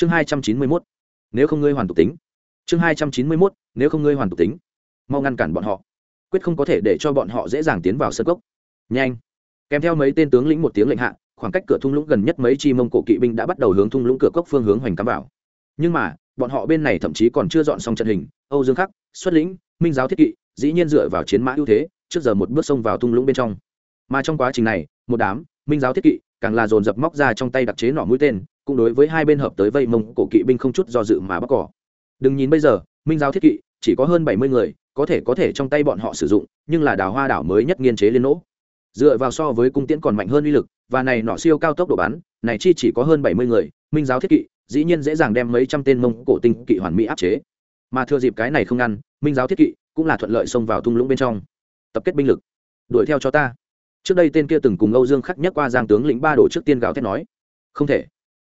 chương hai trăm chín mươi mốt, nếu không ngươi hoàn tục tính. Chương hai trăm chín mươi mốt, nếu không ngươi hoàn tục tính. Mau ngăn cản bọn họ. Quyết không có thể để cho bọn họ dễ dàng tiến vào sân cốc. Nhanh. Kèm theo mấy tên tướng lĩnh một tiếng lệnh hạ, khoảng cách cửa thung lũng gần nhất mấy chi mông cổ kỵ binh đã bắt đầu hướng thung lũng cửa cốc phương hướng hoành cắm vào. Nhưng mà, bọn họ bên này thậm chí còn chưa dọn xong trận hình. Âu dương khắc, xuất lĩnh, minh giáo thiết kỵ, dĩ nhiên dựa vào chiến mã ưu thế, trước giờ một bước xông vào thung lũng bên trong. Mà trong quá trình này, một đám minh giáo thiết kỵ, càng là dồn dập móc ra trong tay đặc chế nỏ mũi tên cũng đối với hai bên hợp tới vây mông cổ kỵ binh không chút do dự mà bắt cỏ. Đừng nhìn bây giờ, minh giáo thiết kỵ chỉ có hơn bảy mươi người, có thể có thể trong tay bọn họ sử dụng, nhưng là đào hoa đảo mới nhất nghiên chế liên nỗ. Dựa vào so với cung tiễn còn mạnh hơn uy lực, và này nọ siêu cao tốc độ bắn, này chi chỉ có hơn bảy mươi người, minh giáo thiết kỵ dĩ nhiên dễ dàng đem mấy trăm tên mông cổ tinh kỵ hoàn mỹ áp chế. Mà thừa dịp cái này không ngăn, minh giáo thiết kỵ cũng là thuận lợi xông vào thung lũng bên trong. Tập kết binh lực. Đuổi theo cho ta. Trước đây tên kia từng cùng âu dương khắc nhất qua giang tướng lĩnh ba đồ trước tiên gào thét nói. Không thể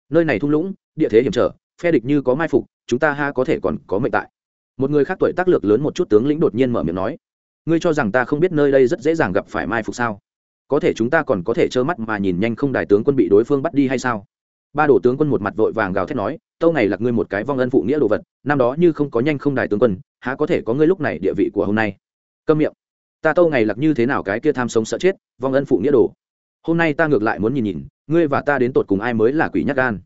nơi này thung lũng, địa thế hiểm trở, phe địch như có mai phục, chúng ta ha có thể còn có mệnh tại. Một người khác tuổi tác lược lớn một chút tướng lĩnh đột nhiên mở miệng nói, ngươi cho rằng ta không biết nơi đây rất dễ dàng gặp phải mai phục sao? Có thể chúng ta còn có thể trơ mắt mà nhìn nhanh không đại tướng quân bị đối phương bắt đi hay sao? Ba đổ tướng quân một mặt vội vàng gào thét nói, tâu này là ngươi một cái vong ân phụ nghĩa đồ vật, năm đó như không có nhanh không đại tướng quân, há có thể có ngươi lúc này địa vị của hôm nay? Câm miệng. Ta tâu ngày lặc như thế nào cái kia tham sống sợ chết, vong ân phụ nghĩa đồ? Hôm nay ta ngược lại muốn nhìn nhìn ngươi và ta đến tột cùng ai mới là quỷ nhắc gan?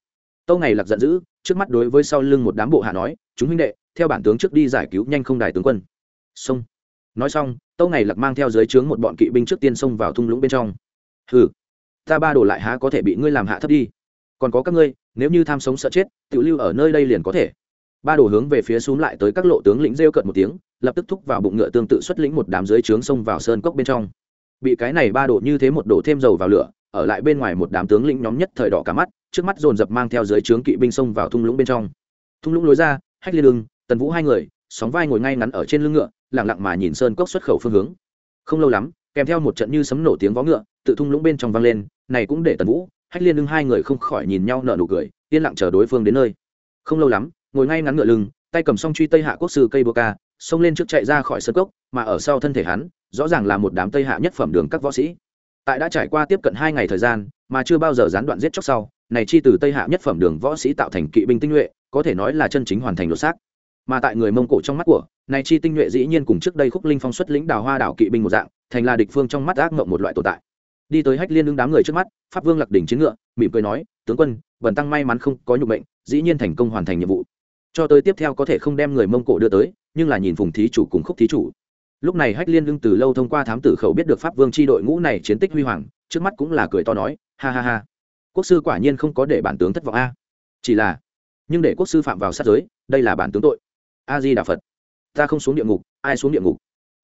Tâu này lạc giận dữ, trước mắt đối với sau lưng một đám bộ hạ nói, chúng huynh đệ, theo bản tướng trước đi giải cứu nhanh không đài tướng quân. Xông nói xong, tâu này lạc mang theo dưới trướng một bọn kỵ binh trước tiên xông vào thung lũng bên trong. Hừ, ta ba đổ lại há có thể bị ngươi làm hạ thấp đi? Còn có các ngươi, nếu như tham sống sợ chết tự lưu ở nơi đây liền có thể. Ba đổ hướng về phía xuống lại tới các lộ tướng lĩnh rêu cận một tiếng, lập tức thúc vào bụng ngựa tương tự xuất lĩnh một đám dưới trướng xông vào sơn cốc bên trong. Bị cái này ba đổ như thế một đổ thêm dầu vào lửa ở lại bên ngoài một đám tướng lĩnh nhóm nhất thời đỏ cả mắt, trước mắt dồn dập mang theo dưới trướng kỵ binh xông vào thung lũng bên trong. Thung lũng lối ra, hách liên lưng tần vũ hai người, sóng vai ngồi ngay ngắn ở trên lưng ngựa lẳng lặng mà nhìn sơn cốc xuất khẩu phương hướng. Không lâu lắm, kèm theo một trận như sấm nổ tiếng vó ngựa, tự thung lũng bên trong vang lên, này cũng để tần vũ, hách liên lưng hai người không khỏi nhìn nhau nở nụ cười, yên lặng chờ đối phương đến nơi. Không lâu lắm, ngồi ngay ngắn ngựa lưng, tay cầm song truy tây hạ quốc sư cây bô ca, xông lên trước chạy ra khỏi sân cốc, mà ở sau thân thể hắn, rõ ràng là một đám tây hạ nhất phẩm đường các võ sĩ tại đã trải qua tiếp cận hai ngày thời gian, mà chưa bao giờ gián đoạn giết chóc sau, này chi từ tây hạ nhất phẩm đường võ sĩ tạo thành kỵ binh tinh nhuệ, có thể nói là chân chính hoàn thành lột xác. Mà tại người mông cổ trong mắt của, này chi tinh nhuệ dĩ nhiên cùng trước đây khúc linh phong xuất lĩnh đào hoa đảo kỵ binh một dạng, thành là địch phương trong mắt ác mộng một loại tồn tại. Đi tới hách liên đứng đám người trước mắt, pháp vương lạc đỉnh chiến ngựa, mỉm cười nói, tướng quân vần tăng may mắn không có nhục bệnh dĩ nhiên thành công hoàn thành nhiệm vụ. Cho tới tiếp theo có thể không đem người mông cổ đưa tới, nhưng là nhìn phùng thí chủ cùng khúc thí chủ lúc này hách liên lưng từ lâu thông qua thám tử khẩu biết được pháp vương c h i đội ngũ này chiến tích huy hoàng, trước mắt cũng là cười to nói, ha ha ha, quốc sư quả nhiên không có để bản tướng thất vọng a. Chỉ là, nhưng để quốc sư phạm vào sát giới, đây là bản tướng tội. A di đà phật, ta không xuống địa ngục, ai xuống địa ngục?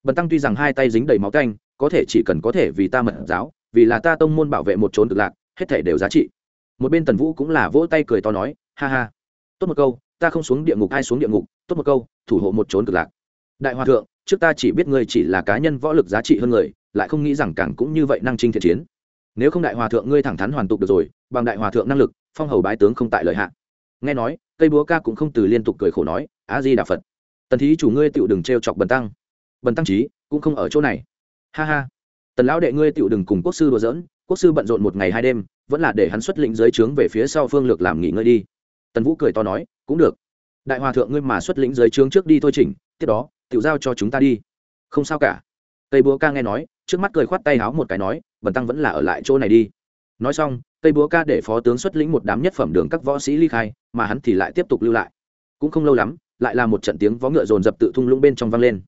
Bần tăng tuy rằng hai tay dính đầy máu canh, có thể chỉ cần có thể vì ta mật giáo, vì là ta tông môn bảo vệ một trốn cực lạc, hết thể đều giá trị. Một bên tần vũ cũng là vỗ tay cười to nói, ha ha, tốt một câu, ta không xuống địa ngục, ai xuống địa ngục, tốt một câu, thủ hộ một trốn cực lạc. Đại hòa thượng trước ta chỉ biết ngươi chỉ là cá nhân võ lực giá trị hơn người, lại không nghĩ rằng càng cũng như vậy năng trinh thiện chiến. Nếu không đại hòa thượng ngươi thẳng thắn hoàn tục được rồi, bằng đại hòa thượng năng lực, phong hầu bái tướng không tại lợi hạn nghe nói, cây búa ca cũng không từ liên tục cười khổ nói á di đà phật, tần thí chủ ngươi tựu đừng t chọc bần tăng. Bần tăng trí cũng không ở chỗ này. Ha ha. Tần lão đệ ngươi tựu đừng cùng quốc sư đùa giỡn, quốc sư bận rộn một ngày hai đêm, vẫn là để hắn xuất lĩnh giới trướng về phía sau phương lược làm nghỉ ngơi đi. Tần vũ cười to nói, cũng được. Đại hòa thượng ngươi mà xuất lĩnh giới trướng trước đi thôi chỉnh, tiếp đó tự giao cho chúng ta đi. Không sao cả. Tây búa ca nghe nói, trước mắt cười khoát tay háo một cái nói, bần tăng vẫn là ở lại chỗ này đi. Nói xong, tây búa ca để phó tướng xuất lĩnh một đám nhất phẩm đường các võ sĩ ly khai, mà hắn thì lại tiếp tục lưu lại. Cũng không lâu lắm, lại là một trận tiếng vó ngựa dồn dập tự thung lũng bên trong vang lên.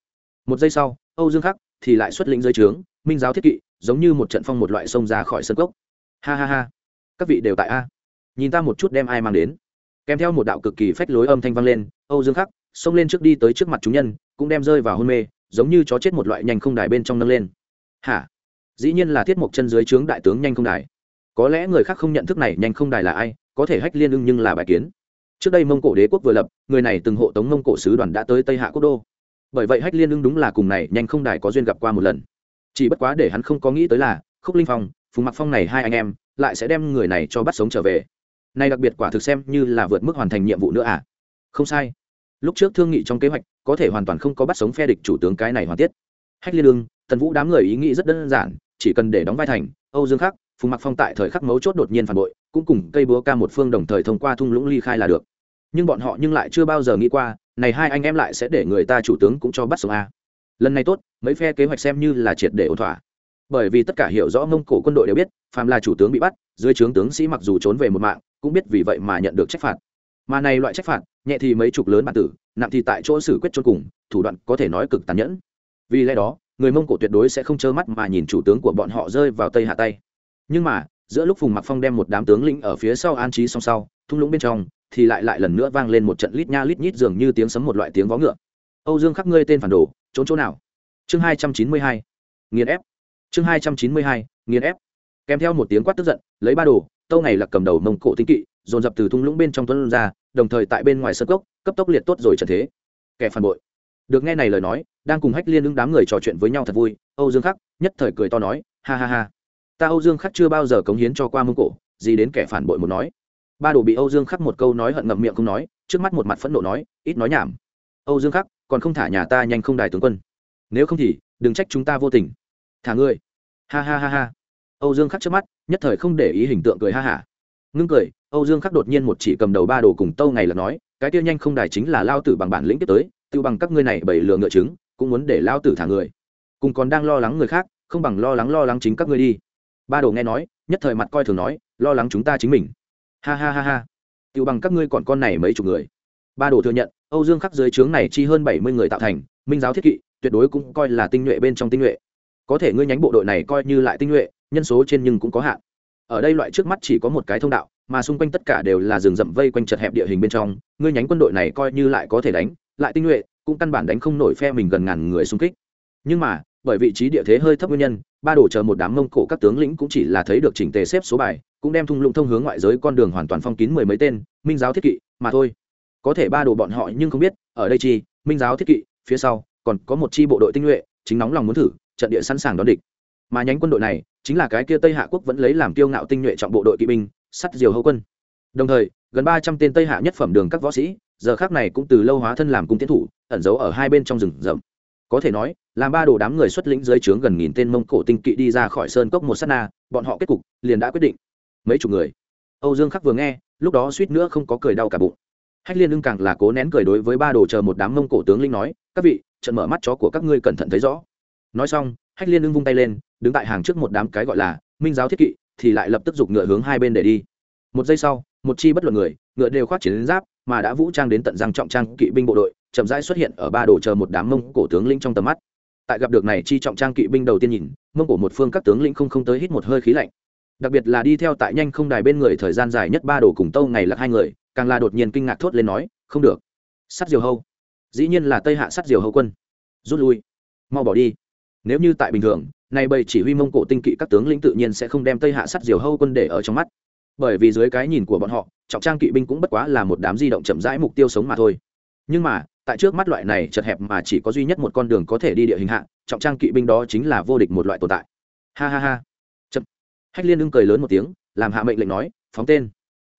Một giây sau, âu dương khắc thì lại xuất lĩnh giới trướng, minh giáo thiết kỵ, giống như một trận phong một loại sông ra khỏi sân cốc. Ha ha ha. Các vị đều tại a. Nhìn ta một chút đem ai mang đến. Kèm theo một đạo cực kỳ phách lối âm thanh vang lên, âu dương khắc xông lên trước đi tới trước mặt chúng nhân, cũng đem rơi vào hôn mê, giống như chó chết một loại nhanh không đài bên trong nâng lên. Hả? Dĩ nhiên là thiết mộc chân dưới trướng đại tướng nhanh không đài. Có lẽ người khác không nhận thức này nhanh không đài là ai, có thể hách liên ưng nhưng là bài kiến. Trước đây mông cổ đế quốc vừa lập, người này từng hộ tống mông cổ sứ đoàn đã tới tây hạ quốc đô. Bởi vậy hách liên ưng đúng là cùng này nhanh không đài có duyên gặp qua một lần. Chỉ bất quá để hắn không có nghĩ tới là, khúc linh phong, phùng mặc phong này hai anh em, lại sẽ đem người này cho bắt sống trở về. Này đặc biệt quả thực xem như là vượt mức hoàn thành nhiệm vụ nữa à? Không sai lúc trước thương nghị trong kế hoạch, có thể hoàn toàn không có bắt sống phe địch chủ tướng cái này hoàn tiết. Hách liên lương, tần vũ đám người ý nghĩ rất đơn giản, chỉ cần để đóng vai thành, âu dương khắc, phùng mặc phong tại thời khắc mấu chốt đột nhiên phản bội, cũng cùng cây búa ca một phương đồng thời thông qua thung lũng ly khai là được. Nhưng bọn họ nhưng lại chưa bao giờ nghĩ qua, này hai anh em lại sẽ để người ta chủ tướng cũng cho bắt sống a. Lần này tốt, mấy phe kế hoạch xem như là triệt để ổn thỏa. Bởi vì tất cả hiểu rõ mông cổ quân đội đều biết phàm là chủ tướng bị bắt, dưới trướng tướng sĩ mặc dù trốn về một mạng, cũng biết vì vậy mà nhận được trách phạt mà này loại trách phạt, nhẹ thì mấy chục lớn bản tử, nặng thì tại chỗ xử quyết cho cùng, thủ đoạn có thể nói cực tàn nhẫn. Vì lẽ đó, người mông cổ tuyệt đối sẽ không trơ mắt mà nhìn chủ tướng của bọn họ rơi vào tây hạ tay. Nhưng mà, giữa lúc phùng mặc phong đem một đám tướng lĩnh ở phía sau an trí song sau, thung lũng bên trong, thì lại lại lần nữa vang lên một trận lít nha lít nhít dường như tiếng sấm một loại tiếng vó ngựa. Âu dương khắc ngươi tên phản đồ, trốn chỗ nào? Chương hai trăm chín mươi hai, nghiền ép. Chương hai trăm chín mươi hai, nghiền ép. Kèm theo một tiếng quát tức giận, lấy ba đồ, tâu này là cầm đầu mông cổ tinh kỵ dồn dập từ thung lũng bên trong tuấn ra, đồng thời tại bên ngoài sân cốc, cấp tốc liệt tốt rồi trở thế. Kẻ phản bội. Được nghe này lời nói, đang cùng hách liên ứng đám người trò chuyện với nhau thật vui, âu dương khắc nhất thời cười to nói, ha ha ha. Ta âu dương khắc chưa bao giờ cống hiến cho qua mông cổ, gì đến kẻ phản bội một nói. Ba đồ bị âu dương khắc một câu nói hận ngậm miệng không nói, trước mắt một mặt phẫn nộ nói, ít nói nhảm. Âu dương khắc, còn không thả nhà ta nhanh không đài tướng quân. Nếu không thì, đừng trách chúng ta vô tình. Thả ngươi. Ha ha ha ha. Âu dương khắc trước mắt nhất thời không để ý hình tượng cười ha hả. Ngưng cười âu dương khắc đột nhiên một chỉ cầm đầu ba đồ cùng tâu ngày là nói, cái tiêu nhanh không đài chính là lao tử bằng bản lĩnh tiếp tới, tiêu bằng các ngươi này bảy lừa ngựa trứng, cũng muốn để lao tử thả người. Cùng còn đang lo lắng người khác, không bằng lo lắng lo lắng chính các ngươi đi. Ba đồ nghe nói, nhất thời mặt coi thường nói, lo lắng chúng ta chính mình. Ha ha ha ha. Tiêu bằng các ngươi còn con này mấy chục người. Ba đồ thừa nhận, âu dương khắc dưới trướng này chi hơn bảy mươi người tạo thành, minh giáo thiết kỵ, tuyệt đối cũng coi là tinh nhuệ bên trong tinh nhuệ. Có thể ngươi nhánh bộ đội này coi như lại tinh nhuệ, nhân số trên nhưng cũng có hạn. Ở đây loại trước mắt chỉ có một cái thông đạo mà xung quanh tất cả đều là rừng rậm vây quanh chật hẹp địa hình bên trong, ngươi nhánh quân đội này coi như lại có thể đánh, lại tinh nhuệ, cũng căn bản đánh không nổi phe mình gần ngàn người xung kích. Nhưng mà, bởi vị trí địa thế hơi thấp nguyên nhân, ba đổ chờ một đám mông cổ các tướng lĩnh cũng chỉ là thấy được chỉnh tề xếp số bài, cũng đem thung lũng thông hướng ngoại giới con đường hoàn toàn phong kín mười mấy tên, minh giáo thiết kỵ, mà thôi. Có thể ba đồ bọn họ nhưng không biết, ở đây chi, minh giáo thiết kỵ, phía sau, còn có một chi bộ đội tinh nhuệ, chính nóng lòng muốn thử, trận địa sẵn sàng đón địch. Mà nhánh quân đội này, chính là cái kia tây hạ quốc vẫn lấy làm kiêu ngạo tinh nhuệ trọng bộ đội kỵ binh sắt diều hậu quân. Đồng thời, gần ba trăm tên tây hạ nhất phẩm đường các võ sĩ, giờ khác này cũng từ lâu hóa thân làm cung tiến thủ, ẩn giấu ở hai bên trong rừng rậm. Có thể nói, làm ba đồ đám người xuất lĩnh dưới trướng gần nghìn tên mông cổ tinh kỵ đi ra khỏi sơn cốc một s á t na, bọn họ kết cục liền đã quyết định. Mấy chục người. Âu dương khắc vừa nghe, lúc đó suýt nữa không có cười đau cả bụng. Hách liên lưng càng là cố nén cười đối với ba đồ chờ một đám mông cổ tướng linh nói, các vị, trận mở mắt chó của các ngươi cẩn thận thấy rõ. Nói xong, hách liên lưng vung tay lên, đứng tại hàng trước một đám cái gọi là minh giáo thiết kỵ thì lại lập tức giục ngựa hướng hai bên để đi. Một giây sau, một chi bất luận người, ngựa đều khoác chiến giáp, mà đã vũ trang đến tận răng trọng trang kỵ binh bộ đội, chậm rãi xuất hiện ở ba đồ chờ một đám mông cổ tướng lĩnh trong tầm mắt. Tại gặp được này chi trọng trang kỵ binh đầu tiên nhìn, mông cổ một phương các tướng lĩnh không không tới hít một hơi khí lạnh. Đặc biệt là đi theo tại nhanh không đài bên người thời gian dài nhất ba đồ cùng tâu ngày là hai người, càng là đột nhiên kinh ngạc thốt lên nói, không được. Sắt diều hâu. Dĩ nhiên là tây hạ sắt diều hâu quân. Rút lui. Mau bỏ đi. Nếu như tại bình thường nay bầy chỉ huy mông cổ tinh kỵ các tướng lĩnh tự nhiên sẽ không đem tây hạ sắt diều hâu quân để ở trong mắt. Bởi vì dưới cái nhìn của bọn họ, trọng trang kỵ binh cũng bất quá là một đám di động chậm rãi mục tiêu sống mà thôi. Nhưng mà, tại trước mắt loại này chật hẹp mà chỉ có duy nhất một con đường có thể đi địa hình hạ, trọng trang kỵ binh đó chính là vô địch một loại tồn tại. Ha ha ha. Chậm. Hách liên ưng cười lớn một tiếng, làm hạ mệnh lệnh nói, phóng tên.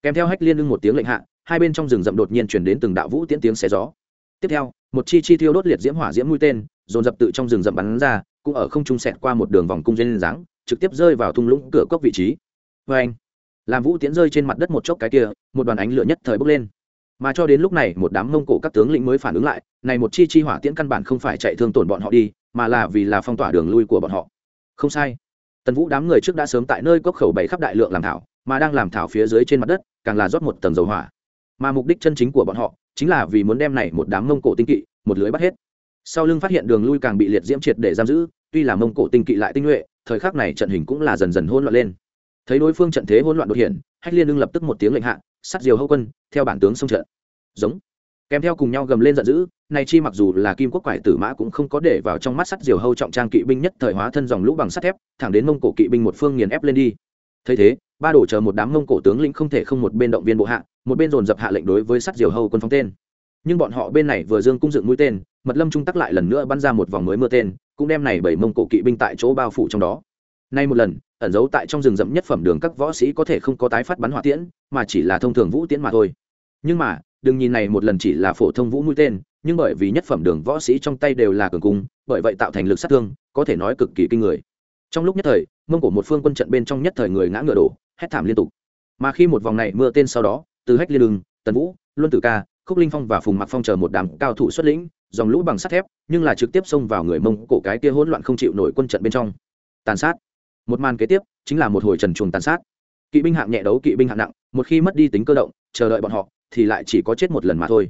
Kèm theo hách liên ưng một tiếng lệnh hạ, hai bên trong rừng rậm đột nhiên chuyển đến từng đạo vũ tiễn tiếng xé gió. Tiếp theo, một chi chi thiêu đốt liệt diễm hỏa diễm mũi tên, dồn dập tự trong rừng rậm bắn ra cũng ở không trung sẹt qua một đường vòng cung dây lên dáng, trực tiếp rơi vào thung lũng cửa cốc vị trí. Vê anh, làm vũ tiễn rơi trên mặt đất một chốc cái kia, một đoàn ánh lửa nhất thời bốc lên. Mà cho đến lúc này, một đám mông cổ các tướng lĩnh mới phản ứng lại, này một chi chi hỏa tiễn căn bản không phải chạy thương tổn bọn họ đi, mà là vì là phong tỏa đường lui của bọn họ. Không sai. Tần vũ đám người trước đã sớm tại nơi cốc khẩu bảy khắp đại lượng làm thảo, mà đang làm thảo phía dưới trên mặt đất, càng là rót một tầng dầu hỏa. Mà mục đích chân chính của bọn họ, chính là vì muốn đem này một đám mông cổ tinh kỵ, một lưới bắt hết sau lưng phát hiện đường lui càng bị liệt diễm triệt để giam giữ, tuy là mông cổ tinh kỵ lại tinh nhuệ, thời khắc này trận hình cũng là dần dần hỗn loạn lên. Thấy đối phương trận thế hỗn loạn đột hiện, hách liên đương lập tức một tiếng lệnh hạ, sát diều hậu quân, theo bản tướng xông trận. Giống. Kèm theo cùng nhau gầm lên giận dữ này chi mặc dù là kim quốc quải tử mã cũng không có để vào trong mắt sắt diều hâu trọng trang kỵ binh nhất thời hóa thân dòng lũ bằng sắt thép, thẳng đến mông cổ kỵ binh một phương nghiền ép lên đi. Thấy thế, ba đổ chờ một đám mông cổ tướng lĩnh không thể không một bên động viên bộ hạ, một bên dồn dập hạ lệnh đối với sắt diều hâu quân phóng tên. Nhưng bọn họ bên này vừa dương cung dựng mũi tên mật lâm trung tắc lại lần nữa bắn ra một vòng mới mưa tên, cũng đem này bảy mông cổ kỵ binh tại chỗ bao phủ trong đó. Nay một lần, ẩn giấu tại trong rừng rậm nhất phẩm đường các võ sĩ có thể không có tái phát bắn hỏa tiễn, mà chỉ là thông thường vũ tiễn mà thôi. Nhưng mà, đừng nhìn này một lần chỉ là phổ thông vũ mũi tên, nhưng bởi vì nhất phẩm đường võ sĩ trong tay đều là cường cung, bởi vậy tạo thành lực sát thương, có thể nói cực kỳ kinh người. Trong lúc nhất thời, mông cổ một phương quân trận bên trong nhất thời người ngã ngựa đổ, hét thảm liên tục. Mà khi một vòng này mưa tên sau đó, từ hách liên lưng tần vũ, luân tử ca, khúc linh phong và phùng mặc phong chờ một đám cao thủ xuất lĩnh dòng lũ bằng sắt thép, nhưng là trực tiếp xông vào người mông cổ cái kia hỗn loạn không chịu nổi quân trận bên trong. Tàn sát. Một màn kế tiếp, chính là một hồi trần chuồng tàn sát. Kỵ binh hạng nhẹ đấu kỵ binh hạng nặng, một khi mất đi tính cơ động, chờ đợi bọn họ, thì lại chỉ có chết một lần mà thôi.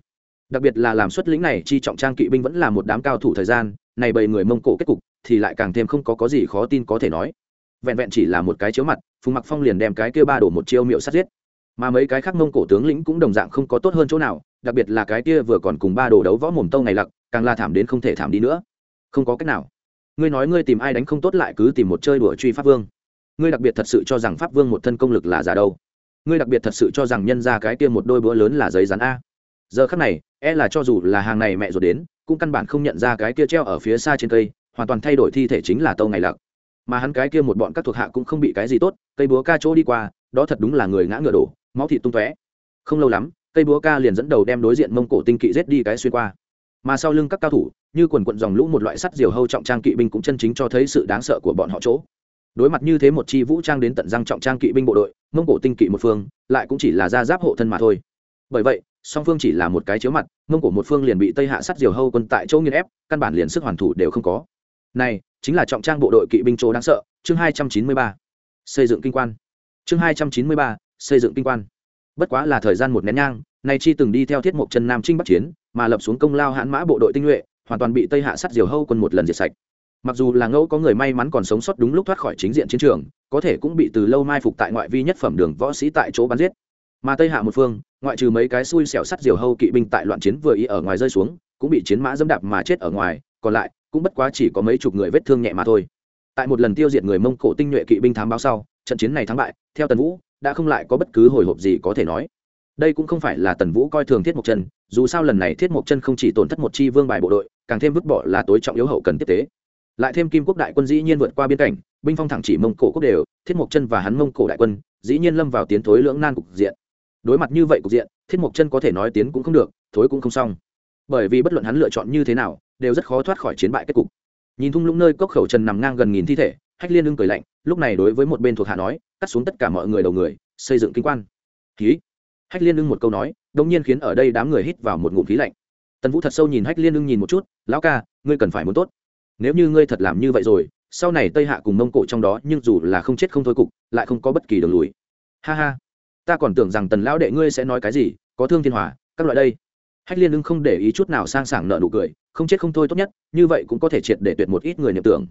Đặc biệt là làm xuất lĩnh này chi trọng trang kỵ binh vẫn là một đám cao thủ thời gian, này bầy người mông cổ kết cục, thì lại càng thêm không có có gì khó tin có thể nói. Vẹn vẹn chỉ là một cái chiếu mặt, phùng mặc phong liền đem cái kia ba đổ một chiêu miệu sát giết. Mà mấy cái khác mông cổ tướng lĩnh cũng đồng dạng không có tốt hơn chỗ nào đặc biệt là cái kia vừa còn cùng ba đồ đấu võ mồm tâu ngày lặc, càng la thảm đến không thể thảm đi nữa. Không có cách nào. Ngươi nói ngươi tìm ai đánh không tốt lại cứ tìm một chơi đùa truy pháp vương. Ngươi đặc biệt thật sự cho rằng pháp vương một thân công lực là giả đâu. Ngươi đặc biệt thật sự cho rằng nhân ra cái kia một đôi bữa lớn là giấy rán a. Giờ khắc này e là cho dù là hàng này mẹ rồi đến, cũng căn bản không nhận ra cái kia treo ở phía xa trên cây, hoàn toàn thay đổi thi thể chính là tâu ngày lặc. Mà hắn cái kia một bọn các thuộc hạ cũng không bị cái gì tốt, cây búa ca chỗ đi qua, đó thật đúng là người ngã ngựa đổ, máu thịt tung tóe. Không lâu lắm cây búa ca liền dẫn đầu đem đối diện mông cổ tinh kỵ giết đi cái xuyên qua. Mà sau lưng các cao thủ, như quần quận dòng lũ một loại sắt diều hâu trọng trang kỵ binh cũng chân chính cho thấy sự đáng sợ của bọn họ chỗ. Đối mặt như thế một chi vũ trang đến tận răng trọng trang kỵ binh bộ đội, mông cổ tinh kỵ một phương, lại cũng chỉ là ra giáp hộ thân mà thôi. Bởi vậy, song phương chỉ là một cái chiếu mặt, mông cổ một phương liền bị tây hạ sắt diều hâu quân tại chỗ nghiên ép, căn bản liền sức hoàn thủ đều không có. Này, chính là trọng trang bộ đội kỵ binh chỗ đáng sợ, chương hai trăm chín mươi ba. Xây dựng kinh quan. Chương hai trăm chín mươi ba, xây dựng kinh quan bất quá là thời gian một nén nhang, nay chi từng đi theo thiết mục chân nam trinh bắc chiến, mà lập xuống công lao hãn mã bộ đội tinh nhuệ, hoàn toàn bị tây hạ sắt diều hâu quân một lần diệt sạch. Mặc dù là ngẫu có người may mắn còn sống sót đúng lúc thoát khỏi chính diện chiến trường, có thể cũng bị từ lâu mai phục tại ngoại vi nhất phẩm đường võ sĩ tại chỗ bắn giết. Mà tây hạ một phương, ngoại trừ mấy cái xui xẻo sắt diều hâu kỵ binh tại loạn chiến vừa ý ở ngoài rơi xuống, cũng bị chiến mã dẫm đạp mà chết ở ngoài, còn lại, cũng bất quá chỉ có mấy chục người vết thương nhẹ mà thôi. Tại một lần tiêu diệt người mông cổ tinh nhuệ kỵ binh thám báo sau, trận chiến này thắng bại, theo tần vũ đã không lại có bất cứ hồi hộp gì có thể nói. Đây cũng không phải là tần vũ coi thường thiết mộc chân, dù sao lần này thiết mộc chân không chỉ tổn thất một chi vương bài bộ đội, càng thêm vứt bỏ là tối trọng yếu hậu cần tiếp tế. Lại thêm kim quốc đại quân dĩ nhiên vượt qua biên cảnh, binh phong thẳng chỉ mông cổ quốc đều, thiết mộc chân và hắn mông cổ đại quân dĩ nhiên lâm vào tiến thối lưỡng nan cục diện. Đối mặt như vậy cục diện, thiết mộc chân có thể nói tiến cũng không được, thối cũng không xong. Bởi vì bất luận hắn lựa chọn như thế nào, đều rất khó thoát khỏi chiến bại kết cục. Nhìn thung lũng nơi cốc khẩu trần nằm ngang gần nghìn thi thể hách liên ưng cười lạnh, lúc này đối với một bên thuộc hạ nói, cắt xuống tất cả mọi người đầu người, xây dựng kinh quan. Khí. Hách liên ưng một câu nói đông nhiên khiến ở đây đám người hít vào một ngụm khí lạnh. Tần vũ thật sâu nhìn hách liên ưng nhìn một chút, lão ca, ngươi cần phải muốn tốt. Nếu như ngươi thật làm như vậy rồi, sau này tây hạ cùng mông cổ trong đó nhưng dù là không chết không thôi cục, lại không có bất kỳ đường lùi. Ha ha, ta còn tưởng rằng tần lão đệ ngươi sẽ nói cái gì, có thương thiên hòa các loại đây. Hách liên ưng không để ý chút nào sang sảng nợ nụ cười, không chết không thôi tốt nhất, như vậy cũng có thể triệt để tuyệt một ít người niệm tưởng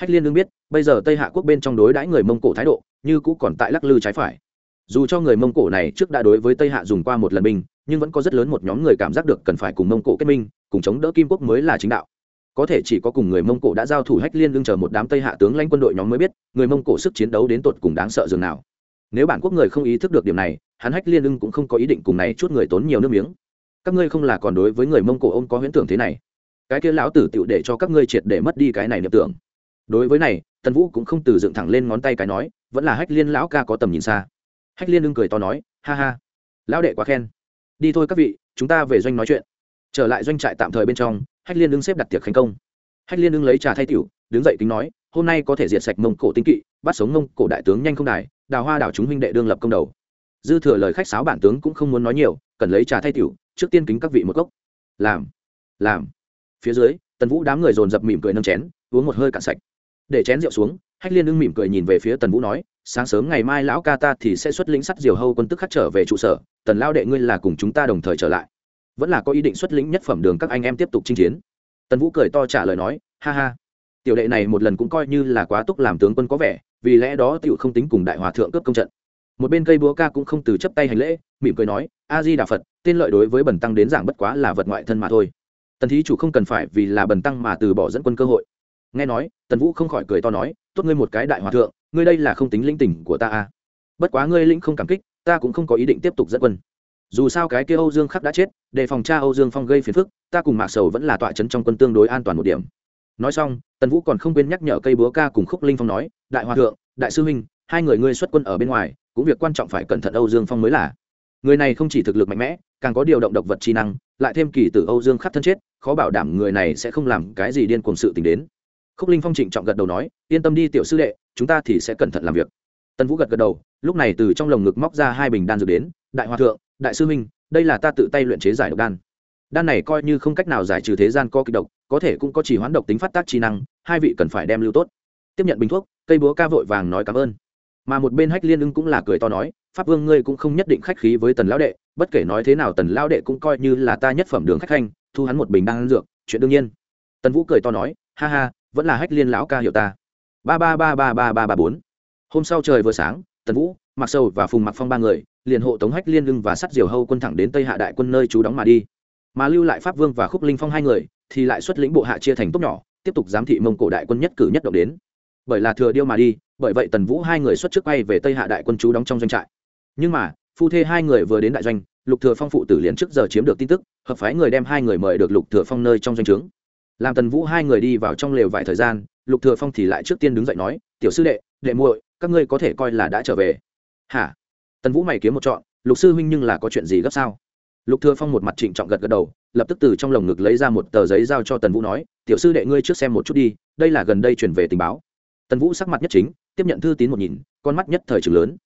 hách liên đương biết, bây giờ tây hạ quốc bên trong đối đãi người mông cổ thái độ, như cũ còn tại lắc lư trái phải. Dù cho người mông cổ này trước đã đối với tây hạ dùng qua một lần binh, nhưng vẫn có rất lớn một nhóm người cảm giác được cần phải cùng mông cổ kết minh, cùng chống đỡ kim quốc mới là chính đạo. Có thể chỉ có cùng người mông cổ đã giao thủ hách liên đương chờ một đám tây hạ tướng lãnh quân đội nhóm mới biết, người mông cổ sức chiến đấu đến tột cùng đáng sợ dường nào. Nếu bản quốc người không ý thức được điểm này, hắn hách liên đương cũng không có ý định cùng này chút người tốn nhiều nước miếng. Các ngươi không là còn đối với người mông cổ ông có huyễn tưởng thế này. Cái kia lão tử tựu để cho các ngươi triệt để mất đi cái này niệm tưởng đối với này, tần vũ cũng không từ dựng thẳng lên ngón tay cái nói, vẫn là hách liên lão ca có tầm nhìn xa. Hách liên đương cười to nói, ha ha. Lão đệ quá khen. Đi thôi các vị, chúng ta về doanh nói chuyện. Trở lại doanh trại tạm thời bên trong, hách liên đương xếp đặt tiệc khánh công. Hách liên đương lấy trà thay tiểu, đứng dậy kính nói, hôm nay có thể diệt sạch mông cổ tinh kỵ, bắt sống mông cổ đại tướng nhanh không đài, đào hoa đảo chúng huynh đệ đương lập công đầu. Dư thừa lời khách sáo bản tướng cũng không muốn nói nhiều, cần lấy trà thay tiểu, trước tiên kính các vị một cốc. Làm làm. Phía dưới, tần vũ đám người dồn dập mỉm cười nâng chén, uống một hơi cạn sạch để chén rượu xuống, hách liên ưng mỉm cười nhìn về phía tần vũ nói, sáng sớm ngày mai lão ca ta thì sẽ xuất lĩnh sắt diều hâu quân tức khắc trở về trụ sở, tần lao đệ ngươi là cùng chúng ta đồng thời trở lại. Vẫn là có ý định xuất lĩnh nhất phẩm đường các anh em tiếp tục chinh chiến. Tần vũ cười to trả lời nói, ha ha, tiểu đệ này một lần cũng coi như là quá túc làm tướng quân có vẻ, vì lẽ đó tựu không tính cùng đại hòa thượng cướp công trận. Một bên cây búa ca cũng không từ chấp tay hành lễ, mỉm cười nói, a di đà phật, tên lợi đối với bần tăng đến giảng bất quá là vật ngoại thân mà thôi. Tần thí chủ không cần phải vì là bần tăng mà từ bỏ dẫn quân cơ hội nghe nói, tần vũ không khỏi cười to nói, tốt ngươi một cái đại hòa thượng, ngươi đây là không tính linh tình của ta à? Bất quá ngươi linh không cảm kích, ta cũng không có ý định tiếp tục dẫn quân. Dù sao cái kia âu dương khắc đã chết để phòng cha âu dương phong gây phiền phức, ta cùng mạc sầu vẫn là tọa chấn trong quân tương đối an toàn một điểm. Nói xong, tần vũ còn không quên nhắc nhở cây búa ca cùng khúc linh phong nói, đại hòa thượng, đại sư huynh, hai người ngươi xuất quân ở bên ngoài, cũng việc quan trọng phải cẩn thận âu dương phong mới là. Người này không chỉ thực lực mạnh mẽ, càng có điều động độc vật trí năng, lại thêm kỳ tử âu dương khắc thân chết, khó bảo đảm người này sẽ không làm cái gì điên cuồng sự tình đến khúc linh phong trịnh trọng gật đầu nói, yên tâm đi tiểu sư đệ, chúng ta thì sẽ cẩn thận làm việc. Tần vũ gật gật đầu, lúc này từ trong lồng ngực móc ra hai bình đan dược đến, đại hòa thượng, đại sư minh, đây là ta tự tay luyện chế giải độc đan. Đan này coi như không cách nào giải trừ thế gian co kịch độc, có thể cũng có chỉ hoán độc tính phát tác trí năng, hai vị cần phải đem lưu tốt. Tiếp nhận bình thuốc, cây búa ca vội vàng nói cảm ơn. Mà một bên hách liên ưng cũng là cười to nói, pháp vương ngươi cũng không nhất định khách khí với tần lão đệ, bất kể nói thế nào tần lão đệ cũng coi như là ta nhất phẩm đường khách khanh, thu hắn một bình đan dược, chuyện đương nhiên. Tần vũ cười to nói, ha ha vẫn là hách liên lão ca hiệu ta. Ba ba ba ba ba ba ba bốn. Hôm sau trời vừa sáng, tần vũ mặc sầu và phùng mặc phong ba người liền hộ tống hách liên lưng và sắt diều hâu quân thẳng đến tây hạ đại quân nơi trú đóng mà đi. Mà lưu lại pháp vương và khúc linh phong hai người thì lại xuất lĩnh bộ hạ chia thành tốt nhỏ, tiếp tục giám thị mông cổ đại quân nhất cử nhất động đến. Bởi là thừa điêu mà đi, bởi vậy tần vũ hai người xuất trước bay về tây hạ đại quân trú đóng trong doanh trại. Nhưng mà, phu thê hai người vừa đến đại doanh, lục thừa phong phụ tử liền trước giờ chiếm được tin tức, hợp phái người đem hai người mời được lục thừa phong nơi trong doanh trướng làm tần vũ hai người đi vào trong lều vài thời gian, lục thừa phong thì lại trước tiên đứng dậy nói, tiểu sư đệ đệ muội, các ngươi có thể coi là đã trở về. Hả? Tần vũ mày kiếm một chọn lục sư huynh nhưng là có chuyện gì gấp sao? Lục thừa phong một mặt trịnh trọng gật gật đầu, lập tức từ trong lồng ngực lấy ra một tờ giấy giao cho tần vũ nói, tiểu sư đệ ngươi trước xem một chút đi, đây là gần đây truyền về tình báo. Tần vũ sắc mặt nhất chính, tiếp nhận thư tín một nhìn, con mắt nhất thời trường lớn.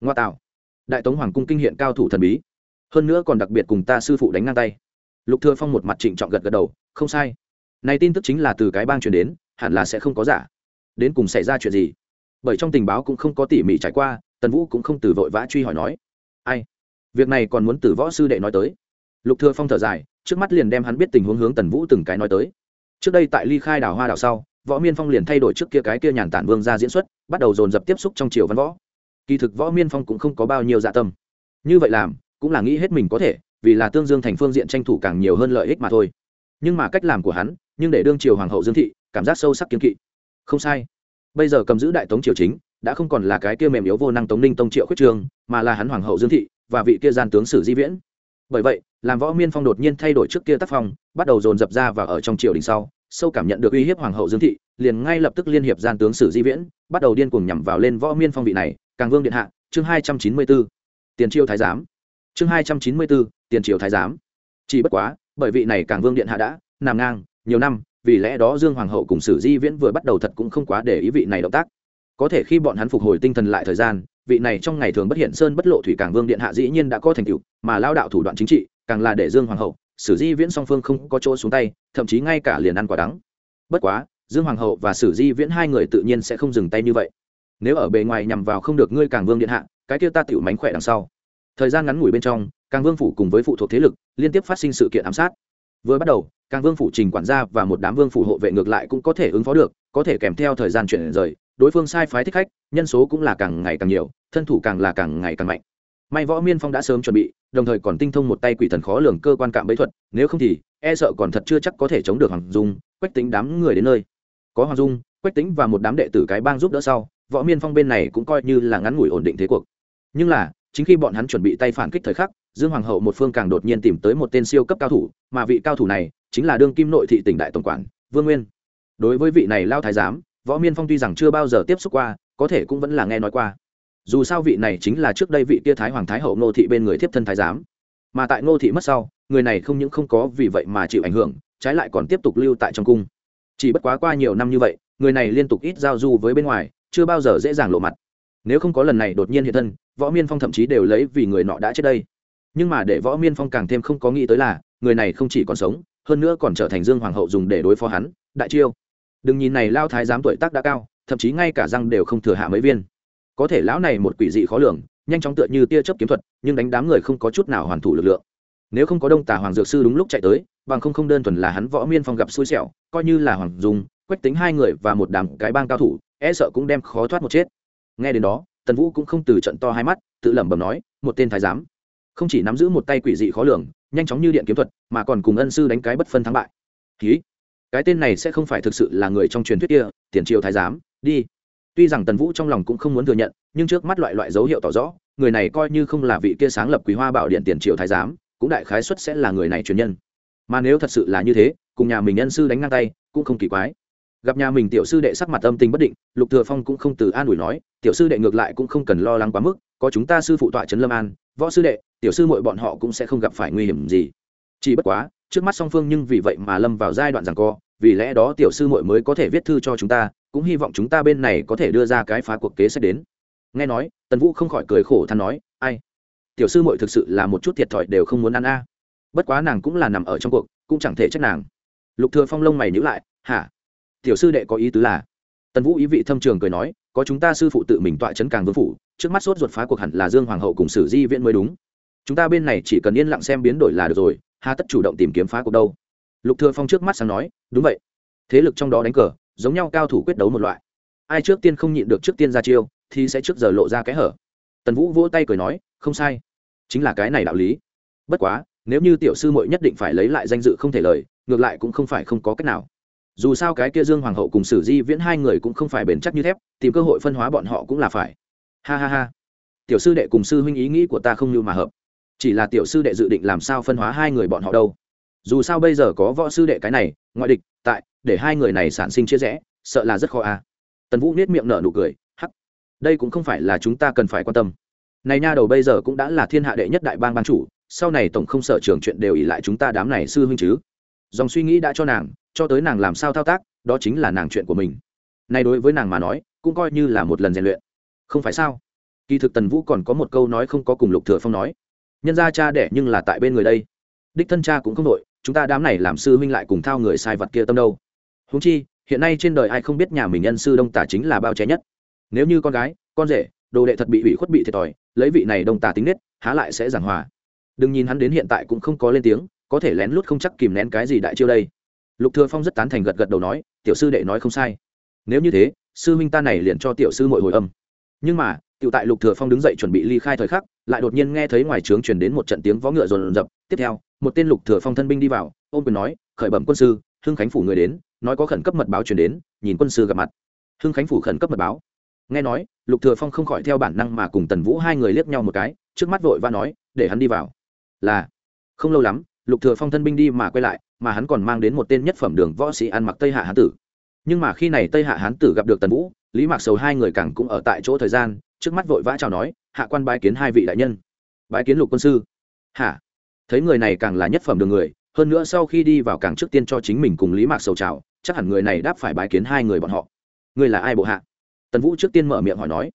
Ngoa tạo, đại tống hoàng cung kinh hiện cao thủ thần bí, hơn nữa còn đặc biệt cùng ta sư phụ đánh ngang tay. Lục thừa phong một mặt trịnh trọng gật gật đầu, không sai này tin tức chính là từ cái bang truyền đến, hẳn là sẽ không có giả. Đến cùng xảy ra chuyện gì? Bởi trong tình báo cũng không có tỉ mỉ trải qua, tần vũ cũng không từ vội vã truy hỏi nói. Ai? Việc này còn muốn từ võ sư đệ nói tới. Lục thừa phong thở dài, trước mắt liền đem hắn biết tình huống hướng tần vũ từng cái nói tới. Trước đây tại ly khai đảo hoa đảo sau, võ miên phong liền thay đổi trước kia cái kia nhàn tản vương ra diễn xuất, bắt đầu dồn dập tiếp xúc trong triều văn võ. Kỳ thực võ miên phong cũng không có bao nhiêu dạ tâm. Như vậy làm, cũng là nghĩ hết mình có thể, vì là tương dương thành phương diện tranh thủ càng nhiều hơn lợi ích mà thôi. Nhưng mà cách làm của hắn nhưng để đương triều hoàng hậu dương thị cảm giác sâu sắc kiếm kỵ. Không sai. Bây giờ cầm giữ đại tống triều chính, đã không còn là cái kia mềm yếu vô năng tống ninh tông triệu khuyết trường, mà là hắn hoàng hậu dương thị và vị kia gian tướng sử di viễn. Bởi vậy, làm võ miên phong đột nhiên thay đổi trước kia tác phong, bắt đầu dồn dập ra và ở trong triều đình sau, sâu cảm nhận được uy hiếp hoàng hậu dương thị, liền ngay lập tức liên hiệp gian tướng sử di viễn, bắt đầu điên cuồng nhằm vào lên võ miên phong vị này, càng vương điện hạ, chương hai trăm chín mươi bốn tiền triều thái giám. Chương hai trăm chín mươi bốn tiền triều thái giám. Chỉ bất quá, bởi vị này càng vương điện hạ đã nằm ngang nhiều năm, vì lẽ đó dương hoàng hậu cùng sử di viễn vừa bắt đầu thật cũng không quá để ý vị này động tác. Có thể khi bọn hắn phục hồi tinh thần lại thời gian, vị này trong ngày thường bất hiện sơn bất lộ thủy càng vương điện hạ dĩ nhiên đã có thành tựu, mà lao đạo thủ đoạn chính trị càng là để dương hoàng hậu, sử di viễn song phương không có chỗ xuống tay, thậm chí ngay cả liền ăn quả đắng. Bất quá, dương hoàng hậu và sử di viễn hai người tự nhiên sẽ không dừng tay như vậy. Nếu ở bề ngoài nhằm vào không được ngươi càng vương điện hạ, cái kia ta tựu mánh khỏe đằng sau. Thời gian ngắn ngủi bên trong càng vương phủ cùng với phụ thuộc thế lực, liên tiếp phát sinh sự kiện ám sát vừa bắt đầu, càng vương phủ trình quản gia và một đám vương phủ hộ vệ ngược lại cũng có thể ứng phó được, có thể kèm theo thời gian chuyển rời, đối phương sai phái thích khách, nhân số cũng là càng ngày càng nhiều, thân thủ càng là càng ngày càng mạnh. May võ miên phong đã sớm chuẩn bị, đồng thời còn tinh thông một tay quỷ thần khó lường cơ quan cạm bẫy thuật, nếu không thì e sợ còn thật chưa chắc có thể chống được hoàng dung, quách tính đám người đến nơi. Có hoàng dung, quách tính và một đám đệ tử cái bang giúp đỡ sau, võ miên phong bên này cũng coi như là ngắn ngủi ổn định thế cuộc. Nhưng là, chính khi bọn hắn chuẩn bị tay phản kích thời khắc dương hoàng hậu một phương càng đột nhiên tìm tới một tên siêu cấp cao thủ, mà vị cao thủ này chính là đương kim nội thị tỉnh đại tổng quản, vương nguyên. Đối với vị này lao thái giám, võ miên phong tuy rằng chưa bao giờ tiếp xúc qua, có thể cũng vẫn là nghe nói qua. Dù sao vị này chính là trước đây vị tia thái hoàng thái hậu ngô thị bên người thiếp thân thái giám. Mà tại ngô thị mất sau, người này không những không có vì vậy mà chịu ảnh hưởng, trái lại còn tiếp tục lưu tại trong cung. Chỉ bất quá qua nhiều năm như vậy, người này liên tục ít giao du với bên ngoài, chưa bao giờ dễ dàng lộ mặt. Nếu không có lần này đột nhiên hiện thân, võ miên phong thậm chí đều lấy vì người nọ đã chết đây nhưng mà để võ miên phong càng thêm không có nghĩ tới là, người này không chỉ còn sống, hơn nữa còn trở thành dương hoàng hậu dùng để đối phó hắn, đại chiêu. Đừng nhìn này lao thái giám tuổi tác đã cao, thậm chí ngay cả răng đều không thừa hạ mấy viên. Có thể lão này một quỷ dị khó lường, nhanh chóng tựa như tia chớp kiếm thuật, nhưng đánh đám người không có chút nào hoàn thủ lực lượng. Nếu không có đông tà hoàng dược sư đúng lúc chạy tới, bằng không không đơn thuần là hắn võ miên phong gặp xui xẻo, coi như là hoàng dung, quách tính hai người và một đám cái bang cao thủ e sợ cũng đem khó thoát một chết. Nghe đến đó, tần vũ cũng không từ trận to hai mắt, tự lẩm bẩm nói, một tên thái giám không chỉ nắm giữ một tay quỷ dị khó lường, nhanh chóng như điện kiếm thuật, mà còn cùng ân sư đánh cái bất phân thắng bại. Ký cái tên này sẽ không phải thực sự là người trong truyền thuyết kia, tiền triều thái giám, đi. Tuy rằng tần vũ trong lòng cũng không muốn thừa nhận, nhưng trước mắt loại loại dấu hiệu tỏ rõ, người này coi như không là vị kia sáng lập quý hoa bảo điện tiền triều thái giám, cũng đại khái xuất sẽ là người này truyền nhân. Mà nếu thật sự là như thế, cùng nhà mình nhân sư đánh ngang tay, cũng không kỳ quái gặp nhà mình tiểu sư đệ sắc mặt âm tình bất định, lục thừa phong cũng không từ an ủi nói, tiểu sư đệ ngược lại cũng không cần lo lắng quá mức, có chúng ta sư phụ tọa trấn lâm an, võ sư đệ, tiểu sư muội bọn họ cũng sẽ không gặp phải nguy hiểm gì. Chỉ bất quá, trước mắt song phương nhưng vì vậy mà lâm vào giai đoạn giằng co, vì lẽ đó tiểu sư muội mới có thể viết thư cho chúng ta, cũng hy vọng chúng ta bên này có thể đưa ra cái phá cuộc kế sách đến. Nghe nói, tần vũ không khỏi cười khổ than nói, ai, tiểu sư muội thực sự là một chút thiệt thòi đều không muốn ăn a. Bất quá nàng cũng là nằm ở trong cuộc, cũng chẳng thể trách nàng. Lục thừa phong lông mày nhíu lại, hả? Tiểu sư đệ có ý tứ là, tần vũ ý vị thâm trường cười nói, có chúng ta sư phụ tự mình tọa chấn càng vương phủ, trước mắt sốt ruột phá cuộc hẳn là dương hoàng hậu cùng sử di viễn mới đúng. Chúng ta bên này chỉ cần yên lặng xem biến đổi là được rồi, hà tất chủ động tìm kiếm phá cuộc đâu. Lục thừa phong trước mắt sáng nói, đúng vậy. Thế lực trong đó đánh cờ, giống nhau cao thủ quyết đấu một loại. Ai trước tiên không nhịn được trước tiên ra chiêu, thì sẽ trước giờ lộ ra cái hở. Tần vũ vỗ tay cười nói, không sai. Chính là cái này đạo lý. Bất quá, nếu như tiểu sư muội nhất định phải lấy lại danh dự không thể lời, ngược lại cũng không phải không có cách nào dù sao cái kia dương hoàng hậu cùng sử di viễn hai người cũng không phải bền chắc như thép, tìm cơ hội phân hóa bọn họ cũng là phải. Ha ha ha. Tiểu sư đệ cùng sư huynh ý nghĩ của ta không như mà hợp. Chỉ là tiểu sư đệ dự định làm sao phân hóa hai người bọn họ đâu. Dù sao bây giờ có võ sư đệ cái này, ngoại địch, tại, để hai người này sản sinh chia rẽ, sợ là rất khó à. Tần vũ nết miệng nở nụ cười, hắc. Đây cũng không phải là chúng ta cần phải quan tâm. Này nha đầu bây giờ cũng đã là thiên hạ đệ nhất đại bang ban chủ, sau này tổng không sợ trường chuyện đều ỉ lại chúng ta đám này sư huynh chứ. Dòng suy nghĩ đã cho nàng cho tới nàng làm sao thao tác, đó chính là nàng chuyện của mình. Nay đối với nàng mà nói, cũng coi như là một lần rèn luyện. Không phải sao? Kỳ thực tần vũ còn có một câu nói không có cùng lục thừa phong nói. Nhân ra cha đẻ nhưng là tại bên người đây. Đích thân cha cũng không đội chúng ta đám này làm sư huynh lại cùng thao người sai vật kia tâm đâu. Huống chi, hiện nay trên đời ai không biết nhà mình nhân sư đông tả chính là bao che nhất. Nếu như con gái, con rể, đồ đệ thật bị ủy khuất bị thiệt thòi, lấy vị này đông tả tính nết, há lại sẽ giảng hòa. Đừng nhìn hắn đến hiện tại cũng không có lên tiếng, có thể lén lút không chắc kìm nén cái gì đại chiêu đây lục thừa phong rất tán thành gật gật đầu nói, tiểu sư đệ nói không sai. Nếu như thế, sư huynh ta này liền cho tiểu sư muội hồi âm. Nhưng mà, tiểu tại lục thừa phong đứng dậy chuẩn bị ly khai thời khắc, lại đột nhiên nghe thấy ngoài trướng truyền đến một trận tiếng vó ngựa rồn rập. Tiếp theo, một tên lục thừa phong thân binh đi vào, ôm quyền nói, khởi bẩm quân sư, hưng khánh phủ người đến, nói có khẩn cấp mật báo truyền đến, nhìn quân sư gặp mặt. Hưng khánh phủ khẩn cấp mật báo. Nghe nói, lục thừa phong không khỏi theo bản năng mà cùng tần vũ hai người liếc nhau một cái, trước mắt vội va nói, để hắn đi vào. Là, không lâu lắm, lục thừa phong thân binh đi mà quay lại mà hắn còn mang đến một tên nhất phẩm đường võ sĩ ăn mặc tây hạ hán tử. Nhưng mà khi này tây hạ hán tử gặp được tần vũ, lý mạc sầu hai người càng cũng ở tại chỗ thời gian, trước mắt vội vã chào nói, hạ quan bái kiến hai vị đại nhân. Bái kiến lục quân sư. Hả? Thấy người này càng là nhất phẩm đường người, hơn nữa sau khi đi vào càng trước tiên cho chính mình cùng lý mạc sầu chào, chắc hẳn người này đáp phải bái kiến hai người bọn họ. Người là ai bộ hạ? Tần vũ trước tiên mở miệng hỏi nói.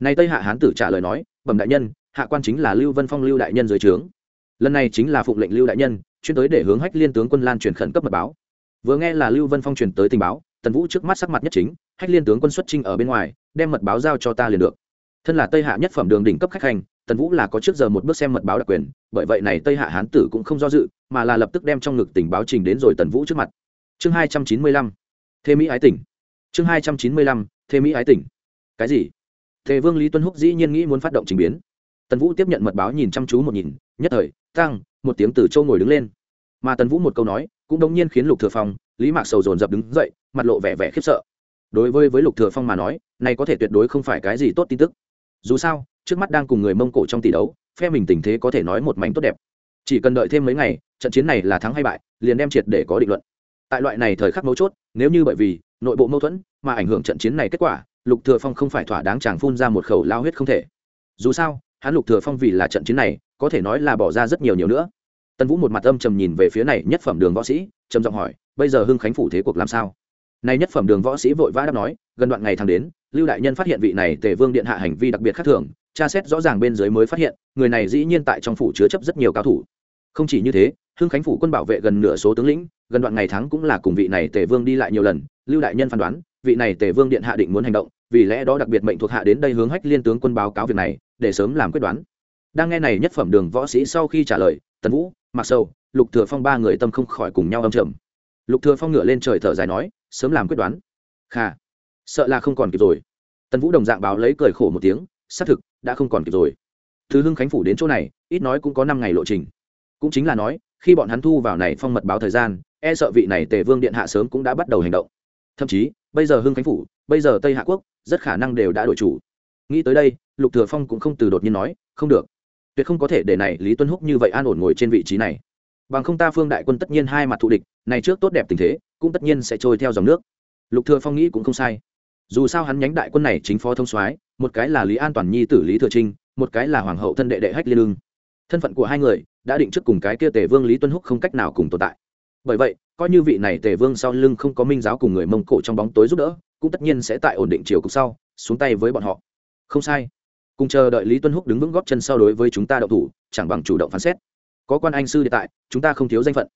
Này tây hạ hán tử trả lời nói, bẩm đại nhân, hạ quan chính là lưu vân phong lưu đại nhân dưới trướng lần này chính là phụng lệnh lưu đại nhân, chuyên tới để hướng hách liên tướng quân lan truyền khẩn cấp mật báo. Vừa nghe là lưu vân phong truyền tới tình báo, tần vũ trước mắt sắc mặt nhất chính, hách liên tướng quân xuất trinh ở bên ngoài, đem mật báo giao cho ta liền được. Thân là tây hạ nhất phẩm đường đỉnh cấp khách hành, tần vũ là có trước giờ một bước xem mật báo đặc quyền, bởi vậy này tây hạ hán tử cũng không do dự, mà là lập tức đem trong ngực tình báo trình đến rồi tần vũ trước mặt. Chương hai trăm chín mươi lăm. Thế mỹ ái tỉnh. Chương hai trăm chín mươi lăm. Thế mỹ ái tỉnh. Cái gì? Thế vương lý tuân húc dĩ nhiên nghĩ muốn phát động trình biến tần vũ tiếp nhận mật báo nhìn chăm chú một nhìn, nhất thời tăng một tiếng từ châu ngồi đứng lên. Mà tần vũ một câu nói, cũng đống nhiên khiến lục thừa phong, lý mạc sầu dồn dập đứng dậy, mặt lộ vẻ vẻ khiếp sợ. Đối với với lục thừa phong mà nói, này có thể tuyệt đối không phải cái gì tốt tin tức. Dù sao, trước mắt đang cùng người mông cổ trong tỷ đấu, phe mình tình thế có thể nói một mảnh tốt đẹp. Chỉ cần đợi thêm mấy ngày, trận chiến này là thắng hay bại, liền đem triệt để có định luận. Tại loại này thời khắc mấu chốt, nếu như bởi vì nội bộ mâu thuẫn mà ảnh hưởng trận chiến này kết quả, lục thừa phong không phải thỏa đáng chàng phun ra một khẩu lao huyết không thể. Dù sao hắn lục thừa phong vì là trận chiến này, có thể nói là bỏ ra rất nhiều nhiều nữa. Tần vũ một mặt âm trầm nhìn về phía này nhất phẩm đường võ sĩ, trầm giọng hỏi, bây giờ hưng khánh phủ thế cuộc làm sao? Này nhất phẩm đường võ sĩ vội vã đáp nói, gần đoạn ngày tháng đến, lưu đại nhân phát hiện vị này tề vương điện hạ hành vi đặc biệt khác thường, tra xét rõ ràng bên dưới mới phát hiện, người này dĩ nhiên tại trong phủ chứa chấp rất nhiều cao thủ. Không chỉ như thế, hưng khánh phủ quân bảo vệ gần nửa số tướng lĩnh, gần đoạn ngày tháng cũng là cùng vị này tề vương đi lại nhiều lần, lưu đại nhân phán đoán, vị này tề vương điện hạ định muốn hành động vì lẽ đó đặc biệt mệnh thuộc hạ đến đây hướng hách liên tướng quân báo cáo việc này, để sớm làm quyết đoán. Đang nghe này nhất phẩm đường võ sĩ sau khi trả lời, tần vũ mặc sâu lục thừa phong ba người tâm không khỏi cùng nhau âm trầm. Lục thừa phong ngửa lên trời thở dài nói, sớm làm quyết đoán. Kha sợ là không còn kịp rồi. Tần vũ đồng dạng báo lấy cười khổ một tiếng, xác thực, đã không còn kịp rồi. Thứ hưng khánh phủ đến chỗ này, ít nói cũng có năm ngày lộ trình. Cũng chính là nói, khi bọn hắn thu vào này phong mật báo thời gian e sợ vị này tề vương điện hạ sớm cũng đã bắt đầu hành động. Thậm chí, bây giờ hưng khánh phủ, bây giờ tây hạ quốc rất khả năng đều đã đổi chủ. Nghĩ tới đây, lục thừa phong cũng không từ đột nhiên nói, không được. Tuyệt không có thể để này lý tuân húc như vậy an ổn ngồi trên vị trí này. Bằng không ta phương đại quân tất nhiên hai mặt thù địch, này trước tốt đẹp tình thế, cũng tất nhiên sẽ trôi theo dòng nước. Lục thừa phong nghĩ cũng không sai. Dù sao hắn nhánh đại quân này chính phó thông soái, một cái là lý an toàn nhi tử lý thừa trinh, một cái là hoàng hậu thân đệ đệ hách liên lương thân phận của hai người đã định trước cùng cái kia tề vương lý tuân húc không cách nào cùng tồn tại. Bởi vậy, coi như vị này tề vương sau lưng không có minh giáo cùng người mông cổ trong bóng tối giúp đỡ cũng tất nhiên sẽ tại ổn định chiều cục sau, xuống tay với bọn họ. Không sai. Cùng chờ đợi lý tuân húc đứng vững góp chân sau đối với chúng ta đậu thủ, chẳng bằng chủ động phán xét. Có quan anh sư địa tại chúng ta không thiếu danh phận.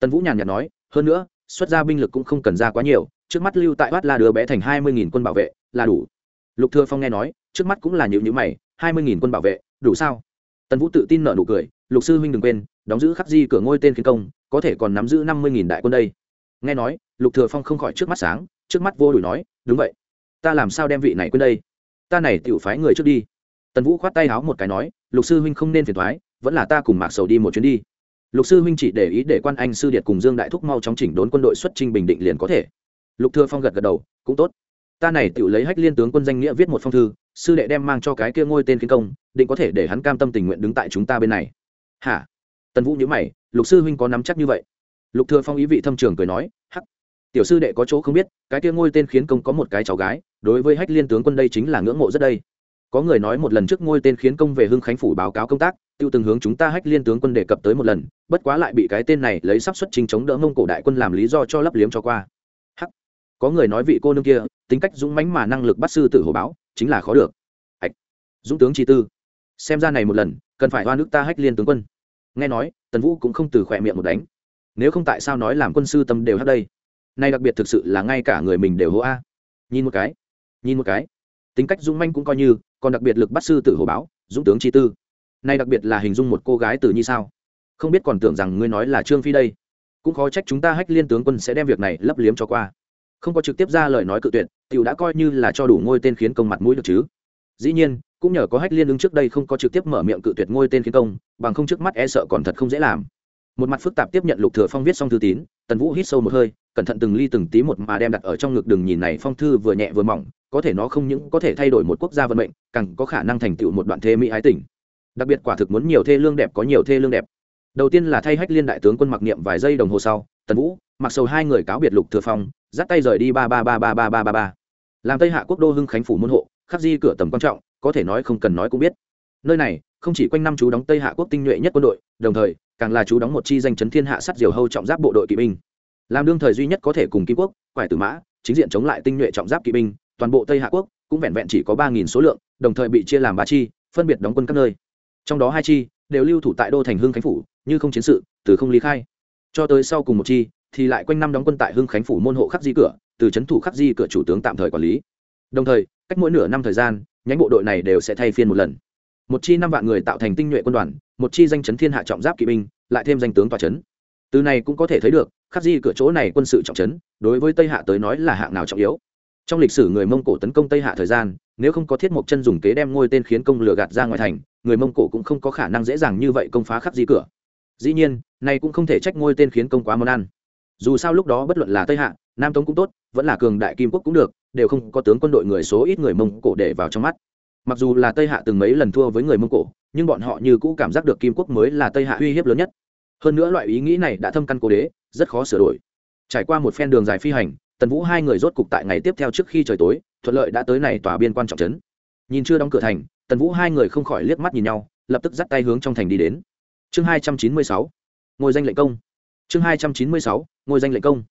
Tần vũ nhàn nhạt nói, hơn nữa, xuất ra binh lực cũng không cần ra quá nhiều, trước mắt lưu tại bát la đứa bé thành hai mươi nghìn quân bảo vệ, là đủ. Lục thừa phong nghe nói, trước mắt cũng là nhịu nhữ mày, hai mươi nghìn quân bảo vệ, đủ sao? Tần vũ tự tin nợ nụ cười, lục sư huynh đừng quên, đóng giữ khắc di cửa ngôi tên khiến công, có thể còn nắm giữ năm mươi nghìn đại quân đây. Nghe nói, lục thừa phong không khỏi trước mắt sáng, trước mắt vô đuổi nói đúng vậy. Ta làm sao đem vị này quên đây? Ta này tiểu phái người trước đi. Tần vũ khoát tay háo một cái nói, lục sư huynh không nên phiền thoái vẫn là ta cùng mạc sầu đi một chuyến đi. Lục sư huynh chỉ để ý để quan anh sư điệt cùng dương đại thúc mau chóng chỉnh đốn quân đội xuất trình bình định liền có thể. Lục thừa phong gật gật đầu, cũng tốt. Ta này tự lấy hách liên tướng quân danh nghĩa viết một phong thư, sư đệ đem mang cho cái kia ngôi tên kiến công, định có thể để hắn cam tâm tình nguyện đứng tại chúng ta bên này. Hả? Tần vũ nhíu mày, lục sư huynh có nắm chắc như vậy? Lục thừa phong ý vị thâm trường cười nói, hắc tiểu sư đệ có chỗ không biết, cái kia ngôi tên khiến công có một cái cháu gái, đối với hách liên tướng quân đây chính là ngưỡng mộ rất đây. Có người nói một lần trước ngôi tên khiến công về hưng khánh phủ báo cáo công tác, tiêu từng hướng chúng ta hách liên tướng quân đề cập tới một lần, bất quá lại bị cái tên này lấy sắp xuất trình chống đỡ mông cổ đại quân làm lý do cho lấp liếm cho qua. Hắc. Có người nói vị cô nương kia, tính cách dũng mãnh mà năng lực bắt sư tử hồ báo, chính là khó được. Hạch. Dũng tướng chi tư. Xem ra này một lần, cần phải hoa nước ta hách liên tướng quân. Nghe nói, tần vũ cũng không từ khỏe miệng một đánh. Nếu không tại sao nói làm quân sư tâm đều hát đây? Nay đặc biệt thực sự là ngay cả người mình đều hô a. Nhìn một cái, nhìn một cái. Tính cách dũng manh cũng coi như, còn đặc biệt lực bắt sư tử hồ báo, dũng tướng chi tư. Nay đặc biệt là hình dung một cô gái từ như sao? Không biết còn tưởng rằng ngươi nói là trương phi đây. Cũng khó trách chúng ta hách liên tướng quân sẽ đem việc này lấp liếm cho qua. Không có trực tiếp ra lời nói cự tuyệt, tiểu đã coi như là cho đủ ngôi tên khiến công mặt mũi được chứ. Dĩ nhiên, cũng nhờ có hách liên ứng trước đây không có trực tiếp mở miệng cự tuyệt ngôi tên khiến công, bằng không trước mắt e sợ còn thật không dễ làm một mặt phức tạp tiếp nhận lục thừa phong viết xong thư tín, tần vũ hít sâu một hơi, cẩn thận từng ly từng tí một mà đem đặt ở trong ngực đường nhìn này phong thư vừa nhẹ vừa mỏng, có thể nó không những có thể thay đổi một quốc gia vận mệnh, càng có khả năng thành tựu một đoạn thê mỹ ái tình. Đặc biệt quả thực muốn nhiều thê lương đẹp có nhiều thê lương đẹp. Đầu tiên là thay hách liên đại tướng quân mặc niệm vài giây đồng hồ sau, tần vũ, mặc sầu hai người cáo biệt lục thừa phong, dắt tay rời đi ba ba ba ba ba ba ba ba. Làm tây hạ quốc đô hưng khánh phủ môn hộ, khắc di cửa tầm quan trọng, có thể nói không cần nói cũng biết. Nơi này, không chỉ quanh năm chú đóng tây hạ quốc tinh nhuệ nhất quân đội, đồng thời càng là chú đóng một chi danh chấn thiên hạ sắt diều hâu trọng giáp bộ đội kỵ binh. Làm đương thời duy nhất có thể cùng kim quốc, quải tử mã, chính diện chống lại tinh nhuệ trọng giáp kỵ binh, toàn bộ tây hạ quốc, cũng vẹn vẹn chỉ có ba nghìn số lượng, đồng thời bị chia làm ba chi, phân biệt đóng quân các nơi. Trong đó hai chi đều lưu thủ tại đô thành hưng khánh phủ, như không chiến sự, từ không ly khai. Cho tới sau cùng một chi thì lại quanh năm đóng quân tại hưng khánh phủ môn hộ khắc di cửa, từ c h ấ n thủ khắc di cửa chủ tướng tạm thời quản lý. Đồng thời, cách mỗi nửa năm thời gian, nhánh bộ đội này đều sẽ thay phiên một lần. Một chi năm vạn người tạo thành tinh nhuệ quân đoàn một chi danh chấn thiên hạ trọng giáp kỵ binh, lại thêm danh tướng tòa chấn. Từ này cũng có thể thấy được, khắc di cửa chỗ này quân sự trọng chấn, đối với tây hạ tới nói là hạng nào trọng yếu. Trong lịch sử người mông cổ tấn công tây hạ thời gian, nếu không có thiết mộc chân dùng kế đem ngôi tên khiến công lừa gạt ra ngoài thành, người mông cổ cũng không có khả năng dễ dàng như vậy công phá khắc di cửa. Dĩ nhiên, này cũng không thể trách ngôi tên khiến công quá món ăn. Dù sao lúc đó bất luận là tây hạ, nam tống cũng tốt, vẫn là cường đại kim quốc cũng được, đều không có tướng quân đội người số ít người mông cổ để vào trong mắt. Mặc dù là tây hạ từng mấy lần thua với người mông cổ nhưng bọn họ như cũ cảm giác được kim quốc mới là tây hạ uy hiếp lớn nhất. Hơn nữa loại ý nghĩ này đã thâm căn cố đế, rất khó sửa đổi. Trải qua một phen đường dài phi hành, tần vũ hai người rốt cục tại ngày tiếp theo trước khi trời tối, thuận lợi đã tới này tòa biên quan trọng trấn. Nhìn chưa đóng cửa thành, tần vũ hai người không khỏi liếc mắt nhìn nhau, lập tức dắt tay hướng trong thành đi đến. Chương hai trăm chín mươi sáu ngôi danh lệnh công. Chương hai trăm chín mươi sáu ngôi danh lệnh công.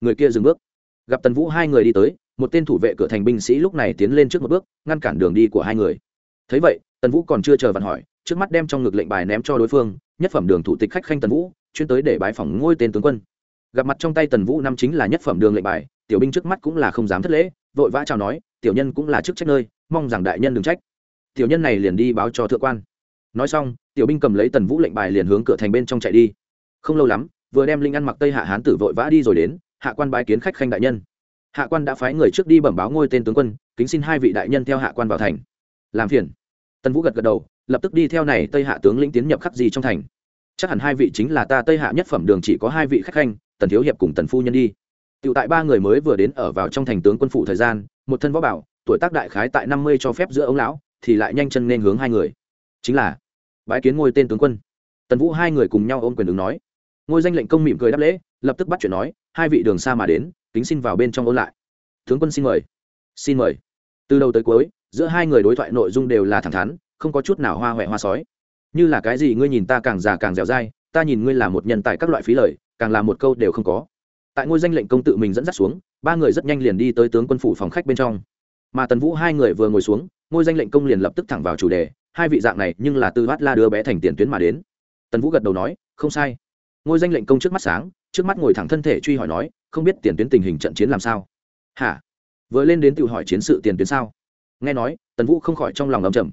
Người kia dừng bước. Gặp tần vũ hai người đi tới, một tên thủ vệ cửa thành binh sĩ lúc này tiến lên trước một bước, ngăn cản đường đi của hai người. Thấy vậy, tần vũ còn chưa chờ vặn hỏi trước mắt đem trong ngực lệnh bài ném cho đối phương, nhất phẩm đường thủ tịch khách khanh tần vũ, chuyên tới để bái phỏng ngôi tên tướng quân. Gặp mặt trong tay tần vũ năm chính là nhất phẩm đường lệnh bài, tiểu binh trước mắt cũng là không dám thất lễ, vội vã chào nói, tiểu nhân cũng là chức trách nơi, mong rằng đại nhân đừng trách. Tiểu nhân này liền đi báo cho thượng quan. Nói xong, tiểu binh cầm lấy tần vũ lệnh bài liền hướng cửa thành bên trong chạy đi. Không lâu lắm, vừa đem linh ăn mặc tây hạ hán tử vội vã đi rồi đến, hạ quan bái kiến khách khanh đại nhân. Hạ quan đã phái người trước đi bẩm báo ngôi tên tướng quân, kính xin hai vị đại nhân theo hạ quan vào thành. Làm phiền. Tần vũ gật gật đầu lập tức đi theo này tây hạ tướng lĩnh tiến nhập khắc gì trong thành chắc hẳn hai vị chính là ta tây hạ nhất phẩm đường chỉ có hai vị khách khanh tần thiếu hiệp cùng tần phu nhân đi tựu tại ba người mới vừa đến ở vào trong thành tướng quân phủ thời gian, một thân võ bảo, tuổi tác đại khái tại năm mươi cho phép giữa ông lão, thì lại nhanh chân nên hướng hai người. Chính là bái kiến ngôi tên tướng quân. Tần Vũ hai người cùng nhau ôm quyền đứng nói. Ngôi danh lệnh công mỉm cười đáp lễ, lập tức bắt chuyện nói, hai vị đường xa mà đến, kính xin vào bên trong ôn lại. Tướng quân xin mời. Xin mời. Từ đầu tới cuối, giữa hai người đối thoại nội dung đều là thẳng thắn, không có chút nào hoa hoẹ hoa sói. Như là cái gì ngươi nhìn ta càng già càng dẻo dai, ta nhìn ngươi là một nhân tài các loại phí lời, càng là một câu đều không có. Tại ngôi danh lệnh công tự mình dẫn dắt xuống ba người rất nhanh liền đi tới tướng quân phủ phòng khách bên trong. Mà tần vũ hai người vừa ngồi xuống ngôi danh lệnh công liền lập tức thẳng vào chủ đề hai vị dạng này nhưng là tư hát la đưa bé thành tiền tuyến mà đến. Tần vũ gật đầu nói không sai. Ngôi danh lệnh công trước mắt sáng trước mắt ngồi thẳng thân thể truy hỏi nói không biết tiền tuyến tình hình trận chiến làm sao? Hả? Vừa lên đến tự hỏi chiến sự tiền tuyến sao? Nghe nói tần vũ không khỏi trong lòng ấm chầm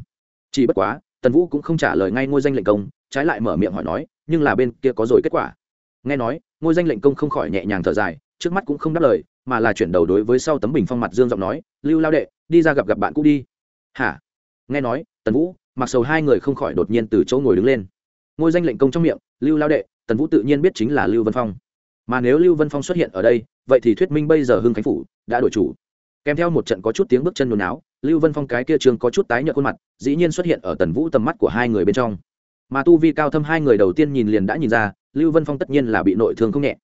chỉ bất quá, tần vũ cũng không trả lời ngay ngôi danh lệnh công, trái lại mở miệng hỏi nói, nhưng là bên kia có rồi kết quả. Nghe nói, ngôi danh lệnh công không khỏi nhẹ nhàng thở dài, trước mắt cũng không đáp lời, mà là chuyển đầu đối với sau tấm bình phong mặt dương giọng nói, lưu lao đệ, đi ra gặp gặp bạn cũ đi. Hả? Nghe nói, tần vũ, mặc sầu hai người không khỏi đột nhiên từ chỗ ngồi đứng lên. Ngôi danh lệnh công trong miệng, lưu lao đệ, tần vũ tự nhiên biết chính là lưu vân phong. Mà nếu lưu vân phong xuất hiện ở đây, vậy thì thuyết minh bây giờ hưng khánh phủ đã đổi chủ kèm theo một trận có chút tiếng bước chân nôn náo, lưu vân phong cái kia trường có chút tái nhợt khuôn mặt, dĩ nhiên xuất hiện ở tần vũ tầm mắt của hai người bên trong. Mà tu vi cao thâm hai người đầu tiên nhìn liền đã nhìn ra, lưu vân phong tất nhiên là bị nội thương không nhẹ.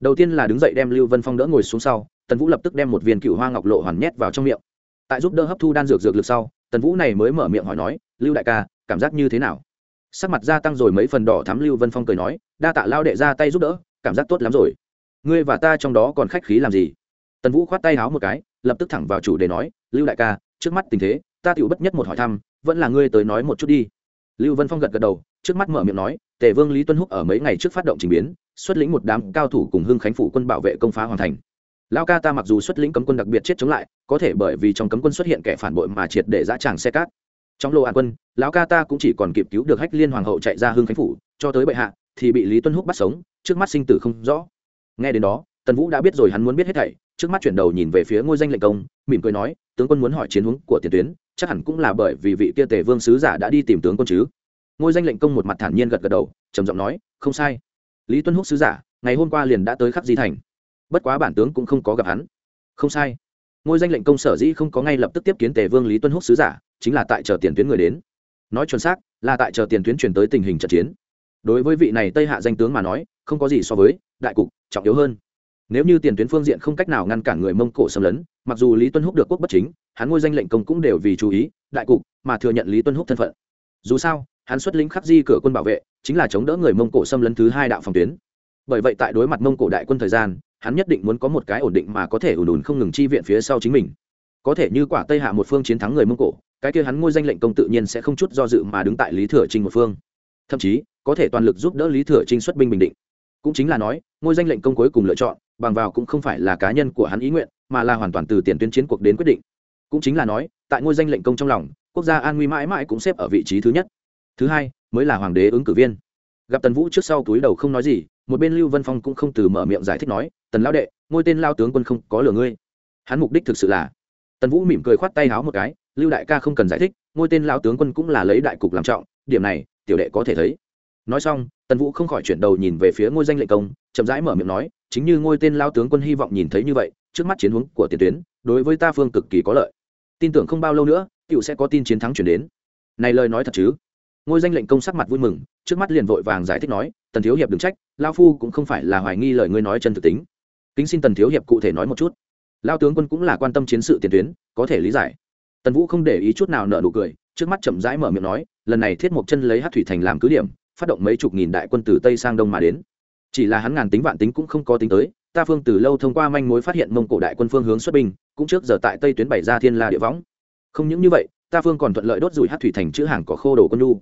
Đầu tiên là đứng dậy đem lưu vân phong đỡ ngồi xuống sau, tần vũ lập tức đem một viên cựu hoa ngọc lộ hoàn nhét vào trong miệng. Tại giúp đỡ hấp thu đan dược dược lực sau, tần vũ này mới mở miệng hỏi nói, lưu đại ca, cảm giác như thế nào? Sắc mặt gia tăng rồi mấy phần đỏ thắm, lưu vân phong cười nói, đa tạ lao đệ ra tay giúp đỡ, cảm giác tốt lắm rồi. Ngươi và ta trong đó còn khách khí làm gì? Tần vũ khoát tay háo một cái lập tức thẳng vào chủ đề nói, lưu đại ca, trước mắt tình thế, ta tựu bất nhất một hỏi thăm, vẫn là ngươi tới nói một chút đi. Lưu vân phong gật gật đầu, trước mắt mở miệng nói, tề vương lý tuân húc ở mấy ngày trước phát động trình biến, xuất lĩnh một đám cao thủ cùng hưng khánh phủ quân bảo vệ công phá hoàn thành. Lao ca ta mặc dù xuất lĩnh cấm quân đặc biệt chết chống lại, có thể bởi vì trong cấm quân xuất hiện kẻ phản bội mà triệt để dã tràng xe cát. Trong lô an quân, lão ca ta cũng chỉ còn kịp cứu được hách liên hoàng hậu chạy ra hưng khánh phủ, cho tới bệ hạ, thì bị lý tuân húc bắt sống, trước mắt sinh tử không rõ. Nghe đến đó, tần vũ đã biết rồi hắn muốn biết hết thảy trước mắt chuyển đầu nhìn về phía ngôi danh lệnh công, mỉm cười nói, tướng quân muốn hỏi chiến hướng của tiền tuyến, chắc hẳn cũng là bởi vì vị kia tề vương sứ giả đã đi tìm tướng quân chứ. Ngôi danh lệnh công một mặt thản nhiên gật gật đầu, trầm giọng nói, không sai. Lý tuân húc sứ giả, ngày hôm qua liền đã tới khắc di thành. Bất quá bản tướng cũng không có gặp hắn. Không sai. Ngôi danh lệnh công sở dĩ không có ngay lập tức tiếp kiến tề vương lý tuân húc sứ giả, chính là tại chờ tiền tuyến người đến. Nói chuẩn xác, là tại chờ tiền tuyến chuyển tới tình hình trận chiến. Đối với vị này tây hạ danh tướng mà nói, không có gì so với, đại cục trọng yếu hơn nếu như tiền tuyến phương diện không cách nào ngăn cản người mông cổ xâm lấn, mặc dù lý tuân húc được quốc bất chính, hắn ngôi danh lệnh công cũng đều vì chú ý, đại cục mà thừa nhận lý tuân húc thân phận. Dù sao, hắn xuất lĩnh khắc di cửa quân bảo vệ, chính là chống đỡ người mông cổ xâm lấn thứ hai đạo phòng tuyến. Bởi vậy tại đối mặt mông cổ đại quân thời gian, hắn nhất định muốn có một cái ổn định mà có thể ủn ủn không ngừng chi viện phía sau chính mình. Có thể như quả tây hạ một phương chiến thắng người mông cổ, cái kia hắn ngôi danh lệnh công tự nhiên sẽ không chút do dự mà đứng tại lý thừa trinh một phương. Thậm chí, có thể toàn lực giúp đỡ lý thừa trinh xuất binh bình định. Cũng chính là nói, ngôi danh lệnh công cuối cùng lựa chọn bằng vào cũng không phải là cá nhân của hắn ý nguyện, mà là hoàn toàn từ tiền tuyến chiến cuộc đến quyết định. Cũng chính là nói, tại ngôi danh lệnh công trong lòng, quốc gia an nguy mãi mãi cũng xếp ở vị trí thứ nhất. Thứ hai, mới là hoàng đế ứng cử viên. Gặp tần vũ trước sau túi đầu không nói gì, một bên lưu vân phong cũng không từ mở miệng giải thích nói, tần lao đệ, ngôi tên lao tướng quân không có lừa ngươi. Hắn mục đích thực sự là, tần vũ mỉm cười khoát tay háo một cái, lưu đại ca không cần giải thích, ngôi tên lao tướng quân cũng là lấy đại cục làm trọng, điểm này tiểu đệ có thể thấy. Nói xong tần vũ không khỏi chuyển đầu nhìn về phía ngôi danh lệnh công, chậm rãi mở miệng nói, chính như ngôi tên lao tướng quân hy vọng nhìn thấy như vậy, trước mắt chiến hướng của tiền tuyến, đối với ta phương cực kỳ có lợi. Tin tưởng không bao lâu nữa, cựu sẽ có tin chiến thắng chuyển đến. Này lời nói thật chứ? Ngôi danh lệnh công sắc mặt vui mừng, trước mắt liền vội vàng giải thích nói, tần thiếu hiệp đừng trách, lao phu cũng không phải là hoài nghi lời ngươi nói chân thực tính. Kính xin tần thiếu hiệp cụ thể nói một chút. Lao tướng quân cũng là quan tâm chiến sự tiền tuyến, có thể lý giải. Tần vũ không để ý chút nào nợ nụ cười, trước mắt chậm rãi mở miệng nói, lần này thiết mộc chân lấy hát thủy thành làm cứ điểm phát động mấy chục nghìn đại quân từ tây sang đông mà đến. Chỉ là hắn ngàn tính vạn tính cũng không có tính tới, ta phương từ lâu thông qua manh mối phát hiện mông cổ đại quân phương hướng xuất binh, cũng trước giờ tại tây tuyến bảy ra thiên la địa võng. Không những như vậy, ta phương còn thuận lợi đốt rủi hát thủy thành chữ hàng có khô đồ quân lu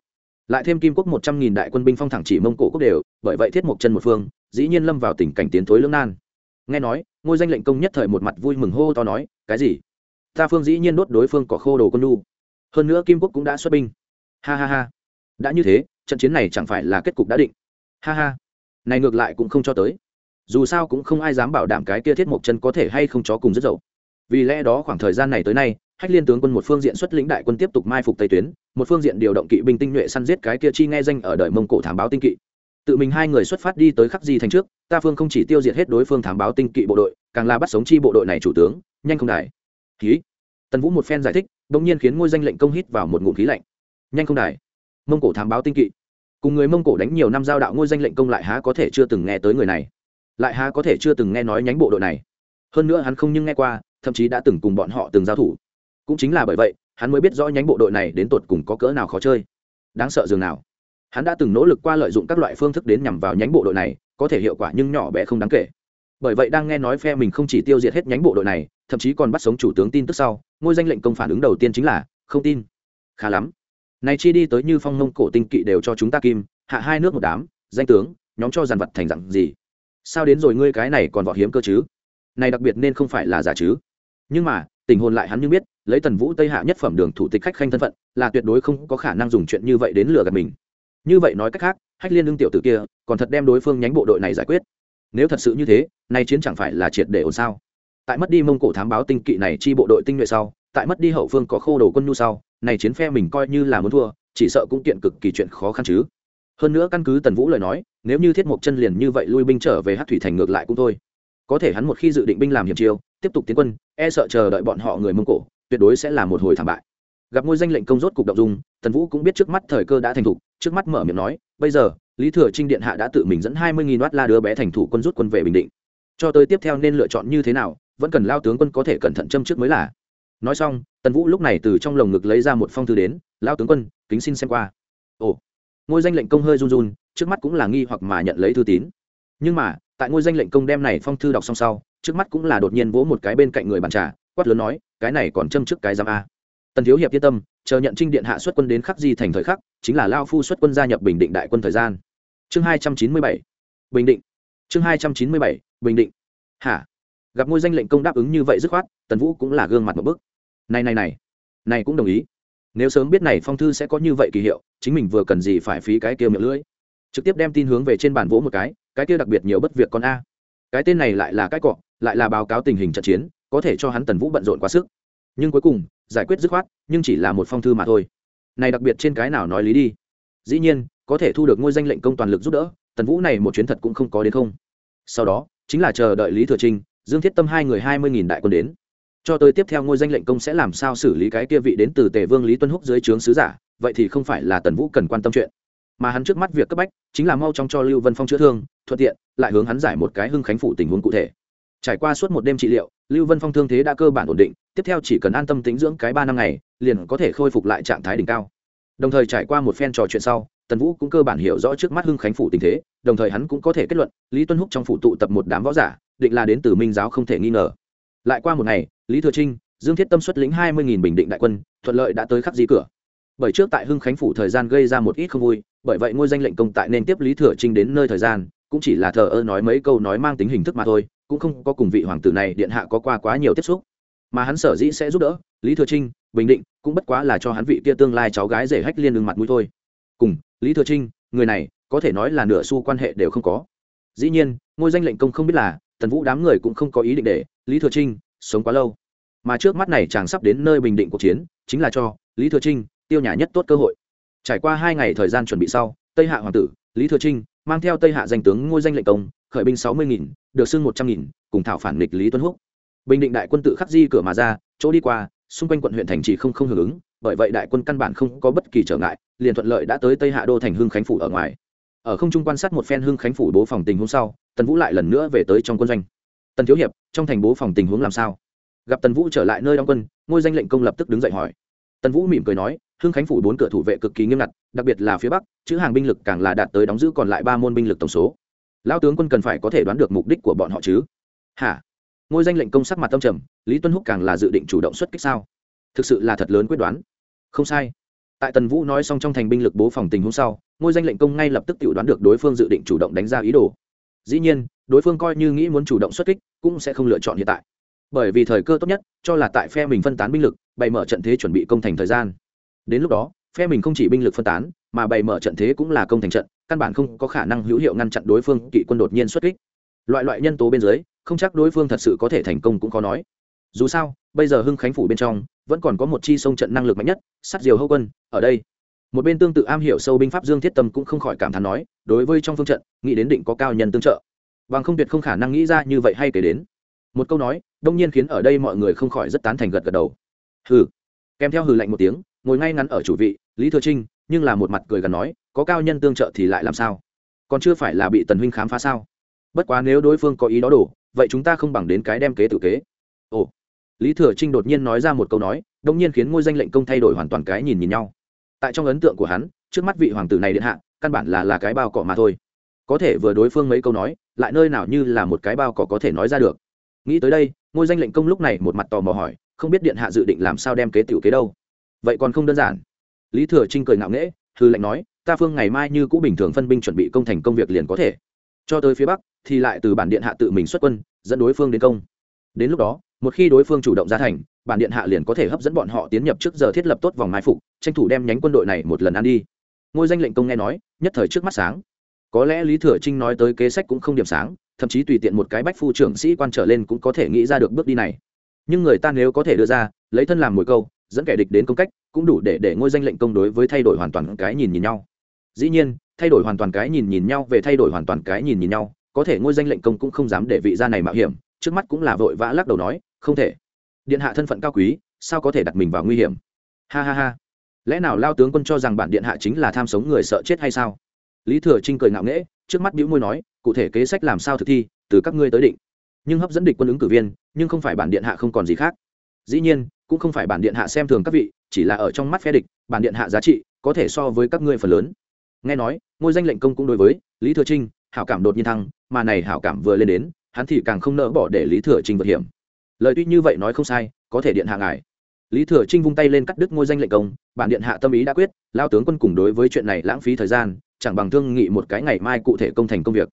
lại thêm kim quốc một trăm nghìn đại quân binh phong thẳng chỉ mông cổ quốc đều, bởi vậy thiết mộc chân một phương, dĩ nhiên lâm vào tình cảnh tiến thối lưỡng nan. Nghe nói, ngôi danh lệnh công nhất thời một mặt vui mừng hô to nói, cái gì? Ta phương dĩ nhiên đốt đối phương có khô đồ quân lu hơn nữa kim quốc cũng đã xuất binh. Ha ha ha. Đã như thế trận chiến này chẳng phải là kết cục đã định. Ha ha. Này ngược lại cũng không cho tới. Dù sao cũng không ai dám bảo đảm cái kia thiết mộc chân có thể hay không chó cùng rất dậu. Vì lẽ đó khoảng thời gian này tới nay, hách liên tướng quân một phương diện xuất lĩnh đại quân tiếp tục mai phục tây tuyến, một phương diện điều động kỵ binh tinh nhuệ săn giết cái kia chi nghe danh ở đời mông cổ thám báo tinh kỵ. Tự mình hai người xuất phát đi tới khắc di thành trước, ta phương không chỉ tiêu diệt hết đối phương thám báo tinh kỵ bộ đội, càng là bắt sống chi bộ đội này chủ tướng, nhanh không đài. Khí tần vũ một phen giải thích, bỗng nhiên khiến ngôi danh lệnh công hít vào một ngụm khí lạnh. Nhanh không đài. Mông cổ thám báo tinh kỵ cùng người mông cổ đánh nhiều năm giao đạo ngôi danh lệnh công lại há có thể chưa từng nghe tới người này. Lại há có thể chưa từng nghe nói nhánh bộ đội này. Hơn nữa hắn không nhưng nghe qua, thậm chí đã từng cùng bọn họ từng giao thủ. Cũng chính là bởi vậy, hắn mới biết rõ nhánh bộ đội này đến tột cùng có cỡ nào khó chơi. Đáng sợ dường nào. Hắn đã từng nỗ lực qua lợi dụng các loại phương thức đến nhằm vào nhánh bộ đội này, có thể hiệu quả nhưng nhỏ bé không đáng kể. Bởi vậy đang nghe nói phe mình không chỉ tiêu diệt hết nhánh bộ đội này, thậm chí còn bắt sống chủ tướng tin tức sau, ngôi danh lệnh công phản ứng đầu tiên chính là, không tin. Khá lắm này chi đi tới như phong nông cổ tinh kỵ đều cho chúng ta kim, hạ hai nước một đám, danh tướng, nhóm cho dàn vật thành dặn gì? Sao đến rồi ngươi cái này còn võ hiếm cơ chứ? Này đặc biệt nên không phải là giả chứ. Nhưng mà, tình hồn lại hắn như biết, lấy tần vũ tây hạ nhất phẩm đường thủ tịch khách khanh thân phận, là tuyệt đối không có khả năng dùng chuyện như vậy đến lừa gạt mình. Như vậy nói cách khác, hách liên lương tiểu tử kia, còn thật đem đối phương nhánh bộ đội này giải quyết. Nếu thật sự như thế, nay chiến chẳng phải là triệt để ổn sao? Tại mất đi mông cổ thám báo tinh kỵ này chi bộ đội tinh nhuệ sau tại mất đi hậu phương có khô đồ quân nhu sau, này chiến phe mình coi như là muốn thua, chỉ sợ cũng kiện cực kỳ chuyện khó khăn chứ. Hơn nữa căn cứ tần vũ lời nói, nếu như thiết mộc chân liền như vậy lui binh trở về hát thủy thành ngược lại cũng thôi. Có thể hắn một khi dự định binh làm hiểm chiêu, tiếp tục tiến quân e sợ chờ đợi bọn họ người mông cổ, tuyệt đối sẽ là một hồi thảm bại. Gặp ngôi danh lệnh công rốt cục động dung, tần vũ cũng biết trước mắt thời cơ đã thành thục trước mắt mở miệng nói, bây giờ, lý thừa trinh điện hạ đã tự mình dẫn hai mươi nghìn oát la đứa bé thành thủ quân rút quân về bình định. Cho tới tiếp theo nên lựa chọn như thế nào, vẫn cần lao tướng quân có thể cẩn thận châm trước mới là nói xong, tần vũ lúc này từ trong lồng ngực lấy ra một phong thư đến lao tướng quân, kính xin xem qua. Ồ. Ngôi danh lệnh công hơi run run, trước mắt cũng là nghi hoặc mà nhận lấy thư tín. Nhưng mà, tại ngôi danh lệnh công đem này phong thư đọc xong sau, trước mắt cũng là đột nhiên vỗ một cái bên cạnh người bàn trà, quát lớn nói, cái này còn châm trước cái giam a. Tần thiếu hiệp yên tâm, chờ nhận trinh điện hạ xuất quân đến khắc di thành thời khắc, chính là lao phu xuất quân gia nhập bình định đại quân thời gian. Chương hai trăm chín mươi bảy. Bình định. Chương hai trăm chín mươi bảy. Bình định. Hả? Gặp ngôi danh lệnh công đáp ứng như vậy dứt khoát, tần vũ cũng là gương mặt một bức này này này. Này cũng đồng ý. Nếu sớm biết này phong thư sẽ có như vậy kỳ hiệu, chính mình vừa cần gì phải phí cái kia miệng lưỡi. Trực tiếp đem tin hướng về trên bàn vỗ một cái cái kia đặc biệt nhiều bất việc con a. Cái tên này lại là cái cọ, lại là báo cáo tình hình trận chiến, có thể cho hắn tần vũ bận rộn quá sức. Nhưng cuối cùng, giải quyết dứt khoát, nhưng chỉ là một phong thư mà thôi. Này đặc biệt trên cái nào nói lý đi. Dĩ nhiên, có thể thu được ngôi danh lệnh công toàn lực giúp đỡ, tần vũ này một chuyến thật cũng không có đến không. Sau đó, chính là chờ đợi lý thừa trinh, dương thiết tâm hai người hai mươi nghìn đại quân đến cho tới tiếp theo ngôi danh lệnh công sẽ làm sao xử lý cái kia vị đến từ tề vương lý tuân húc dưới trướng sứ giả, vậy thì không phải là tần vũ cần quan tâm chuyện. Mà hắn trước mắt việc cấp bách, chính là mau chóng cho lưu vân phong chữa thương, thuận tiện, lại hướng hắn giải một cái hưng khánh phủ tình huống cụ thể. Trải qua suốt một đêm trị liệu, lưu vân phong thương thế đã cơ bản ổn định, tiếp theo chỉ cần an tâm tính dưỡng cái ba năm ngày, liền có thể khôi phục lại trạng thái đỉnh cao. Đồng thời trải qua một phen trò chuyện sau, tần vũ cũng cơ bản hiểu rõ trước mắt hưng khánh phủ tình thế, đồng thời hắn cũng có thể kết luận, lý tuân húc trong phủ tụ tập một đám võ giả, định là đến từ minh giáo không thể nghi ngờ. Lại qua một ngày lý thừa trinh, dương thiết tâm xuất lĩnh hai mươi bình định đại quân, thuận lợi đã tới khắp di cửa. Bởi trước tại hưng khánh phủ thời gian gây ra một ít không vui, bởi vậy ngôi danh lệnh công tại nên tiếp lý thừa trinh đến nơi thời gian, cũng chỉ là thờ ơ nói mấy câu nói mang tính hình thức mà thôi, cũng không có cùng vị hoàng tử này điện hạ có qua quá nhiều tiếp xúc. Mà hắn sở dĩ sẽ giúp đỡ lý thừa trinh, bình định, cũng bất quá là cho hắn vị kia tương lai cháu gái rể hách liên đường mặt mũi thôi. Cùng, lý thừa trinh, người này, có thể nói là nửa xu quan hệ đều không có. Dĩ nhiên, ngôi danh lệnh công không biết là, tần vũ đám người cũng không có ý định để lý thừa trinh sống quá lâu. Mà trước mắt này chàng sắp đến nơi bình định cuộc chiến, chính là cho lý thừa trinh tiêu nhà nhất tốt cơ hội. Trải qua hai ngày thời gian chuẩn bị sau, tây hạ hoàng tử, lý thừa trinh, mang theo tây hạ danh tướng ngôi danh lệnh công, khởi binh sáu mươi nghìn, được xưng một trăm nghìn, cùng thảo phản nghịch lý tuấn húc. Bình định đại quân tự khắc di cửa mà ra, chỗ đi qua, xung quanh quận huyện thành trì không không hưởng ứng, bởi vậy đại quân căn bản không có bất kỳ trở ngại, liền thuận lợi đã tới tây hạ đô thành hưng khánh phủ ở ngoài. Ở không trung quan sát một phen hưng khánh phủ bố phòng tình hôm sau, tần vũ lại lần nữa về tới trong quân doanh tần thiếu hiệp, trong thành bố phòng tình huống làm sao? Gặp tần vũ trở lại nơi đóng quân, ngôi danh lệnh công lập tức đứng dậy hỏi. Tần vũ mỉm cười nói, hưng khánh phủ bốn cửa thủ vệ cực kỳ nghiêm ngặt, đặc biệt là phía bắc, chữ hàng binh lực càng là đạt tới đóng giữ còn lại ba môn binh lực tổng số. Lao tướng quân cần phải có thể đoán được mục đích của bọn họ chứ? Hả? Ngôi danh lệnh công sắc mặt tâm trầm, lý tuân húc càng là dự định chủ động xuất kích sao? Thực sự là thật lớn quyết đoán. Không sai. Tại tần vũ nói xong trong thành binh lực bố phòng tình hôm sau, ngôi danh lệnh công ngay lập tức tự đoán được đối phương dự định chủ động đánh ra ý đồ. Dĩ nhiên đối phương coi như nghĩ muốn chủ động xuất kích, cũng sẽ không lựa chọn hiện tại. Bởi vì thời cơ tốt nhất, cho là tại phe mình phân tán binh lực, bày mở trận thế chuẩn bị công thành thời gian. Đến lúc đó, phe mình không chỉ binh lực phân tán, mà bày mở trận thế cũng là công thành trận, căn bản không có khả năng hữu hiệu ngăn chặn đối phương kỵ quân đột nhiên xuất kích. Loại loại nhân tố bên dưới, không chắc đối phương thật sự có thể thành công cũng khó nói. Dù sao, bây giờ hưng khánh phủ bên trong, vẫn còn có một chi sông trận năng lực mạnh nhất sắt diều hâu quân, ở đây. Một bên tương tự am hiểu sâu binh pháp dương thiết tâm cũng không khỏi cảm thán nói, đối với trong phương trận, nghĩ đến định có cao nhân tương trợ bằng không tuyệt không khả năng nghĩ ra như vậy hay kể đến. Một câu nói, đông nhiên khiến ở đây mọi người không khỏi rất tán thành gật gật đầu. Hừ. Kèm theo hừ lạnh một tiếng, ngồi ngay ngắn ở chủ vị, lý thừa trinh, nhưng là một mặt cười gần nói, có cao nhân tương trợ thì lại làm sao? Còn chưa phải là bị tần huynh khám phá sao? Bất quá nếu đối phương có ý đó đổ, vậy chúng ta không bằng đến cái đem kế tự kế. Ồ. Lý thừa trinh đột nhiên nói ra một câu nói, đông nhiên khiến ngôi danh lệnh công thay đổi hoàn toàn cái nhìn nhìn nhau. Tại trong ấn tượng của hắn, trước mắt vị hoàng tử này điện hạ, căn bản là là cái bao cỏ mà thôi có thể vừa đối phương mấy câu nói, lại nơi nào như là một cái bao cỏ có thể nói ra được. Nghĩ tới đây, ngôi danh lệnh công lúc này một mặt tò mò hỏi, không biết điện hạ dự định làm sao đem kế tiểu kế đâu. Vậy còn không đơn giản. Lý thừa trinh cười ngạo nghễ, hư lệnh nói, ta phương ngày mai như cũ bình thường phân binh chuẩn bị công thành công việc liền có thể. Cho tới phía bắc, thì lại từ bản điện hạ tự mình xuất quân, dẫn đối phương đến công. Đến lúc đó, một khi đối phương chủ động ra thành, bản điện hạ liền có thể hấp dẫn bọn họ tiến nhập trước giờ thiết lập tốt vòng mai phục, tranh thủ đem nhánh quân đội này một lần ăn đi. Ngôi danh lệnh công nghe nói, nhất thời trước mắt sáng có lẽ lý thừa trinh nói tới kế sách cũng không điểm sáng, thậm chí tùy tiện một cái bách phu trưởng sĩ quan trở lên cũng có thể nghĩ ra được bước đi này. Nhưng người ta nếu có thể đưa ra, lấy thân làm mồi câu, dẫn kẻ địch đến công cách, cũng đủ để để ngôi danh lệnh công đối với thay đổi hoàn toàn cái nhìn nhìn nhau. Dĩ nhiên, thay đổi hoàn toàn cái nhìn nhìn nhau về thay đổi hoàn toàn cái nhìn nhìn nhau, có thể ngôi danh lệnh công cũng không dám để vị gia này mạo hiểm, trước mắt cũng là vội vã lắc đầu nói, không thể. Điện hạ thân phận cao quý, sao có thể đặt mình vào nguy hiểm? Ha ha ha. Lẽ nào lao tướng quân cho rằng bản điện hạ chính là tham sống người sợ chết hay sao? Lý thừa trinh cười ngạo nghễ, trước mắt bĩu môi nói, cụ thể kế sách làm sao thực thi, từ các ngươi tới định. Nhưng hấp dẫn địch quân ứng cử viên, nhưng không phải bản điện hạ không còn gì khác. Dĩ nhiên, cũng không phải bản điện hạ xem thường các vị, chỉ là ở trong mắt phe địch, bản điện hạ giá trị, có thể so với các ngươi phần lớn. Nghe nói, ngôi danh lệnh công cũng đối với lý thừa trinh, hảo cảm đột nhiên thăng, mà này hảo cảm vừa lên đến, hắn thì càng không nỡ bỏ để lý thừa trinh vượt hiểm. Lời tuy như vậy nói không sai, có thể điện hạ ngài lý thừa trinh vung tay lên cắt đứt ngôi danh lệnh công, bản điện hạ tâm ý đã quyết, lao tướng quân cùng đối với chuyện này lãng phí thời gian, chẳng bằng thương nghị một cái ngày mai cụ thể công thành công việc.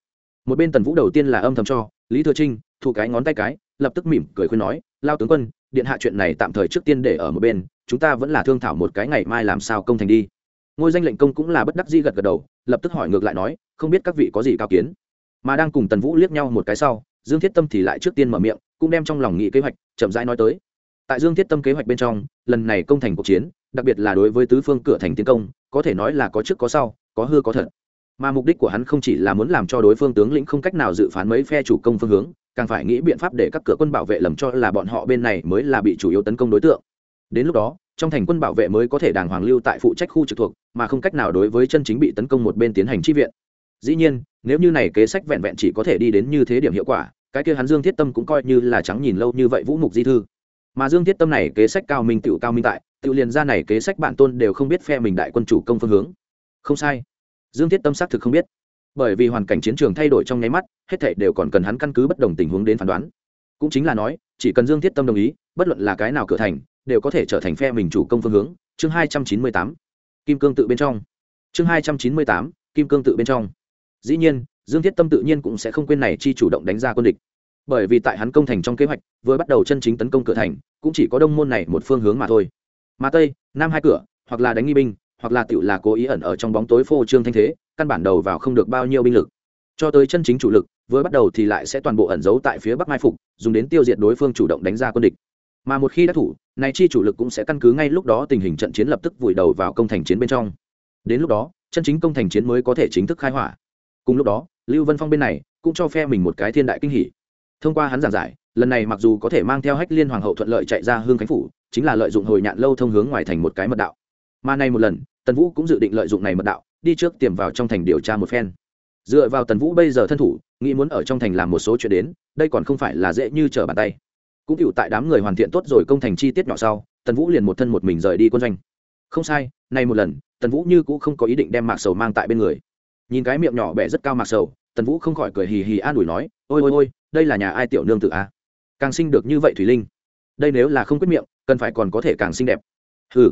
Một bên tần vũ đầu tiên là âm thầm cho, lý thừa trinh, thu cái ngón tay cái, lập tức mỉm cười khuyên nói, lao tướng quân, điện hạ chuyện này tạm thời trước tiên để ở một bên, chúng ta vẫn là thương thảo một cái ngày mai làm sao công thành đi. Ngôi danh lệnh công cũng là bất đắc di gật gật đầu, lập tức hỏi ngược lại nói, không biết các vị có gì cao kiến? Mà đang cùng tần vũ liếc nhau một cái sau, dương thiết tâm thì lại trước tiên mở miệng, cũng đem trong lòng nghị kế hoạch chậm rãi nói tới tại dương thiết tâm kế hoạch bên trong, lần này công thành cuộc chiến, đặc biệt là đối với tứ phương cửa thành tiến công, có thể nói là có trước có sau, có hư có thật. Mà mục đích của hắn không chỉ là muốn làm cho đối phương tướng lĩnh không cách nào dự phán mấy phe chủ công phương hướng, càng phải nghĩ biện pháp để các cửa quân bảo vệ lầm cho là bọn họ bên này mới là bị chủ yếu tấn công đối tượng. Đến lúc đó, trong thành quân bảo vệ mới có thể đàng hoàng lưu tại phụ trách khu trực thuộc, mà không cách nào đối với chân chính bị tấn công một bên tiến hành chi viện. Dĩ nhiên, nếu như này kế sách vẹn vẹn chỉ có thể đi đến như thế điểm hiệu quả, cái kia hắn dương thiết tâm cũng coi như là trắng nhìn lâu như vậy vũ mục di thư mà dương thiết tâm này kế sách cao minh tựu cao minh tại tự liền ra này kế sách bản tôn đều không biết phe mình đại quân chủ công phương hướng. Không sai. Dương thiết tâm xác thực không biết. Bởi vì hoàn cảnh chiến trường thay đổi trong nháy mắt, hết thảy đều còn cần hắn căn cứ bất đồng tình huống đến phán đoán. Cũng chính là nói, chỉ cần dương thiết tâm đồng ý, bất luận là cái nào cửa thành, đều có thể trở thành phe mình chủ công phương hướng. Chương hai trăm chín mươi tám. Kim cương tự bên trong. Chương hai trăm chín mươi tám. Kim cương tự bên trong. Dĩ nhiên, dương thiết tâm tự nhiên cũng sẽ không quên này chi chủ động đánh ra quân địch bởi vì tại hắn công thành trong kế hoạch, vừa bắt đầu chân chính tấn công cửa thành, cũng chỉ có đông môn này một phương hướng mà thôi. Mà tây, nam hai cửa, hoặc là đánh nghi binh, hoặc là tựu là cố ý ẩn ở trong bóng tối phô trương thanh thế, căn bản đầu vào không được bao nhiêu binh lực. Cho tới chân chính chủ lực, vừa bắt đầu thì lại sẽ toàn bộ ẩn giấu tại phía bắc mai phục, dùng đến tiêu diệt đối phương chủ động đánh ra quân địch. Mà một khi đã thủ, này chi chủ lực cũng sẽ căn cứ ngay lúc đó tình hình trận chiến lập tức vùi đầu vào công thành chiến bên trong. Đến lúc đó, chân chính công thành chiến mới có thể chính thức khai hỏa. Cùng lúc đó, lưu vân phong bên này cũng cho phe mình một cái thiên đại kinh hỷ thông qua hắn giảng giải, lần này mặc dù có thể mang theo hách liên hoàng hậu thuận lợi chạy ra hương khánh phủ, chính là lợi dụng hồi nhạn lâu thông hướng ngoài thành một cái mật đạo. Mà nay một lần, tần vũ cũng dự định lợi dụng này mật đạo, đi trước tiềm vào trong thành điều tra một phen. Dựa vào tần vũ bây giờ thân thủ, nghĩ muốn ở trong thành làm một số chuyện đến, đây còn không phải là dễ như trở bàn tay. Cũng cựu tại đám người hoàn thiện tốt rồi công thành chi tiết nhỏ sau, tần vũ liền một thân một mình rời đi quân doanh. Không sai, nay một lần, tần vũ như cũng không có ý định đem mạc sầu mang tại bên người. Nhìn cái miệng nhỏ bẻ rất cao mạc sầu tần vũ không khỏi cười hì hì an ủi nói, ôi ôi ôi, đây là nhà ai tiểu nương tự a? À? càng sinh được như vậy thủy linh, đây nếu là không quyết miệng, cần phải còn có thể càng xinh đẹp. Hừ.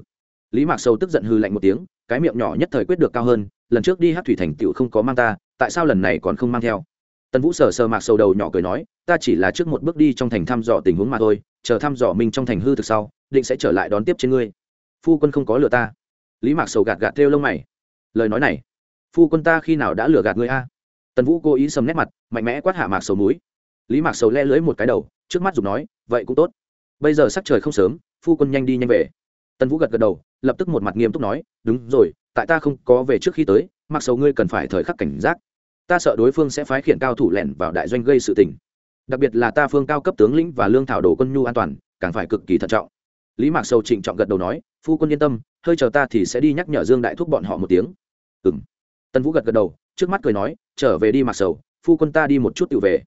Lý mạc sầu tức giận hư lạnh một tiếng, cái miệng nhỏ nhất thời quyết được cao hơn, lần trước đi hát thủy thành tựu không có mang ta, tại sao lần này còn không mang theo? Tần vũ sờ sờ mạc sầu đầu nhỏ cười nói, ta chỉ là trước một bước đi trong thành thăm dò tình huống mà thôi, chờ thăm dò mình trong thành hư thực sau, định sẽ trở lại đón tiếp trên ngươi. Phu quân không có lừa ta. Lý mạc sầu gạt gạt theo lông mày, lời nói này, phu quân ta khi nào đã lừa gạt ngươi a? Tần vũ cố ý sầm nét mặt, mạnh mẽ quát hạ mạc sầu núi lý mạc sầu le lưới một cái đầu, trước mắt dùng nói, vậy cũng tốt. Bây giờ sắc trời không sớm, phu quân nhanh đi nhanh về. Tần vũ gật gật đầu, lập tức một mặt nghiêm túc nói, đúng rồi, tại ta không có về trước khi tới mặc sầu ngươi cần phải thời khắc cảnh giác. Ta sợ đối phương sẽ phái khiển cao thủ lẻn vào đại doanh gây sự tình. Đặc biệt là ta phương cao cấp tướng lĩnh và lương thảo đồ quân nhu an toàn, càng phải cực kỳ thận trọng. Lý mạc sầu trịnh trọng gật đầu nói, phu quân yên tâm, hơi chờ ta thì sẽ đi nhắc nhở dương đại thúc bọn họ một tiếng. Ừ m tần vũ gật gật đầu, trước mắt cười nói, trở về đi mặc sầu, phu quân ta đi một chút tự về.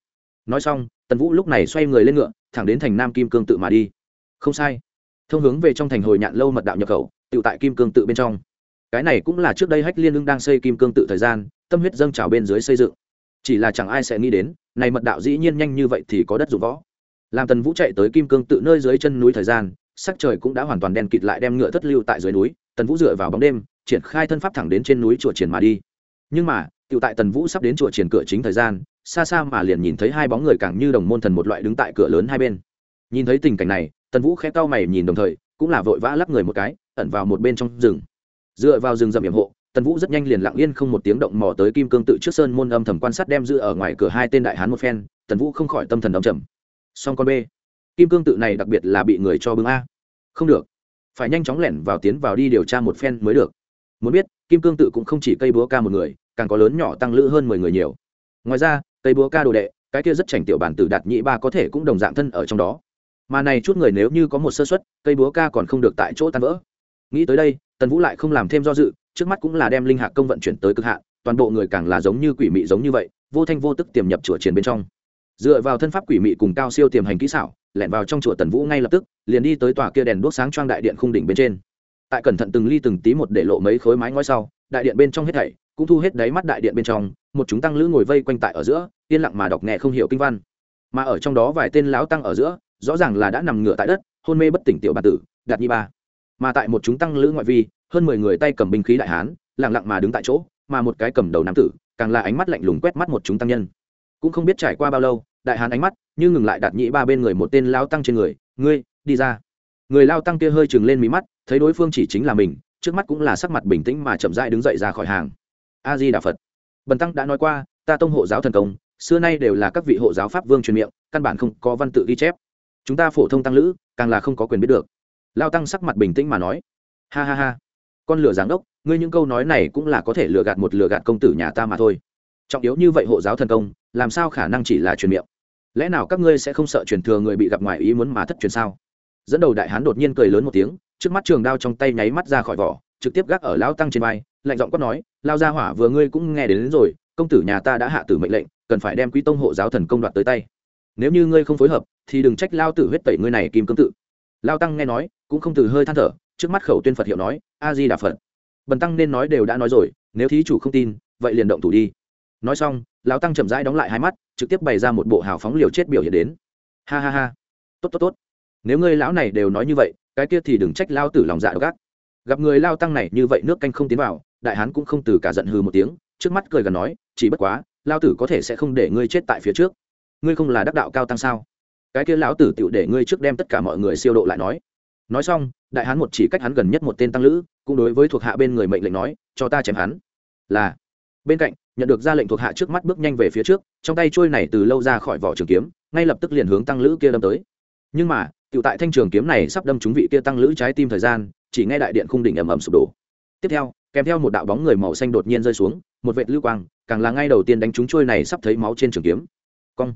Nói xong, tần vũ lúc này xoay người lên ngựa, thẳng đến thành nam kim cương tự mà đi. Không sai. Thông hướng về trong thành hồi nhạn lâu mật đạo nhập khẩu, tự tại kim cương tự bên trong. Cái này cũng là trước đây hách liên lưng đang xây kim cương tự thời gian, tâm huyết dâng trào bên dưới xây dựng. Chỉ là chẳng ai sẽ nghĩ đến, này mật đạo dĩ nhiên nhanh như vậy thì có đất dụng võ. Làm tần vũ chạy tới kim cương tự nơi dưới chân núi thời gian, sắc trời cũng đã hoàn toàn đen kịt lại đem ngựa thất lưu tại dưới núi, tần vũ dựa vào bóng đêm, triển khai thân pháp thẳng đến trên núi chùa triển mà đi nhưng mà tự tại tần vũ sắp đến chùa triển cửa chính thời gian, xa xa mà liền nhìn thấy hai bóng người càng như đồng môn thần một loại đứng tại cửa lớn hai bên. Nhìn thấy tình cảnh này, tần vũ khẽ cau mày nhìn đồng thời, cũng là vội vã lắp người một cái, ẩn vào một bên trong rừng. Dựa vào rừng rậm hiểm hộ, tần vũ rất nhanh liền lặng yên không một tiếng động mò tới kim cương tự trước sơn môn âm thầm quan sát đem giữ ở ngoài cửa hai tên đại hán một phen, tần vũ không khỏi tâm thần đ trầm. Song con b kim cương tự này đặc biệt là bị người cho bưng a. Không được. Phải nhanh chóng lẻn vào tiến vào đi điều tra một phen mới được muốn biết, kim cương tự cũng không chỉ cây búa ca một người, càng có lớn nhỏ tăng lữ hơn mười người nhiều. Ngoài ra, cây búa ca đồ đệ, cái kia rất chảnh tiểu bản tử đạt nhị ba có thể cũng đồng dạng thân ở trong đó. Mà này chút người nếu như có một sơ suất, cây búa ca còn không được tại chỗ tan vỡ. Nghĩ tới đây, tần vũ lại không làm thêm do dự, trước mắt cũng là đem linh hạc công vận chuyển tới cực hạn, toàn bộ người càng là giống như quỷ mị giống như vậy, vô thanh vô tức tiềm nhập chùa triển bên trong. Dựa vào thân pháp quỷ mị cùng cao siêu tiềm hành kỹ xảo, lẻn vào trong chùa tần vũ ngay lập tức, liền đi tới tòa kia đèn đuốc sáng trang đại điện khung đỉnh bên trên tại cẩn thận từng ly từng tí một để lộ mấy khối mái ngói sau, đại điện bên trong hết thảy cũng thu hết đáy mắt đại điện bên trong, một chúng tăng lữ ngồi vây quanh tại ở giữa, yên lặng mà đọc nghe không hiểu kinh văn. Mà ở trong đó vài tên lão tăng ở giữa, rõ ràng là đã nằm ngửa tại đất, hôn mê bất tỉnh tiểu bản tử, đạt nhi ba. Mà tại một chúng tăng lữ ngoại vi, hơn mười người tay cầm binh khí đại hán, lặng lặng mà đứng tại chỗ, mà một cái cầm đầu nam tử, càng là ánh mắt lạnh lùng quét mắt một chúng tăng nhân. Cũng không biết trải qua bao lâu, đại hán ánh mắt như ngừng lại đạt nhị ba bên người một tên lao tăng trên người, ngươi, đi ra. Người lao tăng kia hơi chừng lên mí mắt thấy đối phương chỉ chính là mình, trước mắt cũng là sắc mặt bình tĩnh mà chậm rãi đứng dậy ra khỏi hàng. A di đà phật. Bần tăng đã nói qua, ta tông hộ giáo thần công, xưa nay đều là các vị hộ giáo pháp vương truyền miệng, căn bản không có văn tự ghi chép. Chúng ta phổ thông tăng lữ, càng là không có quyền biết được. Lao tăng sắc mặt bình tĩnh mà nói. Ha ha ha. Con lửa giáng đốc, ngươi những câu nói này cũng là có thể lừa gạt một lừa gạt công tử nhà ta mà thôi. Trọng yếu như vậy hộ giáo thần công, làm sao khả năng chỉ là truyền miệng? Lẽ nào các ngươi sẽ không sợ truyền thừa người bị gặp ngoài ý muốn mà thất truyền sao? Dẫn đầu đại hán đột nhiên cười lớn một tiếng trước mắt trường đao trong tay nháy mắt ra khỏi vỏ trực tiếp gác ở lao tăng trên vai lạnh giọng quát nói lao ra hỏa vừa ngươi cũng nghe đến, đến rồi công tử nhà ta đã hạ tử mệnh lệnh cần phải đem quý tông hộ giáo thần công đoạt tới tay. Nếu như ngươi không phối hợp thì đừng trách lao tử huyết tẩy ngươi này kim cương tự. Lao tăng nghe nói cũng không từ hơi than thở trước mắt khẩu tuyên phật hiệu nói a di đà phật. Bần tăng nên nói đều đã nói rồi nếu thí chủ không tin vậy liền động thủ đi. Nói xong lão tăng chậm rãi đóng lại hai mắt trực tiếp bày ra một bộ hào phóng liều chết biểu hiện đến. Ha ha ha. Tốt tốt tốt. Nếu ngươi lão này đều nói như vậy cái kia thì đừng trách lao tử lòng dạ độc ác. Gặp người lao tăng này như vậy nước canh không tiến vào, đại hán cũng không từ cả giận hừ một tiếng, trước mắt cười gần nói, chỉ bất quá, lao tử có thể sẽ không để ngươi chết tại phía trước. Ngươi không là đắc đạo cao tăng sao? Cái kia lão tử tựu để ngươi trước đem tất cả mọi người siêu độ lại nói. Nói xong, đại hán một chỉ cách hắn gần nhất một tên tăng lữ, cũng đối với thuộc hạ bên người mệnh lệnh nói, cho ta chém hắn. Là. Bên cạnh, nhận được ra lệnh thuộc hạ trước mắt bước nhanh về phía trước, trong tay trôi này từ lâu ra khỏi vỏ trường kiếm, ngay lập tức liền hướng tăng lữ kia đâm tới. Nhưng mà tự tại thanh trường kiếm này sắp đâm trúng vị kia tăng lữ trái tim thời gian, chỉ nghe đại điện khung đỉnh ầm ầm sụp đổ. Tiếp theo, kèm theo một đạo bóng người màu xanh đột nhiên rơi xuống, một vệt lưu quang, càng là ngay đầu tiên đánh trúng trôi này sắp thấy máu trên trường kiếm. Cong.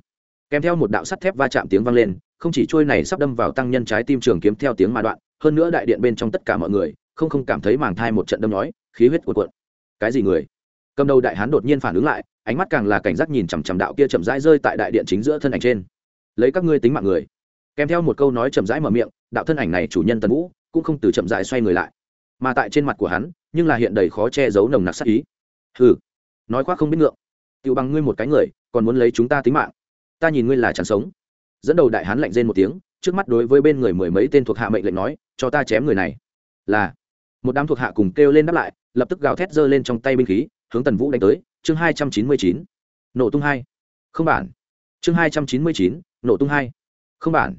Kèm theo một đạo sắt thép va chạm tiếng vang lên, không chỉ trôi này sắp đâm vào tăng nhân trái tim trường kiếm theo tiếng mà đoạn, hơn nữa đại điện bên trong tất cả mọi người, không không cảm thấy màng thai một trận đâm nói khí huyết cuộn cuộn. Cái gì người? Cầm đầu đại hán đột nhiên phản ứng lại, ánh mắt càng là cảnh giác nhìn chằm chằm đạo kia chậm rãi rơi tại đại điện chính giữa thân ảnh trên. Lấy các ngươi tính mạng người kèm theo một câu nói chậm rãi mở miệng, đạo thân ảnh này chủ nhân tần vũ cũng không từ chậm rãi xoay người lại, mà tại trên mặt của hắn, nhưng là hiện đầy khó che giấu nồng nặc sắc ý. Hừ, nói khoác không biết ngượng. Tự bằng ngươi một cái người, còn muốn lấy chúng ta tính mạng. Ta nhìn ngươi là chẳng sống. Dẫn đầu đại hán lạnh rên một tiếng, trước mắt đối với bên người mười mấy tên thuộc hạ mệnh lệnh nói, cho ta chém người này. Là, một đám thuộc hạ cùng kêu lên đáp lại, lập tức gào thét giơ lên trong tay binh khí, hướng tần vũ đánh tới. Chương hai trăm chín mươi chín, nổ tung hai. Không bản. Chương hai trăm chín mươi chín, nổ tung hai không bản.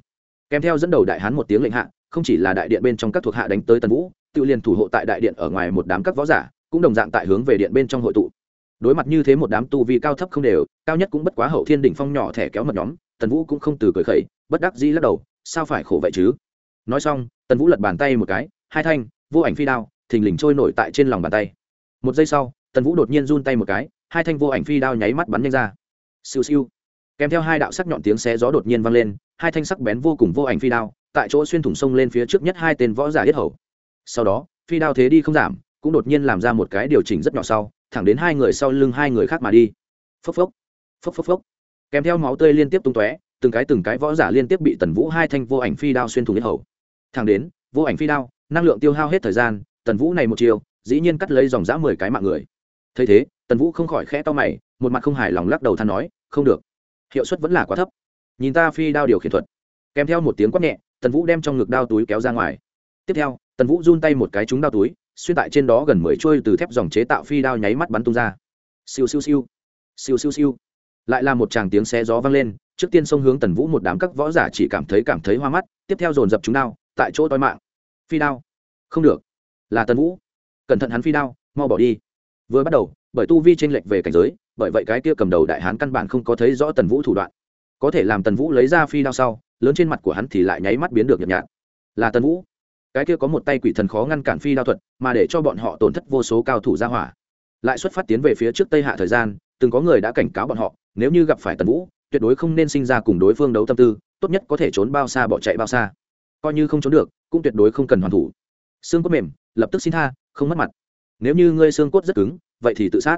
Kèm theo dẫn đầu đại hán một tiếng lệnh hạ, không chỉ là đại điện bên trong các thuộc hạ đánh tới tần vũ tự liền thủ hộ tại đại điện ở ngoài một đám các võ giả, cũng đồng dạng tại hướng về điện bên trong hội tụ. Đối mặt như thế một đám tu vi cao thấp không đều, cao nhất cũng bất quá hậu thiên đỉnh phong nhỏ thẻ kéo mật nhóm, tần vũ cũng không từ cười khẩy, bất đắc dĩ lắc đầu, sao phải khổ vậy chứ? Nói xong, tần vũ lật bàn tay một cái, hai thanh, vô ảnh phi đao, thình lình trôi nổi tại trên lòng bàn tay. Một giây sau, tần vũ đột nhiên run tay một cái, hai thanh vô ảnh phi đao nháy mắt bắn nhanh ra. Siêu siêu kèm theo hai đạo sắc nhọn tiếng xé gió đột nhiên vang lên, hai thanh sắc bén vô cùng vô ảnh phi đao, tại chỗ xuyên thủng sông lên phía trước nhất hai tên võ giả yết hầu. Sau đó, phi đao thế đi không giảm, cũng đột nhiên làm ra một cái điều chỉnh rất nhỏ sau, thẳng đến hai người sau lưng hai người khác mà đi. Phốc phốc phốc phốc phốc. Kèm theo máu tươi liên tiếp tung tóe, từng cái từng cái võ giả liên tiếp bị tần vũ hai thanh vô ảnh phi đao xuyên thủng yết hầu. Thẳng đến, vô ảnh phi đao, năng lượng tiêu hao hết thời gian, tần vũ này một chiều, dĩ nhiên cắt lấy dòng dã mười cái mạng người. Thấy thế, tần vũ không khỏi khẽ to mày, một mặt không hài lòng lắc đầu than nói, không được hiệu suất vẫn là quá thấp. Nhìn ta phi đao điều khiển thuật. Kèm theo một tiếng quát nhẹ, tần vũ đem trong ngực đao túi kéo ra ngoài. Tiếp theo, tần vũ run tay một cái trúng đao túi, xuyên tại trên đó gần mười trôi từ thép dòng chế tạo phi đao nháy mắt bắn tung ra. Siêu siêu siêu. Siêu siêu siêu. Lại là một tràng tiếng xé gió vang lên, trước tiên xông hướng tần vũ một đám các võ giả chỉ cảm thấy cảm thấy hoa mắt, tiếp theo dồn dập chúng đao, tại chỗ toi mạng. Phi đao. Không được. Là tần vũ. Cẩn thận hắn phi đao, mau bỏ đi. Vừa bắt đầu, bởi tu vi tranh lệch về cảnh giới bởi vậy cái kia cầm đầu đại hán căn bản không có thấy rõ tần vũ thủ đoạn. Có thể làm tần vũ lấy ra phi đao sau, lớn trên mặt của hắn thì lại nháy mắt biến được nhợt nhạt. Là tần vũ. Cái kia có một tay quỷ thần khó ngăn cản phi đao thuật, mà để cho bọn họ tổn thất vô số cao thủ ra hỏa. Lại xuất phát tiến về phía trước tây hạ thời gian, từng có người đã cảnh cáo bọn họ, nếu như gặp phải tần vũ, tuyệt đối không nên sinh ra cùng đối phương đấu tâm tư, tốt nhất có thể trốn bao xa bỏ chạy bao xa. Coi như không trốn được, cũng tuyệt đối không cần hoàn thủ. Xương cốt mềm, lập tức xin tha, không mất mặt. Nếu như ngươi xương cốt rất cứng, vậy thì tự sát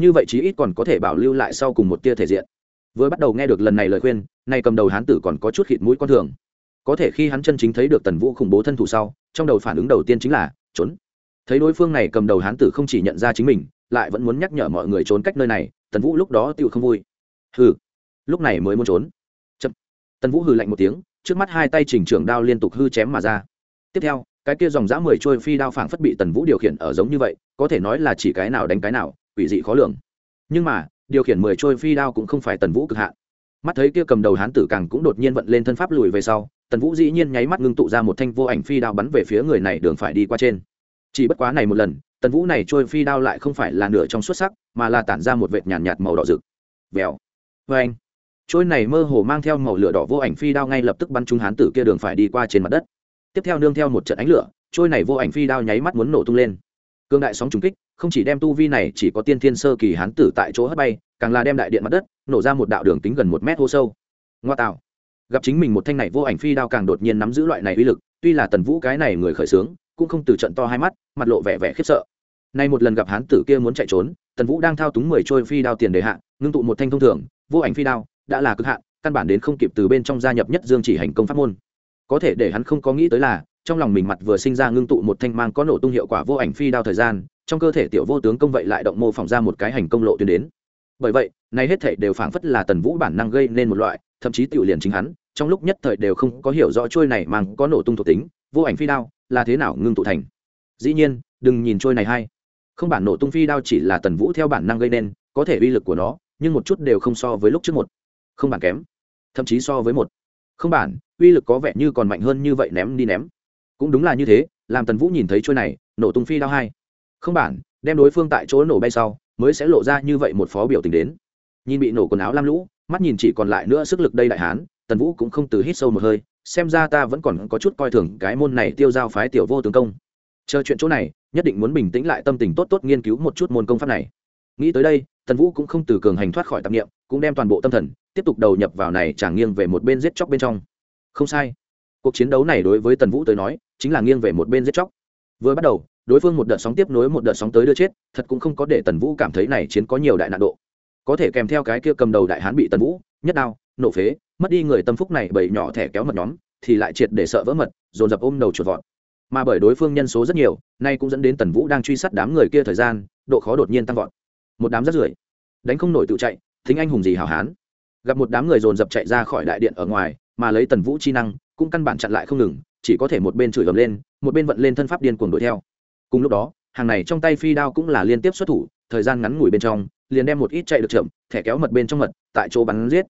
như vậy chí ít còn có thể bảo lưu lại sau cùng một tia thể diện. Vừa bắt đầu nghe được lần này lời khuyên, nay cầm đầu hán tử còn có chút khịt mũi con thường. Có thể khi hắn chân chính thấy được tần vũ khủng bố thân thủ sau, trong đầu phản ứng đầu tiên chính là, trốn. Thấy đối phương này cầm đầu hán tử không chỉ nhận ra chính mình, lại vẫn muốn nhắc nhở mọi người trốn cách nơi này, tần vũ lúc đó tựu không vui. Hừ, lúc này mới muốn trốn. Chậm. tần vũ hừ lạnh một tiếng, trước mắt hai tay chỉnh trưởng đao liên tục hư chém mà ra. Tiếp theo, cái kia dòng dã mười trôi phi đao phảng phất bị tần vũ điều khiển ở giống như vậy, có thể nói là chỉ cái nào đánh cái nào quỷ dị khó lường. Nhưng mà điều khiển mười trôi phi đao cũng không phải tần vũ cực hạn. Mắt thấy kia cầm đầu hán tử càng cũng đột nhiên vận lên thân pháp lùi về sau tần vũ dĩ nhiên nháy mắt ngưng tụ ra một thanh vô ảnh phi đao bắn về phía người này đường phải đi qua trên. Chỉ bất quá này một lần tần vũ này trôi phi đao lại không phải là nửa trong xuất sắc mà là tản ra một vệt nhàn nhạt, nhạt màu đỏ rực. Vèo. Vê anh trôi này mơ hồ mang theo màu lửa đỏ vô ảnh phi đao ngay lập tức bắn trúng hán tử kia đường phải đi qua trên mặt đất. Tiếp theo nương theo một trận ánh lửa trôi này vô ảnh phi đao nháy mắt muốn nổ tung lên. Cương đại sóng trùng kích không chỉ đem tu vi này chỉ có tiên thiên sơ kỳ hán tử tại chỗ hất bay, càng là đem đại điện mặt đất nổ ra một đạo đường kính gần một mét hô sâu. Ngoa tạo. Gặp chính mình một thanh này vô ảnh phi đao càng đột nhiên nắm giữ loại này uy lực, tuy là tần vũ cái này người khởi xướng cũng không từ trận to hai mắt, mặt lộ vẻ vẻ khiếp sợ. Nay một lần gặp hán tử kia muốn chạy trốn, tần vũ đang thao túng mười trôi phi đao tiền đề hạ, ngưng tụ một thanh thông thường, vô ảnh phi đao, đã là cực hạn, căn bản đến không kịp từ bên trong gia nhập nhất dương chỉ hành công pháp môn. Có thể để hắn không có nghĩ tới là trong lòng mình mặt vừa sinh ra ngưng tụ một thanh mang có nổ tung hiệu quả vô ảnh phi đao thời gian, trong cơ thể tiểu vô tướng công vậy lại động mô phỏng ra một cái hành công lộ tuyến đến. Bởi vậy nay hết thể đều phảng phất là tần vũ bản năng gây nên một loại, thậm chí tiểu liền chính hắn, trong lúc nhất thời đều không có hiểu rõ trôi này mang có nổ tung thuộc tính, vô ảnh phi đao là thế nào ngưng tụ thành. Dĩ nhiên, đừng nhìn trôi này hay. Không bản nổ tung phi đao chỉ là tần vũ theo bản năng gây nên, có thể uy lực của nó, nhưng một chút đều không so với lúc trước một. Không bản kém, thậm chí so với một. Không bản, uy lực có vẻ như còn mạnh hơn như vậy ném đi ném cũng đúng là như thế, làm tần vũ nhìn thấy trôi này, nổ tung phi đao hai. Không bản, đem đối phương tại chỗ nổ bay sau, mới sẽ lộ ra như vậy một phó biểu tình đến. Nhìn bị nổ quần áo lam lũ, mắt nhìn chỉ còn lại nữa sức lực đây đại hán, tần vũ cũng không từ hít sâu một hơi, xem ra ta vẫn còn có chút coi thường cái môn này tiêu giao phái tiểu vô tướng công. Chờ chuyện chỗ này, nhất định muốn bình tĩnh lại tâm tình tốt tốt nghiên cứu một chút môn công pháp này. Nghĩ tới đây, tần vũ cũng không từ cường hành thoát khỏi tạp nghiệm cũng đem toàn bộ tâm thần, tiếp tục đầu nhập vào này chẳng nghiêng về một bên giết chóc bên trong. Không sai cuộc chiến đấu này đối với tần vũ tới nói, chính là nghiêng về một bên giết chóc. Vừa bắt đầu, đối phương một đợt sóng tiếp nối một đợt sóng tới đưa chết, thật cũng không có để tần vũ cảm thấy này chiến có nhiều đại nạn độ. Có thể kèm theo cái kia cầm đầu đại hán bị tần vũ, nhất đao, nổ phế, mất đi người tâm phúc này bởi nhỏ thẻ kéo mật nhóm, thì lại triệt để sợ vỡ mật, dồn dập ôm đầu chuột vọt. Mà bởi đối phương nhân số rất nhiều, nay cũng dẫn đến tần vũ đang truy sát đám người kia thời gian, độ khó đột nhiên tăng vọt. Một đám rất rưởi, đánh không nổi tự chạy, thính anh hùng gì hảo hán. Gặp một đám người dồn dập chạy ra khỏi đại điện ở ngoài, mà lấy tần vũ chi năng cũng căn bản chặn lại không ngừng, chỉ có thể một bên chửi ầm lên, một bên vận lên thân pháp điên cuồng đuổi theo. Cùng lúc đó, hàng này trong tay phi đao cũng là liên tiếp xuất thủ, thời gian ngắn ngủi bên trong, liền đem một ít chạy được chậm, thẻ kéo mật bên trong mật, tại chỗ bắn giết.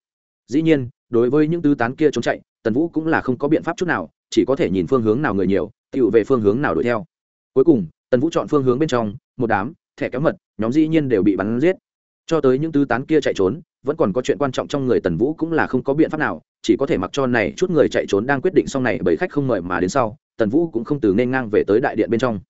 Dĩ nhiên, đối với những tứ tán kia trốn chạy, tần vũ cũng là không có biện pháp chút nào, chỉ có thể nhìn phương hướng nào người nhiều, tựu về phương hướng nào đuổi theo. Cuối cùng, tần vũ chọn phương hướng bên trong, một đám, thẻ kéo mật, nhóm dĩ nhiên đều bị bắn giết. Cho tới những tứ tán kia chạy trốn vẫn còn có chuyện quan trọng trong người tần vũ cũng là không có biện pháp nào, chỉ có thể mặc cho này chút người chạy trốn đang quyết định sau này bởi khách không mời mà đến sau, tần vũ cũng không từ nên ngang về tới đại điện bên trong.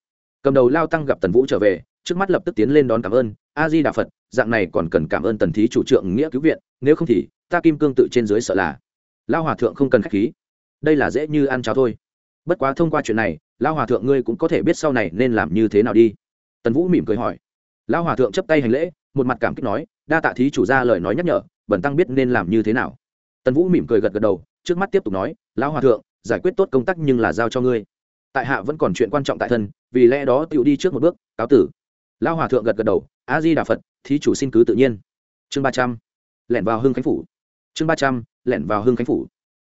Cầm đầu lao tăng gặp tần vũ trở về, trước mắt lập tức tiến lên đón cảm ơn, a di đà phật, dạng này còn cần cảm ơn tần thí chủ trượng nghĩa cứu viện, nếu không thì ta kim cương tự trên dưới sợ là. Lao hòa thượng không cần k h á c h khí. Đây là dễ như ăn cháo thôi. Bất quá thông qua chuyện này, lao hòa thượng ngươi cũng có thể biết sau này nên làm như thế nào đi. Tần vũ mỉm cười hỏi. Lao hòa thượng chấp tay hành lễ một mặt cảm kích nói, đa tạ thí chủ ra lời nói nhắc nhở bẩn tăng biết nên làm như thế nào. Tần vũ mỉm cười gật gật đầu, trước mắt tiếp tục nói lao hòa thượng, giải quyết tốt công tác nhưng là giao cho ngươi. Tại hạ vẫn còn chuyện quan trọng tại thân, vì lẽ đó tựu đi trước một bước, cáo tử. Lao hòa thượng gật gật đầu, a di đà phật, thí chủ xin cứ tự nhiên. Chương ba trăm, lẻn vào hưng khánh phủ. Chương ba trăm, lẻn vào hưng khánh phủ.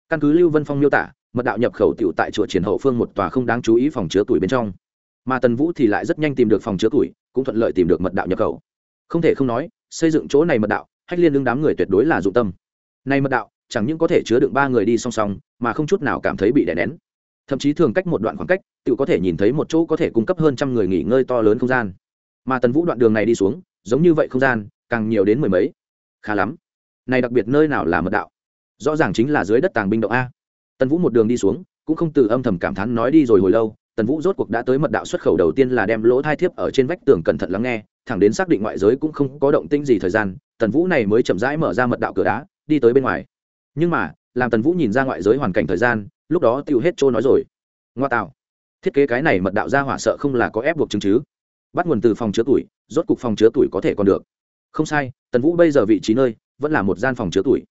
Căn cứ lưu vân phong miêu tả, mật đạo nhập khẩu tiểu tại chùa triển hậu phương một tòa không đáng chú ý phòng chứa tuổi bên trong. Mà tần vũ thì lại rất nhanh tìm được phòng chứa tuổi cũng thuận lợi tìm được mật đạo nhập khẩu không thể không nói, xây dựng chỗ này mật đạo, hách liên đương đám người tuyệt đối là dụng tâm. Này mật đạo, chẳng những có thể chứa đựng ba người đi song song, mà không chút nào cảm thấy bị đè nén. Thậm chí thường cách một đoạn khoảng cách, tự có thể nhìn thấy một chỗ có thể cung cấp hơn trăm người nghỉ ngơi to lớn không gian. Mà tần vũ đoạn đường này đi xuống, giống như vậy không gian, càng nhiều đến mười mấy. Khá lắm. Này đặc biệt nơi nào là mật đạo? Rõ ràng chính là dưới đất tàng binh động a. Tần vũ một đường đi xuống, cũng không từ âm thầm cảm thán nói đi rồi hồi lâu, tần vũ rốt cuộc đã tới mật đạo xuất khẩu đầu tiên là đem lỗ thai thiếp ở trên vách tường cẩn thận lắng nghe thẳng đến xác định ngoại giới cũng không có động tĩnh gì thời gian, tần vũ này mới chậm rãi mở ra mật đạo cửa đá, đi tới bên ngoài. Nhưng mà, làm tần vũ nhìn ra ngoại giới hoàn cảnh thời gian, lúc đó tiêu hết trôi nói rồi. Ngoa tạo. Thiết kế cái này mật đạo ra hỏa sợ không là có ép buộc chứng chứ. Bắt nguồn từ phòng chứa tuổi, rốt cục phòng chứa tuổi có thể còn được. Không sai, tần vũ bây giờ vị trí nơi, vẫn là một gian phòng chứa tuổi.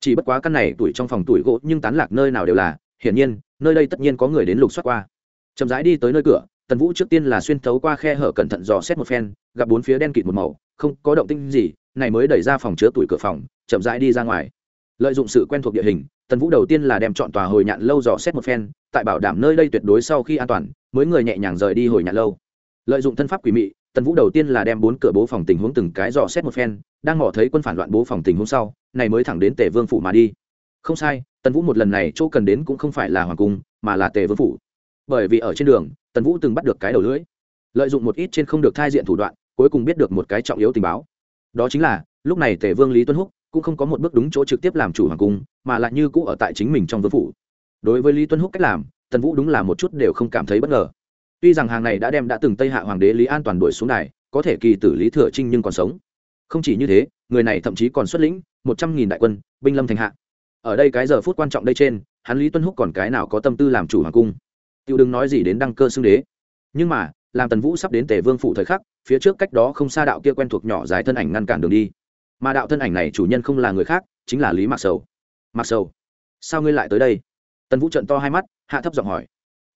Chỉ bất quá căn này tuổi trong phòng tuổi gỗ nhưng tán lạc nơi nào đều là, hiển nhiên, nơi đây tất nhiên có người đến lục soát qua. Chậm rãi đi tới nơi cửa tần vũ trước tiên là xuyên thấu qua khe hở cẩn thận dò xét một phen, gặp bốn phía đen kịt một màu, không có động tinh gì, này mới đẩy ra phòng chứa tuổi cửa phòng, chậm rãi đi ra ngoài. Lợi dụng sự quen thuộc địa hình, tần vũ đầu tiên là đem chọn tòa hồi nhạn lâu dò xét một phen, tại bảo đảm nơi đây tuyệt đối sau khi an toàn, mới người nhẹ nhàng rời đi hồi nhạn lâu. Lợi dụng thân pháp quỷ mị, tần vũ đầu tiên là đem bốn cửa bố phòng tình huống từng cái dò xét một phen, đang ngỏ thấy quân phản loạn bố phòng tình huống sau, này mới thẳng đến tề vương phủ mà đi. Không sai, tần vũ một lần này chỗ cần đến cũng không phải là hoàng cung, mà là tề vương phủ bởi vì ở trên đường, tần vũ từng bắt được cái đầu lưỡi. Lợi dụng một ít trên không được thai diện thủ đoạn, cuối cùng biết được một cái trọng yếu tình báo. Đó chính là, lúc này tề vương lý tuân húc cũng không có một bước đúng chỗ trực tiếp làm chủ hoàng cung, mà lại như cũ ở tại chính mình trong vương phủ. Đối với lý tuân húc cách làm, tần vũ đúng là một chút đều không cảm thấy bất ngờ. Tuy rằng hàng này đã đem đã từng tây hạ hoàng đế lý an toàn đuổi xuống này có thể kỳ tử lý thừa trinh nhưng còn sống. Không chỉ như thế, người này thậm chí còn xuất lĩnh một trăm nghìn đại quân, binh lâm thành hạ. Ở đây cái giờ phút quan trọng đây trên, hắn lý tuân húc còn cái nào có tâm tư làm chủ hoàng cung? Tiêu đừng nói gì đến đăng cơ xưng đế. Nhưng mà, làm tần vũ sắp đến tề vương phủ thời khắc, phía trước cách đó không xa đạo kia quen thuộc nhỏ dài thân ảnh ngăn cản đường đi. Mà đạo thân ảnh này chủ nhân không là người khác, chính là lý mạc sầu. Mạc sầu, sao ngươi lại tới đây? Tần vũ trận to hai mắt, hạ thấp giọng hỏi.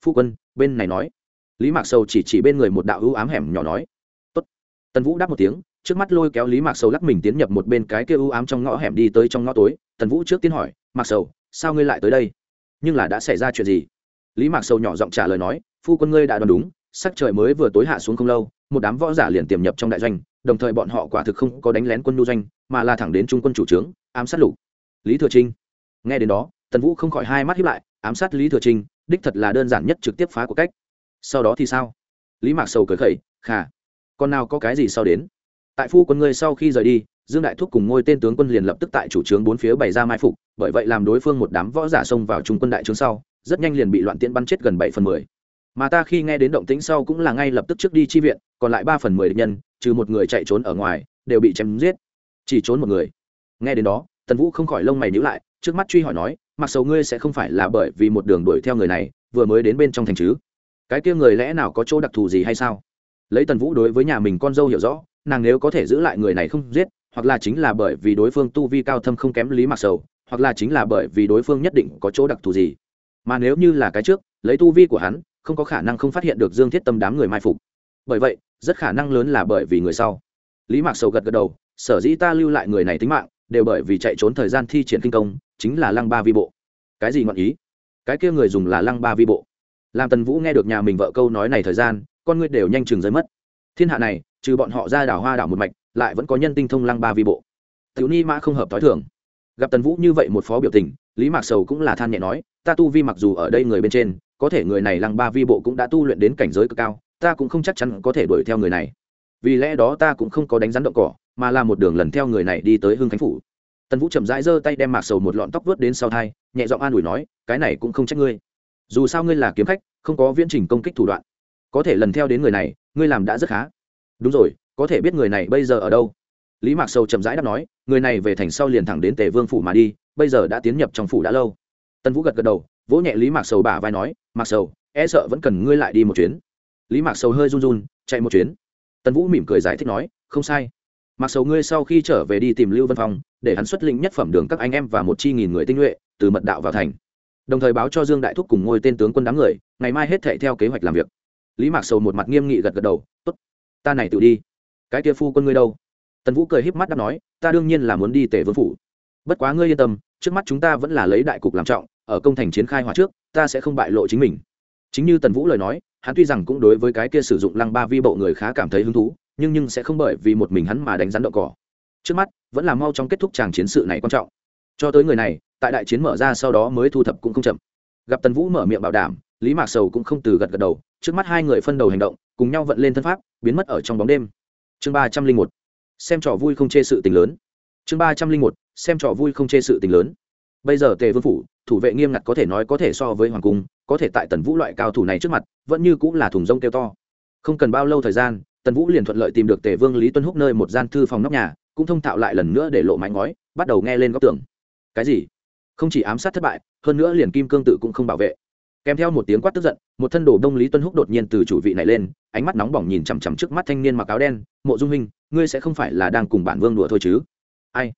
Phu quân, bên này nói. Lý mạc sầu chỉ chỉ bên người một đạo ưu ám hẻm nhỏ nói. Tốt. tần vũ đáp một tiếng, trước mắt lôi kéo lý mạc sầu lắc mình tiến nhập một bên cái kia ưu ám trong ngõ hẻm đi tới trong ngõ tối. Tần vũ trước tiên hỏi, mạc sầu, sao ngươi lại tới đây? Nhưng là đã xảy ra chuyện gì? Lý mạc sầu nhỏ giọng trả lời nói, phu quân ngươi đã đoán đúng, sắc trời mới vừa tối hạ xuống không lâu, một đám võ giả liền tiềm nhập trong đại doanh, đồng thời bọn họ quả thực không có đánh lén quân nhu doanh, mà là thẳng đến trung quân chủ trướng, ám sát lục. Lý thừa trinh. Nghe đến đó, tần vũ không khỏi hai mắt hiếp lại, ám sát lý thừa trinh, đích thật là đơn giản nhất trực tiếp phá của cách. Sau đó thì sao? Lý mạc sầu cười khẩy, khà còn nào có cái gì sau đến? Tại phu quân ngươi sau khi rời đi dương đại thúc cùng ngôi tên tướng quân liền lập tức tại chủ trướng bốn phía bày ra mai phục, bởi vậy làm đối phương một đám võ giả xông vào trung quân đại trướng sau, rất nhanh liền bị loạn tiễn bắn chết gần bảy phần mười. Mà ta khi nghe đến động tĩnh sau cũng là ngay lập tức trước đi chi viện, còn lại ba phần mười địch nhân, trừ một người chạy trốn ở ngoài, đều bị chém giết. Chỉ trốn một người. Nghe đến đó, tần vũ không khỏi lông mày nhíu lại, trước mắt truy hỏi nói, mặc sầu ngươi sẽ không phải là bởi vì một đường đuổi theo người này, vừa mới đến bên trong thành chứ? Cái kia người lẽ nào có chỗ đặc thù gì hay sao? Lấy tần vũ đối với nhà mình con dâu hiểu rõ, nàng nếu có thể giữ lại người này không giết hoặc là chính là bởi vì đối phương tu vi cao thâm không kém lý mặc sầu, hoặc là chính là bởi vì đối phương nhất định có chỗ đặc thù gì. Mà nếu như là cái trước, lấy tu vi của hắn, không có khả năng không phát hiện được dương thiết tâm đám người mai phục. Bởi vậy, rất khả năng lớn là bởi vì người sau. Lý mạc sầu gật gật đầu, sở dĩ ta lưu lại người này tính mạng, đều bởi vì chạy trốn thời gian thi triển kinh công, chính là lăng ba vi bộ. Cái gì ngọn ý? Cái kia người dùng là lăng ba vi bộ. Làm tần vũ nghe được nhà mình vợ câu nói này thời gian, con ngươi đều nhanh chừng rơi mất. Thiên hạ này, trừ bọn họ ra đảo hoa đảo một mạch lại vẫn có nhân tinh thông lăng ba vi bộ. Tiểu ni mã không hợp t h o i thường. Gặp tần vũ như vậy một phó biểu tình, lý mạc sầu cũng là than nhẹ nói, ta tu vi mặc dù ở đây người bên trên, có thể người này lăng ba vi bộ cũng đã tu luyện đến cảnh giới cực cao, ta cũng không chắc chắn có thể đuổi theo người này. Vì lẽ đó ta cũng không có đánh rắn động cỏ, mà là một đường lần theo người này đi tới hưng khánh phủ. Tần vũ chậm rãi giơ tay đem mạc sầu một lọn tóc vớt đến sau thai, nhẹ giọng an ủi nói, cái này cũng không trách ngươi. Dù sao ngươi là kiếm khách, không có viễn trình công kích thủ đoạn. Có thể lần theo đến người này, ngươi làm đã rất khá. Đúng rồi có thể biết người này bây giờ ở đâu? Lý mạc sầu chậm rãi đáp nói, người này về thành sau liền thẳng đến tề vương phủ mà đi, bây giờ đã tiến nhập trong phủ đã lâu. Tần vũ gật gật đầu, vỗ nhẹ lý mạc sầu bả vai nói, mạc sầu e sợ vẫn cần ngươi lại đi một chuyến. Lý mạc sầu hơi run run, chạy một chuyến? Tần vũ mỉm cười giải thích nói, không sai. Mặc sầu ngươi sau khi trở về đi tìm lưu văn phong, để hắn xuất lĩnh nhất phẩm đường các anh em và một chi nghìn người tinh nhuệ, từ mật đạo vào thành. Đồng thời báo cho dương đại thúc cùng ngôi tên tướng quân đám người, ngày mai hết thệ theo kế hoạch làm việc. Lý mạc sầu một mặt nghiêm nghị gật gật đầu t ố t ta này tự đi cái kia phu quân ngươi đâu? Tần vũ cười híp mắt đáp nói, ta đương nhiên là muốn đi tể vương phủ. Bất quá ngươi yên tâm, trước mắt chúng ta vẫn là lấy đại cục làm trọng, ở công thành chiến khai hỏa trước, ta sẽ không bại lộ chính mình. Chính như tần vũ lời nói, hắn tuy rằng cũng đối với cái kia sử dụng lăng ba vi bộ người khá cảm thấy hứng thú, nhưng nhưng sẽ không bởi vì một mình hắn mà đánh rắn đậu cỏ. Trước mắt, vẫn là mau trong kết thúc tràng chiến sự này quan trọng. Cho tới người này, tại đại chiến mở ra sau đó mới thu thập cũng không chậm. Gặp tần vũ mở miệng bảo đảm, lý mạc sầu cũng không từ gật gật đầu, trước mắt hai người phân đầu hành động, cùng nhau vận lên thân pháp, biến mất ở trong bóng đêm chương ba trăm linh một, xem trò vui không chê sự tình lớn. Chương ba trăm linh một, xem trò vui không chê sự tình lớn. Bây giờ tề vương phủ, thủ vệ nghiêm ngặt có thể nói có thể so với hoàng cung, có thể tại tần vũ loại cao thủ này trước mặt, vẫn như cũng là thùng rông kêu to. Không cần bao lâu thời gian, tần vũ liền thuận lợi tìm được tề vương lý tuân húc nơi một gian thư phòng nóc nhà, cũng thông thạo lại lần nữa để lộ mái ngói, bắt đầu nghe lên góc tường. Cái gì? Không chỉ ám sát thất bại, hơn nữa liền kim cương tự cũng không bảo vệ. Kèm theo một tiếng quát tức giận, một thân đồ đông lý tuân húc đột nhiên từ chủ vị này lên ánh mắt nóng bỏng nhìn chằm chằm trước mắt thanh niên mặc áo đen, mộ dung huynh, ngươi sẽ không phải là đang cùng bản vương đùa thôi chứ? Ai?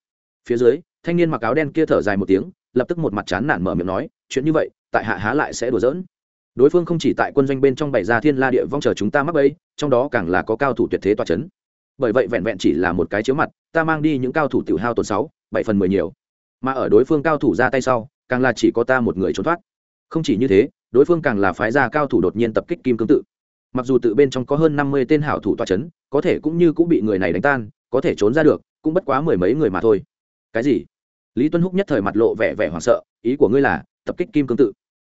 Phía dưới, thanh niên mặc áo đen kia thở dài một tiếng, lập tức một mặt chán nản mở miệng nói, chuyện như vậy, tại hạ há lại sẽ đùa giỡn? Đối phương không chỉ tại quân doanh bên trong bày ra thiên la địa vong chờ chúng ta mắc bẫy, trong đó càng là có cao thủ tuyệt thế toa c h ấ n bởi vậy vẹn vẹn chỉ là một cái chiếu mặt, ta mang đi những cao thủ tiểu hao tuần sáu, bảy phần mười nhiều. Mà ở đối phương cao thủ ra tay sau, càng là chỉ có ta một người trốn thoát. Không chỉ như thế, đối phương càng là phái ra cao thủ đột nhiên tập kích kim cương tự mặc dù tự bên trong có hơn năm mươi tên hảo thủ tọa chấn, có thể cũng như cũng bị người này đánh tan, có thể trốn ra được, cũng bất quá mười mấy người mà thôi. Cái gì? Lý tuân húc nhất thời mặt lộ vẻ vẻ hoảng sợ, ý của ngươi là, tập kích kim cương tự.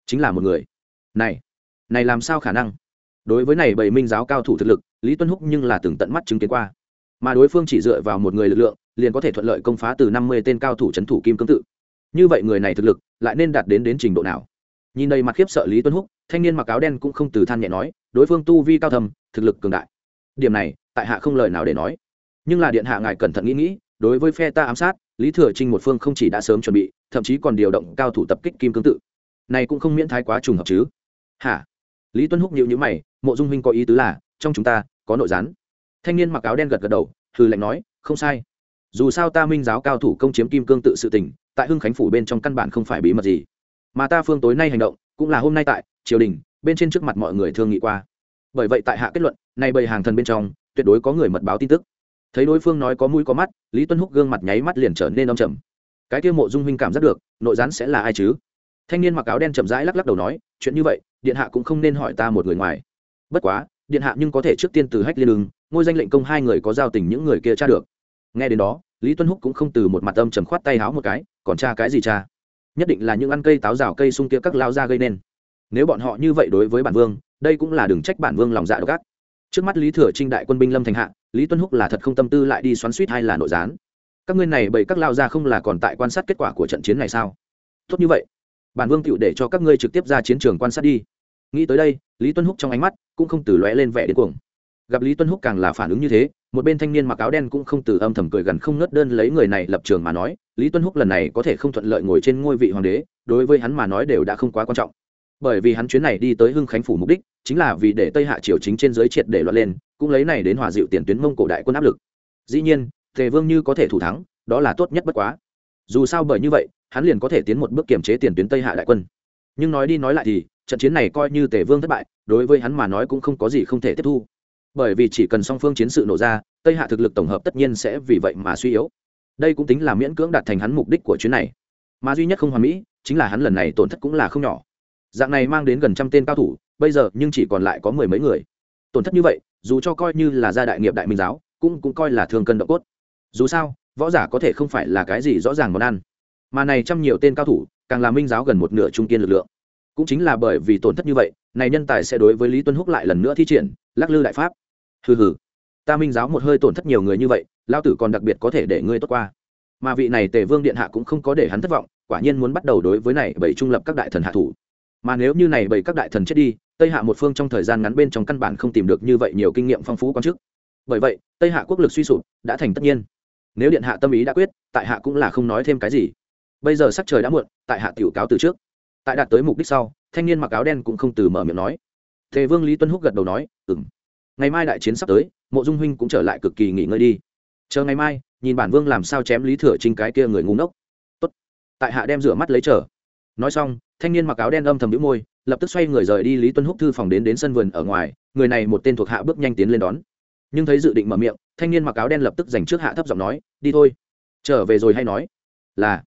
Chính là một người. Này này làm sao khả năng? Đối với này bảy minh giáo cao thủ thực lực, lý tuân húc nhưng là từng tận mắt chứng kiến qua. Mà đối phương chỉ dựa vào một người lực lượng, liền có thể thuận lợi công phá từ năm mươi tên cao thủ c h ấ n thủ kim cương tự. Như vậy người này thực lực, lại nên đạt đến đến trình độ nào? Nhìn đầy mặt khiếp sợ lý Tuấn húc, thanh niên mặc áo đen cũng không từ than nhẹ nói, đối phương tu vi cao thầm thực lực cường đại. Điểm này, tại hạ không lời nào để nói. Nhưng là điện hạ ngài cẩn thận nghĩ nghĩ, đối với phe ta ám sát, lý thừa trinh một phương không chỉ đã sớm chuẩn bị, thậm chí còn điều động cao thủ tập kích kim cương tự. Này cũng không miễn thái quá trùng hợp chứ? Hả? Lý Tuấn húc nhịu nhữ mày, mộ dung huynh có ý tứ là, trong chúng ta, có nội gián. Thanh niên mặc áo đen gật gật đầu, hừ lạnh nói, không sai. Dù sao ta minh giáo cao thủ công chiếm kim cương tự sự tỉnh tại hưng khánh phủ bên trong căn bản không phải bí mật gì mà ta phương tối nay hành động cũng là hôm nay tại triều đình bên trên trước mặt mọi người thương nghị qua. Bởi vậy tại hạ kết luận, nay bầy hàng thần bên trong, tuyệt đối có người mật báo tin tức. Thấy đối phương nói có mũi có mắt, lý tuân húc gương mặt nháy mắt liền trở nên đông trầm. Cái kia mộ dung huynh cảm giác được, nội gián sẽ là ai chứ? Thanh niên mặc áo đen chậm rãi lắc lắc đầu nói, chuyện như vậy, điện hạ cũng không nên hỏi ta một người ngoài. Bất quá, điện hạ nhưng có thể trước tiên từ hách liên lưng ngôi danh lệnh công hai người có giao tình những người kia tra được. Nghe đến đó, lý tuân húc cũng không từ một mặt âm trầm khoát tay háo một cái, còn cha cái gì cha nhất định là những ăn cây táo rào cây sung kia các lao ra gây nên. Nếu bọn họ như vậy đối với bản vương, đây cũng là đừng trách bản vương lòng dạ độc ác. Trước mắt lý thừa trinh đại quân binh lâm thành hạ, lý tuân húc là thật không tâm tư lại đi xoắn suýt hay là nội gián. Các ngươi này bởi các lao ra không là còn tại quan sát kết quả của trận chiến này sao? Tốt như vậy. Bản vương tựu để cho các ngươi trực tiếp ra chiến trường quan sát đi. Nghĩ tới đây, lý tuân húc trong ánh mắt cũng không từ lóe lên vẻ đến cuồng. Gặp lý tuân húc càng là phản ứng như thế một bên thanh niên mặc áo đen cũng không từ âm thầm cười gần không ngớt đơn lấy người này lập trường mà nói, lý tuân húc lần này có thể không thuận lợi ngồi trên ngôi vị hoàng đế, đối với hắn mà nói đều đã không quá quan trọng. Bởi vì hắn chuyến này đi tới hưng khánh phủ mục đích, chính là vì để tây hạ triều chính trên giới triệt để loạn lên, cũng lấy này đến hòa dịu tiền tuyến mông cổ đại quân áp lực. Dĩ nhiên, tề vương như có thể thủ thắng, đó là tốt nhất bất quá. Dù sao bởi như vậy, hắn liền có thể tiến một bước kiểm chế tiền tuyến tây hạ đại quân. Nhưng nói đi nói lại thì, trận chiến này coi như tề vương thất bại, đối với hắn mà nói cũng không có gì không thể tiếp thu bởi vì chỉ cần song phương chiến sự nổ ra, tây hạ thực lực tổng hợp tất nhiên sẽ vì vậy mà suy yếu. Đây cũng tính là miễn cưỡng đạt thành hắn mục đích của chuyến này. Mà duy nhất không hoàn mỹ, chính là hắn lần này tổn thất cũng là không nhỏ. Dạng này mang đến gần trăm tên cao thủ, bây giờ nhưng chỉ còn lại có mười mấy người. Tổn thất như vậy, dù cho coi như là gia đại nghiệp đại minh giáo, cũng cũng coi là thương cân độ cốt. Dù sao, võ giả có thể không phải là cái gì rõ ràng món ăn. Mà này trăm nhiều tên cao thủ, càng là minh giáo gần một nửa trung kiên lực lượng. Cũng chính là bởi vì tổn thất như vậy, này nhân tài sẽ đối với lý tuân húc lại lần nữa thi triển lắc lư đại pháp. Hừ hừ. Ta minh giáo một hơi tổn thất nhiều người như vậy lao tử còn đặc biệt có thể để ngươi tốt qua. Mà vị này tề vương điện hạ cũng không có để hắn thất vọng, quả nhiên muốn bắt đầu đối với này bảy trung lập các đại thần hạ thủ. Mà nếu như này bảy các đại thần chết đi, tây hạ một phương trong thời gian ngắn bên trong căn bản không tìm được như vậy nhiều kinh nghiệm phong phú quan chức. Bởi vậy, tây hạ quốc lực suy sụp, đã thành tất nhiên. Nếu điện hạ tâm ý đã quyết, tại hạ cũng là không nói thêm cái gì. Bây giờ sắc trời đã muộn, tại hạ tiểu cáo từ trước. Tại đạt tới mục đích sau, thanh niên mặc áo đen cũng không từ mở miệng nói thế vương lý tuân húc gật đầu nói, ừm. ngày mai đại chiến sắp tới, mộ dung huynh cũng trở lại cực kỳ nghỉ ngơi đi. Chờ ngày mai, nhìn bản vương làm sao chém lý thừa trinh cái kia người ngu ngốc. Tốt. Tại hạ đem rửa mắt lấy chờ. Nói xong, thanh niên mặc áo đen âm thầm đĩu môi, lập tức xoay người rời đi lý tuân húc thư phòng đến đến sân vườn ở ngoài, người này một tên thuộc hạ bước nhanh tiến lên đón. Nhưng thấy dự định mở miệng, thanh niên mặc áo đen lập tức giành trước hạ thấp giọng nói, đi thôi. Trở về rồi hay nói? Là.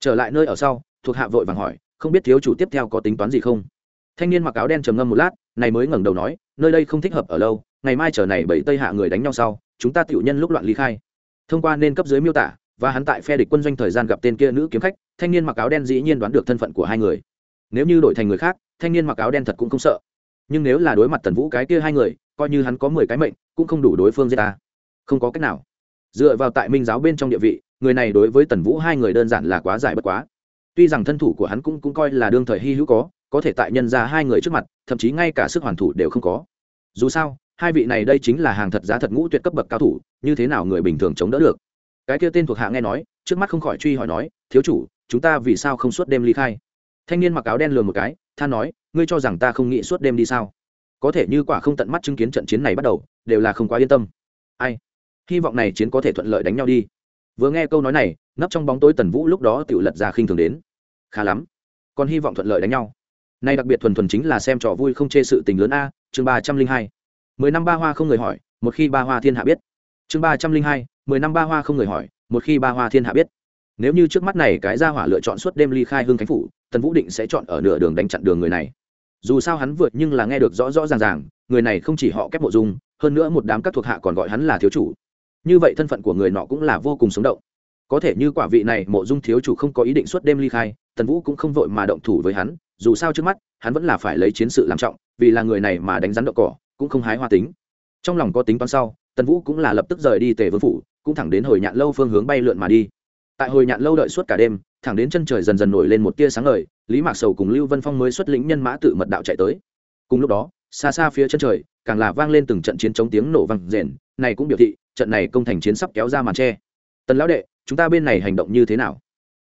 Trở lại nơi ở sau, thuộc hạ vội vàng hỏi, không biết thiếu chủ tiếp theo có tính toán gì không? Thanh niên mặc áo đen trầm ngâm một lát, này mới ngẩng đầu nói, nơi đây không thích hợp ở lâu, ngày mai chờ này bảy tây hạ người đánh nhau sau, chúng ta tiểu nhân lúc loạn ly khai. Thông qua nên cấp dưới miêu tả, và hắn tại phe địch quân doanh thời gian gặp tên kia nữ kiếm khách, thanh niên mặc áo đen dĩ nhiên đoán được thân phận của hai người. Nếu như đổi thành người khác, thanh niên mặc áo đen thật cũng không sợ. Nhưng nếu là đối mặt tần vũ cái kia hai người, coi như hắn có mười cái mệnh, cũng không đủ đối phương giết ta. Không có cách nào. Dựa vào tại minh giáo bên trong địa vị, người này đối với tần vũ hai người đơn giản là quá giải bất quá. Tuy rằng thân thủ của hắn cũng cũng coi là đương thời hy hữu có có thể tại nhân ra hai người trước mặt, thậm chí ngay cả sức hoàn thủ đều không có. Dù sao, hai vị này đây chính là hàng thật giá thật ngũ tuyệt cấp bậc cao thủ, như thế nào người bình thường chống đỡ được? Cái kia tên thuộc hạ nghe nói, trước mắt không khỏi truy hỏi nói, thiếu chủ, chúng ta vì sao không suốt đêm ly khai? Thanh niên mặc áo đen lường một cái, than nói, ngươi cho rằng ta không nghĩ suốt đêm đi sao? Có thể như quả không tận mắt chứng kiến trận chiến này bắt đầu, đều là không quá yên tâm. Ai? Hy vọng này chiến có thể thuận lợi đánh nhau đi. Vừa nghe câu nói này, nấp trong bóng tối tần vũ lúc đó tự lật ra khinh thường đến. Khá lắm. Còn hy vọng thuận lợi đánh nhau nay đặc biệt thuần thuần chính là xem trò vui không chê sự tình lớn a, chương ba trăm linh hai. Mười năm ba hoa không người hỏi, một khi ba hoa thiên hạ biết. Chương ba trăm linh hai, mười năm ba hoa không người hỏi, một khi ba hoa thiên hạ biết. Nếu như trước mắt này cái gia hỏa lựa chọn suốt đêm ly khai hương khánh phủ, tần vũ định sẽ chọn ở nửa đường đánh chặn đường người này. Dù sao hắn vượt nhưng là nghe được rõ rõ ràng ràng, người này không chỉ họ kép mộ dung, hơn nữa một đám các thuộc hạ còn gọi hắn là thiếu chủ. Như vậy thân phận của người nọ cũng là vô cùng sống động. Có thể như quả vị này mộ dung thiếu chủ không có ý định suốt đêm ly khai, tần vũ cũng không vội mà động thủ với hắn dù sao trước mắt, hắn vẫn là phải lấy chiến sự làm trọng, vì là người này mà đánh rắn đậu cỏ, cũng không hái hoa tính. Trong lòng có tính toán sau, tần vũ cũng là lập tức rời đi tề vương phủ, cũng thẳng đến hồi nhạn lâu phương hướng bay lượn mà đi. Tại hồi nhạn lâu đợi suốt cả đêm, thẳng đến chân trời dần dần nổi lên một tia sáng ngời, lý mạc sầu cùng lưu vân phong mới xuất lĩnh nhân mã tự mật đạo chạy tới. Cùng lúc đó, xa xa phía chân trời, càng là vang lên từng trận chiến chống tiếng nổ vang rền, này cũng biểu thị, trận này công thành chiến sắp kéo ra màn tre. Tần lão đệ, chúng ta bên này hành động như thế nào?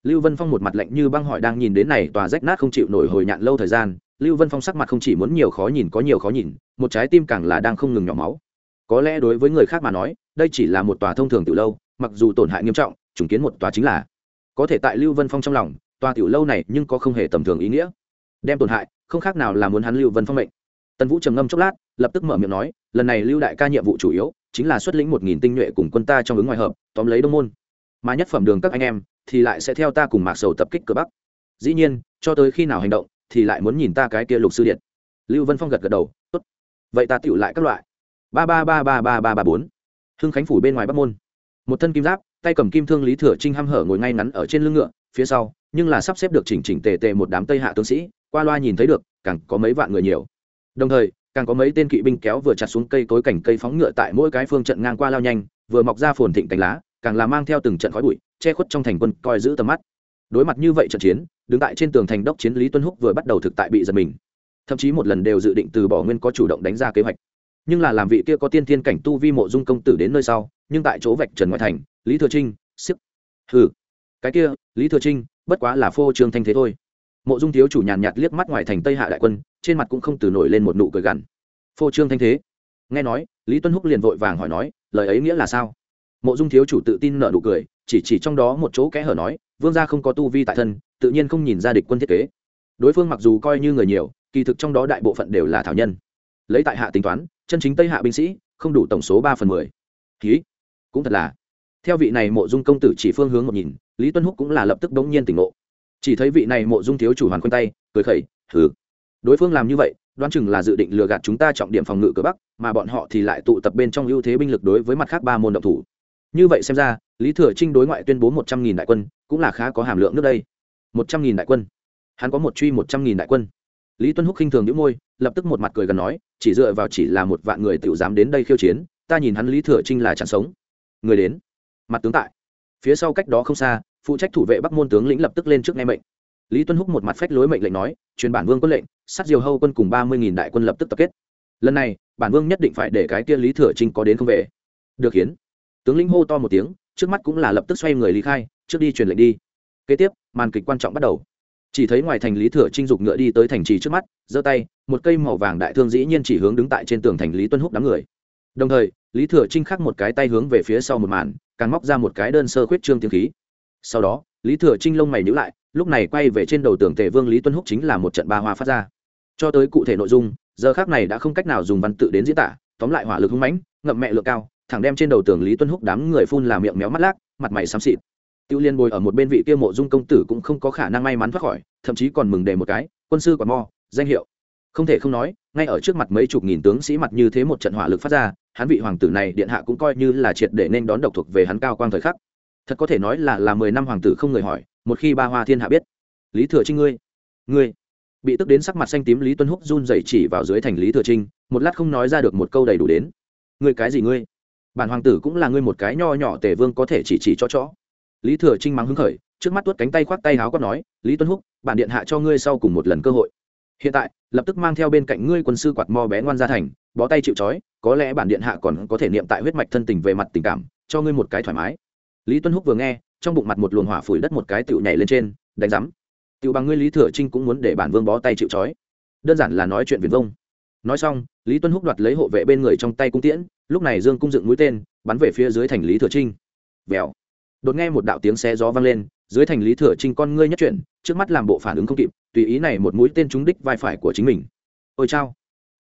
Lưu vân phong một mặt lạnh như băng hỏi đang nhìn đến này tòa rách nát không chịu nổi hồi nhạn lâu thời gian, lưu vân phong sắc mặt không chỉ muốn nhiều khó nhìn có nhiều khó nhìn, một trái tim càng là đang không ngừng nhỏ máu. Có lẽ đối với người khác mà nói, đây chỉ là một tòa thông thường từ lâu, mặc dù tổn hại nghiêm trọng chứng kiến một tòa chính là. Có thể tại lưu vân phong trong lòng, tòa tiểu lâu này nhưng có không hề tầm thường ý nghĩa. Đem tổn hại, không khác nào là muốn hắn lưu vân phong mệnh. Tần vũ trầm ngâm chốc lát, lập tức mở miệng nói, lần này lưu đại ca nhiệm vụ chủ yếu, chính là xuất lĩnh một nghìn tinh nhuệ cùng quân ta trong ứng ngoài hợp, tóm lấy đông môn. Mà nhất phẩm đường các anh em thì lại sẽ theo ta cùng mạc sầu tập kích cửa bắc. Dĩ nhiên, cho tới khi nào hành động, thì lại muốn nhìn ta cái kia lục sư điện. Lưu vân phong gật gật đầu, tốt. Vậy ta tựu lại các loại. Ba ba ba ba ba ba ba bốn. Hưng khánh phủ bên ngoài bắc môn. Một thân kim giáp, tay cầm kim thương lý thừa trinh hăm hở ngồi ngay ngắn ở trên lưng ngựa, phía sau, nhưng là sắp xếp được chỉnh chỉnh tề tề một đám tây hạ tướng sĩ, qua loa nhìn thấy được, càng có mấy vạn người nhiều. Đồng thời, càng có mấy tên kỵ binh kéo vừa chặt xuống cây cối cảnh cây phóng ngựa tại mỗi cái phương trận ngang qua lao nhanh, vừa mọc ra phồn thịnh cánh lá càng là mang theo từng trận khói bụi, che khuất trong thành quân, coi giữ tầm mắt. Đối mặt như vậy trận chiến, đứng tại trên tường thành đốc chiến lý tuân húc vừa bắt đầu thực tại bị giật mình. Thậm chí một lần đều dự định từ bỏ nguyên có chủ động đánh ra kế hoạch. Nhưng là làm vị kia có tiên thiên cảnh tu vi mộ dung công tử đến nơi sau, nhưng tại chỗ vạch trần ngoại thành, lý thừa trinh sức hừ. Cái kia, lý thừa trinh, bất quá là phô trương thanh thế thôi. Mộ dung thiếu chủ nhàn nhạt liếc mắt ngoài thành tây hạ đại quân, trên mặt cũng không từ nổi lên một nụ cười gằn. Phô trương thanh thế. Nghe nói, lý tuân húc liền vội vàng hỏi nói, lời ấy nghĩa là sao? Mộ dung thiếu chủ tự tin nợ nụ cười, chỉ chỉ trong đó một chỗ kẽ hở nói, vương gia không có tu vi tại thân, tự nhiên không nhìn ra địch quân thiết kế. Đối phương mặc dù coi như người nhiều, kỳ thực trong đó đại bộ phận đều là thảo nhân. Lấy tại hạ tính toán, chân chính tây hạ binh sĩ, không đủ tổng số ba phần mười. Ký cũng thật là. Theo vị này mộ dung công tử chỉ phương hướng một nhìn, lý tuân húc cũng là lập tức bỗng nhiên tỉnh ngộ. Chỉ thấy vị này mộ dung thiếu chủ hoàn quanh tay, cười khẩy thử đối phương làm như vậy, đoán chừng là dự định lừa gạt chúng ta trọng điểm phòng ngự cửa bắc, mà bọn họ thì lại tụ tập bên trong ưu thế binh lực đối với mặt khác ba môn động thủ như vậy xem ra, lý thừa trinh đối ngoại tuyên bố một trăm nghìn đại quân cũng là khá có hàm lượng nước đây. một trăm nghìn đại quân. Hắn có một truy một trăm nghìn đại quân. Lý tuân húc khinh thường những môi, lập tức một mặt cười gần nói, chỉ dựa vào chỉ là một vạn người tự dám đến đây khiêu chiến, ta nhìn hắn lý thừa trinh là chẳng sống. Người đến. Mặt tướng tại. Phía sau cách đó không xa, phụ trách thủ vệ bắc môn tướng lĩnh lập tức lên trước nghe mệnh. Lý tuân húc một mặt phách lối mệnh lệnh nói, truyền bản vương quân lệnh, sát diều hâu quân cùng ba mươi nghìn đại quân lập tức tập kết. Lần này, bản vương nhất định phải để cái kia lý thừa trinh có đến không về. Được hiến tướng lĩnh hô to một tiếng, trước mắt cũng là lập tức xoay người lý khai, trước đi truyền lệnh đi. Kế tiếp, màn kịch quan trọng bắt đầu. Chỉ thấy ngoài thành lý thừa trinh dục ngựa đi tới thành trì trước mắt, giơ tay, một cây màu vàng đại thương dĩ nhiên chỉ hướng đứng tại trên tường thành lý tuân húc đám người. Đồng thời, lý thừa trinh khắc một cái tay hướng về phía sau một màn, càng móc ra một cái đơn sơ khuyết trương tiếng khí. Sau đó, lý thừa trinh lông mày nhữ lại, lúc này quay về trên đầu tường tề vương lý tuân húc chính là một trận ba hoa phát ra. Cho tới cụ thể nội dung, giờ khác này đã không cách nào dùng văn tự đến diễn tả, tóm lại hỏa lực hung mãnh, ngậm mẹ lượng cao thẳng đem trên đầu tường lý tuân húc đám người phun là miệng méo mắt lác, mặt mày xám xịt. Tiêu liên bồi ở một bên vị kia mộ dung công tử cũng không có khả năng may mắn thoát khỏi, thậm chí còn mừng đề một cái, quân sư còn mo danh hiệu. Không thể không nói, ngay ở trước mặt mấy chục nghìn tướng sĩ mặt như thế một trận hỏa lực phát ra, hắn vị hoàng tử này điện hạ cũng coi như là triệt để nên đón độc thuộc về hắn cao quang thời khắc. Thật có thể nói là là mười năm hoàng tử không người hỏi, một khi ba hoa thiên hạ biết. Lý thừa trinh ngươi ngươi. Bị tức đến sắc mặt xanh tím lý tuân húc run dậy chỉ vào dưới thành lý thừa trinh, một lát không nói ra được một câu đầy đủ đến. Ngươi cái gì ngươi? Bản hoàng tử cũng là ngươi một cái nho nhỏ tề vương có thể chỉ chỉ cho chó. Lý thừa trinh mắng hứng khởi, trước mắt tuốt cánh tay khoác tay háo quát nói, lý tuân húc, bản điện hạ cho ngươi sau cùng một lần cơ hội. Hiện tại, lập tức mang theo bên cạnh ngươi quân sư quạt mò bé ngoan ra thành, bó tay chịu trói, có lẽ bản điện hạ còn có thể niệm tại huyết mạch thân tình về mặt tình cảm, cho ngươi một cái thoải mái. Lý tuân húc vừa nghe, trong bụng mặt một luồng hỏa phủi đất một cái tựu nhảy lên trên, đánh rắm tựu bằng ngươi lý thừa trinh cũng muốn để bản vương bó tay chịu trói. Đơn giản là nói chuyện viền vông. Nói xong, lý tuân húc đoạt lấy hộ vệ bên người trong tay cung tiễn lúc này dương cung dựng mũi tên, bắn về phía dưới thành lý thừa trinh. Vèo. Đột nghe một đạo tiếng xe gió vang lên, dưới thành lý thừa trinh con ngươi nhất chuyển, trước mắt làm bộ phản ứng không kịp, tùy ý này một mũi tên trúng đích vai phải của chính mình. Ôi chao.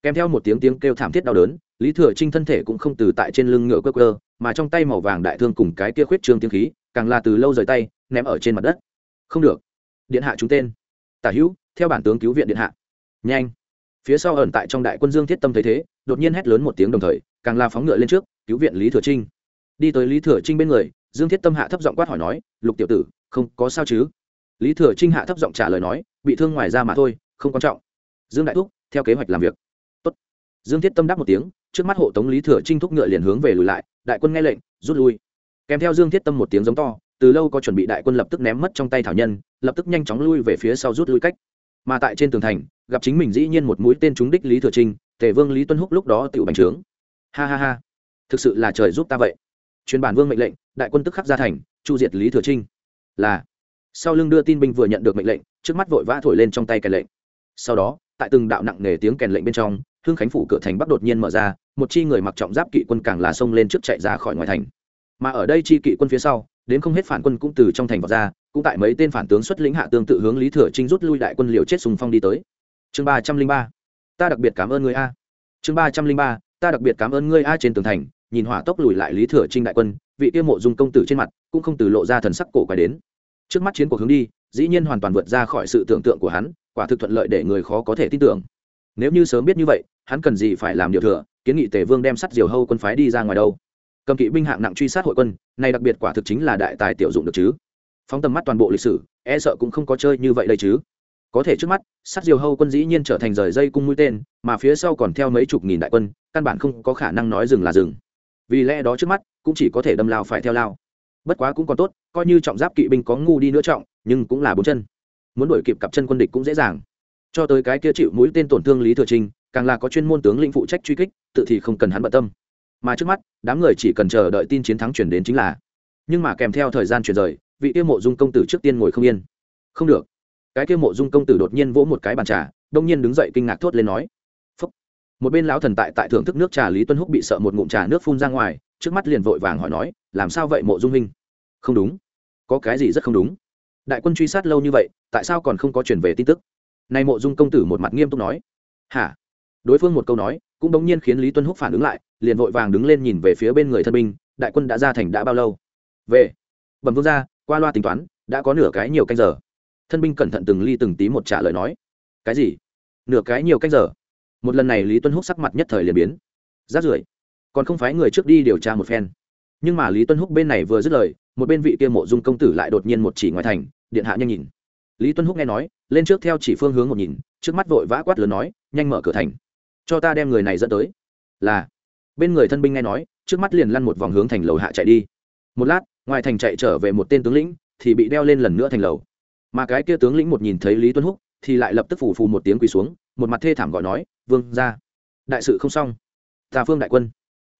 Kèm theo một tiếng tiếng kêu thảm thiết đau đớn, lý thừa trinh thân thể cũng không từ tại trên lưng ngựa cơ cơ mà trong tay màu vàng đại thương cùng cái kia khuyết trương tiếng khí, càng là từ lâu rời tay, ném ở trên mặt đất. Không được. Điện hạ chúng tên. Tả hữu, theo bản tướng cứu viện điện hạ. Nhanh. Phía sau ẩn tại trong đại quân dương thiết tâm thấy thế đột nhiên hét lớn một tiếng đồng thời, càng la phóng ngựa lên trước, cứu viện lý thừa trinh. Đi tới lý thừa trinh bên người, dương thiết tâm hạ thấp giọng quát hỏi nói, lục tiểu tử, không có sao chứ? Lý thừa trinh hạ thấp giọng trả lời nói, bị thương ngoài ra mà thôi, không quan trọng. Dương đại thúc, theo kế hoạch làm việc. Tốt. dương thiết tâm đáp một tiếng, trước mắt hộ tống lý thừa trinh thúc ngựa liền hướng về lùi lại, đại quân nghe lệnh, rút lui. Kèm theo dương thiết tâm một tiếng giống to, từ lâu có chuẩn bị đại quân lập tức ném mất trong tay thảo nhân, lập tức nhanh chóng lui về phía sau rút lui cách. Mà tại trên tường thành, gặp chính mình dĩ nhiên một mũi tên trúng đích lý thừa trinh tề vương lý tuân húc lúc đó tự bành trướng. Ha ha ha. Thực sự là trời giúp ta vậy. Truyền bản vương mệnh lệnh, đại quân tức khắc ra thành, chu diệt lý thừa trinh. Là. Sau lưng đưa tin binh vừa nhận được mệnh lệnh, trước mắt vội vã thổi lên trong tay kèn lệnh. Sau đó, tại từng đạo nặng nề tiếng kèn lệnh bên trong hương khánh phủ cửa thành bắc đột nhiên mở ra, một chi người mặc trọng giáp kỵ quân càng là xông lên trước chạy ra khỏi ngoài thành. Mà ở đây chi kỵ quân phía sau, đến không hết phản quân cũng từ trong thành vào ra, cũng tại mấy tên phản tướng xuất lĩnh hạ tương tự hướng lý thừa trinh rút lui đại quân liều chết sùng phong đi tới. Chương ba trăm linh ba ta đặc biệt cảm ơn người a. Chương ba trăm linh ba, ta đặc biệt cảm ơn ngươi a trên tường thành, nhìn hỏa tốc lùi lại lý thừa trinh đại quân, vị tiêu mộ dung công tử trên mặt cũng không từ lộ ra thần sắc cổ quái đến. Trước mắt chiến cuộc hướng đi, dĩ nhiên hoàn toàn vượt ra khỏi sự tưởng tượng của hắn, quả thực thuận lợi để người khó có thể tin tưởng. Nếu như sớm biết như vậy, hắn cần gì phải làm điều thừa, kiến nghị tề vương đem sắt diều hâu quân phái đi ra ngoài đâu. Cầm kỵ binh hạng nặng truy sát hội quân, này đặc biệt quả thực chính là đại tài tiểu dụng được chứ. Phóng tầm mắt toàn bộ lịch sử e sợ cũng không có chơi như vậy đây chứ có thể trước mắt, sát diều hâu quân dĩ nhiên trở thành rời dây cung mũi tên, mà phía sau còn theo mấy chục nghìn đại quân, căn bản không có khả năng nói dừng là dừng. Vì lẽ đó trước mắt, cũng chỉ có thể đâm lao phải theo lao. Bất quá cũng còn tốt, coi như trọng giáp kỵ binh có ngu đi nữa trọng, nhưng cũng là bốn chân. Muốn đuổi kịp cặp chân quân địch cũng dễ dàng. Cho tới cái kia chịu mũi tên tổn thương lý thừa trinh càng là có chuyên môn tướng lĩnh phụ trách truy kích, tự thì không cần hắn bận tâm. Mà trước mắt, đám người chỉ cần chờ đợi tin chiến thắng chuyển đến chính là. Nhưng mà kèm theo thời gian chuyển rời, vị yêu mộ dung công tử trước tiên ngồi không yên. Không được cái kia mộ dung công tử đột nhiên vỗ một cái bàn trà, đông nhiên đứng dậy kinh ngạc thốt lên nói, Phúc. một bên lão thần tại tại thưởng thức nước trà lý tuân húc bị sợ một ngụm trà nước phun ra ngoài, trước mắt liền vội vàng hỏi nói, làm sao vậy mộ dung huynh? Không đúng. Có cái gì rất không đúng? Đại quân truy sát lâu như vậy, tại sao còn không có chuyển về tin tức? Nay mộ dung công tử một mặt nghiêm túc nói, hả? Đối phương một câu nói, cũng đống nhiên khiến lý tuân húc phản ứng lại, liền vội vàng đứng lên nhìn về phía bên người thân binh, đại quân đã ra thành đã bao lâu? Về. Bẩm vương ra qua loa tính toán, đã có nửa cái nhiều canh giờ thân binh cẩn thận từng ly từng tí một trả lời nói. Cái gì? Nửa cái nhiều canh giờ. Một lần này lý tuân húc sắc mặt nhất thời liền biến. Rát rưởi. Còn không phải người trước đi điều tra một phen. Nhưng mà lý tuân húc bên này vừa dứt lời, một bên vị kia mộ dung công tử lại đột nhiên một chỉ ngoài thành, điện hạ nhanh nhìn. Lý tuân húc nghe nói, lên trước theo chỉ phương hướng một nhìn, trước mắt vội vã quát lớn nói, nhanh mở cửa thành. Cho ta đem người này dẫn tới. Là. Bên người thân binh nghe nói, trước mắt liền lăn một vòng hướng thành lầu hạ chạy đi. Một lát, ngoài thành chạy trở về một tên tướng lĩnh, thì bị đeo lên lần nữa thành lầu mà cái kia tướng lĩnh một nhìn thấy lý Tuấn húc thì lại lập tức phủ phù một tiếng quỳ xuống, một mặt thê thảm gọi nói, vương ra đại sự không xong. Tà phương đại quân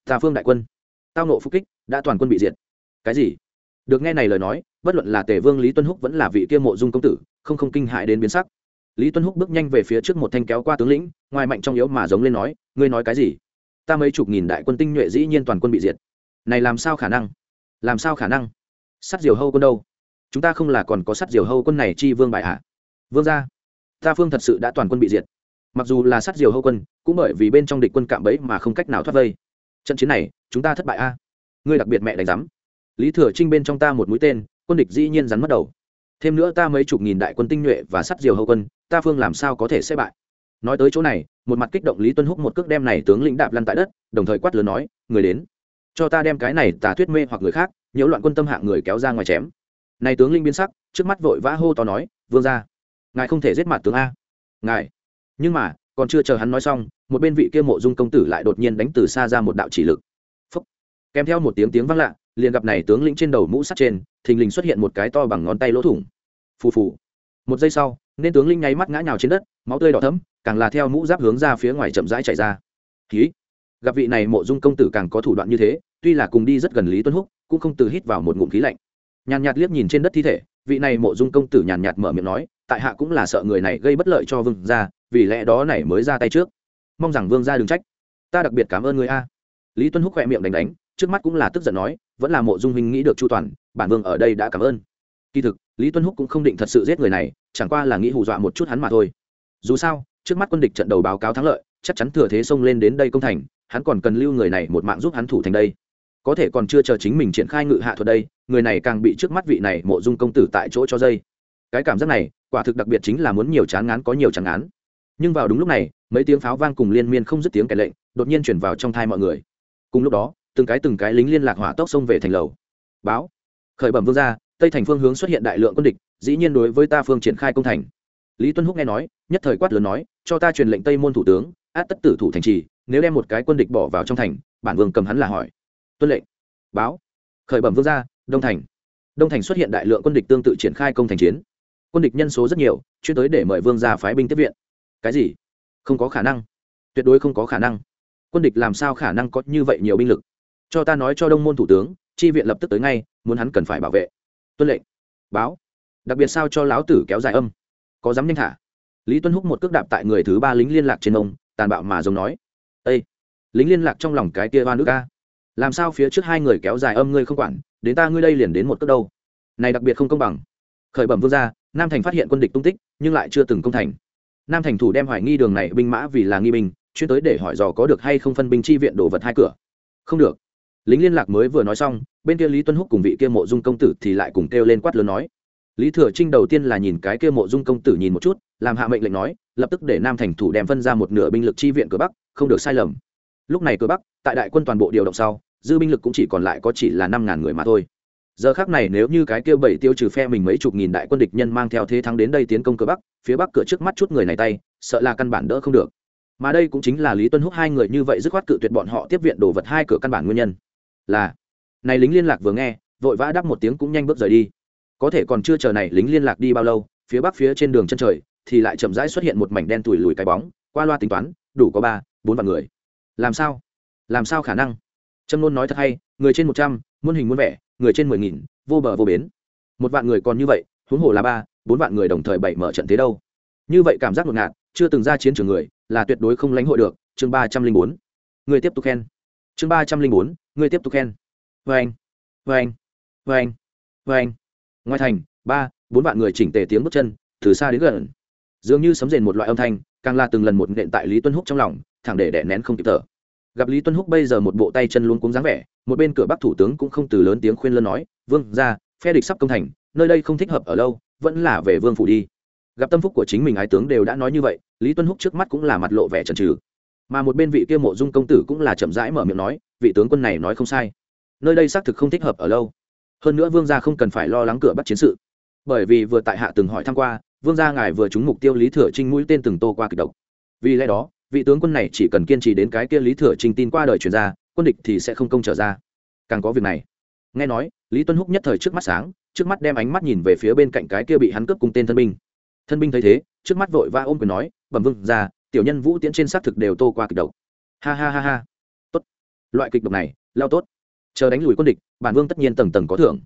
tà phương đại quân. Tao nộ phúc kích, đã toàn quân bị diệt. Cái gì? Được nghe này lời nói, bất luận là tề vương lý Tuấn húc vẫn là vị kia mộ dung công tử, không không kinh hại đến biến sắc. Lý Tuấn húc bước nhanh về phía trước một thanh kéo qua tướng lĩnh, ngoài mạnh trong yếu mà giống lên nói, ngươi nói cái gì? Ta mấy chục nghìn đại quân tinh nhuệ dĩ nhiên toàn quân bị diệt. Này làm sao khả năng? Làm sao khả năng? Sắt diều hâu quân đâu? Chúng ta không là còn có sắt diều hâu quân này chi vương bại hạ vương gia, ta phương thật sự đã toàn quân bị diệt. Mặc dù là sắt diều hâu quân, cũng bởi vì bên trong địch quân cạm bẫy mà không cách nào thoát vây. Trận chiến này, chúng ta thất bại a. Ngươi đặc biệt mẹ đánh giám. Lý thừa trinh bên trong ta một mũi tên, quân địch dĩ nhiên rắn mất đầu. Thêm nữa ta mấy chục nghìn đại quân tinh nhuệ và sắt diều hậu quân, ta phương làm sao có thể sẽ bại? Nói tới chỗ này, một mặt kích động lý tuân húc một cước đem này tướng lĩnh đạp lăn tại đất, đồng thời quát lớn nói, người đến, cho ta đem cái này tà thuyết mê hoặc người khác, nhiễu loạn quân tâm hạng người kéo ra ngoài chém này tướng linh biến sắc, trước mắt vội vã hô to nói, vương ra ngài không thể giết mặt tướng a. Ngài? Nhưng mà, còn chưa chờ hắn nói xong, một bên vị kia mộ dung công tử lại đột nhiên đánh từ xa ra một đạo chỉ lực. Phúc. kèm theo một tiếng tiếng vang lạ, liền gặp này tướng lĩnh trên đầu mũ sắt trên, thình lình xuất hiện một cái to bằng ngón tay lỗ thủng. Phù phù! Một giây sau, nên tướng linh nháy mắt ngã nhào trên đất, máu tươi đỏ thấm càng là theo mũ giáp hướng ra phía ngoài chậm rãi chảy ra. Ký gặp vị này mộ dung công tử càng có thủ đoạn như thế, tuy là cùng đi rất gần lý tuân húc, cũng không từ hít vào một ngụm khí lạnh nhàn nhạt liếc nhìn trên đất thi thể, vị này mộ dung công tử nhàn nhạt mở miệng nói, tại hạ cũng là sợ người này gây bất lợi cho vương gia, vì lẽ đó này mới ra tay trước. Mong rằng vương gia đừng trách. Ta đặc biệt cảm ơn người a. Lý tuân húc khỏe miệng đánh đánh, trước mắt cũng là tức giận nói, vẫn là mộ dung huynh nghĩ được chu toàn, bản vương ở đây đã cảm ơn. Kỳ thực, lý tuân húc cũng không định thật sự giết người này, chẳng qua là nghĩ hù dọa một chút hắn mà thôi. Dù sao, trước mắt quân địch trận đầu báo cáo thắng lợi, chắc chắn thừa thế xông lên đến đây công thành, hắn còn cần lưu người này một mạng giúp hắn thủ thành đây có thể còn chưa chờ chính mình triển khai ngự hạ thuật đây, người này càng bị trước mắt vị này mộ dung công tử tại chỗ cho dây. Cái cảm giác này, quả thực đặc biệt chính là muốn nhiều chán ngán có nhiều chán ngán. Nhưng vào đúng lúc này, mấy tiếng pháo vang cùng liên miên không dứt tiếng kẻ lệnh, đột nhiên chuyển vào trong thai mọi người. Cùng lúc đó, từng cái từng cái lính liên lạc hỏa tốc xông về thành lầu. Báo. Khởi bẩm vương gia, tây thành phương hướng xuất hiện đại lượng quân địch, dĩ nhiên đối với ta phương triển khai công thành. Lý tuân húc nghe nói, nhất thời quát lớn nói, cho ta truyền lệnh tây môn thủ tướng, át tất tử thủ thành trì, nếu đem một cái quân địch bỏ vào trong thành, bản vương cầm hắn là hỏi tuân lệnh. Báo. Khởi bẩm vương gia, đông thành. Đông thành xuất hiện đại lượng quân địch tương tự triển khai công thành chiến. Quân địch nhân số rất nhiều, chuyên tới để mời vương gia phái binh tiếp viện. Cái gì? Không có khả năng. Tuyệt đối không có khả năng. Quân địch làm sao khả năng có như vậy nhiều binh lực? Cho ta nói cho đông môn thủ tướng, chi viện lập tức tới ngay, muốn hắn cần phải bảo vệ. Tuân lệnh. Báo. Đặc biệt sao cho lão tử kéo dài âm? Có dám nhanh thả? Lý tuân húc một cước đạp tại người thứ ba lính liên lạc trên ông, tàn bạo mà giống nói. Ây lính liên lạc trong lòng cái kia ba nước ca làm sao phía trước hai người kéo dài âm ngươi không quản, đến ta ngươi đây liền đến một cất đâu. Này đặc biệt không công bằng. Khởi bẩm vương gia, nam thành phát hiện quân địch tung tích, nhưng lại chưa từng công thành. Nam thành thủ đem hoài nghi đường này binh mã vì là nghi binh, chuyên tới để hỏi dò có được hay không phân binh chi viện đổ vật hai cửa. Không được. Lính liên lạc mới vừa nói xong, bên kia lý tuân húc cùng vị kia mộ dung công tử thì lại cùng kêu lên quát lớn nói. Lý thừa trinh đầu tiên là nhìn cái kia mộ dung công tử nhìn một chút, làm hạ mệnh lệnh nói, lập tức để nam thành thủ đem phân ra một nửa binh lực chi viện cửa bắc, không được sai lầm. Lúc này cửa bắc, tại đại quân toàn bộ điều động sau dư binh lực cũng chỉ còn lại có chỉ là năm ngàn người mà thôi. Giờ khác này nếu như cái kia bảy tiêu trừ phe mình mấy chục nghìn đại quân địch nhân mang theo thế thắng đến đây tiến công cửa bắc, phía bắc cửa trước mắt chút người này tay, sợ là căn bản đỡ không được. Mà đây cũng chính là lý tuân húc hai người như vậy dứt khoát cự tuyệt bọn họ tiếp viện đồ vật hai cửa căn bản nguyên nhân. Là, này lính liên lạc vừa nghe, vội vã đáp một tiếng cũng nhanh bước rời đi. Có thể còn chưa chờ này lính liên lạc đi bao lâu, phía bắc phía trên đường chân trời, thì lại chậm rãi xuất hiện một mảnh đen tủi lùi cái bóng, qua loa tính toán, đủ có ba, bốn vạn người. Làm sao? Làm sao khả năng? Trâm luôn nói thật hay, người trên một trăm, muôn hình muôn vẻ, người trên mười nghìn, vô bờ vô bến. Một vạn người còn như vậy, huống hồ là ba, bốn vạn người đồng thời bảy mở trận thế đâu. Như vậy cảm giác ngột ngạt, chưa từng ra chiến trường người, là tuyệt đối không lãnh hội được. Chương ba trăm linh bốn. Người tiếp tục khen. Chương ba trăm linh bốn, người tiếp tục khen. Vê anh vê anh vê anh vê anh. Ngoài thành, ba, bốn vạn người chỉnh tề tiếng bước chân, từ xa đến gần. Dường như sấm rền một loại âm thanh, càng là từng lần một nện tại lý tuân húc trong lòng, thẳng để đẻ nén không kịp thở gặp lý tuân húc bây giờ một bộ tay chân luôn cuống dáng vẻ, một bên cửa bắc thủ tướng cũng không từ lớn tiếng khuyên lân nói, vương ra phe địch sắp công thành, nơi đây không thích hợp ở lâu, vẫn là về vương phủ đi. Gặp tâm phúc của chính mình ái tướng đều đã nói như vậy, lý tuân húc trước mắt cũng là mặt lộ vẻ trần trừ mà một bên vị kia mộ dung công tử cũng là chậm rãi mở miệng nói, vị tướng quân này nói không sai. Nơi đây xác thực không thích hợp ở lâu. Hơn nữa vương gia không cần phải lo lắng cửa bắt chiến sự. Bởi vì vừa tại hạ từng hỏi tham q u a vương gia ngài vừa trúng mục tiêu lý thừa trinh mũi tên từng tô qua kịch độc. Vì lẽ đó vị tướng quân này chỉ cần kiên trì đến cái kia lý thừa trình tin qua đời truyền ra, quân địch thì sẽ không công trở ra. Càng có việc này, nghe nói, lý tuân húc nhất thời trước mắt sáng, trước mắt đem ánh mắt nhìn về phía bên cạnh cái kia bị hắn cướp cùng tên thân binh. Thân binh thấy thế, trước mắt vội va ôm quyền nói, bẩm vương ra tiểu nhân vũ tiễn trên xác thực đều tô qua kịch độc. Ha ha ha ha. Tốt. Loại kịch độc này, lao tốt. Chờ đánh lùi quân địch, bản vương tất nhiên tầng tầng có thưởng.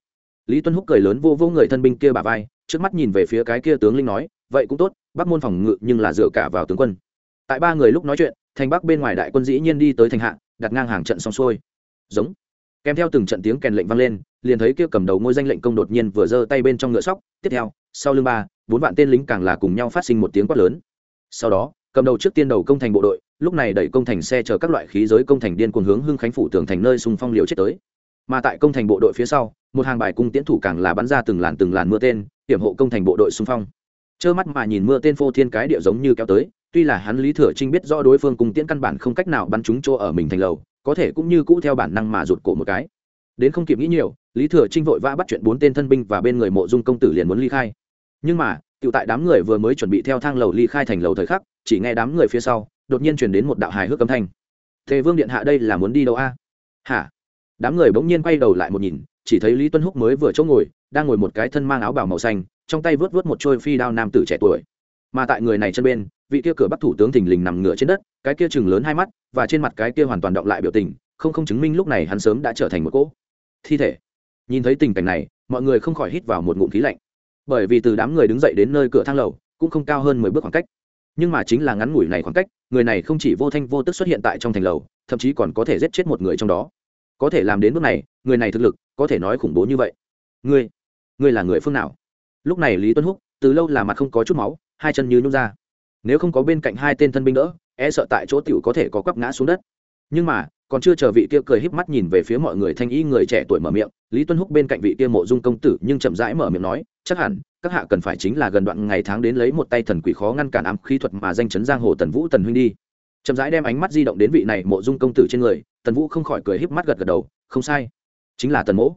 Lý tuân húc cười lớn vô vô người thân binh kia bà vai, trước mắt nhìn về phía cái kia tướng linh nói, vậy cũng tốt, bắc môn phòng ngự nhưng là dựa cả vào tướng quân tại ba người lúc nói chuyện, thành bắc bên ngoài đại quân dĩ nhiên đi tới thành hạ, đặt ngang hàng trận xong xuôi. Giống. Kèm theo từng trận tiếng kèn lệnh vang lên, liền thấy kia cầm đầu ngôi danh lệnh công đột nhiên vừa giơ tay bên trong ngựa sóc. Tiếp theo, sau lưng ba, bốn vạn tên lính càng là cùng nhau phát sinh một tiếng quát lớn. Sau đó, cầm đầu trước tiên đầu công thành bộ đội, lúc này đẩy công thành xe chở các loại khí giới công thành điên cuồng hướng hưng khánh phủ tường thành nơi xung phong liều chết tới. Mà tại công thành bộ đội phía sau, một hàng bài cung tiễn thủ càng là bắn ra từng làn từng làn mưa tên, hiểm hộ công thành bộ đội xung phong. Trơ mắt mà nhìn mưa tên phô thiên cái địa giống như kéo tới tuy là hắn lý thừa trinh biết rõ đối phương cùng tiễn căn bản không cách nào bắn chúng chỗ ở mình thành lầu, có thể cũng như cũ theo bản năng mà rụt cổ một cái. Đến không kịp nghĩ nhiều, lý thừa trinh vội vã bắt chuyện bốn tên thân binh và bên người mộ dung công tử liền muốn ly khai. Nhưng mà tự tại đám người vừa mới chuẩn bị theo thang lầu ly khai thành lầu thời khắc, chỉ nghe đám người phía sau, đột nhiên chuyển đến một đạo hài hước âm thanh. Thế vương điện hạ đây là muốn đi đâu a? Hả? Đám người bỗng nhiên quay đầu lại một nhìn, chỉ thấy lý tuân húc mới vừa chỗ ngồi, đang ngồi một cái thân mang áo bào màu xanh, trong tay vớt vớt một trôi phi đao nam tử trẻ tuổi mà tại người này chân bên, vị kia cửa bắc thủ tướng thình lình nằm ngửa trên đất, cái kia chừng lớn hai mắt, và trên mặt cái kia hoàn toàn động lại biểu tình, không không chứng minh lúc này hắn sớm đã trở thành một cỗ thi thể. Nhìn thấy tình cảnh này, mọi người không khỏi hít vào một ngụm khí lạnh. Bởi vì từ đám người đứng dậy đến nơi cửa thang lầu, cũng không cao hơn mười bước khoảng cách. Nhưng mà chính là ngắn ngủi này khoảng cách, người này không chỉ vô thanh vô tức xuất hiện tại trong thành lầu, thậm chí còn có thể giết chết một người trong đó. Có thể làm đến bước này, người này thực lực, có thể nói khủng bố như vậy. Ngươi ngươi là người phương nào? Lúc này lý tuân húc, từ lâu là mặt không có chút máu hai chân như nhút ra. Nếu không có bên cạnh hai tên thân binh đỡ e sợ tại chỗ tiểu có thể có quắp ngã xuống đất. Nhưng mà, còn chưa chờ vị kia cười híp mắt nhìn về phía mọi người thanh y người trẻ tuổi mở miệng, lý tuân húc bên cạnh vị kia mộ dung công tử nhưng chậm rãi mở miệng nói, chắc hẳn, các hạ cần phải chính là gần đoạn ngày tháng đến lấy một tay thần quỷ khó ngăn cản ám khí thuật mà danh chấn giang hồ tần vũ tần huynh đi. Chậm rãi đem ánh mắt di động đến vị này mộ dung công tử trên người, tần vũ không khỏi cười híp mắt gật gật đầu, không sai. Chính là tần mỗ.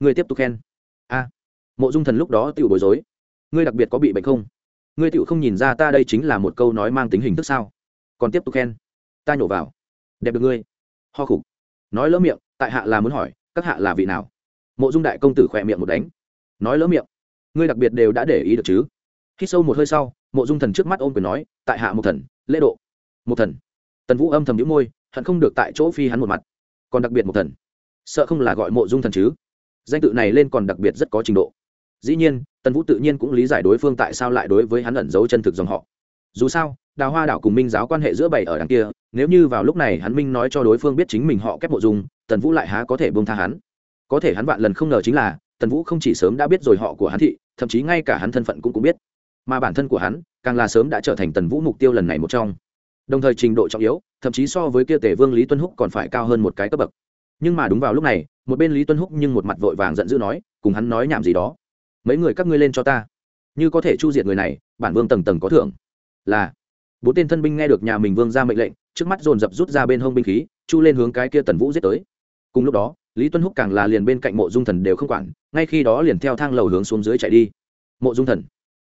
Người tiếp tục khen. A. Mộ dung thần lúc đó tự bối rối. Ngươi đặc biệt có bị bệnh không? Ngươi tựu không nhìn ra ta đây chính là một câu nói mang tính hình thức sao? Còn tiếp tục khen. Ta nhổ vào. Đẹp được ngươi. Ho khục. Nói lỡ miệng, tại hạ là muốn hỏi, các hạ là vị nào? Mộ dung đại công tử khỏe miệng một đánh. Nói lỡ miệng. Ngươi đặc biệt đều đã để ý được chứ? Khi sâu một hơi sau, mộ dung thần trước mắt ôm quyền nói, tại hạ một thần, lễ độ. Một thần. Tần vũ âm thầm nhũ môi, hận không được tại chỗ phi hắn một mặt. Còn đặc biệt một thần. Sợ không là gọi mộ dung thần chứ? Danh tự này lên còn đặc biệt rất có trình độ. Dĩ nhiên tần vũ tự nhiên cũng lý giải đối phương tại sao lại đối với hắn ẩn giấu chân thực dòng họ. Dù sao, đào hoa đảo cùng minh giáo quan hệ giữa bảy ở đằng kia, nếu như vào lúc này hắn minh nói cho đối phương biết chính mình họ kép mộ dung, tần vũ lại há có thể bông tha hắn. Có thể hắn vạn lần không ngờ chính là, tần vũ không chỉ sớm đã biết rồi họ của hắn thị, thậm chí ngay cả hắn thân phận cũng cũng biết. Mà bản thân của hắn, càng là sớm đã trở thành tần vũ mục tiêu lần này một trong. Đồng thời trình độ trọng yếu, thậm chí so với kia tể vương lý tuân húc còn phải cao hơn một cái cấp bậc. Nhưng mà đúng vào lúc này, một bên lý tuân húc nhưng một mặt vội vàng giận dữ nói, cùng hắn nói nhảm gì đó mấy người các ngươi lên cho ta. Như có thể chu diệt người này, bản vương tầng tầng có thưởng. Là. Bốn tên thân binh nghe được nhà mình vương ra mệnh lệnh, trước mắt dồn dập rút ra bên hông binh khí, chu lên hướng cái kia tần vũ giết tới. Cùng lúc đó, lý tuân húc càng là liền bên cạnh mộ dung thần đều không quản, ngay khi đó liền theo thang lầu hướng xuống dưới chạy đi. Mộ dung thần,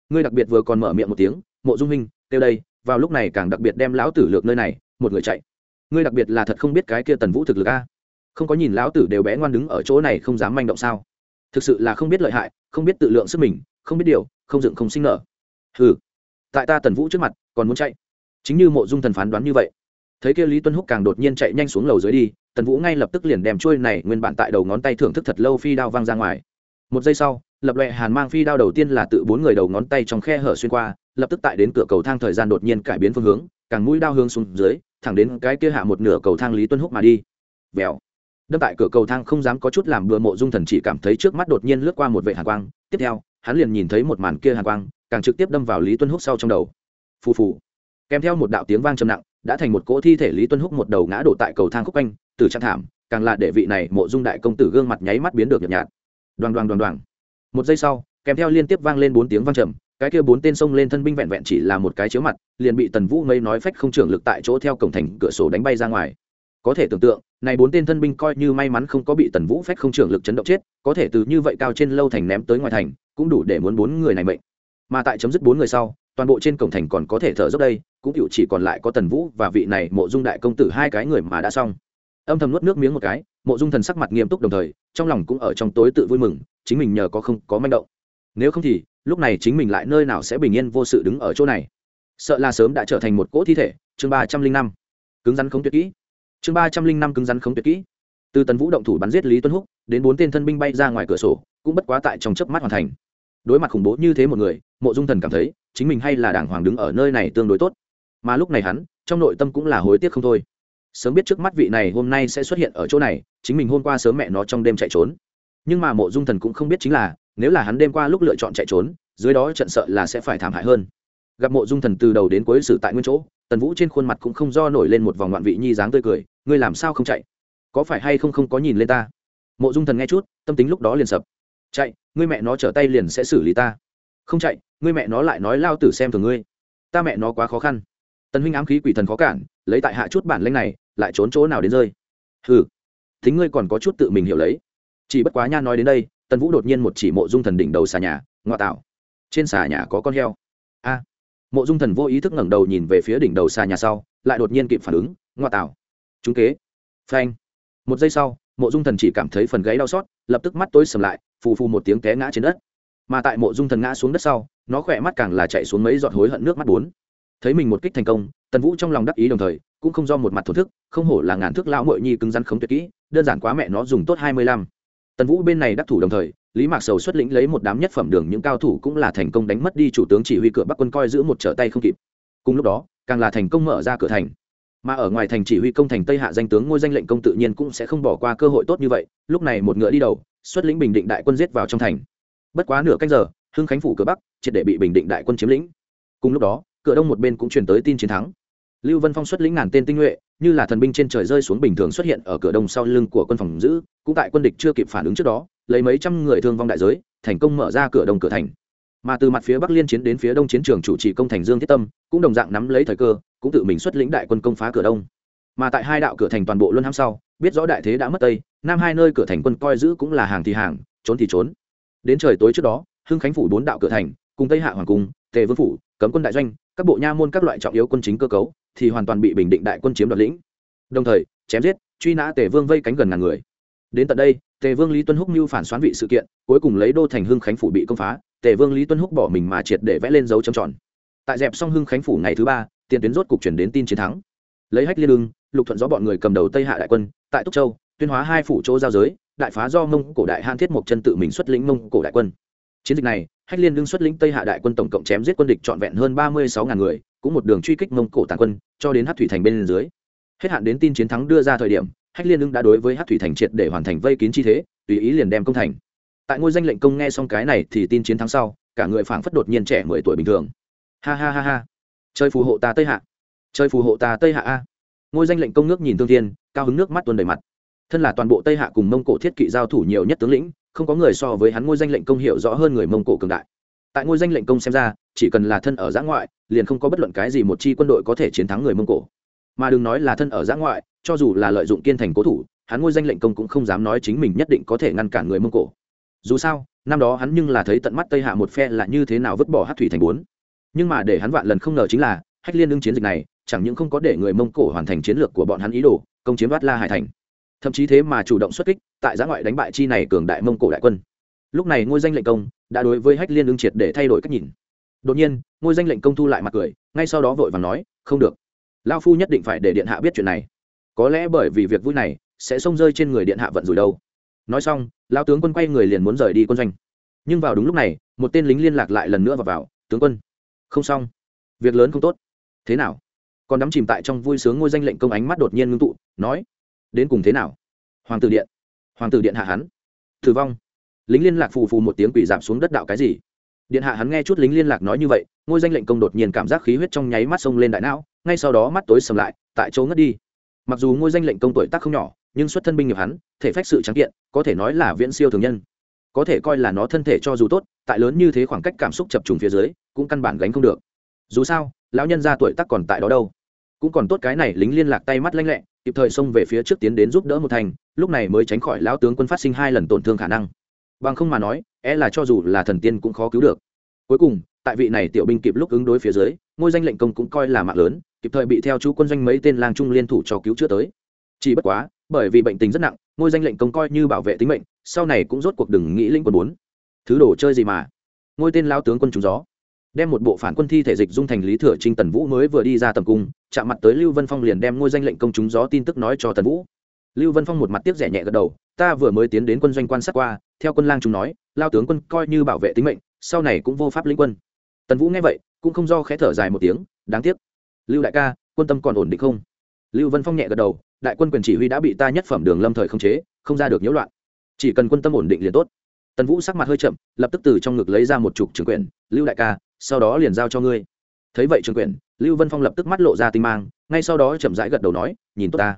ngươi đặc biệt vừa còn mở miệng một tiếng, mộ dung huynh, kêu đây. Vào lúc này càng đặc biệt đem lão tử lược nơi này, một người chạy. Ngươi đặc biệt là thật không biết cái kia tần vũ thực lực a? Không có nhìn lão tử đều bé ngoan đứng ở chỗ này không dám manh động sao? Thực sự là không biết lợi hại, không biết tự lượng sức mình, không biết điều, không dựng không sinh nở. Ừ tại ta tần vũ trước mặt, còn muốn chạy. Chính như mộ dung thần phán đoán như vậy. Thấy kia lý tuân húc càng đột nhiên chạy nhanh xuống lầu dưới đi, tần vũ ngay lập tức liền đem trôi này nguyên bản tại đầu ngón tay thưởng thức thật lâu phi đao văng ra ngoài. Một giây sau, lập lệ hàn mang phi đao đầu tiên là tự bốn người đầu ngón tay trong khe hở xuyên qua, lập tức tại đến cửa cầu thang thời gian đột nhiên cải biến phương hướng, càng mũi đao hướng xuống dưới, thẳng đến cái kia hạ một nửa cầu thang lý tuân húc mà đi. Vèo đâm tại cửa cầu thang không dám có chút làm bừa mộ dung thần chỉ cảm thấy trước mắt đột nhiên lướt qua một vệ hàn quang. Tiếp theo, hắn liền nhìn thấy một màn kia hàn quang, càng trực tiếp đâm vào lý tuân húc sau trong đầu. Phù phù. Kèm theo một đạo tiếng vang trầm nặng, đã thành một cỗ thi thể lý tuân húc một đầu ngã đổ tại cầu thang khúc quanh, từ trang thảm, càng là để vị này mộ dung đại công tử gương mặt nháy mắt biến được nhợt nhạt. Đoàn đoàn đoàn đoàn một giây sau, kèm theo liên tiếp vang lên bốn tiếng vang trầm, cái kia bốn tên xông lên thân binh vẹn vẹn chỉ là một cái chiếu mặt, liền bị tần vũ ngây nói phách không trưởng lực tại chỗ theo cổng thành cửa sổ đánh bay ra ngoài có thể tưởng tượng, này bốn tên thân binh coi như may mắn không có bị tần vũ phách không trưởng lực chấn động chết, có thể từ như vậy cao trên lâu thành ném tới ngoài thành, cũng đủ để muốn bốn người này mệnh. Mà tại chấm dứt bốn người sau, toàn bộ trên cổng thành còn có thể thở dốc đây, cũng cựu chỉ còn lại có tần vũ và vị này mộ dung đại công tử hai cái người mà đã xong. Âm thầm nuốt nước miếng một cái, mộ dung thần sắc mặt nghiêm túc đồng thời, trong lòng cũng ở trong tối tự vui mừng, chính mình nhờ có không có manh động. Nếu không thì, lúc này chính mình lại nơi nào sẽ bình yên vô sự đứng ở chỗ này? Sợ là sớm đã trở thành một cỗ thi thể, chương ba trăm linh năm. Cứng rắn không tuyệt kỹ chương ba trăm linh năm cứng rắn không tuyệt kỹ. Từ tần vũ động thủ bắn giết lý tuân húc, đến bốn tên thân binh bay ra ngoài cửa sổ, cũng bất quá tại trong chớp mắt hoàn thành. Đối mặt khủng bố như thế một người, mộ dung thần cảm thấy chính mình hay là đảng hoàng đứng ở nơi này tương đối tốt. Mà lúc này hắn, trong nội tâm cũng là hối tiếc không thôi. Sớm biết trước mắt vị này hôm nay sẽ xuất hiện ở chỗ này, chính mình hôm qua sớm mẹ nó trong đêm chạy trốn. Nhưng mà mộ dung thần cũng không biết chính là, nếu là hắn đêm qua lúc lựa chọn chạy trốn, dưới đó trận sợ là sẽ phải thảm hại hơn. Gặp mộ dung thần từ đầu đến cuối xử tại nguyên chỗ tần vũ trên khuôn mặt cũng không do nổi lên một vòng ngoạn vị nhi dáng tươi cười, ngươi làm sao không chạy? Có phải hay không không có nhìn lên ta? Mộ dung thần nghe chút, tâm tính lúc đó liền sập. Chạy, ngươi mẹ nó trở tay liền sẽ xử lý ta. Không chạy, ngươi mẹ nó lại nói lao tử xem thường ngươi. Ta mẹ nó quá khó khăn. Tần huynh ám khí quỷ thần khó cản, lấy tại hạ chút bản lanh này, lại trốn chỗ nào đến rơi. Hừ, thính ngươi còn có chút tự mình hiểu lấy. Chỉ bất quá nha nói đến đây, tần vũ đột nhiên một chỉ mộ dung thần đỉnh đầu xà nhà ngoại tạo. Trên xà nhà có con heo. A mộ dung thần vô ý thức ngẩng đầu nhìn về phía đỉnh đầu xà nhà sau, lại đột nhiên kịp phản ứng, ngoa tạo. Chúng kế. Phanh. Một giây sau, mộ dung thần chỉ cảm thấy phần gáy đau xót, lập tức mắt tối sầm lại, phù phù một tiếng té ngã trên đất. Mà tại mộ dung thần ngã xuống đất sau, nó khỏe mắt càng là chạy xuống mấy giọt hối hận nước mắt bốn. Thấy mình một kích thành công, tần vũ trong lòng đắc ý đồng thời, cũng không do một mặt thổ thức, không hổ là ngàn thước lão mội nhi cứng rắn khống tuyệt kỹ, đơn giản quá mẹ nó dùng tốt hai mươi lăm tần vũ bên này đắc thủ đồng thời, lý mạc sầu xuất lĩnh lấy một đám nhất phẩm đường những cao thủ cũng là thành công đánh mất đi chủ tướng chỉ huy cửa bắc quân coi giữ một trở tay không kịp. Cùng lúc đó, càng là thành công mở ra cửa thành. Mà ở ngoài thành chỉ huy công thành tây hạ danh tướng ngôi danh lệnh công tự nhiên cũng sẽ không bỏ qua cơ hội tốt như vậy, lúc này một ngựa đi đầu, xuất lĩnh bình định đại quân giết vào trong thành. Bất quá nửa cách giờ, hưng khánh phủ cửa bắc, triệt để bị bình định đại quân chiếm lĩnh. Cùng lúc đó, cửa đông một bên cũng truyền tới tin chiến thắng lưu vân phong xuất lĩnh ngàn tên tinh nhuệ, như là thần binh trên trời rơi xuống bình thường xuất hiện ở cửa đông sau lưng của quân phòng giữ, cũng tại quân địch chưa kịp phản ứng trước đó, lấy mấy trăm người thương vong đại giới, thành công mở ra cửa đông cửa thành. Mà từ mặt phía bắc liên chiến đến phía đông chiến trường chủ trì công thành dương thiết tâm, cũng đồng dạng nắm lấy thời cơ, cũng tự mình xuất lĩnh đại quân công phá cửa đông. Mà tại hai đạo cửa thành toàn bộ luân hãm sau, biết rõ đại thế đã mất tây, nam hai nơi cửa thành quân coi giữ cũng là hàng thì hàng, trốn thì trốn. Đến trời tối trước đó, hưng khánh phủ bốn đạo cửa thành, cùng tây hạ hoàng cung, tề vương phủ, cấm quân đại doanh, các bộ nha môn các loại trọng yếu quân chính cơ cấu thì hoàn toàn bị bình định đại quân chiếm đoạt lĩnh. Đồng thời, chém giết, truy nã tề vương vây cánh gần ngàn người. Đến tận đây, tề vương lý tuân húc mưu phản xoán vị sự kiện, cuối cùng lấy đô thành hưng khánh phủ bị công phá, tề vương lý tuân húc bỏ mình mà triệt để vẽ lên dấu trầm tròn. Tại dẹp xong hưng khánh phủ ngày thứ ba, tiền tuyến rốt cục chuyển đến tin chiến thắng. Lấy hách liên ưng, lục thuận gió bọn người cầm đầu tây hạ đại quân, tại túc châu, tuyên hóa hai phủ chỗ giao giới, đại phá do mông cổ đại han thiết mộc chân tự mình xuất lĩnh mông cổ đại quân. Chiến dịch này, hách liên đương xuất lĩnh tây hạ đại quân tổng cộng chém giết quân địch trọn vẹn hơn ba mươi sáu ngàn người cũng một đường truy kích mông cổ tàn quân, cho đến hát thủy thành bên dưới. Hết hạn đến tin chiến thắng đưa ra thời điểm, hách liên ưng đã đối với hát thủy thành triệt để hoàn thành vây kín chi thế, tùy ý liền đem công thành. Tại ngôi danh lệnh công nghe xong cái này thì tin chiến thắng sau, cả người phảng phất đột nhiên trẻ mười tuổi bình thường. Ha ha ha ha. Chơi phù hộ ta tây hạ. Chơi phù hộ ta tây hạ a. Ngôi danh lệnh công nước nhìn thương thiên, cao hứng nước mắt tuôn đầy mặt. Thân là toàn bộ tây hạ cùng mông cổ thiết kỵ giao thủ nhiều nhất tướng lĩnh, không có người so với hắn ngôi danh lệnh công hiệu rõ hơn người mông cổ cường đại. Tại ngôi danh lệnh công xem ra chỉ cần là thân ở giã ngoại, liền không có bất luận cái gì một chi quân đội có thể chiến thắng người mông cổ. Mà đừng nói là thân ở giã ngoại, cho dù là lợi dụng kiên thành cố thủ, hắn ngôi danh lệnh công cũng không dám nói chính mình nhất định có thể ngăn cản người mông cổ. Dù sao, năm đó hắn nhưng là thấy tận mắt tây hạ một phe là như thế nào vứt bỏ hát thủy thành bốn. Nhưng mà để hắn vạn lần không ngờ chính là, hách liên đương chiến dịch này, chẳng những không có để người mông cổ hoàn thành chiến lược của bọn hắn ý đồ, công chiếm vát la hải thành. Thậm chí thế mà chủ động xuất kích, tại giã ngoại đánh bại chi này cường đại mông cổ đại quân. Lúc này ngôi danh lệnh công đã đối với hách liên ưng triệt để thay đổi cách nhìn đột nhiên ngôi danh lệnh công thu lại mặt cười ngay sau đó vội và nói không được. Lao phu nhất định phải để điện hạ biết chuyện này. Có lẽ bởi vì việc vui này sẽ xông rơi trên người điện hạ vận rủi đâu. Nói xong lao tướng quân quay người liền muốn rời đi quân doanh. Nhưng vào đúng lúc này một tên lính liên lạc lại lần nữa vào, vào tướng quân. Không xong. Việc lớn không tốt. Thế nào? Còn đắm chìm tại trong vui sướng ngôi danh lệnh công ánh mắt đột nhiên ngưng tụ nói đến cùng thế nào? Hoàng tử điện. Hoàng tử điện hạ hắn. Thử vong. Lính liên lạc phù phù một tiếng quỷ giảm xuống đất đạo cái gì? Điện hạ hắn nghe chút lính liên lạc nói như vậy, ngôi danh lệnh công đột nhiên cảm giác khí huyết trong nháy mắt sông lên đại não, ngay sau đó mắt tối sầm lại, tại chỗ ngất đi. Mặc dù ngôi danh lệnh công tuổi tác không nhỏ, nhưng xuất thân binh nghiệp hắn, thể phách sự trắng kiện, có thể nói là viễn siêu thường nhân. Có thể coi là nó thân thể cho dù tốt, tại lớn như thế khoảng cách cảm xúc chập trùng phía dưới, cũng căn bản gánh không được. Dù sao, lão nhân ra tuổi tác còn tại đó đâu. Cũng còn tốt cái này lính liên lạc tay mắt lanh lẹ, kịp thời xông về phía trước tiến đến giúp đỡ một thành, lúc này mới tránh khỏi lão tướng quân phát sinh hai lần tổn thương khả năng bằng không mà nói e là cho dù là thần tiên cũng khó cứu được. Cuối cùng, tại vị này tiểu binh kịp lúc ứng đối phía dưới, ngôi danh lệnh công cũng coi là mạng lớn, kịp thời bị theo chú quân doanh mấy tên lang trung liên thủ cho cứu chữa tới. Chỉ bất quá, bởi vì bệnh tình rất nặng, ngôi danh lệnh công coi như bảo vệ tính mệnh, sau này cũng rốt cuộc đừng nghĩ linh quân bốn. Thứ đồ chơi gì mà? Ngôi tên lao tướng quân trúng gió. Đem một bộ phản quân thi thể dịch dung thành lý thừa trinh tần vũ mới vừa đi ra tầm cung, chạm mặt tới lưu vân phong liền đem ngôi danh lệnh công chúng gió tin tức nói cho tần vũ lưu vân phong một mặt tiếp rẻ nhẹ gật đầu, ta vừa mới tiến đến quân doanh quan sát qua, theo quân lang chúng nói, lao tướng quân coi như bảo vệ tính mệnh, sau này cũng vô pháp lĩnh quân. Tần vũ nghe vậy, cũng không do khẽ thở dài một tiếng, đáng tiếc. Lưu đại ca, quân tâm còn ổn định không? Lưu vân phong nhẹ gật đầu, đại quân quyền chỉ huy đã bị ta nhất phẩm đường lâm thời không chế, không ra được nhiễu loạn. Chỉ cần quân tâm ổn định liền tốt. Tần vũ sắc mặt hơi chậm, lập tức từ trong ngực lấy ra một chục trường quyển, lưu đại ca, sau đó liền giao cho ngươi. Thấy vậy trường quyển, lưu vân phong lập tức mắt lộ ra tinh mang, ngay sau đó chậm rãi gật đầu nói, nhìn tốt ta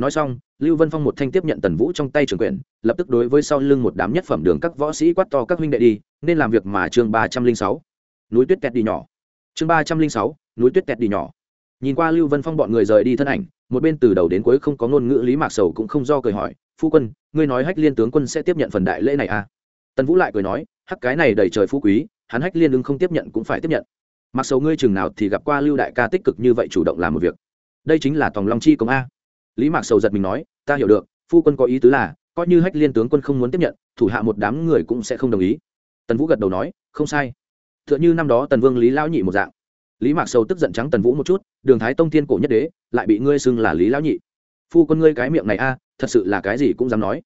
nói xong lưu vân phong một thanh tiếp nhận tần vũ trong tay trường quyền, lập tức đối với sau lưng một đám nhất phẩm đường các võ sĩ quát to các huynh đệ đi nên làm việc mà chương ba trăm linh sáu. Núi tuyết kẹt đi nhỏ. Chương ba trăm linh sáu núi tuyết kẹt đi nhỏ. Nhìn qua lưu vân phong bọn người rời đi thân ảnh một bên từ đầu đến cuối không có ngôn ngữ lý mạc sầu cũng không do cười hỏi phu quân ngươi nói hách liên tướng quân sẽ tiếp nhận phần đại lễ này à? Tần vũ lại cười nói hắc cái này đầy trời phú quý hắn hách liên ứng không tiếp nhận cũng phải tiếp nhận. Mặc sầu ngươi chừng nào thì gặp qua lưu đại ca tích cực như vậy chủ động làm một việc. Đây chính là tòng long chi công a lý mạc sầu giật mình nói, ta hiểu được, phu quân có ý tứ là, coi như hách liên tướng quân không muốn tiếp nhận, thủ hạ một đám người cũng sẽ không đồng ý. Tần vũ gật đầu nói, không sai. T h ư ợ n h ư năm đó tần vương lý lão nhị một dạng. Lý mạc sầu tức giận trắng tần vũ một chút, đường thái tông thiên cổ nhất đế, lại bị ngươi xưng là lý lão nhị. Phu quân ngươi cái miệng này a, thật sự là cái gì cũng dám nói.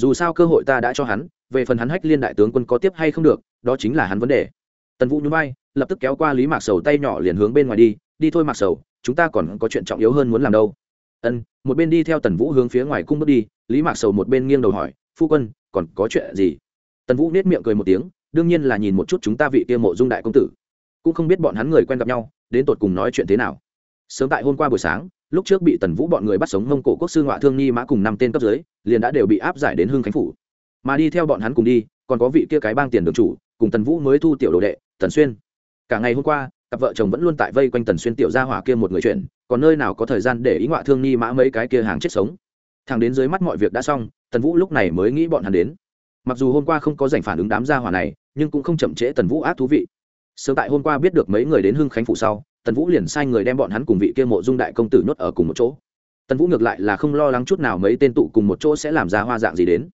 Dù sao cơ hội ta đã cho hắn, về phần hắn hách liên đại tướng quân có tiếp hay không được, đó chính là hắn vấn đề. Tần vũ nhún vai, lập tức kéo qua lý mạc sầu tay nhỏ liền hướng bên ngoài đi đi thôi mạc sầu, chúng ta còn có chuyện trọng yếu hơn muốn làm đâu ân, một bên đi theo tần vũ hướng phía ngoài cung bước đi, lý mạc sầu một bên nghiêng đầu hỏi, phu quân, còn có chuyện gì? Tần vũ nết miệng cười một tiếng, đương nhiên là nhìn một chút chúng ta vị kia mộ dung đại công tử. Cũng không biết bọn hắn người quen gặp nhau, đến tột cùng nói chuyện thế nào. Sớm tại hôm qua buổi sáng, lúc trước bị tần vũ bọn người bắt sống mông cổ quốc sư ngoại thương nhi mã cùng năm tên cấp dưới, liền đã đều bị áp giải đến hưng khánh phủ. Mà đi theo bọn hắn cùng đi, còn có vị kia cái bang tiền đường chủ, cùng tần vũ mới thu tiểu đồ đệ, tần xuyên. Cả ngày hôm qua cặp vợ chồng vẫn luôn tại vây quanh tần xuyên tiểu gia hỏa kia một người chuyện, còn nơi nào có thời gian để ý ngoại thương ni mã mấy cái kia hàng chết sống. Thằng đến dưới mắt mọi việc đã xong, tần vũ lúc này mới nghĩ bọn hắn đến. Mặc dù hôm qua không có giành phản ứng đám gia hỏa này, nhưng cũng không chậm trễ tần vũ ác thú vị. Sớm tại hôm qua biết được mấy người đến hưng khánh phủ sau, tần vũ liền sai người đem bọn hắn cùng vị kia mộ dung đại công tử nhốt ở cùng một chỗ. Tần vũ ngược lại là không lo lắng chút nào mấy tên tụ cùng một chỗ sẽ làm ra hoa dạng gì đến.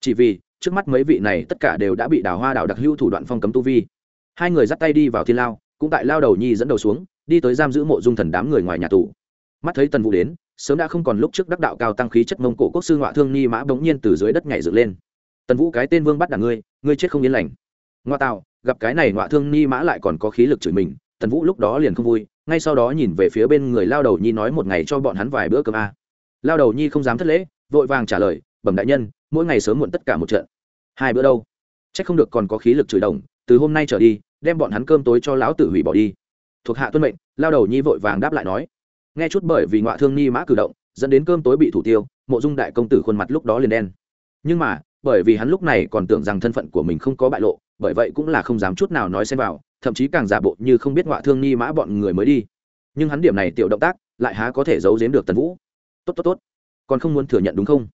Chỉ vì, trước mắt mấy vị này tất cả đều đã bị đào hoa đào đặc lưu thủ đoạn phong cấm tu vi. Hai người dắt tay đi vào thiên lao cũng tại lao đầu nhi dẫn đầu xuống, đi tới giam giữ mộ dung thần đám người ngoài nhà tù. Mắt thấy tần vũ đến, sớm đã không còn lúc trước đắc đạo cao tăng khí chất mông cổ quốc sư ngoại thương ni mã bỗng nhiên từ dưới đất nhảy dựng lên. Tần vũ, cái tên vương bắt đảng ngươi ngươi chết không yên lành. Ngoa tạo gặp cái này ngoại thương ni mã lại còn có khí lực chửi mình, tần vũ lúc đó liền không vui, ngay sau đó nhìn về phía bên người lao đầu nhi nói một ngày cho bọn hắn vài bữa cơm a. À. lao đầu nhi không dám thất lễ, vội vàng trả lời, bẩm đại nhân, mỗi ngày sớm muộn tất cả một trận. Hai bữa đâu? C h ắ c không được còn có khí lực chửi đồng, từ hôm nay trở đi đem bọn hắn cơm tối cho lão tử hủy bỏ đi. Thuộc hạ tuân mệnh, lao đầu nhi vội vàng đáp lại nói. Nghe chút bởi vì ngoại thương nhi mã cử động, dẫn đến cơm tối bị thủ tiêu, mộ dung đại công tử khuôn mặt lúc đó liền đen. Nhưng mà, bởi vì hắn lúc này còn tưởng rằng thân phận của mình không có bại lộ, bởi vậy cũng là không dám chút nào nói xem vào, thậm chí càng giả bộ như không biết ngoại thương nhi mã bọn người mới đi. Nhưng hắn điểm này tiểu động tác, lại há có thể giấu giếm được tần vũ. Tốt tốt tốt, còn không muốn thừa nhận đúng không?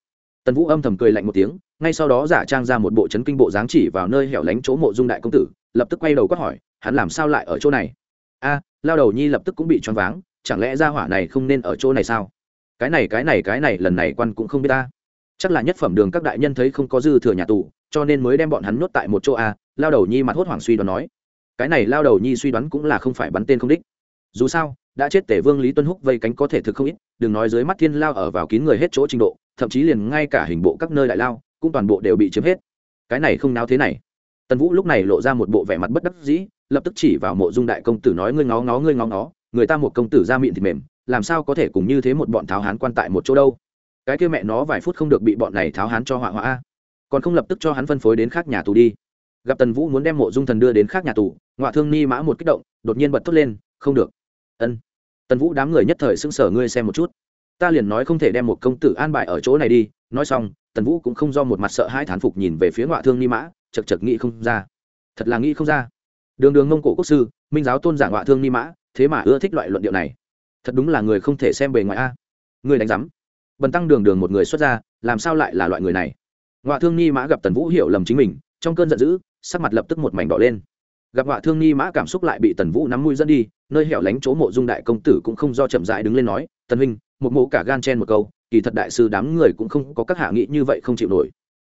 Tần vũ âm thầm cười lạnh một tiếng, ngay sau đó giả trang ra một bộ chấn kinh bộ dáng chỉ vào nơi hẻo lánh chỗ mộ dung đại công tử lập tức quay đầu quát hỏi, hắn làm sao lại ở chỗ này? A, lao đầu nhi lập tức cũng bị choáng váng, chẳng lẽ ra hỏa này không nên ở chỗ này sao? Cái này cái này cái này, lần này quan cũng không biết ta. Chắc là nhất phẩm đường các đại nhân thấy không có dư thừa nhà tù, cho nên mới đem bọn hắn nhốt tại một chỗ a, lao đầu nhi mặt hốt hoảng suy đoán nói. Cái này lao đầu nhi suy đoán cũng là không phải bắn tên không đích. Dù sao, đã chết tể vương lý tuân húc vây cánh có thể thực không ít, đừng nói dưới mắt thiên lao ở vào kín người hết chỗ trình độ, thậm chí liền ngay cả hình bộ các nơi đại lao, cũng toàn bộ đều bị chiếm hết. Cái này không náo thế này tần vũ lúc này lộ ra một bộ vẻ mặt bất đắc dĩ, lập tức chỉ vào mộ dung đại công tử nói, ngươi ngó ngó, ngươi ngó ngó, người ta một công tử ra miệng thì mềm, làm sao có thể cùng như thế một bọn tháo hán quan tại một chỗ đâu? Cái kia mẹ nó vài phút không được bị bọn này tháo hán cho họa họa còn không lập tức cho hắn phân phối đến khác nhà tù đi. Gặp tần vũ muốn đem mộ dung thần đưa đến khác nhà tù ngoại thương ni mã một kích động, đột nhiên bật thốt lên, không được. Ân. Tần vũ đám người nhất thời sững sở ngươi xem một chút, ta liền nói không thể đem một công tử an bài ở chỗ này đi. Nói xong, tần vũ cũng không do một mặt sợ hai thán phục nhìn về phía ngoại thương ni mã chật chật nghĩ không ra. Thật là nghĩ không ra. Đường đường mông cổ quốc sư, minh giáo tôn giả ngoại thương ni mã, thế mà ưa thích loại luận điệu này. Thật đúng là người không thể xem bề ngoài a. Người đánh giám. Bần tăng đường đường một người xuất ra, làm sao lại là loại người này? Ngoại thương ni mã gặp tần vũ hiểu lầm chính mình, trong cơn giận dữ, sắc mặt lập tức một mảnh đỏ lên. Gặp ngoại thương ni mã cảm xúc lại bị tần vũ nắm mũi dẫn đi, nơi hẻo lánh chỗ mộ dung đại công tử cũng không do chậm dại đứng lên nói, tần huynh, một mộ cả gan chen một câu, kỳ thật đại sư đám người cũng không có các hạ nghĩ như vậy không chịu nổi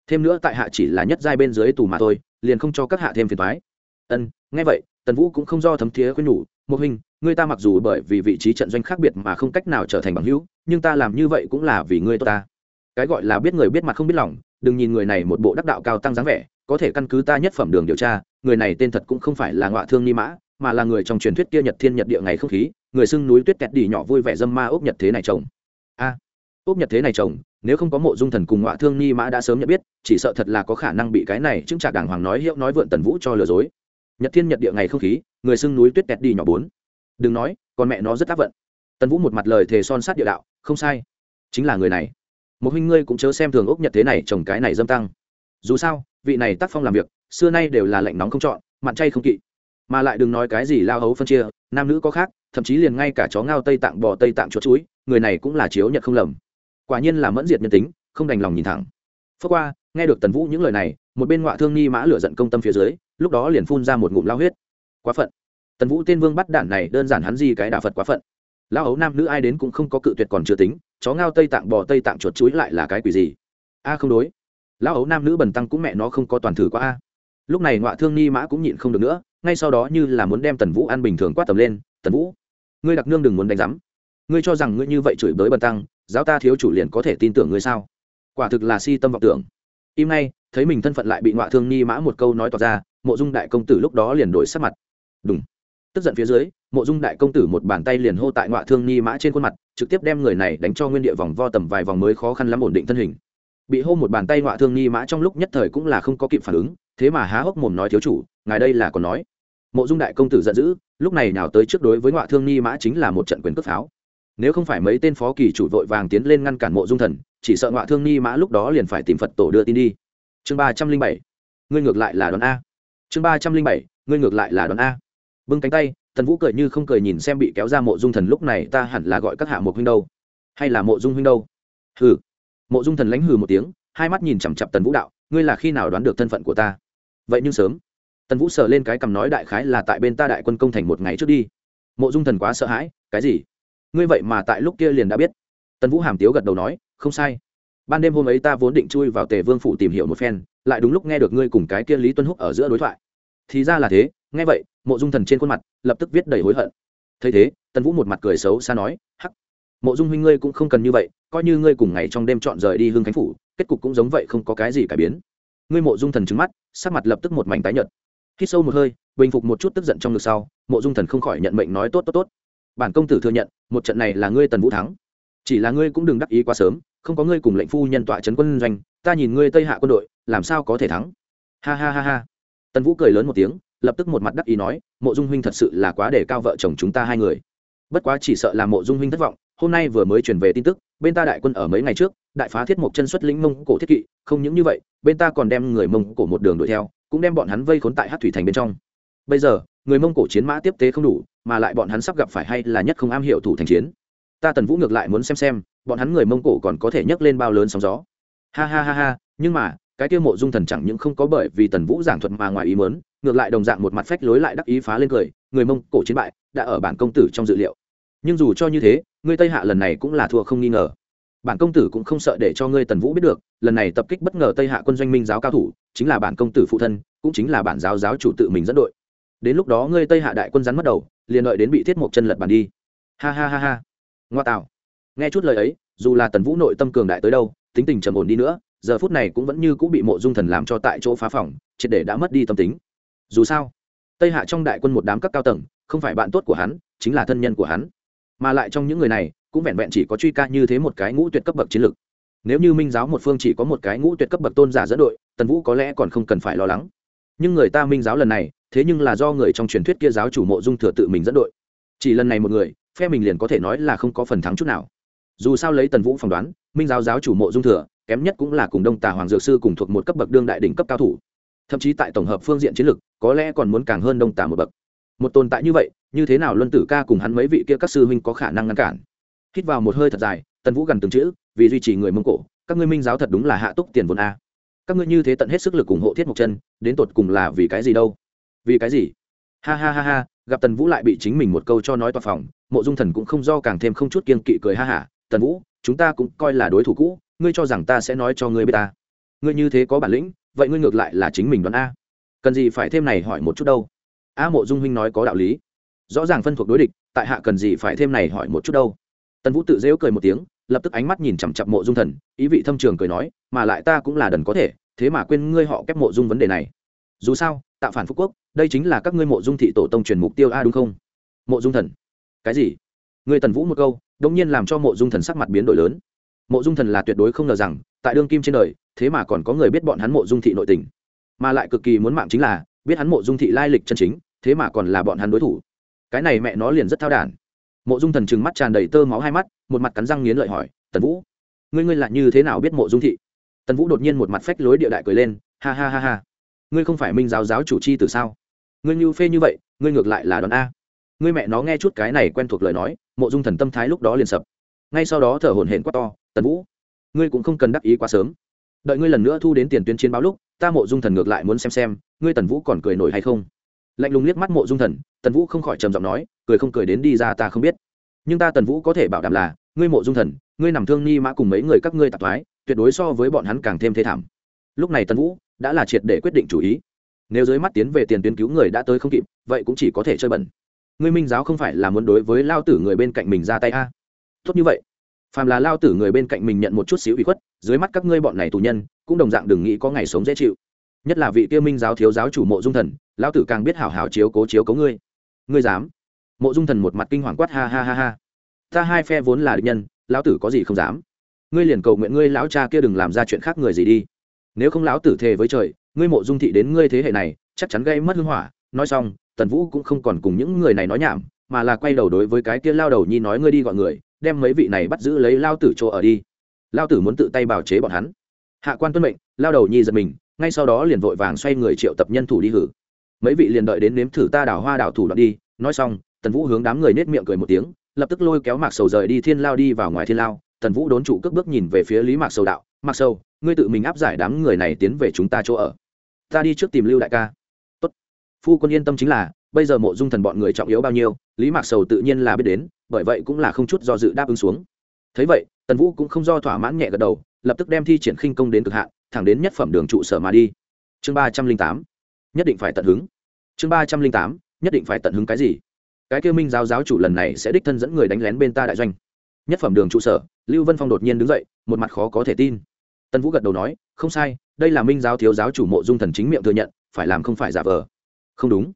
thêm nữa tại hạ chỉ là nhất giai bên dưới tù mà thôi liền không cho các hạ thêm phiền thoái ân nghe vậy tần vũ cũng không do thấm thiế khuyên nhủ một hình người ta mặc dù bởi vì vị trí trận doanh khác biệt mà không cách nào trở thành bằng hữu nhưng ta làm như vậy cũng là vì ngươi tốt ta. Cái gọi là biết người biết mặt không biết lòng đừng nhìn người này một bộ đắc đạo cao tăng dáng vẻ có thể căn cứ ta nhất phẩm đường điều tra người này tên thật cũng không phải là ngọa thương ni mã mà là người trong truyền thuyết kia nhật thiên nhật địa ngày không khí người xưng núi tuyết kẹt đỉ nhỏ vui vẻ dâm ma ốc nhật thế này chồng. A à, ốc nhật thế này chồng nếu không có mộ dung thần cùng ngọa thương ni mã đã sớm nhận biết, chỉ sợ thật là có khả năng bị cái này chứng trả đàng hoàng nói hiệu nói vượn tần vũ cho lừa dối. Nhật thiên nhật địa ngày không khí, người xưng núi tuyết kẹt đi nhỏ bốn. Đừng nói, con mẹ nó rất áp vận. Tần vũ một mặt lời thề son sát địa đạo, không sai. Chính là người này. Một huynh ngươi cũng chớ xem thường ốc nhật thế này trồng cái này dâm tăng. Dù sao, vị này tác phong làm việc, xưa nay đều là lạnh nóng không chọn mặn chay không kỵ. Mà lại đừng nói cái gì lao hấu phân chia, nam nữ có khác, thậm chí liền ngay cả chó ngao tây tạng bò tây tạng chuột chuối, người này cũng là chiếu nhật không lầm quả nhiên là mẫn diệt nhân tính, không đành lòng nhìn thẳng. Phước qua, nghe được tần vũ những lời này, một bên ngoại thương nghi mã lửa giận công tâm phía dưới, lúc đó liền phun ra một ngụm lao huyết. Quá phận. Tần vũ tên vương bắt đản này đơn giản hắn gì cái đạo phật quá phận. Lao ấu nam nữ ai đến cũng không có cự tuyệt còn chưa tính, chó ngao tây tạng bò tây tạng chuột chuối lại là cái quỷ gì? A, không đối. Lao ấu nam nữ bần tăng cũng mẹ nó không có toàn thử quá a. Lúc này ngoại thương nghi mã cũng nhịn không được nữa, ngay sau đó như là muốn đem tần vũ ăn bình thường quát tầm lên, tần vũ, ngươi đặc nương đừng muốn đánh giám ngươi cho rằng ngươi như vậy chửi bới bần tăng, giáo ta thiếu chủ liền có thể tin tưởng ngươi sao? Quả thực là si tâm vọng tưởng. Im nay thấy mình thân phận lại bị ngoại thương nghi mã một câu nói tỏ ra, mộ dung đại công tử lúc đó liền đổi sắc mặt. Đúng tức giận phía dưới, mộ dung đại công tử một bàn tay liền hô tại ngoại thương nghi mã trên khuôn mặt, trực tiếp đem người này đánh cho nguyên địa vòng vo tầm vài vòng mới khó khăn lắm ổn định thân hình. Bị hô một bàn tay ngoại thương nghi mã trong lúc nhất thời cũng là không có kịp phản ứng, thế mà há hốc mồm nói thiếu chủ, ngài đây là còn nói. Mộ dung đại công tử giận dữ, lúc này nào tới trước đối với ngoại thương nghi mã chính là một trận quyền cướp pháo nếu không phải mấy tên phó kỳ chủ vội vàng tiến lên ngăn cản mộ dung thần, chỉ sợ ngoại thương nghi mã lúc đó liền phải tìm phật tổ đưa tin đi. Chương ba trăm linh bảy. Ngươi ngược lại là đón a. Chương ba trăm linh bảy. Ngươi ngược lại là đón a. Bưng cánh tay, tần vũ cười như không cười nhìn xem bị kéo ra mộ dung thần lúc này ta hẳn là gọi các hạ một huynh đâu. Hay là mộ dung huynh đâu? Hừ. Mộ dung thần lánh hừ một tiếng, hai mắt nhìn chằm chặp tần vũ đạo, ngươi là khi nào đoán được thân phận của ta? Vậy nhưng sớm. Tần vũ sờ lên cái cằm nói đại khái là tại bên ta đại quân công thành một ngày trước đi. Mộ dung thần quá sợ hãi, cái gì? Ngươi vậy mà tại lúc kia liền đã biết. Tần vũ hàm tiếu gật đầu nói, không sai. Ban đêm hôm ấy ta vốn định chui vào tề vương phủ tìm hiểu một phen, lại đúng lúc nghe được ngươi cùng cái kia lý tuân húc ở giữa đối thoại. Thì ra là thế, nghe vậy, mộ dung thần trên khuôn mặt lập tức viết đầy hối hận. Thấy thế, tần vũ một mặt cười xấu xa nói, hắc, mộ dung huynh ngươi cũng không cần như vậy, coi như ngươi cùng ngày trong đêm chọn rời đi hương khánh phủ, kết cục cũng giống vậy không có cái gì cải biến. Ngươi mộ dung thần trứng mắt, sắc mặt lập tức một mảnh tái nhợt. Khi sâu một hơi, bình phục một chút tức giận trong ngực sau, mộ dung thần không khỏi nhận mệnh nói, tốt tốt tốt bản công tử thừa nhận, một trận này là ngươi tần vũ thắng. Chỉ là ngươi cũng đừng đắc ý quá sớm, không có ngươi cùng lệnh phu nhân tọa trấn quân doanh, ta nhìn ngươi tây hạ quân đội, làm sao có thể thắng? Ha ha ha ha. Tần vũ cười lớn một tiếng, lập tức một mặt đắc ý nói, mộ dung huynh thật sự là quá để cao vợ chồng chúng ta hai người. Bất quá chỉ sợ là mộ dung huynh thất vọng, hôm nay vừa mới truyền về tin tức, bên ta đại quân ở mấy ngày trước, đại phá thiết mộc chân xuất lĩnh mông cổ thiết kỵ, không những như vậy, bên ta còn đem người mông cổ một đường đuổi theo, cũng đem bọn hắn vây khốn tại hát thủy thành bên trong. Bây giờ, người mông cổ chiến mã tiếp tế không đủ mà lại bọn hắn sắp gặp phải hay là nhất không am hiểu thủ thành chiến. Ta tần vũ ngược lại muốn xem xem, bọn hắn người mông cổ còn có thể nhấc lên bao lớn sóng gió. Ha ha ha ha, nhưng mà, cái tiêu mộ dung thần chẳng những không có bởi vì tần vũ giảng thuật mà ngoài ý mớn ngược lại đồng dạng một mặt phách lối lại đắc ý phá lên cười, người mông cổ chiến bại, đã ở bản công tử trong dự liệu. Nhưng dù cho như thế ngươi tây hạ lần này cũng là thua không nghi ngờ. Bản công tử cũng không sợ để cho ngươi tần vũ biết được, lần này tập kích bất ngờ tây hạ quân doanh minh giáo cao thủ, chính là bản công tử phụ thân, cũng chính là bản giáo giáo chủ tự mình dẫn đội. Đến lúc đó ngươi tây hạ đại quân rắn mất đầu liền đợi đến bị thiết mộc chân lật bàn đi. Ha ha ha ha. Ngoa tạo. Nghe chút lời ấy, dù là tần vũ nội tâm cường đại tới đâu, tính tình trầm ổn đi nữa, giờ phút này cũng vẫn như cũng bị mộ dung thần làm cho tại chỗ phá phòng, triệt để đã mất đi tâm tính. Dù sao, tây hạ trong đại quân một đám cấp cao tầng, không phải bạn tốt của hắn, chính là thân nhân của hắn. Mà lại trong những người này, cũng vẹn vẹn chỉ có truy ca như thế một cái ngũ tuyệt cấp bậc chiến lược. Nếu như minh giáo một phương chỉ có một cái ngũ tuyệt cấp bậc tôn giả dẫn đội, tần vũ có lẽ còn không cần phải lo lắng. Nhưng người ta minh giáo lần này thế nhưng là do người trong truyền thuyết kia giáo chủ mộ dung thừa tự mình dẫn đội. Chỉ lần này một người, phe mình liền có thể nói là không có phần thắng chút nào. Dù sao lấy tần vũ phỏng đoán, minh giáo giáo chủ mộ dung thừa, kém nhất cũng là cùng đông tà hoàng dược sư cùng thuộc một cấp bậc đương đại đỉnh cấp cao thủ. Thậm chí tại tổng hợp phương diện chiến lược có lẽ còn muốn càng hơn đông tà một bậc. Một tồn tại như vậy, như thế nào luân tử ca cùng hắn mấy vị kia các sư huynh có khả năng ngăn cản? Hít vào một hơi thật dài, tần vũ gần từng chữ, vì duy trì người mông cổ, các ngươi minh giáo thật đúng là hạ túc tiền vốn a. Các ngươi như thế tận hết sức lực ủng hộ thiết mộc chân, đến tột cùng là vì cái gì đâu? Vì cái gì? Ha ha ha ha, gặp tần vũ lại bị chính mình một câu cho nói tòa phòng, mộ dung thần cũng không do càng thêm không chút kiên kỵ cười ha hả. Tần vũ, chúng ta cũng coi là đối thủ cũ, ngươi cho rằng ta sẽ nói cho ngươi b i ế ta. Ngươi như thế có bản lĩnh, vậy ngươi ngược lại là chính mình đoán a. Cần gì phải thêm này hỏi một chút đâu? A mộ dung huynh nói có đạo lý. Rõ ràng phân thuộc đối địch, tại hạ cần gì phải thêm này hỏi một chút đâu? Tần vũ tự dễu cười một tiếng, lập tức ánh mắt nhìn chằm chặp mộ dung thần, ý vị thâm trường cười nói, mà lại ta cũng là đần có thể, thế mà quên ngươi họ kép mộ dung vấn đề này. Dù sao tạo phản Phúc quốc, đây chính là các ngươi mộ dung thị tổ tông truyền mục tiêu a, đúng không? Mộ dung thần. Cái gì? Ngươi tần vũ một câu đông nhiên làm cho mộ dung thần sắc mặt biến đổi lớn. Mộ dung thần là tuyệt đối không ngờ rằng, tại đương kim trên đời, thế mà còn có người biết bọn hắn mộ dung thị nội tình. Mà lại cực kỳ muốn mạng chính là, biết hắn mộ dung thị lai lịch chân chính, thế mà còn là bọn hắn đối thủ. Cái này mẹ nó liền rất thao đản. Mộ dung thần trừng mắt tràn đầy tơ máu hai mắt, một mặt cắn răng nghiến lợi hỏi, tần vũ, ngươi ngươi lại như thế nào biết mộ dung thị? Tần vũ đột nhiên một mặt phách lối địa đại cười lên, ha ha ha ha ngươi không phải minh giáo giáo chủ chi từ sao? Ngươi như phê như vậy, ngươi ngược lại là đón a. Ngươi mẹ nó nghe chút cái này quen thuộc lời nói, mộ dung thần tâm thái lúc đó liền sập. Ngay sau đó thở hổn hển quá to, tần vũ, ngươi cũng không cần đắc ý quá sớm. Đợi ngươi lần nữa thu đến tiền tuyến chiến báo lúc, ta mộ dung thần ngược lại muốn xem xem, ngươi tần vũ còn cười nổi hay không? Lạnh lùng liếc mắt mộ dung thần, tần vũ không khỏi trầm giọng nói, cười không cười đến đi ra ta không biết. Nhưng ta tần vũ có thể bảo đảm là, ngươi mộ dung thần, ngươi nằm thương ni mã cùng mấy người các ngươi tạp thoái, tuyệt đối so với bọn hắn càng thêm thế thảm. Lúc này tần vũ đã là triệt để quyết định chủ ý. Nếu dưới mắt tiến về tiền tuyến cứu người đã tới không kịp, vậy cũng chỉ có thể chơi bẩn. Ngươi minh giáo không phải là muốn đối với lao tử người bên cạnh mình ra tay a? Tốt như vậy. Phàm là lao tử người bên cạnh mình nhận một chút xíu ủy khuất, dưới mắt các ngươi bọn này tù nhân, cũng đồng dạng đừng nghĩ có ngày sống dễ chịu. Nhất là vị tiêu minh giáo thiếu giáo chủ mộ dung thần, lao tử càng biết hảo hảo chiếu cố chiếu cố ngươi. Ngươi dám? Mộ dung thần một mặt kinh hoàng quát ha ha ha ha. Ta hai phe vốn là địch nhân lão tử có gì không dám? Ngươi liền cầu nguyện ngươi lão cha kia đừng làm ra chuyện khác người gì đi nếu không lão tử thề với trời, ngươi mộ dung thị đến ngươi thế hệ này, chắc chắn gây mất hưng hỏa. Nói xong, tần vũ cũng không còn cùng những người này nói nhảm, mà là quay đầu đối với cái kia lao đầu nhi nói ngươi đi gọi người, đem mấy vị này bắt giữ lấy lao tử chỗ ở đi. Lao tử muốn tự tay bào chế bọn hắn. Hạ quan tuân mệnh, lao đầu nhi giật mình, ngay sau đó liền vội vàng xoay người triệu tập nhân thủ đi hử. Mấy vị liền đợi đến nếm thử ta đảo hoa đảo thủ đoạn đi. Nói xong, tần vũ hướng đám người nết miệng cười một tiếng, lập tức lôi kéo mạc sầu rời đi thiên lao đi vào ngoài thiên lao. Tần vũ đốn trụ cước bước nhìn về phía lý mạc sầu đạo mạc sầu, ngươi tự mình áp giải đám người này tiến về chúng ta chỗ ở. Ta đi trước tìm lưu đại ca. Tốt. phu quân yên tâm chính là, bây giờ mộ dung thần bọn người trọng yếu bao nhiêu, lý mạc sầu tự nhiên là biết đến, bởi vậy cũng là không chút do dự đáp ứng xuống. Thấy vậy, tần vũ cũng không do thỏa mãn nhẹ gật đầu, lập tức đem thi triển khinh công đến cực hạn, thẳng đến nhất phẩm đường trụ sở mà đi. Chương ba trăm linh tám, nhất định phải tận hứng. Chương ba trăm linh tám, nhất định phải tận hứng cái gì? Cái kêu minh giáo giáo chủ lần này sẽ đích thân dẫn người đánh lén bên ta đại doanh. Nhất phẩm đường trụ sở, lưu vân phong đột nhiên đứng dậy, một mặt khó có thể tin tân vũ gật đầu nói, không sai, đây là minh giáo thiếu giáo chủ mộ dung thần chính miệng thừa nhận, phải làm không phải giả vờ. Không đúng.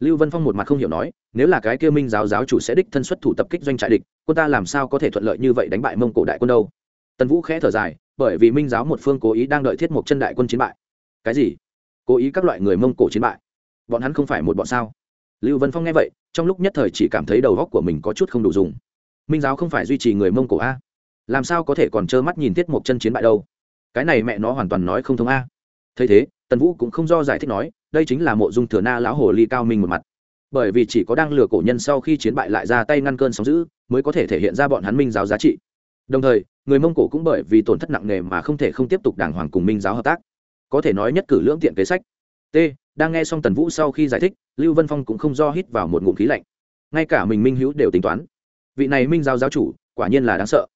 Lưu vân phong một mặt không hiểu nói, nếu là cái kia minh giáo giáo chủ sẽ đích thân xuất thủ tập kích doanh trại địch, quân ta làm sao có thể thuận lợi như vậy đánh bại mông cổ đại quân đâu? Tân vũ khẽ thở dài, bởi vì minh giáo một phương cố ý đang đợi thiết một chân đại quân chiến bại. Cái gì? Cố ý các loại người mông cổ chiến bại? Bọn hắn không phải một bọn sao? Lưu vân phong nghe vậy, trong lúc nhất thời chỉ cảm thấy đầu góc của mình có chút không đủ dùng. Minh giáo không phải duy trì người mông cổ a? Làm sao có thể còn trơ mắt nhìn tiết một chân chiến bại đâu? Cái này mẹ nó hoàn toàn nói không thông a. Thấy thế, tần vũ cũng không do giải thích nói, đây chính là mộ dung thừa na lão hồ ly cao minh một mặt. Bởi vì chỉ có đang lừa cổ nhân sau khi chiến bại lại ra tay ngăn cơn sóng giữ mới có thể thể hiện ra bọn hắn minh giáo giá trị. Đồng thời, người mông cổ cũng bởi vì tổn thất nặng nề mà không thể không tiếp tục đàng hoàng cùng minh giáo hợp tác. Có thể nói nhất cử lưỡng tiện kế sách. T, đang nghe xong tần vũ sau khi giải thích, lưu vân phong cũng không do hít vào một ngụm khí lạnh. Ngay cả mình minh hữu đều tính toán. Vị này minh giáo giáo chủ, quả nhiên là đáng sợ.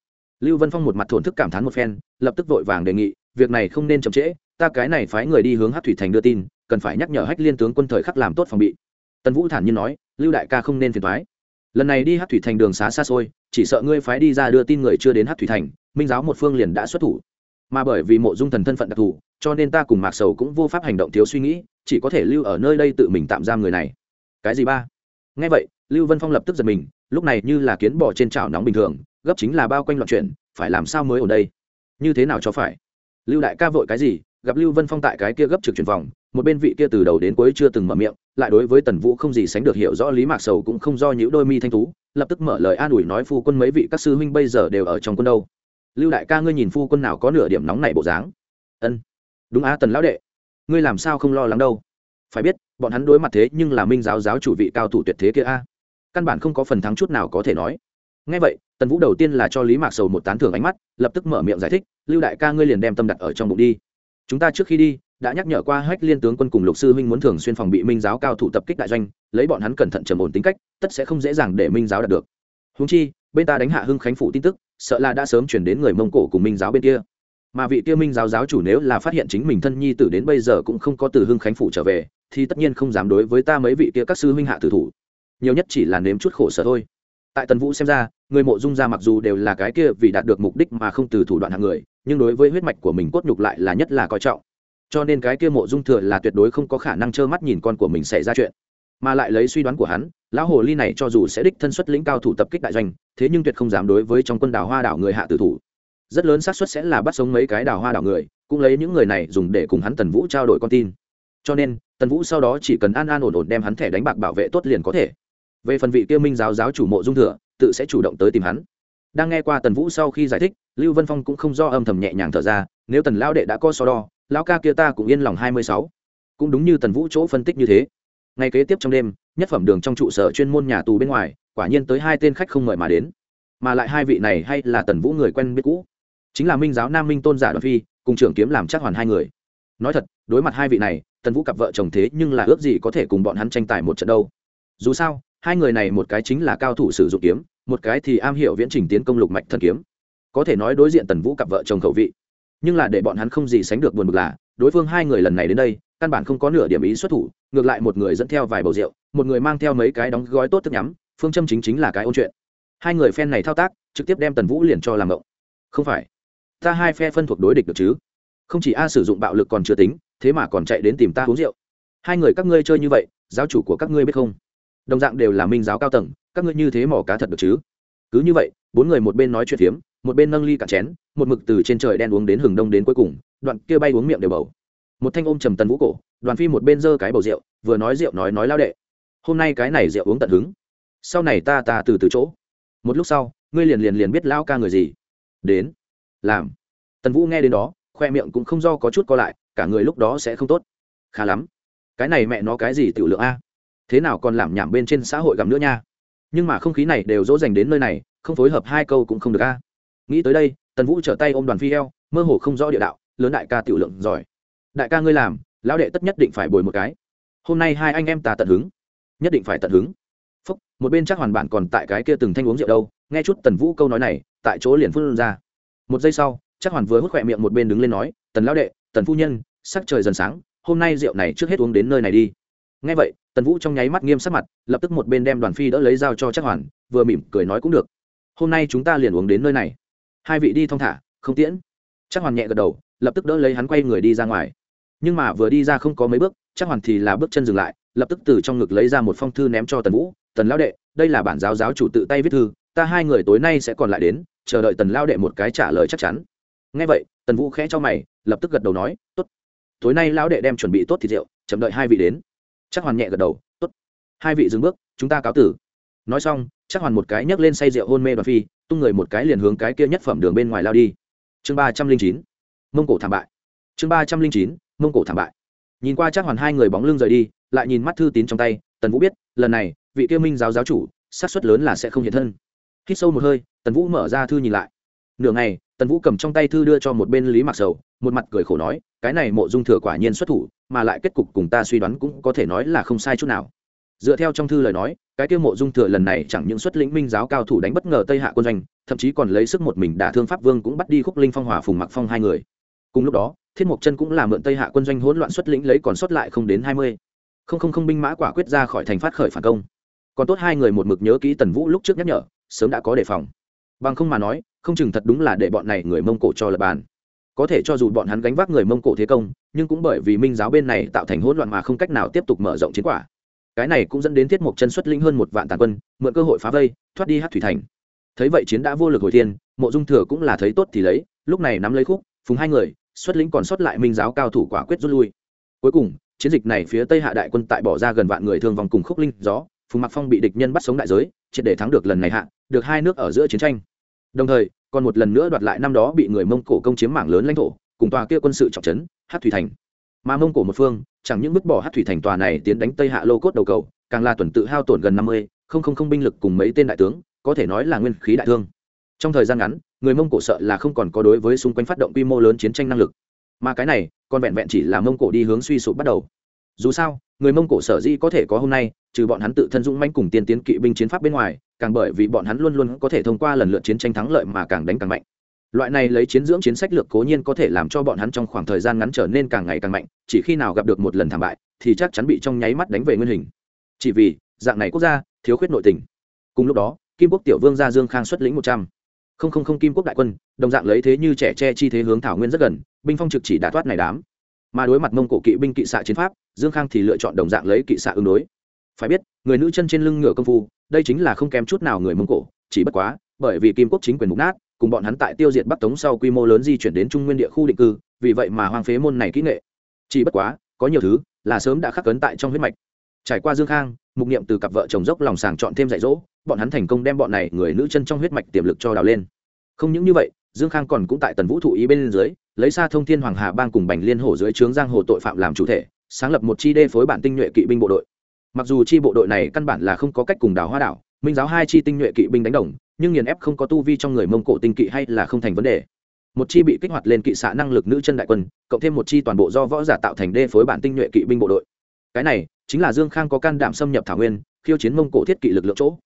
Lưu vân phong một mặt thổn thức cảm thán một phen lập tức vội vàng đề nghị, việc này không nên chậm trễ, ta cái này phái người đi hướng hát thủy thành đưa tin, cần phải nhắc nhở hách liên tướng quân thời khắc làm tốt phòng bị. Tần vũ thản nhiên nói, lưu đại ca không nên phiền thoái lần này đi hát thủy thành đường xá xa xôi, chỉ sợ ngươi phái đi ra đưa tin người chưa đến hát thủy thành, minh giáo một phương liền đã xuất thủ. Mà bởi vì mộ dung thần thân phận đặc thù, cho nên ta cùng mạc sầu cũng vô pháp hành động thiếu suy nghĩ, chỉ có thể lưu ở nơi đây tự mình tạm giam người này. Cái gì ba? Nghe vậy, lưu vân phong lập tức giật mình, lúc này như là kiến bò trên chảo nóng bình thường, gấp chính là bao quanh loạn chuyện phải làm sao mới ở đây? Như thế nào cho phải? Lưu đại ca vội cái gì? Gặp lưu vân phong tại cái kia gấp trực chuyển vòng, một bên vị kia từ đầu đến cuối chưa từng mở miệng, lại đối với tần vũ không gì sánh được hiểu rõ lý mạc sầu cũng không do những đôi mi thanh tú, lập tức mở lời an ủi nói phu quân mấy vị các sư huynh bây giờ đều ở trong quân đâu. Lưu đại ca ngươi nhìn phu quân nào có nửa điểm nóng này bộ dáng. Ân. Đúng á, tần lão đệ. Ngươi làm sao không lo lắng đâu? Phải biết, bọn hắn đối mặt thế nhưng là minh giáo giáo chủ vị cao thủ tuyệt thế kia a. Căn bản không có phần thắng chút nào có thể nói ngay vậy, tần vũ đầu tiên là cho lý mạc sầu một tán thưởng ánh mắt, lập tức mở miệng giải thích, lưu đại ca ngươi liền đem tâm đặt ở trong bụng đi. Chúng ta trước khi đi, đã nhắc nhở qua hách liên tướng quân cùng lục sư huynh muốn thường xuyên phòng bị minh giáo cao thủ tập kích đại doanh, lấy bọn hắn cẩn thận trầm ổn tính cách, tất sẽ không dễ dàng để minh giáo đạt được. Húng chi, bên ta đánh hạ hưng khánh phủ tin tức, sợ là đã sớm chuyển đến người mông cổ cùng minh giáo bên kia. Mà vị Tiêu minh giáo giáo chủ nếu là phát hiện chính mình thân nhi tử đến bây giờ cũng không có từ hưng khánh phủ trở về, thì tất nhiên không dám đối với ta mấy vị kia các sư huynh hạ tử thủ. Nhiều nhất chỉ là nếm chút khổ sở thôi tại tần vũ xem ra, người mộ dung ra mặc dù đều là cái kia vì đạt được mục đích mà không từ thủ đoạn hạng người, nhưng đối với huyết mạch của mình cốt nhục lại là nhất là coi trọng. Cho nên cái kia mộ dung thừa là tuyệt đối không có khả năng trơ mắt nhìn con của mình xảy ra chuyện. Mà lại lấy suy đoán của hắn, lão hồ ly này cho dù sẽ đích thân xuất lĩnh cao thủ tập kích đại doanh, thế nhưng tuyệt không dám đối với trong quân đảo hoa đảo người hạ tử thủ. Rất lớn xác suất sẽ là bắt sống mấy cái đảo hoa đảo người, cũng lấy những người này dùng để cùng hắn tần vũ trao đổi con tin. Cho nên, tần vũ sau đó chỉ cần an an ổn ổn đem hắn thẻ đánh bạc bảo vệ tốt liền có thể về phần vị tiêu minh giáo giáo chủ mộ dung thừa, tự sẽ chủ động tới tìm hắn. Đang nghe qua tần vũ sau khi giải thích, lưu vân phong cũng không do âm thầm nhẹ nhàng thở ra, nếu tần lao đệ đã có so đo, lão ca kia ta cũng yên lòng hai mươi sáu. Cũng đúng như tần vũ chỗ phân tích như thế. Ngay kế tiếp trong đêm, nhất phẩm đường trong trụ sở chuyên môn nhà tù bên ngoài, quả nhiên tới hai tên khách không mời mà đến. Mà lại hai vị này hay là tần vũ người quen biết cũ. Chính là minh giáo nam minh tôn giả đoàn phi, cùng trưởng kiếm làm chắc hoàn hai người. Nói thật, đối mặt hai vị này, tần vũ cặp vợ chồng thế nhưng là ước gì có thể cùng bọn hắn tranh tài một trận đâu. Dù sao hai người này một cái chính là cao thủ sử dụng kiếm, một cái thì am hiểu viễn trình tiến công lục mạch thần kiếm. Có thể nói đối diện tần vũ cặp vợ chồng khẩu vị. Nhưng là để bọn hắn không gì sánh được buồn bực là, đối phương hai người lần này đến đây, căn bản không có nửa điểm ý xuất thủ, ngược lại một người dẫn theo vài bầu rượu, một người mang theo mấy cái đóng gói tốt thức nhắm, phương châm chính chính là cái ôn chuyện. Hai người phen này thao tác, trực tiếp đem tần vũ liền cho làm động không phải, ta hai phe phân thuộc đối địch được chứ? Không chỉ a sử dụng bạo lực còn chưa tính, thế mà còn chạy đến tìm ta uống rượu. Hai người các ngươi chơi như vậy, giáo chủ của các ngươi biết không? Đồng dạng đều là minh giáo cao tầng, các ngươi như thế mỏ cá thật được chứ? Cứ như vậy, bốn người một bên nói chuyện phiếm, một bên nâng ly cả chén, một mực từ trên trời đen uống đến hừng đông đến cuối cùng, đoạn kia bay uống miệng đều bầu. Một thanh ôm trầm tần vũ cổ, đoàn phi một bên giơ cái bầu rượu, vừa nói rượu nói nói lao đệ. Hôm nay cái này rượu uống tận hứng. Sau này ta ta từ từ chỗ. Một lúc sau, ngươi liền liền liền biết lao ca người gì. Đến. Làm. Tần vũ nghe đến đó, khoe miệng cũng không do có chút co lại, cả người lúc đó sẽ không tốt. Khá lắm. Cái này mẹ nó cái gì tiểu lượng a? Thế nào còn làm nhảm bên trên xã hội gặm nữa nha. Nhưng mà không khí này đều dỗ dành đến nơi này, không phối hợp hai câu cũng không được a. Nghĩ tới đây, tần vũ trở tay ôm đoàn phi eo mơ hồ không rõ địa đạo, lớn đại ca tiểu lượng giỏi. Đại ca ngươi làm, lão đệ tất nhất định phải bồi một cái. Hôm nay hai anh em ta tận hứng. Nhất định phải tận hứng. Phúc, một bên chắc hoàn bản còn tại cái kia từng thanh uống rượu đâu, nghe chút tần vũ câu nói này, tại chỗ liền phun ra. Một giây sau, chắc hoàn vừa hút khỏe miệng một bên đứng lên nói, tần lão đệ, tần phu nhân, sắc trời dần sáng, hôm nay rượu này trước hết uống đến nơi này đi nghe vậy, tần vũ trong nháy mắt nghiêm sắc mặt, lập tức một bên đem đoàn phi đỡ lấy dao cho chắc hoàn, vừa mỉm cười nói cũng được. Hôm nay chúng ta liền uống đến nơi này. Hai vị đi thong thả, không tiễn. Chắc hoàn nhẹ gật đầu, lập tức đỡ lấy hắn quay người đi ra ngoài. Nhưng mà vừa đi ra không có mấy bước chắc hoàn thì là bước chân dừng lại, lập tức từ trong ngực lấy ra một phong thư ném cho tần vũ, tần lão đệ, đây là bản giáo giáo chủ tự tay viết thư, ta hai người tối nay sẽ còn lại đến, chờ đợi tần lao đệ một cái trả lời chắc chắn. Ngay vậy, tần vũ khẽ cho mày, lập tức gật đầu nói, tốt. Tối nay lão đệ đem chuẩn bị tốt thịt rượu, chậm đợi hai vị đến chắc hoàn nhẹ gật đầu, tốt. Hai vị dừng bước, chúng ta cáo tử. Nói xong, chắc hoàn một cái nhấc lên say rượu hôn mê đoàn phi, tung người một cái liền hướng cái kia nhất phẩm đường bên ngoài lao đi. Chương ba trăm linh chín, mông cổ thảm bại. Chương ba trăm linh chín, mông cổ thảm bại. Nhìn qua chắc hoàn hai người bóng lưng rời đi, lại nhìn mắt thư tín trong tay, tần vũ biết, lần này, vị kia minh giáo giáo chủ sát suất lớn là sẽ không hiện thân. Hít sâu một hơi, tần vũ mở ra thư nhìn lại. Nửa ngày, tần vũ cầm trong tay thư đưa cho một bên lý mặc sầu, một mặt cười khổ nói cái này mộ dung thừa quả nhiên xuất thủ, mà lại kết cục cùng ta suy đoán cũng có thể nói là không sai chút nào. Dựa theo trong thư lời nói, cái kia mộ dung thừa lần này chẳng những xuất lĩnh minh giáo cao thủ đánh bất ngờ tây hạ quân doanh, thậm chí còn lấy sức một mình đả thương pháp vương cũng bắt đi khúc linh phong hòa phùng mặc phong hai người. Cùng lúc đó, thiết mộc chân cũng là mượn tây hạ quân doanh hỗn loạn xuất lĩnh lấy còn sót lại không đến hai mươi. Không không không binh mã quả quyết ra khỏi thành phát khởi phản công. Còn tốt hai người một mực nhớ kỹ tần vũ lúc trước nhắc nhở, sớm đã có đề phòng. Bằng không mà nói, không chừng thật đúng là để bọn này người mông cổ cho lập bàn có thể cho dù bọn hắn gánh vác người mông cổ thế công, nhưng cũng bởi vì minh giáo bên này tạo thành hỗn loạn mà không cách nào tiếp tục mở rộng chiến quả. Cái này cũng dẫn đến thiết mộc chân xuất linh hơn một vạn tàn quân, mượn cơ hội phá vây, thoát đi hát thủy thành. Thấy vậy chiến đã vô lực hồi thiên, mộ dung thừa cũng là thấy tốt thì lấy, lúc này nắm lấy khúc, phùng hai người, xuất lĩnh còn sót lại minh giáo cao thủ quả quyết rút lui. Cuối cùng, chiến dịch này phía tây hạ đại quân tại bỏ ra gần vạn người thương vòng cùng khúc linh gió, phùng mặc phong bị địch nhân bắt sống đại giới, triệt để thắng được lần này hạ, được hai nước ở giữa chiến tranh. Đồng thời còn một lần nữa đoạt lại năm đó bị người mông cổ công chiếm mảng lớn lãnh thổ, cùng tòa kia quân sự trọng trấn hát thủy thành. Mà mông cổ một phương, chẳng những vứt bỏ hát thủy thành tòa này tiến đánh tây hạ lô cốt đầu cầu, càng là tuần tự hao tổn gần năm mươi, không không không binh lực cùng mấy tên đại tướng, có thể nói là nguyên khí đại thương. Trong thời gian ngắn, người mông cổ sợ là không còn có đối với xung quanh phát động quy mô lớn chiến tranh năng lực. Mà cái này, còn vẹn vẹn chỉ là mông cổ đi hướng suy sụp bắt đầu. Dù sao người mông cổ sở dĩ có thể có hôm nay, trừ bọn hắn tự thân dũng manh cùng tiên tiến kỵ binh chiến pháp bên ngoài, càng bởi vì bọn hắn luôn luôn có thể thông qua lần lượt chiến tranh thắng lợi mà càng đánh càng mạnh. Loại này lấy chiến dưỡng chiến sách lược cố nhiên có thể làm cho bọn hắn trong khoảng thời gian ngắn trở nên càng ngày càng mạnh, chỉ khi nào gặp được một lần thảm bại, thì chắc chắn bị trong nháy mắt đánh về nguyên hình. Chỉ vì, dạng này quốc gia, thiếu khuyết nội tình. Cùng lúc đó, kim quốc tiểu vương gia dương khang xuất lĩnh một trăm. Không không không kim quốc đại quân, đồng dạng lấy thế như trẻ tre chi thế hướng thảo nguyên rất gần, binh phong trực chỉ đã thoát này đám mà đối mặt mông cổ kỵ binh kỵ xạ chiến pháp, dương khang thì lựa chọn đồng dạng lấy kỵ xạ ứng đối. Phải biết, người nữ chân trên lưng ngựa công phu, đây chính là không kém chút nào người mông cổ, chỉ bất quá, bởi vì kim quốc chính quyền mục nát, cùng bọn hắn tại tiêu diệt bắc tống sau quy mô lớn di chuyển đến trung nguyên địa khu định cư, vì vậy mà hoang phế môn này kỹ nghệ. Chỉ bất quá, có nhiều thứ là sớm đã khắc cấn tại trong huyết mạch. Trải qua dương khang, mục niệm từ cặp vợ chồng dốc lòng sàng chọn thêm dạy dỗ, bọn hắn thành công đem bọn này người nữ chân trong huyết mạch tiềm lực cho đào lên. Không những như vậy, dương khang còn cũng tại tần vũ thụ ý bên dưới lấy xa thông thiên hoàng hà bang cùng bành liên hổ dưới trướng giang hồ tội phạm làm chủ thể, sáng lập một chi đê phối bản tinh nhuệ kỵ binh bộ đội. Mặc dù chi bộ đội này căn bản là không có cách cùng đào hoa đảo, minh giáo hai chi tinh nhuệ kỵ binh đánh đồng, nhưng nghiền ép không có tu vi trong người mông cổ tinh kỵ hay là không thành vấn đề. Một chi bị kích hoạt lên kỵ xạ năng lực nữ chân đại quân, cộng thêm một chi toàn bộ do võ giả tạo thành đê phối bản tinh nhuệ kỵ binh bộ đội. Cái này chính là dương khang có can đảm xâm nhập thảo nguyên, khiêu chiến mông cổ thiết kỵ lực lượng chỗ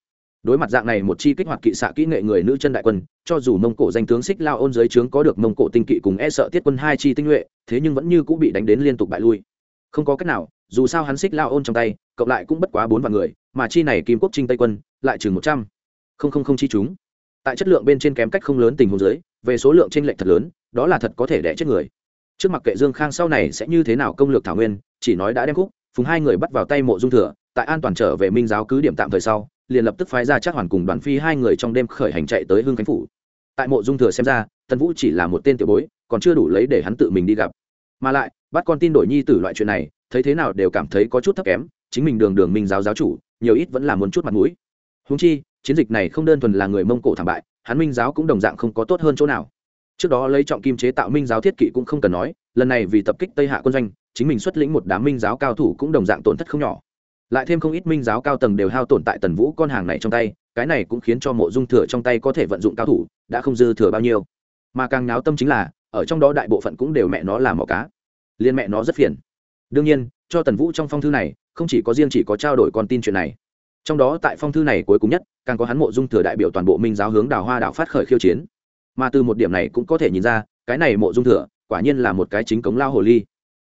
đối mặt dạng này một chi kích hoạt kỵ xạ kỹ nghệ người nữ chân đại quân, cho dù mông cổ danh tướng xích lao ôn dưới trướng có được mông cổ tinh kỵ cùng e sợ tiết quân hai chi tinh nhuệ, thế nhưng vẫn như cũng bị đánh đến liên tục bại lui. Không có cách nào, dù sao hắn xích lao ôn trong tay, cộng lại cũng bất quá bốn vạn người, mà chi này kim quốc trinh tây quân, lại chừng một trăm. Không không không chi chúng. Tại chất lượng bên trên kém cách không lớn tình huống dưới, về số lượng tranh lệch thật lớn, đó là thật có thể đẻ chết người. Trước mặt kệ dương khang sau này sẽ như thế nào công lược thảo nguyên, chỉ nói đã đem khúc, phùng hai người bắt vào tay mộ dung thừa, tại an toàn trở về minh giáo cứ điểm tạm thời sau liền lập tức phái ra chắc hoàn cùng đoàn phi hai người trong đêm khởi hành chạy tới hương khánh phủ. Tại mộ dung thừa xem ra, tần vũ chỉ là một tên tiểu bối, còn chưa đủ lấy để hắn tự mình đi gặp. Mà lại, bắt con tin đổi nhi tử loại chuyện này, thấy thế nào đều cảm thấy có chút thấp kém, chính mình đường đường minh giáo giáo chủ, nhiều ít vẫn là muốn chút mặt mũi. Húng chi, chiến dịch này không đơn thuần là người mông cổ thảm bại, hắn minh giáo cũng đồng dạng không có tốt hơn chỗ nào. Trước đó lấy trọng kim chế tạo minh giáo thiết kỵ cũng không cần nói, lần này vì tập kích tây hạ quân doanh, chính mình xuất lĩnh một đám minh giáo cao thủ cũng đồng dạng tổn thất không nhỏ lại thêm không ít minh giáo cao tầng đều hao tổn tại tần vũ con hàng này trong tay, cái này cũng khiến cho mộ dung thừa trong tay có thể vận dụng cao thủ, đã không dư thừa bao nhiêu. Mà càng náo tâm chính là, ở trong đó đại bộ phận cũng đều mẹ nó làm mỏ cá. Liên mẹ nó rất phiền. Đương nhiên, cho tần vũ trong phong thư này, không chỉ có riêng chỉ có trao đổi con tin chuyện này. Trong đó tại phong thư này cuối cùng nhất, càng có hắn mộ dung thừa đại biểu toàn bộ minh giáo hướng đào hoa đảo phát khởi khiêu chiến. Mà từ một điểm này cũng có thể nhìn ra, cái này mộ dung thừa, quả nhiên là một cái chính cống lao hồ ly.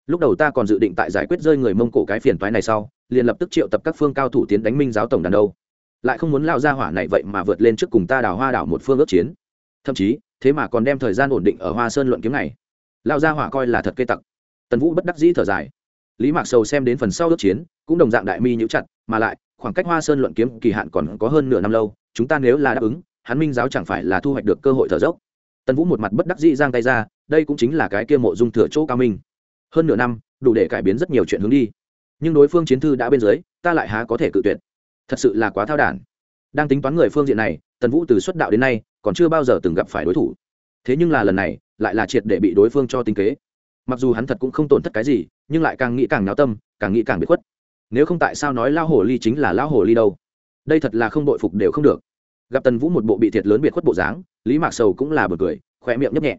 Lúc đầu ta còn dự định tại giải quyết rơi người mông cổ cái phiền toái này sau liền lập tức triệu tập các phương cao thủ tiến đánh minh giáo tổng đàn đâu. Lại không muốn lao ra hỏa này vậy mà vượt lên trước cùng ta đào hoa đảo một phương ước chiến. Thậm chí, thế mà còn đem thời gian ổn định ở hoa sơn luận kiếm này lao ra hỏa coi là thật cây tặc. Tần vũ bất đắc dĩ thở dài. Lý mạc sầu xem đến phần sau ước chiến, cũng đồng dạng đại mi nhũ chặt, mà lại, khoảng cách hoa sơn luận kiếm kỳ hạn còn có hơn nửa năm lâu, chúng ta nếu là đáp ứng, hắn minh giáo chẳng phải là thu hoạch được cơ hội thở dốc. Tần vũ một mặt bất đắc dĩ giang tay ra, đây cũng chính là cái kia mộ dung thừa chỗ cao minh. Hơn nửa năm, đủ để cải biến rất nhiều chuyện hướng đi nhưng đối phương chiến thư đã bên dưới, ta lại há có thể cự tuyệt. Thật sự là quá thao đản. Đang tính toán người phương diện này, tần vũ từ xuất đạo đến nay, còn chưa bao giờ từng gặp phải đối thủ. Thế nhưng là lần này, lại là triệt để bị đối phương cho tính kế. Mặc dù hắn thật cũng không tổn thất cái gì, nhưng lại càng nghĩ càng náo tâm, càng nghĩ càng bị khuất. Nếu không tại sao nói lao hồ ly chính là lao hồ ly đâu? Đây thật là không đội phục đều không được. Gặp tần vũ một bộ bị thiệt lớn biệt khuất bộ dáng, lý mạc sầu cũng là bật cười, khỏe miệng nhấp nhẹ.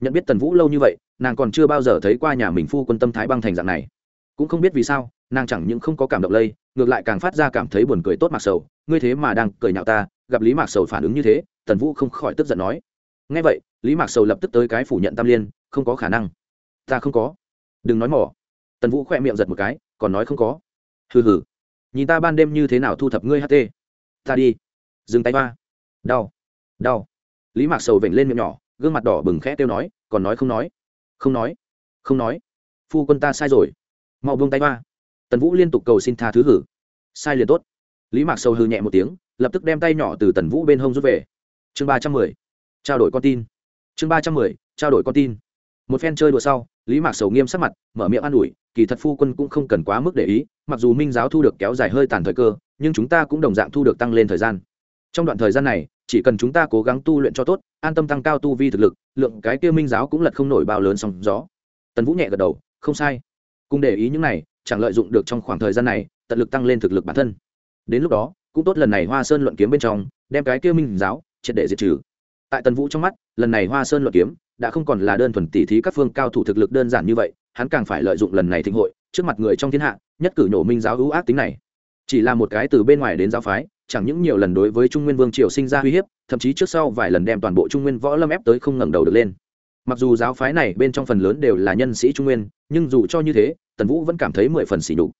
Nhận biết tần vũ lâu như vậy, nàng còn chưa bao giờ thấy qua nhà mình phu quân tâm thái băng thành dạng này. Cũng không biết vì sao nàng chẳng những không có cảm động lây, ngược lại càng phát ra cảm thấy buồn cười tốt mạc sầu. Ngươi thế mà đang cười nhạo ta, gặp lý mạc sầu phản ứng như thế, tần vũ không khỏi tức giận nói. Ngay vậy, lý mạc sầu lập tức tới cái phủ nhận tam liên, không có khả năng. Ta không có. Đừng nói mỏ. Tần vũ khỏe miệng giật một cái, còn nói không có. Hừ hừ. Nhìn ta ban đêm như thế nào thu thập ngươi ht ta đi. Dừng tay ba. Đau. Đau. Lý mạc sầu vểnh lên miệng nhỏ, gương mặt đỏ bừng khẽ tiêu nói, còn nói không nói. Không nói. Không nói. Phu quân ta sai rồi. Mau buông tay ba tần vũ liên tục cầu xin tha thứ hử. Sai liền tốt. Lý mạc sầu hư nhẹ một tiếng, lập tức đem tay nhỏ từ tần vũ bên hông rút về. Chương ba trăm mười. Trao đổi con tin. Chương ba trăm mười, trao đổi con tin. Một phen chơi đùa sau, lý mạc sầu nghiêm sắc mặt, mở miệng an ủi, kỳ thật phu quân cũng không cần quá mức để ý, mặc dù minh giáo thu được kéo dài hơi tàn thời cơ, nhưng chúng ta cũng đồng dạng thu được tăng lên thời gian. Trong đoạn thời gian này, chỉ cần chúng ta cố gắng tu luyện cho tốt, an tâm tăng cao tu vi thực lực, lượng cái kia minh giáo cũng lật không nổi bao lớn sóng gió. Tần vũ nhẹ gật đầu, không sai. Cùng để ý những này chẳng lợi dụng được trong khoảng thời gian này, tận lực tăng lên thực lực bản thân. Đến lúc đó, cũng tốt lần này hoa sơn luận kiếm bên trong, đem cái kia minh giáo triệt để diệt trừ. Tại tần vũ trong mắt, lần này hoa sơn luận kiếm đã không còn là đơn thuần tỉ thí các phương cao thủ thực lực đơn giản như vậy, hắn càng phải lợi dụng lần này thịnh hội, trước mặt người trong thiên hạ, nhất cử nhổ minh giáo ưu ác tính này. Chỉ là một cái từ bên ngoài đến giáo phái, chẳng những nhiều lần đối với trung nguyên vương triều sinh ra uy hiếp, thậm chí trước sau vài lần đem toàn bộ trung nguyên võ lâm ép tới không ngẩng đầu được lên. Mặc dù giáo phái này bên trong phần lớn đều là nhân sĩ trung nguyên, nhưng dù cho như thế tần vũ vẫn cảm thấy mười phần xỉ nhục.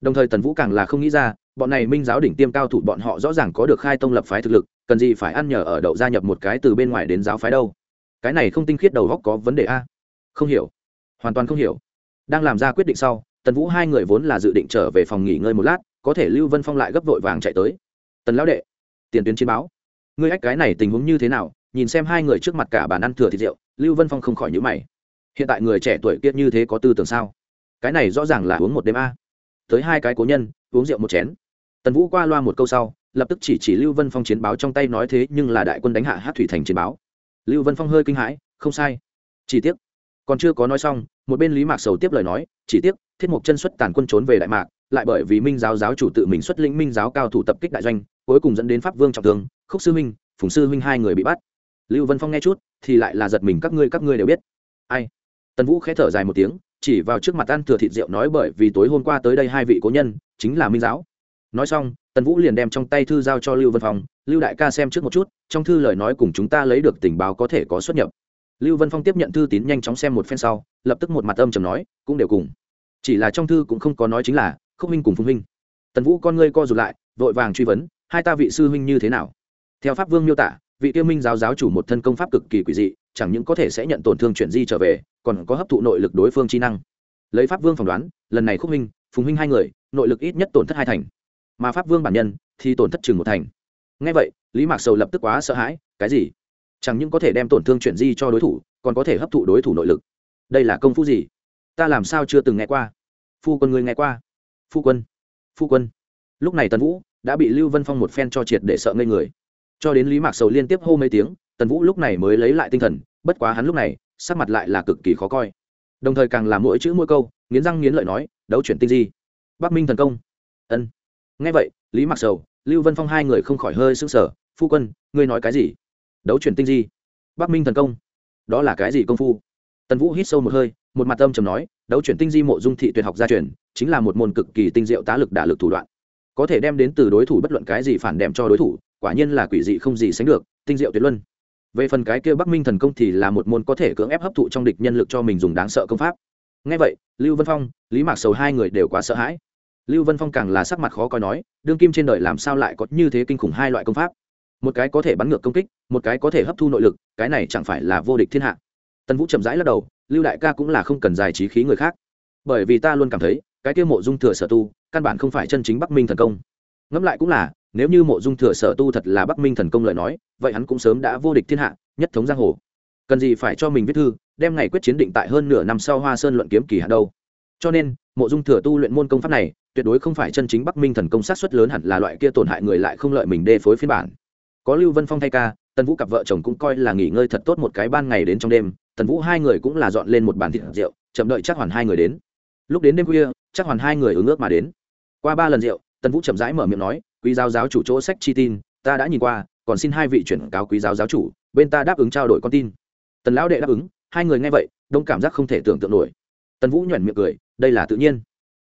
Đồng thời tần vũ càng là không nghĩ ra, bọn này minh giáo đỉnh tiêm cao thủ bọn họ rõ ràng có được khai tông lập phái thực lực, cần gì phải ăn nhờ ở đậu gia nhập một cái từ bên ngoài đến giáo phái đâu. Cái này không tinh khiết đầu góc có vấn đề a? Không hiểu. Hoàn toàn không hiểu. Đang làm ra quyết định sau, tần vũ hai người vốn là dự định trở về phòng nghỉ ngơi một lát, có thể lưu vân phong lại gấp vội vàng chạy tới. Tần lão đệ, tiền tuyến chiến báo. Ngươi ách cái này tình huống như thế nào, nhìn xem hai người trước mặt cả bàn ăn thừa thịt rượu. Lưu vân phong không khỏi nhữ mày. Hiện tại người trẻ tuổi kiết như thế có tư tưởng sao? Cái này rõ ràng là uống một đêm a. Tới hai cái cố nhân, uống rượu một chén. Tần vũ qua loa một câu sau, lập tức chỉ chỉ lưu vân phong chiến báo trong tay nói thế nhưng là đại quân đánh hạ hát thủy thành chiến báo. Lưu vân phong hơi kinh hãi, không sai. Chỉ tiếc, còn chưa có nói xong, một bên lý mạc sầu tiếp lời nói, chỉ tiếc, thiết mục chân xuất tàn quân trốn về đại mạc, lại bởi vì minh giáo giáo chủ tự mình xuất lĩnh minh giáo cao thủ tập kích đại doanh, cuối cùng dẫn đến pháp vương trọng thương, khúc sư minh, phùng sư minh hai người bị bắt. Lưu vân phong nghe chút, thì lại là giật mình, các ngươi các ngươi đều biết. Ai? Tần vũ khẽ thở dài một tiếng chỉ vào trước mặt ăn thừa thịt rượu nói bởi vì tối hôm qua tới đây hai vị cố nhân, chính là minh giáo. Nói xong, tần vũ liền đem trong tay thư giao cho lưu vân phong, lưu đại ca xem trước một chút, trong thư lời nói cùng chúng ta lấy được tình báo có thể có xuất nhập. Lưu vân phong tiếp nhận thư tín nhanh chóng xem một phen sau, lập tức một mặt âm chầm nói, cũng đều cùng. Chỉ là trong thư cũng không có nói chính là, khúc minh cùng phùng huynh. Tần vũ con ngươi co rụt lại, vội vàng truy vấn, hai ta vị sư huynh như thế nào? Theo pháp vương miêu tả, vị tiêu minh giáo giáo chủ một thân công pháp cực kỳ quỷ dị, chẳng những có thể sẽ nhận tổn thương chuyển di trở về còn có hấp thụ nội lực đối phương chi năng. Lấy pháp vương phỏng đoán, lần này khúc minh, phùng huynh hai người, nội lực ít nhất tổn thất hai thành. Mà pháp vương bản nhân thì tổn thất chừng một thành. Ngay vậy, lý mạc sầu lập tức quá sợ hãi, cái gì? Chẳng những có thể đem tổn thương chuyển di cho đối thủ, còn có thể hấp thụ đối thủ nội lực. Đây là công phu gì? Ta làm sao chưa từng nghe qua? Phu quân người nghe qua? Phu quân phu quân. Lúc này tần vũ đã bị lưu vân phong một phen cho triệt để sợ ngây người. Cho đến lý mạc sầu liên tiếp hô mấy tiếng, tần vũ lúc này mới lấy lại tinh thần, bất quá hắn lúc này sắc mặt lại là cực kỳ khó coi. Đồng thời càng làm mỗi chữ mỗi câu nghiến răng nghiến lợi nói đấu chuyển tinh di. Bắc minh thần công. Ân. Ngay vậy lý mặc sầu lưu vân phong hai người không khỏi hơi sững sờ, sở phu quân ngươi nói cái gì? Đấu chuyển tinh di. Bắc minh thần công. Đó là cái gì công phu? Tần vũ hít sâu một hơi một mặt âm chầm nói đấu chuyển tinh di mộ dung thị tuyệt học gia truyền chính là một môn cực kỳ tinh diệu tá lực đả lực thủ đoạn. Có thể đem đến từ đối thủ bất luận cái gì phản đệm cho đối thủ quả nhiên là quỷ dị không gì sánh được tinh diệu tuyệt luân về phần cái kia bắc minh thần công thì là một môn có thể cưỡng ép hấp thụ trong địch nhân lực cho mình dùng đáng sợ công pháp. Ngay vậy, lưu vân phong, lý mạc sầu hai người đều quá sợ hãi. Lưu vân phong càng là sắc mặt khó coi nói, đương kim trên đời làm sao lại có như thế kinh khủng hai loại công pháp? Một cái có thể bắn ngược công kích, một cái có thể hấp thu nội lực, cái này chẳng phải là vô địch thiên hạ. Tần vũ chậm rãi lắc đầu, lưu đại ca cũng là không cần giải trí khí người khác. Bởi vì ta luôn cảm thấy, cái kia mộ dung thừa sở tu, căn bản không phải chân chính bắc minh thần công. Ngẫm lại cũng là nếu như mộ dung thừa sở tu thật là bắc minh thần công lời nói, vậy hắn cũng sớm đã vô địch thiên hạ, nhất thống giang hồ. Cần gì phải cho mình viết thư, đem ngày quyết chiến định tại hơn nửa năm sau hoa sơn luận kiếm kỳ hạ đâu. Cho nên, mộ dung thừa tu luyện môn công pháp này, tuyệt đối không phải chân chính bắc minh thần công sát xuất lớn hẳn là loại kia tổn hại người lại không lợi mình đê phối phiên bản. Có lưu vân phong thay ca, tần vũ cặp vợ chồng cũng coi là nghỉ ngơi thật tốt một cái ban ngày đến trong đêm, tần vũ hai người cũng là dọn lên một bàn thịt rượu, chậm đợi chắc hoàn hai người đến. Lúc đến đêm khuya, chắc hoàn hai người ứng ước mà đến. Qua ba lần rượu, tần vũ chậm rãi mở miệng nói quý giáo giáo chủ chỗ sách chi tin, ta đã nhìn qua, còn xin hai vị chuyển cáo quý giáo giáo chủ, bên ta đáp ứng trao đổi con tin. Tần lão đệ đáp ứng, hai người nghe vậy, đông cảm giác không thể tưởng tượng nổi. Tần vũ nhuẩn miệng cười, đây là tự nhiên.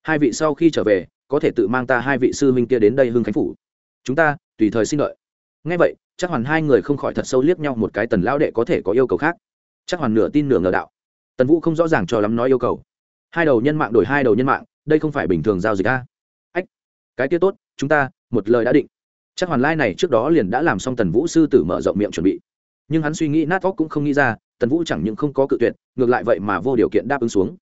Hai vị sau khi trở về, có thể tự mang ta hai vị sư minh kia đến đây hưng khánh phủ. Chúng ta, tùy thời xin lợi nghe vậy, chắc hoàn hai người không khỏi thật sâu liếc nhau một cái tần lão đệ có thể có yêu cầu khác. Chắc hoàn nửa tin nửa ngờ đạo. Tần vũ không rõ ràng cho lắm nói yêu cầu. Hai đầu nhân mạng đổi hai đầu nhân mạng, đây không phải bình thường giao dịch a? Ách, cái kia tốt, chúng ta một lời đã định. Chắc hoàn lai này trước đó liền đã làm xong tần vũ sư tử mở rộng miệng chuẩn bị. Nhưng hắn suy nghĩ nát óc cũng không nghĩ ra, tần vũ chẳng những không có cự tuyệt, ngược lại vậy mà vô điều kiện đáp ứng xuống.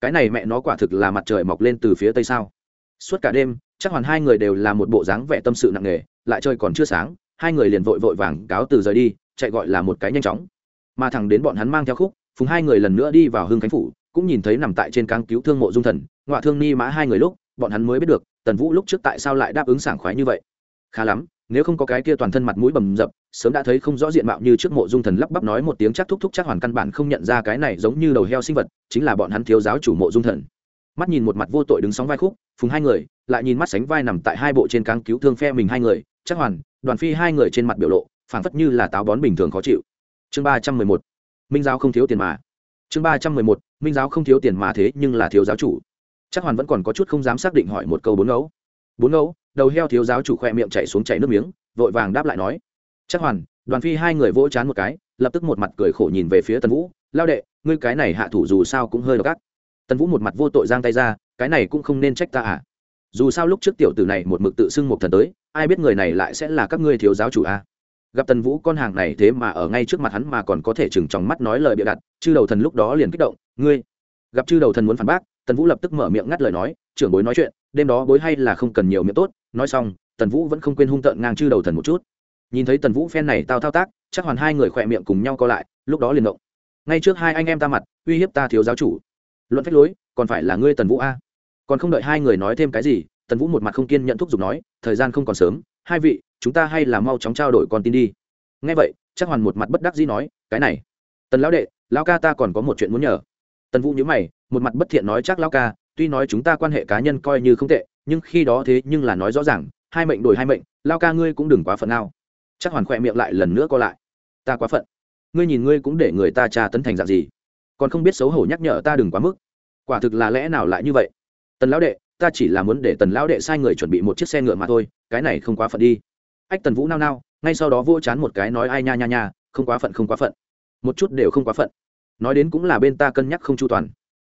Cái này mẹ nó quả thực là mặt trời mọc lên từ phía tây sao. Suốt cả đêm, chắc hoàn hai người đều là một bộ dáng vẻ tâm sự nặng nề, lại trời còn chưa sáng, hai người liền vội vội vàng cáo từ rời đi, chạy gọi là một cái nhanh chóng. Mà thẳng đến bọn hắn mang theo khúc, phùng hai người lần nữa đi vào hương khánh phủ, cũng nhìn thấy nằm tại trên cáng cứu thương mộ dung thần ngoại thương ni mã hai người lúc bọn hắn mới biết được, tần vũ lúc trước tại sao lại đáp ứng sảng khoái như vậy. Khá lắm, nếu không có cái kia toàn thân mặt mũi bầm dập, sớm đã thấy không rõ diện mạo như trước mộ dung thần lắp bắp nói một tiếng chắc thúc thúc chắc hoàn căn bản không nhận ra cái này giống như đầu heo sinh vật, chính là bọn hắn thiếu giáo chủ mộ dung thần. Mắt nhìn một mặt vô tội đứng sóng vai khúc, phùng hai người, lại nhìn mắt sánh vai nằm tại hai bộ trên cáng cứu thương phe mình hai người, chắc hoàn, đoàn phi hai người trên mặt biểu lộ, phảng phất như là táo bón bình thường khó chịu. Chương ba trăm mười một, minh giáo không thiếu tiền mà. Chương ba trăm mười một, minh giáo không thiếu tiền mà thế nhưng là thiếu giáo chủ chắc hoàn vẫn còn có chút không dám xác định hỏi một câu bốn ngẫu bốn ngẫu đầu heo thiếu giáo chủ khoe miệng chạy xuống chảy nước miếng, vội vàng đáp lại nói. Chắc hoàn, đoàn phi hai người vỗ chán một cái, lập tức một mặt cười khổ nhìn về phía tần vũ. Lao đệ, ngươi cái này hạ thủ dù sao cũng hơi độc ác. Tần vũ một mặt vô tội giang tay ra, cái này cũng không nên trách ta à. Dù sao lúc trước tiểu tử này một mực tự xưng một thần tới, ai biết người này lại sẽ là các ngươi thiếu giáo chủ à. Gặp tần vũ con hàng này thế mà ở ngay trước mặt hắn mà còn có thể chừng trong mắt nói lời bịa đặt, chư đầu thần lúc đó liền kích động, ngươi, gặp chư đầu thần muốn phản bác tần vũ lập tức mở miệng ngắt lời nói, trưởng bối nói chuyện, đêm đó bối hay là không cần nhiều miệng tốt. Nói xong, tần vũ vẫn không quên hung tợn ngang chư đầu thần một chút. Nhìn thấy tần vũ phen này tao thao tác, chắc hoàn hai người khỏe miệng cùng nhau co lại, lúc đó liền động. Ngay trước hai anh em ta mặt, uy hiếp ta thiếu giáo chủ. Luận phách lối, còn phải là ngươi tần vũ a. Còn không đợi hai người nói thêm cái gì, tần vũ một mặt không kiên nhận thúc giục nói, thời gian không còn sớm, hai vị, chúng ta hay là mau chóng trao đổi con tin đi. Ngay vậy, chắc hoàn một mặt bất đắc dĩ nói, cái này, tần lão đệ, lão ca ta còn có một chuyện muốn nhờ tần vũ nhớ mày, một mặt bất thiện nói chắc lão ca, tuy nói chúng ta quan hệ cá nhân coi như không tệ, nhưng khi đó thế nhưng là nói rõ ràng, hai mệnh đổi hai mệnh lao ca ngươi cũng đừng quá phận nào. Chắc hoàn khỏe miệng lại lần nữa co lại. Ta quá phận. Ngươi nhìn ngươi cũng để người ta tra tấn thành dạng gì? Còn không biết xấu hổ nhắc nhở ta đừng quá mức. Quả thực là lẽ nào lại như vậy? Tần lão đệ, ta chỉ là muốn để tần lão đệ sai người chuẩn bị một chiếc xe ngựa mà thôi, cái này không quá phận đi. Ách tần vũ nao nao, ngay sau đó vô chán một cái nói ai nha nha nha, không quá phận, không quá phận. Một chút đều không quá phận nói đến cũng là bên ta cân nhắc không chu toàn.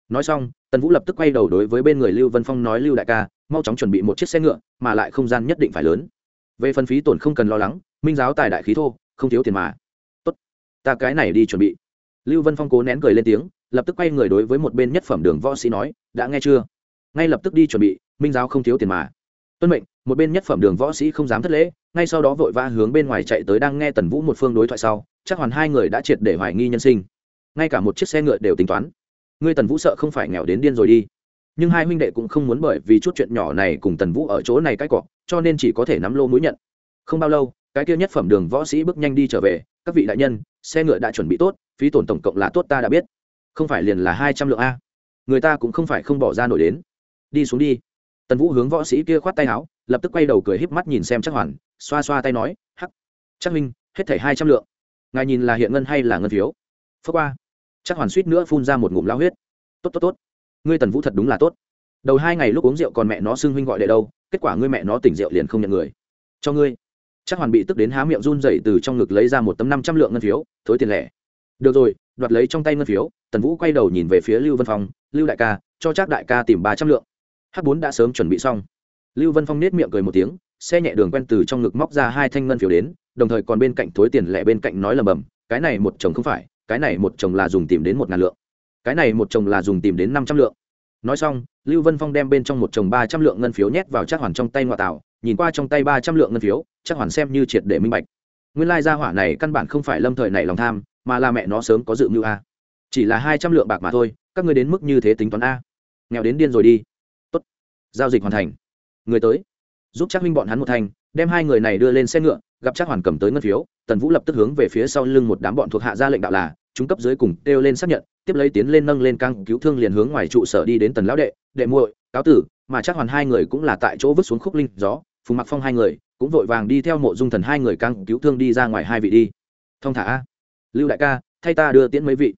Nói xong, tần vũ lập tức quay đầu đối với bên người lưu vân phong nói, lưu đại ca, mau chóng chuẩn bị một chiếc xe ngựa, mà lại không gian nhất định phải lớn. Về phần phí tổn không cần lo lắng, minh giáo tài đại khí thô, không thiếu tiền mà. Tốt, ta cái này đi chuẩn bị. Lưu vân phong cố nén cười lên tiếng, lập tức quay người đối với một bên nhất phẩm đường võ sĩ nói, đã nghe chưa? Ngay lập tức đi chuẩn bị, minh giáo không thiếu tiền mà. Tuân mệnh. Một bên nhất phẩm đường võ sĩ không dám thất lễ, ngay sau đó vội vã hướng bên ngoài chạy tới đang nghe tần vũ một phương đối thoại sau, chắc hoàn hai người đã triệt để hoài nghi nhân sinh ngay cả một chiếc xe ngựa đều tính toán. Ngươi tần vũ sợ không phải nghèo đến điên rồi đi. Nhưng hai huynh đệ cũng không muốn bởi vì chút chuyện nhỏ này cùng tần vũ ở chỗ này cãi cọ, cho nên chỉ có thể nắm lô mũi nhận. Không bao lâu, cái kia nhất phẩm đường võ sĩ bước nhanh đi trở về, các vị đại nhân, xe ngựa đã chuẩn bị tốt, phí tổn tổng cộng là tốt ta đã biết. Không phải liền là hai trăm lượng a. Người ta cũng không phải không bỏ ra nổi đến. Đi xuống đi. Tần vũ hướng võ sĩ kia khoát tay áo, lập tức quay đầu cười híp mắt nhìn xem chắc hoàn, xoa xoa tay nói, hắc chắc minh hết thảy hai trăm lượng. Ngài nhìn là hiện ngân hay là ngân phiếu? Phước qua chắc hoàn suýt nữa phun ra một ngụm lao huyết. Tốt tốt tốt. Ngươi tần vũ thật đúng là tốt. Đầu hai ngày lúc uống rượu còn mẹ nó xưng huynh gọi đệ đâu, kết quả ngươi mẹ nó tỉnh rượu liền không nhận người. Cho ngươi. Chắc hoàn bị tức đến há miệng run rẩy từ trong ngực lấy ra một tấm năm trăm lượng ngân phiếu, thối tiền lẻ. Được rồi, đoạt lấy trong tay ngân phiếu, tần vũ quay đầu nhìn về phía lưu vân phong. Lưu đại ca, cho chắc đại ca tìm ba trăm lượng. H bốn đã sớm chuẩn bị xong. Lưu vân phong nết miệng cười một tiếng, xe nhẹ đường quen từ trong ngực móc ra hai thanh ngân phiếu đến, đồng thời còn bên cạnh thối tiền lẻ bên cạnh nói lầm bầm, cái này một chồng không phải cái này một chồng là dùng tìm đến một ngàn lượng. Cái này một chồng là dùng tìm đến năm trăm lượng. Nói xong, lưu vân phong đem bên trong một chồng ba trăm lượng ngân phiếu nhét vào chắc hoàn trong tay ngoại tảo, nhìn qua trong tay ba trăm lượng ngân phiếu chắc hoàn xem như triệt để minh bạch. Nguyên lai gia hỏa này căn bản không phải lâm thời này lòng tham, mà là mẹ nó sớm có dự mưu a. Chỉ là hai trăm lượng bạc mà thôi, các ngươi đến mức như thế tính toán a. Nghèo đến điên rồi đi. Tốt. Giao dịch hoàn thành. Người tới. Giúp chắc minh bọn hắn một thành, đem hai người này đưa lên xe ngựa, gặp chắc hoàn cầm tới ngân phiếu, tần vũ lập tức hướng về phía sau lưng một đám bọn thuộc hạ ra lệnh đạo là chúng cấp dưới cùng kêu lên xác nhận, tiếp lấy tiến lên nâng lên căng cứu thương liền hướng ngoài trụ sở đi đến tần lão đệ đệ muội, cáo tử, mà chắc hoàn hai người cũng là tại chỗ vứt xuống khúc linh gió, phùng mặc phong hai người cũng vội vàng đi theo mộ dung thần hai người căng cứu thương đi ra ngoài hai vị đi. Thông thả a. Lưu đại ca, thay ta đưa tiễn mấy vị.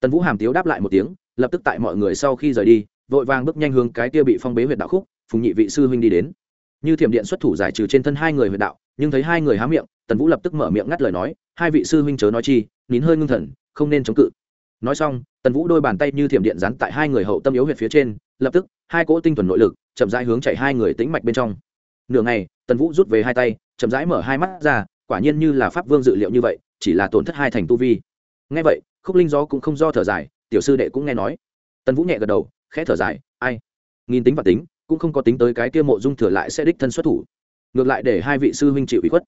Tần vũ hàm tiếu đáp lại một tiếng, lập tức tại mọi người sau khi rời đi, vội vàng bước nhanh hướng cái kia bị phong bế huyệt đạo khúc, phùng nhị vị sư huynh đi đến. Như thiểm điện xuất thủ giải trừ trên thân hai người huyệt đạo, nhưng thấy hai người há miệng, tần vũ lập tức mở miệng ngắt lời nói, hai vị sư huynh chớ nói chi, nín hơi ngưng thần không nên chống cự. Nói xong, tần vũ đôi bàn tay như thiểm điện rắn tại hai người hậu tâm yếu huyệt phía trên, lập tức, hai cỗ tinh thuần nội lực chậm rãi hướng chạy hai người tĩnh mạch bên trong. Nửa ngày, tần vũ rút về hai tay, chậm rãi mở hai mắt ra, quả nhiên như là pháp vương dự liệu như vậy, chỉ là tổn thất hai thành tu vi. Nghe vậy, khúc linh gió cũng không do thở dài, tiểu sư đệ cũng nghe nói. Tần vũ nhẹ gật đầu, khẽ thở dài, ai? Nghìn tính và tính, cũng không có tính tới cái kia mộ dung thừa lại sẽ đích thân xuất thủ. Ngược lại để hai vị sư huynh chịu ủy khuất.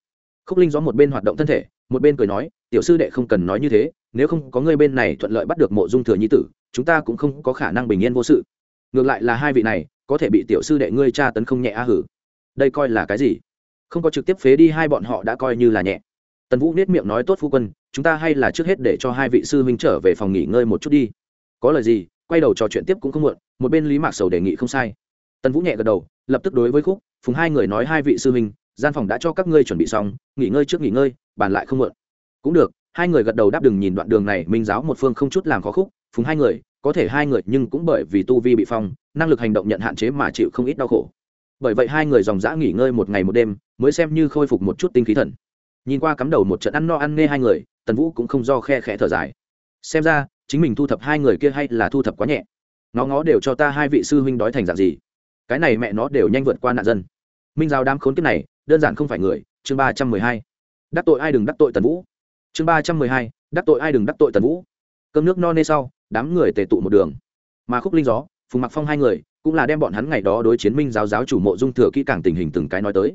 Khúc linh gió một bên hoạt động thân thể, một bên cười nói, tiểu sư đệ không cần nói như thế nếu không có ngươi bên này thuận lợi bắt được mộ dung thừa nhi tử, chúng ta cũng không có khả năng bình yên vô sự. Ngược lại là hai vị này, có thể bị tiểu sư đệ ngươi tra tấn không nhẹ a hử. Đây coi là cái gì? Không có trực tiếp phế đi hai bọn họ đã coi như là nhẹ. Tần vũ nết miệng nói tốt phu quân, chúng ta hay là trước hết để cho hai vị sư huynh trở về phòng nghỉ ngơi một chút đi. Có lời gì, quay đầu trò chuyện tiếp cũng không muộn, một bên lý mạc sầu đề nghị không sai. Tần vũ nhẹ gật đầu, lập tức đối với khúc, phùng hai người nói hai vị sư huynh, gian phòng đã cho các ngươi chuẩn bị xong, nghỉ ngơi trước nghỉ ngơi, bàn lại không muộn. Cũng được hai người gật đầu đáp đừng nhìn đoạn đường này, minh giáo một phương không chút làm khó khúc, phùng hai người, có thể hai người nhưng cũng bởi vì tu vi bị phong, năng lực hành động nhận hạn chế mà chịu không ít đau khổ. Bởi vậy hai người dòng dã nghỉ ngơi một ngày một đêm, mới xem như khôi phục một chút tinh khí thần. Nhìn qua cắm đầu một trận ăn no ăn nghe hai người, tần vũ cũng không do khe khẽ thở dài. Xem ra, chính mình thu thập hai người kia hay là thu thập quá nhẹ? Nó ngó đều cho ta hai vị sư huynh đói thành dạng gì? Cái này mẹ nó đều nhanh vượt qua nạn dân. Minh giáo đám khốn kiếp này, đơn giản không phải người. Chương ba trăm mười hai. Đắc tội ai đừng đắc tội tần vũ chương ba trăm mười hai, đắc tội ai đừng đắc tội tần vũ. Cơm nước no nê sau, đám người tề tụ một đường. Mà khúc linh gió, phùng mặc phong hai người, cũng là đem bọn hắn ngày đó đối chiến minh giáo giáo chủ mộ dung thừa kỹ càng tình hình từng cái nói tới.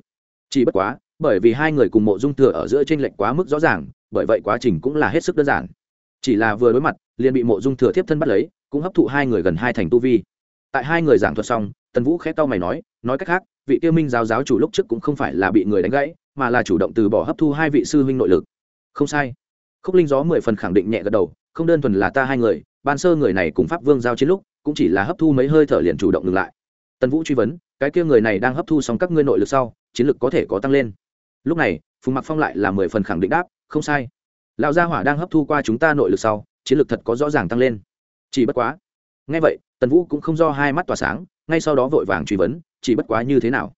Chỉ bất quá, bởi vì hai người cùng mộ dung thừa ở giữa t r ê n lệch quá mức rõ ràng, bởi vậy quá trình cũng là hết sức đơn giản. Chỉ là vừa đối mặt, liền bị mộ dung thừa tiếp thân bắt lấy, cũng hấp thụ hai người gần hai thành tu vi. Tại hai người giảng thuật xong, tần vũ khẽ tao mày nói nói cách khác, vị tiêu minh giáo giáo chủ lúc trước cũng không phải là bị người đánh gãy, mà là chủ động từ bỏ hấp thu hai vị sư huynh nội lực không sai. Khúc linh gió mười phần khẳng định nhẹ gật đầu, không đơn thuần là ta hai người, ban sơ người này cùng pháp vương giao chiến lúc, cũng chỉ là hấp thu mấy hơi thở liền chủ động ngừng lại. Tần vũ truy vấn, cái kia người này đang hấp thu xong các ngươi nội lực sau, chiến lực có thể có tăng lên. Lúc này, phùng mặc phong lại là mười phần khẳng định đáp, không sai. Lão gia hỏa đang hấp thu qua chúng ta nội lực sau, chiến lực thật có rõ ràng tăng lên. Chỉ bất quá. Ngay vậy, tần vũ cũng không do hai mắt tỏa sáng, ngay sau đó vội vàng truy vấn, chỉ bất quá như thế nào?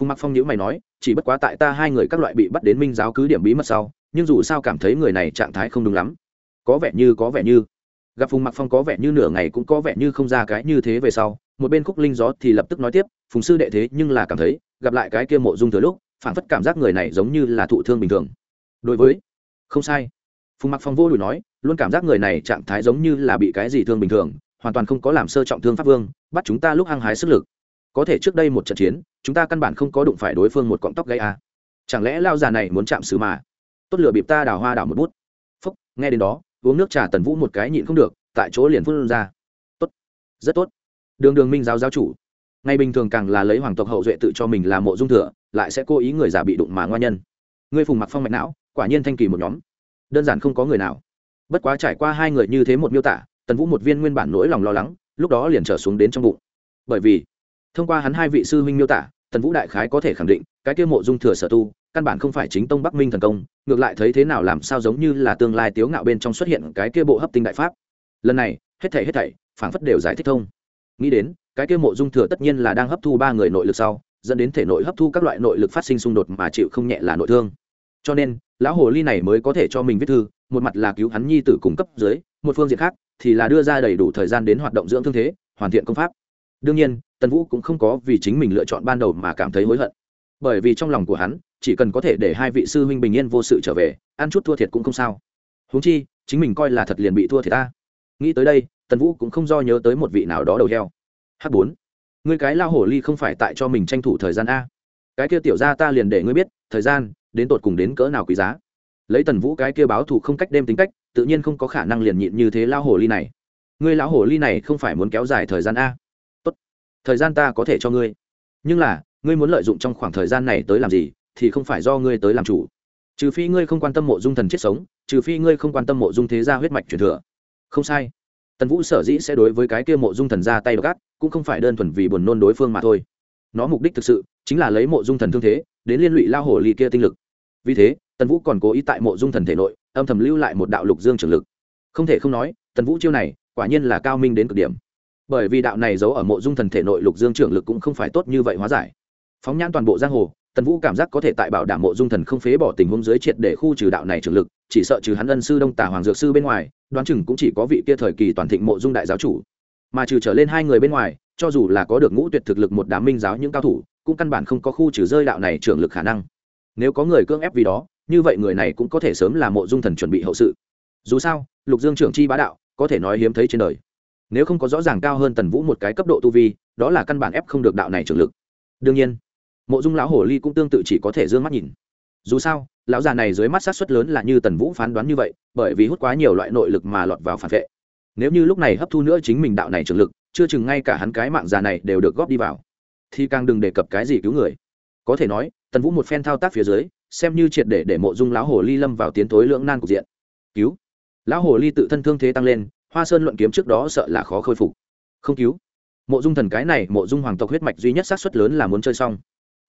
Phùng mặc phong nhữ mày nói, chỉ bất quá tại ta hai người các loại bị bắt đến minh giáo cứ điểm bí mật sau, nhưng dù sao cảm thấy người này trạng thái không đúng lắm. Có vẻ như, có vẻ như. Gặp phùng mặc phong có vẻ như nửa ngày cũng có vẻ như không ra cái như thế về sau, một bên khúc linh gió thì lập tức nói tiếp, phùng sư đệ thế nhưng là cảm thấy, gặp lại cái kia mộ dung thừa lúc phản phất cảm giác người này giống như là thụ thương bình thường. Đối với, không sai. Phùng mặc phong vô đùi nói, luôn cảm giác người này trạng thái giống như là bị cái gì thương bình thường, hoàn toàn không có làm sơ trọng thương pháp vương, bắt chúng ta lúc hăng hái sức lực có thể trước đây một trận chiến, chúng ta căn bản không có đụng phải đối phương một cọng tóc gây à. Chẳng lẽ lao già này muốn chạm xứ mà? Tốt lửa bịp ta đào hoa đào một bút. Phúc, nghe đến đó, uống nước trà tần vũ một cái nhịn không được, tại chỗ liền phun ra. Tốt, rất tốt. Đường đường minh giáo giáo chủ. Ngày bình thường càng là lấy hoàng tộc hậu duệ tự cho mình là mộ dung thừa, lại sẽ cố ý người giả bị đụng mà ngoan nhân. Ngươi phùng mặc phong mạch não, quả nhiên thanh kỳ một nhóm. Đơn giản không có người nào. Bất quá trải qua hai người như thế một miêu tả, tần vũ một viên nguyên bản nỗi lòng lo lắng, lúc đó liền trở xuống đến trong bụng. Bởi vì thông qua hắn hai vị sư huynh miêu tả, tần vũ đại khái có thể khẳng định, cái kia mộ dung thừa sở tu, căn bản không phải chính tông bắc minh thần công, ngược lại thấy thế nào làm sao giống như là tương lai tiếu ngạo bên trong xuất hiện cái kia bộ hấp tinh đại pháp. Lần này, hết thảy hết thảy, phảng phất đều giải thích thông. Nghĩ đến, cái kia mộ dung thừa tất nhiên là đang hấp thu ba người nội lực sau, dẫn đến thể nội hấp thu các loại nội lực phát sinh xung đột mà chịu không nhẹ là nội thương. Cho nên, lão hồ ly này mới có thể cho mình viết thư, một mặt là cứu hắn nhi tử cung cấp dưới, một phương diện khác thì là đưa ra đầy đủ thời gian đến hoạt động dưỡng thương thế, hoàn thiện công pháp. Đương nhiên tần vũ cũng không có vì chính mình lựa chọn ban đầu mà cảm thấy hối hận. Bởi vì trong lòng của hắn, chỉ cần có thể để hai vị sư huynh bình yên vô sự trở về, ăn chút thua thiệt cũng không sao. Huống chi, chính mình coi là thật liền bị thua thiệt ta. Nghĩ tới đây, tần vũ cũng không do nhớ tới một vị nào đó đầu heo. H bốn, ngươi cái lao hổ ly không phải tại cho mình tranh thủ thời gian a? Cái kia tiểu ra ta liền để ngươi biết, thời gian, đến tột cùng đến cỡ nào quý giá. Lấy tần vũ cái kia báo thù không cách đêm tính cách, tự nhiên không có khả năng liền nhịn như thế lao hổ ly này. Ngươi lão hổ ly này không phải muốn kéo dài thời gian a? Thời gian ta có thể cho ngươi. Nhưng là, ngươi muốn lợi dụng trong khoảng thời gian này tới làm gì, thì không phải do ngươi tới làm chủ. Trừ phi ngươi không quan tâm mộ dung thần chết sống, trừ phi ngươi không quan tâm mộ dung thế gia huyết mạch truyền thừa. Không sai. Tần vũ sở dĩ sẽ đối với cái kia mộ dung thần ra tay gắt cũng không phải đơn thuần vì buồn nôn đối phương mà thôi. Nó mục đích thực sự chính là lấy mộ dung thần thương thế, đến liên lụy lao hổ ly kia tinh lực. Vì thế, tần vũ còn cố ý tại mộ dung thần thể nội, âm thầm lưu lại một đạo lục dương trường lực. Không thể không nói, tần vũ chiêu này, quả nhiên là cao minh đến cực điểm bởi vì đạo này giấu ở mộ dung thần thể nội lục dương trưởng lực cũng không phải tốt như vậy hóa giải. Phóng nhãn toàn bộ giang hồ, tần vũ cảm giác có thể tại bảo đảm mộ dung thần không phế bỏ tình huống dưới triệt để khu trừ đạo này trưởng lực, chỉ sợ trừ hắn ân sư đông tả hoàng dược sư bên ngoài, đoán chừng cũng chỉ có vị kia thời kỳ toàn thịnh mộ dung đại giáo chủ. Mà trừ trở lên hai người bên ngoài, cho dù là có được ngũ tuyệt thực lực một đám minh giáo những cao thủ, cũng căn bản không có khu trừ rơi đạo này trưởng lực khả năng. Nếu có người cưỡng ép vì đó, như vậy người này cũng có thể sớm là mộ dung thần chuẩn bị hậu sự. Dù sao, lục dương trưởng chi bá đạo, có thể nói hiếm thấy trên đời nếu không có rõ ràng cao hơn tần vũ một cái cấp độ tu vi, đó là căn bản ép không được đạo này trưởng lực. Đương nhiên, mộ dung lão hồ ly cũng tương tự chỉ có thể d ư ơ n g mắt nhìn. Dù sao, lão già này dưới mắt sát xuất lớn là như tần vũ phán đoán như vậy, bởi vì hút quá nhiều loại nội lực mà lọt vào phản vệ. Nếu như lúc này hấp thu nữa chính mình đạo này trưởng lực, chưa chừng ngay cả hắn cái mạng già này đều được góp đi vào. Thì càng đừng đề cập cái gì cứu người. Có thể nói, tần vũ một phen thao tác phía dưới, xem như triệt để để mộ dung lão hồ ly lâm vào tiến tối lưỡng nan cục diện. Cứu. Lão hồ ly tự thân thương thế tăng lên hoa sơn luận kiếm trước đó sợ là khó khôi phục. Không cứu. Mộ dung thần cái này, mộ dung hoàng tộc huyết mạch duy nhất sát suất lớn là muốn chơi xong.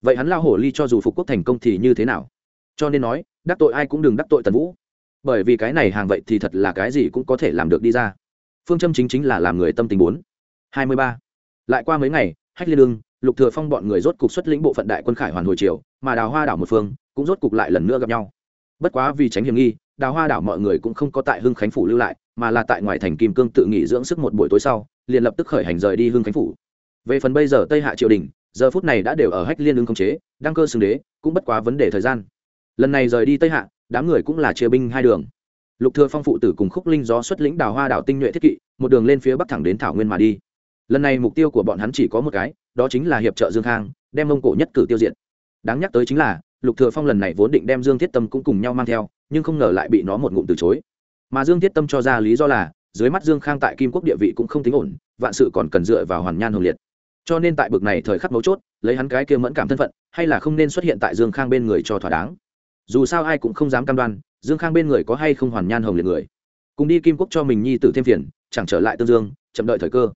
Vậy hắn lao hổ ly cho dù phục quốc thành công thì như thế nào? Cho nên nói, đắc tội ai cũng đừng đắc tội tần vũ. Bởi vì cái này hàng vậy thì thật là cái gì cũng có thể làm được đi ra. Phương châm chính chính là làm người tâm tình bốn. Hai mươi ba. Lại qua mấy ngày, hách liên lương lục thừa phong bọn người rốt cục xuất lĩnh bộ phận đại quân khải hoàn hồi triều, mà đào hoa đảo một phương cũng rốt cục lại lần nữa gặp nhau. Bất quá vì tránh hiểm nghi, đào hoa đảo mọi người cũng không có tại hưng khánh phủ lưu lại mà là tại ngoài thành kim cương tự nghỉ dưỡng sức một buổi tối sau, liền lập tức khởi hành rời đi hưng khánh phủ. Về phần bây giờ tây hạ triều đình, giờ phút này đã đều ở hách liên ưng khống chế, đăng cơ xưng đế, cũng bất quá vấn đề thời gian. Lần này rời đi tây hạ, đám người cũng là chia binh hai đường. Lục thừa phong phụ tử cùng khúc linh gió xuất lĩnh đào hoa đảo tinh nhuệ thiết kỵ, một đường lên phía bắc thẳng đến thảo nguyên mà đi. Lần này mục tiêu của bọn hắn chỉ có một cái, đó chính là hiệp trợ dương khang, đem mông cổ nhất cử tiêu diệt. Đáng nhắc tới chính là, lục thừa phong lần này vốn định đem dương thiết tâm cũng cùng nhau mang theo, nhưng không ngờ lại bị nó một ngụm từ chối mà dương thiết tâm cho ra lý do là, dưới mắt dương khang tại kim quốc địa vị cũng không tính ổn, vạn sự còn cần dựa vào hoàn nhan hồng liệt. Cho nên tại bực này thời khắc mấu chốt, lấy hắn cái kia mẫn cảm thân phận, hay là không nên xuất hiện tại dương khang bên người cho thỏa đáng. Dù sao ai cũng không dám cam đoan, dương khang bên người có hay không hoàn nhan hồng liệt người. Cùng đi kim quốc cho mình nhi tử thêm phiền, chẳng trở lại tương dương, chậm đợi thời cơ.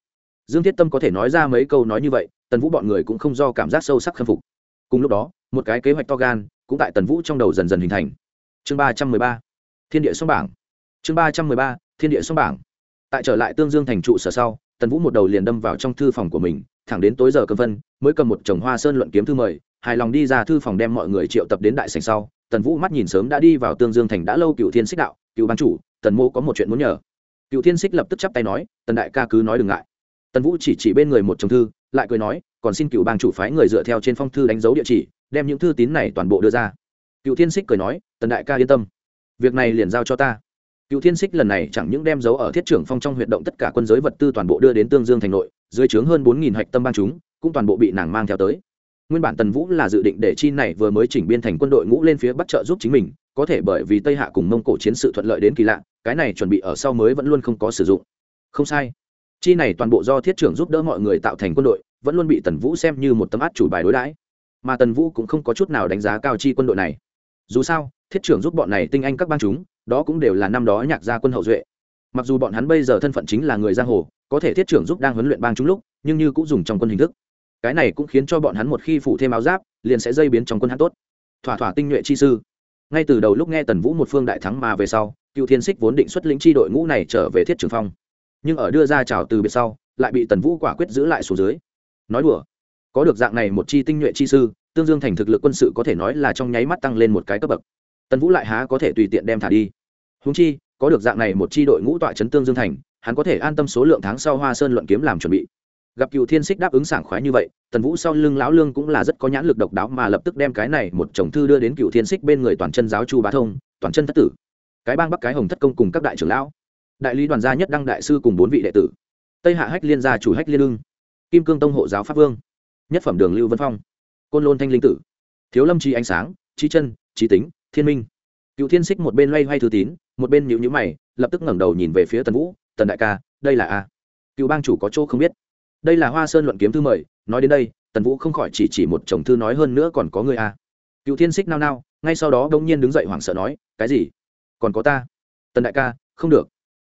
Dương thiết tâm có thể nói ra mấy câu nói như vậy, tần vũ bọn người cũng không do cảm giác sâu sắc khâm phục. Cùng lúc đó, một cái kế hoạch to gan cũng tại tần vũ trong đầu dần dần hình thành. Chương ba trăm mười ba, thiên địa song bảng chương ba trăm mười ba, thiên địa song bảng. Tại trở lại tương dương thành trụ sở sau, tần vũ một đầu liền đâm vào trong thư phòng của mình, thẳng đến tối giờ cơm vân mới cầm một chồng hoa sơn luận kiếm thư mời, hài lòng đi ra thư phòng đem mọi người triệu tập đến đại sành sau, tần vũ mắt nhìn sớm đã đi vào tương dương thành đã lâu cựu thiên xích đạo, cựu ban chủ, tần mô có một chuyện muốn nhờ. Cựu thiên xích lập tức chắp tay nói, tần đại ca cứ nói đừng ngại. Tần vũ chỉ chỉ bên người một chồng thư, lại cười nói, còn xin cựu bang chủ phái người dựa theo trên phong thư đánh dấu địa chỉ, đem những thư tín này toàn bộ đưa ra. Cựu thiên xích cười nói, tần đại ca yên tâm, việc này liền giao cho ta cựu thiên xích lần này chẳng những đem dấu ở thiết trưởng phong trong huyệt động tất cả quân giới vật tư toàn bộ đưa đến tương dương thành nội, dưới trướng hơn bốn nghìn hạch tâm bang chúng, cũng toàn bộ bị nàng mang theo tới. Nguyên bản tần vũ là dự định để chi này vừa mới chỉnh biên thành quân đội ngũ lên phía bắc trợ giúp chính mình, có thể bởi vì tây hạ cùng mông cổ chiến sự thuận lợi đến kỳ lạ, cái này chuẩn bị ở sau mới vẫn luôn không có sử dụng. Không sai. Chi này toàn bộ do thiết trưởng giúp đỡ mọi người tạo thành quân đội, vẫn luôn bị tần vũ xem như một tấm át chủ bài đối đãi. Mà tần vũ cũng không có chút nào đánh giá cao chi quân đội này. Dù sao, thiết trưởng giúp bọn này tinh anh các bang chúng đó cũng đều là năm đó nhạc gia quân hậu duệ. Mặc dù bọn hắn bây giờ thân phận chính là người giang hồ, có thể thiết trưởng giúp đang huấn luyện bang chúng lúc, nhưng như cũng dùng trong quân hình thức. Cái này cũng khiến cho bọn hắn một khi phụ thêm áo giáp, liền sẽ dây biến trong quân hắn tốt. Thỏa thỏa tinh nhuệ chi sư. Ngay từ đầu lúc nghe tần vũ một phương đại thắng mà về sau, cựu thiên xích vốn định xuất lĩnh chi đội ngũ này trở về thiết trường phong. Nhưng ở đưa ra trào từ biệt sau, lại bị tần vũ quả quyết giữ lại số dưới. Nói đùa, có được dạng này một chi tinh nhuệ chi sư, tương dương thành thực lực quân sự có thể nói là trong nháy mắt tăng lên một cái cấp bậc tần vũ lại há có thể tùy tiện đem thả đi. Húng chi có được dạng này một chi đội ngũ tọa chấn tương dương thành hắn có thể an tâm số lượng tháng sau hoa sơn luận kiếm làm chuẩn bị. Gặp cựu thiên xích đáp ứng sảng khoái như vậy tần vũ sau lưng lão lương cũng là rất có nhãn lực độc đáo mà lập tức đem cái này một chồng thư đưa đến cựu thiên xích bên người toàn chân giáo chu bá thông toàn chân thất tử. Cái bang bắc cái hồng thất công cùng các đại trưởng lão đại lý đoàn gia nhất đăng đại sư cùng bốn vị đệ tử. Tây hạ hách liên gia chủ hách liên lương, kim cương tông hộ giáo pháp vương nhất phẩm đường lưu vân phong côn lôn thanh linh tử thiếu lâm chi ánh sáng trí chân trí tính thiên minh. Cựu thiên xích một bên loay hoay thư tín, một bên nhịu nhữ mày, lập tức ngẩng đầu nhìn về phía tần vũ, tần đại ca, đây là a? Cựu bang chủ có chỗ không biết. Đây là hoa sơn luận kiếm thư mời, nói đến đây, tần vũ không khỏi chỉ chỉ một chồng thư nói hơn nữa còn có người a. Cựu thiên xích nao nao, ngay sau đó đông nhiên đứng dậy hoảng sợ nói, cái gì? Còn có ta? Tần đại ca, không được.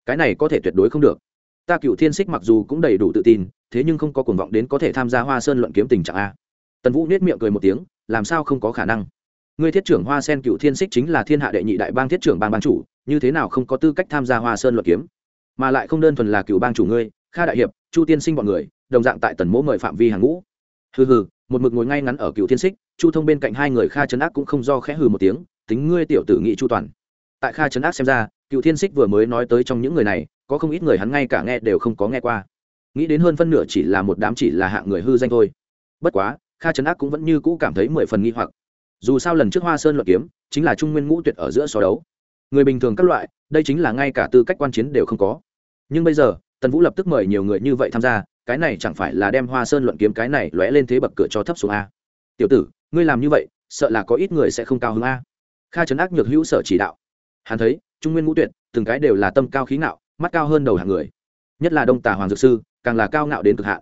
Cái này có thể tuyệt đối không được. Ta cựu thiên xích mặc dù cũng đầy đủ tự tin, thế nhưng không có cuồng vọng đến có thể tham gia hoa sơn luận kiếm tình trạng a. Tần vũ nết miệng cười một tiếng, làm sao không có khả năng? Ngươi thiết trưởng hoa sen cựu thiên xích chính là thiên hạ đệ nhị đại bang thiết trưởng bang bang chủ, như thế nào không có tư cách tham gia hoa sơn luận kiếm? Mà lại không đơn thuần là cựu bang chủ ngươi, kha đại hiệp, chu tiên sinh bọn người, đồng dạng tại tần mỗ mời phạm vi hàng ngũ. Hừ hừ, một mực ngồi ngay ngắn ở cựu thiên xích chu thông bên cạnh hai người kha trấn ác cũng không do khẽ hừ một tiếng, tính ngươi tiểu tử nghị chu toàn. Tại kha trấn ác xem ra cựu thiên xích vừa mới nói tới trong những người này, có không ít người hắn ngay cả nghe đều không có nghe qua. Nghĩ đến hơn phân nửa chỉ là một đám chỉ là hạng người hư danh thôi. Bất quá, kha trấn ác cũng vẫn như cũ cảm thấy mười phần nghi hoặc dù sao lần trước hoa sơn luận kiếm chính là trung nguyên ngũ tuyệt ở giữa so đấu. Người bình thường các loại, đây chính là ngay cả tư cách quan chiến đều không có. Nhưng bây giờ, tần vũ lập tức mời nhiều người như vậy tham gia, cái này chẳng phải là đem hoa sơn luận kiếm cái này lóe lên thế bậc cửa cho thấp xuống a. Tiểu tử, ngươi làm như vậy, sợ là có ít người sẽ không cao hứng a. Kha trấn ác nhược hữu sở chỉ đạo. Hắn thấy, trung nguyên ngũ tuyệt, từng cái đều là tâm cao khí ngạo, mắt cao hơn đầu hàng người. Nhất là đông tà hoàng dược sư, càng là cao ngạo đến cực hạn.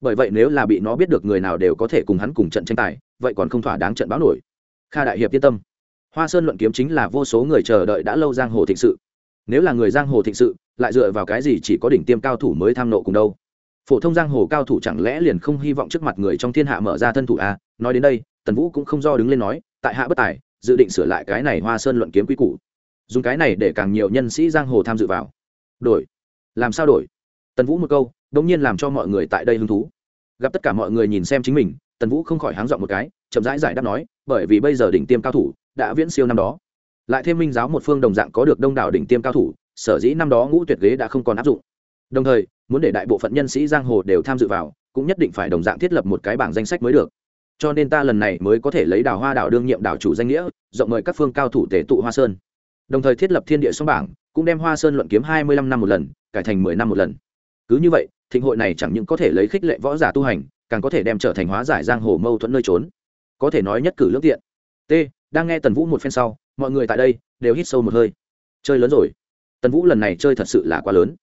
Bởi vậy nếu là bị nó biết được người nào đều có thể cùng hắn cùng trận tranh tài, vậy còn không thỏa đáng trận báo nổi kha đại hiệp yên tâm. Hoa sơn luận kiếm chính là vô số người chờ đợi đã lâu giang hồ thịnh sự. Nếu là người giang hồ thịnh sự, lại dựa vào cái gì chỉ có đỉnh tiêm cao thủ mới tham nộ cùng đâu? Phổ thông giang hồ cao thủ chẳng lẽ liền không hy vọng trước mặt người trong thiên hạ mở ra thân thủ à? nói đến đây, tần vũ cũng không do đứng lên nói, tại hạ bất tài, dự định sửa lại cái này hoa sơn luận kiếm quy củ. Dùng cái này để càng nhiều nhân sĩ giang hồ tham dự vào. Đổi. Làm sao đổi? Tần vũ một câu đ ỗ n g nhiên làm cho mọi người tại đây hứng thú. Gặp tất cả mọi người nhìn xem chính mình tần vũ không khỏi háng dọn một cái, chậm rãi giải đáp nói, bởi vì bây giờ đỉnh tiêm cao thủ đã viễn siêu năm đó. Lại thêm minh giáo một phương đồng dạng có được đông đảo đỉnh tiêm cao thủ, sở dĩ năm đó ngũ tuyệt ghế đã không còn áp dụng. Đồng thời, muốn để đại bộ phận nhân sĩ giang hồ đều tham dự vào, cũng nhất định phải đồng dạng thiết lập một cái bảng danh sách mới được. Cho nên ta lần này mới có thể lấy đào hoa đảo đương nhiệm đảo chủ danh nghĩa, rộng mời các phương cao thủ tể tụ hoa sơn. Đồng thời thiết lập thiên địa song bảng, cũng đem hoa sơn luận kiếm hai mươi lăm năm một lần, cải thành mười năm một lần. Cứ như vậy, thịnh hội này chẳng những có thể lấy khích lệ võ giả tu hành càng có thể đem trở thành hóa giải giang hồ mâu thuẫn nơi trốn. Có thể nói nhất cử lương tiện. T, đang nghe tần vũ một phen sau, mọi người tại đây đều hít sâu một hơi. Chơi lớn rồi. Tần vũ lần này chơi thật sự là quá lớn.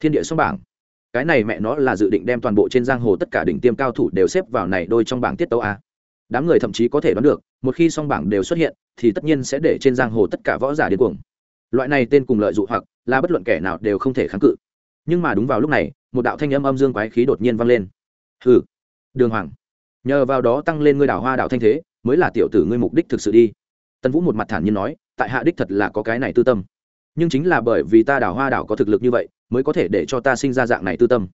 Thiên địa song bảng. Cái này mẹ nó là dự định đem toàn bộ trên giang hồ tất cả đỉnh tiêm cao thủ đều xếp vào này đôi trong bảng tiết tấu a. Đám người thậm chí có thể đoán được, một khi song bảng đều xuất hiện, thì tất nhiên sẽ để trên giang hồ tất cả võ giả điên cuồng. Loại này tên cùng lợi dụ hoặc là bất luận kẻ nào đều không thể kháng cự. Nhưng mà đúng vào lúc này, một đạo thanh âm âm dương quái khí đột nhiên vang lên. Hừ đường hoàng, nhờ vào đó tăng lên ngươi đảo hoa đảo thanh thế, mới là tiểu tử ngươi mục đích thực sự đi. Tần vũ một mặt thản nhiên nói, tại hạ đích thật là có cái này tư tâm. Nhưng chính là bởi vì ta đảo hoa đảo có thực lực như vậy, mới có thể để cho ta sinh ra dạng này tư tâm.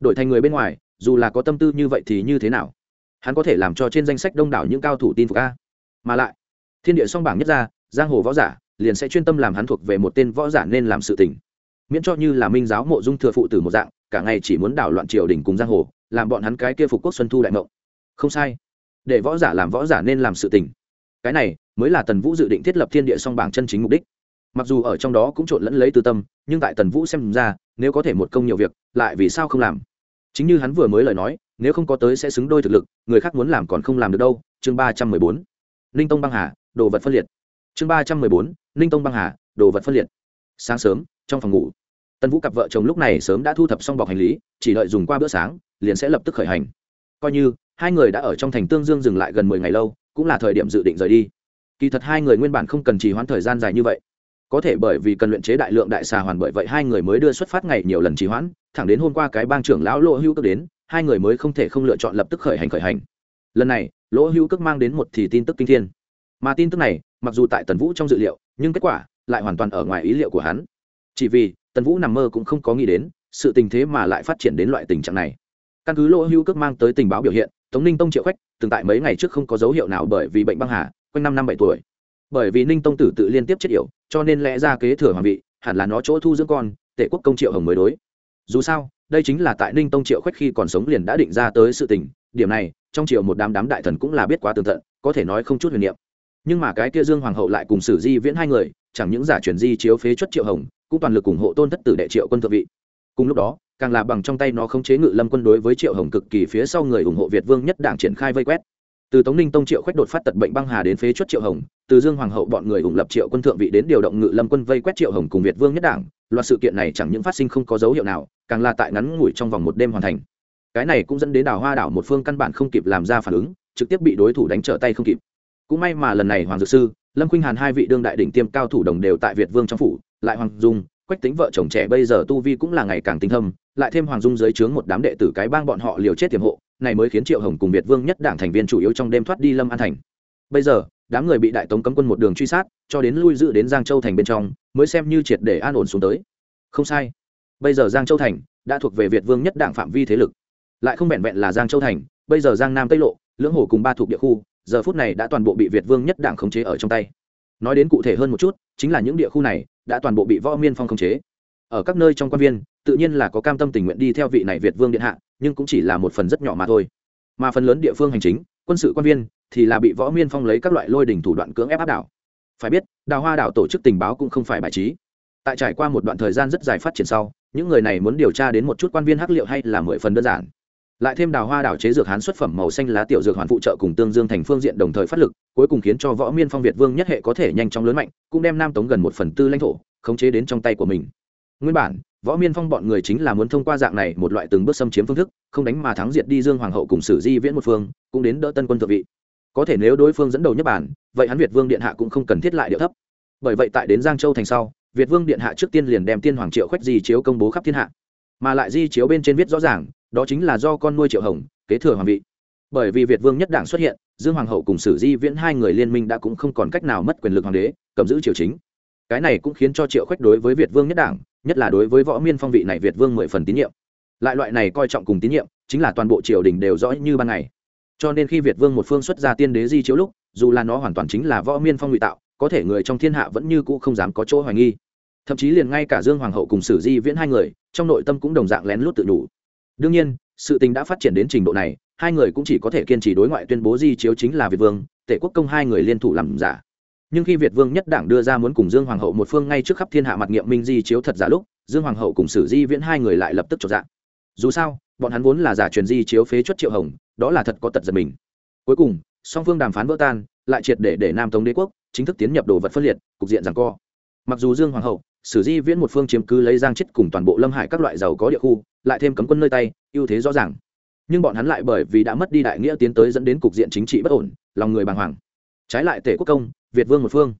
Đổi thành người bên ngoài, dù là có tâm tư như vậy thì như thế nào? Hắn có thể làm cho trên danh sách đông đảo những cao thủ tin phục a. Mà lại, thiên địa song bảng nhất ra, giang hồ võ giả, liền sẽ chuyên tâm làm hắn thuộc về một tên võ giả nên làm sự tình. Miễn cho như là minh giáo mộ dung thừa phụ tử một dạng, cả ngày chỉ muốn đảo loạn triều đình cùng giang hồ làm bọn hắn cái kia phục quốc xuân thu đại mộng. Không sai. Để võ giả làm võ giả nên làm sự tình. Cái này mới là tần vũ dự định thiết lập thiên địa song bảng chân chính mục đích. Mặc dù ở trong đó cũng trộn lẫn lấy tư tâm, nhưng tại tần vũ xem ra, nếu có thể một công nhiều việc, lại vì sao không làm? Chính như hắn vừa mới lời nói, nếu không có tới sẽ xứng đôi thực lực, người khác muốn làm còn không làm được đâu. Chương ba trăm mười bốn. Ninh tông băng hà, đồ vật phân liệt. Chương ba trăm mười bốn. Ninh tông băng hà, đồ vật phân liệt. Sáng sớm, trong phòng ngủ, tần vũ cặp vợ chồng lúc này sớm đã thu thập xong bọc hành lý, chỉ đợi dùng qua bữa sáng liền sẽ lập tức khởi hành. Coi như, hai người đã ở trong thành tương dương dừng lại gần mười ngày lâu, cũng là thời điểm dự định rời đi. Kỳ thật hai người nguyên bản không cần trì hoãn thời gian dài như vậy. Có thể bởi vì cần luyện chế đại lượng đại xà hoàn bởi vậy hai người mới đưa xuất phát ngày nhiều lần trì hoãn, thẳng đến hôm qua cái bang trưởng lão lỗ hữu cước đến, hai người mới không thể không lựa chọn lập tức khởi hành khởi hành. Lần này, lỗ hữu cước mang đến một thì tin tức kinh thiên. Mà tin tức này, mặc dù tại tần vũ trong dự liệu, nhưng kết quả lại hoàn toàn ở ngoài ý liệu của hắn. Chỉ vì, tần vũ nằm mơ cũng không có nghĩ đến, sự tình thế mà lại phát triển đến loại tình trạng này căn cứ lỗ hữu cước mang tới tình báo biểu hiện, tống ninh tông triệu khách từng tại mấy ngày trước không có dấu hiệu nào bởi vì bệnh băng hà, quanh năm năm bảy tuổi. Bởi vì ninh tông tử tự liên tiếp chết yểu, cho nên lẽ ra kế thừa hoàng vị, hẳn là nó chỗ thu dưỡng con, tể quốc công triệu hồng mới đối. Dù sao, đây chính là tại ninh tông triệu khách khi còn sống liền đã định ra tới sự tình, điểm này, trong triệu một đám đám đại thần cũng là biết quá tường tận, có thể nói không chút huyền niệm. Nhưng mà cái kia dương hoàng hậu lại cùng sử di viễn hai người, chẳng những giả truyền di chiếu phế chuất triệu hồng, cũng toàn lực ủng hộ tôn thất tử đệ triệu quân thượng vị. Cùng lúc đó càng là bằng trong tay nó khống chế ngự lâm quân đối với triệu hồng cực kỳ phía sau người ủng hộ việt vương nhất đảng triển khai vây quét. Từ tống ninh tông triệu khoách đột phát tật bệnh băng hà đến phế chuất triệu hồng, từ dương hoàng hậu bọn người ủng lập triệu quân thượng vị đến điều động ngự lâm quân vây quét triệu hồng cùng việt vương nhất đảng, loạt sự kiện này chẳng những phát sinh không có dấu hiệu nào, càng là tại ngắn ngủi trong vòng một đêm hoàn thành. Cái này cũng dẫn đến đảo hoa đảo một phương căn bản không kịp làm ra phản ứng, trực tiếp bị đối thủ đánh trở tay không kịp. Cũng may mà lần này hoàng dược sư, lâm khuynh hàn hai vị đương đại đỉnh tiêm cao thủ đồng đều tại việt vương trong phủ, lại hoàng dung quách tính vợ chồng trẻ bây giờ tu vi cũng là ngày càng tinh thâm, lại thêm hoàng dung dưới trướng một đám đệ tử cái bang bọn họ liều chết tiềm hộ, này mới khiến triệu hồng cùng việt vương nhất đảng thành viên chủ yếu trong đêm thoát đi lâm an thành. Bây giờ, đám người bị đại tống cấm quân một đường truy sát, cho đến lui dự đến giang châu thành bên trong, mới xem như triệt để an ổn xuống tới. Không sai. Bây giờ giang châu thành đã thuộc về việt vương nhất đảng phạm vi thế lực. Lại không vẹn vẹn là giang châu thành, bây giờ giang nam tây lộ, lưỡng hồ cùng ba thuộc địa khu, giờ phút này đã toàn bộ bị việt vương nhất đảng khống chế ở trong tay. Nói đến cụ thể hơn một chút, chính là những địa khu này đã toàn bộ bị võ miên phong khống chế. Ở các nơi trong quan viên, tự nhiên là có cam tâm tình nguyện đi theo vị này việt vương điện hạ, nhưng cũng chỉ là một phần rất nhỏ mà thôi. Mà phần lớn địa phương hành chính, quân sự quan viên thì là bị võ miên phong lấy các loại lôi đình thủ đoạn cưỡng ép áp đảo. Phải biết, đào hoa đảo tổ chức tình báo cũng không phải bài trí. Tại trải qua một đoạn thời gian rất dài phát triển sau, những người này muốn điều tra đến một chút quan viên hắc liệu hay là mười phần đơn giản lại thêm đào hoa đảo chế dược hán xuất phẩm màu xanh lá tiểu dược hoàn phụ trợ cùng tương dương thành phương diện đồng thời phát lực, cuối cùng khiến cho võ miên phong việt vương nhất hệ có thể nhanh chóng lớn mạnh, cũng đem nam tống gần một phần tư lãnh thổ, khống chế đến trong tay của mình. Nguyên bản, võ miên phong bọn người chính là muốn thông qua dạng này một loại từng bước xâm chiếm phương thức, không đánh mà thắng diệt đi dương hoàng hậu cùng sử di viễn một phương, cũng đến đỡ tân quân thượng vị. Có thể nếu đối phương dẫn đầu nhất bản, vậy hắn việt vương điện hạ cũng không cần thiết lại điệu thấp. Bởi vậy tại đến giang châu thành sau, việt vương điện hạ trước tiên liền đem tiên hoàng triệu khoách di chiếu công bố khắp thiên hạ. Mà lại di chiếu bên trên viết rõ ràng đó chính là do con nuôi triệu hồng, kế thừa hoàng vị. Bởi vì việt vương nhất đảng xuất hiện, dương hoàng hậu cùng sử di viễn hai người liên minh đã cũng không còn cách nào mất quyền lực hoàng đế, cầm giữ triều chính. Cái này cũng khiến cho triệu khoách đối với việt vương nhất đảng, nhất là đối với võ miên phong vị này việt vương mười phần tín nhiệm. Lại loại này coi trọng cùng tín nhiệm, chính là toàn bộ triều đình đều rõ như ban ngày. Cho nên khi việt vương một phương xuất ra tiên đế di chiếu lúc, dù là nó hoàn toàn chính là võ miên phong ngụy tạo, có thể người trong thiên hạ vẫn như cũ không dám có chỗ hoài nghi. Thậm chí liền ngay cả dương hoàng hậu cùng sử di viễn hai người, trong nội tâm cũng đồng dạng lén lút tự đủ đương nhiên, sự tình đã phát triển đến trình độ này, hai người cũng chỉ có thể kiên trì đối ngoại tuyên bố di chiếu chính là việt vương, tể quốc công hai người liên thủ làm giả. Nhưng khi việt vương nhất đảng đưa ra muốn cùng dương hoàng hậu một phương ngay trước khắp thiên hạ mặt nghiệm minh di chiếu thật giả lúc, dương hoàng hậu cùng sử di viễn hai người lại lập tức trọn dạng. Dù sao, bọn hắn vốn là giả truyền di chiếu phế chuất triệu hồng, đó là thật có tật giật mình. Cuối cùng, song phương đàm phán vỡ tan, lại triệt để để nam tống đế quốc chính thức tiến nhập đồ vật phân liệt, cục diện rằng co. Mặc dù dương hoàng hậu sử di viễn một phương chiếm cứ lấy giang chết cùng toàn bộ lâm hải các loại giàu có địa khu, lại thêm cấm quân nơi tay, ưu thế rõ ràng. Nhưng bọn hắn lại bởi vì đã mất đi đại nghĩa tiến tới dẫn đến cục diện chính trị bất ổn, lòng người bàng hoàng. Trái lại tể quốc công, việt vương một phương.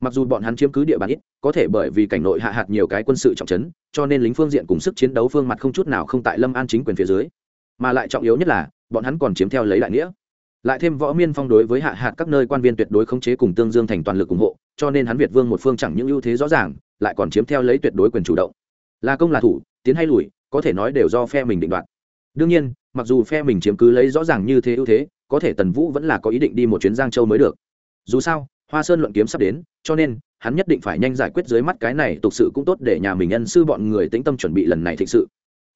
Mặc dù bọn hắn chiếm cứ địa bàn ít, có thể bởi vì cảnh nội hạ hạt nhiều cái quân sự trọng trấn, cho nên lính phương diện cùng sức chiến đấu phương mặt không chút nào không tại lâm an chính quyền phía dưới. Mà lại trọng yếu nhất là, bọn hắn còn chiếm theo lấy đại nghĩa. Lại thêm võ miên phong đối với hạ hạt các nơi quan viên tuyệt đối khống chế cùng tương dương thành toàn lực ủng hộ cho nên hắn việt vương một phương chẳng những ưu thế rõ ràng, lại còn chiếm theo lấy tuyệt đối quyền chủ động. Là công là thủ, tiến hay lùi, có thể nói đều do phe mình định đoạt. Đương nhiên, mặc dù phe mình chiếm cứ lấy rõ ràng như thế ưu thế, có thể tần vũ vẫn là có ý định đi một chuyến giang châu mới được. Dù sao, hoa sơn luận kiếm sắp đến, cho nên, hắn nhất định phải nhanh giải quyết dưới mắt cái này tục sự cũng tốt để nhà mình nhân sư bọn người tĩnh tâm chuẩn bị lần này thịnh sự.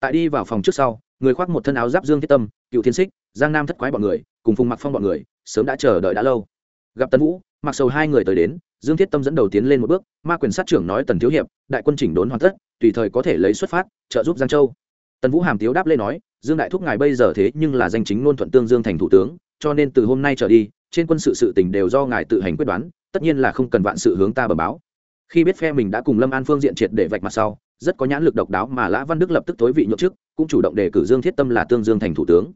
Tại đi vào phòng trước sau, người khoác một thân áo giáp dương thiết tâm, cựu thiên xích, giang nam thất quái bọn người, cùng phùng mặc phong bọn người, sớm đã chờ đợi đã lâu. Gặp tần vũ mặc sầu hai người tới đến, dương thiết tâm dẫn đầu tiến lên một bước, ma quyền sát trưởng nói tần thiếu hiệp, đại quân chỉnh đốn hoàn tất, tùy thời có thể lấy xuất phát, trợ giúp giang châu. Tần vũ hàm tiếu đáp lên nói, dương đại thúc ngài bây giờ thế nhưng là danh chính ngôn thuận tương dương thành thủ tướng, cho nên từ hôm nay trở đi, trên quân sự sự tình đều do ngài tự hành quyết đoán, tất nhiên là không cần vạn sự hướng ta bờ báo. Khi biết phe mình đã cùng lâm an phương diện triệt để vạch mặt sau, rất có nhãn lực độc đáo mà lã văn đức lập tức tối vị nhượng trước cũng chủ động đề cử dương thiết tâm là tương dương thành thủ tướng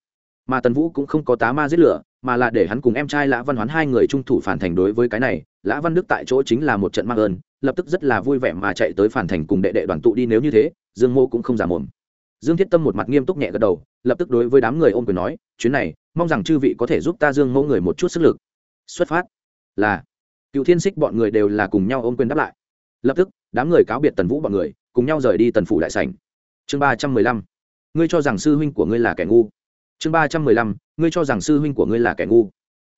mà tần vũ cũng không có tá ma giết lửa, mà là để hắn cùng em trai lã văn hoán hai người trung thủ phản thành đối với cái này. Lã văn đức tại chỗ chính là một trận mang ơn, lập tức rất là vui vẻ mà chạy tới phản thành cùng đệ đệ đoàn tụ đi nếu như thế, dương mô cũng không giả mồm. Dương thiết tâm một mặt nghiêm túc nhẹ gật đầu, lập tức đối với đám người ôm quyền nói, chuyến này, mong rằng chư vị có thể giúp ta dương mẫu người một chút sức lực. Xuất phát. Là. Cựu thiên xích bọn người đều là cùng nhau ôm quyền đáp lại. Lập tức, đám người cáo biệt tần vũ bọn người, cùng nhau rời đi tần phủ đại sảnh. Chương ba trăm mười lăm. Ngươi cho rằng sư huynh của ngươi là kẻ ngu chương ba trăm mười lăm, ngươi cho rằng sư huynh của ngươi là kẻ ngu.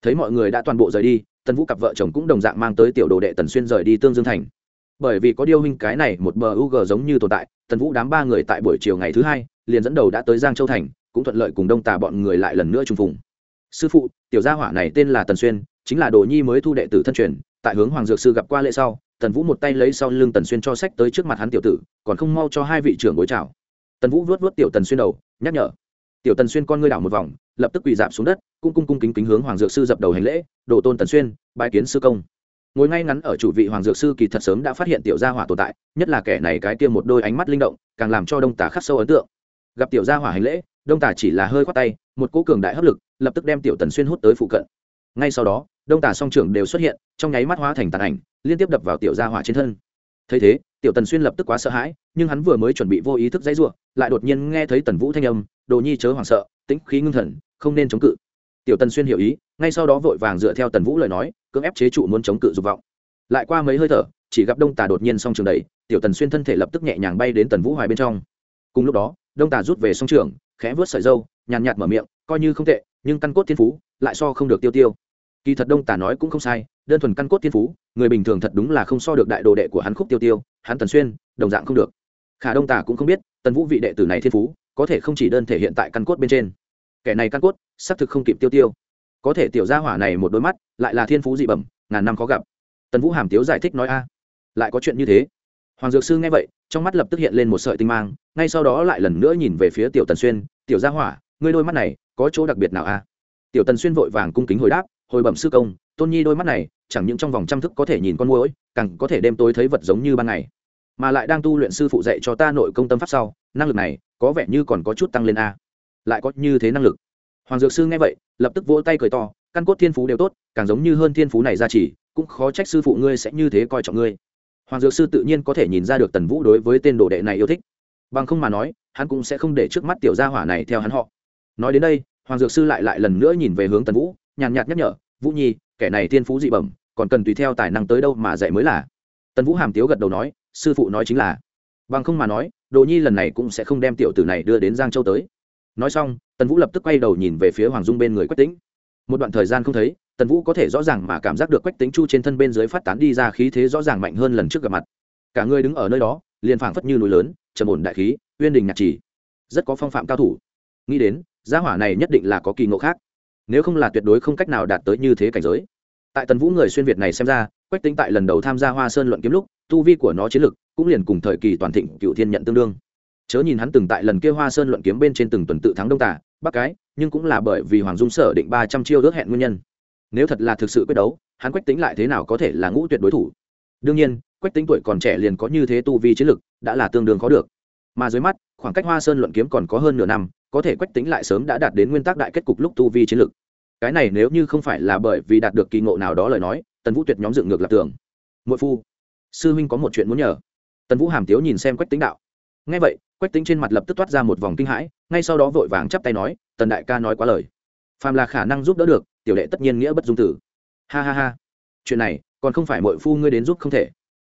Thấy mọi người đã toàn bộ rời đi, tần vũ cặp vợ chồng cũng đồng dạng mang tới tiểu đồ đệ tần xuyên rời đi tương dương thành. Bởi vì có điêu huynh cái này một bờ u g giống như tồn tại, tần vũ đám ba người tại buổi chiều ngày thứ hai, liền dẫn đầu đã tới giang châu thành, cũng thuận lợi cùng đông tà bọn người lại lần nữa trùng phùng. Sư phụ, tiểu gia hỏa này tên là tần xuyên, chính là đồ nhi mới thu đệ tử thân truyền, tại hướng hoàng dược sư gặp qua lễ sau, tần vũ một tay lấy sau lưng tần xuyên cho sách tới trước mặt hắn tiểu tử, còn không mau cho hai vị trưởng bối chào. Tần vũ vuốt vuốt tiểu tần xuyên đầu, nhắc nhở tiểu tần xuyên con ngươi đảo một vòng, lập tức quỳ dạp xuống đất, cung cung cung kính kính hướng hoàng dược sư dập đầu hành lễ, đồ tôn tần xuyên bãi kiến sư công. Ngồi ngay ngắn ở chủ vị hoàng dược sư kỳ thật sớm đã phát hiện tiểu gia hỏa tồn tại, nhất là kẻ này cái kia một đôi ánh mắt linh động, càng làm cho đông tả khắc sâu ấn tượng. Gặp tiểu gia hỏa hành lễ, đông tả chỉ là hơi khoát tay, một cỗ cường đại hấp lực, lập tức đem tiểu tần xuyên hút tới phụ cận. Ngay sau đó, đông tả song trưởng đều xuất hiện, trong nháy mắt hóa thành tàn ảnh, liên tiếp đập vào tiểu gia hỏa trên thân thấy thế, tiểu tần xuyên lập tức quá sợ hãi, nhưng hắn vừa mới chuẩn bị vô ý thức dãy ruộng lại đột nhiên nghe thấy tần vũ thanh âm, đồ nhi chớ hoảng sợ, tĩnh khí ngưng thần, không nên chống cự. Tiểu tần xuyên hiểu ý, ngay sau đó vội vàng dựa theo tần vũ lời nói, cưỡng ép chế trụ muốn chống cự dục vọng. Lại qua mấy hơi thở, chỉ gặp đông tà đột nhiên song trường đầy tiểu tần xuyên thân thể lập tức nhẹ nhàng bay đến tần vũ hoài bên trong. Cùng lúc đó, đông tà rút về song trường, khẽ vớt sợi dâu nhàn nhạt mở miệng, coi như không tệ, nhưng căn cốt thiên phú, lại so không được tiêu tiêu kỳ thật đông tà nói cũng không sai, đơn thuần căn cốt thiên phú, người bình thường thật đúng là không so được đại đồ đệ của hắn khúc tiêu tiêu, hắn tần xuyên, đồng dạng không được. Khả đông tà cũng không biết, tần vũ vị đệ tử này thiên phú, có thể không chỉ đơn thể hiện tại căn cốt bên trên. Kẻ này căn cốt xác thực không kịp tiêu tiêu. Có thể tiểu gia hỏa này một đôi mắt, lại là thiên phú dị bẩm, ngàn năm khó gặp. Tần vũ hàm tiếu giải thích nói a, lại có chuyện như thế. Hoàng dược sư nghe vậy, trong mắt lập tức hiện lên một sợi tinh mang, ngay sau đó lại lần nữa nhìn về phía tiểu tần xuyên, tiểu gia hỏa, ngươi đôi mắt này có chỗ đặc biệt nào a? Tiểu tần xuyên vội vàng cung kính hồi đáp hồi bẩm sư công, tôn nhi đôi mắt này, chẳng những trong vòng trăm thức có thể nhìn con môi càng có thể đêm tối thấy vật giống như ban ngày. Mà lại đang tu luyện sư phụ dạy cho ta nội công tâm pháp sau, năng lực này, có vẻ như còn có chút tăng lên a. Lại có như thế năng lực. Hoàng dược sư nghe vậy, lập tức vỗ tay cười to, căn cốt thiên phú đều tốt, càng giống như hơn thiên phú này ra chỉ, cũng khó trách sư phụ ngươi sẽ như thế coi trọng ngươi. Hoàng dược sư tự nhiên có thể nhìn ra được tần vũ đối với tên đồ đệ này yêu thích. Bằng không mà nói, hắn cũng sẽ không để trước mắt tiểu gia hỏa này theo hắn họ. Nói đến đây, hoàng dược sư lại lại lần nữa nhìn về hướng tần vũ nhàn nhạt nhắc nhở, vũ nhi, kẻ này thiên phú dị bẩm, còn cần tùy theo tài năng tới đâu mà dạy mới là. Tần vũ hàm tiếu gật đầu nói, sư phụ nói chính là. Bằng không mà nói, đồ nhi lần này cũng sẽ không đem tiểu tử này đưa đến giang châu tới. Nói xong, tần vũ lập tức quay đầu nhìn về phía hoàng dung bên người quách tĩnh. Một đoạn thời gian không thấy, tần vũ có thể rõ ràng mà cảm giác được quách tính chu trên thân bên dưới phát tán đi ra khí thế rõ ràng mạnh hơn lần trước gặp mặt. Cả người đứng ở nơi đó, liền phảng phất như núi lớn, trầm ổn đại khí, uyên đình nhạc trì rất có phong phạm cao thủ. Nghĩ đến, gia hỏa này nhất định là có kỳ ngộ khác nếu không là tuyệt đối không cách nào đạt tới như thế cảnh giới. Tại tần vũ người xuyên việt này xem ra, quách tính tại lần đầu tham gia hoa sơn luận kiếm lúc, tu vi của nó chiến lực cũng liền cùng thời kỳ toàn thịnh cựu thiên nhận tương đương. Chớ nhìn hắn từng tại lần kia hoa sơn luận kiếm bên trên từng tuần tự thắng đông tả bắc cái, nhưng cũng là bởi vì hoàng dung sở định ba trăm chiêu ước hẹn nguyên nhân. Nếu thật là thực sự quyết đấu, hắn quách tính lại thế nào có thể là ngũ tuyệt đối thủ? Đương nhiên, quách tính tuổi còn trẻ liền có như thế tu vi chiến lực, đã là tương đương có được. Mà dưới mắt, khoảng cách hoa sơn luận kiếm còn có hơn nửa năm có thể quách tính lại sớm đã đạt đến nguyên tắc đại kết cục lúc tu vi chiến lực cái này nếu như không phải là bởi vì đạt được kỳ ngộ nào đó lời nói, tần vũ tuyệt nhóm dựng ngược lập tường. Mỗi phu, sư huynh có một chuyện muốn nhờ. Tần vũ hàm tiếu nhìn xem quách tính đạo. Ngay vậy, quách tính trên mặt lập tức toát ra một vòng kinh hãi, ngay sau đó vội vàng chắp tay nói, tần đại ca nói quá lời. Phàm là khả năng giúp đỡ được, tiểu đệ tất nhiên nghĩa bất dung tử. Ha ha ha. Chuyện này, còn không phải mọi phu ngươi đến giúp không thể.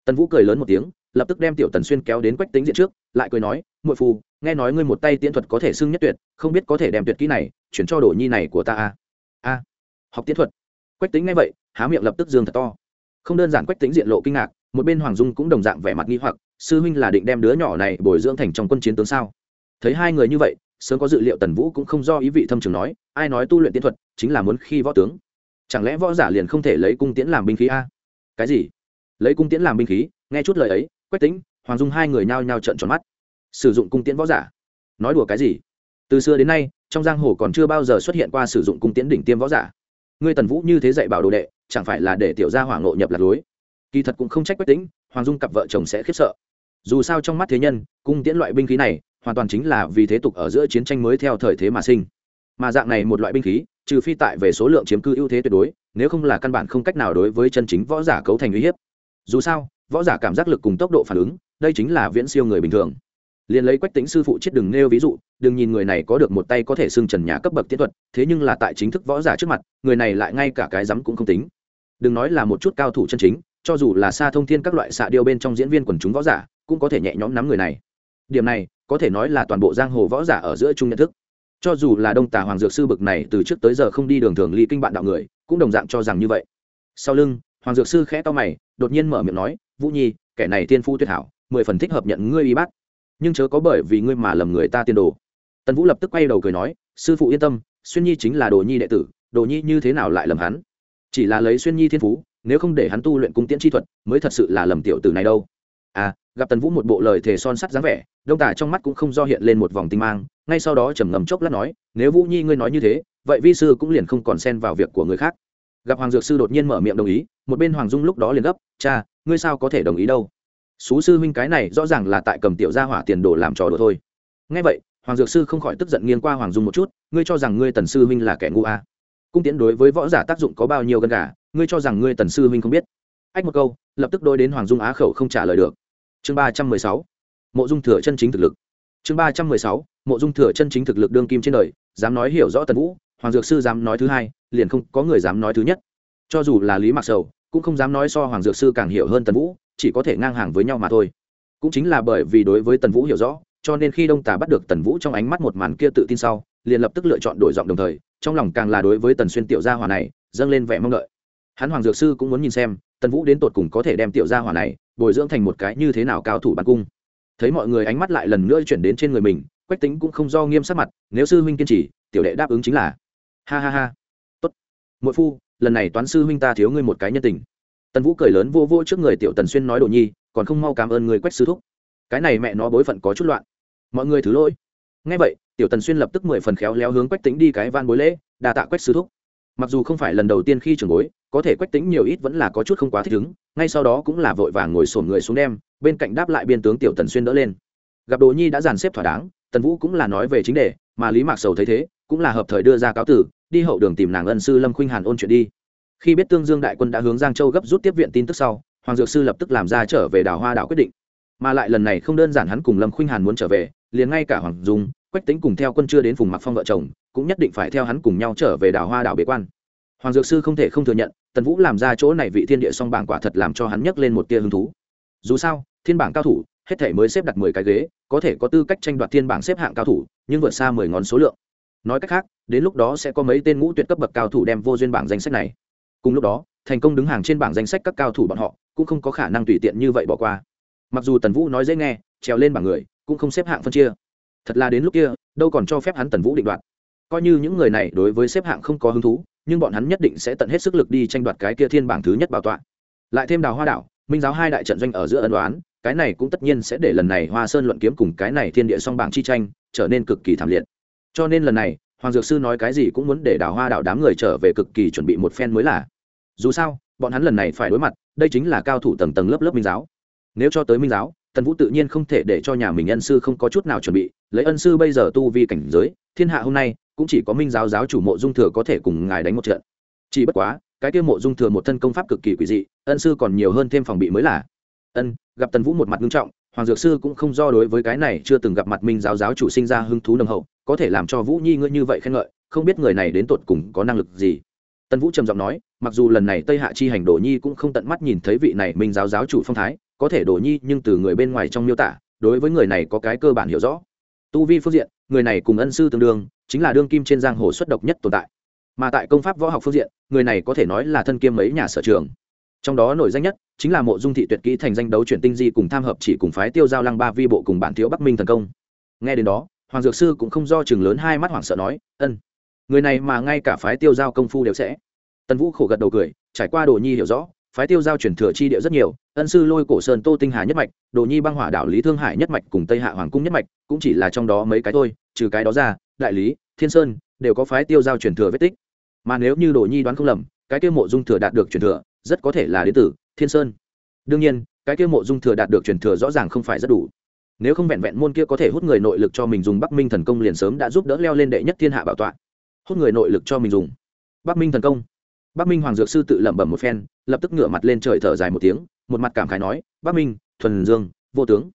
Tần vũ cười lớn một tiếng lập tức đem tiểu tần xuyên kéo đến quách tính diện trước, lại cười nói, muội phu, nghe nói ngươi một tay tiễn thuật có thể xưng nhất tuyệt, không biết có thể đem tuyệt kỹ này chuyển cho đồ nhi này của ta a a, học tiễn thuật? Quách tính nghe vậy, há miệng lập tức dương thật to. Không đơn giản quách tính diện lộ kinh ngạc, một bên hoàng dung cũng đồng dạng vẻ mặt nghi hoặc, sư huynh là định đem đứa nhỏ này bồi dưỡng thành trong quân chiến tướng sao? Thấy hai người như vậy, sớm có dự liệu tần vũ cũng không do ý vị thâm trường nói, ai nói tu luyện tiễn thuật chính là muốn khi võ tướng? Chẳng lẽ võ giả liền không thể lấy cung tiễn làm binh khí a? Cái gì? Lấy cung tiễn làm binh khí? Nghe chút lời ấy quách tính hoàng dung hai người nhao nhao trợn tròn mắt. Sử dụng cung tiễn võ giả. Nói đùa cái gì? Từ xưa đến nay, trong giang hồ còn chưa bao giờ xuất hiện qua sử dụng cung tiễn đỉnh tiêm võ giả. Ngươi tần vũ như thế dạy bảo đồ đệ, chẳng phải là để tiểu gia hỏa ngộ nhập lạc lối? Kỳ thật cũng không trách quách tính hoàng dung cặp vợ chồng sẽ khiếp sợ. Dù sao trong mắt thế nhân, cung tiễn loại binh khí này, hoàn toàn chính là vì thế tục ở giữa chiến tranh mới theo thời thế mà sinh. Mà dạng này một loại binh khí, trừ phi tại về số lượng chiếm cư ưu thế tuyệt đối, nếu không là căn bản không cách nào đối với chân chính võ giả cấu thành uy hiếp. Dù sao võ giả cảm giác lực cùng tốc độ phản ứng, đây chính là viễn siêu người bình thường. Liền lấy quách tính sư phụ chết đừng nêu ví dụ, đừng nhìn người này có được một tay có thể xưng trần nhà cấp bậc tiến thuật, thế nhưng là tại chính thức võ giả trước mặt, người này lại ngay cả cái rắm cũng không tính. Đừng nói là một chút cao thủ chân chính, cho dù là xa thông thiên các loại xạ điêu bên trong diễn viên quần chúng võ giả, cũng có thể nhẹ nhõm nắm người này. Điểm này, có thể nói là toàn bộ giang hồ võ giả ở giữa chung nhận thức. Cho dù là đông tà hoàng dược sư bực này từ trước tới giờ không đi đường thường ly kinh bạn đạo người, cũng đồng dạng cho rằng như vậy. Sau lưng, hoàng dược sư khẽ to mày đột nhiên mở miệng nói, vũ nhi, kẻ này tiên phu tuyệt hảo, mười phần thích hợp nhận ngươi y bát. Nhưng chớ có bởi vì ngươi mà lầm người ta tiên đồ. Tần vũ lập tức quay đầu cười nói, sư phụ yên tâm, xuyên nhi chính là đồ nhi đệ tử, đồ nhi như thế nào lại lầm hắn? Chỉ là lấy xuyên nhi thiên phú, nếu không để hắn tu luyện cung tiễn chi thuật, mới thật sự là lầm tiểu tử này đâu. À gặp tần vũ một bộ lời thề son sắt dáng vẻ, đông tả trong mắt cũng không do hiện lên một vòng tinh mang, ngay sau đó trầm ngầm chốc lát nói, nếu vũ nhi ngươi nói như thế, vậy vi sư cũng liền không còn xen vào việc của người khác gặp hoàng dược sư đột nhiên mở miệng đồng ý, một bên hoàng dung lúc đó liền gấp, cha, ngươi sao có thể đồng ý đâu? Xú sư huynh cái này rõ ràng là tại cầm tiểu gia hỏa tiền đồ làm trò đồ thôi. Ngay vậy, hoàng dược sư không khỏi tức giận nghiêng qua hoàng dung một chút, ngươi cho rằng ngươi tần sư huynh là kẻ ngu à. cung tiễn đối với võ giả tác dụng có bao nhiêu gần cả ngươi cho rằng ngươi tần sư huynh không biết? Ách một câu, lập tức đôi đến hoàng dung á khẩu không trả lời được. Chương ba trăm mười sáu, mộ dung thừa chân chính thực lực. Chương ba trăm mười sáu, mộ dung thừa chân chính thực lực đương kim trên đời, dám nói hiểu rõ tần vũ hoàng dược sư dám nói thứ hai, liền không có người dám nói thứ nhất. Cho dù là lý mặc sầu, cũng không dám nói so hoàng dược sư càng hiểu hơn tần vũ, chỉ có thể ngang hàng với nhau mà thôi. Cũng chính là bởi vì đối với tần vũ hiểu rõ, cho nên khi đông tà bắt được tần vũ trong ánh mắt một màn kia tự tin sau, liền lập tức lựa chọn đổi giọng đồng thời, trong lòng càng là đối với tần xuyên tiểu gia hỏa này, dâng lên vẻ mong đợi. Hắn hoàng dược sư cũng muốn nhìn xem, tần vũ đến tột cùng có thể đem tiểu gia hỏa này bồi dưỡng thành một cái như thế nào cao thủ bắn cung. Thấy mọi người ánh mắt lại lần nữa chuyển đến trên người mình, quách tính cũng không do nghiêm sắc mặt, nếu sư huynh kiên trì, tiểu đệ đáp ứng chính là ha ha ha. Tốt. Mỗi phu, lần này toán sư huynh ta thiếu ngươi một cái nhân tình. Tần vũ cười lớn vô vô trước người tiểu tần xuyên nói đồ nhi, còn không mau cảm ơn người quách sư thúc. Cái này mẹ nó bối phận có chút loạn. Mọi người thứ lỗi. Ngay vậy, tiểu tần xuyên lập tức mười phần khéo léo hướng quách tính đi cái van bối lễ đa tạ quách sư thúc. Mặc dù không phải lần đầu tiên khi trường bối, có thể quách tính nhiều ít vẫn là có chút không quá thích ứng, ngay sau đó cũng là vội vàng ngồi sổm người xuống đem, bên cạnh đáp lại biên tướng tiểu tần xuyên đỡ lên. Gặp đồ nhi đã dàn xếp thỏa đáng, tần vũ cũng là nói về chính đề, mà lý mạc sầu thấy thế cũng là hợp thời đưa ra cáo tử, đi hậu đường tìm nàng ân sư lâm khuynh hàn ôn chuyện đi. Khi biết tương dương đại quân đã hướng giang châu gấp rút tiếp viện tin tức sau, hoàng dược sư lập tức làm ra trở về đảo hoa đảo quyết định. Mà lại lần này không đơn giản hắn cùng lâm khuynh hàn muốn trở về, liền ngay cả hoàng dung, quách tính cùng theo quân chưa đến vùng mặc phong vợ chồng, cũng nhất định phải theo hắn cùng nhau trở về đảo hoa đảo bế quan. Hoàng dược sư không thể không thừa nhận, tần vũ làm ra chỗ này vị thiên địa song bảng quả thật làm cho hắn nhấc lên một tia hứng thú. Dù sao, thiên bảng cao thủ, hết thể mới xếp đặt mười cái ghế, có thể có tư cách tranh đoạt thiên bảng xếp hạng cao thủ, nhưng vượt xa mười ngón số lượng nói cách khác, đến lúc đó sẽ có mấy tên ngũ tuyệt cấp bậc cao thủ đem vô duyên bảng danh sách này. Cùng lúc đó, thành công đứng hàng trên bảng danh sách các cao thủ bọn họ, cũng không có khả năng tùy tiện như vậy bỏ qua. Mặc dù tần vũ nói dễ nghe, trèo lên bảng người, cũng không xếp hạng phân chia. Thật là đến lúc kia, đâu còn cho phép hắn tần vũ định đoạt. Coi như những người này đối với xếp hạng không có hứng thú, nhưng bọn hắn nhất định sẽ tận hết sức lực đi tranh đoạt cái kia thiên bảng thứ nhất bảo tọa. Lại thêm đào hoa đảo, minh giáo hai đại trận doanh ở giữa ân đoán cái này cũng tất nhiên sẽ để lần này hoa sơn luận kiếm cùng cái này thiên địa song bảng chi tranh, trở nên cực kỳ thảm liệt cho nên lần này, hoàng dược sư nói cái gì cũng muốn để đào hoa đạo đám người trở về cực kỳ chuẩn bị một phen mới là. Dù sao, bọn hắn lần này phải đối mặt, đây chính là cao thủ tầng tầng lớp lớp minh giáo. Nếu cho tới minh giáo, tần vũ tự nhiên không thể để cho nhà mình ân sư không có chút nào chuẩn bị, lấy ân sư bây giờ tu vi cảnh giới, thiên hạ hôm nay cũng chỉ có minh giáo giáo chủ mộ dung thừa có thể cùng ngài đánh một trận. Chỉ bất quá, cái kia mộ dung thừa một thân công pháp cực kỳ quỷ dị, ân sư còn nhiều hơn thêm phòng bị mới là. Ân, gặp tần vũ một mặt nghiêm trọng, hoàng dược sư cũng không do đối với cái này chưa từng gặp mặt minh giáo giáo chủ sinh ra hứng thú nồng hậu có thể làm cho vũ nhi ngươi như vậy khen ngợi, không biết người này đến tột cùng có năng lực gì. Tần vũ trầm giọng nói, mặc dù lần này tây hạ chi hành đồ nhi cũng không tận mắt nhìn thấy vị này minh giáo giáo chủ phong thái, có thể đồ nhi nhưng từ người bên ngoài trong miêu tả, đối với người này có cái cơ bản hiểu rõ. Tu vi phương diện, người này cùng ân sư tương đương, chính là đương kim trên giang hồ xuất độc nhất tồn tại. Mà tại công pháp võ học phương diện, người này có thể nói là thân kiêm mấy nhà sở trường. Trong đó nổi danh nhất, chính là mộ dung thị tuyệt kỹ thành danh đấu chuyển tinh di cùng tham hợp chỉ cùng phái tiêu giao lăng ba vi bộ cùng bản thiếu bắc minh thần công. Nghe đến đó hoàng dược sư cũng không do chừng lớn hai mắt hoảng sợ nói, ân, người này mà ngay cả phái tiêu giao công phu đều sẽ. Tần vũ khổ gật đầu cười, trải qua đồ nhi hiểu rõ, phái tiêu giao chuyển thừa chi địa rất nhiều, ân sư lôi cổ sơn, tô tinh hà nhất mạch, đồ nhi băng hỏa đảo lý thương hải nhất mạch cùng tây hạ hoàng cung nhất mạch, cũng chỉ là trong đó mấy cái thôi, trừ cái đó ra, đại lý, thiên sơn đều có phái tiêu giao chuyển thừa vết tích. Mà nếu như đồ nhi đoán không lầm, cái kia mộ dung thừa đạt được chuyển thừa, rất có thể là đến từ thiên sơn. Đương nhiên, cái kia mộ dung thừa đạt được chuyển thừa rõ ràng không phải rất đủ nếu không vẹn vẹn môn kia có thể hút người nội lực cho mình dùng, bắc minh thần công liền sớm đã giúp đỡ leo lên đệ nhất thiên hạ bảo tọa. Hút người nội lực cho mình dùng. Bắc minh thần công. Bắc minh hoàng dược sư tự lẩm bẩm một phen, lập tức ngửa mặt lên trời thở dài một tiếng, một mặt cảm khái nói, bắc minh, thuần dương, vô tướng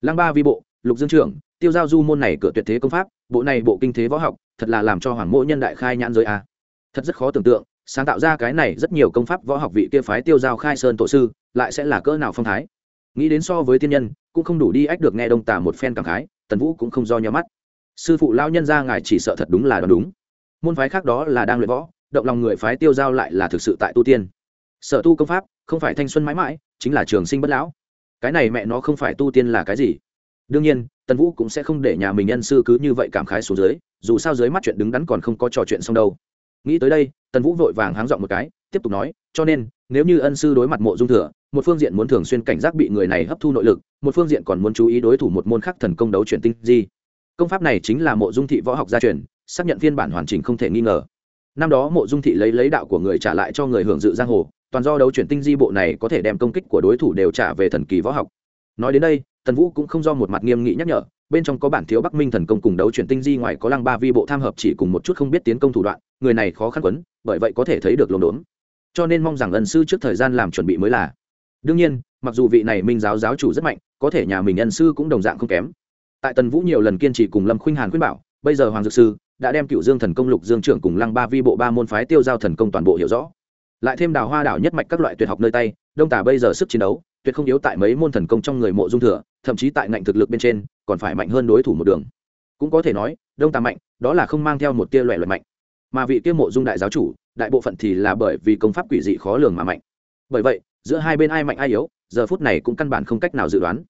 lăng ba vi bộ, lục dương trưởng, tiêu giao du môn này cửa tuyệt thế công pháp, bộ này bộ kinh thế võ học, thật là làm cho hoàng mộ nhân đại khai nhãn giới a. Thật rất khó tưởng tượng, sáng tạo ra cái này rất nhiều công pháp võ học vị kia phái tiêu giao khai sơn tổ sư, lại sẽ là cỡ nào phong thái nghĩ đến so với tiên nhân, cũng không đủ đi ách được nghe đông tả một phen cảm khái, tần vũ cũng không do nhó mắt. Sư phụ lao nhân ra ngài chỉ sợ thật đúng là đoán đúng. Môn phái khác đó là đang luyện võ, động lòng người phái tiêu giao lại là thực sự tại tu tiên. Sở tu công pháp, không phải thanh xuân mãi mãi, chính là trường sinh bất lão. Cái này mẹ nó không phải tu tiên là cái gì? Đương nhiên, tần vũ cũng sẽ không để nhà mình nhân sư cứ như vậy cảm khái xuống dưới, dù sao dưới mắt chuyện đứng đắn còn không có trò chuyện xong đâu. Nghĩ tới đây, tần vũ vội vàng háng dọn một cái, tiếp tục nói, cho nên, nếu như ân sư đối mặt mộ dung thừa một phương diện muốn thường xuyên cảnh giác bị người này hấp thu nội lực, một phương diện còn muốn chú ý đối thủ một môn khác thần công đấu chuyển tinh di. Công pháp này chính là mộ dung thị võ học gia truyền, xác nhận phiên bản hoàn chỉnh không thể nghi ngờ. Năm đó mộ dung thị lấy lấy đạo của người trả lại cho người hưởng dự giang hồ, toàn do đấu chuyển tinh di bộ này có thể đem công kích của đối thủ đều trả về thần kỳ võ học. Nói đến đây, tần vũ cũng không do một mặt nghiêm nghị nhắc nhở, bên trong có bản thiếu bắc minh thần công cùng đấu chuyển tinh di ngoài có lăng ba vi bộ tham hợp chỉ cùng một chút không biết tiến công thủ đoạn, người này khó khăn quấn, bởi vậy có thể thấy được lồn đốn. Cho nên mong rằng ân sư trước thời gian làm chuẩn bị mới là đương nhiên, mặc dù vị này minh giáo giáo chủ rất mạnh, có thể nhà mình ân sư cũng đồng dạng không kém. Tại tần vũ nhiều lần kiên trì cùng lâm khuynh hàn khuyên bảo, bây giờ hoàng dược sư đã đem cựu dương thần công lục dương trưởng cùng lăng ba vi bộ ba môn phái tiêu giao thần công toàn bộ hiểu rõ. Lại thêm đào hoa đảo nhất mạch các loại tuyệt học nơi tay, đông tả bây giờ sức chiến đấu tuyệt không yếu tại mấy môn thần công trong người mộ dung thừa, thậm chí tại ngạnh thực lực bên trên còn phải mạnh hơn đối thủ một đường. Cũng có thể nói, đông tà mạnh, đó là không mang theo một tia loại loại mạnh. Mà vị kia mộ dung đại giáo chủ, đại bộ phận thì là bởi vì công pháp quỷ dị khó lường mà mạnh. Bởi vậy giữa hai bên ai mạnh ai yếu, giờ phút này cũng căn bản không cách nào dự đoán.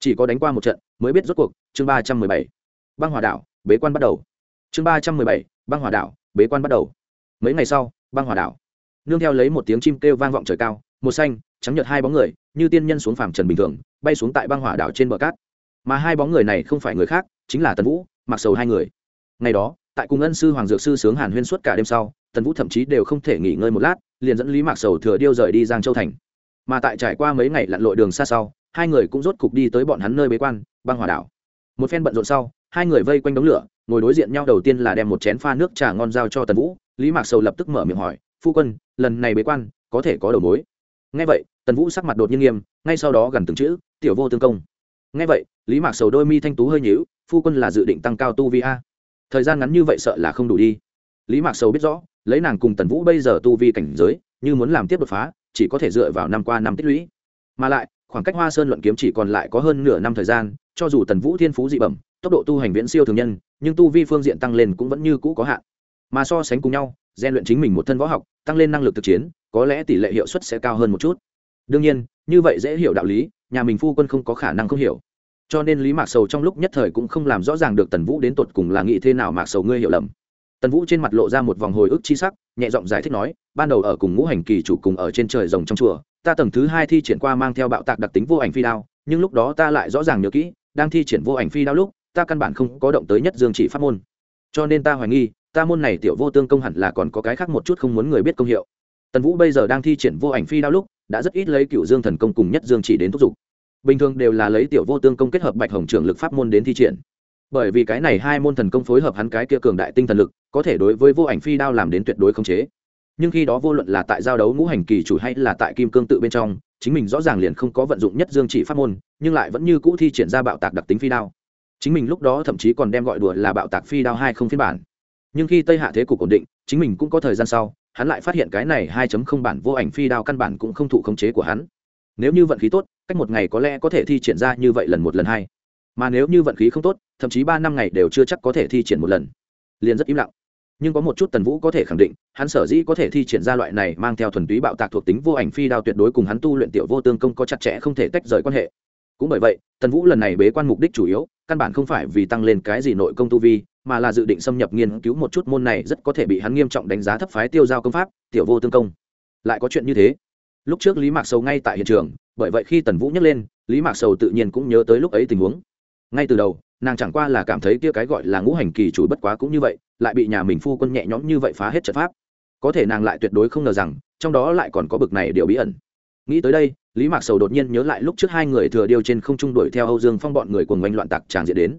Chỉ có đánh qua một trận, mới biết rốt cuộc, chương ba trăm mười bảy, băng hòa đảo, bế quan bắt đầu. Chương ba trăm mười bảy, băng hòa đảo, bế quan bắt đầu. Mấy ngày sau, băng hòa đảo. Nương theo lấy một tiếng chim kêu vang vọng trời cao một xanh, trắng nhật hai bóng người, như tiên nhân xuống phàm trần bình thường, bay xuống tại băng hỏa đảo trên bờ cát. Mà hai bóng người này không phải người khác, chính là tần vũ, mặc sầu hai người. Ngày đó, tại cùng ân sư hoàng dược sư sướng hàn huyên suốt cả đêm sau, tần vũ thậm chí đều không thể nghỉ ngơi một lát, liền dẫn lý mạc sầu thừa điêu rời đi giang châu thành mà tại trải qua mấy ngày lặn lội đường xa sau, hai người cũng rốt cục đi tới bọn hắn nơi bế quan, băng hỏa đảo. Một phen bận rộn sau, hai người vây quanh đống lửa, ngồi đối diện nhau đầu tiên là đem một chén pha nước trà ngon giao cho tần vũ, lý mạc sầu lập tức mở miệng hỏi, phu quân, lần này bế quan, có thể có đầu mối? Ngay vậy, tần vũ sắc mặt đột nhiên nghiêm, ngay sau đó gần từng chữ, tiểu vô tương công. Ngay vậy, lý mạc sầu đôi mi thanh tú hơi nhíu, phu quân là dự định tăng cao tu vi a? Thời gian ngắn như vậy sợ là không đủ đi. Lý mạc sầu biết rõ, lấy nàng cùng tần vũ bây giờ tu vi cảnh giới, như muốn làm tiếp đột phá chỉ có thể dựa vào năm qua năm tích lũy. Mà lại, khoảng cách hoa sơn luận kiếm chỉ còn lại có hơn nửa năm thời gian, cho dù tần vũ thiên phú dị bẩm, tốc độ tu hành viễn siêu thường nhân, nhưng tu vi phương diện tăng lên cũng vẫn như cũ có hạn. Mà so sánh cùng nhau gian luyện chính mình một thân võ học, tăng lên năng lực thực chiến, có lẽ tỷ lệ hiệu suất sẽ cao hơn một chút. Đương nhiên, như vậy dễ hiểu đạo lý, nhà mình phu quân không có khả năng không hiểu. Cho nên lý mạc sầu trong lúc nhất thời cũng không làm rõ ràng được tần vũ đến tột cùng là nghĩ thế nào mạc sầu ngươi hiểu lầm tần vũ trên mặt lộ ra một vòng hồi ức chi sắc, nhẹ giọng giải thích nói, ban đầu ở cùng ngũ hành kỳ chủ cùng ở trên trời rồng trong chùa, ta tầng thứ hai thi triển qua mang theo bạo tạc đặc tính vô ảnh phi đao, nhưng lúc đó ta lại rõ ràng nhớ kỹ, đang thi triển vô ảnh phi đao lúc, ta căn bản không có động tới nhất dương chỉ pháp môn. Cho nên ta hoài nghi, ta môn này tiểu vô tương công hẳn là còn có cái khác một chút không muốn người biết công hiệu. Tần vũ bây giờ đang thi triển vô ảnh phi đao lúc, đã rất ít lấy cựu dương thần công cùng nhất dương chỉ đến thúc giục. Bình thường đều là lấy tiểu vô tương công kết hợp bạch hồng trưởng lực pháp môn đến thi triển bởi vì cái này hai môn thần công phối hợp hắn cái kia cường đại tinh thần lực, có thể đối với vô ảnh phi đao làm đến tuyệt đối khống chế. Nhưng khi đó vô luận là tại giao đấu ngũ hành kỳ chủ hay là tại kim cương tự bên trong, chính mình rõ ràng liền không có vận dụng nhất dương chỉ pháp môn, nhưng lại vẫn như cũ thi triển ra bạo tạc đặc tính phi đao. Chính mình lúc đó thậm chí còn đem gọi đùa là bạo tạc phi đao hai không phiên bản. Nhưng khi tây hạ thế cục ổn định, chính mình cũng có thời gian sau, hắn lại phát hiện cái này hai không bản vô ảnh phi đao căn bản cũng không thụ khống chế của hắn. Nếu như vận khí tốt, cách một ngày có lẽ có thể thi triển ra như vậy lần một lần hai mà nếu như vận khí không tốt, thậm chí ba năm ngày đều chưa chắc có thể thi triển một lần. Liền rất im lặng. Nhưng có một chút tần vũ có thể khẳng định, hắn sở dĩ có thể thi triển ra loại này mang theo thuần túy bạo tạc thuộc tính vô ảnh phi đao tuyệt đối cùng hắn tu luyện tiểu vô tương công có chặt chẽ không thể tách rời quan hệ. Cũng bởi vậy, tần vũ lần này bế quan mục đích chủ yếu, căn bản không phải vì tăng lên cái gì nội công tu vi, mà là dự định xâm nhập nghiên cứu một chút môn này rất có thể bị hắn nghiêm trọng đánh giá thấp phái tiêu giao công pháp, tiểu vô tương công. Lại có chuyện như thế. Lúc trước lý mạc sầu ngay tại hiện trường, bởi vậy khi tần vũ nhắc lên, lý mạc sầu tự nhiên cũng nhớ tới lúc ấy tình huống ngay từ đầu, nàng chẳng qua là cảm thấy kia cái gọi là ngũ hành kỳ chủ bất quá cũng như vậy, lại bị nhà mình phu quân nhẹ nhõm như vậy phá hết trận pháp. Có thể nàng lại tuyệt đối không ngờ rằng, trong đó lại còn có bực này điều bí ẩn. Nghĩ tới đây, lý mạc sầu đột nhiên nhớ lại lúc trước hai người thừa điêu trên không trung đuổi theo âu dương phong bọn người cùng oanh loạn tạc tràng diễn đến.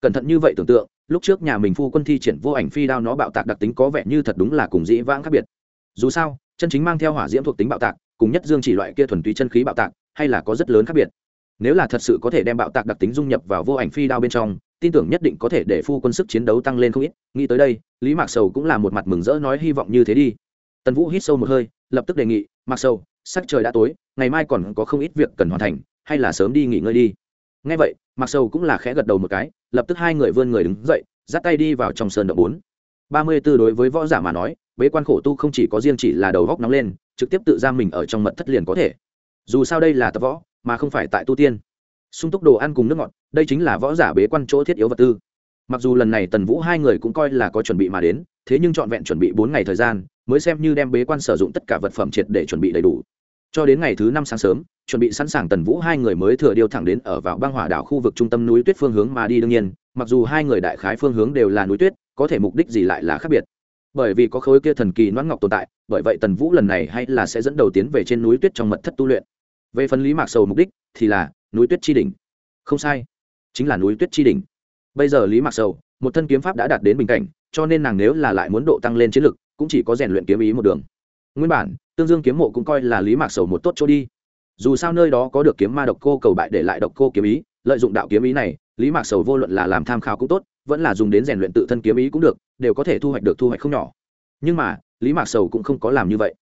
Cẩn thận như vậy tưởng tượng, lúc trước nhà mình phu quân thi triển vô ảnh phi đao nó bạo tạc đặc tính có vẻ như thật đúng là cùng dĩ vãng khác biệt. Dù sao, chân chính mang theo hỏa diễm thuộc tính bạo tạc, cùng nhất dương chỉ loại kia thuần túy chân khí bạo tạc, hay là có rất lớn khác biệt nếu là thật sự có thể đem bạo tạc đặc tính dung nhập vào vô ảnh phi đao bên trong, tin tưởng nhất định có thể để phu quân sức chiến đấu tăng lên không ít. Nghĩ tới đây, lý mạc sầu cũng là một mặt mừng rỡ nói hy vọng như thế đi. Tần vũ hít sâu một hơi, lập tức đề nghị, mạc sầu, sắc trời đã tối, ngày mai còn có không ít việc cần hoàn thành, hay là sớm đi nghỉ ngơi đi. Ngay vậy, mạc sầu cũng là khẽ gật đầu một cái, lập tức hai người vươn người đứng dậy, dắt tay đi vào trong sơn động bốn. Ba mươi b ố đối với võ giả mà nói, bế quan khổ tu không chỉ có riêng chỉ là đầu góc nóng lên, trực tiếp tự giam mình ở trong mật thất liền có thể. Dù sao đây là tập võ mà không phải tại tu tiên. Sung túc đồ ăn cùng nước ngọt, đây chính là võ giả bế quan chỗ thiết yếu vật tư. Mặc dù lần này tần vũ hai người cũng coi là có chuẩn bị mà đến, thế nhưng trọn vẹn chuẩn bị bốn ngày thời gian, mới xem như đem bế quan sử dụng tất cả vật phẩm triệt để chuẩn bị đầy đủ. Cho đến ngày thứ năm sáng sớm, chuẩn bị sẵn sàng tần vũ hai người mới thừa điêu thẳng đến ở vào băng hỏa đảo khu vực trung tâm núi tuyết phương hướng mà đi. Đương nhiên, mặc dù hai người đại khái phương hướng đều là núi tuyết, có thể mục đích gì lại là khác biệt. Bởi vì có khối kia thần kỳ noãn ngọc tồn tại, bởi vậy tần vũ lần này hay là sẽ dẫn đầu tiến về trên núi tuyết trong mật thất tu luyện về phần lý mạc sầu mục đích thì là núi tuyết tri đỉnh. Không sai, chính là núi tuyết tri đỉnh. Bây giờ lý mạc sầu, một thân kiếm pháp đã đạt đến bình cảnh, cho nên nàng nếu là lại muốn độ tăng lên chiến lực, cũng chỉ có rèn luyện kiếm ý một đường. Nguyên bản, tương dương kiếm mộ cũng coi là lý mạc sầu một tốt chỗ đi. Dù sao nơi đó có được kiếm ma độc cô cầu bại để lại độc cô kiếm ý, lợi dụng đạo kiếm ý này, lý mạc sầu vô luận là làm tham khảo cũng tốt, vẫn là dùng đến rèn luyện tự thân kiếm ý cũng được, đều có thể thu hoạch được thu hoạch không nhỏ. Nhưng mà, lý mạc sầu cũng không có làm như vậy.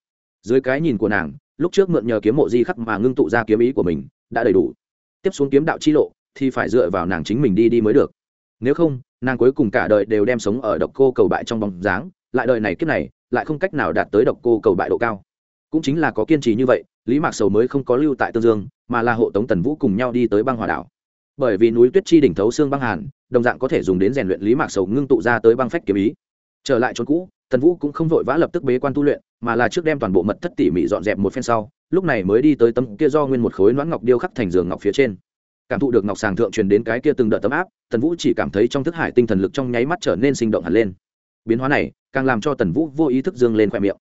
Dưới cái nhìn của nàng lúc trước mượn nhờ kiếm mộ di khắc mà ngưng tụ ra kiếm ý của mình, đã đầy đủ. Tiếp xuống kiếm đạo chi lộ thì phải dựa vào nàng chính mình đi đi mới được. Nếu không, nàng cuối cùng cả đời đều đem sống ở độc cô cầu bại trong bóng dáng, lại đời này kiếp này, lại không cách nào đạt tới độc cô cầu bại độ cao. Cũng chính là có kiên trì như vậy, lý mạc sầu mới không có lưu tại tương dương, mà là hộ tống tần vũ cùng nhau đi tới băng hòa đảo. Bởi vì núi tuyết chi đỉnh thấu xương băng hàn, đồng dạng có thể dùng đến rèn luyện lý mạc sầu ngưng tụ ra tới băng phách kiếm ý. Trở lại chỗ cũ, tần vũ cũng không vội vã lập tức bế quan tu luyện mà là trước đem toàn bộ mật thất tỉ mỉ dọn dẹp một phen sau, lúc này mới đi tới tấm kia do nguyên một khối noãn ngọc điêu khắc thành giường ngọc phía trên. Cảm thụ được ngọc sàng thượng truyền đến cái kia từng đợt tấm áp, tần vũ chỉ cảm thấy trong thức hải tinh thần lực trong nháy mắt trở nên sinh động hẳn lên. Biến hóa này, càng làm cho tần vũ vô ý thức dương lên khoe miệng.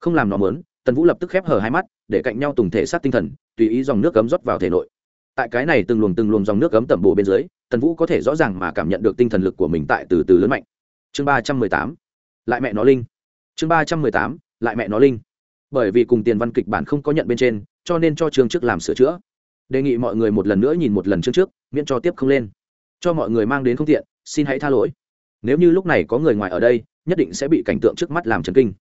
Không làm nó mớn, tần vũ lập tức khép hở hai mắt, để cạnh nhau tùng thể sát tinh thần, tùy ý dòng nước cấm rót vào thể nội. Tại cái này từng luồng từng luồng dòng nước cấm tẩm bổ bên dưới, tần vũ có thể rõ ràng mà cảm nhận được tinh thần lực của mình tại từ từ lớn mạnh. Chương ba trăm mười tám, lại mẹ nó linh. Chương ba trăm mười tám lại mẹ nó linh. Bởi vì cùng tiền văn kịch bản không có nhận bên trên, cho nên cho chương trước làm sửa chữa. Đề nghị mọi người một lần nữa nhìn một lần chương trước, miễn cho tiếp không lên. Cho mọi người mang đến không tiện, xin hãy tha lỗi. Nếu như lúc này có người ngoài ở đây, nhất định sẽ bị cảnh tượng trước mắt làm chấn kinh.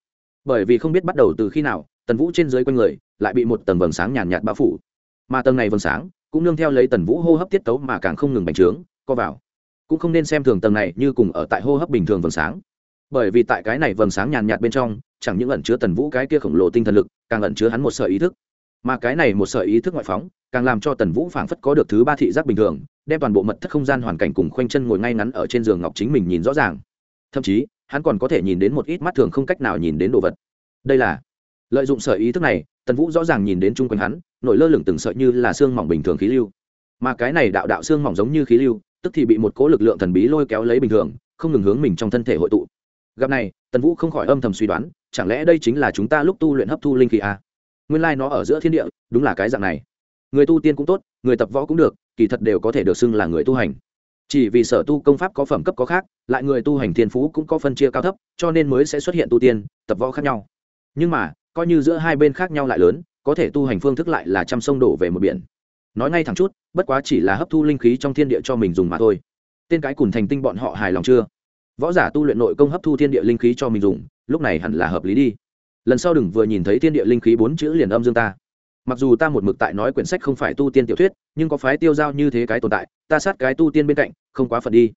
Bởi vì không biết bắt đầu từ khi nào, tần vũ trên dưới quanh người, lại bị một tầng vầng sáng nhàn nhạt bao phủ. Mà tầng này vầng sáng, cũng nương theo lấy tần vũ hô hấp tiết tấu mà càng không ngừng bành trướng, co vào. Cũng không nên xem thường tầng này như cùng ở tại hô hấp bình thường vầng sáng. Bởi vì tại cái này vầng sáng nhàn nhạt bên trong chẳng những ẩn chứa tần vũ cái kia khổng lồ tinh thần lực, càng ẩn chứa hắn một sợi ý thức. Mà cái này một sợi ý thức ngoại phóng, càng làm cho tần vũ phảng phất có được thứ ba thị giác bình thường, đem toàn bộ mật thất không gian hoàn cảnh cùng khoanh chân ngồi ngay ngắn ở trên giường ngọc chính mình nhìn rõ ràng. Thậm chí, hắn còn có thể nhìn đến một ít mắt thường không cách nào nhìn đến đồ vật. Đây là lợi dụng sợi ý thức này, tần vũ rõ ràng nhìn đến chung quanh hắn, nổi lơ lửng từng sợi như là xương mỏng bình thường khí lưu. Mà cái này đạo đạo xương mỏng giống như khí lưu, tức thì bị một cố lực lượng thần bí lôi kéo lấy bình thường, không ngừng hướng mình trong thân thể hội tụ. Gặp này, tần vũ không khỏi âm thầm suy đoán chẳng lẽ đây chính là chúng ta lúc tu luyện hấp thu linh khí à? nguyên lai、like、nó ở giữa thiên địa, đúng là cái dạng này. Người tu tiên cũng tốt, người tập võ cũng được, kỳ thật đều có thể được xưng là người tu hành. Chỉ vì sở tu công pháp có phẩm cấp có khác, lại người tu hành thiên phú cũng có phân chia cao thấp, cho nên mới sẽ xuất hiện tu tiên, tập võ khác nhau. Nhưng mà, coi như giữa hai bên khác nhau lại lớn, có thể tu hành phương thức lại là trăm sông đổ về một biển. Nói ngay thẳng chút, bất quá chỉ là hấp thu linh khí trong thiên địa cho mình dùng mà thôi. Tên cái cùn thành tinh bọn họ hài lòng chưa? Võ giả tu luyện nội công hấp thu thiên địa linh khí cho mình dùng, lúc này hẳn là hợp lý đi. Lần sau đừng vừa nhìn thấy thiên địa linh khí bốn chữ liền âm dương ta. Mặc dù ta một mực tại nói quyển sách không phải tu tiên tiểu thuyết, nhưng có phái tiêu giao như thế cái tồn tại, ta sát cái tu tiên bên cạnh, không quá phần đi.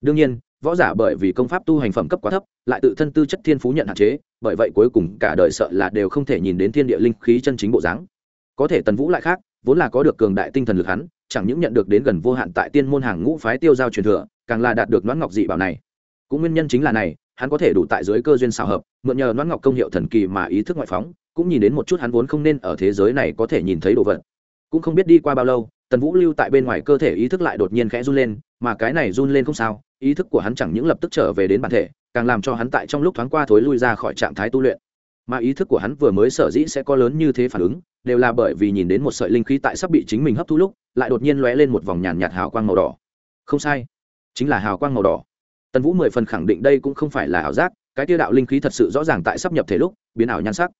Đương nhiên, võ giả bởi vì công pháp tu hành phẩm cấp quá thấp, lại tự thân tư chất thiên phú nhận hạn chế, bởi vậy cuối cùng cả đời sợ là đều không thể nhìn đến thiên địa linh khí chân chính bộ dáng. Có thể tần vũ lại khác, vốn là có được cường đại tinh thần lực hắn, chẳng những nhận được đến gần vô hạn tại tiên môn hàng ngũ phái tiêu giao truyền thừa, càng là đạt được noãn ngọc dị bảo này cũng nguyên nhân chính là này, hắn có thể đủ tại dưới cơ duyên xào hợp, mượn nhờ noãn ngọc công hiệu thần kỳ mà ý thức ngoại phóng, cũng nhìn đến một chút hắn vốn không nên ở thế giới này có thể nhìn thấy đồ vật. Cũng không biết đi qua bao lâu, tần vũ lưu tại bên ngoài cơ thể ý thức lại đột nhiên khẽ run lên, mà cái này run lên không sao, ý thức của hắn chẳng những lập tức trở về đến bản thể, càng làm cho hắn tại trong lúc thoáng qua thối lui ra khỏi trạng thái tu luyện. Mà ý thức của hắn vừa mới sở dĩ sẽ có lớn như thế phản ứng, đều là bởi vì nhìn đến một sợi linh khí tại sắp bị chính mình hấp thu lúc, lại đột nhiên lóe lên một vòng nhàn nhạt hào quang màu đỏ. Không sai, chính là hào quang màu đỏ tần vũ mười phần khẳng định đây cũng không phải là ảo giác, cái tiêu đạo linh khí thật sự rõ ràng tại sắp nhập thể lúc, biến ảo nhan sắc.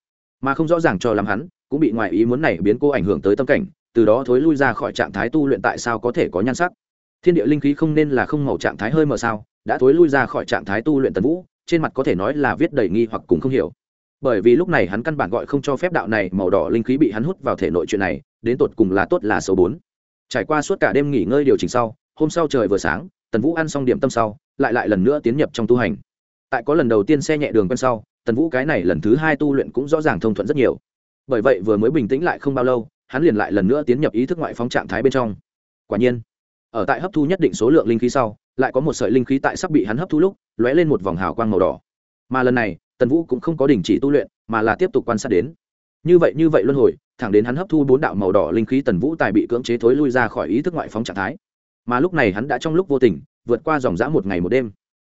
Mà không rõ ràng cho lắm hắn, cũng bị ngoại ý muốn này biến cô ảnh hưởng tới tâm cảnh, từ đó thối lui ra khỏi trạng thái tu luyện tại sao có thể có nhan sắc. Thiên địa linh khí không nên là không màu trạng thái hơi mờ sao, đã thối lui ra khỏi trạng thái tu luyện tần vũ, trên mặt có thể nói là viết đầy nghi hoặc cùng không hiểu. Bởi vì lúc này hắn căn bản gọi không cho phép đạo này màu đỏ linh khí bị hắn hút vào thể nội chuyện này, đến tột cùng là tốt là xấu bốn. Trải qua suốt cả đêm nghỉ ngơi điều chỉnh sau, hôm sau trời vừa sáng, tần vũ ăn xong điểm tâm sau lại lại lần nữa tiến nhập trong tu hành. Tại có lần đầu tiên xe nhẹ đường quen sau, tần vũ cái này lần thứ hai tu luyện cũng rõ ràng thông thuận rất nhiều. Bởi vậy vừa mới bình tĩnh lại không bao lâu, hắn liền lại lần nữa tiến nhập ý thức ngoại phóng trạng thái bên trong. Quả nhiên, ở tại hấp thu nhất định số lượng linh khí sau, lại có một sợi linh khí tại sắp bị hắn hấp thu lúc, lóe lên một vòng hào quang màu đỏ. Mà lần này, tần vũ cũng không có đình chỉ tu luyện, mà là tiếp tục quan sát đến. Như vậy như vậy luân hồi, thẳng đến hắn hấp thu bốn đạo màu đỏ linh khí tần vũ tài bị cưỡng chế thối lui ra khỏi ý thức ngoại phóng trạng thái. Mà lúc này hắn đã trong lúc vô tình vượt qua dòng dã một ngày một đêm.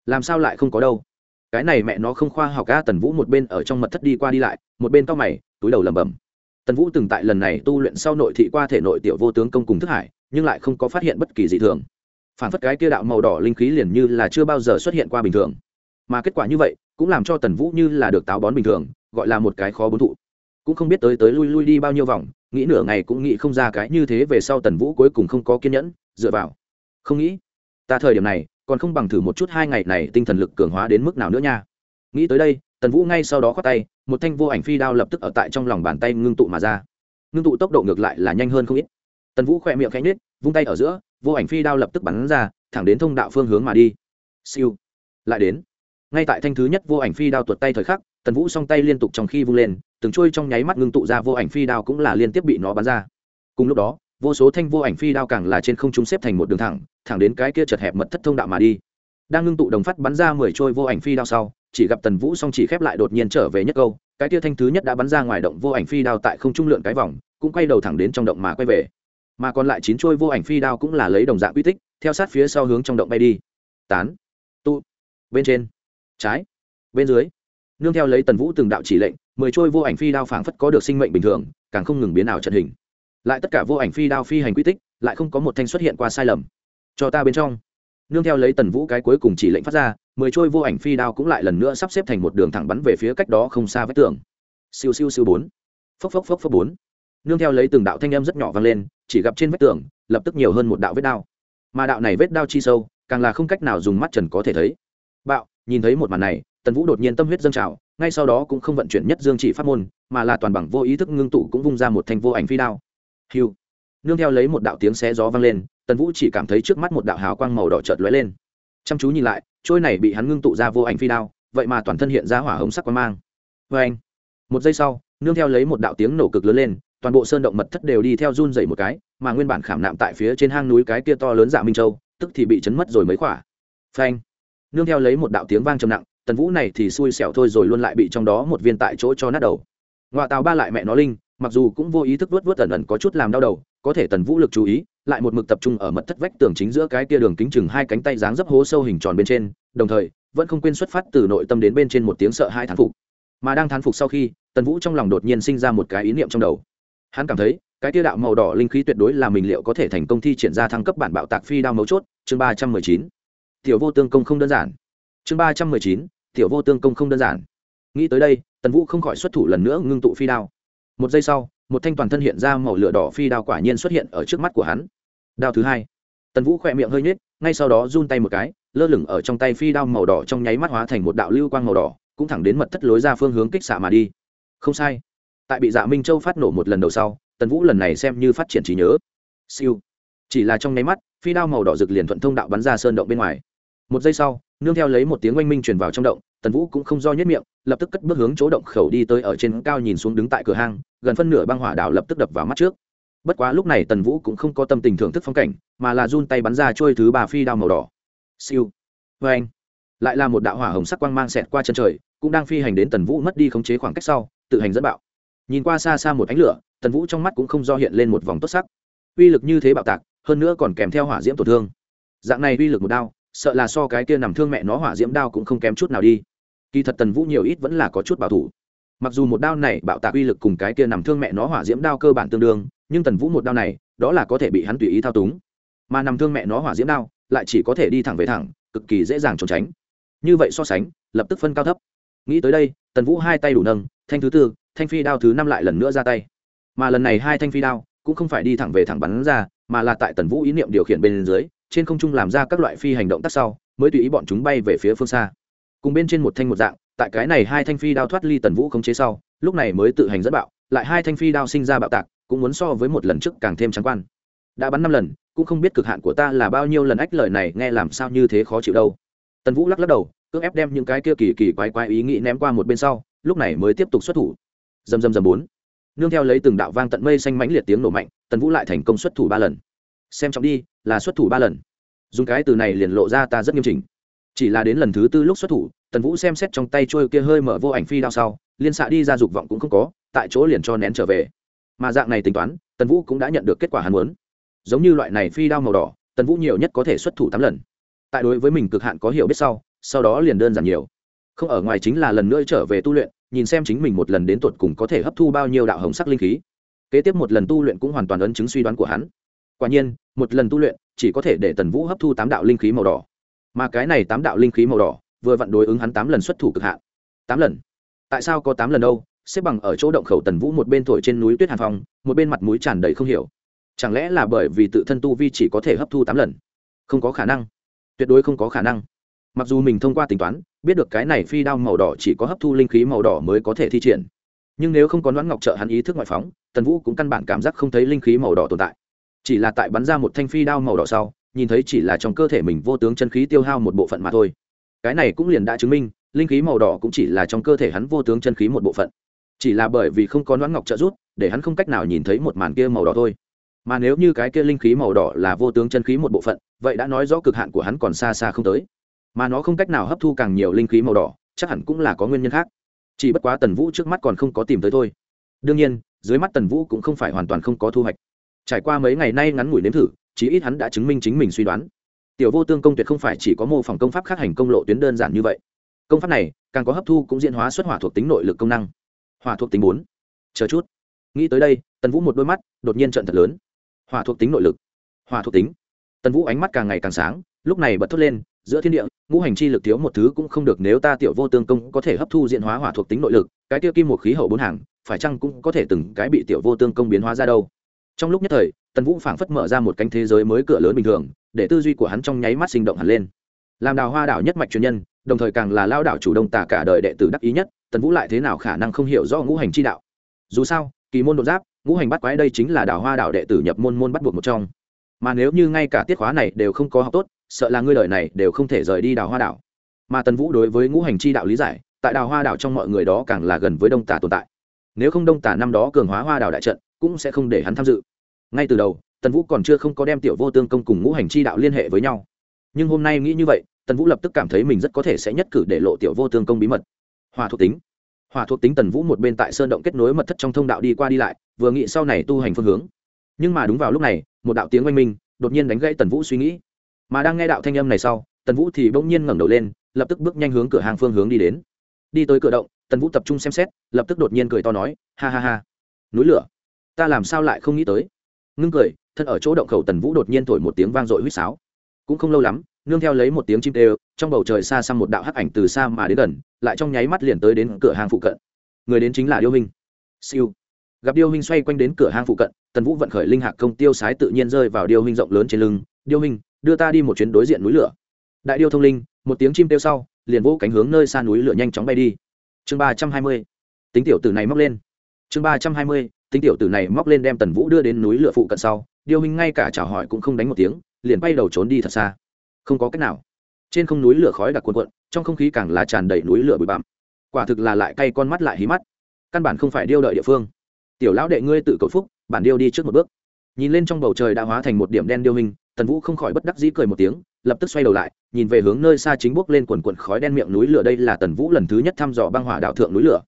Làm sao lại không có đâu? Cái này mẹ nó không khoa học ca tần vũ một bên ở trong mật thất đi qua đi lại, một bên to mày, túi đầu lẩm bẩm. Tần vũ từng tại lần này tu luyện sau nội thị qua thể nội tiểu vô tướng công cùng thức hải, nhưng lại không có phát hiện bất kỳ dị thường. Phản phất cái kia đạo màu đỏ linh khí liền như là chưa bao giờ xuất hiện qua bình thường. Mà kết quả như vậy, cũng làm cho tần vũ như là được táo bón bình thường, gọi là một cái khó bốn thụ. Cũng không biết tới tới lui lui đi bao nhiêu vòng, nghĩ nửa ngày cũng nghĩ không ra cái như thế về sau tần vũ cuối cùng không có kiên nhẫn, dựa vào. Không nghĩ ta thời điểm này còn không bằng thử một chút hai ngày này tinh thần lực cường hóa đến mức nào nữa nha. Nghĩ tới đây, tần vũ ngay sau đó khoát tay, một thanh vô ảnh phi đao lập tức ở tại trong lòng bàn tay ngưng tụ mà ra. Ngưng tụ tốc độ ngược lại là nhanh hơn không ít. Tần vũ khỏe miệng khẽ nhết vung tay ở giữa, vô ảnh phi đao lập tức bắn ra, thẳng đến thông đạo phương hướng mà đi. Siêu. Lại đến. Ngay tại thanh thứ nhất vô ảnh phi đao tuột tay thời khắc, tần vũ song tay liên tục trong khi vung lên, từng trôi trong nháy mắt ngưng tụ ra vô ảnh phi đao cũng là liên tiếp bị nó bắn ra. Cùng lúc đó, vô số thanh vô ảnh phi đao càng là trên không trung xếp thành một đường thẳng thẳng đến cái kia chật hẹp mật thất thông đạo mà đi. Đang ngưng tụ đồng phát bắn ra mười trôi vô ảnh phi đao sau, chỉ gặp tần vũ song chỉ khép lại đột nhiên trở về nhất câu, cái kia thanh thứ nhất đã bắn ra ngoài động vô ảnh phi đao tại không trung lượn cái vòng, cũng quay đầu thẳng đến trong động mà quay về. Mà còn lại chín trôi vô ảnh phi đao cũng là lấy đồng dạng quy tích, theo sát phía sau hướng trong động bay đi. Tán, tụ, bên trên, trái, bên dưới. Nương theo lấy tần vũ từng đạo chỉ lệnh, mười trôi vô ảnh phi đao phảng phất có được sinh mệnh bình thường, càng không ngừng biến ảo trận hình. Lại tất cả vô ảnh phi đao phi hành quy tích, lại không có một thanh xuất hiện qua sai lầm cho ta bên trong. Nương theo lấy tần vũ cái cuối cùng chỉ lệnh phát ra, mười trôi vô ảnh phi đao cũng lại lần nữa sắp xếp thành một đường thẳng bắn về phía cách đó không xa vách tường. Siêu siêu siêu bốn. Phốc phốc phốc phốc bốn. Nương theo lấy từng đạo thanh âm rất nhỏ vang lên, chỉ gặp trên vách tường, lập tức nhiều hơn một đạo vết đao. Mà đạo này vết đao chi sâu, càng là không cách nào dùng mắt trần có thể thấy. Bạo, nhìn thấy một màn này, tần vũ đột nhiên tâm huyết dâng trào, ngay sau đó cũng không vận chuyển nhất dương chỉ phát môn, mà là toàn bằng vô ý thức ngưng tụ cũng vung ra một thanh vô ảnh phi đao. Hiu nương theo lấy một đạo tiếng xé gió vang lên tần vũ chỉ cảm thấy trước mắt một đạo hào quang màu đỏ chợt lóe lên. Chăm chú nhìn lại, trôi này bị hắn ngưng tụ ra vô ảnh phi đao, vậy mà toàn thân hiện ra hỏa hồng sắc quang mang. Vê anh, một giây sau, nương theo lấy một đạo tiếng nổ cực lớn lên, toàn bộ sơn động mật thất đều đi theo run dày một cái, mà nguyên bản khảm nạm tại phía trên hang núi cái kia to lớn dạ minh châu, tức thì bị chấn mất rồi mới khỏa. Phanh nương theo lấy một đạo tiếng vang trầm nặng, tần vũ này thì xui xẻo thôi rồi luôn lại bị trong đó một viên tại chỗ cho nát đầu. Ngoại tàu ba lại mẹ nó linh, mặc dù cũng vô ý thức vớt vớt ẩn ẩn có chút làm đau đầu, có thể tần vũ lực chú ý lại một mực tập trung ở mật thất vách tường chính giữa cái kia đường kính chừng hai cánh tay dáng dấp hố sâu hình tròn bên trên, đồng thời, vẫn không quên xuất phát từ nội tâm đến bên trên một tiếng sợ hai thán phục. Mà đang thán phục sau khi, tần vũ trong lòng đột nhiên sinh ra một cái ý niệm trong đầu. Hắn cảm thấy, cái tiêu đạo màu đỏ linh khí tuyệt đối là mình liệu có thể thành công thi triển ra thăng cấp bản bạo tạc phi đao mấu chốt, chương ba trăm mười chín. Tiểu vô tương công không đơn giản. Chương ba trăm mười chín, tiểu vô tương công không đơn giản. Nghĩ tới đây, tần vũ không khỏi xuất thủ lần nữa ngưng tụ phi đao. Một giây sau, một thanh toàn thân hiện ra màu lửa đỏ phi đao quả nhiên xuất hiện ở trước mắt của hắn đao thứ hai. Tần vũ khỏe miệng hơi nhếch, ngay sau đó run tay một cái, lơ lửng ở trong tay phi đao màu đỏ trong nháy mắt hóa thành một đạo lưu quang màu đỏ, cũng thẳng đến mật thất lối ra phương hướng kích xạ mà đi. Không sai. Tại bị dạ minh châu phát nổ một lần đầu sau, tần vũ lần này xem như phát triển trí nhớ. Siêu. Chỉ là trong nháy mắt, phi đao màu đỏ rực liền thuận thông đạo bắn ra sơn động bên ngoài. Một giây sau, nương theo lấy một tiếng oanh minh truyền vào trong động, tần vũ cũng không do nhất miệng, lập tức cất bước hướng chỗ động khẩu đi tới ở trên cao nhìn xuống đứng tại cửa hang, gần phân nửa băng hỏa đảo lập tức đập vào mắt trước bất quá lúc này tần vũ cũng không có tâm tình thưởng thức phong cảnh, mà là run tay bắn ra trôi thứ ba phi đao màu đỏ. Siêu. Vê anh. Lại là một đạo hỏa hồng sắc quang mang xẹt qua chân trời, cũng đang phi hành đến tần vũ mất đi khống chế khoảng cách sau, tự hành dẫn bạo. Nhìn qua xa xa một ánh lửa, tần vũ trong mắt cũng không do hiện lên một vòng tốt sắc. Uy lực như thế bạo tạc, hơn nữa còn kèm theo hỏa diễm tổn thương. Dạng này uy lực một đao, sợ là so cái kia nằm thương mẹ nó hỏa diễm đao cũng không kém chút nào đi. Kỳ thật tần vũ nhiều ít vẫn là có chút bảo thủ. Mặc dù một đao này bạo tạc uy lực cùng cái kia nằm thương mẹ nó hỏa diễm đao cơ bản tương đương nhưng tần vũ một đao này, đó là có thể bị hắn tùy ý thao túng. Mà nằm thương mẹ nó hỏa diễm đao, lại chỉ có thể đi thẳng về thẳng, cực kỳ dễ dàng trốn tránh. Như vậy so sánh, lập tức phân cao thấp. Nghĩ tới đây, tần vũ hai tay đủ nâng, thanh thứ tư, thanh phi đao thứ năm lại lần nữa ra tay. Mà lần này hai thanh phi đao cũng không phải đi thẳng về thẳng bắn ra, mà là tại tần vũ ý niệm điều khiển bên dưới, trên không trung làm ra các loại phi hành động tác sau, mới tùy ý bọn chúng bay về phía phương xa. Cùng bên trên một thanh một dạng, tại cái này hai thanh phi đao thoát ly tần vũ khống chế sau, lúc này mới tự hành dẫn bạo, lại hai thanh phi đao sinh ra bạo tạc cũng muốn so với một lần trước càng thêm trắng quan. Đã bắn năm lần, cũng không biết cực hạn của ta là bao nhiêu lần ách lời này nghe làm sao như thế khó chịu đâu. Tần vũ lắc lắc đầu cước ép đem những cái kia kỳ kỳ quái quái ý nghĩ ném qua một bên sau, lúc này mới tiếp tục xuất thủ. Dầm dầm dầm bốn. Nương theo lấy từng đạo vang tận mây xanh mãnh liệt tiếng nổ mạnh, tần vũ lại thành công xuất thủ ba lần. Xem trọng đi, là xuất thủ ba lần. Dùng cái từ này liền lộ ra ta rất nghiêm chỉnh. Chỉ là đến lần thứ tư lúc xuất thủ, tần vũ xem xét trong tay trôi kia hơi mở vô ảnh phi đao sau, liên xạ đi ra dục vọng cũng không có, tại chỗ liền cho nén trở về mà dạng này tính toán, tần vũ cũng đã nhận được kết quả hắn muốn. Giống như loại này phi đao màu đỏ, tần vũ nhiều nhất có thể xuất thủ tám lần. Tại đối với mình cực hạn có hiểu biết sau sau đó liền đơn giản nhiều. Không ở ngoài chính là lần nữa trở về tu luyện, nhìn xem chính mình một lần đến tuột cùng có thể hấp thu bao nhiêu đạo hồng sắc linh khí. Kế tiếp một lần tu luyện cũng hoàn toàn ấn chứng suy đoán của hắn. Quả nhiên, một lần tu luyện chỉ có thể để tần vũ hấp thu tám đạo linh khí màu đỏ. Mà cái này tám đạo linh khí màu đỏ vừa vặn đối ứng hắn tám lần xuất thủ cực hạn. Tám lần? Tại sao có tám lần đâu? Xếp bằng ở chỗ động khẩu tần vũ một bên thổi trên núi tuyết hàn phong, một bên mặt mũi tràn đầy không hiểu. Chẳng lẽ là bởi vì tự thân tu vi chỉ có thể hấp thu tám lần? Không có khả năng. Tuyệt đối không có khả năng. Mặc dù mình thông qua tính toán, biết được cái này phi đao màu đỏ chỉ có hấp thu linh khí màu đỏ mới có thể thi triển. Nhưng nếu không có đoán ngọc trợ hắn ý thức ngoại phóng, tần vũ cũng căn bản cảm giác không thấy linh khí màu đỏ tồn tại. Chỉ là tại bắn ra một thanh phi đao màu đỏ sau, nhìn thấy chỉ là trong cơ thể mình vô tướng chân khí tiêu hao một bộ phận mà thôi. Cái này cũng liền đã chứng minh, linh khí màu đỏ cũng chỉ là trong cơ thể hắn vô tướng chân khí một bộ phận chỉ là bởi vì không có nón ngọc trợ rút để hắn không cách nào nhìn thấy một màn kia màu đỏ thôi. Mà nếu như cái kia linh khí màu đỏ là vô tướng chân khí một bộ phận, vậy đã nói rõ cực hạn của hắn còn xa xa không tới. Mà nó không cách nào hấp thu càng nhiều linh khí màu đỏ, chắc hẳn cũng là có nguyên nhân khác. Chỉ bất quá tần vũ trước mắt còn không có tìm tới thôi. Đương nhiên, dưới mắt tần vũ cũng không phải hoàn toàn không có thu hoạch. Trải qua mấy ngày nay ngắn ngủi nếm thử, chí ít hắn đã chứng minh chính mình suy đoán. Tiểu vô tương công tuyệt không phải chỉ có mô phỏng công pháp khác hành công lộ tuyến đơn giản như vậy. Công pháp này, càng có hấp thu cũng diễn hóa xuất hỏa thuộc tính nội lực công năng hỏa thuộc tính bốn. Chờ chút. Nghĩ tới đây, tần vũ một đôi mắt đột nhiên trận thật lớn. Hỏa thuộc tính nội lực. Hỏa thuộc tính. Tần vũ ánh mắt càng ngày càng sáng, lúc này bật thốt lên, giữa thiên địa, ngũ hành chi lực thiếu một thứ cũng không được nếu ta tiểu vô tương công có thể hấp thu diện hóa hỏa thuộc tính nội lực, cái tiêu kim một khí hậu bốn hàng, phải chăng cũng có thể từng cái bị tiểu vô tương công biến hóa ra đâu? Trong lúc nhất thời, tần vũ phảng phất mở ra một cánh thế giới mới cửa lớn bình thường, để tư duy của hắn trong nháy mắt sinh động hẳn lên. Làm đào hoa đảo nhất mạch truyền nhân, đồng thời càng là lao đảo chủ động tả cả đời đệ tử đắc ý nhất tần vũ lại thế nào khả năng không hiểu do ngũ hành chi đạo? Dù sao, kỳ môn đột giáp, ngũ hành bắt quái đây chính là đào hoa đảo đệ tử nhập môn môn bắt buộc một trong. Mà nếu như ngay cả tiết khóa này đều không có học tốt, sợ là ngươi lời này đều không thể rời đi đào hoa đảo. Mà tần vũ đối với ngũ hành chi đạo lý giải, tại đào hoa đảo trong mọi người đó càng là gần với đông tả tồn tại. Nếu không đông tả năm đó cường hóa hoa đảo đại trận, cũng sẽ không để hắn tham dự. Ngay từ đầu, tần vũ còn chưa không có đem tiểu vô tương công cùng ngũ hành chi đạo liên hệ với nhau. Nhưng hôm nay nghĩ như vậy, tần vũ lập tức cảm thấy mình rất có thể sẽ nhất cử để lộ tiểu vô tương công bí mật hòa thuộc tính. Hòa thuộc tính tần vũ một bên tại sơn động kết nối mật thất trong thông đạo đi qua đi lại, vừa nghĩ sau này tu hành phương hướng. Nhưng mà đúng vào lúc này, một đạo tiếng oanh minh đột nhiên đánh gãy tần vũ suy nghĩ. Mà đang nghe đạo thanh âm này sau, tần vũ thì bỗng nhiên ngẩng đầu lên, lập tức bước nhanh hướng cửa hàng phương hướng đi đến. Đi tới cửa động, tần vũ tập trung xem xét, lập tức đột nhiên cười to nói, ha ha ha, núi lửa, ta làm sao lại không nghĩ tới? Ngưng cười, thân ở chỗ động khẩu tần vũ đột nhiên thổi một tiếng vang dội huýt sáo. Cũng không lâu lắm nương theo lấy một tiếng chim tê trong bầu trời xa xăm một đạo hắc ảnh từ xa mà đến gần, lại trong nháy mắt liền tới đến cửa hàng phụ cận. Người đến chính là điêu hình siêu. Gặp điêu hình xoay quanh đến cửa hàng phụ cận, tần vũ vận khởi linh hạc công tiêu sái tự nhiên rơi vào điêu hình rộng lớn trên lưng, điêu hình đưa ta đi một chuyến đối diện núi lửa. Đại điêu thông linh, một tiếng chim kêu sau, liền vỗ cánh hướng nơi xa núi lửa nhanh chóng bay đi. Chương ba trăm hai mươi. Tính tiểu tử này móc lên. Chương ba trăm hai mươi, tính tiểu tử này móc lên đem tần vũ đưa đến núi lửa phụ cận sau, điêu hình ngay cả chào hỏi cũng không đánh một tiếng, liền bay đầu trốn đi thật xa không có cách nào. Trên không núi lửa khói đặc cuộn cuộn, trong không khí càng là tràn đầy núi lửa bụi bặm. Quả thực là lại cay con mắt lại hí mắt. Căn bản không phải điêu đợi địa phương. Tiểu lão đệ ngươi tự cầu phúc, bản điêu đi trước một bước. Nhìn lên trong bầu trời đã hóa thành một điểm đen điêu hình, tần vũ không khỏi bất đắc dĩ cười một tiếng, lập tức xoay đầu lại, nhìn về hướng nơi xa chính bước lên quần quần khói đen miệng núi lửa đây là tần vũ lần thứ nhất thăm dò băng hỏa đảo thượng núi lửa.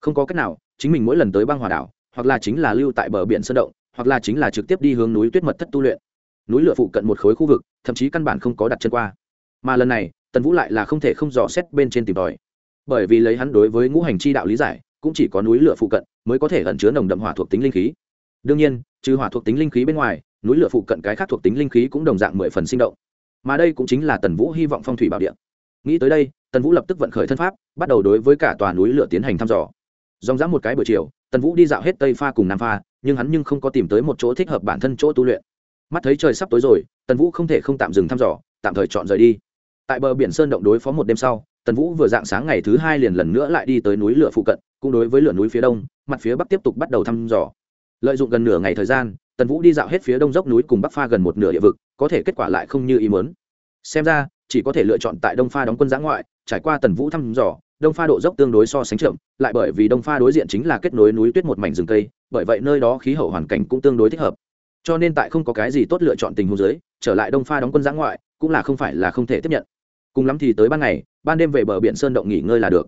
Không có cách nào, chính mình mỗi lần tới băng hỏa đảo, hoặc là chính là lưu tại bờ biển sơn động, hoặc là chính là trực tiếp đi hướng núi tuyết mật thất tu luyện núi lửa phụ cận một khối khu vực, thậm chí căn bản không có đặt chân qua. Mà lần này, tần vũ lại là không thể không dò xét bên trên tìm tòi. Bởi vì lấy hắn đối với ngũ hành chi đạo lý giải, cũng chỉ có núi lửa phụ cận mới có thể ẩn chứa nồng đậm hỏa thuộc tính linh khí. Đương nhiên, trừ hỏa thuộc tính linh khí bên ngoài, núi lửa phụ cận cái khác thuộc tính linh khí cũng đồng dạng mười phần sinh động. Mà đây cũng chính là tần vũ hy vọng phong thủy bảo địa. Nghĩ tới đây, tần vũ lập tức vận khởi thân pháp, bắt đầu đối với cả tòa núi lửa tiến hành thăm dò. Dòng dã một cái buổi chiều, tần vũ đi dạo hết tây pha cùng nam pha, nhưng hắn nhưng không có tìm tới một chỗ thích hợp bản thân chỗ tu luyện mắt thấy trời sắp tối rồi, tần vũ không thể không tạm dừng thăm dò, tạm thời chọn rời đi. Tại bờ biển sơn động đối phó một đêm sau, tần vũ vừa dạng sáng ngày thứ hai liền lần nữa lại đi tới núi lửa phụ cận, cũng đối với lửa núi phía đông, mặt phía bắc tiếp tục bắt đầu thăm dò. Lợi dụng gần nửa ngày thời gian, tần vũ đi dạo hết phía đông dốc núi cùng bắc pha gần một nửa địa vực, có thể kết quả lại không như ý mớn xem ra, chỉ có thể lựa chọn tại đông pha đóng quân giã ngoại, trải qua tần vũ thăm dò, đông pha độ dốc tương đối so sánh chậm, lại bởi vì đông pha đối diện chính là kết nối núi tuyết một mảnh rừng cây, bởi vậy nơi đó khí hậu hoàn cảnh cũng tương đối thích hợp cho nên tại không có cái gì tốt lựa chọn tình huống dưới, trở lại đông pha đóng quân giã ngoại, cũng là không phải là không thể tiếp nhận. Cùng lắm thì tới ban ngày, ban đêm về bờ biển sơn động nghỉ ngơi là được.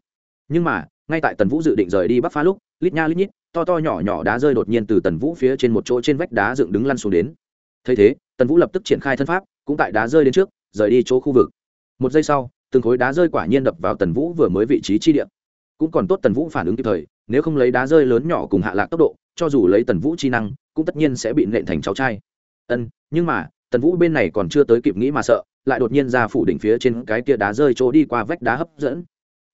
Nhưng mà, ngay tại tần vũ dự định rời đi bắc pha lúc, lít nha lít nhít, to to nhỏ nhỏ đá rơi đột nhiên từ tần vũ phía trên một chỗ trên vách đá dựng đứng lăn xuống đến. Thấy thế, tần vũ lập tức triển khai thân pháp, cũng tại đá rơi đến trước, rời đi chỗ khu vực. Một giây sau, từng khối đá rơi quả nhiên đập vào tần vũ vừa mới vị trí chi điện cũng còn tốt tần vũ phản ứng kịp thời, nếu không lấy đá rơi lớn nhỏ cùng hạ lạc tốc độ, cho dù lấy tần vũ chi năng cũng tất nhiên sẽ bị nện thành cháu trai. Ân, nhưng mà, tần vũ bên này còn chưa tới kịp nghĩ mà sợ, lại đột nhiên ra phủ đỉnh phía trên cái kia đá rơi chỗ đi qua vách đá hấp dẫn.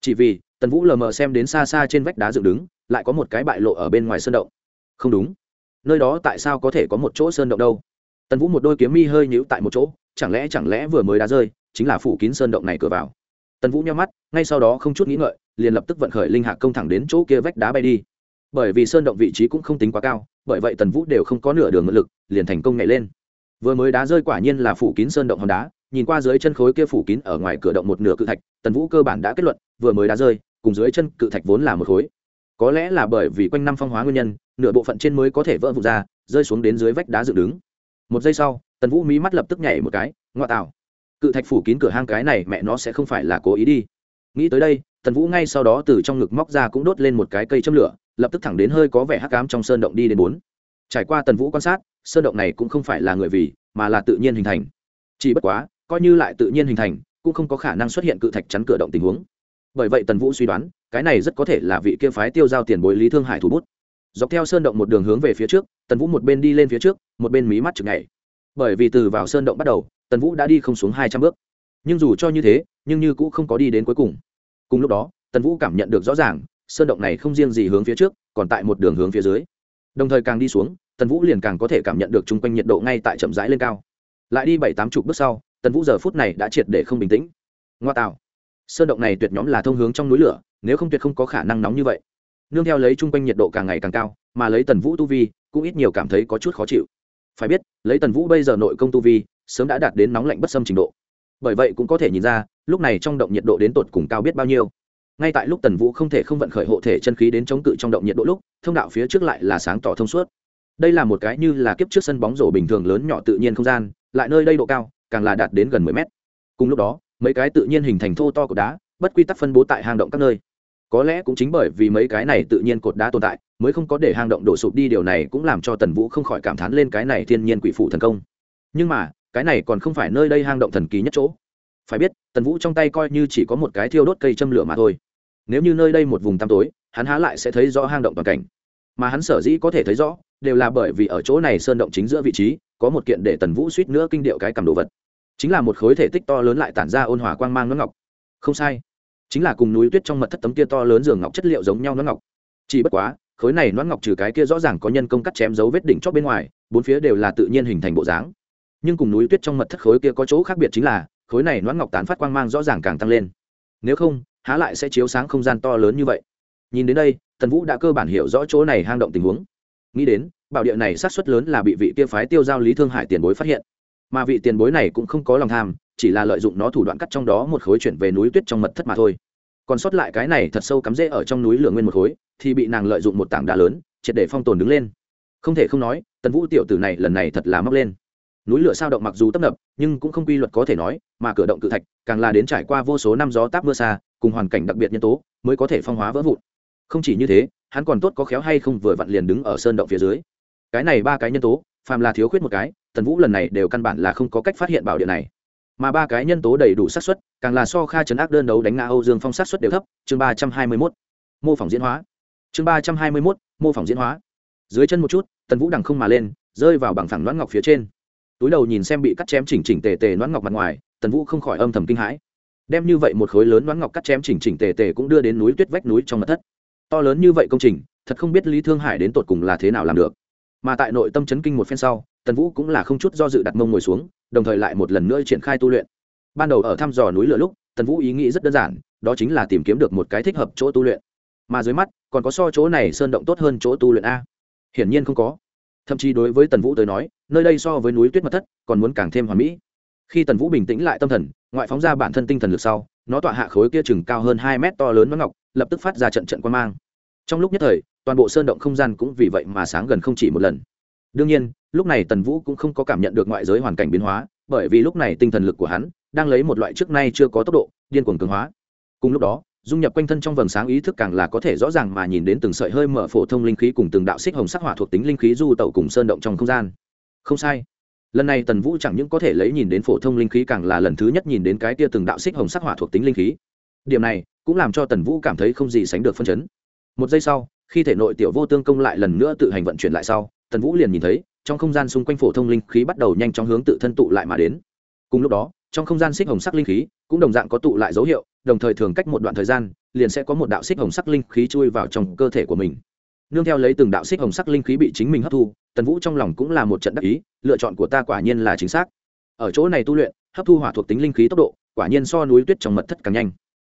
Chỉ vì, tần vũ lờ mờ xem đến xa xa trên vách đá dựng đứng, lại có một cái bại lộ ở bên ngoài sơn động. Không đúng. Nơi đó tại sao có thể có một chỗ sơn động đâu? Tần vũ một đôi kiếm mi hơi nhíu tại một chỗ, chẳng lẽ chẳng lẽ vừa mới đá rơi, chính là phủ kín sơn động này cửa vào? Tần vũ nhắm mắt, ngay sau đó không chút nghĩ ngợi, liền lập tức vận khởi linh hạc công thẳng đến chỗ kia vách đá bay đi bởi vì sơn động vị trí cũng không tính quá cao, bởi vậy tần vũ đều không có nửa đường ngự lực, liền thành công nhảy lên. Vừa mới đá rơi quả nhiên là phủ kín sơn động hòn đá, nhìn qua dưới chân khối kia phủ kín ở ngoài cửa động một nửa cự thạch, tần vũ cơ bản đã kết luận, vừa mới đá rơi, cùng dưới chân cự thạch vốn là một khối. Có lẽ là bởi vì quanh năm phong hóa nguyên nhân, nửa bộ phận trên mới có thể vỡ vụt ra, rơi xuống đến dưới vách đá dựng đứng. Một giây sau, tần vũ mí mắt lập tức nhảy một cái, ngoa tạo. Cự thạch phủ kín cửa hang cái này mẹ nó sẽ không phải là cố ý đi nghĩ tới đây, tần vũ ngay sau đó từ trong ngực móc ra cũng đốt lên một cái cây châm lửa, lập tức thẳng đến hơi có vẻ hắc ám trong sơn động đi đến bốn. Trải qua tần vũ quan sát, sơn động này cũng không phải là người vì, mà là tự nhiên hình thành. Chỉ bất quá, coi như lại tự nhiên hình thành, cũng không có khả năng xuất hiện cự thạch chắn cửa động tình huống. Bởi vậy tần vũ suy đoán, cái này rất có thể là vị kia phái tiêu giao tiền bối lý thương hải thủ bút. Dọc theo sơn động một đường hướng về phía trước, tần vũ một bên đi lên phía trước, một bên mí mắt chừng ngày bởi vì từ vào sơn động bắt đầu, tần vũ đã đi không xuống hai trăm bước nhưng dù cho như thế, nhưng như cũng không có đi đến cuối cùng. Cùng lúc đó, tần vũ cảm nhận được rõ ràng, sơn động này không riêng gì hướng phía trước, còn tại một đường hướng phía dưới. Đồng thời càng đi xuống, tần vũ liền càng có thể cảm nhận được chung quanh nhiệt độ ngay tại chậm rãi lên cao. Lại đi bảy tám chục bước sau, tần vũ giờ phút này đã triệt để không bình tĩnh. Ngoa tạo. Sơn động này tuyệt nhóm là thông hướng trong núi lửa, nếu không tuyệt không có khả năng nóng như vậy. Nương theo lấy chung quanh nhiệt độ càng ngày càng cao, mà lấy tần vũ tu vi, cũng ít nhiều cảm thấy có chút khó chịu. Phải biết, lấy tần vũ bây giờ nội công tu vi, sớm đã đạt đến nóng lạnh bất xâm trình độ bởi vậy cũng có thể nhìn ra, lúc này trong động nhiệt độ đến tột cùng cao biết bao nhiêu. Ngay tại lúc tần vũ không thể không vận khởi hộ thể chân khí đến chống cự trong động nhiệt độ lúc, thông đạo phía trước lại là sáng tỏ thông suốt. Đây là một cái như là kiếp trước sân bóng rổ bình thường lớn nhỏ tự nhiên không gian, lại nơi đây độ cao, càng là đạt đến gần mười mét. Cùng lúc đó, mấy cái tự nhiên hình thành thô to của đá, bất quy tắc phân bố tại hang động các nơi. Có lẽ cũng chính bởi vì mấy cái này tự nhiên cột đá tồn tại, mới không có để hang động đổ sụp đi, điều này cũng làm cho tần vũ không khỏi cảm thán lên cái này thiên nhiên quỷ phủ thần công. Nhưng mà cái này còn không phải nơi đây hang động thần kỳ nhất chỗ. Phải biết, tần vũ trong tay coi như chỉ có một cái thiêu đốt cây châm lửa mà thôi. Nếu như nơi đây một vùng tăm tối, hắn há lại sẽ thấy rõ hang động toàn cảnh. Mà hắn sở dĩ có thể thấy rõ, đều là bởi vì ở chỗ này sơn động chính giữa vị trí, có một kiện để tần vũ suýt nữa kinh điệu cái cầm đồ vật. Chính là một khối thể tích to lớn lại tản ra ôn hòa quang mang nó ngọc. Không sai. Chính là cùng núi tuyết trong mật thất tấm kia to lớn giường ngọc chất liệu giống nhau nó ngọc. Chỉ bất quá, khối này nó ngọc trừ cái kia rõ ràng có nhân công cắt chém dấu vết đỉnh chóp bên ngoài, bốn phía đều là tự nhiên hình thành bộ dáng nhưng cùng núi tuyết trong mật thất khối kia có chỗ khác biệt chính là, khối này nó ngọc tán phát quang mang rõ ràng càng tăng lên. Nếu không, há lại sẽ chiếu sáng không gian to lớn như vậy. Nhìn đến đây, tần vũ đã cơ bản hiểu rõ chỗ này hang động tình huống. Nghĩ đến, bảo địa này sát xuất lớn là bị vị kia phái tiêu giao lý thương hải tiền bối phát hiện. Mà vị tiền bối này cũng không có lòng tham, chỉ là lợi dụng nó thủ đoạn cắt trong đó một khối chuyển về núi tuyết trong mật thất mà thôi. Còn sót lại cái này thật sâu cắm rễ ở trong núi lửa nguyên một khối, thì bị nàng lợi dụng một tảng đá lớn, triệt để phong tồn đứng lên. Không thể không nói, tần vũ tiểu tử này lần này thật là móc lên núi lửa sao động mặc dù tấp nập, nhưng cũng không quy luật có thể nói, mà cửa động cự thạch càng là đến trải qua vô số năm gió táp mưa xa, cùng hoàn cảnh đặc biệt nhân tố mới có thể phong hóa vỡ vụn. Không chỉ như thế, hắn còn tốt có khéo hay không vừa vặn liền đứng ở sơn động phía dưới. Cái này ba cái nhân tố, phàm là thiếu khuyết một cái, tần vũ lần này đều căn bản là không có cách phát hiện bảo địa này. Mà ba cái nhân tố đầy đủ xác suất, càng là so kha chấn ác đơn đấu đánh ngã âu dương phong xác suất đều thấp, chương ba trăm hai mươi mốt. Mô phỏng diễn hóa. Chương ba trăm hai mươi mốt, mô phỏng diễn hóa. Dưới chân một chút, tần vũ đằng không mà lên, rơi vào bằng phẳng đoán ngọc phía trên túi đầu nhìn xem bị cắt chém chỉnh chỉnh tề tề đoán ngọc mặt ngoài, tần vũ không khỏi âm thầm kinh hãi. Đem như vậy một khối lớn đoán ngọc cắt chém chỉnh chỉnh tề tề cũng đưa đến núi tuyết vách núi trong mặt thất. To lớn như vậy công trình, thật không biết lý thương hải đến tột cùng là thế nào làm được. Mà tại nội tâm chấn kinh một phen sau, tần vũ cũng là không chút do dự đặt mông ngồi xuống, đồng thời lại một lần nữa triển khai tu luyện. Ban đầu ở thăm dò núi lửa lúc, tần vũ ý nghĩ rất đơn giản, đó chính là tìm kiếm được một cái thích hợp chỗ tu luyện. Mà dưới mắt, còn có so chỗ này sơn động tốt hơn chỗ tu luyện a. Hiển nhiên không có thậm chí đối với tần vũ tới nói, nơi đây so với núi tuyết mật thất, còn muốn càng thêm hoàn mỹ. Khi tần vũ bình tĩnh lại tâm thần, ngoại phóng ra bản thân tinh thần lực sau, nó tọa hạ khối kia chừng cao hơn hai mét to lớn nó ngọc, lập tức phát ra trận trận quan mang. Trong lúc nhất thời, toàn bộ sơn động không gian cũng vì vậy mà sáng gần không chỉ một lần. Đương nhiên, lúc này tần vũ cũng không có cảm nhận được ngoại giới hoàn cảnh biến hóa, bởi vì lúc này tinh thần lực của hắn đang lấy một loại trước nay chưa có tốc độ điên cuồng cường hóa. Cùng lúc đó dung nhập quanh thân trong vầng sáng ý thức càng là có thể rõ ràng mà nhìn đến từng sợi hơi mở phổ thông linh khí cùng từng đạo xích hồng sắc hỏa thuộc tính linh khí du tẩu cùng sơn động trong không gian. Không sai. Lần này tần vũ chẳng những có thể lấy nhìn đến phổ thông linh khí càng là lần thứ nhất nhìn đến cái tia từng đạo xích hồng sắc hỏa thuộc tính linh khí. Điểm này cũng làm cho tần vũ cảm thấy không gì sánh được phân chấn. Một giây sau, khi thể nội tiểu vô tương công lại lần nữa tự hành vận chuyển lại sau, tần vũ liền nhìn thấy, trong không gian xung quanh phổ thông linh khí bắt đầu nhanh chóng hướng tự thân tụ lại mà đến. Cùng lúc đó trong không gian xích hồng sắc linh khí cũng đồng dạng có tụ lại dấu hiệu, đồng thời thường cách một đoạn thời gian, liền sẽ có một đạo xích hồng sắc linh khí chui vào trong cơ thể của mình. Nương theo lấy từng đạo xích hồng sắc linh khí bị chính mình hấp thu, tần vũ trong lòng cũng là một trận đắc ý, lựa chọn của ta quả nhiên là chính xác. Ở chỗ này tu luyện, hấp thu hỏa thuộc tính linh khí tốc độ, quả nhiên so núi tuyết trong mật thất càng nhanh.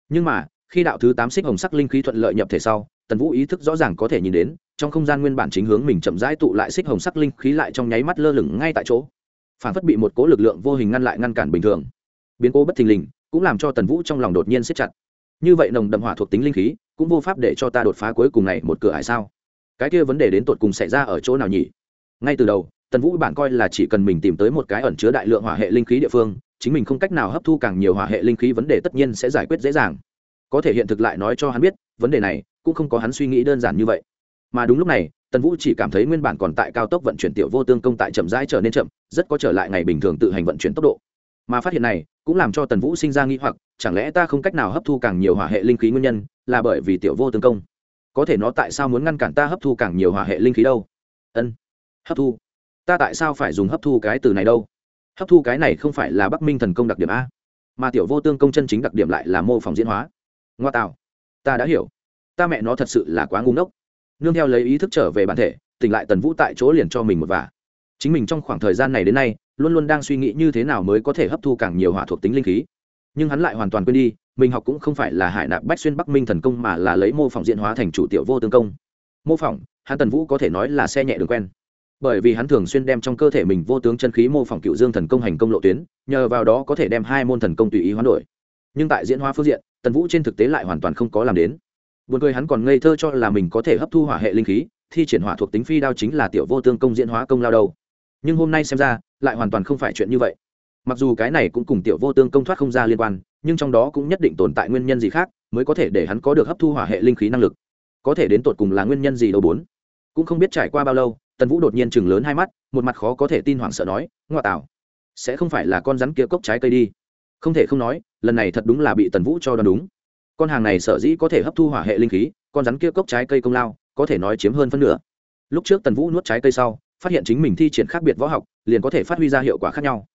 Nhưng mà, khi đạo thứ tám xích hồng sắc linh khí thuận lợi nhập thể sau, tần vũ ý thức rõ ràng có thể nhìn đến, trong không gian nguyên bản chính hướng mình chậm rãi tụ lại xích hồng sắc linh khí lại trong nháy mắt lơ lửng ngay tại chỗ phản phất bị một cố lực lượng vô hình ngăn lại ngăn cản bình thường. Biến cố bất thình lình, cũng làm cho tần vũ trong lòng đột nhiên siết chặt. Như vậy nồng đậm hỏa thuộc tính linh khí, cũng vô pháp để cho ta đột phá cuối cùng này một cửa hải sao? Cái kia vấn đề đến tột cùng xảy ra ở chỗ nào nhỉ? Ngay từ đầu, tần vũ bạn coi là chỉ cần mình tìm tới một cái ẩn chứa đại lượng hỏa hệ linh khí địa phương, chính mình không cách nào hấp thu càng nhiều hỏa hệ linh khí vấn đề tất nhiên sẽ giải quyết dễ dàng. Có thể hiện thực lại nói cho hắn biết, vấn đề này cũng không có hắn suy nghĩ đơn giản như vậy. Mà đúng lúc này tần vũ chỉ cảm thấy nguyên bản còn tại cao tốc vận chuyển tiểu vô tương công tại chậm rãi trở nên chậm, rất có trở lại ngày bình thường tự hành vận chuyển tốc độ. Mà phát hiện này, cũng làm cho tần vũ sinh ra nghi hoặc, chẳng lẽ ta không cách nào hấp thu càng nhiều hỏa hệ linh khí nguyên nhân, là bởi vì tiểu vô tương công? Có thể nó tại sao muốn ngăn cản ta hấp thu càng nhiều hỏa hệ linh khí đâu? Ân, hấp thu. Ta tại sao phải dùng hấp thu cái từ này đâu? Hấp thu cái này không phải là bắc minh thần công đặc điểm a, mà tiểu vô tương công chân chính đặc điểm lại là mô phỏng diễn hóa. Ngoa tạo. Ta đã hiểu. Ta mẹ nó thật sự là quá ngu ngốc nương theo lấy ý thức trở về bản thể, tỉnh lại tần vũ tại chỗ liền cho mình một vả. Chính mình trong khoảng thời gian này đến nay, luôn luôn đang suy nghĩ như thế nào mới có thể hấp thu càng nhiều hỏa thuộc tính linh khí. Nhưng hắn lại hoàn toàn quên đi, mình học cũng không phải là hải nạp bách xuyên bắc minh thần công mà là lấy mô phỏng diễn hóa thành chủ tiểu vô tương công. Mô phỏng, hắn tần vũ có thể nói là xe nhẹ đường quen. Bởi vì hắn thường xuyên đem trong cơ thể mình vô tướng chân khí mô phỏng cựu dương thần công hành công lộ tuyến, nhờ vào đó có thể đem hai môn thần công tùy ý hoán đổi. Nhưng tại diễn hóa phương diện, tần vũ trên thực tế lại hoàn toàn không có làm đến. Buồn cười hắn còn ngây thơ cho là mình có thể hấp thu hỏa hệ linh khí, thi triển hỏa thuộc tính phi đao chính là tiểu vô tương công diễn hóa công lao đầu. Nhưng hôm nay xem ra, lại hoàn toàn không phải chuyện như vậy. Mặc dù cái này cũng cùng tiểu vô tương công thoát không ra liên quan, nhưng trong đó cũng nhất định tồn tại nguyên nhân gì khác, mới có thể để hắn có được hấp thu hỏa hệ linh khí năng lực. Có thể đến tột cùng là nguyên nhân gì đâu bốn. Cũng không biết trải qua bao lâu, Tần Vũ đột nhiên chừng lớn hai mắt, một mặt khó có thể tin hoảng sợ nói, "Ngoa tạo, sẽ không phải là con rắn kia cốc trái cây đi?" Không thể không nói, lần này thật đúng là bị Tần Vũ cho đoán đúng con hàng này sở dĩ có thể hấp thu hỏa hệ linh khí, con rắn kia cốc trái cây công lao, có thể nói chiếm hơn phân nửa. Lúc trước tần vũ nuốt trái cây sau, phát hiện chính mình thi triển khác biệt võ học, liền có thể phát huy ra hiệu quả khác nhau.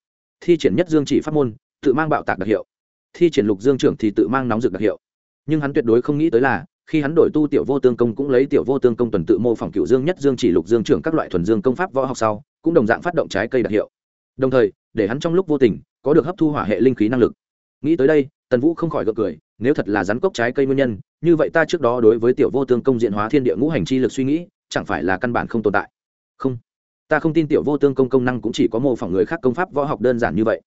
Thi triển nhất dương chỉ phát môn, tự mang bạo tạc đặc hiệu. Thi triển lục dương trưởng thì tự mang nóng rực đặc hiệu. Nhưng hắn tuyệt đối không nghĩ tới là, khi hắn đổi tu tiểu vô tương công cũng lấy tiểu vô tương công tuần tự mô phỏng cựu dương nhất dương chỉ lục dương trưởng các loại thuần dương công pháp võ học sau, cũng đồng dạng phát động trái cây đặc hiệu. Đồng thời, để hắn trong lúc vô tình, có được hấp thu hỏa hệ linh khí năng lực nghĩ tới đây, tần vũ không khỏi gợi cười, nếu thật là rắn cốc trái cây nguyên nhân, như vậy ta trước đó đối với tiểu vô tương công diện hóa thiên địa ngũ hành chi lực suy nghĩ, chẳng phải là căn bản không tồn tại. Không, ta không tin tiểu vô tương công công năng cũng chỉ có mô phỏng người khác công pháp võ học đơn giản như vậy.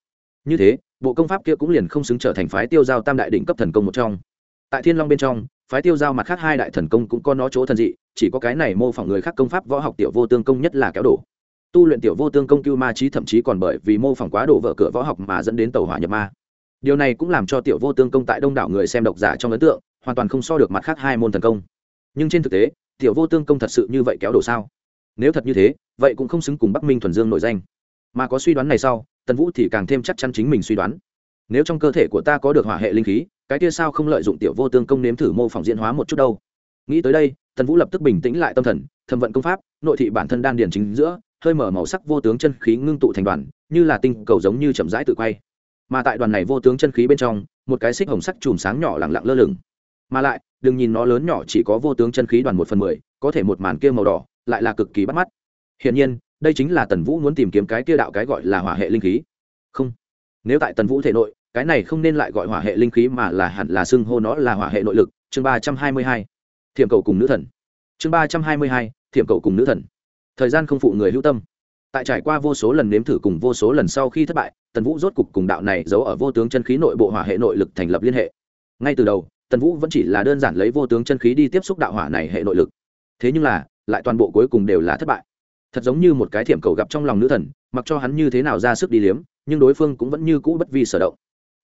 Như thế, bộ công pháp kia cũng liền không xứng trở thành phái tiêu giao tam đại đỉnh cấp thần công một trong. Tại thiên long bên trong, phái tiêu giao mặt khác hai đại thần công cũng có nó chỗ thần dị, chỉ có cái này mô phỏng người khác công pháp võ học tiểu vô tương công nhất là kéo đổ. Tu luyện tiểu vô tương công cưu ma trí thậm chí còn bởi vì mô phỏng quá đổ vỡ cửa võ học mà dẫn đến tàu hỏa nhập ma điều này cũng làm cho tiểu vô tương công tại đông đảo người xem độc giả trong ấn tượng, hoàn toàn không so được mặt khác hai môn thần công. Nhưng trên thực tế, tiểu vô tương công thật sự như vậy kéo đổ sao? Nếu thật như thế, vậy cũng không xứng cùng bắc minh thuần dương nổi danh. Mà có suy đoán này sau, tần vũ thì càng thêm chắc chắn chính mình suy đoán. Nếu trong cơ thể của ta có được hỏa hệ linh khí, cái kia sao không lợi dụng tiểu vô tương công nếm thử mô phỏng diễn hóa một chút đâu? Nghĩ tới đây, tần vũ lập tức bình tĩnh lại tâm thần, thẩm vận công pháp, nội thị bản thân đan điền chính giữa, hơi mở màu sắc vô tướng chân khí ngưng tụ thành đoàn, như là tinh cầu giống như chậm rãi tự quay mà tại đoàn này vô tướng chân khí bên trong, một cái xích hồng sắc chùm sáng nhỏ lặng lặng lơ lửng. Mà lại, đừng nhìn nó lớn nhỏ chỉ có vô tướng chân khí đoàn một phần mười, có thể một màn kia màu đỏ, lại là cực kỳ bắt mắt. Hiển nhiên, đây chính là tần vũ muốn tìm kiếm cái kia đạo cái gọi là hỏa hệ linh khí. Không. Nếu tại tần vũ thể nội, cái này không nên lại gọi hỏa hệ linh khí mà là hẳn là xưng hô nó là hỏa hệ nội lực. Chương ba trăm hai mươi hai. Thiểm cầu cùng nữ thần. Chương ba trăm hai mươi hai, thiểm cầu cùng nữ thần. Thời gian không phụ người hữu tâm tại trải qua vô số lần nếm thử cùng vô số lần sau khi thất bại, tần vũ rốt cục cùng đạo này giấu ở vô tướng chân khí nội bộ hỏa hệ nội lực thành lập liên hệ. Ngay từ đầu, tần vũ vẫn chỉ là đơn giản lấy vô tướng chân khí đi tiếp xúc đạo hỏa này hệ nội lực. Thế nhưng là, lại toàn bộ cuối cùng đều là thất bại. Thật giống như một cái thiểm cầu gặp trong lòng nữ thần, mặc cho hắn như thế nào ra sức đi liếm, nhưng đối phương cũng vẫn như cũ bất vi sở động.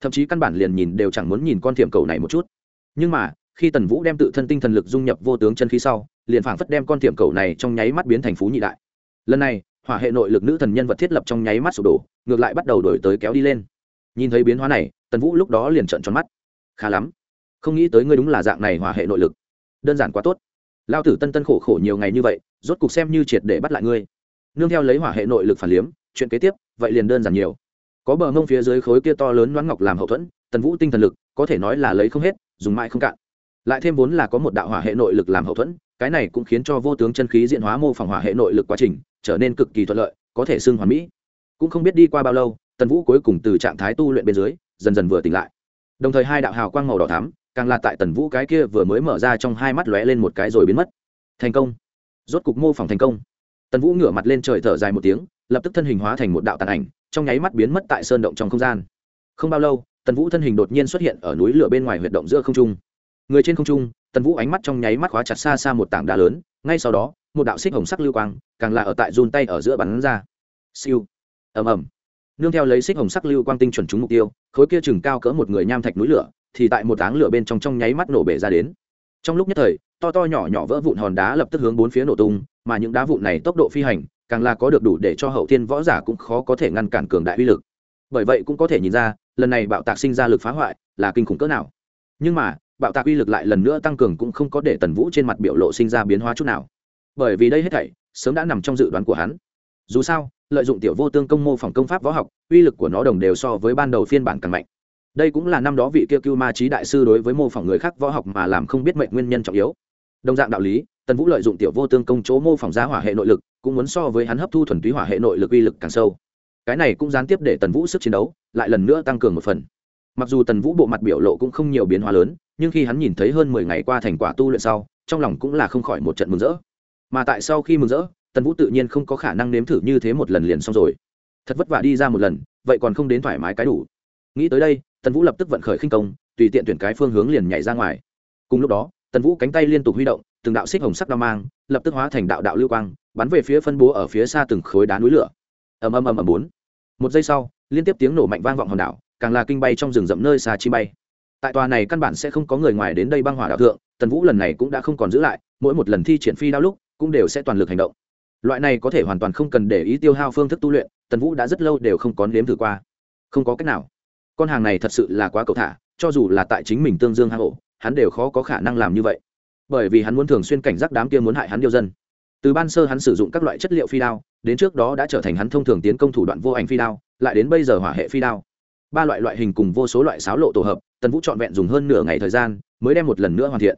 Thậm chí căn bản liền nhìn đều chẳng muốn nhìn con thiểm cầu này một chút. Nhưng mà, khi tần vũ đem tự thân tinh thần lực dung nhập vô tướng chân khí sau, liền phảng phất đem con thiểm cầu này trong nháy mắt biến thành phú nhị đại. Lần này hỏa hệ nội lực nữ thần nhân vật thiết lập trong nháy mắt sụp đổ, ngược lại bắt đầu đổi tới kéo đi lên. Nhìn thấy biến hóa này, tần vũ lúc đó liền trợn tròn mắt. Khá lắm, không nghĩ tới ngươi đúng là dạng này hỏa hệ nội lực. Đơn giản quá tốt. Lao tử tân tân khổ khổ nhiều ngày như vậy, rốt cục xem như triệt để bắt lại ngươi. Nương theo lấy hỏa hệ nội lực phản liếm, chuyện kế tiếp, vậy liền đơn giản nhiều. Có bờ mông phía dưới khối kia to lớn đoán ngọc làm hậu thuẫn, tần vũ tinh thần lực, có thể nói là lấy không hết, dùng mãi không cạn. Lại thêm vốn là có một đạo hỏa hệ nội lực làm hậu thuẫn cái này cũng khiến cho vô tướng chân khí diện hóa mô phỏng hỏa hệ nội lực quá trình trở nên cực kỳ thuận lợi, có thể xưng hoàn mỹ. Cũng không biết đi qua bao lâu, tần vũ cuối cùng từ trạng thái tu luyện bên dưới, dần dần vừa tỉnh lại. Đồng thời hai đạo hào quang màu đỏ thắm, càng là tại tần vũ cái kia vừa mới mở ra trong hai mắt lóe lên một cái rồi biến mất. Thành công. Rốt cục mô phỏng thành công. Tần vũ ngửa mặt lên trời thở dài một tiếng, lập tức thân hình hóa thành một đạo tàn ảnh, trong nháy mắt biến mất tại sơn động trong không gian. Không bao lâu, tần vũ thân hình đột nhiên xuất hiện ở núi lửa bên ngoài huyệt động giữa không trung người trên không trung, tần vũ ánh mắt trong nháy mắt khóa chặt xa xa một tảng đá lớn, ngay sau đó, một đạo xích hồng sắc lưu quang, càng là ở tại run tay ở giữa bắn ra. Siêu. Ầm ầm. Nương theo lấy xích hồng sắc lưu quang tinh chuẩn trúng mục tiêu, khối kia chừng cao cỡ một người nham thạch núi lửa, thì tại một áng lửa bên trong trong nháy mắt nổ bể ra đến. Trong lúc nhất thời, to to nhỏ nhỏ vỡ vụn hòn đá lập tức hướng bốn phía nổ tung, mà những đá vụn này tốc độ phi hành, càng là có được đủ để cho hậu thiên võ giả cũng khó có thể ngăn cản cường đại uy lực. Bởi vậy cũng có thể nhìn ra, lần này bạo tạc sinh ra lực phá hoại là kinh khủng cỡ nào. Nhưng mà bạo tạc uy lực lại lần nữa tăng cường cũng không có để tần vũ trên mặt biểu lộ sinh ra biến hóa chút nào. Bởi vì đây hết thảy, sớm đã nằm trong dự đoán của hắn. Dù sao, lợi dụng tiểu vô tương công mô phỏng công pháp võ học, uy lực của nó đồng đều so với ban đầu phiên bản càng mạnh. Đây cũng là năm đó vị kia cưu ma trí đại sư đối với mô phỏng người khác võ học mà làm không biết mệnh nguyên nhân trọng yếu. Đồng dạng đạo lý, tần vũ lợi dụng tiểu vô tương công chỗ mô phỏng giá hỏa hệ nội lực, cũng muốn so với hắn hấp thu thuần túy hỏa hệ nội lực uy lực càng sâu. Cái này cũng gián tiếp để tần vũ sức chiến đấu lại lần nữa tăng cường một phần. Mặc dù tần vũ bộ mặt biểu lộ cũng không nhiều biến hóa lớn nhưng khi hắn nhìn thấy hơn mười ngày qua thành quả tu luyện sau, trong lòng cũng là không khỏi một trận mừng rỡ. Mà tại sau khi mừng rỡ, tần vũ tự nhiên không có khả năng nếm thử như thế một lần liền xong rồi. Thật vất vả đi ra một lần, vậy còn không đến thoải mái cái đủ. Nghĩ tới đây, tần vũ lập tức vận khởi khinh công, tùy tiện tuyển cái phương hướng liền nhảy ra ngoài. Cùng lúc đó, tần vũ cánh tay liên tục huy động, từng đạo xích hồng sắc đao mang, lập tức hóa thành đạo đạo lưu quang, bắn về phía phân bố ở phía xa từng khối đá núi lửa. Ầm ầm ầm ầm bốn. Một giây sau, liên tiếp tiếng nổ mạnh vang vọng hòn đảo, càng là kinh bay trong rừng rậm nơi xa chi bay tại tòa này căn bản sẽ không có người ngoài đến đây băng hỏa đạo thượng, tần vũ lần này cũng đã không còn giữ lại, mỗi một lần thi triển phi đao lúc, cũng đều sẽ toàn lực hành động. Loại này có thể hoàn toàn không cần để ý tiêu hao phương thức tu luyện, tần vũ đã rất lâu đều không có nếm thử qua. Không có cách nào. Con hàng này thật sự là quá cầu thả, cho dù là tại chính mình tương dương hang ổ, hắn đều khó có khả năng làm như vậy. Bởi vì hắn muốn thường xuyên cảnh giác đám kia muốn hại hắn điêu dân. Từ ban sơ hắn sử dụng các loại chất liệu phi đao, đến trước đó đã trở thành hắn thông thường tiến công thủ đoạn vô ảnh phi đao, lại đến bây giờ hỏa hệ phi đao. Ba loại loại hình cùng vô số loại sáo lộ tổ hợp tần vũ trọn vẹn dùng hơn nửa ngày thời gian mới đem một lần nữa hoàn thiện.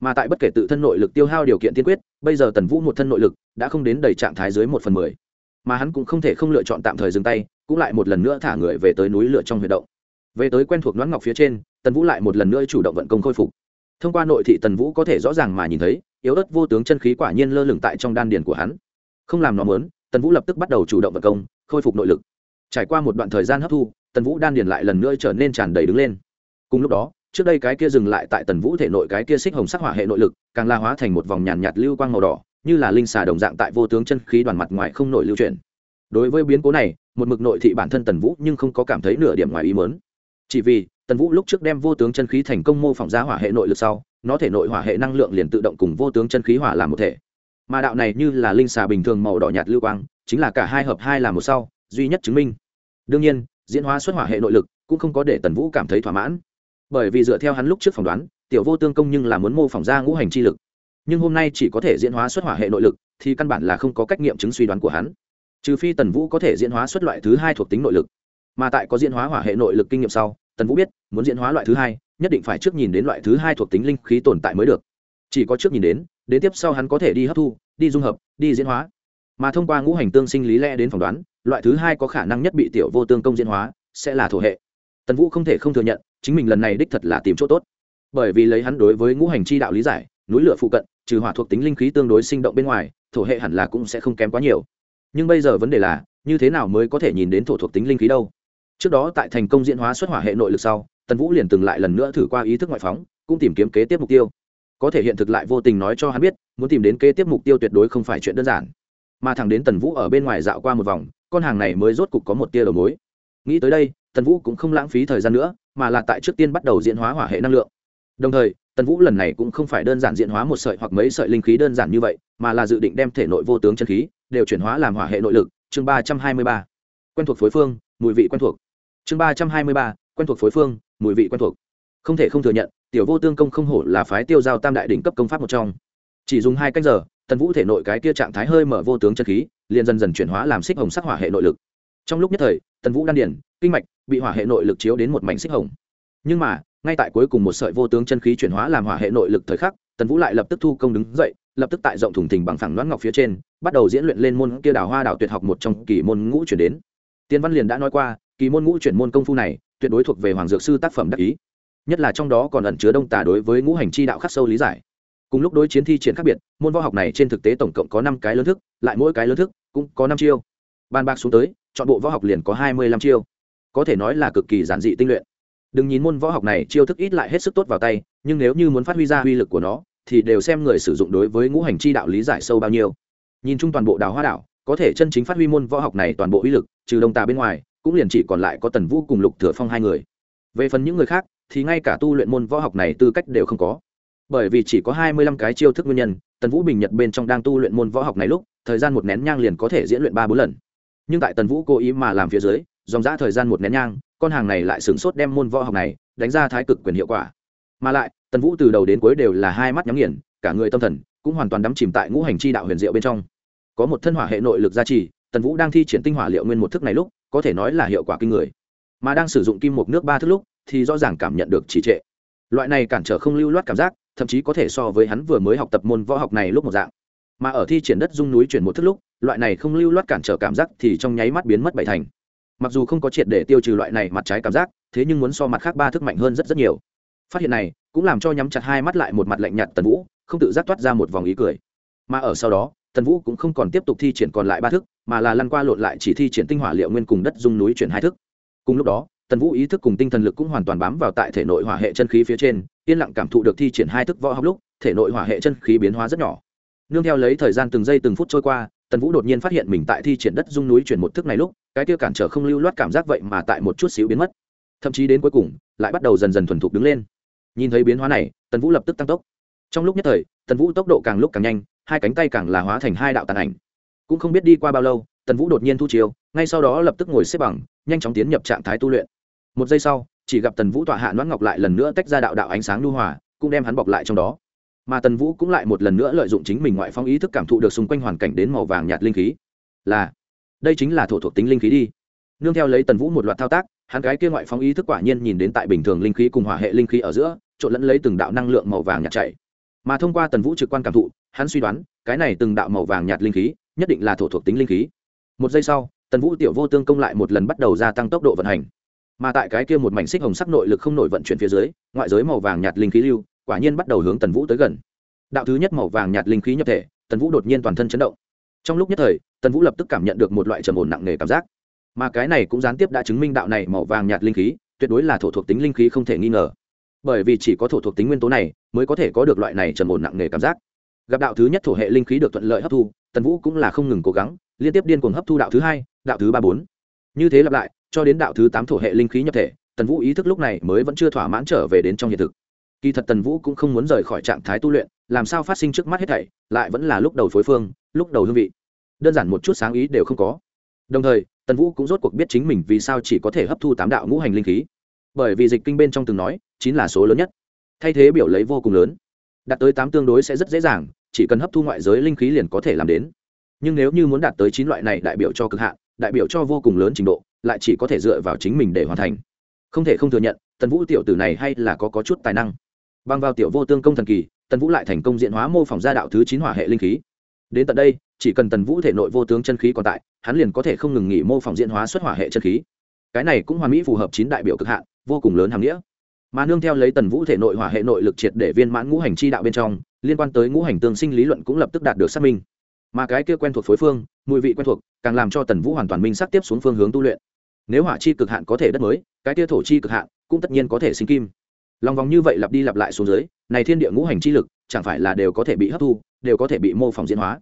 Mà tại bất kể tự thân nội lực tiêu hao điều kiện tiên quyết, bây giờ tần vũ một thân nội lực đã không đến đầy trạng thái dưới một phần mười. Mà hắn cũng không thể không lựa chọn tạm thời dừng tay, cũng lại một lần nữa thả người về tới núi lửa trong huyệt động. Về tới quen thuộc nón ngọc phía trên, tần vũ lại một lần nữa chủ động vận công khôi phục. Thông qua nội thị tần vũ có thể rõ ràng mà nhìn thấy, yếu ớt vô tướng chân khí quả nhiên lơ lửng tại trong đan điền của hắn. Không làm nó mớn, tần vũ lập tức bắt đầu chủ động vận công, khôi phục nội lực. Trải qua một đoạn thời gian hấp thu, tần vũ đan điền lại lần nữa trở nên tràn đầy đứng lên cùng lúc đó trước đây cái kia dừng lại tại tần vũ thể nội cái kia xích hồng sắc hỏa hệ nội lực càng la hóa thành một vòng nhàn nhạt, lưu quang màu đỏ như là linh xà đồng dạng tại vô tướng chân khí đoàn mặt ngoài không nội lưu chuyển. Đối với biến cố này một mực nội thị bản thân tần vũ nhưng không có cảm thấy nửa điểm ngoài ý mớn chỉ vì tần vũ lúc trước đem vô tướng chân khí thành công mô phỏng ra hỏa hệ nội lực sau nó thể nội hỏa hệ năng lượng liền tự động cùng vô tướng chân khí hỏa làm một thể. Mà đạo này như là linh xà bình thường màu đỏ nhạt lưu quang chính là cả hai hợp hai là một sau duy nhất chứng minh. Đương nhiên diễn hóa xuất hỏa hệ nội lực cũng không có để tần vũ cảm thấy thỏa mãn bởi vì dựa theo hắn lúc trước phỏng đoán, tiểu vô tương công nhưng là muốn mô phỏng ra ngũ hành chi lực. Nhưng hôm nay chỉ có thể diễn hóa xuất hỏa hệ nội lực, thì căn bản là không có cách nghiệm chứng suy đoán của hắn. Trừ phi tần vũ có thể diễn hóa xuất loại thứ hai thuộc tính nội lực. Mà tại có diễn hóa hỏa hệ nội lực kinh nghiệm sau, tần vũ biết, muốn diễn hóa loại thứ hai, nhất định phải trước nhìn đến loại thứ hai thuộc tính linh khí tồn tại mới được. Chỉ có trước nhìn đến đến tiếp sau hắn có thể đi hấp thu, đi dung hợp, đi diễn hóa. Mà thông qua ngũ hành tương sinh lý lẽ đến phỏng đoán, loại thứ hai có khả năng nhất bị tiểu vô tương công diễn hóa, sẽ là thổ hệ. Tần vũ không thể không thừa nhận chính mình lần này đích thật là tìm chỗ tốt. Bởi vì lấy hắn đối với ngũ hành chi đạo lý giải, núi lửa phụ cận, trừ hỏa thuộc tính linh khí tương đối sinh động bên ngoài, thổ hệ hẳn là cũng sẽ không kém quá nhiều. Nhưng bây giờ vấn đề là, như thế nào mới có thể nhìn đến thổ thuộc tính linh khí đâu? Trước đó tại thành công diễn hóa xuất hỏa hệ nội lực sau, tần vũ liền từng lại lần nữa thử qua ý thức ngoại phóng, cũng tìm kiếm kế tiếp mục tiêu. Có thể hiện thực lại vô tình nói cho hắn biết, muốn tìm đến kế tiếp mục tiêu tuyệt đối không phải chuyện đơn giản. Mà thẳng đến tần vũ ở bên ngoài dạo qua một vòng, con hàng này mới rốt cục có một tia đầu mối. Nghĩ tới đây, tần vũ cũng không lãng phí thời gian nữa mà là tại trước tiên bắt đầu diễn hóa hỏa hệ năng lượng. Đồng thời, tần vũ lần này cũng không phải đơn giản diễn hóa một sợi hoặc mấy sợi linh khí đơn giản như vậy, mà là dự định đem thể nội vô tướng chân khí đều chuyển hóa làm hỏa hệ nội lực. Chương ba trăm hai mươi ba. Quen thuộc phối phương, mùi vị quen thuộc. Chương ba trăm hai mươi ba. Quen thuộc phối phương, mùi vị quen thuộc. Không thể không thừa nhận, tiểu vô tương công không hổ là phái tiêu giao tam đại đỉnh cấp công pháp một trong. Chỉ dùng hai cách giờ, tần vũ thể nội cái kia trạng thái hơi mở vô tướng chân khí, liền dần dần chuyển hóa làm xích hồng sắc hỏa hệ nội lực. Trong lúc nhất thời, tần vũ đan điển kinh mạch bị hỏa hệ nội lực chiếu đến một mảnh xích hồng. Nhưng mà, ngay tại cuối cùng một sợi vô tướng chân khí chuyển hóa làm hỏa hệ nội lực thời khắc, tần vũ lại lập tức thu công đứng dậy, lập tức tại rộng thùng thình bằng phẳng loãng ngọc phía trên, bắt đầu diễn luyện lên môn kia đào hoa đào tuyệt học một trong kỳ môn ngũ chuyển đến. Tiên văn liền đã nói qua, kỳ môn ngũ chuyển môn công phu này, tuyệt đối thuộc về hoàng dược sư tác phẩm đặc ý. Nhất là trong đó còn ẩn chứa đông tà đối với ngũ hành chi đạo khắc sâu lý giải. Cùng lúc đối chiến thi triển khác biệt, môn võ học này trên thực tế tổng cộng có năm cái lớn thức, lại mỗi cái lớn thức cũng có năm chiêu. Bàn bạc xuống tới, chọn bộ võ học liền có hai mươi lăm chiêu có thể nói là cực kỳ giản dị tinh luyện. Đừng nhìn môn võ học này chiêu thức ít lại hết sức tốt vào tay nhưng nếu như muốn phát huy ra uy lực của nó thì đều xem người sử dụng đối với ngũ hành chi đạo lý giải sâu bao nhiêu. Nhìn chung toàn bộ đào hoa đạo, có thể chân chính phát huy môn võ học này toàn bộ uy lực trừ đông tà bên ngoài cũng liền chỉ còn lại có tần vũ cùng lục thừa phong hai người. Về phần những người khác thì ngay cả tu luyện môn võ học này tư cách đều không có. Bởi vì chỉ có hai mươi lăm cái chiêu thức nguyên nhân tần vũ bình nhật bên trong đang tu luyện môn võ học này lúc thời gian một nén nhang liền có thể diễn luyện ba bốn lần. Nhưng tại tần vũ cố ý mà làm phía dưới dòng dã thời gian một nén nhang, con hàng này lại sửng sốt đem môn võ học này đánh ra thái cực quyền hiệu quả. Mà lại, tần vũ từ đầu đến cuối đều là hai mắt nhắm nghiền, cả người tâm thần cũng hoàn toàn đắm chìm tại ngũ hành chi đạo huyền diệu bên trong. Có một thân hỏa hệ nội lực gia trì, tần vũ đang thi triển tinh hỏa liệu nguyên một thức này lúc, có thể nói là hiệu quả kinh người. Mà đang sử dụng kim một nước ba thức lúc, thì rõ ràng cảm nhận được trì trệ. Loại này cản trở không lưu loát cảm giác, thậm chí có thể so với hắn vừa mới học tập môn võ học này lúc một dạng. Mà ở thi triển đất dung núi chuyển một thức lúc, loại này không lưu loát cản trở cảm giác thì trong nháy mắt biến mất bảy thành mặc dù không có triệt để tiêu trừ loại này mặt trái cảm giác, thế nhưng muốn so mặt khác ba thức mạnh hơn rất rất nhiều. Phát hiện này, cũng làm cho nhắm chặt hai mắt lại một mặt lạnh nhạt tần vũ, không tự giác toát ra một vòng ý cười. Mà ở sau đó, tần vũ cũng không còn tiếp tục thi triển còn lại ba thức, mà là lăn qua lộn lại chỉ thi triển tinh hỏa liệu nguyên cùng đất dung núi chuyển hai thức. Cùng lúc đó, tần vũ ý thức cùng tinh thần lực cũng hoàn toàn bám vào tại thể nội hỏa hệ chân khí phía trên, yên lặng cảm thụ được thi triển hai thức võ học lúc, thể nội hỏa hệ chân khí biến hóa rất nhỏ. Nương theo lấy thời gian từng giây từng phút trôi qua tần vũ đột nhiên phát hiện mình tại thi triển đất dung núi chuyển một thức này lúc, cái kia cản trở không lưu loát cảm giác vậy mà tại một chút xíu biến mất. Thậm chí đến cuối cùng, lại bắt đầu dần dần thuần thục đứng lên. Nhìn thấy biến hóa này, tần vũ lập tức tăng tốc. Trong lúc nhất thời, tần vũ tốc độ càng lúc càng nhanh, hai cánh tay càng là hóa thành hai đạo tàn ảnh. Cũng không biết đi qua bao lâu, tần vũ đột nhiên thu chiều ngay sau đó lập tức ngồi xếp bằng, nhanh chóng tiến nhập trạng thái tu luyện. Một giây sau, chỉ gặp tần vũ tọa hạ noãn ngọc lại lần nữa tách ra đạo đạo ánh sáng lưu hòa, cũng đem hắn bọc lại trong đó mà tần vũ cũng lại một lần nữa lợi dụng chính mình ngoại phong ý thức cảm thụ được xung quanh hoàn cảnh đến màu vàng nhạt linh khí. Là, đây chính là thổ thuộc tính linh khí đi. Nương theo lấy tần vũ một loạt thao tác, hắn cái kia ngoại phong ý thức quả nhiên nhìn đến tại bình thường linh khí cùng hỏa hệ linh khí ở giữa, trộn lẫn lấy từng đạo năng lượng màu vàng nhạt chảy. Mà thông qua tần vũ trực quan cảm thụ, hắn suy đoán, cái này từng đạo màu vàng nhạt linh khí, nhất định là thổ thuộc tính linh khí. Một giây sau, tần vũ tiểu vô tương công lại một lần bắt đầu gia tăng tốc độ vận hành. Mà tại cái kia một mảnh xích hồng sắc nội lực không nổi vận chuyển phía dưới, ngoại giới màu vàng nhạt linh khí lưu quả nhiên bắt đầu hướng tần vũ tới gần. Đạo thứ nhất màu vàng nhạt linh khí nhập thể, tần vũ đột nhiên toàn thân chấn động. Trong lúc nhất thời, tần vũ lập tức cảm nhận được một loại trầm ổn nặng nề cảm giác. Mà cái này cũng gián tiếp đã chứng minh đạo này màu vàng nhạt linh khí, tuyệt đối là thổ thuộc tính linh khí không thể nghi ngờ. Bởi vì chỉ có thổ thuộc tính nguyên tố này, mới có thể có được loại này trầm ổn nặng nề cảm giác. Gặp đạo thứ nhất thổ hệ linh khí được thuận lợi hấp thu, tần vũ cũng là không ngừng cố gắng, liên tiếp điên cuồng hấp thu đạo thứ hai, đạo thứ ba bốn. Như thế lặp lại, cho đến đạo thứ tám thổ hệ linh khí nhập thể, tần vũ ý thức lúc này mới vẫn chưa thỏa mãn trở về đến trong hiện thực kỳ thật tần vũ cũng không muốn rời khỏi trạng thái tu luyện làm sao phát sinh trước mắt hết thảy lại vẫn là lúc đầu phối phương lúc đầu hương vị. Đơn giản một chút sáng ý đều không có. Đồng thời tần vũ cũng rốt cuộc biết chính mình vì sao chỉ có thể hấp thu tám đạo ngũ hành linh khí. Bởi vì dịch kinh bên trong từng nói chín là số lớn nhất. Thay thế biểu lấy vô cùng lớn. Đạt tới tám tương đối sẽ rất dễ dàng chỉ cần hấp thu ngoại giới linh khí liền có thể làm đến. Nhưng nếu như muốn đạt tới chín loại này đại biểu cho cực hạn đại biểu cho vô cùng lớn trình độ lại chỉ có thể dựa vào chính mình để hoàn thành. Không thể không thừa nhận tần vũ tiểu tử này hay là có, có chút tài năng bằng vào tiểu vô tương công thần kỳ, tần vũ lại thành công diện hóa mô phỏng gia đạo thứ chín hỏa hệ linh khí. Đến tận đây, chỉ cần tần vũ thể nội vô tướng chân khí còn tại, hắn liền có thể không ngừng nghỉ mô phỏng diện hóa xuất hỏa hệ chân khí. Cái này cũng hoàn mỹ phù hợp chín đại biểu cực hạn, vô cùng lớn hàm nghĩa. Mà nương theo lấy tần vũ thể nội hỏa hệ nội lực triệt để viên mãn ngũ hành chi đạo bên trong, liên quan tới ngũ hành tương sinh lý luận cũng lập tức đạt được xác minh. Mà cái kia quen thuộc phối phương, mùi vị quen thuộc, càng làm cho tần vũ hoàn toàn minh sắc tiếp xuống phương hướng tu luyện. Nếu hỏa chi cực hạn có thể đất mới, cái kia thổ chi cực hạn cũng tất nhiên có thể sinh kim lòng vòng như vậy lặp đi lặp lại xuống dưới, này thiên địa ngũ hành chi lực, chẳng phải là đều có thể bị hấp thu, đều có thể bị mô phỏng diễn hóa.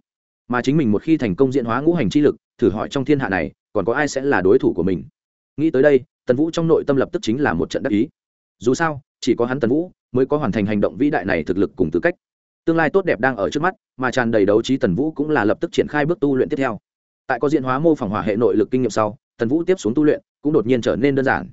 Mà chính mình một khi thành công diễn hóa ngũ hành chi lực, thử hỏi trong thiên hạ này, còn có ai sẽ là đối thủ của mình? Nghĩ tới đây, tần vũ trong nội tâm lập tức chính là một trận đắc ý. Dù sao, chỉ có hắn tần vũ mới có hoàn thành hành động vĩ đại này thực lực cùng tư cách. Tương lai tốt đẹp đang ở trước mắt, mà tràn đầy đấu trí tần vũ cũng là lập tức triển khai bước tu luyện tiếp theo. Tại có diện hóa mô phỏng hỏa hệ nội lực kinh nghiệm sau, tần vũ tiếp xuống tu luyện cũng đột nhiên trở nên đơn giản.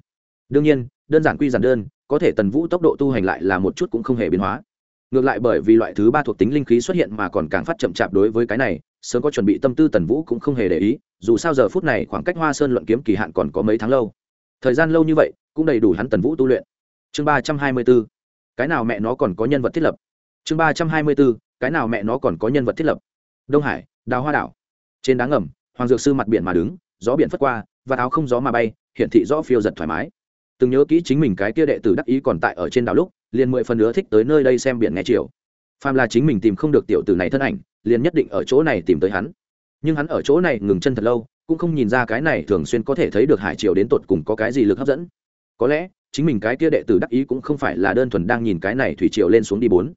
Đương nhiên, đơn giản quy giản đơn có thể tần vũ tốc độ tu hành lại là một chút cũng không hề biến hóa. Ngược lại bởi vì loại thứ ba thuộc tính linh khí xuất hiện mà còn càng phát chậm chạp đối với cái này, sớm có chuẩn bị tâm tư tần vũ cũng không hề để ý, dù sao giờ phút này khoảng cách hoa sơn luận kiếm kỳ hạn còn có mấy tháng lâu. Thời gian lâu như vậy, cũng đầy đủ hắn tần vũ tu luyện. Chương ba trăm hai mươi b ố cái nào mẹ nó còn có nhân vật thiết lập? Chương ba trăm hai mươi b ố cái nào mẹ nó còn có nhân vật thiết lập? Đông hải, đào hoa đảo. Trên đá ngầm, hoàng dược sư mặt biển mà đứng, gió biển phất qua, và áo không gió mà bay, hiển thị rõ phiêu giật thoải mái từng nhớ kỹ chính mình cái kia đệ tử đắc ý còn tại ở trên đảo lúc, liền mười phần nữa thích tới nơi đây xem biển nghe chiều. Phàm là chính mình tìm không được tiểu tử này thân ảnh, liền nhất định ở chỗ này tìm tới hắn. Nhưng hắn ở chỗ này ngừng chân thật lâu, cũng không nhìn ra cái này thường xuyên có thể thấy được hải triều đến tột cùng có cái gì lực hấp dẫn. Có lẽ, chính mình cái kia đệ tử đắc ý cũng không phải là đơn thuần đang nhìn cái này thủy triều lên xuống đi bốn.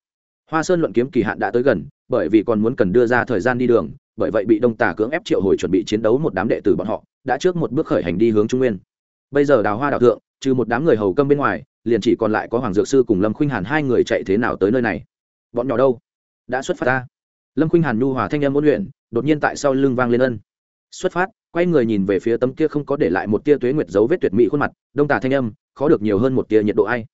Hoa sơn luận kiếm kỳ hạn đã tới gần, bởi vì còn muốn cần đưa ra thời gian đi đường, bởi vậy bị đông tà cưỡng ép triệu hồi chuẩn bị chiến đấu một đám đệ tử bọn họ, đã trước một bước khởi hành đi hướng trung nguyên. Bây giờ đào hoa đào thượng trừ một đám người hầu câm bên ngoài, liền chỉ còn lại có hoàng dược sư cùng lâm khuynh hàn hai người chạy thế nào tới nơi này. Bọn nhỏ đâu? Đã xuất phát ta. Lâm khuynh hàn nhu hòa thanh em ôn luyện, đột nhiên tại sau lưng vang lên ân. Xuất phát, quay người nhìn về phía tấm kia không có để lại một tia tuế nguyệt dấu vết tuyệt mỹ khuôn mặt, đông tả thanh âm, khó được nhiều hơn một tia nhiệt độ ai.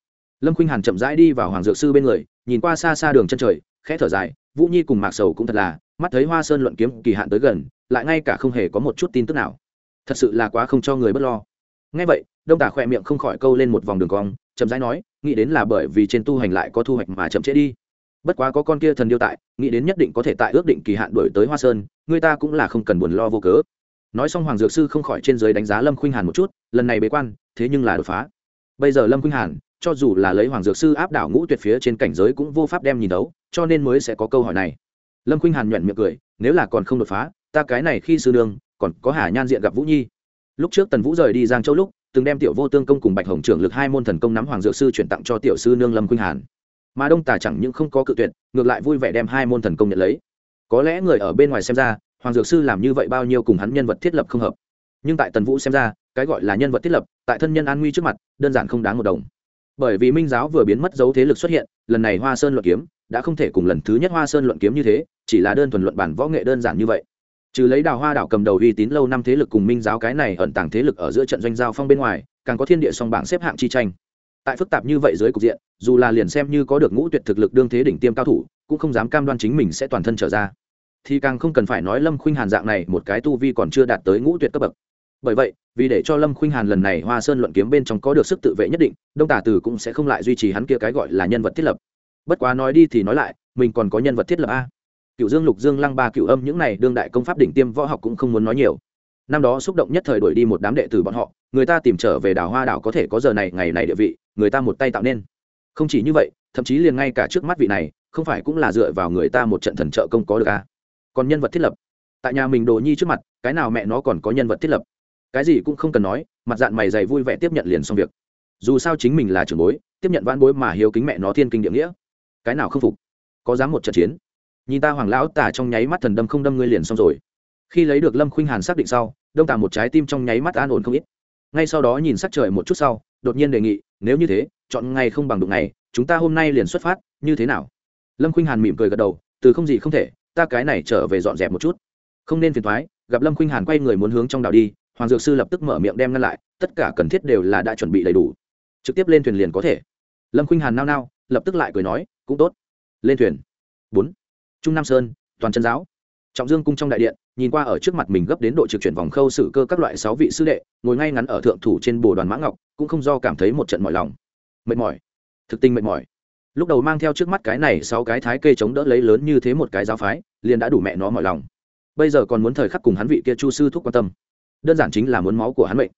Lâm khuynh hàn chậm rãi đi vào hoàng dược sư bên người, nhìn qua xa xa đường chân trời, khẽ thở dài, vũ nhi cùng mạc sầu cũng thật là, mắt thấy hoa sơn luận kiếm kỳ hạn tới gần, lại ngay cả không hề có một chút tin tức nào. Thật sự là quá không cho người bất lo. Ngay vậy đông tà khỏe miệng không khỏi câu lên một vòng đường cong, chậm rãi nói, nghĩ đến là bởi vì trên tu hành lại có thu hoạch mà chậm trễ đi. Bất quá có con kia thần điêu tại, nghĩ đến nhất định có thể tại ước định kỳ hạn đổi tới hoa sơn, người ta cũng là không cần buồn lo vô cớ. Nói xong hoàng dược sư không khỏi trên giới đánh giá lâm khuynh hàn một chút, lần này bế quan, thế nhưng là đột phá. Bây giờ lâm khuynh hàn, cho dù là lấy hoàng dược sư áp đảo ngũ tuyệt phía trên cảnh giới cũng vô pháp đem nhìn đấu, cho nên mới sẽ có câu hỏi này. Lâm khuynh hàn nhuận miệng cười, nếu là còn không đột phá, ta cái này khi sư nương, còn có hà nhan diện gặp vũ nhi. Lúc trước tần vũ rời đi giang châu lúc từng đem tiểu vô tương công cùng bạch hồng trưởng lực hai môn thần công nắm hoàng dược sư chuyển tặng cho tiểu sư nương lâm khuynh hàn mà đông tà chẳng những không có cự tuyệt ngược lại vui vẻ đem hai môn thần công nhận lấy có lẽ người ở bên ngoài xem ra hoàng dược sư làm như vậy bao nhiêu cùng hắn nhân vật thiết lập không hợp nhưng tại tần vũ xem ra cái gọi là nhân vật thiết lập tại thân nhân an nguy trước mặt đơn giản không đáng một đồng bởi vì minh giáo vừa biến mất dấu thế lực xuất hiện lần này hoa sơn luận kiếm đã không thể cùng lần thứ nhất hoa sơn luận kiếm như thế chỉ là đơn thuần luận bản võ nghệ đơn giản như vậy trừ lấy đào hoa đảo cầm đầu uy tín lâu năm thế lực cùng minh giáo cái này ẩn tàng thế lực ở giữa trận doanh giao phong bên ngoài, càng có thiên địa song bảng xếp hạng chi tranh. Tại phức tạp như vậy dưới cục diện, dù là liền xem như có được ngũ tuyệt thực lực đương thế đỉnh tiêm cao thủ, cũng không dám cam đoan chính mình sẽ toàn thân trở ra. Thì càng không cần phải nói lâm khuynh hàn dạng này một cái tu vi còn chưa đạt tới ngũ tuyệt cấp bậc. Bởi vậy, vì để cho lâm khuynh hàn lần này hoa sơn luận kiếm bên trong có được sức tự vệ nhất định, đông tả từ cũng sẽ không lại duy trì hắn kia cái gọi là nhân vật thiết lập. Bất quá nói đi thì nói lại, mình còn có nhân vật thiết lập a cựu dương, lục dương, lăng ba cựu âm, những này đương đại công pháp đỉnh tiêm võ học cũng không muốn nói nhiều. Năm đó xúc động nhất thời đuổi đi một đám đệ tử bọn họ, người ta tìm trở về đảo hoa đảo có thể có giờ này, ngày này địa vị, người ta một tay tạo nên. Không chỉ như vậy, thậm chí liền ngay cả trước mắt vị này, không phải cũng là dựa vào người ta một trận thần trợ công có được à? Còn nhân vật thiết lập. Tại nhà mình đồ nhi trước mặt, cái nào mẹ nó còn có nhân vật thiết lập? Cái gì cũng không cần nói, mặt dạng mày dày vui vẻ tiếp nhận liền xong việc. Dù sao chính mình là trưởng bối, tiếp nhận vãn bối mà hiếu kính mẹ nó thiên kinh địa nghĩa. Cái nào không phục? Có dám một trận chiến? Nhìn ta hoàng lão tả trong nháy mắt thần đâm không đâm ngươi liền xong rồi. Khi lấy được lâm khuynh hàn xác định sau, đông tả một trái tim trong nháy mắt an ổn không ít. Ngay sau đó nhìn sắc trời một chút sau, đột nhiên đề nghị, nếu như thế, chọn ngày không bằng đụng ngày, chúng ta hôm nay liền xuất phát, như thế nào? Lâm khuynh hàn mỉm cười gật đầu, từ không gì không thể, ta cái này trở về dọn dẹp một chút. Không nên phiền thoái gặp lâm khuynh hàn quay người muốn hướng trong đảo đi, hoàng dược sư lập tức mở miệng đem ngăn lại, tất cả cần thiết đều là đã chuẩn bị đầy đủ. Trực tiếp lên thuyền liền có thể. Lâm khuynh hàn nao nao, lập tức lại cười nói, cũng tốt. Lên thuyền. Bốn trung nam sơn, toàn chân giáo. Trọng dương cung trong đại điện, nhìn qua ở trước mặt mình gấp đến độ trực chuyển vòng khâu xử cơ các loại sáu vị sư đệ, ngồi ngay ngắn ở thượng thủ trên bồ đoàn mã ngọc, cũng không do cảm thấy một trận mỏi lòng. Mệt mỏi. Thực tình mệt mỏi. Lúc đầu mang theo trước mắt cái này sáu cái thái kê chống đỡ lấy lớn như thế một cái giáo phái, liền đã đủ mẹ nó mỏi lòng. Bây giờ còn muốn thời khắc cùng hắn vị kia chu sư thúc quan tâm. Đơn giản chính là muốn máu của hắn mệnh.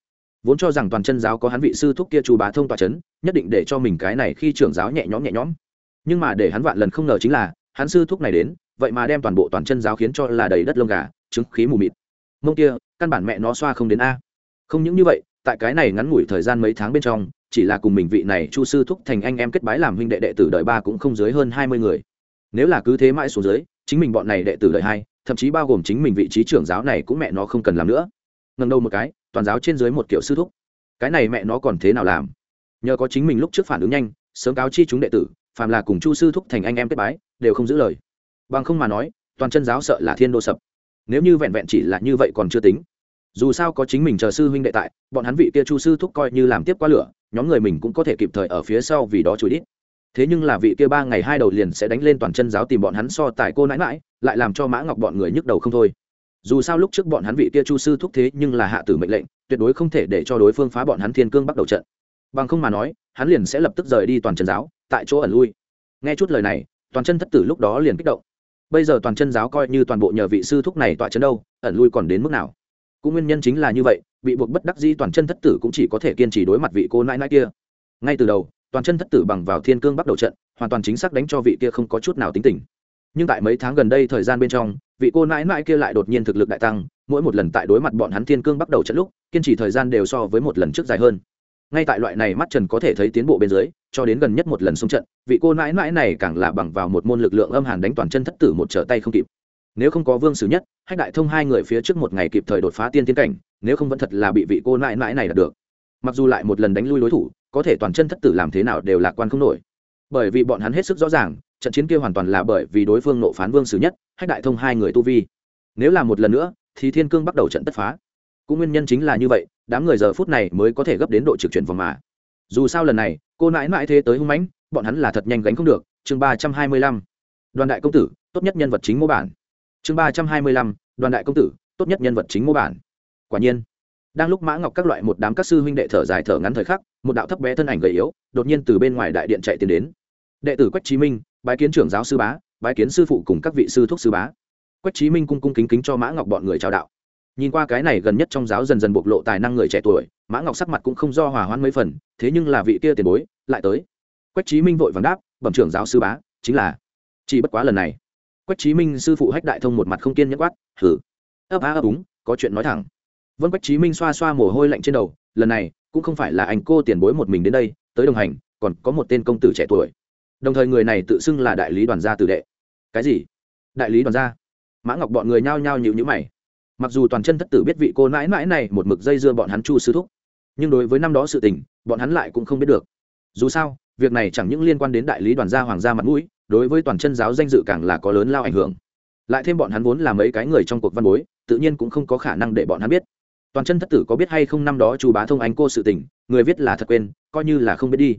Vốn cho rằng toàn chân giáo có hắn vị sư thúc kia chu bá thông tòa c h ấ n nhất định để cho mình cái này khi trưởng giáo nhẹ nhõm nhẹ nhõm. Nhưng mà để hắn vạn lần không ngờ chính là hắn sư thúc này đến, vậy mà đem toàn bộ toàn chân giáo khiến cho là đầy đất lông gà, trứng khí mù mịt. Mông kia, căn bản mẹ nó xoa không đến a. Không những như vậy, tại cái này ngắn ngủi thời gian mấy tháng bên trong, chỉ là cùng mình vị này chu sư thúc thành anh em kết bái làm huynh đệ đệ tử đời ba cũng không dưới hơn hai mươi người. Nếu là cứ thế mãi xuống dưới, chính mình bọn này đệ tử đời hai, thậm chí bao gồm chính mình vị trí trưởng giáo này cũng mẹ nó không cần làm nữa. Ngần đầu một cái, toàn giáo trên dưới một kiểu sư thúc. Cái này mẹ nó còn thế nào làm? Nhờ có chính mình lúc trước phản ứng nhanh, sớm cáo chi chúng đệ tử phàm là cùng chu sư thúc thành anh em kết bái, đều không giữ lời. Bằng không mà nói, toàn chân giáo sợ là thiên đô sập. Nếu như vẹn vẹn chỉ là như vậy còn chưa tính. Dù sao có chính mình chờ sư huynh đệ tại, bọn hắn vị kia chu sư thúc coi như làm tiếp qua lửa, nhóm người mình cũng có thể kịp thời ở phía sau vì đó chùi đít. Thế nhưng là vị kia ba ngày hai đầu liền sẽ đánh lên toàn chân giáo tìm bọn hắn so tài cô nãi mãi lại làm cho mã ngọc bọn người nhức đầu không thôi. Dù sao lúc trước bọn hắn vị kia chu sư thúc thế nhưng là hạ tử mệnh lệnh, tuyệt đối không thể để cho đối phương phá bọn hắn thiên cương bắt đầu trận. Bằng không mà nói, hắn liền sẽ lập tức rời đi toàn chân giáo tại chỗ ẩn lui. Nghe chút lời này, toàn chân thất tử lúc đó liền kích động. Bây giờ toàn chân giáo coi như toàn bộ nhờ vị sư thúc này tọa chân đâu, ẩn lui còn đến mức nào? Cũng nguyên nhân chính là như vậy, bị buộc bất đắc di toàn chân thất tử cũng chỉ có thể kiên trì đối mặt vị cô nãi nãi kia. Ngay từ đầu, toàn chân thất tử bằng vào thiên cương bắt đầu trận, hoàn toàn chính xác đánh cho vị kia không có chút nào tính tình. Nhưng tại mấy tháng gần đây thời gian bên trong, vị cô nãi nãi kia lại đột nhiên thực lực đại tăng, mỗi một lần tại đối mặt bọn hắn thiên cương bắt đầu trận lúc, kiên trì thời gian đều so với một lần trước dài hơn. Ngay tại loại này mắt trần có thể thấy tiến bộ bên dưới cho đến gần nhất một lần xung trận, vị cô nãi nãi này càng là bằng vào một môn lực lượng âm hàn đánh toàn chân thất tử một trở tay không kịp. Nếu không có vương sử nhất, hách đại thông hai người phía trước một ngày kịp thời đột phá tiên tiến cảnh, nếu không vẫn thật là bị vị cô nãi nãi này đạt được. Mặc dù lại một lần đánh lui đối thủ, có thể toàn chân thất tử làm thế nào đều lạc quan không nổi. Bởi vì bọn hắn hết sức rõ ràng, trận chiến kia hoàn toàn là bởi vì đối phương nộ phán vương sử nhất, hách đại thông hai người tu vi. Nếu là một lần nữa, thì thiên cương bắt đầu trận tất phá. Cũng nguyên nhân chính là như vậy, đám người giờ phút này mới có thể gấp đến độ trực chuyển vòng mà. Dù sao lần này cô nãi nãi thế tới hung mãnh, bọn hắn là thật nhanh gánh không được. Chương ba trăm hai mươi lăm. Đoàn đại công tử, tốt nhất nhân vật chính mô bản. Chương ba trăm hai mươi lăm. Đoàn đại công tử, tốt nhất nhân vật chính mô bản. Quả nhiên, đang lúc mã ngọc các loại một đám các sư huynh đệ thở dài thở ngắn thời khắc, một đạo thấp bé thân ảnh gầy yếu, đột nhiên từ bên ngoài đại điện chạy tiến đến. Đệ tử quách chí minh, bái kiến trưởng giáo sư bá, bái kiến sư phụ cùng các vị sư thuốc sư bá. Quách chí minh cung cung kính kính cho mã ngọc bọn người chào đạo nhìn qua cái này gần nhất trong giáo dần dần bộc lộ tài năng người trẻ tuổi, mã ngọc sắc mặt cũng không do hòa hoãn mấy phần, thế nhưng là vị kia tiền bối, lại tới. Quách chí minh vội vàng đáp, bẩm trưởng giáo sư bá, chính là chỉ bất quá lần này. Quách chí minh sư phụ hách đại thông một mặt không kiên nhẫn quát, hử? Ấp á ấp úng, có chuyện nói thẳng. Vân quách chí minh xoa xoa mồ hôi lạnh trên đầu, lần này, cũng không phải là anh cô tiền bối một mình đến đây, tới đồng hành, còn có một tên công tử trẻ tuổi. Đồng thời người này tự xưng là đại lý đoàn gia tử đệ. Cái gì? Đại lý đoàn gia? Mã ngọc bọn người nhao nhao nhịu nhữ mày mặc dù toàn chân thất tử biết vị cô nãi nãi này một mực dây dưa bọn hắn chu sư thúc, nhưng đối với năm đó sự tình, bọn hắn lại cũng không biết được. Dù sao, việc này chẳng những liên quan đến đại lý đoàn gia hoàng gia mặt mũi, đối với toàn chân giáo danh dự càng là có lớn lao ảnh hưởng. Lại thêm bọn hắn vốn là mấy cái người trong cuộc văn bối, tự nhiên cũng không có khả năng để bọn hắn biết. Toàn chân thất tử có biết hay không năm đó chu bá thông anh cô sự tình, người viết là thật quên, coi như là không biết đi.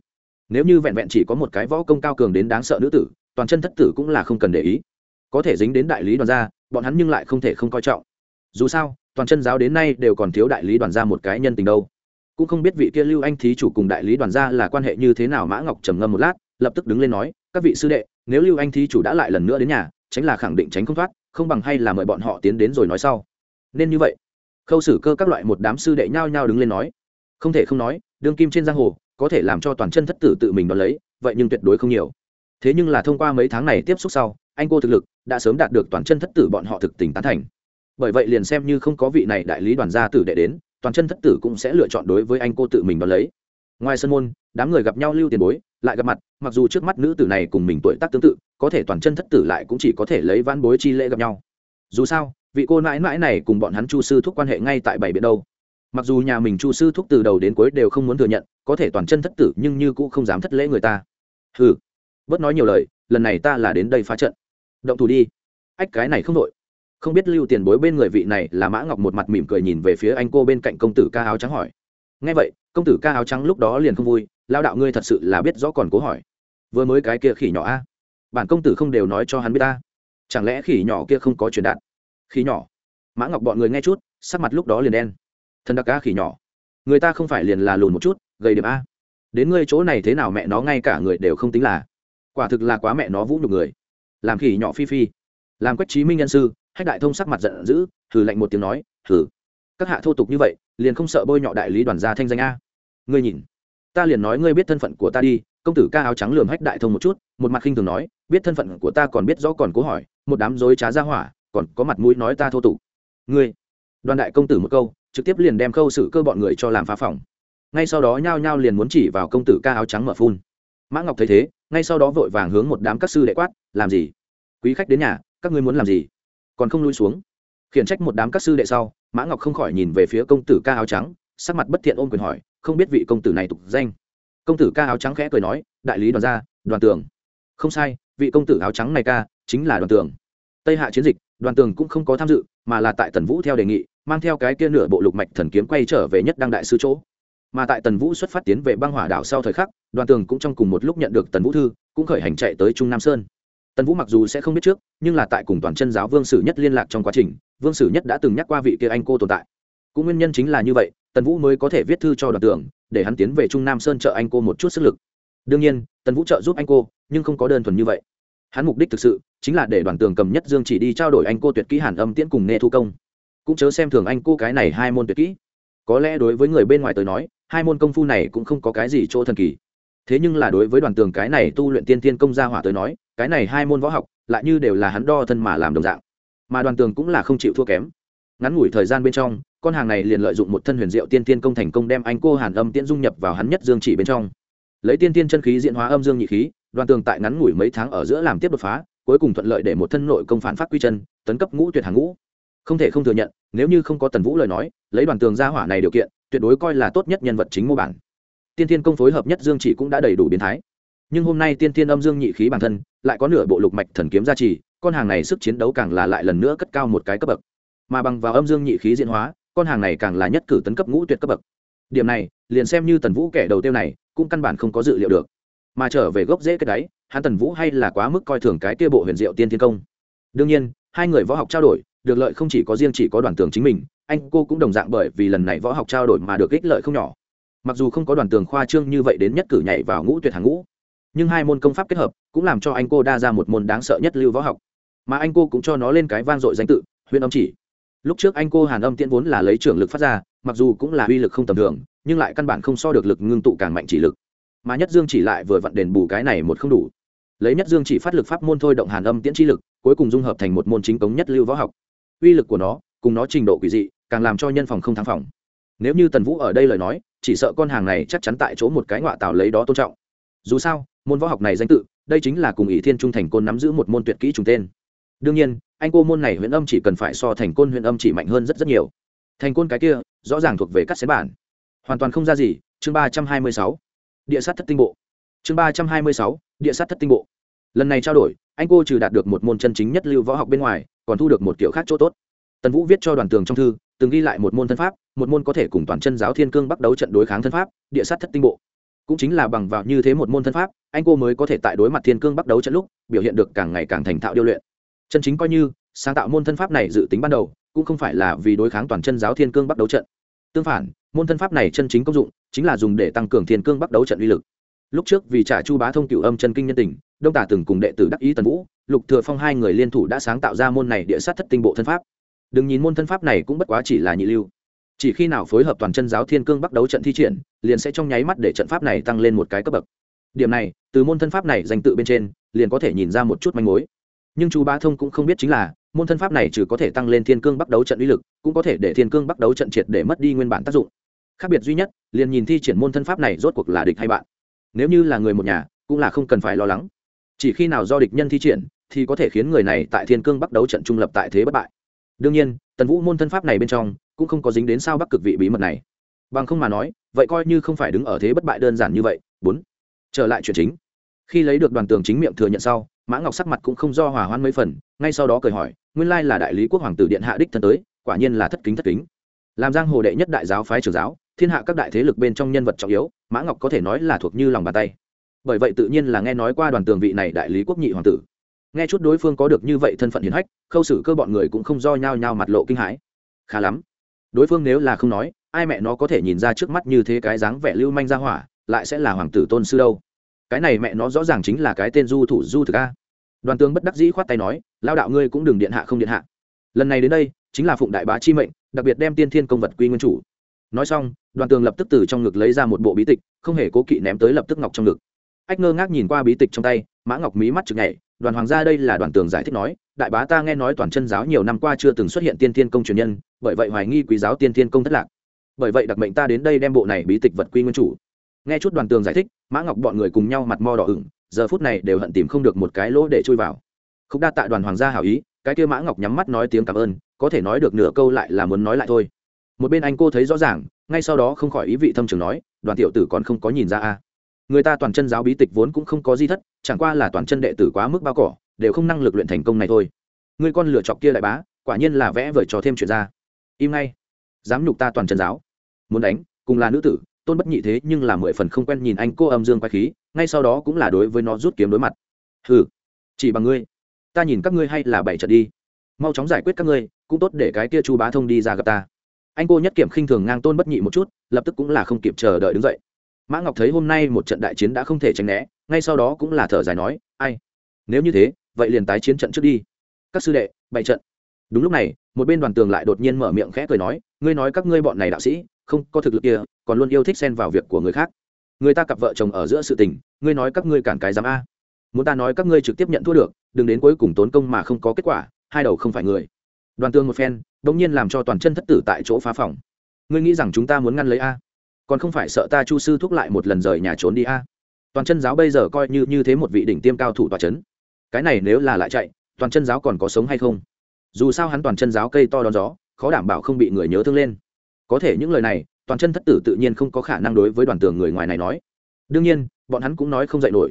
Nếu như vẹn vẹn chỉ có một cái võ công cao cường đến đáng sợ nữ tử, toàn chân thất tử cũng là không cần để ý. Có thể dính đến đại lý đoàn gia, bọn hắn nhưng lại không thể không coi trọng dù sao, toàn chân giáo đến nay đều còn thiếu đại lý đoàn gia một cái nhân tình đâu. Cũng không biết vị kia lưu anh thí chủ cùng đại lý đoàn gia là quan hệ như thế nào, mã ngọc trầm ngâm một lát, lập tức đứng lên nói, các vị sư đệ, nếu lưu anh thí chủ đã lại lần nữa đến nhà, tránh là khẳng định tránh không thoát, không bằng hay là mời bọn họ tiến đến rồi nói sau. Nên như vậy, khâu xử cơ các loại một đám sư đệ nhao nhao đứng lên nói, không thể không nói, đương kim trên giang hồ, có thể làm cho toàn chân thất tử tự mình đón lấy, vậy nhưng tuyệt đối không nhiều. Thế nhưng là thông qua mấy tháng này tiếp xúc sau, anh cô thực lực đã sớm đạt được toàn chân thất tử bọn họ thực tình tán thành bởi vậy liền xem như không có vị này đại lý đoàn gia tử đệ đến, toàn chân thất tử cũng sẽ lựa chọn đối với anh cô tự mình đón lấy. Ngoài sân môn, đám người gặp nhau lưu tiền bối, lại gặp mặt, mặc dù trước mắt nữ tử này cùng mình tuổi tác tương tự, có thể toàn chân thất tử lại cũng chỉ có thể lấy vãn bối chi lễ gặp nhau. Dù sao, vị cô mãi mãi này cùng bọn hắn chu sư thúc quan hệ ngay tại bảy biển đâu. Mặc dù nhà mình chu sư thúc từ đầu đến cuối đều không muốn thừa nhận, có thể toàn chân thất tử nhưng như cũng không dám thất lễ người ta. Ừ bớt nói nhiều lời, lần này ta là đến đây phá trận. Động thủ đi. Ách, cái này không đội không biết lưu tiền bối bên người vị này là mã ngọc một mặt mỉm cười nhìn về phía anh cô bên cạnh công tử ca áo trắng hỏi. Ngay vậy, công tử ca áo trắng lúc đó liền không vui lao đạo ngươi thật sự là biết rõ còn cố hỏi. Vừa mới cái kia khỉ nhỏ a, bản công tử không đều nói cho hắn biết ta? Chẳng lẽ khỉ nhỏ kia không có truyền đạt? Khỉ nhỏ? Mã ngọc bọn người nghe chút, sắc mặt lúc đó liền đen. Thần đặc ca khỉ nhỏ, người ta không phải liền là lùn một chút, gầy điểm a. Đến ngươi chỗ này thế nào mẹ nó ngay cả người đều không tính là. Quả thực là quá mẹ nó vũ nhục người. Làm khỉ nhỏ phi phi. Làm quách trí minh nhân sư hách đại thông sắc mặt giận dữ thử lạnh một tiếng nói thử các hạ thô tục như vậy, liền không sợ bôi nhọ đại lý đoàn gia thanh danh a? Ngươi nhìn, ta liền nói ngươi biết thân phận của ta đi. Công tử ca áo trắng lườm hách đại thông một chút, một mặt khinh thường nói, biết thân phận của ta còn biết rõ còn cố hỏi, một đám dối trá ra hỏa, còn có mặt mũi nói ta thô tục. Ngươi? Đoàn đại công tử một câu, trực tiếp liền đem khâu xử cơ bọn người cho làm phá phòng. Ngay sau đó nhao nhao liền muốn chỉ vào công tử ca áo trắng mở phun. Mã ngọc thấy thế, ngay sau đó vội vàng hướng một đám các sư đệ quát, làm gì? Quý khách đến nhà, các ngươi muốn làm gì? Còn không lui xuống. Khiển trách một đám các sư đệ sau, mã ngọc không khỏi nhìn về phía công tử ca áo trắng, sắc mặt bất thiện ôm quyền hỏi, không biết vị công tử này tục danh. Công tử ca áo trắng khẽ cười nói, đại lý đoàn gia, đoàn tường. Không sai, vị công tử áo trắng này ca, chính là đoàn tường. Tây hạ chiến dịch, đoàn tường cũng không có tham dự, mà là tại tần vũ theo đề nghị, mang theo cái kia nửa bộ lục mạch thần kiếm quay trở về nhất đăng đại sư chỗ. Mà tại tần vũ xuất phát tiến về băng hỏa đảo sau thời khắc, đoàn tường cũng trong cùng một lúc nhận được tần vũ thư, cũng khởi hành chạy tới trung nam sơn tần vũ mặc dù sẽ không biết trước, nhưng là tại cùng toàn chân giáo vương sử nhất liên lạc trong quá trình, vương sử nhất đã từng nhắc qua vị kia anh cô tồn tại. Cũng nguyên nhân chính là như vậy, tần vũ mới có thể viết thư cho đoàn tường để hắn tiến về trung nam sơn trợ anh cô một chút sức lực. Đương nhiên, tần vũ trợ giúp anh cô, nhưng không có đơn thuần như vậy. Hắn mục đích thực sự, chính là để đoàn tường cầm nhất dương chỉ đi trao đổi anh cô tuyệt kỹ hàn âm tiễn cùng nghe thu công. Cũng chớ xem thường anh cô cái này hai môn tuyệt kỹ. Có lẽ đối với người bên ngoài tới nói, hai môn công phu này cũng không có cái gì chỗ thần kỳ thế nhưng là đối với đoàn tường cái này tu luyện tiên tiên công gia hỏa tới nói, cái này hai môn võ học, lại như đều là hắn đo thân mà làm đồng dạng. Mà đoàn tường cũng là không chịu thua kém. Ngắn ngủi thời gian bên trong, con hàng này liền lợi dụng một thân huyền diệu tiên tiên công thành công đem anh cô hàn âm tiễn dung nhập vào hắn nhất dương chỉ bên trong. Lấy tiên tiên chân khí diễn hóa âm dương nhị khí, đoàn tường tại ngắn ngủi mấy tháng ở giữa làm tiếp đột phá, cuối cùng thuận lợi để một thân nội công phản phát quy chân, tấn cấp ngũ tuyệt hàng ngũ. Không thể không thừa nhận, nếu như không có tần vũ lời nói, lấy đoàn tường ra hỏa này điều kiện, tuyệt đối coi là tốt nhất nhân vật chính mô bản tiên Thiên công phối hợp nhất dương chỉ cũng đã đầy đủ biến thái. Nhưng hôm nay tiên Thiên âm dương nhị khí bản thân, lại có nửa bộ lục mạch thần kiếm gia trì, con hàng này sức chiến đấu càng là lại lần nữa cất cao một cái cấp bậc. Mà bằng vào âm dương nhị khí diễn hóa, con hàng này càng là nhất cử tấn cấp ngũ tuyệt cấp bậc. Điểm này, liền xem như tần vũ kẻ đầu tiêu này, cũng căn bản không có dự liệu được. Mà trở về gốc rễ cái đáy, hắn tần vũ hay là quá mức coi thường cái kia bộ huyền diệu tiên thiên công. Đương nhiên, hai người võ học trao đổi, được lợi không chỉ có riêng chỉ có đoàn tường chính mình, anh cô cũng đồng dạng bởi vì lần này võ học trao đổi mà được ích lợi không nhỏ mặc dù không có đoàn tường khoa trương như vậy đến nhất cử nhảy vào ngũ tuyệt hàng ngũ, nhưng hai môn công pháp kết hợp cũng làm cho anh cô đa ra một môn đáng sợ nhất lưu võ học. Mà anh cô cũng cho nó lên cái vang dội danh tự huyện âm chỉ. Lúc trước anh cô hàn âm tiễn vốn là lấy trưởng lực phát ra, mặc dù cũng là uy lực không tầm thường, nhưng lại căn bản không so được lực ngưng tụ càng mạnh chỉ lực. Mà nhất dương chỉ lại vừa vặn đền bù cái này một không đủ. Lấy nhất dương chỉ phát lực pháp môn thôi động hàn âm tiễn chi lực, cuối cùng dung hợp thành một môn chính cống nhất lưu võ học. Uy lực của nó, cùng nó trình độ quỷ dị, càng làm cho nhân phòng không thắng phòng. Nếu như tần vũ ở đây lời nói chỉ sợ con hàng này chắc chắn tại chỗ một cái ngọa tạo lấy đó tôn trọng. Dù sao, môn võ học này danh tự, đây chính là cùng ỷ thiên trung thành côn nắm giữ một môn tuyệt kỹ trùng tên. Đương nhiên, anh cô môn này huyện âm chỉ cần phải so thành côn huyện âm chỉ mạnh hơn rất rất nhiều. Thành côn cái kia, rõ ràng thuộc về các xén bản. Hoàn toàn không ra gì, chương ba trăm hai mươi sáu. Địa sát thất tinh bộ. Chương ba trăm hai mươi sáu, địa sát thất tinh bộ. Lần này trao đổi, anh cô trừ đạt được một môn chân chính nhất lưu võ học bên ngoài, còn thu được một kiểu khác chỗ tốt. Tần vũ viết cho đoàn tường trong thư, từng ghi lại một môn thân pháp một môn có thể cùng toàn chân giáo thiên cương bắt đấu trận đối kháng thân pháp, địa sát thất tinh bộ. Cũng chính là bằng vào như thế một môn thân pháp, anh cô mới có thể tại đối mặt thiên cương bắt đấu trận lúc, biểu hiện được càng ngày càng thành thạo điêu luyện. Chân chính coi như, sáng tạo môn thân pháp này dự tính ban đầu, cũng không phải là vì đối kháng toàn chân giáo thiên cương bắt đấu trận. Tương phản, môn thân pháp này chân chính công dụng, chính là dùng để tăng cường thiên cương bắt đấu trận uy lực. Lúc trước vì trả chu bá thông cựu âm chân kinh nhân tình, đông tả từng cùng đệ tử đắc ý tần vũ, lục thừa phong hai người liên thủ đã sáng tạo ra môn này địa sát thất tinh bộ thân pháp. Đừng nhìn môn thân pháp này cũng bất quá chỉ là nhị lưu chỉ khi nào phối hợp toàn chân giáo thiên cương bắt đấu trận thi triển, liền sẽ trong nháy mắt để trận pháp này tăng lên một cái cấp bậc. Điểm này, từ môn thân pháp này danh tự bên trên, liền có thể nhìn ra một chút manh mối. Nhưng chu bá thông cũng không biết chính là, môn thân pháp này trừ có thể tăng lên thiên cương bắt đấu trận uy lực, cũng có thể để thiên cương bắt đấu trận triệt để mất đi nguyên bản tác dụng. Khác biệt duy nhất, liền nhìn thi triển môn thân pháp này rốt cuộc là địch hay bạn. Nếu như là người một nhà, cũng là không cần phải lo lắng. Chỉ khi nào do địch nhân thi triển, thì có thể khiến người này tại thiên cương bắt đấu trận trung lập tại thế bất bại đương nhiên, tần vũ môn thân pháp này bên trong cũng không có dính đến sao bắc cực vị bí mật này. Bằng không mà nói, vậy coi như không phải đứng ở thế bất bại đơn giản như vậy. Bốn, trở lại chuyện chính. Khi lấy được đoàn tường chính miệng thừa nhận sau, mã ngọc sắc mặt cũng không do hòa hoan mấy phần, ngay sau đó cười hỏi, nguyên lai là đại lý quốc hoàng tử điện hạ đích thân tới, quả nhiên là thất kính thất kính. Làm giang hồ đệ nhất đại giáo phái trưởng giáo, thiên hạ các đại thế lực bên trong nhân vật trọng yếu, mã ngọc có thể nói là thuộc như lòng bàn tay. Bởi vậy tự nhiên là nghe nói qua đoàn tường vị này đại lý quốc nhị hoàng tử nghe chút đối phương có được như vậy thân phận hiển hách, khâu xử cơ bọn người cũng không do nhao nhao mặt lộ kinh hãi. Khá lắm. Đối phương nếu là không nói, ai mẹ nó có thể nhìn ra trước mắt như thế cái dáng vẻ lưu manh ra hỏa, lại sẽ là hoàng tử tôn sư đâu. Cái này mẹ nó rõ ràng chính là cái tên du thủ du thực a. Đoàn tướng bất đắc dĩ khoát tay nói, lao đạo ngươi cũng đừng điện hạ không điện hạ. Lần này đến đây, chính là phụng đại bá chi mệnh, đặc biệt đem tiên thiên công vật quy nguyên chủ. Nói xong, đoàn tường lập tức từ trong ngực lấy ra một bộ bí tịch, không hề cố kỵ ném tới lập tức ngọc trong ngực ách ngơ ngác nhìn qua bí tịch trong tay, mã ngọc mí mắt chực nhảy, đoàn hoàng gia đây là đoàn tường giải thích nói, đại bá ta nghe nói toàn chân giáo nhiều năm qua chưa từng xuất hiện tiên thiên công truyền nhân, bởi vậy hoài nghi quý giáo tiên thiên công thất lạc. Bởi vậy đặc mệnh ta đến đây đem bộ này bí tịch vật quy nguyên chủ. Nghe chút đoàn tường giải thích, mã ngọc bọn người cùng nhau mặt mo đỏ ửng, giờ phút này đều hận tìm không được một cái lỗ để chui vào. Không đa tạ đoàn hoàng gia hảo ý, cái kia mã ngọc nhắm mắt nói tiếng cảm ơn, có thể nói được nửa câu lại là muốn nói lại thôi. Một bên anh cô thấy rõ ràng, ngay sau đó không khỏi ý vị thâm trường nói, đoàn tiểu tử còn không có nhìn ra a người ta toàn chân giáo bí tịch vốn cũng không có di thất, chẳng qua là toàn chân đệ tử quá mức bao cỏ, đều không năng lực luyện thành công này thôi. Người con lựa chọc kia lại bá, quả nhiên là vẽ vời trò thêm chuyện ra. Im ngay. Dám nhục ta toàn chân giáo. Muốn đánh, cùng là nữ tử, tôn bất nhị thế nhưng là mười phần không quen nhìn anh cô âm dương quay khí, ngay sau đó cũng là đối với nó rút kiếm đối mặt. Hừ, chỉ bằng ngươi. Ta nhìn các ngươi hay là bảy trận đi. Mau chóng giải quyết các ngươi, cũng tốt để cái kia chu bá thông đi ra gặp ta. Anh cô nhất kiểm khinh thường ngang tôn bất nhị một chút, lập tức cũng là không kịp chờ đợi đứng dậy mã ngọc thấy hôm nay một trận đại chiến đã không thể tránh né, ngay sau đó cũng là thở dài nói, ai? Nếu như thế, vậy liền tái chiến trận trước đi. Các sư đệ, bày trận. Đúng lúc này, một bên đoàn tường lại đột nhiên mở miệng khẽ cười nói, ngươi nói các ngươi bọn này đạo sĩ, không có thực lực kia, còn luôn yêu thích xen vào việc của người khác. Người ta cặp vợ chồng ở giữa sự tình, ngươi nói các ngươi cản cái dám a. Muốn ta nói các ngươi trực tiếp nhận thua được, đừng đến cuối cùng tốn công mà không có kết quả, hai đầu không phải người. Đoàn tương một phen bỗng nhiên làm cho toàn chân thất tử tại chỗ phá phòng. Ngươi nghĩ rằng chúng ta muốn ngăn lấy a? Còn không phải sợ ta chu sư thúc lại một lần rời nhà trốn đi a? Toàn chân giáo bây giờ coi như như thế một vị đỉnh tiêm cao thủ tòa c h ấ n cái này nếu là lại chạy, toàn chân giáo còn có sống hay không? Dù sao hắn toàn chân giáo cây to đón gió, khó đảm bảo không bị người nhớ thương lên. Có thể những lời này, toàn chân thất tử tự nhiên không có khả năng đối với đoàn tường người ngoài này nói. Đương nhiên, bọn hắn cũng nói không dạy nổi.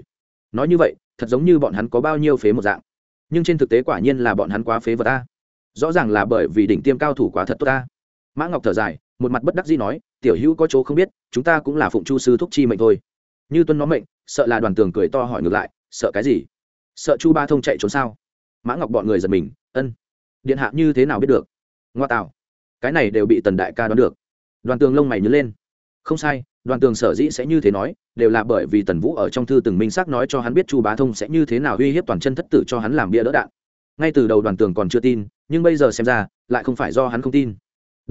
Nói như vậy, thật giống như bọn hắn có bao nhiêu phế một dạng. Nhưng trên thực tế quả nhiên là bọn hắn quá phế vật ta rõ ràng là bởi vì đỉnh tiêm cao thủ quá thật tốt ta mã ngọc thở dài một mặt bất đắc dĩ nói, tiểu hữu có chỗ không biết, chúng ta cũng là phụng chu sư thúc chi mệnh thôi. Như tuân nó mệnh, sợ là đoàn tường cười to hỏi ngược lại, sợ cái gì? Sợ chu ba thông chạy trốn sao? Mã ngọc bọn người giật mình, ân, điện hạ như thế nào biết được? Ngoa tạo, cái này đều bị tần đại ca đoán được. Đoàn tường lông mày nhớ lên, không sai, đoàn tường sở dĩ sẽ như thế nói, đều là bởi vì tần vũ ở trong thư từng minh xác nói cho hắn biết chu bá thông sẽ như thế nào uy hiếp toàn chân thất tử cho hắn làm bia đỡ đạn. Ngay từ đầu đoàn tường còn chưa tin, nhưng bây giờ xem ra, lại không phải do hắn không tin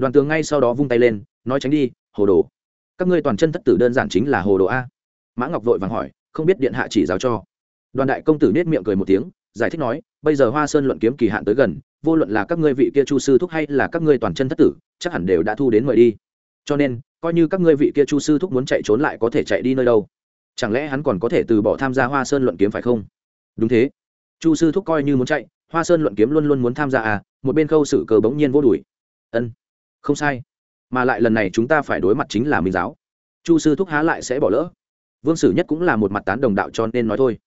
đoàn tường ngay sau đó vung tay lên, nói tránh đi, hồ đồ. Các ngươi toàn chân thất tử đơn giản chính là hồ đồ a. Mã ngọc vội vàng hỏi, không biết điện hạ chỉ giáo cho. Đoàn đại công tử nết miệng cười một tiếng, giải thích nói, bây giờ hoa sơn luận kiếm kỳ hạn tới gần, vô luận là các ngươi vị kia chu sư thúc hay là các ngươi toàn chân thất tử, chắc hẳn đều đã thu đến mời đi. Cho nên, coi như các ngươi vị kia chu sư thúc muốn chạy trốn lại có thể chạy đi nơi đâu. Chẳng lẽ hắn còn có thể từ bỏ tham gia hoa sơn luận kiếm phải không? Đúng thế. Chu sư thúc coi như muốn chạy, hoa sơn luận kiếm luôn luôn muốn tham gia à một bên khâu sự cờ bỗng nhiên vô đùi ân không sai. Mà lại lần này chúng ta phải đối mặt chính là minh giáo. Chu sư thúc há lại sẽ bỏ lỡ. Vương sử nhất cũng là một mặt tán đồng đạo cho nên nói thôi.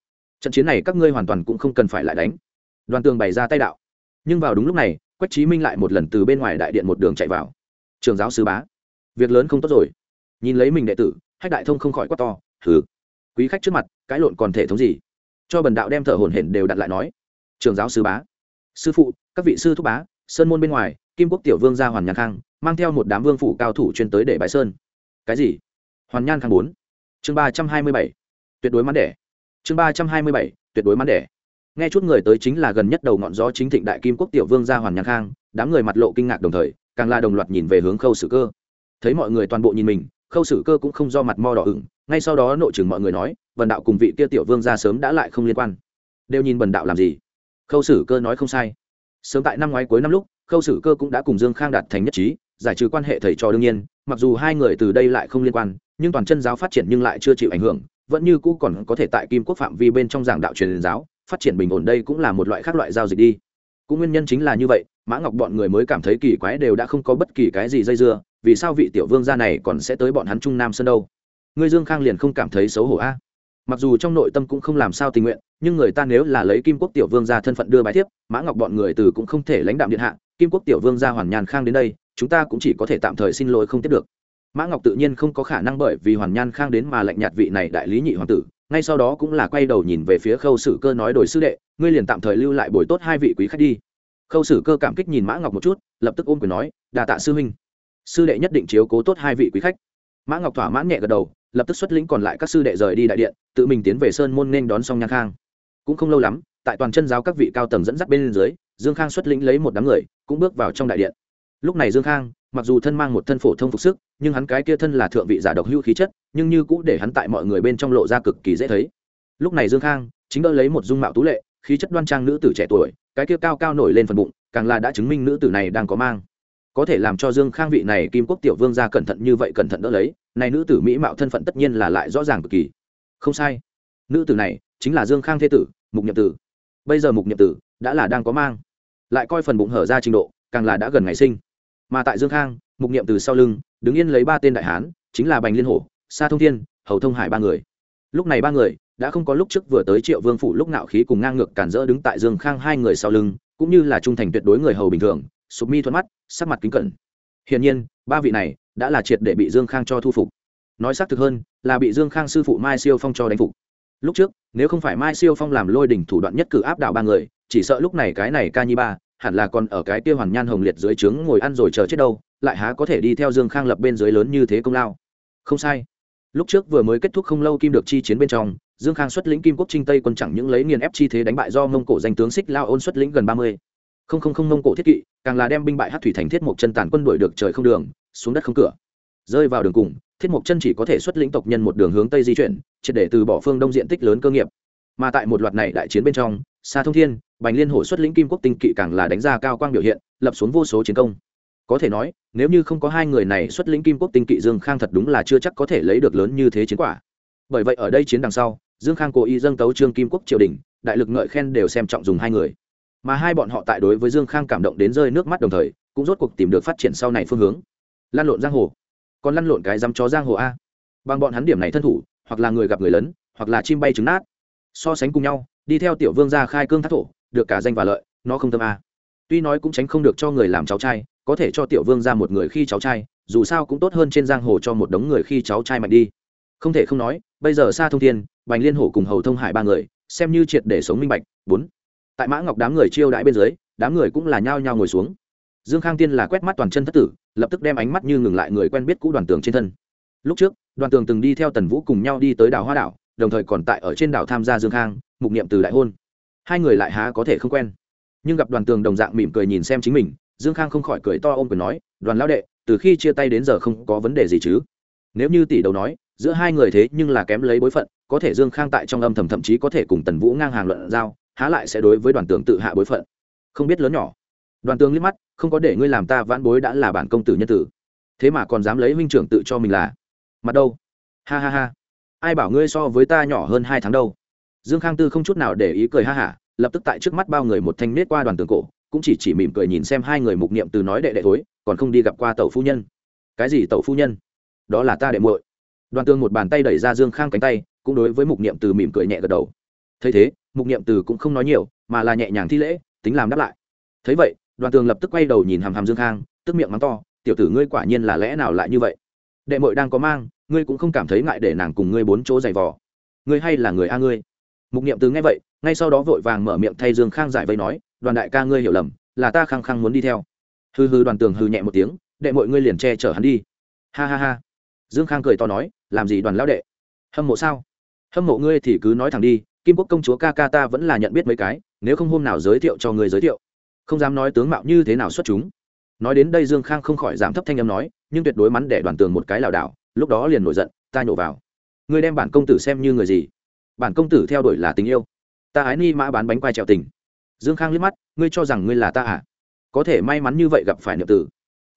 Trận chiến này các ngươi hoàn toàn cũng không cần phải lại đánh. Đoàn tường bày ra tay đạo. Nhưng vào đúng lúc này, quách trí minh lại một lần từ bên ngoài đại điện một đường chạy vào. Trường giáo sư bá, việc lớn không tốt rồi. Nhìn lấy mình đệ tử, hách đại thông không khỏi quát to, hừ, quý khách trước mặt cãi lộn còn thể thống gì? Cho bần đạo đem thở hồn hển đều đặt lại nói, trường giáo sư bá, sư phụ, các vị sư thúc bá, sơn môn bên ngoài kim quốc tiểu vương gia hoàn nhàn khang, mang theo một đám vương phủ cao thủ chuyên tới để bãi sơn. Cái gì? Hoàn nhan khang bốn. Chương ba trăm hai mươi bảy. Tuyệt đối mắn đẻ. Chương ba trăm hai mươi bảy. Tuyệt đối mắn đẻ. Nghe chút người tới chính là gần nhất đầu ngọn gió chính thịnh đại kim quốc tiểu vương gia hoàn nhan khang, đám người mặt lộ kinh ngạc đồng thời, càng là đồng loạt nhìn về hướng khâu sử cơ. Thấy mọi người toàn bộ nhìn mình, khâu sử cơ cũng không do mặt mo đỏ ửng, ngay sau đó nội chừng mọi người nói vần đạo cùng vị kia tiểu vương gia sớm đã lại không liên quan. Đều nhìn bần đạo làm gì? Khâu sử cơ nói không sai. Sớm tại năm ngoái cuối năm lúc khâu sử cơ cũng đã cùng dương khang đạt thành nhất trí, giải trừ quan hệ thầy trò đương nhiên, mặc dù hai người từ đây lại không liên quan, nhưng toàn chân giáo phát triển nhưng lại chưa chịu ảnh hưởng, vẫn như cũ còn có thể tại kim quốc phạm vi bên trong giảng đạo truyền giáo, phát triển bình ổn đây cũng là một loại khác loại giao dịch đi. Cũng nguyên nhân chính là như vậy, mã ngọc bọn người mới cảm thấy kỳ quái đều đã không có bất kỳ cái gì dây dưa, vì sao vị tiểu vương gia này còn sẽ tới bọn hắn trung nam sơn đâu? Ngươi dương khang liền không cảm thấy xấu hổ a. Mặc dù trong nội tâm cũng không làm sao tình nguyện nhưng người ta nếu là lấy kim quốc tiểu vương ra thân phận đưa bài thiếp, mã ngọc bọn người từ cũng không thể lãnh đạm điện hạ, kim quốc tiểu vương ra hoàn nhàn khang đến đây, chúng ta cũng chỉ có thể tạm thời xin lỗi không tiếp được. Mã ngọc tự nhiên không có khả năng bởi vì hoàn nhan khang đến mà lạnh nhạt vị này đại lý nhị hoàng tử, ngay sau đó cũng là quay đầu nhìn về phía khâu sử cơ nói đổi sư đệ, ngươi liền tạm thời lưu lại bồi tốt hai vị quý khách đi. Khâu sử cơ cảm kích nhìn mã ngọc một chút, lập tức ôm quyền nói, đà tạ sư huynh. Sư đệ nhất định chiếu cố tốt hai vị quý khách. Mã ngọc thỏa mãn nhẹ gật đầu, lập tức xuất lĩnh còn lại các sư đệ rời đi đại điện, tự mình tiến về sơn môn nên đón xong nhan khang cũng không lâu lắm, tại toàn chân giáo các vị cao tầng dẫn dắt bên dưới, dương khang xuất lĩnh lấy một đám người, cũng bước vào trong đại điện. Lúc này dương khang, mặc dù thân mang một thân phổ thông phục sức, nhưng hắn cái kia thân là thượng vị giả độc hữu khí chất, nhưng như cũ để hắn tại mọi người bên trong lộ ra cực kỳ dễ thấy. Lúc này dương khang, chính đỡ lấy một dung mạo tú lệ, khí chất đoan trang nữ tử trẻ tuổi, cái kia cao cao nổi lên phần bụng, càng là đã chứng minh nữ tử này đang có mang. Có thể làm cho dương khang vị này kim quốc tiểu vương ra cẩn thận như vậy cẩn thận đỡ lấy, này nữ tử mỹ mạo thân phận tất nhiên là lại rõ ràng cực kỳ. Không sai. Nữ tử này chính là dương khang thế tử, mục nhậm tử. Bây giờ mục nhậm tử đã là đang có mang. Lại coi phần bụng hở ra trình độ, càng là đã gần ngày sinh. Mà tại dương khang, mục nhậm từ sau lưng, đứng yên lấy ba tên đại hán, chính là bành liên hổ, sa thông thiên, hầu thông hải ba người. Lúc này ba người đã không có lúc trước vừa tới triệu vương phủ lúc nạo khí cùng ngang ngược cản rỡ đứng tại dương khang hai người sau lưng, cũng như là trung thành tuyệt đối người hầu bình thường, sụp mi thuận mắt, sắc mặt kính cẩn. Hiển nhiên, ba vị này đã là triệt để bị dương khang cho thu phục. Nói xác thực hơn, là bị dương khang sư phụ mai siêu phong cho đánh phục. Lúc trước nếu không phải mai siêu phong làm lôi đỉnh thủ đoạn nhất cử áp đảo ba người, chỉ sợ lúc này cái này ca nhi ba, hẳn là còn ở cái kia hoàn nhan hồng liệt dưới trướng ngồi ăn rồi chờ chết đâu, lại há có thể đi theo dương khang lập bên dưới lớn như thế công lao. Không sai. Lúc trước vừa mới kết thúc không lâu kim được chi chiến bên trong, dương khang xuất lĩnh kim quốc trinh tây quân chẳng những lấy nghiền ép chi thế đánh bại do mông cổ danh tướng xích lao ôn xuất lĩnh gần ba mươi. Không không không mông cổ thiết kỵ, càng là đem binh bại hát thủy thành thiết một chân tàn quân đuổi được trời không đường, xuống đất không cửa. Rơi vào đường cùng thiết mộc chân chỉ có thể xuất lĩnh tộc nhân một đường hướng tây di chuyển, triệt để từ bỏ phương đông diện tích lớn cơ nghiệp. Mà tại một loạt này đại chiến bên trong xa thông thiên, bành liên hổ xuất lĩnh kim quốc tinh kỵ càng là đánh ra cao quang biểu hiện, lập xuống vô số chiến công. Có thể nói, nếu như không có hai người này xuất lĩnh kim quốc tinh kỵ dương khang thật đúng là chưa chắc có thể lấy được lớn như thế chiến quả. Bởi vậy ở đây chiến đằng sau, dương khang cố ý dâng tấu trương kim quốc triều đình, đại lực ngợi khen đều xem trọng dùng hai người. Mà hai bọn họ tại đối với dương khang cảm động đến rơi nước mắt đồng thời, cũng rốt cuộc tìm được phát triển sau này phương hướng. Lan lộn giang hồ còn lăn lộn cái dám chó giang hồ a. Bằng bọn hắn điểm này thân thủ, hoặc là người gặp người lớn, hoặc là chim bay trứng nát. So sánh cùng nhau, đi theo tiểu vương ra khai cương thác thổ, được cả danh và lợi, nó không tâm a. Tuy nói cũng tránh không được cho người làm cháu trai, có thể cho tiểu vương ra một người khi cháu trai, dù sao cũng tốt hơn trên giang hồ cho một đống người khi cháu trai mạnh đi. Không thể không nói, bây giờ xa thông thiên, bành liên hổ cùng hầu thông hải ba người, xem như triệt để sống minh bạch. Bốn. Tại mã ngọc đám người chiêu đãi bên dưới, đám người cũng là nhao nhao ngồi xuống dương khang tiên là quét mắt toàn chân thất tử, lập tức đem ánh mắt như ngừng lại người quen biết cũ đoàn tường trên thân. Lúc trước, đoàn tường từng đi theo tần vũ cùng nhau đi tới đảo hoa đảo, đồng thời còn tại ở trên đảo tham gia dương khang, mục niệm từ đại hôn. Hai người lại há có thể không quen. Nhưng gặp đoàn tường đồng dạng mỉm cười nhìn xem chính mình, dương khang không khỏi cười to ôm cười nói, đoàn lão đệ, từ khi chia tay đến giờ không có vấn đề gì chứ? Nếu như tỷ đầu nói, giữa hai người thế nhưng là kém lấy bối phận, có thể dương khang tại trong âm thầm thậm chí có thể cùng tần vũ ngang hàng luận giao, há lại sẽ đối với đoàn tường tự hạ bối phận. Không biết lớn nhỏ. Đoàn tường liếc mắt không có để ngươi làm ta vãn bối đã là bản công tử nhân tử. Thế mà còn dám lấy huynh trưởng tự cho mình là. Mặt đâu? Ha ha ha. Ai bảo ngươi so với ta nhỏ hơn hai tháng đâu? Dương khang tư không chút nào để ý cười ha hả, lập tức tại trước mắt bao người một thanh nết qua đoàn tường cổ, cũng chỉ chỉ mỉm cười nhìn xem hai người mục niệm từ nói đệ đệ thối, còn không đi gặp qua tẩu phu nhân. Cái gì tẩu phu nhân? Đó là ta đệ muội. Đoàn tường một bàn tay đẩy ra dương khang cánh tay, cũng đối với mục niệm từ mỉm cười nhẹ gật đầu. Thấy thế, mục niệm từ cũng không nói nhiều, mà là nhẹ nhàng thi lễ, tính làm đáp lại. Thấy vậy đoàn tường lập tức quay đầu nhìn hàm hàm dương khang, tức miệng mắng to, tiểu tử ngươi quả nhiên là lẽ nào lại như vậy? Đệ mội đang có mang, ngươi cũng không cảm thấy ngại để nàng cùng ngươi bốn chỗ giày vò. Ngươi hay là người a ngươi? Mục niệm từ nghe vậy, ngay sau đó vội vàng mở miệng thay dương khang giải vây nói, đoàn đại ca ngươi hiểu lầm, là ta khăng khăng muốn đi theo. Hư hư đoàn tường hư nhẹ một tiếng, đệ mội ngươi liền che chở hắn đi. Ha ha ha. Dương khang cười to nói, làm gì đoàn lão đệ? Hâm mộ sao? Hâm mộ ngươi thì cứ nói thẳng đi, kim quốc công chúa ca ca ta vẫn là nhận biết mấy cái, nếu không hôm nào giới thiệu cho người giới thiệu không dám nói tướng mạo như thế nào xuất chúng. Nói đến đây dương khang không khỏi giảm thấp thanh âm nói, nhưng tuyệt đối mắn để đoàn tường một cái lảo đảo, lúc đó liền nổi giận, ta nhổ vào. Ngươi đem bản công tử xem như người gì? Bản công tử theo đuổi là tình yêu. Ta ái ni mã bán bánh quai trèo tình. Dương khang liếc mắt, ngươi cho rằng ngươi là ta à? Có thể may mắn như vậy gặp phải niệm tử.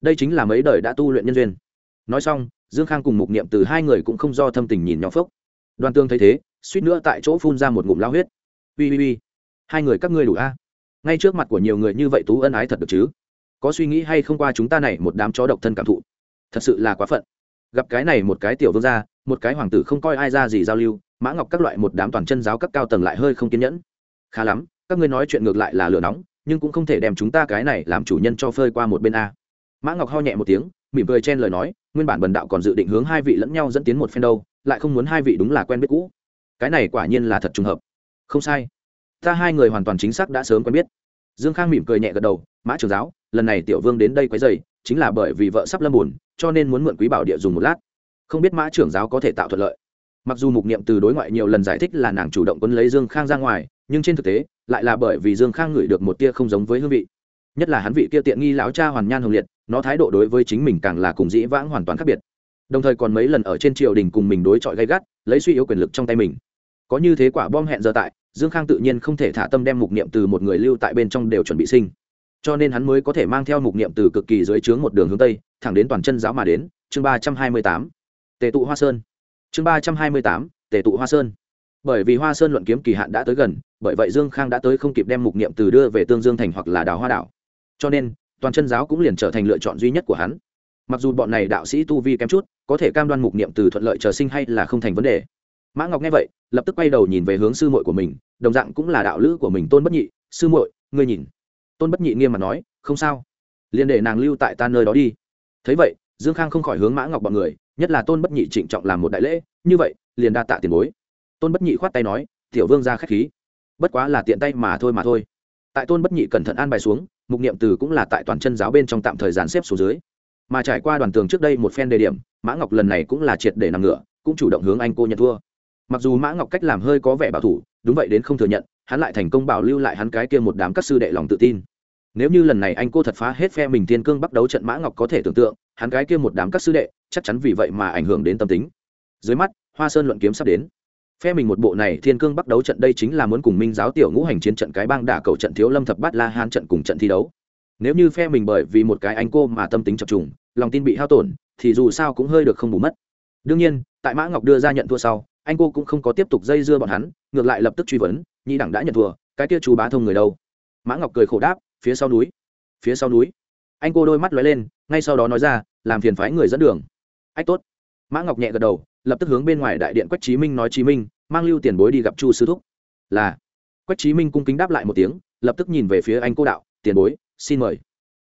Đây chính là mấy đời đã tu luyện nhân duyên. Nói xong, dương khang cùng mục niệm từ hai người cũng không do thâm tình nhìn nhau phốc. Đoàn tương thấy thế, suýt nữa tại chỗ phun ra một ngụm lao huyết. Ui ui ui hai người các ngươi đủ a? Ngay trước mặt của nhiều người như vậy tú ân ái thật được chứ? Có suy nghĩ hay không qua chúng ta này một đám chó độc thân cảm thụ? Thật sự là quá phận. Gặp cái này một cái tiểu vương gia, một cái hoàng tử không coi ai ra gì giao lưu, mã ngọc các loại một đám toàn chân giáo cấp cao tầng lại hơi không kiên nhẫn. Khá lắm, các ngươi nói chuyện ngược lại là lửa nóng, nhưng cũng không thể đem chúng ta cái này làm chủ nhân cho phơi qua một bên a. Mã ngọc ho nhẹ một tiếng, mỉm cười chen lời nói, nguyên bản bần đạo còn dự định hướng hai vị lẫn nhau dẫn tiến một phen đâu, lại không muốn hai vị đúng là quen biết cũ. Cái này quả nhiên là thật trùng hợp. Không sai ta hai người hoàn toàn chính xác đã sớm quen biết. Dương khang mỉm cười nhẹ gật đầu, mã trưởng giáo, lần này tiểu vương đến đây quấy dày chính là bởi vì vợ sắp lâm buồn, cho nên muốn mượn quý bảo địa dùng một lát. Không biết mã trưởng giáo có thể tạo thuận lợi. Mặc dù mục niệm từ đối ngoại nhiều lần giải thích là nàng chủ động quân lấy dương khang ra ngoài, nhưng trên thực tế, lại là bởi vì dương khang ngửi được một tia không giống với hương vị. Nhất là hắn vị kia tiện nghi lão cha hoàn nhan hồng liệt, nó thái độ đối với chính mình càng là cùng dĩ vãng hoàn toàn khác biệt. Đồng thời còn mấy lần ở trên triều đình cùng mình đối chọi gay gắt, lấy suy yếu quyền lực trong tay mình có như thế quả bom hẹn giờ tại, dương khang tự nhiên không thể thả tâm đem mục niệm từ một người lưu tại bên trong đều chuẩn bị sinh. Cho nên hắn mới có thể mang theo mục niệm từ cực kỳ dưới trướng một đường hướng tây, thẳng đến toàn chân giáo mà đến, chương ba trăm hai mươi tám. Tề tụ hoa sơn. Chương ba trăm hai mươi tám, tề tụ hoa sơn. Bởi vì hoa sơn luận kiếm kỳ hạn đã tới gần, bởi vậy dương khang đã tới không kịp đem mục niệm từ đưa về tương dương thành hoặc là đào hoa đảo. Cho nên, toàn chân giáo cũng liền trở thành lựa chọn duy nhất của hắn. Mặc dù bọn này đạo sĩ tu vi kém chút, có thể cam đoan mục niệm từ thuận lợi chờ sinh hay là không thành vấn đề mã ngọc nghe vậy, lập tức quay đầu nhìn về hướng sư muội của mình, đồng dạng cũng là đạo lữ của mình tôn bất nhị. Sư muội, ngươi nhìn. Tôn bất nhị nghiêm mặt nói, không sao. Liền để nàng lưu tại ta nơi đó đi. Thấy vậy, dương khang không khỏi hướng mã ngọc bọn người, nhất là tôn bất nhị trịnh trọng làm một đại lễ, như vậy, liền đa tạ tiền bối. Tôn bất nhị khoát tay nói, tiểu vương ra k h á c h khí. Bất quá là tiện tay mà thôi mà thôi. Tại tôn bất nhị cẩn thận an bài xuống, mục niệm từ cũng là tại toàn chân giáo bên trong tạm thời gian xếp xuống dưới. Mà trải qua đoàn tường trước đây một phen đề điểm, mã ngọc lần này cũng là triệt để nằm ngửa, cũng chủ động hướng anh cô nhận thua mặc dù mã ngọc cách làm hơi có vẻ bảo thủ, đúng vậy đến không thừa nhận, hắn lại thành công bảo lưu lại hắn cái kia một đám các sư đệ lòng tự tin. Nếu như lần này anh cô thật phá hết phe mình thiên cương bắt đấu trận mã ngọc có thể tưởng tượng, hắn cái kia một đám các sư đệ, chắc chắn vì vậy mà ảnh hưởng đến tâm tính. Dưới mắt, hoa sơn luận kiếm sắp đến. Phe mình một bộ này thiên cương bắt đấu trận đây chính là muốn cùng minh giáo tiểu ngũ hành chiến trận cái bang đả cầu trận thiếu lâm thập bát la han trận cùng trận thi đấu. Nếu như phe mình bởi vì một cái anh cô mà tâm tính chập trùng, lòng tin bị hao tổn, thì dù sao cũng hơi được không bù mất. Đương nhiên, tại mã ngọc đưa ra nhận thua sau anh cô cũng không có tiếp tục dây dưa bọn hắn, ngược lại lập tức truy vấn, nhị đẳng đã nhận thua, cái kia chú bá thông người đâu? Mã ngọc cười khổ đáp, phía sau núi. Phía sau núi? Anh cô đôi mắt lóe lên, ngay sau đó nói ra, làm phiền phái người dẫn đường. Ách, tốt. Mã ngọc nhẹ gật đầu, lập tức hướng bên ngoài đại điện quách chí minh nói, chí minh, mang lưu tiền bối đi gặp chu sư thúc. Là. Quách chí minh cung kính đáp lại một tiếng, lập tức nhìn về phía anh cô đạo, tiền bối, xin mời.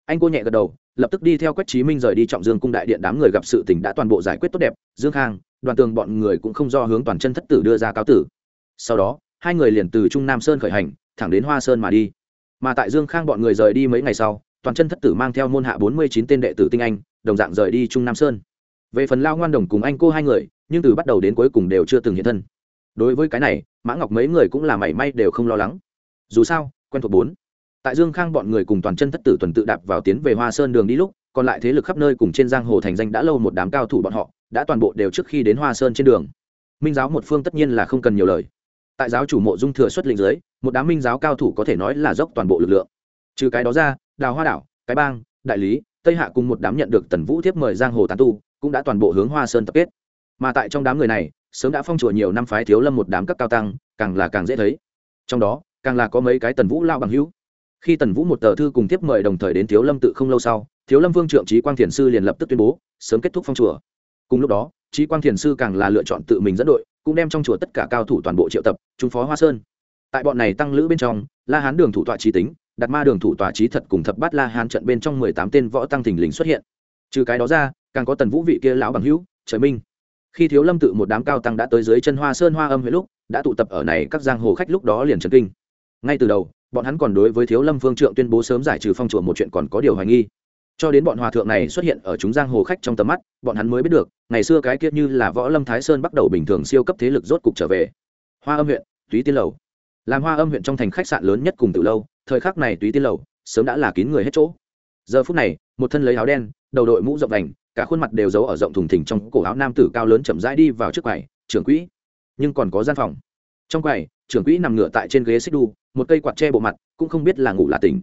Anh cô nhẹ gật đầu, lập tức đi theo quách chí minh rời đi trọng dương cung đại điện, đám người gặp sự tình đã toàn bộ giải quyết tốt đẹp. Dương khang đoàn tường bọn người cũng không do hướng toàn chân thất tử đưa ra cáo tử. Sau đó, hai người liền từ trung nam sơn khởi hành, thẳng đến hoa sơn mà đi. Mà tại dương khang bọn người rời đi mấy ngày sau, toàn chân thất tử mang theo môn hạ bốn mươi chín tên đệ tử tinh anh, đồng dạng rời đi trung nam sơn. Về phần lao ngoan đồng cùng anh cô hai người, nhưng từ bắt đầu đến cuối cùng đều chưa từng hiện thân. Đối với cái này, mã ngọc mấy người cũng là mảy may đều không lo lắng. Dù sao, quen thuộc bốn. Tại dương khang bọn người cùng toàn chân thất tử tuần tự đạp vào tiến về hoa sơn đường đi lúc, còn lại thế lực khắp nơi cùng trên giang hồ thành danh đã lâu một đám cao thủ bọn họ đã toàn bộ đều trước khi đến hoa sơn trên đường. Minh giáo một phương tất nhiên là không cần nhiều lời. Tại giáo chủ mộ dung thừa xuất lĩnh dưới, một đám minh giáo cao thủ có thể nói là dốc toàn bộ lực lượng. Trừ cái đó ra, đào hoa đảo, cái bang, đại lý, tây hạ cùng một đám nhận được tần vũ tiếp mời giang hồ tán tu, cũng đã toàn bộ hướng hoa sơn tập kết. Mà tại trong đám người này, sớm đã phong chùa nhiều năm phái thiếu lâm một đám cấp cao tăng, càng là càng dễ thấy. Trong đó, càng là có mấy cái tần vũ lao bằng hữu. Khi tần vũ một tờ thư cùng tiếp mời đồng thời đến thiếu lâm tự không lâu sau, thiếu lâm vương trượng trí quang thiền sư liền lập tức tuyên bố, sớm kết thúc phong chùa cùng lúc đó trí quang thiền sư càng là lựa chọn tự mình dẫn đội, cũng đem trong chùa tất cả cao thủ toàn bộ triệu tập, trung phó hoa sơn. Tại bọn này tăng lữ bên trong, la hán đường thủ tọa trí tính đặt ma đường thủ tọa trí thật cùng thập bát la hán trận bên trong mười tám tên võ tăng thình lình xuất hiện. Trừ cái đó ra, càng có tần vũ vị kia lão bằng hữu, trời minh. Khi thiếu lâm tự một đám cao tăng đã tới dưới chân hoa sơn hoa âm huyện lúc, đã tụ tập ở này các giang hồ khách lúc đó liền trần kinh. Ngay từ đầu, bọn hắn còn đối với thiếu lâm phương trượng tuyên bố sớm giải trừ phong chùa một chuyện còn có điều hoài nghi cho đến bọn hòa thượng này xuất hiện ở chúng giang hồ khách trong tầm mắt, bọn hắn mới biết được, ngày xưa cái kia như là võ lâm thái sơn bắt đầu bình thường siêu cấp thế lực rốt cục trở về. Hoa âm huyện, túy tiên lầu. Làm hoa âm huyện trong thành khách sạn lớn nhất cùng từ lâu, thời khắc này túy tiên lầu sớm đã là kín người hết chỗ. Giờ phút này, một thân lấy áo đen, đầu đội mũ rộng đành cả khuôn mặt đều giấu ở rộng thùng thình trong cổ áo nam tử cao lớn chậm rãi đi vào trước quầy, trưởng quỹ. Nhưng còn có gian phòng. Trong quầy, trưởng quỹ nằm ngửa tại trên ghế xích đu, một cây quạt tre bộ mặt, cũng không biết là ngủ là tỉnh.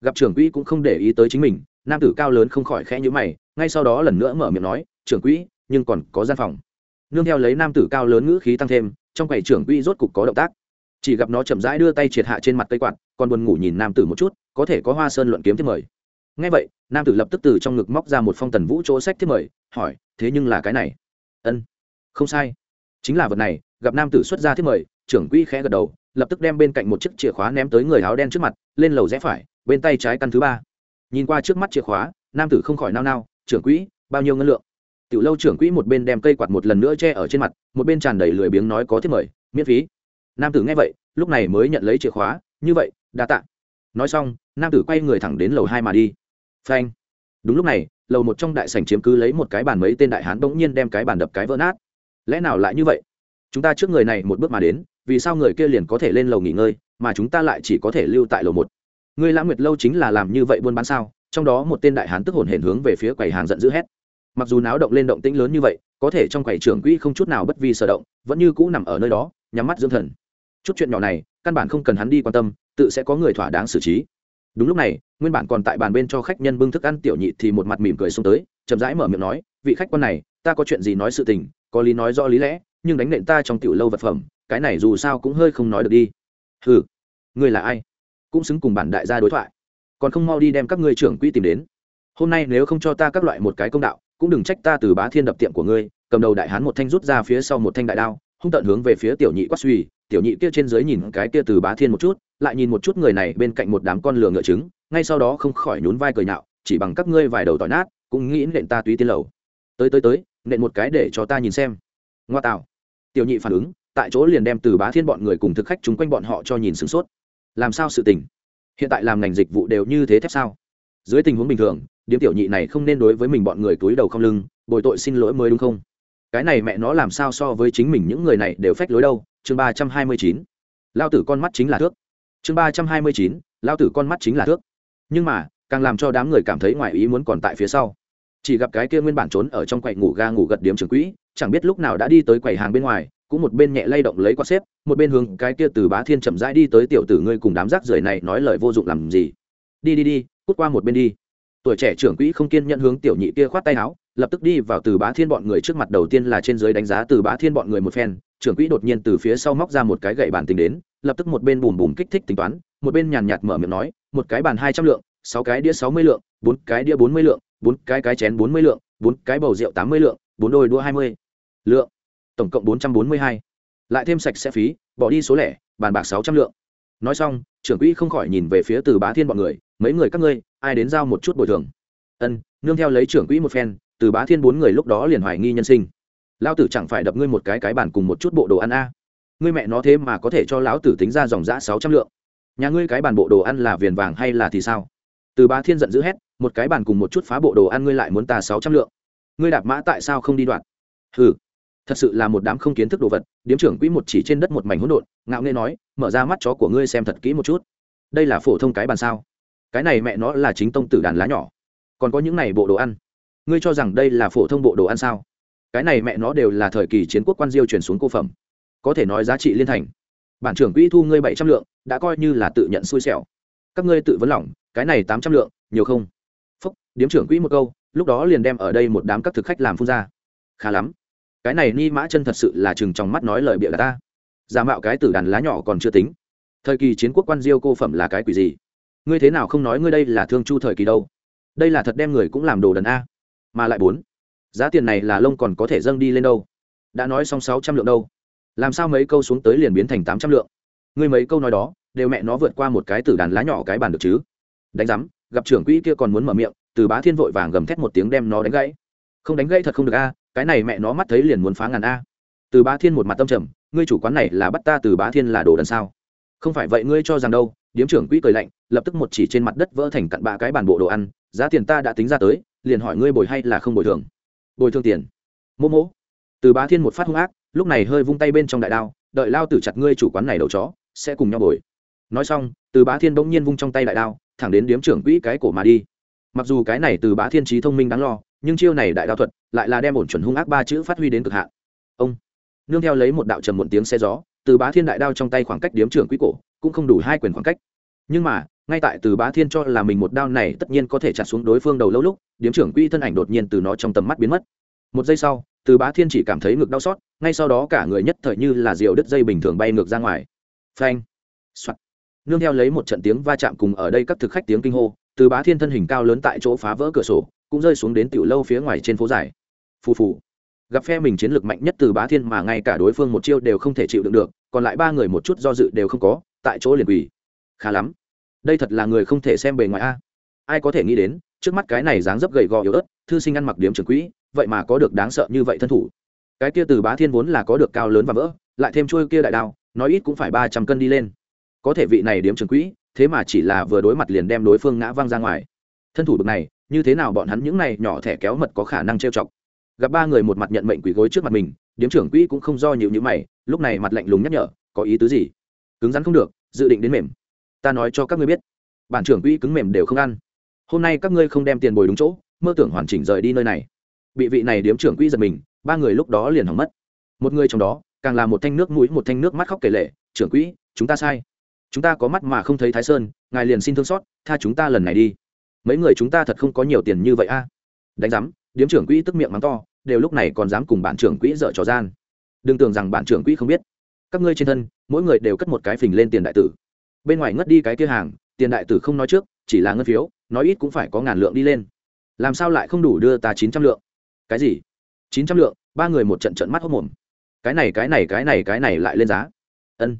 Gặp trưởng quỹ cũng không để ý tới chính mình nam tử cao lớn không khỏi khẽ nhữ mày, ngay sau đó lần nữa mở miệng nói, trưởng quỹ, nhưng còn có gian phòng. Nương theo lấy nam tử cao lớn ngữ khí tăng thêm, trong quầy trưởng quỹ rốt cục có động tác. Chỉ gặp nó chậm rãi đưa tay triệt hạ trên mặt cây quạt, còn buồn ngủ nhìn nam tử một chút, có thể có hoa sơn luận kiếm thiết mời. Ngay vậy, nam tử lập tức từ trong ngực móc ra một phong tần vũ chỗ sách thiết mời, hỏi, thế nhưng là cái này? Ân, không sai. Chính là vật này. Gặp nam tử xuất ra thiết mời, trưởng quỹ khẽ gật đầu, lập tức đem bên cạnh một chiếc chìa khóa ném tới người áo đen trước mặt, lên lầu rẽ phải, bên tay trái căn thứ ba nhìn qua trước mắt chìa khóa, nam tử không khỏi nao nao, trưởng quỹ, bao nhiêu ngân lượng? Tiểu lâu trưởng quỹ một bên đem cây quạt một lần nữa che ở trên mặt, một bên tràn đầy lười biếng nói có thiết mời, miễn phí. Nam tử nghe vậy, lúc này mới nhận lấy chìa khóa, như vậy, đa tạ. Nói xong, nam tử quay người thẳng đến lầu hai mà đi. Phanh. Đúng lúc này, lầu một trong đại sảnh chiếm cứ lấy một cái bàn mấy tên đại hán bỗng nhiên đem cái bàn đập cái vỡ nát. Lẽ nào lại như vậy? Chúng ta trước người này một bước mà đến, vì sao người kia liền có thể lên lầu nghỉ ngơi, mà chúng ta lại chỉ có thể lưu tại lầu một? Ngươi lãng nguyệt lâu chính là làm như vậy buôn bán sao? Trong đó một tên đại hán tức hồn hển hướng về phía quầy hàng giận dữ hét. Mặc dù náo động lên động tĩnh lớn như vậy, có thể trong quầy trưởng quỹ không chút nào bất vi sở động, vẫn như cũ nằm ở nơi đó, nhắm mắt dưỡng thần. Chút chuyện nhỏ này, căn bản không cần hắn đi quan tâm, tự sẽ có người thỏa đáng xử trí. Đúng lúc này, nguyên bản còn tại bàn bên cho khách nhân bưng thức ăn tiểu nhị thì một mặt mỉm cười xuống tới, chậm rãi mở miệng nói, vị khách quan này, ta có chuyện gì nói sự tình, có lý nói rõ lý lẽ, nhưng đánh nện ta trong tiểu lâu vật phẩm, cái này dù sao cũng hơi không nói được đi. Hừ, ngươi là ai? Cũng xứng cùng bản đại gia đối thoại. Còn không mau đi đem các ngươi trưởng quỹ tìm đến. Hôm nay nếu không cho ta các loại một cái công đạo, cũng đừng trách ta từ bá thiên đập tiệm của ngươi, cầm đầu đại hán một thanh rút ra phía sau một thanh đại đao, hung tận hướng về phía tiểu nhị quát suy, tiểu nhị kia trên dưới nhìn cái kia từ bá thiên một chút, lại nhìn một chút người này bên cạnh một đám con lừa ngựa trứng, ngay sau đó không khỏi nhún vai cười nhạo, chỉ bằng các ngươi vài đầu tỏi nát, cũng nghĩ nện ta túy tiên lầu. Tới tới tới, nện một cái để cho ta nhìn xem. Ngoa tạo. Tiểu nhị phản ứng, tại chỗ liền đem từ bá thiên bọn người cùng thực khách chúng quanh bọn họ cho nhìn sửng sốt làm sao sự tình? Hiện tại làm ngành dịch vụ đều như thế thép sao? Dưới tình huống bình thường, điếm tiểu nhị này không nên đối với mình bọn người túi đầu không lưng, bồi tội xin lỗi mới đúng không? Cái này mẹ nó làm sao so với chính mình những người này đều phách lối đâu? Chương ba trăm hai mươi chín. Lao tử con mắt chính là thước. Chương ba trăm hai mươi chín. Lao tử con mắt chính là thước. Nhưng mà, càng làm cho đám người cảm thấy ngoài ý muốn còn tại phía sau. Chỉ gặp cái kia nguyên bản trốn ở trong quầy ngủ ga ngủ gật điếm trường quỹ, chẳng biết lúc nào đã đi tới quầy hàng bên ngoài cũng một bên nhẹ lay động lấy quạt xếp, một bên hướng cái kia từ bá thiên chậm rãi đi tới tiểu tử ngươi cùng đám rác rưởi này nói lời vô dụng làm gì. Đi đi đi, cút qua một bên đi. Tuổi trẻ trưởng quỹ không kiên nhận hướng tiểu nhị kia khoát tay áo, lập tức đi vào từ bá thiên bọn người trước mặt đầu tiên là trên dưới đánh giá từ bá thiên bọn người một phen. Trưởng quỹ đột nhiên từ phía sau móc ra một cái gậy bàn tính đến, lập tức một bên bùm bùm kích thích tính toán, một bên nhàn nhạt mở miệng nói, một cái bàn hai trăm lượng, sáu cái đĩa sáu mươi lượng, bốn cái đĩa bốn mươi lượng, bốn cái cái chén bốn mươi lượng, bốn cái bầu rượu tám mươi lượng, bốn đôi đũa hai mươi lượng tổng cộng bốn trăm bốn mươi hai. Lại thêm sạch sẽ phí, bỏ đi số lẻ, bàn bạc sáu trăm lượng. Nói xong, trưởng quỹ không khỏi nhìn về phía từ bá thiên bọn người, mấy người các ngươi, ai đến giao một chút bồi thường? Ân, nương theo lấy trưởng quỹ một phen. Từ bá thiên bốn người lúc đó liền hoài nghi nhân sinh. Lao tử chẳng phải đập ngươi một cái cái bàn cùng một chút bộ đồ ăn a? Ngươi mẹ nó thế mà có thể cho lão tử tính ra dòng giã sáu trăm lượng? Nhà ngươi cái bàn bộ đồ ăn là viền vàng hay là thì sao? Từ bá thiên giận dữ hét, một cái bàn cùng một chút phá bộ đồ ăn ngươi lại muốn ta sáu trăm lượng? Ngươi đạp mã tại sao không đi đoạn? Hừ thật sự là một đám không kiến thức đồ vật, điếm trưởng quỹ một chỉ trên đất một mảnh hỗn độn, ngạo nghê nói, mở ra mắt chó của ngươi xem thật kỹ một chút. Đây là phổ thông cái bàn sao? Cái này mẹ nó là chính tông tử đàn lá nhỏ. Còn có những này bộ đồ ăn. Ngươi cho rằng đây là phổ thông bộ đồ ăn sao? Cái này mẹ nó đều là thời kỳ chiến quốc quan diêu chuyển xuống cô phẩm. Có thể nói giá trị liên thành. Bản trưởng quỹ thu ngươi bảy trăm lượng, đã coi như là tự nhận xui xẻo. Các ngươi tự vấn lỏng cái này tám trăm lượng, nhiều không? Phúc, điếm trưởng quỹ một câu, lúc đó liền đem ở đây một đám các thực khách làm phun ra. Khá lắm cái này ni mã chân thật sự là chừng trong mắt nói lời bịa ta. Giả mạo cái tử đàn lá nhỏ còn chưa tính. Thời kỳ chiến quốc quan diêu cô phẩm là cái quỷ gì? Ngươi thế nào không nói ngươi đây là thương chu thời kỳ đâu? Đây là thật đem người cũng làm đồ đần a. Mà lại bốn. Giá tiền này là lông còn có thể dâng đi lên đâu? Đã nói xong sáu trăm lượng đâu? Làm sao mấy câu xuống tới liền biến thành tám trăm lượng? Ngươi mấy câu nói đó, đều mẹ nó vượt qua một cái tử đàn lá nhỏ cái bàn được chứ? Đánh giám, gặp trưởng quỹ kia còn muốn mở miệng, từ bá thiên vội vàng gầm thét một tiếng đem nó đánh gãy. Không đánh gãy thật không được a cái này mẹ nó mắt thấy liền muốn phá ngàn a. Từ bá thiên một mặt tâm trầm, ngươi chủ quán này là bắt ta từ bá thiên là đồ đần sao? Không phải vậy ngươi cho rằng đâu, điếm trưởng quỹ cười lạnh, lập tức một chỉ trên mặt đất vỡ thành cặn bạ cái bản bộ đồ ăn, giá tiền ta đã tính ra tới, liền hỏi ngươi bồi hay là không bồi thường. Bồi thường tiền. Mô mô từ bá thiên một phát hung ác, lúc này hơi vung tay bên trong đại đao, đợi lao tử chặt ngươi chủ quán này đầu chó, sẽ cùng nhau bồi. Nói xong, từ bá thiên bỗng nhiên vung trong tay đại đao, thẳng đến điếm trưởng quỹ cái cổ mà đi mặc dù cái này từ bá thiên trí thông minh đáng lo, nhưng chiêu này đại đao thuật lại là đem ổn chuẩn hung ác ba chữ phát huy đến cực hạn. Ông, nương theo lấy một đạo trầm muộn tiếng xe gió, từ bá thiên đại đao trong tay khoảng cách điếm trưởng Quý cổ, cũng không đủ hai quyền khoảng cách. Nhưng mà, ngay tại từ bá thiên cho là mình một đao này tất nhiên có thể chặt xuống đối phương đầu lâu lúc, điếm trưởng quỹ thân ảnh đột nhiên từ nó trong tầm mắt biến mất. Một giây sau, từ bá thiên chỉ cảm thấy ngực đau xót, ngay sau đó cả người nhất thời như là rượu đứt dây bình thường bay ngược ra ngoài. Phanh. Soạn. nương theo lấy một trận tiếng va chạm cùng ở đây các thực khách tiếng kinh hô từ bá thiên thân hình cao lớn tại chỗ phá vỡ cửa sổ, cũng rơi xuống đến tiểu lâu phía ngoài trên phố dài. Phù phù. Gặp phe mình chiến lược mạnh nhất từ bá thiên mà ngay cả đối phương một chiêu đều không thể chịu đựng được, còn lại ba người một chút do dự đều không có, tại chỗ liền quỳ. Khá lắm. Đây thật là người không thể xem bề ngoài a. Ai có thể nghĩ đến, trước mắt cái này dáng dấp gầy gò yếu ớt, thư sinh ăn mặc điếm trường quỹ, vậy mà có được đáng sợ như vậy thân thủ. Cái kia từ bá thiên vốn là có được cao lớn và vỡ, lại thêm chuôi kia đại đao, nói ít cũng phải ba trăm cân đi lên. Có thể vị này điếm trường quỹ thế mà chỉ là vừa đối mặt liền đem đối phương ngã văng ra ngoài. Thân thủ bực này, như thế nào bọn hắn những này nhỏ thẻ kéo mật có khả năng trêu chọc? Gặp ba người một mặt nhận mệnh quỷ gối trước mặt mình, điếm trưởng quỹ cũng không do nhiều nhữ mày, lúc này mặt lạnh lùng nhắc nhở, có ý tứ gì? Cứng rắn không được, dự định đến mềm. Ta nói cho các ngươi biết, bản trưởng quỹ cứng mềm đều không ăn. Hôm nay các ngươi không đem tiền bồi đúng chỗ, mơ tưởng hoàn chỉnh rời đi nơi này. Bị vị này điếm trưởng quỹ giật mình, ba người lúc đó liền hỏng mất. Một người trong đó, càng là một thanh nước mũi, một thanh nước mắt khóc kể lệ trưởng quỹ, chúng ta sai chúng ta có mắt mà không thấy thái sơn, ngài liền xin thương xót, tha chúng ta lần này đi. Mấy người chúng ta thật không có nhiều tiền như vậy a. Đánh giám, điếm trưởng quỹ tức miệng mắng to, đều lúc này còn dám cùng bản trưởng quỹ dở trò gian. Đừng tưởng rằng bản trưởng quỹ không biết. Các ngươi trên thân, mỗi người đều cất một cái phình lên tiền đại tử. Bên ngoài ngất đi cái kia hàng, tiền đại tử không nói trước, chỉ là ngân phiếu, nói ít cũng phải có ngàn lượng đi lên. Làm sao lại không đủ đưa ta chín trăm lượng? Cái gì? chín trăm lượng, ba người một trận trận mắt hốc mồm. Cái này cái này cái này cái này lại lên giá. Ân.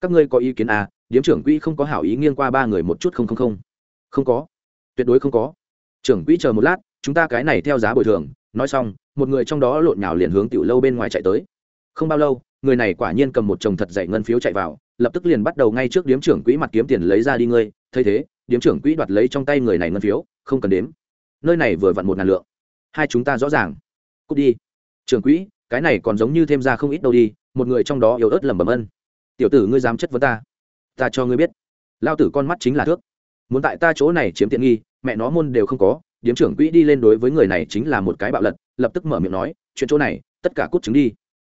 Các ngươi có ý kiến à điếm trưởng quỹ không có hảo ý nghiêng qua ba người một chút không không không. Không có. Tuyệt đối không có. Trưởng quỹ chờ một lát, chúng ta cái này theo giá bồi thường. Nói xong, một người trong đó lộn nhào liền hướng tiểu lâu bên ngoài chạy tới. Không bao lâu, người này quả nhiên cầm một chồng thật dạy ngân phiếu chạy vào, lập tức liền bắt đầu ngay trước điếm trưởng quỹ mặt kiếm tiền lấy ra đi ngươi. Thấy thế, điếm trưởng quỹ đoạt lấy trong tay người này ngân phiếu, không cần đếm. Nơi này vừa vặn một ngàn lượng. Hai chúng ta rõ ràng. Cút đi. Trưởng quỹ, cái này còn giống như thêm ra không ít đâu đi, một người trong đó yếu ớt lẩm bẩm ân. Tiểu tử ngươi dám chất vấn ta ta cho ngươi biết. Lao tử con mắt chính là thước. Muốn tại ta chỗ này chiếm tiện nghi, mẹ nó môn đều không có, điếm trưởng quỹ đi lên đối với người này chính là một cái bạo lật, lập tức mở miệng nói, chuyện chỗ này, tất cả cút chứng đi.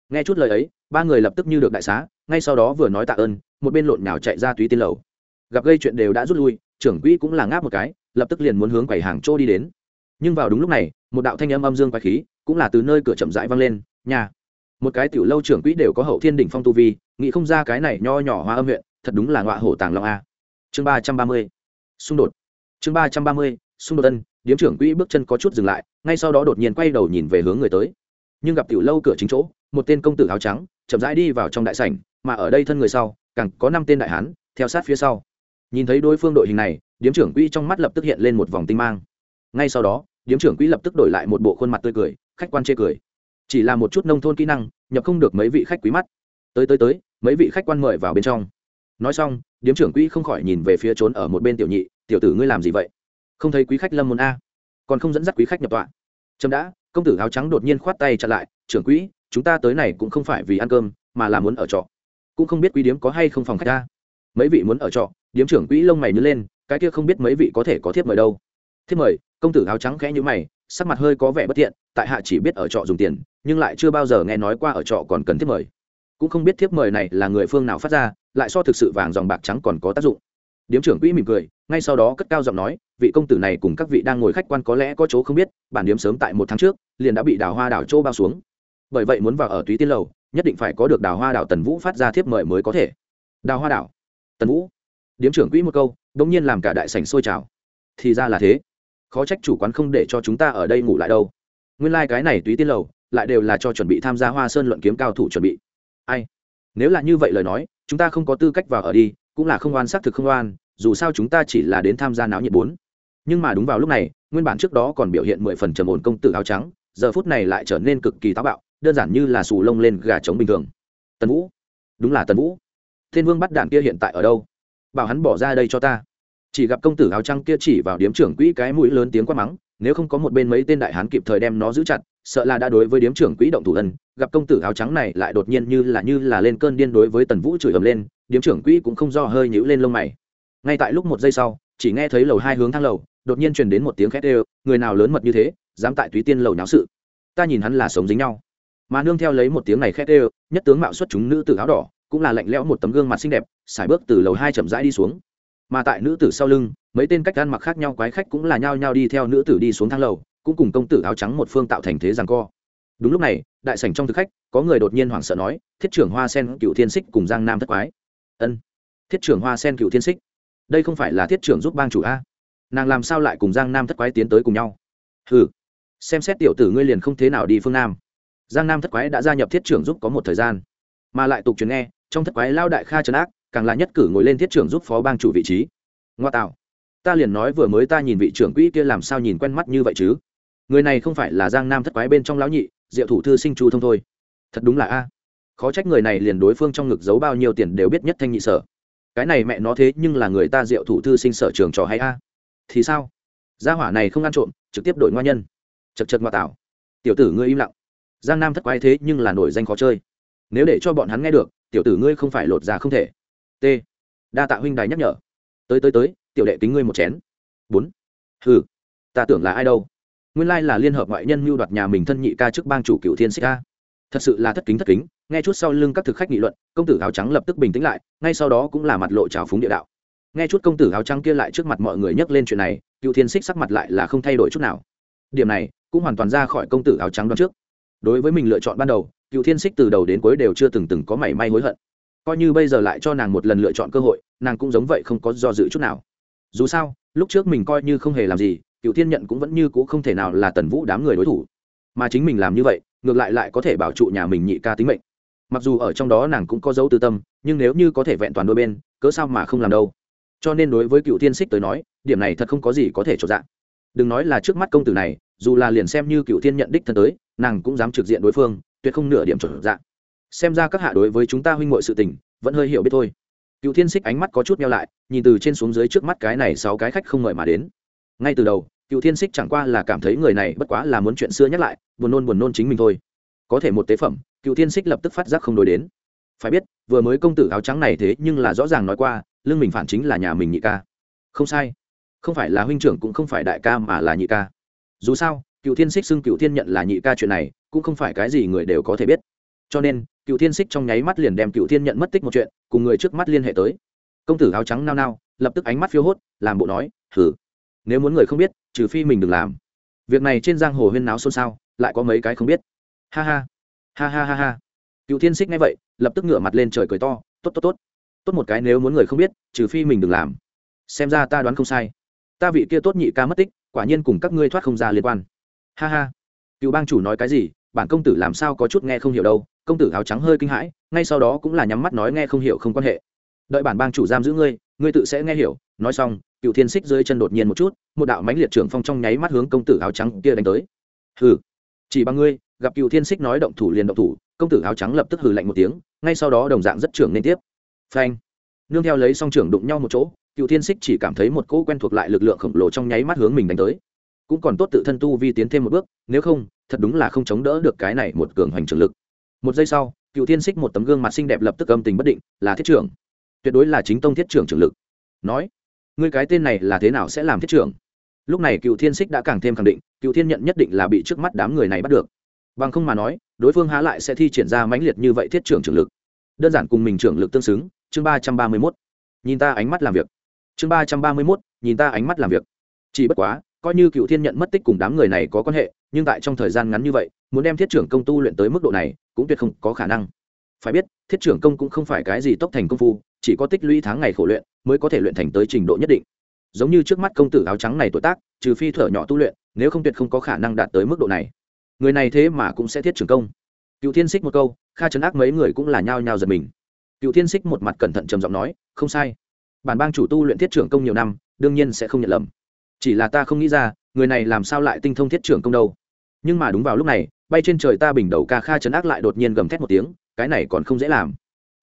Nghe chút lời ấy, ba người lập tức như được đại xá, ngay sau đó vừa nói tạ ơn, một bên lộn nào chạy ra túy tiên lầu. Gặp gây chuyện đều đã rút lui, trưởng quỹ cũng là ngáp một cái, lập tức liền muốn hướng quầy hàng chỗ đi đến. Nhưng vào đúng lúc này, một đạo thanh âm âm dương quái khí, cũng là từ nơi cửa chậm rãi vang lên, nhà. Một cái tiểu lâu trưởng quỹ đều có hậu thiên đỉnh phong tu vi, nghĩ không ra cái này nho nhỏ hoa âm huyện thật đúng là ngọa hổ tàng long a. Chương ba trăm ba mươi, xung đột. Chương ba trăm ba mươi, xung đột ân, điếm trưởng quỹ bước chân có chút dừng lại, ngay sau đó đột nhiên quay đầu nhìn về hướng người tới. Nhưng gặp tiểu lâu cửa chính chỗ, một tên công tử áo trắng, chậm rãi đi vào trong đại sảnh, mà ở đây thân người sau, càng có năm tên đại hán, theo sát phía sau. Nhìn thấy đối phương đội hình này, điếm trưởng quỹ trong mắt lập tức hiện lên một vòng tinh mang. Ngay sau đó, điếm trưởng quỹ lập tức đổi lại một bộ khuôn mặt tươi cười, khách quan chê cười. Chỉ là một chút nông thôn kỹ năng, nhập không được mấy vị khách quý mắt. Tới tới tới, mấy vị khách quan mời vào bên trong nói xong, điếm trưởng quỹ không khỏi nhìn về phía trốn ở một bên tiểu nhị, tiểu tử ngươi làm gì vậy? Không thấy quý khách lâm môn a? Còn không dẫn dắt quý khách nhập tọa? Trâm đã. Công tử áo trắng đột nhiên khoát tay chặn lại, trưởng quỹ, chúng ta tới này cũng không phải vì ăn cơm, mà là muốn ở trọ. Cũng không biết quý điếm có hay không phòng khách ta mấy vị muốn ở trọ? Điếm trưởng quỹ lông mày nhớ lên, cái kia không biết mấy vị có thể có thiếp mời đâu. Thiếp mời? Công tử áo trắng khẽ như mày, sắc mặt hơi có vẻ bất tiện, tại hạ chỉ biết ở trọ dùng tiền, nhưng lại chưa bao giờ nghe nói qua ở trọ còn cần thiếp mời cũng không biết thiếp mời này là người phương nào phát ra, lại so thực sự vàng dòng bạc trắng còn có tác dụng. Điếm trưởng quỹ mỉm cười, ngay sau đó cất cao giọng nói, vị công tử này cùng các vị đang ngồi khách quan có lẽ có chỗ không biết, bản điếm sớm tại một tháng trước, liền đã bị đào hoa đảo châu bao xuống. Bởi vậy muốn vào ở túy tiên lầu, nhất định phải có được đào hoa đảo tần vũ phát ra thiếp mời mới có thể. Đào hoa đảo, tần vũ. Điếm trưởng quỹ một câu đ ỗ n g nhiên làm cả đại sảnh sôi trào. Thì ra là thế. Khó trách chủ quán không để cho chúng ta ở đây ngủ lại đâu. Nguyên lai、like、cái này túy tiên lầu, lại đều là cho chuẩn bị tham gia hoa sơn luận kiếm cao thủ chuẩn bị ai? Nếu là như vậy lời nói, chúng ta không có tư cách vào ở đi, cũng là không oan xác thực không oan, dù sao chúng ta chỉ là đến tham gia náo nhiệt bốn. Nhưng mà đúng vào lúc này, nguyên bản trước đó còn biểu hiện mười phần trầm ổn công tử áo trắng, giờ phút này lại trở nên cực kỳ táo bạo, đơn giản như là xù lông lên gà trống bình thường. Tần vũ. Đúng là tần vũ. Thiên vương bắt đạn kia hiện tại ở đâu? Bảo hắn bỏ ra đây cho ta. Chỉ gặp công tử áo trắng kia chỉ vào điếm trưởng quỹ cái mũi lớn tiếng quát mắng nếu không có một bên mấy tên đại hán kịp thời đem nó giữ chặt, sợ là đã đối với điếm trưởng quỹ động thủ ân, gặp công tử áo trắng này lại đột nhiên như là như là lên cơn điên đối với tần vũ chửi ầm lên, điếm trưởng quỹ cũng không do hơi nhữ lên lông mày. Ngay tại lúc một giây sau, chỉ nghe thấy lầu hai hướng thang lầu, đột nhiên truyền đến một tiếng khét ê người nào lớn mật như thế, dám tại túy tiên lầu nháo sự. Ta nhìn hắn là sống dính nhau. Mà nương theo lấy một tiếng này khét ê nhất tướng mạo xuất chúng nữ tử áo đỏ, cũng là lạnh lẽo một tấm gương mặt xinh đẹp xài bước từ lầu hai chậm rãi đi xuống mà tại nữ tử sau lưng, mấy tên cách ăn mặc khác nhau quái khách cũng là nhao nhao đi theo nữ tử đi xuống thang lầu, cũng cùng công tử áo trắng một phương tạo thành thế rằng co. Đúng lúc này, đại sảnh trong thực khách, có người đột nhiên hoảng sợ nói, thiết trưởng hoa sen, cựu thiên xích cùng giang nam thất quái. Ân, thiết trưởng hoa sen, cựu thiên xích đây không phải là thiết trưởng giúp bang chủ a? Nàng làm sao lại cùng giang nam thất quái tiến tới cùng nhau? Ừ xem xét tiểu tử ngươi liền không thế nào đi phương nam. Giang nam thất quái đã gia nhập thiết trưởng giúp có một thời gian, mà lại tục truyền nghe, trong thất quái lao đại kha trấn ác càng là nhất cử ngồi lên thiết trưởng giúp phó bang chủ vị trí. Ngoa tạo. Ta liền nói vừa mới ta nhìn vị trưởng quỹ kia làm sao nhìn quen mắt như vậy chứ? Người này không phải là giang nam thất quái bên trong lão nhị, diệu thủ thư sinh chu thông thôi. Thật đúng là a. Khó trách người này liền đối phương trong ngực giấu bao nhiêu tiền đều biết nhất thanh nhị sở. Cái này mẹ nó thế nhưng là người ta diệu thủ thư sinh sở trường trò hay a. Thì sao? Gia hỏa này không ăn trộm, trực tiếp đổi ngoa nhân. Chật chật ngoa tạo. Tiểu tử ngươi im lặng. Giang nam thất quái thế nhưng là nổi danh khó chơi. Nếu để cho bọn hắn nghe được, tiểu tử ngươi không phải lột ra không thể t. Đa tạ huynh đài nhắc nhở. Tới tới tới, tiểu đệ kính ngươi một chén. Bốn. Hừ, ta tưởng là ai đâu. Nguyên lai là liên hợp ngoại nhân mưu đoạt nhà mình thân nhị ca trước bang chủ cựu thiên xích ca thật sự là thất kính thất kính. Nghe chút sau lưng các thực khách nghị luận, công tử áo trắng lập tức bình tĩnh lại, ngay sau đó cũng là mặt lộ trào phúng địa đạo. Nghe chút công tử áo trắng kia lại trước mặt mọi người nhắc lên chuyện này cựu thiên xích sắc mặt lại là không thay đổi chút nào. Điểm này, cũng hoàn toàn ra khỏi công tử áo trắng đoán trước. Đối với mình lựa chọn ban đầu cựu thiên xích từ đầu đến cuối đều chưa từng từng có mảy may hối hận coi như bây giờ lại cho nàng một lần lựa chọn cơ hội, nàng cũng giống vậy không có do dự chút nào. Dù sao, lúc trước mình coi như không hề làm gì cựu thiên nhận cũng vẫn như c ũ không thể nào là tần vũ đám người đối thủ. Mà chính mình làm như vậy, ngược lại lại có thể bảo trụ nhà mình nhị ca tính mệnh. Mặc dù ở trong đó nàng cũng có dấu tư tâm, nhưng nếu như có thể vẹn toàn đôi bên, cớ sao mà không làm đâu? Cho nên đối với cựu thiên xích tới nói, điểm này thật không có gì có thể trộn dạng đừng nói là trước mắt công tử này, dù là liền xem như cựu thiên nhận đích thân tới, nàng cũng dám trực diện đối phương, tuyệt không nửa điểm trộn dạng xem ra các hạ đối với chúng ta huynh muội sự tình, vẫn hơi hiểu biết thôi. Cựu thiên xích ánh mắt có chút meo lại, nhìn từ trên xuống dưới trước mắt cái này sáu cái khách không mời mà đến. Ngay từ đầu, cựu thiên xích chẳng qua là cảm thấy người này bất quá là muốn chuyện xưa nhắc lại, buồn nôn buồn nôn chính mình thôi. Có thể một tế phẩm, cựu thiên xích lập tức phát giác không đổi đến. Phải biết, vừa mới công tử áo trắng này thế nhưng là rõ ràng nói qua, lương mình phản chính là nhà mình nhị ca. Không sai. Không phải là huynh trưởng cũng không phải đại ca mà là nhị ca. Dù sao, cựu thiên xích xưng cựu thiên nhận là nhị ca chuyện này, cũng không phải cái gì người đều có thể biết cho nên, cựu thiên xích trong nháy mắt liền đem cựu thiên nhận mất tích một chuyện, cùng người trước mắt liên hệ tới. Công tử áo trắng nao nao, lập tức ánh mắt phiêu hốt, làm bộ nói thử. nếu muốn người không biết, trừ phi mình đừng làm. Việc này trên giang hồ huyên náo xôn xao, lại có mấy cái không biết. Ha ha ha ha ha ha. Cựu thiên xích nghe vậy, lập tức ngửa mặt lên trời cười to, tốt tốt tốt. Tốt một cái nếu muốn người không biết, trừ phi mình đừng làm. Xem ra ta đoán không sai. Ta vị kia tốt nhị ca mất tích, quả nhiên cùng các ngươi thoát không ra liên quan. Ha ha. Cựu bang chủ nói cái gì, bản công tử làm sao có chút nghe không hiểu đâu công tử áo trắng hơi kinh hãi, ngay sau đó cũng là nhắm mắt nói nghe không hiểu không quan hệ. Đợi bản bang chủ giam giữ ngươi ngươi tự sẽ nghe hiểu. Nói xong, cựu thiên xích dưới chân đột nhiên một chút, một đạo mánh liệt trưởng phong trong nháy mắt hướng công tử áo trắng kia đánh tới. Hừ, chỉ bằng ngươi, gặp cựu thiên xích nói động thủ liền động thủ, công tử áo trắng lập tức hừ lạnh một tiếng, ngay sau đó đồng dạng rất trưởng nên tiếp. Phanh. Nương theo lấy song trưởng đụng nhau một chỗ, cựu thiên xích chỉ cảm thấy một cỗ quen thuộc lại lực lượng khổng lồ trong nháy mắt hướng mình đánh tới. Cũng còn tốt tự thân tu vi tiến thêm một bước, nếu không, thật đúng là không chống đỡ được cái này một cường hoành trường lực một giây sau, cựu thiên xích một tấm gương mặt xinh đẹp lập tức âm tình bất định, là thiết trưởng. Tuyệt đối là chính tông thiết trưởng trưởng lực. Nói, ngươi cái tên này là thế nào sẽ làm thiết trưởng? Lúc này cựu thiên xích đã càng thêm khẳng định, cựu thiên nhận nhất định là bị trước mắt đám người này bắt được. Bằng không mà nói, đối phương há lại sẽ thi triển ra mãnh liệt như vậy thiết trưởng trưởng lực. Đơn giản cùng mình trưởng lực tương xứng, chương ba trăm ba mươi mốt. Nhìn ta ánh mắt làm việc. Chương ba trăm ba mươi mốt, nhìn ta ánh mắt làm việc. Chỉ bất quá, coi như cựu thiên nhận mất tích cùng đám người này có quan hệ, nhưng tại trong thời gian ngắn như vậy muốn đem thiết trưởng công tu luyện tới mức độ này, cũng tuyệt không có khả năng. Phải biết, thiết trưởng công cũng không phải cái gì tốc thành công phu, chỉ có tích lũy tháng ngày khổ luyện mới có thể luyện thành tới trình độ nhất định. Giống như trước mắt công tử áo trắng này tuổi tác, trừ phi thở nhỏ tu luyện, nếu không tuyệt không có khả năng đạt tới mức độ này. Người này thế mà cũng sẽ thiết trưởng công. Cựu thiên xích một câu, kha chấn ác mấy người cũng là nhao nhao giật mình. Cựu thiên xích một mặt cẩn thận trầm giọng nói, không sai. Bản bang chủ tu luyện thiết trưởng công nhiều năm, đương nhiên sẽ không nhận lầm. Chỉ là ta không nghĩ ra, người này làm sao lại tinh thông thiết trưởng công đâu. Nhưng mà đúng vào lúc này bay trên trời ta bình đầu ca kha chấn ác lại đột nhiên gầm thét một tiếng, cái này còn không dễ làm.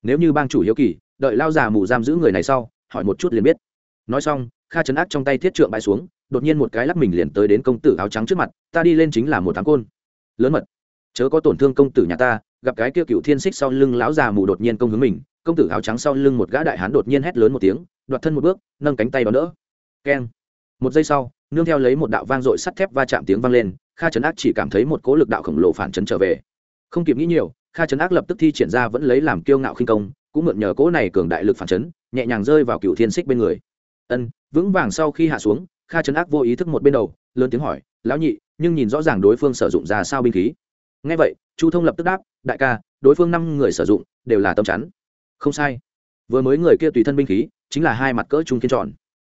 Nếu như bang chủ hiếu kỳ, đợi lao già mù giam giữ người này sau, hỏi một chút liền biết. Nói xong, kha chấn ác trong tay thiết trượng bay xuống, đột nhiên một cái lắc mình liền tới đến công tử áo trắng trước mặt, ta đi lên chính là một tháng côn. Lớn mật, chớ có tổn thương công tử nhà ta, gặp cái kia cựu thiên xích sau lưng lão già mù đột nhiên công hướng mình, công tử áo trắng sau lưng một gã đại hán đột nhiên hét lớn một tiếng, đoạt thân một bước, nâng cánh tay đón đỡ. Keng. Một giây sau, nương theo lấy một đạo vang dội sắt thép va chạm tiếng vang lên kha trấn ác chỉ cảm thấy một cỗ lực đạo khổng lồ phản chấn trở về. Không kịp nghĩ nhiều, kha trấn ác lập tức thi triển ra vẫn lấy làm kiêu ngạo khinh công, cũng mượn nhờ cỗ này cường đại lực phản chấn, nhẹ nhàng rơi vào cựu thiên xích bên người. Ân, vững vàng sau khi hạ xuống, kha trấn ác vô ý thức một bên đầu, lớn tiếng hỏi, lão nhị, nhưng nhìn rõ ràng đối phương sử dụng ra sao binh khí? Ngay vậy, chu thông lập tức đáp, đại ca, đối phương năm người sử dụng, đều là tâm chắn. Không sai. Vừa mới người kia tùy thân binh khí, chính là hai mặt cỡ trung kiên tròn.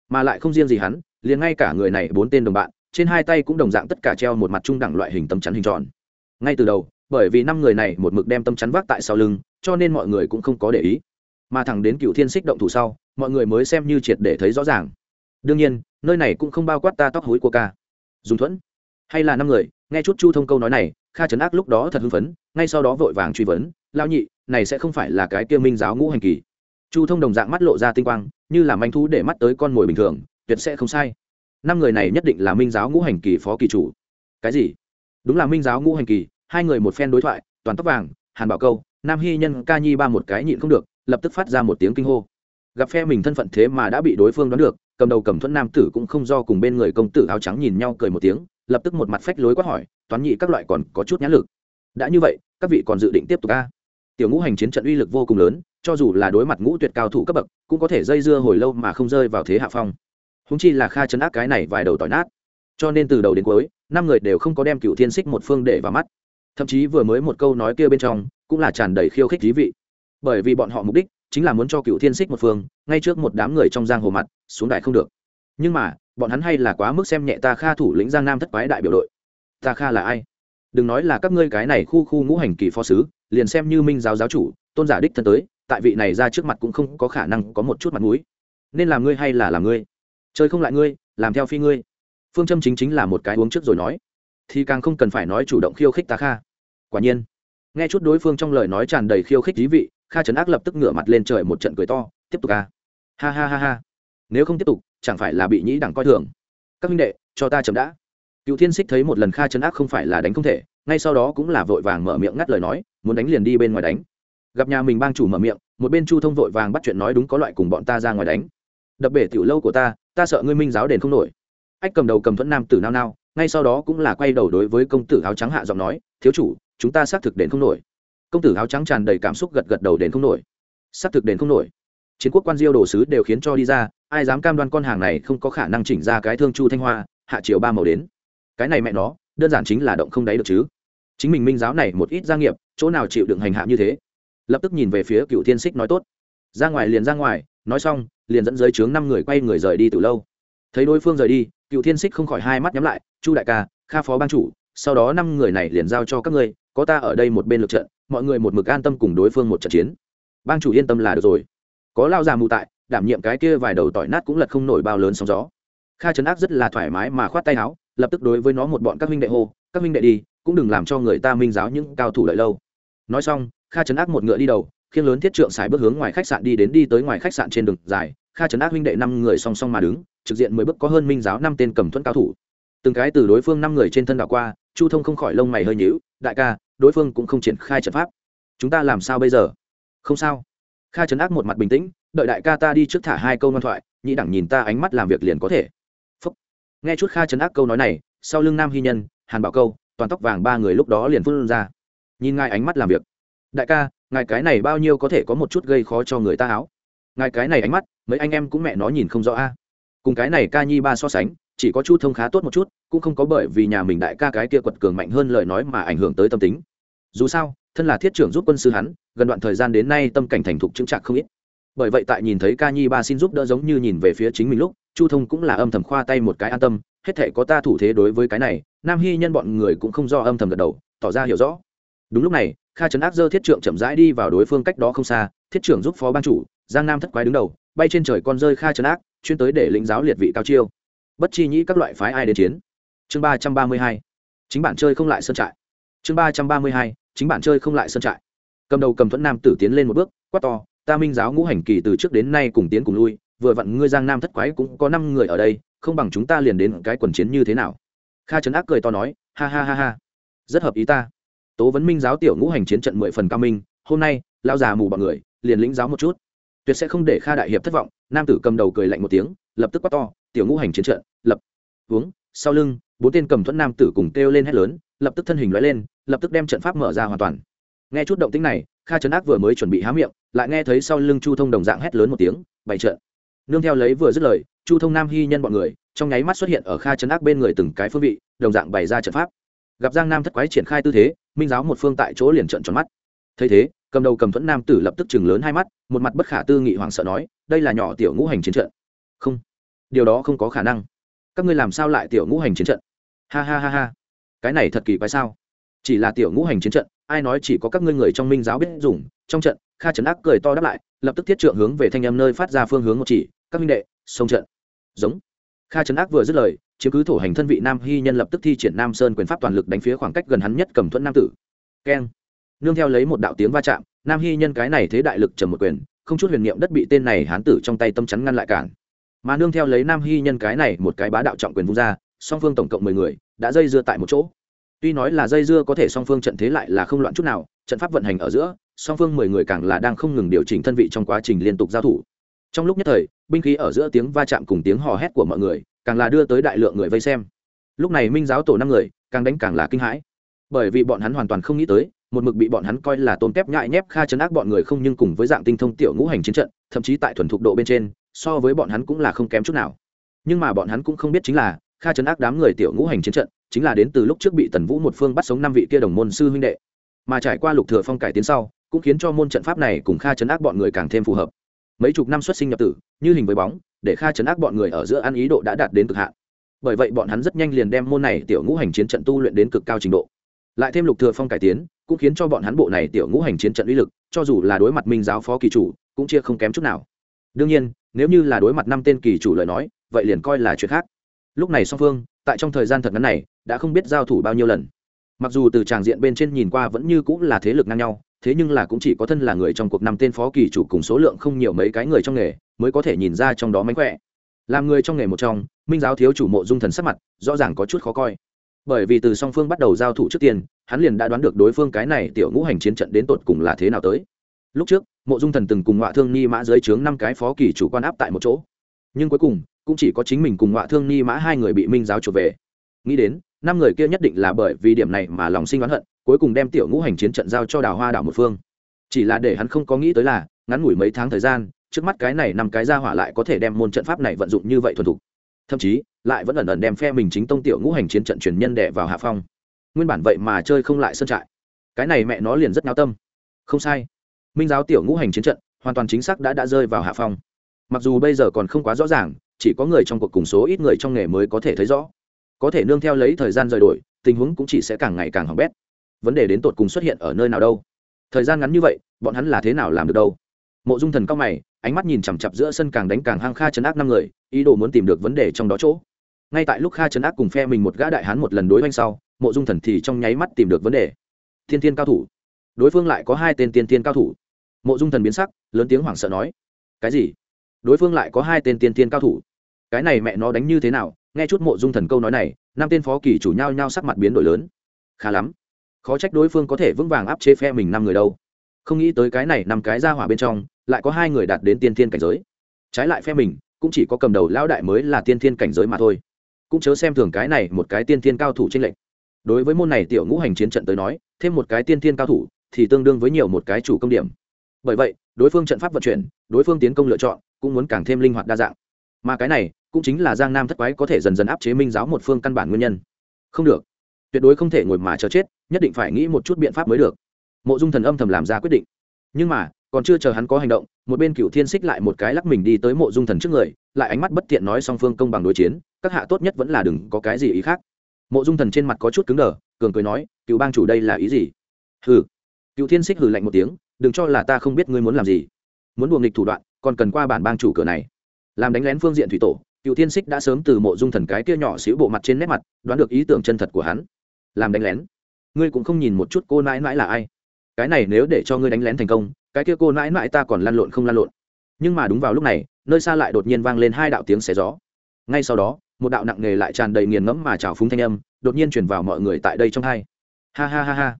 Mà lại không riêng gì hắn, liền ngay cả người này bốn tên đồng bạn trên hai tay cũng đồng dạng tất cả treo một mặt trung đẳng loại hình tấm chắn hình tròn. Ngay từ đầu, bởi vì năm người này một mực đem tâm chắn vác tại sau lưng, cho nên mọi người cũng không có để ý. Mà thẳng đến cựu thiên xích động thủ sau, mọi người mới xem như triệt để thấy rõ ràng. Đương nhiên, nơi này cũng không bao quát ta tóc hối của ca. Dùng thuẫn, hay là năm người, nghe chút chu thông câu nói này, kha trấn ác lúc đó thật hưng phấn, ngay sau đó vội vàng truy vấn lao nhị, này sẽ không phải là cái kia minh giáo ngũ hành kỳ? Chu thông đồng dạng mắt lộ ra tinh quang, như là manh thú để mắt tới con mồi bình thường, tuyệt sẽ không sai năm người này nhất định là minh giáo ngũ hành kỳ phó kỳ chủ. Cái gì? Đúng là minh giáo ngũ hành kỳ, hai người một phen đối thoại, toàn tóc vàng, hàn bảo câu, nam hy nhân, ca nhi ba một cái nhịn không được, lập tức phát ra một tiếng kinh hô. Gặp phe mình thân phận thế mà đã bị đối phương đoán được, cầm đầu cầm thuẫn nam tử cũng không do cùng bên người công tử áo trắng nhìn nhau cười một tiếng, lập tức một mặt phách lối quát hỏi, toán nhị các loại còn có chút nhãn lực? Đã như vậy, các vị còn dự định tiếp tục ca tiểu ngũ hành chiến trận uy lực vô cùng lớn, cho dù là đối mặt ngũ tuyệt cao thủ cấp bậc, cũng có thể dây dưa hồi lâu mà không rơi vào thế hạ phong húng chi là kha chấn ác cái này vài đầu tỏi nát. Cho nên từ đầu đến cuối, năm người đều không có đem cựu thiên xích một phương để vào mắt. Thậm chí vừa mới một câu nói kia bên trong, cũng là tràn đầy khiêu khích thí vị. Bởi vì bọn họ mục đích chính là muốn cho cựu thiên xích một phương, ngay trước một đám người trong giang hồ mặt, xuống đại không được. Nhưng mà, bọn hắn hay là quá mức xem nhẹ ta kha thủ lĩnh giang nam thất quái đại biểu đội. Ta kha là ai? Đừng nói là các ngươi cái này khu khu ngũ hành kỳ phó sứ, liền xem như minh giáo giáo chủ, tôn giả đích thân tới, tại vị này ra trước mặt cũng không có khả năng có một chút mặt mũi. Nên làm ngươi hay là làm ngươi? Chơi không lại ngươi, làm theo phi ngươi. Phương châm chính chính là một cái uống trước rồi nói. Thì càng không cần phải nói chủ động khiêu khích ta kha. Quả nhiên, nghe chút đối phương trong lời nói tràn đầy khiêu khích thí vị, kha trấn ác lập tức ngửa mặt lên trời một trận cười to, tiếp tục ca ha ha ha ha. Nếu không tiếp tục, chẳng phải là bị nhĩ đẳng coi thường. Các minh đệ, cho ta chậm đã. Cựu thiên xích thấy một lần kha Trấn ác không phải là đánh không thể, ngay sau đó cũng là vội vàng mở miệng ngắt lời nói, muốn đánh liền đi bên ngoài đánh. Gặp nhà mình bang chủ mở miệng, một bên chu thông vội vàng bắt chuyện nói đúng có loại cùng bọn ta ra ngoài đánh đập bể tiểu lâu của ta ta sợ ngươi minh giáo đền không nổi. Ách cầm đầu cầm thuẫn nam tử nao nao, ngay sau đó cũng là quay đầu đối với công tử áo trắng hạ giọng nói, thiếu chủ, chúng ta xác thực đền không nổi. Công tử áo trắng tràn đầy cảm xúc gật gật đầu đền không nổi. Xác thực đền không nổi. Chiến quốc quan diêu đồ sứ đều khiến cho đi ra, ai dám cam đoan con hàng này không có khả năng chỉnh ra cái thương chu thanh hoa, hạ chiều ba màu đến. Cái này mẹ nó, đơn giản chính là động không đáy được chứ. Chính mình minh giáo này một ít gia nghiệp, chỗ nào chịu đựng hành hạ như thế? Lập tức nhìn về phía cựu thiên xích nói tốt. Ra ngoài liền ra ngoài nói xong, liền dẫn giới chướng năm người quay người rời đi từ lâu. Thấy đối phương rời đi, cựu thiên xích không khỏi hai mắt nhắm lại, chu đại ca, kha phó ban chủ, sau đó năm người này liền giao cho các ngươi, có ta ở đây một bên lượt trận, mọi người một mực an tâm cùng đối phương một trận chiến. Bang chủ yên tâm là được rồi. Có lao già mù tại, đảm nhiệm cái kia vài đầu tỏi nát cũng lật không nổi bao lớn sóng gió. Kha trấn ác rất là thoải mái mà khoát tay áo, lập tức đối với nó một bọn các huynh đệ hô, các huynh đệ đi, cũng đừng làm cho người ta minh giáo những cao thủ lợi lâu. Nói xong, kha trấn ác một ngựa đi đầu khiêng lớn thiết trượng xài bước hướng ngoài khách sạn đi đến đi tới ngoài khách sạn trên đường dài, kha trấn ác huynh đệ năm người song song mà đứng, trực diện mười bước có hơn minh giáo năm tên cầm thuẫn cao thủ. Từng cái từ đối phương năm người trên thân đảo qua, chu thông không khỏi lông mày hơi nhíu, đại ca, đối phương cũng không triển khai trận pháp. Chúng ta làm sao bây giờ? Không sao. Kha trấn ác một mặt bình tĩnh, đợi đại ca ta đi trước thả hai câu ngoan thoại, nhị đẳng nhìn ta ánh mắt làm việc liền có thể. Phúc. nghe chút kha trấn ác câu nói này, sau lưng nam hy nhân, hàn bảo câu, toàn tóc vàng ba người lúc đó liền phun ra. Nhìn ngài ánh mắt làm việc. Đại ca ngài cái này bao nhiêu có thể có một chút gây khó cho người ta áo? Ngài cái này ánh mắt, mấy anh em cũng mẹ nó nhìn không rõ a. Cùng cái này ca nhi ba so sánh, chỉ có chu thông khá tốt một chút, cũng không có bởi vì nhà mình đại ca cái kia quật cường mạnh hơn lời nói mà ảnh hưởng tới tâm tính. Dù sao, thân là thiết trưởng giúp quân sư hắn, gần đoạn thời gian đến nay tâm cảnh thành thục chứng trạng không ít. Bởi vậy tại nhìn thấy ca nhi ba xin giúp đỡ giống như nhìn về phía chính mình lúc, chu thông cũng là âm thầm khoa tay một cái an tâm, hết thể có ta thủ thế đối với cái này, nam hy nhân bọn người cũng không do âm thầm gật đầu, tỏ ra hiểu rõ đúng lúc này, kha trấn ác dơ thiết trượng chậm rãi đi vào đối phương cách đó không xa, thiết trưởng giúp phó ban chủ, giang nam thất quái đứng đầu, bay trên trời con rơi kha trấn ác, chuyên tới để lĩnh giáo liệt vị cao chiêu. Bất chi nhĩ các loại phái ai đến chiến? Chương ba trăm ba mươi hai, chính bản chơi không lại sơn trại. Chương ba trăm ba mươi hai, chính bản chơi không lại sơn trại. Cầm đầu cầm thuẫn nam tử tiến lên một bước, quát to, ta minh giáo ngũ hành kỳ từ trước đến nay cùng tiến cùng lui, vừa vặn ngươi giang nam thất quái cũng có năm người ở đây, không bằng chúng ta liền đến cái quần chiến như thế nào? Kha trấn ác cười to nói, ha ha ha ha, rất hợp ý ta tố vấn minh giáo tiểu ngũ hành chiến trận mười phần cao minh, hôm nay lao già mù bọn người, liền lĩnh giáo một chút. Tuyệt sẽ không để kha đại hiệp thất vọng, nam tử cầm đầu cười lạnh một tiếng, lập tức quát to, tiểu ngũ hành chiến trận, lập uống, sau lưng, bốn tên cầm thuẫn nam tử cùng kêu lên hét lớn, lập tức thân hình lóe lên, lập tức đem trận pháp mở ra hoàn toàn. Nghe chút động tĩnh này, kha trấn ác vừa mới chuẩn bị há miệng, lại nghe thấy sau lưng chu thông đồng dạng hét lớn một tiếng, bày trận. Nương theo lấy vừa dứt lời, chu thông nam hy nhân bọn người, trong nháy mắt xuất hiện ở kha trấn ác bên người từng cái phương vị, đồng dạng bày ra trận pháp gặp giang nam thất quái triển khai tư thế minh giáo một phương tại chỗ liền trận tròn mắt thấy thế cầm đầu cầm thuẫn nam tử lập tức chừng lớn hai mắt một mặt bất khả tư nghị hoảng sợ nói đây là nhỏ tiểu ngũ hành chiến trận không điều đó không có khả năng các ngươi làm sao lại tiểu ngũ hành chiến trận ha ha ha ha cái này thật kỳ quái sao chỉ là tiểu ngũ hành chiến trận ai nói chỉ có các ngươi người trong minh giáo biết dùng trong trận kha trấn ác cười to đáp lại lập tức thiết trượng hướng về thanh em nơi phát ra phương hướng một chỉ các minh đệ sông trận giống kha trấn ác vừa dứt lời chiếm cứ thổ hành thân vị nam hy nhân lập tức thi triển nam sơn quyền pháp toàn lực đánh phía khoảng cách gần hắn nhất cầm thuẫn nam tử. Keng. Nương theo lấy một đạo tiếng va chạm, nam hy nhân cái này thế đại lực trầm một quyền, không chút huyền niệm đất bị tên này hán tử trong tay tâm chắn ngăn lại cản. Mà nương theo lấy nam hy nhân cái này một cái bá đạo trọng quyền vung ra, song phương tổng cộng mười người, đã dây dưa tại một chỗ. Tuy nói là dây dưa có thể song phương trận thế lại là không loạn chút nào, trận pháp vận hành ở giữa, song phương mười người càng là đang không ngừng điều chỉnh thân vị trong quá trình liên tục giao thủ. Trong lúc nhất thời, binh khí ở giữa tiếng va chạm cùng tiếng hò hét của mọi người càng là đưa tới đại lượng người vây xem. Lúc này minh giáo tổ năm người, càng đánh càng là kinh hãi. Bởi vì bọn hắn hoàn toàn không nghĩ tới, một mực bị bọn hắn coi là tôn kép nhại nhép kha chấn ác bọn người không nhưng cùng với dạng tinh thông tiểu ngũ hành chiến trận, thậm chí tại thuần thục độ bên trên, so với bọn hắn cũng là không kém chút nào. Nhưng mà bọn hắn cũng không biết chính là, kha chấn ác đám người tiểu ngũ hành chiến trận, chính là đến từ lúc trước bị tần vũ một phương bắt sống năm vị kia đồng môn sư huynh đệ. Mà trải qua lục thừa phong cải tiến sau, cũng khiến cho môn trận pháp này cùng kha chấn ác bọn người càng thêm phù hợp. Mấy chục năm xuất sinh nhập tử, như hình với bóng để kha chấn ác bọn người ở giữa ăn ý độ đã đạt đến cực hạn. Bởi vậy bọn hắn rất nhanh liền đem môn này tiểu ngũ hành chiến trận tu luyện đến cực cao trình độ. Lại thêm lục thừa phong cải tiến, cũng khiến cho bọn hắn bộ này tiểu ngũ hành chiến trận uy lực, cho dù là đối mặt minh giáo phó kỳ chủ, cũng chia không kém chút nào. Đương nhiên, nếu như là đối mặt năm tên kỳ chủ lời nói, vậy liền coi là chuyện khác. Lúc này song phương, tại trong thời gian thật ngắn này, đã không biết giao thủ bao nhiêu lần. Mặc dù từ tràng diện bên trên nhìn qua vẫn như cũng là thế lực ngang nhau thế nhưng là cũng chỉ có thân là người trong cuộc năm tên phó kỳ chủ cùng số lượng không nhiều mấy cái người trong nghề mới có thể nhìn ra trong đó mánh khỏe. Làm người trong nghề một trong, minh giáo thiếu chủ mộ dung thần sắc mặt, rõ ràng có chút khó coi. Bởi vì từ song phương bắt đầu giao thủ trước tiên, hắn liền đã đoán được đối phương cái này tiểu ngũ hành chiến trận đến tột cùng là thế nào tới. Lúc trước, mộ dung thần từng cùng ngọa thương ni mã dưới trướng năm cái phó kỳ chủ quan áp tại một chỗ. Nhưng cuối cùng, cũng chỉ có chính mình cùng ngọa thương ni mã hai người bị minh giáo chuộc về nghĩ đến, năm người kia nhất định là bởi vì điểm này mà lòng sinh oán hận, cuối cùng đem tiểu ngũ hành chiến trận giao cho đào hoa đảo một phương. Chỉ là để hắn không có nghĩ tới là, ngắn ngủi mấy tháng thời gian, trước mắt cái này năm cái ra hỏa lại có thể đem môn trận pháp này vận dụng như vậy thuần thục. Thậm chí, lại vẫn ẩn ẩn đem phe mình chính tông tiểu ngũ hành chiến trận truyền nhân đệ vào hạ phong. Nguyên bản vậy mà chơi không lại sân trại. Cái này mẹ nó liền rất nao tâm. Không sai. Minh giáo tiểu ngũ hành chiến trận, hoàn toàn chính xác đã đã rơi vào hạ phong. Mặc dù bây giờ còn không quá rõ ràng, chỉ có người trong cuộc cùng số ít người trong nghề mới có thể thấy rõ có thể nương theo lấy thời gian rời đổi, tình huống cũng chỉ sẽ càng ngày càng hỏng bét. Vấn đề đến tột cùng xuất hiện ở nơi nào đâu? Thời gian ngắn như vậy, bọn hắn là thế nào làm được đâu? Mộ dung thần cao mày, ánh mắt nhìn chằm chặp giữa sân càng đánh càng hăng kha chấn ác năm người, ý đồ muốn tìm được vấn đề trong đó chỗ. Ngay tại lúc kha chấn ác cùng phe mình một gã đại hán một lần đối oanh sau, mộ dung thần thì trong nháy mắt tìm được vấn đề. Thiên thiên cao thủ. Đối phương lại có hai tên tiên tiên cao thủ. Mộ dung thần biến sắc, lớn tiếng hoảng sợ nói, cái gì? Đối phương lại có hai tên tiên tiên cao thủ? Cái này mẹ nó đánh như thế nào? Nghe chút mộ dung thần câu nói này, năm tên phó kỳ chủ nhau nhau sắc mặt biến đổi lớn. Khá lắm. Khó trách đối phương có thể vững vàng áp chế phe mình năm người đâu. Không nghĩ tới cái này năm cái ra hỏa bên trong, lại có hai người đạt đến tiên thiên cảnh giới. Trái lại phe mình, cũng chỉ có cầm đầu lão đại mới là tiên thiên cảnh giới mà thôi. Cũng chớ xem thường cái này một cái tiên thiên cao thủ trên lệnh đối với môn này tiểu ngũ hành chiến trận tới nói, thêm một cái tiên thiên cao thủ thì tương đương với nhiều một cái chủ công điểm. Bởi vậy, đối phương trận pháp vận chuyển, đối phương tiến công lựa chọn, cũng muốn càng thêm linh hoạt đa dạng. Mà cái này cũng chính là giang nam thất quái có thể dần dần áp chế minh giáo một phương căn bản nguyên nhân không được tuyệt đối không thể ngồi mà chờ chết nhất định phải nghĩ một chút biện pháp mới được mộ dung thần âm thầm làm ra quyết định nhưng mà còn chưa chờ hắn có hành động một bên cựu thiên xích lại một cái lắc mình đi tới mộ dung thần trước người lại ánh mắt bất tiện nói song phương công bằng đối chiến các hạ tốt nhất vẫn là đừng có cái gì ý khác mộ dung thần trên mặt có chút cứng đờ cường cười nói cựu bang chủ đây là ý gì hừ cựu thiên xích hừ lạnh một tiếng đừng cho là ta không biết ngươi muốn làm gì muốn buồng nghịch thủ đoạn còn cần qua bản bang chủ cửa này làm đánh lén phương diện thủy tổ cựu thiên xích đã sớm từ mộ dung thần cái kia nhỏ xíu bộ mặt trên nét mặt, đoán được ý tưởng chân thật của hắn. Làm đánh lén. Ngươi cũng không nhìn một chút cô nãi nãi là ai. Cái này nếu để cho ngươi đánh lén thành công, cái kia cô nãi nãi ta còn lăn lộn không lăn lộn. Nhưng mà đúng vào lúc này, nơi xa lại đột nhiên vang lên hai đạo tiếng xé gió. Ngay sau đó, một đạo nặng nề lại tràn đầy nghiền ngẫm mà trào phúng thanh âm, đột nhiên chuyển vào mọi người tại đây trong hai. Ha ha ha ha.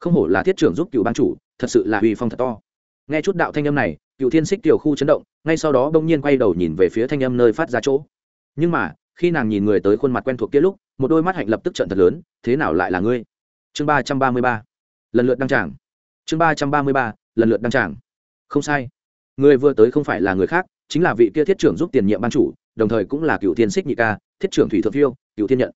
Không hổ là thiết trưởng giúp cựu ban chủ, thật sự là uy phong thật to. Nghe chút đạo thanh âm này cựu thiên xích tiểu khu chấn động, ngay sau đó đông nhiên quay đầu nhìn về phía thanh âm nơi phát ra chỗ. Nhưng mà, khi nàng nhìn người tới khuôn mặt quen thuộc kia lúc, một đôi mắt hạnh lập tức trận thật lớn, thế nào lại là ngươi? Chương ba trăm ba mươi ba. Lần lượt đăng trảng chương ba trăm ba mươi ba, lần lượt đăng trảng không sai. Người vừa tới không phải là người khác, chính là vị kia thiết trưởng giúp tiền nhiệm ban chủ, đồng thời cũng là cựu thiên xích nhị ca, thiết trưởng thủy thượng phiêu cựu thiên nhận.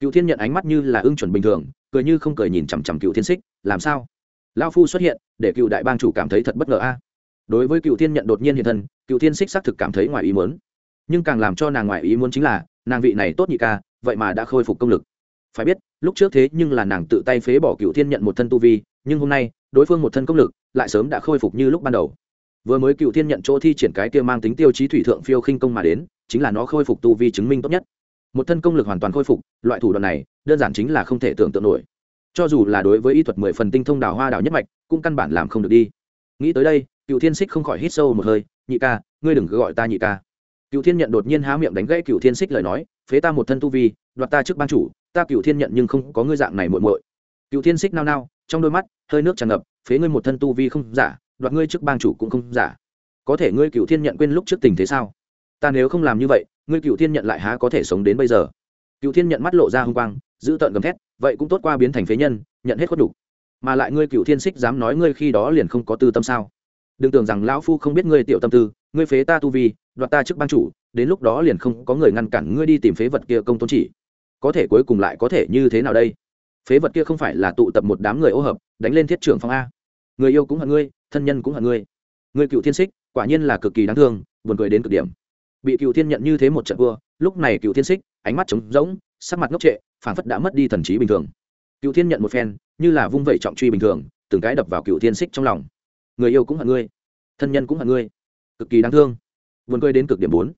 Cựu thiên nhận ánh mắt như là ưng chuẩn bình thường, cười như không cười nhìn chằm chằm cựu thiên xích làm sao? Lao phu xuất hiện, để cựu đại bang chủ cảm thấy thật bất ngờ a đối với cựu thiên nhận đột nhiên hiện thân, cựu thiên xích xác thực cảm thấy ngoài ý muốn. Nhưng càng làm cho nàng ngoài ý muốn chính là, nàng vị này tốt nhị ca, vậy mà đã khôi phục công lực. Phải biết, lúc trước thế nhưng là nàng tự tay phế bỏ cựu thiên nhận một thân tu vi, nhưng hôm nay, đối phương một thân công lực, lại sớm đã khôi phục như lúc ban đầu. Vừa mới cựu thiên nhận chỗ thi triển cái kia mang tính tiêu chí thủy thượng phiêu khinh công mà đến, chính là nó khôi phục tu vi chứng minh tốt nhất. Một thân công lực hoàn toàn khôi phục, loại thủ đoạn này, đơn giản chính là không thể tưởng tượng nổi. Cho dù là đối với y thuật mười phần tinh thông đào hoa đào nhất mạch, cũng căn bản làm không được đi. Nghĩ tới đây cựu thiên xích không khỏi hít sâu một hơi, nhị ca, ngươi đừng cứ gọi ta nhị ca. Cựu thiên nhận đột nhiên há miệng đánh gãy cựu thiên xích lời nói, phế ta một thân tu vi, đoạt ta trước ban chủ, ta cựu thiên nhận nhưng không có ngươi dạng này muội muội. Cựu thiên xích nao nao, trong đôi mắt hơi nước tràn ngập, phế ngươi một thân tu vi không giả, đoạt ngươi trước bang chủ cũng không giả. Có thể ngươi cựu thiên nhận quên lúc trước tình thế sao? Ta nếu không làm như vậy, ngươi cựu thiên nhận lại há có thể sống đến bây giờ? Cựu thiên nhận mắt lộ ra h u n g quang, giữ tợn gầm thét, vậy cũng tốt qua biến thành phế nhân, nhận hết khuất đủ. Mà lại ngươi cựu thiên xích dám nói ngươi khi đó liền không có tư tâm sao? Đừng tưởng rằng lão phu không biết ngươi tiểu tâm tư, ngươi phế ta tu vi, đoạt ta chức ban chủ, đến lúc đó liền không có người ngăn cản ngươi đi tìm phế vật kia công tôn chỉ. Có thể cuối cùng lại có thể như thế nào đây? Phế vật kia không phải là tụ tập một đám người ô hợp, đánh lên thiết trưởng phong a. Người yêu cũng hận ngươi, thân nhân cũng hận ngươi. Ngươi cựu thiên xích, quả nhiên là cực kỳ đáng thương, buồn cười đến cực điểm. Bị cựu thiên nhận như thế một trận vua, lúc này cựu thiên xích, ánh mắt trống rỗng, sắc mặt ngốc trệ, phảng phất đã mất đi thần trí bình thường. Cựu thiên nhận một phen, như là vung vẩy trọng truy bình thường, từng cái đập vào cựu thiên xích trong lòng người yêu cũng hận ngươi, thân nhân cũng hận ngươi, cực kỳ đáng thương. Buồn cười đến cực điểm bốn.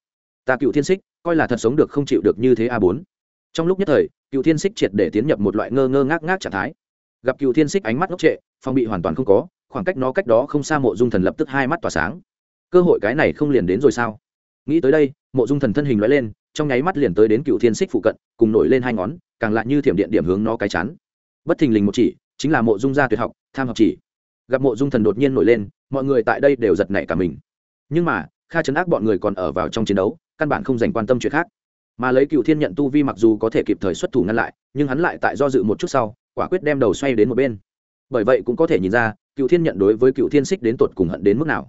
Ta cựu thiên xích, coi là thật sống được không chịu được như thế a bốn. Trong lúc nhất thời, cựu thiên xích triệt để tiến nhập một loại ngơ ngơ ngác ngác trạng thái. Gặp cựu thiên xích ánh mắt ngốc trệ phong bị hoàn toàn không có, khoảng cách nó cách đó không xa mộ dung thần lập tức hai mắt tỏa sáng. Cơ hội cái này không liền đến rồi sao? Nghĩ tới đây, mộ dung thần thân hình loại lên, trong nháy mắt liền tới đến cựu thiên xích phụ cận, cùng nổi lên hai ngón, càng lại như thiểm điện điểm hướng nó cái chắn bất thình lình một chỉ, chính là mộ dung gia tuyệt học, tham học chỉ gặp mộ dung thần đột nhiên nổi lên, mọi người tại đây đều giật nảy cả mình. Nhưng mà, kha chấn ác bọn người còn ở vào trong chiến đấu, căn bản không dành quan tâm chuyện khác. Mà lấy cựu thiên nhận tu vi mặc dù có thể kịp thời xuất thủ ngăn lại, nhưng hắn lại tại do dự một chút sau, quả quyết đem đầu xoay đến một bên. Bởi vậy cũng có thể nhìn ra, cựu thiên nhận đối với cựu thiên xích đến tột cùng hận đến mức nào.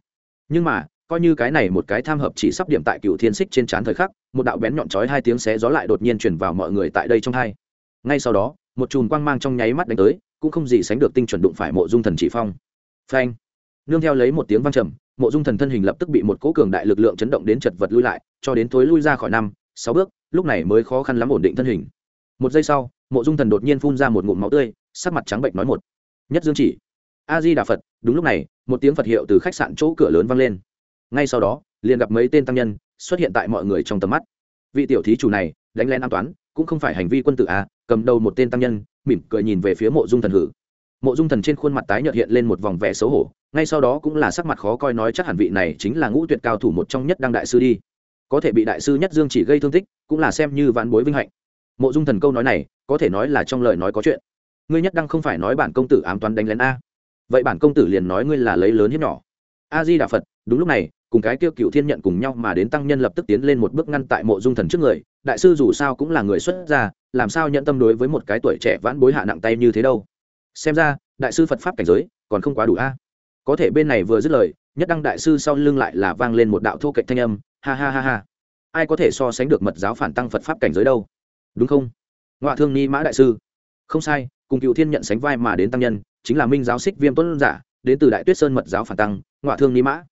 Nhưng mà, coi như cái này một cái tham hợp chỉ sắp điểm tại cựu thiên xích trên trán thời khắc, một đạo bén nhọn chói hai tiếng xé gió lại đột nhiên chuyển vào mọi người tại đây trong hai. Ngay sau đó, một chùm quang mang trong nháy mắt đánh tới cũng không gì sánh được tinh chuẩn đụng phải mộ dung thần chỉ phong. Phanh. Nương theo lấy một tiếng vang trầm, mộ dung thần thân hình lập tức bị một cỗ cường đại lực lượng chấn động đến chật vật lui lại, cho đến tối lui ra khỏi năm, sáu bước, lúc này mới khó khăn lắm ổn định thân hình. Một giây sau, mộ dung thần đột nhiên phun ra một ngụm máu tươi, sắc mặt trắng bệnh nói một. Nhất dương chỉ. A di đà phật, đúng lúc này, một tiếng phật hiệu từ khách sạn chỗ cửa lớn vang lên. Ngay sau đó, liền gặp mấy tên tăng nhân xuất hiện tại mọi người trong tầm mắt. Vị tiểu thí chủ này, đánh len an toán, cũng không phải hành vi quân tử a cầm đầu một tên tăng nhân mỉm cười nhìn về phía mộ dung thần hử. Mộ dung thần trên khuôn mặt tái nhợt hiện lên một vòng vẻ xấu hổ, ngay sau đó cũng là sắc mặt khó coi nói chắc hẳn vị này chính là ngũ tuyệt cao thủ một trong nhất đăng đại sư đi. Có thể bị đại sư nhất dương chỉ gây thương tích, cũng là xem như ván bối vinh hạnh. Mộ dung thần câu nói này, có thể nói là trong lời nói có chuyện. Ngươi nhất đăng không phải nói bản công tử ám toán đánh lén a. Vậy bản công tử liền nói ngươi là lấy lớn hiếp nhỏ. A di đà phật đúng lúc này, cùng cái kêu cựu thiên nhận cùng nhau mà đến tăng nhân lập tức tiến lên một bước ngăn tại mộ dung thần trước người, đại sư dù sao cũng là người xuất gia, làm sao nhận tâm đối với một cái tuổi trẻ vãn bối hạ nặng tay như thế đâu? Xem ra, đại sư phật pháp cảnh giới còn không quá đủ a. À? Có thể bên này vừa dứt lời, nhất đăng đại sư sau lưng lại là vang lên một đạo thô kệch thanh âm, ha ha ha ha. Ai có thể so sánh được mật giáo phản tăng phật pháp cảnh giới đâu? Đúng không? Ngoại thương ni mã đại sư. Không sai, cùng cựu thiên nhận sánh vai mà đến tăng nhân, chính là minh giáo xích viêm tuấn giả, đến từ đại tuyết sơn mật giáo phản tăng ngoại thương ni mã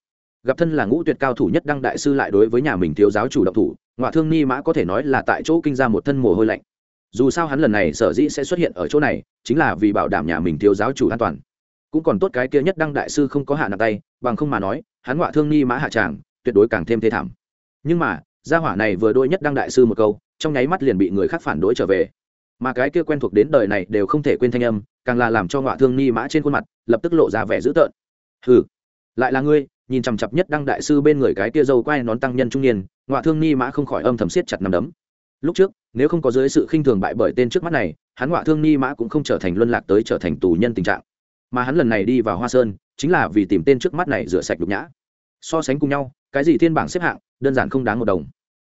gặp thân là ngũ tuyệt cao thủ nhất đăng đại sư lại đối với nhà mình thiếu giáo chủ động thủ ngoại thương ni mã có thể nói là tại chỗ kinh ra một thân mồ hôi lạnh. Dù sao hắn lần này sở dĩ sẽ xuất hiện ở chỗ này, chính là vì bảo đảm nhà mình thiếu giáo chủ an toàn. Cũng còn tốt cái kia nhất đăng đại sư không có hạ nặng tay, bằng không mà nói, hắn ngoại thương ni mã hạ tràng, tuyệt đối càng thêm thê thảm. Nhưng mà, gia hỏa này vừa đôi nhất đăng đại sư một câu, trong nháy mắt liền bị người khác phản đối trở về. Mà cái kia quen thuộc đến đời này đều không thể quên thanh âm, càng là làm cho ngoại thương ni mã trên khuôn mặt lập tức lộ ra vẻ dữ tợn. Hừ, lại là ngươi nhìn chằm chặp nhất đăng đại sư bên người cái kia dâu quai nón tăng nhân trung niên, ngọa thương ni mã không khỏi âm thầm siết chặt nằm đấm. Lúc trước, nếu không có dưới sự khinh thường bại bởi tên trước mắt này, hắn ngọa thương ni mã cũng không trở thành luân lạc tới trở thành tù nhân tình trạng. Mà hắn lần này đi vào hoa sơn, chính là vì tìm tên trước mắt này rửa sạch đục nhã. So sánh cùng nhau, cái gì thiên bảng xếp hạng, đơn giản không đáng một đồng.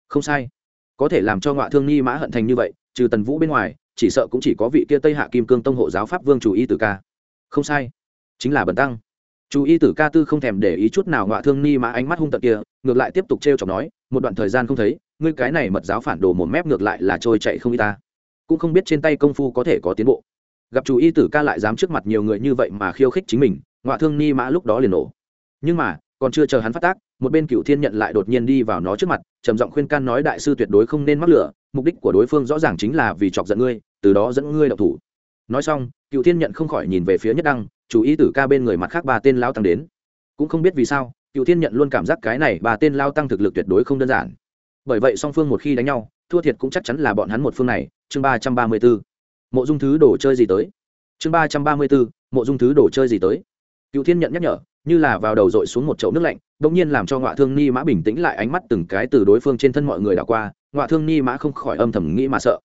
Không sai. Có thể làm cho ngọa thương ni mã hận thành như vậy, trừ tần vũ bên ngoài, chỉ sợ cũng chỉ có vị kia tây hạ kim cương tông hộ giáo pháp vương chủ y tử ca. Không sai. Chính là bần tăng. Chú y tử ca tư không thèm để ý chút nào ngọa thương ni mà ánh mắt hung tận kia, ngược lại tiếp tục t r e o chọc nói, một đoạn thời gian không thấy, ngươi cái này mật giáo phản đồ một mép ngược lại là trôi chạy không y ta. Cũng không biết trên tay công phu có thể có tiến bộ. Gặp chú y tử ca lại dám trước mặt nhiều người như vậy mà khiêu khích chính mình, ngọa thương ni mã lúc đó liền nổ. Nhưng mà, còn chưa chờ hắn phát tác, một bên cựu thiên nhận lại đột nhiên đi vào nó trước mặt, trầm giọng khuyên can nói đại sư tuyệt đối không nên mắc lửa, mục đích của đối phương rõ ràng chính là vì chọc giận ngươi, từ đó dẫn ngươi đậu thủ. Nói xong, cựu thiên nhận không khỏi nhìn về phía nhất đăng chủ ý tử ca bên người mặt khác ba tên lao tăng đến. Cũng không biết vì sao cựu thiên nhận luôn cảm giác cái này ba tên lao tăng thực lực tuyệt đối không đơn giản. Bởi vậy song phương một khi đánh nhau, thua thiệt cũng chắc chắn là bọn hắn một phương này. Chương ba trăm ba mươi b ố mộ dung thứ đồ chơi gì tới? Chương ba trăm ba mươi b ố mộ dung thứ đồ chơi gì tới? Cựu thiên nhận nhắc nhở, như là vào đầu dội xuống một chậu nước lạnh đ ỗ n g nhiên làm cho ngọa thương ni mã bình tĩnh lại ánh mắt từng cái từ đối phương trên thân mọi người đảo qua. Ngọa thương ni mã không khỏi âm thầm nghĩ mà sợ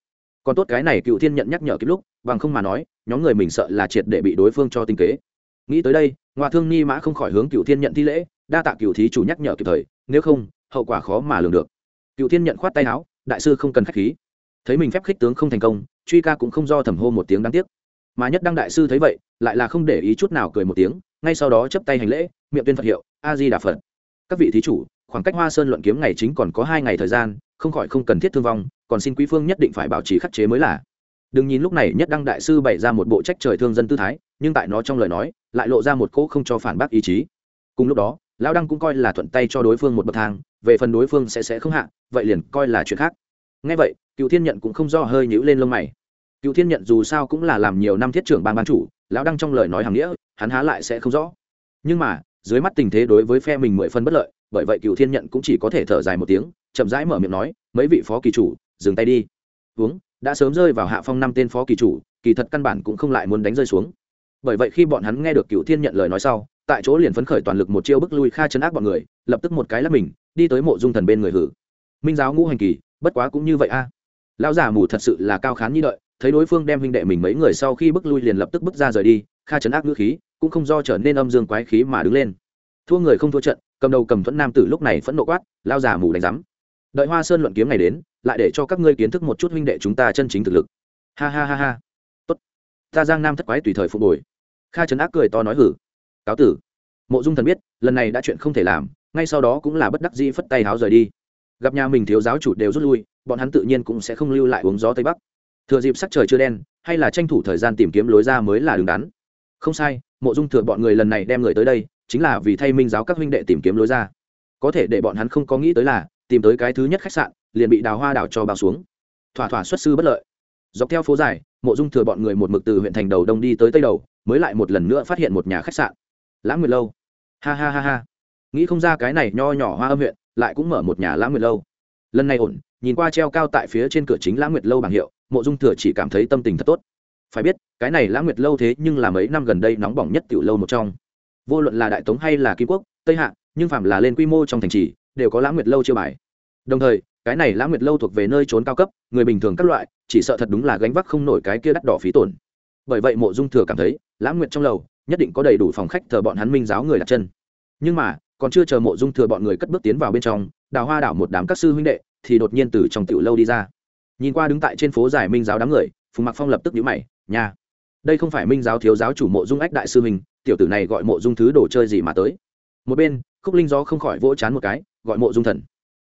còn tốt cái này cựu thiên nhận nhắc nhở kịp lúc, bằng không mà nói, nhóm người mình sợ là triệt để bị đối phương cho tinh kế. Nghĩ tới đây ngoại thương ni mã không khỏi hướng cựu thiên nhận thi lễ, đa tạ cựu thí chủ nhắc nhở kịp thời, nếu không, hậu quả khó mà lường được. Cựu thiên nhận khoát tay áo, đại sư không cần k h á c h khí. Thấy mình phép khích tướng không thành công, truy ca cũng không do thầm hô một tiếng đáng tiếc. Mà nhất đăng đại sư thấy vậy, lại là không để ý chút nào cười một tiếng, ngay sau đó chấp tay hành lễ, miệng tuyên phật hiệu, a di đà phật. Các vị thí chủ, khoảng cách hoa sơn luận kiếm ngày chính còn có hai ngày thời gian, không khỏi không cần thiết thương vong còn xin quý phương nhất định phải bảo trì khắc chế mới là. Đừng nhìn lúc này nhất đăng đại sư bày ra một bộ trách trời thương dân tư thái, nhưng tại nó trong lời nói, lại lộ ra một cỗ không cho phản bác ý chí. Cùng lúc đó, lão đăng cũng coi là thuận tay cho đối phương một bậc thang, về phần đối phương sẽ sẽ không hạ, vậy liền coi là chuyện khác. Ngay vậy, cựu thiên nhận cũng không do hơi nhữ lên lông mày. Cựu thiên nhận dù sao cũng là làm nhiều năm thiết trưởng ban ban chủ, lão đăng trong lời nói hàng nghĩa, hắn há lại sẽ không rõ. Nhưng mà, dưới mắt tình thế đối với phe mình mười phân bất lợi, bởi vậy cựu thiên nhận cũng chỉ có thể thở dài một tiếng, chậm rãi mở miệng nói, mấy vị phó kỳ chủ dừng tay đi. Uống, đã sớm rơi vào hạ phong năm tên phó kỳ chủ, kỳ thật căn bản cũng không lại muốn đánh rơi xuống. Bởi vậy khi bọn hắn nghe được cựu thiên nhận lời nói sau, tại chỗ liền phấn khởi toàn lực một chiêu bức lui kha chấn ác bọn người, lập tức một cái lắp mình, đi tới mộ dung thần bên người hử. Minh giáo ngũ hành kỳ, bất quá cũng như vậy a. Lão già mù thật sự là cao khán như đợi, thấy đối phương đem huynh đệ mình mấy người sau khi bước lui liền lập tức bước ra rời đi, kha chấn ác ngữ khí cũng không do trở nên âm dương quái khí mà đứng lên. Thua người không thua trận, cầm đầu cầm thuẫn nam tử lúc này phẫn nộ quát lao già mù đánh rắm đợi hoa sơn luận kiếm ngày đến lại để cho các ngươi kiến thức một chút huynh đệ chúng ta chân chính thực lực. Ha ha ha ha. Tốt. Ta giang nam thất quái tùy thời phục hồi. Kha trấn ác cười to nói hử. Cáo tử. Mộ dung thần biết, lần này đã chuyện không thể làm, ngay sau đó cũng là bất đắc dĩ phất tay háo rời đi. Gặp nhà mình thiếu giáo chủ đều rút lui, bọn hắn tự nhiên cũng sẽ không lưu lại uống gió tây bắc. Thừa dịp sắc trời chưa đen, hay là tranh thủ thời gian tìm kiếm lối ra mới là đứng đắn. Không sai, mộ dung thừa bọn người lần này đem người tới đây, chính là vì thay minh giáo các huynh đệ tìm kiếm lối ra. Có thể để bọn hắn không có nghĩ tới là, tìm tới cái thứ nhất khách sạn liền bị đào hoa đảo cho bao xuống. Thỏa thỏa xuất sư bất lợi. Dọc theo phố dài, mộ dung thừa bọn người một mực từ huyện thành đầu đông đi tới tây đầu, mới lại một lần nữa phát hiện một nhà khách sạn. Lãng nguyệt lâu. Ha ha ha ha. Nghĩ không ra cái này nho nhỏ hoa âm huyện, lại cũng mở một nhà lãng nguyệt lâu. Lần này ổn, nhìn qua treo cao tại phía trên cửa chính lãng nguyệt lâu bảng hiệu, mộ dung thừa chỉ cảm thấy tâm tình thật tốt. Phải biết, cái này lãng nguyệt lâu thế nhưng là mấy năm gần đây nóng bỏng nhất tiểu lâu một trong. Vô luận là đại tống hay là kim quốc, tây hạ, nhưng phạm là lên quy mô trong thành trì, đều có lãng nguyệt lâu chưa bài. Đồng thời cái này lãng nguyệt lâu thuộc về nơi trốn cao cấp, người bình thường các loại, chỉ sợ thật đúng là gánh vác không nổi cái kia đắt đỏ phí tổn. Bởi vậy mộ dung thừa cảm thấy lãng nguyệt trong lầu, nhất định có đầy đủ phòng khách thờ bọn hắn minh giáo người đặt chân. Nhưng mà, còn chưa chờ mộ dung thừa bọn người cất bước tiến vào bên trong, đào hoa đảo một đám các sư huynh đệ, thì đột nhiên từ trong tiểu lâu đi ra. Nhìn qua đứng tại trên phố giải minh giáo đám người, phùng mặc phong lập tức nhíu mày, nha, đây không phải minh giáo thiếu giáo chủ mộ dung ách đại sư huynh, tiểu tử này gọi mộ dung thứ đồ chơi gì mà tới? Một bên, khúc linh gió không khỏi vỗ chán một cái, gọi mộ dung thần.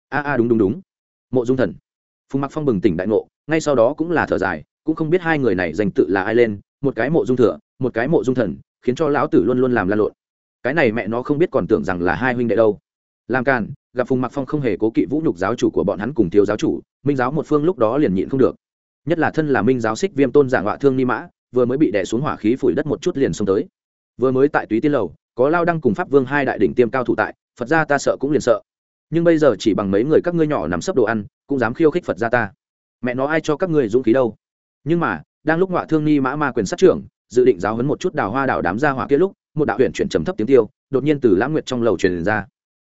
A a, đúng đúng đúng mộ dung thần. Phùng mặc phong bừng tỉnh đại ngộ, ngay sau đó cũng là thở dài, cũng không biết hai người này danh tự là ai lên, một cái mộ dung thừa, một cái mộ dung thần, khiến cho lão tử luôn luôn làm lan lộn. Cái này mẹ nó không biết còn tưởng rằng là hai huynh đệ đâu. Làm càn, gặp phùng mặc phong không hề cố kỵ vũ nhục giáo chủ của bọn hắn cùng thiếu giáo chủ, minh giáo một phương lúc đó liền nhịn không được. Nhất là thân là minh giáo xích viêm tôn giả ngọa thương ni mã, vừa mới bị đè xuống hỏa khí phủi đất một chút liền xông tới. Vừa mới tại túy tiên lầu, có lao đăng cùng pháp vương hai đại đỉnh tiêm cao thủ tại, phật gia ta sợ cũng liền sợ nhưng bây giờ chỉ bằng mấy người các ngươi nhỏ nằm sấp đồ ăn, cũng dám khiêu khích phật gia ta. Mẹ nó ai cho các ngươi dũng khí đâu. Nhưng mà, đang lúc ngọa thương ni mã ma quyền sát trưởng, dự định giáo hấn một chút đào hoa đảo đám ra hỏa kia lúc, một đạo huyện chuyển trầm thấp tiếng tiêu đột nhiên từ lãng nguyệt trong lầu truyền ra.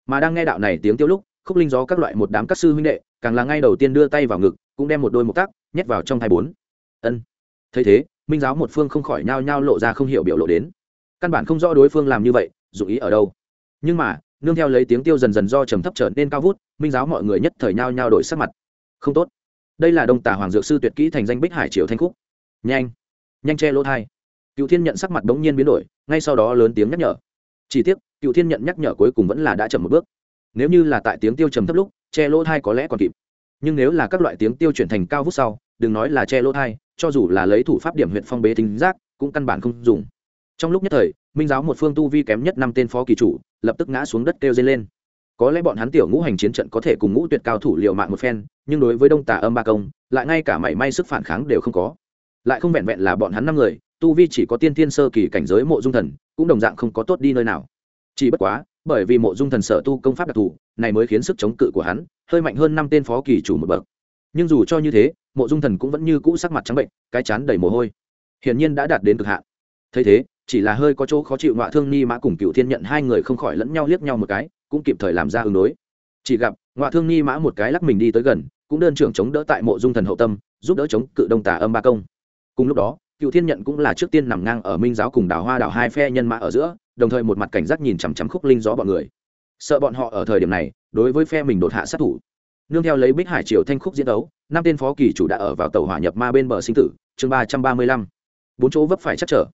Mà đang nghe đạo này tiếng tiêu lúc, khúc linh gió các loại một đám các sư huynh đệ, càng là ngay đầu tiên đưa tay vào ngực, cũng đem một đôi một tác nhét vào trong thai bốn. Ân. Thấy thế, minh giáo một phương không khỏi nhao nhao lộ ra không hiểu biểu lộ đến. Căn bản không rõ đối phương làm như vậy, dụng ý ở đâu. Nhưng mà nương theo lấy tiếng tiêu dần dần do trầm thấp trở nên cao vút, minh giáo mọi người nhất thời nhao nhao đổi sắc mặt. Không tốt. Đây là đông tả hoàng dược sư tuyệt kỹ thành danh bích hải triều thanh khúc. Nhanh. Nhanh che lỗ thai. Cựu thiên nhận sắc mặt bỗng nhiên biến đổi, ngay sau đó lớn tiếng nhắc nhở. Chỉ tiếc, cựu thiên nhận nhắc nhở cuối cùng vẫn là đã chậm một bước. Nếu như là tại tiếng tiêu trầm thấp lúc, che lỗ thai có lẽ còn kịp. Nhưng nếu là các loại tiếng tiêu chuyển thành cao vút sau, đừng nói là che lỗ thai, cho dù là lấy thủ pháp điểm huyện phong bế tính giác, cũng căn bản không dùng. Trong lúc nhất thời, minh giáo một phương tu vi kém nhất năm tên phó kỳ chủ lập tức ngã xuống đất kêu dây lên. Có lẽ bọn hắn tiểu ngũ hành chiến trận có thể cùng ngũ tuyệt cao thủ liệu mạng một phen, nhưng đối với đông tà âm ba công, lại ngay cả mảy may sức phản kháng đều không có. Lại không vẹn vẹn là bọn hắn năm người, tu vi chỉ có tiên thiên sơ kỳ cảnh giới mộ dung thần, cũng đồng dạng không có tốt đi nơi nào. Chỉ bất quá, bởi vì mộ dung thần sở tu công pháp đặc thù, này mới khiến sức chống cự của hắn hơi mạnh hơn năm tên phó kỳ chủ một bậc. Nhưng dù cho như thế, mộ dung thần cũng vẫn như cũ sắc mặt trắng bệnh, cái chán đầy mồ hôi. Hiển nhiên đã đạt đến cực hạn. Thấy thế chỉ là hơi có chỗ khó chịu ngọa thương ni mã cùng cựu thiên nhận hai người không khỏi lẫn nhau liếc nhau một cái, cũng kịp thời làm ra ứng đối. Chỉ gặp, ngọa thương ni mã một cái lắc mình đi tới gần, cũng đơn trưởng chống đỡ tại mộ dung thần hậu tâm, giúp đỡ chống cự đông tà âm ba công. Cùng lúc đó cựu thiên nhận cũng là trước tiên nằm ngang ở minh giáo cùng đảo hoa đảo hai phe nhân mã ở giữa, đồng thời một mặt cảnh giác nhìn chằm chằm khúc linh gió bọn người. Sợ bọn họ ở thời điểm này, đối với phe mình đột hạ sát thủ. Nương theo lấy bích hải triều thanh khúc diễn đấu, năm tên phó kỳ chủ đã ở vào tàu hỏa nhập ma bên bờ sinh tử, chương ba trăm ba mươi lăm. Bốn chỗ vấp phải chắc trở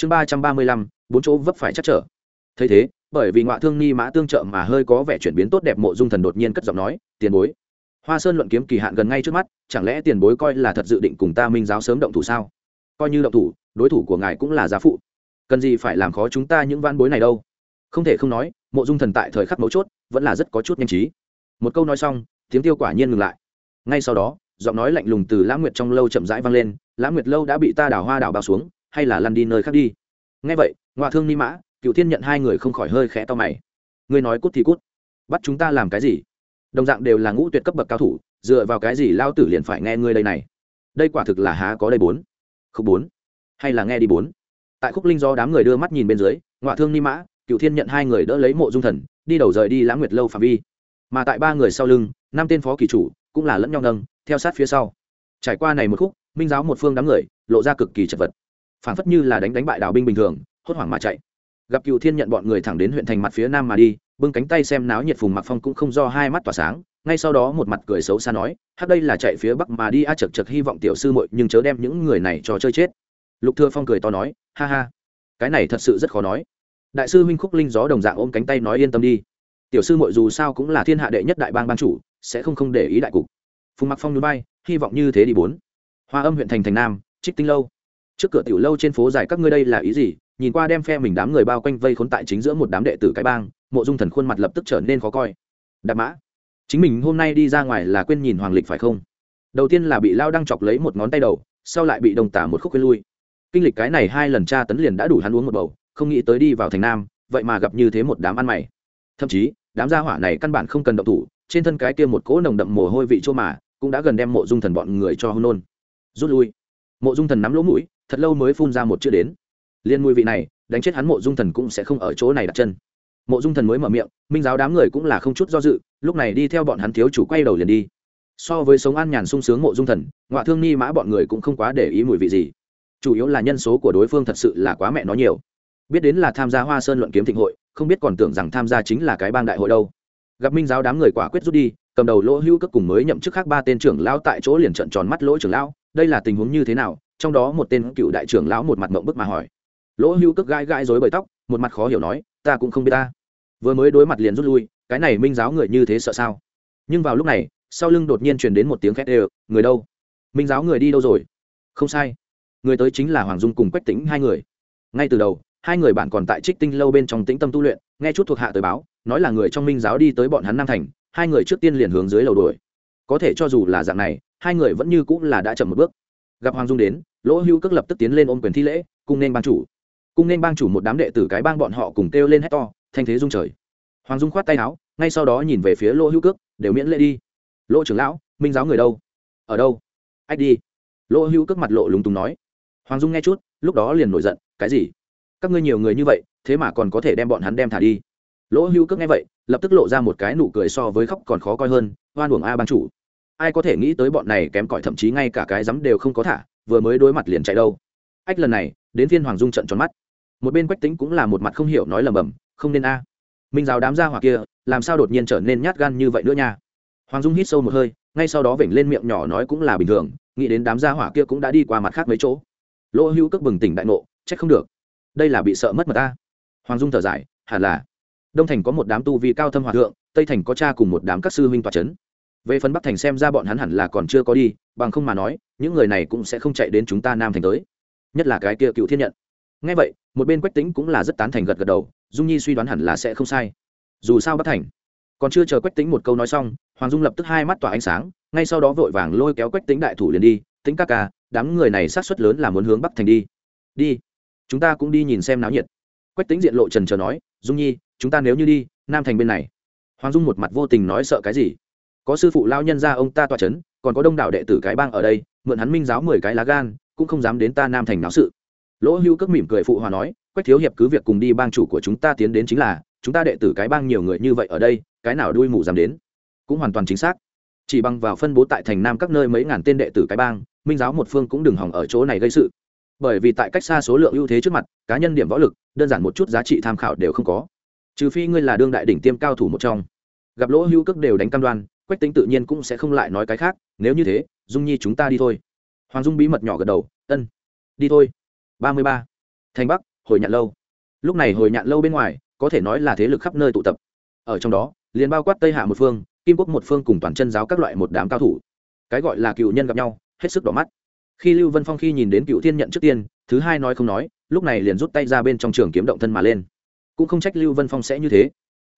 chương ba trăm ba mươi lăm, bốn chỗ vấp phải chắc trở. Thấy thế, bởi vì ngoại thương ni mã tương trợ mà hơi có vẻ chuyển biến tốt đẹp, mộ dung thần đột nhiên cất giọng nói, tiền bối, hoa sơn luận kiếm kỳ hạn gần ngay trước mắt, chẳng lẽ tiền bối coi là thật dự định cùng ta minh giáo sớm động thủ sao? Coi như động thủ, đối thủ của ngài cũng là giá phụ. Cần gì phải làm khó chúng ta những van bối này đâu? Không thể không nói, mộ dung thần tại thời khắc mấu chốt, vẫn là rất có chút nhanh trí. Một câu nói xong, tiếng tiêu quả nhiên ngừng lại. Ngay sau đó, giọng nói lạnh lùng từ lãng nguyệt trong lâu chậm rãi vang lên, lãng nguyệt lâu đã bị ta đào hoa đào bao xuống hay là lăn đi nơi khác đi. Ngay vậy ngoại thương ni mã cựu thiên nhận hai người không khỏi hơi khẽ to mày. Ngươi nói cút thì cút. Bắt chúng ta làm cái gì? Đồng dạng đều là ngũ tuyệt cấp bậc cao thủ, dựa vào cái gì lao tử liền phải nghe ngươi đây này? Đây quả thực là há có đây bốn. Không bốn. Hay là nghe đi bốn. Tại khúc linh do đám người đưa mắt nhìn bên dưới ngoại thương ni mã cựu thiên nhận hai người đỡ lấy mộ dung thần, đi đầu rời đi lãng nguyệt lâu phạm vi. Mà tại ba người sau lưng, năm tên phó kỳ chủ cũng là lẫn nhau nâng, theo sát phía sau. Trải qua này một khúc, minh giáo một phương đám người, lộ ra cực kỳ chật vật phản phất như là đánh đánh bại đào binh bình thường, hốt hoảng mà chạy. Gặp cựu thiên nhận bọn người thẳng đến huyện thành mặt phía nam mà đi, bưng cánh tay xem náo nhiệt phùng mặc phong cũng không do hai mắt tỏa sáng, ngay sau đó một mặt cười xấu xa nói hát đây là chạy phía bắc mà đi a chật chật hy vọng tiểu sư muội nhưng chớ đem những người này cho chơi chết. Lục thừa phong cười to nói, ha ha, cái này thật sự rất khó nói. Đại sư huynh khúc linh gió đồng dạng ôm cánh tay nói, yên tâm đi, tiểu sư muội dù sao cũng là thiên hạ đệ nhất đại bang ban chủ, sẽ không không để ý đại cục. Phùng mặc phong núi bay hy vọng như thế đi bốn. Hoa âm huyện thành thành nam, trích tinh lâu trước cửa tiểu lâu trên phố dài, các ngươi đây là ý gì? Nhìn qua đem phe mình đám người bao quanh vây khốn tại chính giữa một đám đệ tử cái bang, mộ dung thần khuôn mặt lập tức trở nên khó coi. Đạp mã, chính mình hôm nay đi ra ngoài là quên nhìn hoàng lịch phải không? Đầu tiên là bị lao đăng chọc lấy một ngón tay đầu, sau lại bị đồng tả một khúc quên lui. Kinh lịch cái này hai lần tra tấn liền đã đủ hắn uống một bầu, không nghĩ tới đi vào thành nam, vậy mà gặp như thế một đám ăn mày. Thậm chí, đám gia hỏa này căn bản không cần động thủ, trên thân cái kia một cỗ nồng đậm mồ hôi vị chua mà, cũng đã gần đem mộ dung thần bọn người cho hôn nôn rút lui. Mộ dung thần nắm lỗ mũi thật lâu mới phun ra một chữ đến. Liên mùi vị này, đánh chết hắn mộ dung thần cũng sẽ không ở chỗ này đặt chân. Mộ dung thần mới mở miệng, minh giáo đám người cũng là không chút do dự, lúc này đi theo bọn hắn thiếu chủ quay đầu liền đi. So với sống an nhàn sung sướng mộ dung thần ngoại thương ni mã bọn người cũng không quá để ý mùi vị gì. Chủ yếu là nhân số của đối phương thật sự là quá mẹ nó nhiều. Biết đến là tham gia hoa sơn luận kiếm thịnh hội, không biết còn tưởng rằng tham gia chính là cái bang đại hội đâu. Gặp minh giáo đám người quả quyết rút đi, cầm đầu lỗ hữu cất cùng mới nhậm chức khác ba tên trưởng lão tại chỗ liền trận tròn mắt lỗ trưởng lão, đây là tình huống như thế nào trong đó một tên cựu đại trưởng lão một mặt mộng bức mà hỏi. Lỗ hưu cất gai gai dối bởi tóc, một mặt khó hiểu nói, ta cũng không biết ta. Vừa mới đối mặt liền rút lui, cái này minh giáo người như thế sợ sao? Nhưng vào lúc này, sau lưng đột nhiên truyền đến một tiếng khét ê người đâu? Minh giáo người đi đâu rồi? Không sai. Người tới chính là hoàng dung cùng quách tĩnh hai người. Ngay từ đầu, hai người bạn còn tại trích tinh lâu bên trong tĩnh tâm tu luyện, nghe chút thuộc hạ tới báo, nói là người trong minh giáo đi tới bọn hắn nam thành, hai người trước tiên liền hướng dưới lầu đuổi. Có thể cho dù là dạng này, hai người vẫn như cũng là đã chậm một bước. Gặp hoàng dung đến lỗ hữu cước lập tức tiến lên ôm quyền thi lễ, cung nên bang chủ. Cung nên bang chủ một đám đệ tử cái bang bọn họ cùng kêu lên hét to, thanh thế dung trời. Hoàng dung khoát tay áo, ngay sau đó nhìn về phía lỗ hữu cước, đều miễn lễ đi. Lỗ trưởng lão, minh giáo người đâu? Ở đâu? Ách đi. Lỗ hữu cước mặt lộ lúng túng nói. Hoàng dung nghe chút, lúc đó liền nổi giận, cái gì? Các ngươi nhiều người như vậy, thế mà còn có thể đem bọn hắn đem thả đi? Lỗ hữu cước nghe vậy, lập tức lộ ra một cái nụ cười so với khóc còn khó coi hơn hoan uổng a ban chủ. Ai có thể nghĩ tới bọn này kém cỏi thậm chí ngay cả cái rắm đều không có thả vừa mới đối mặt liền chạy đâu. Ách, lần này, đến phiên hoàng dung trận tròn mắt. Một bên quách tính cũng là một mặt không hiểu nói lầm bầm không nên a. Minh giáo đám gia hỏa kia, làm sao đột nhiên trở nên nhát gan như vậy nữa nha. Hoàng dung hít sâu một hơi, ngay sau đó vểnh lên miệng nhỏ nói cũng là bình thường, nghĩ đến đám gia hỏa kia cũng đã đi qua mặt khác mấy chỗ. Lỗ hữu cước bừng tỉnh đại ngộ, trách không được. Đây là bị sợ mất mà ta hoàng dung thở dài, hẳn là. Đông thành có một đám tu vi cao thâm hòa thượng, tây thành có cha cùng một đám các sư huynh tòa c h ấ n về phần bắc thành xem ra bọn hắn hẳn là còn chưa có đi, bằng không mà nói những người này cũng sẽ không chạy đến chúng ta nam thành tới. Nhất là cái kia cựu thiên nhận. Ngay vậy, một bên quách tính cũng là rất tán thành gật gật đầu, dung nhi suy đoán hẳn là sẽ không sai. Dù sao bất thành. Còn chưa chờ quách tính một câu nói xong, hoàng dung lập tức hai mắt tỏa ánh sáng, ngay sau đó vội vàng lôi kéo quách tính đại thủ liền đi tính ca ca, đám người này sát xuất lớn là muốn hướng bắc thành đi. Đi. Chúng ta cũng đi nhìn xem náo nhiệt. Quách tính diện lộ trần trờ nói, dung nhi, chúng ta nếu như đi, nam thành bên này. Hoàng dung một mặt vô tình nói, sợ cái gì? Có sư phụ lao nhân ra ông ta tỏa c h ấ n còn có đông đảo đệ tử cái bang ở đây mượn hắn minh giáo mười cái lá gan, cũng không dám đến ta nam thành náo sự. Lỗ hưu cất mỉm cười phụ hòa nói, quách thiếu hiệp cứ việc cùng đi, bang chủ của chúng ta tiến đến chính là, chúng ta đệ tử cái bang nhiều người như vậy ở đây, cái nào đuôi mù dám đến? Cũng hoàn toàn chính xác. Chỉ bằng vào phân bố tại thành nam các nơi mấy ngàn tên đệ tử cái bang, minh giáo một phương cũng đừng hỏng ở chỗ này gây sự. Bởi vì tại cách xa số lượng ưu thế trước mặt, cá nhân điểm võ lực, đơn giản một chút giá trị tham khảo đều không có. Trừ phi ngươi là đương đại đỉnh tiêm cao thủ một trong. Gặp lỗ hưu cước đều đánh cam đoan, quách tính tự nhiên cũng sẽ không lại nói cái khác, nếu như thế dung nhi chúng ta đi thôi. Hoàng dung bí mật nhỏ gật đầu, ân, đi thôi. Ba mươi ba. Thành bắc, hồi nhạn lâu. Lúc này hồi nhạn lâu bên ngoài, có thể nói là thế lực khắp nơi tụ tập. Ở trong đó, liền bao quát tây hạ một phương, kim quốc một phương cùng toàn chân giáo các loại một đám cao thủ. Cái gọi là cựu nhân gặp nhau, hết sức đỏ mắt. Khi lưu vân phong khi nhìn đến cựu thiên nhận trước tiên, thứ hai nói không nói, lúc này liền rút tay ra bên trong trường kiếm động thân mà lên. Cũng không trách lưu vân phong sẽ như thế.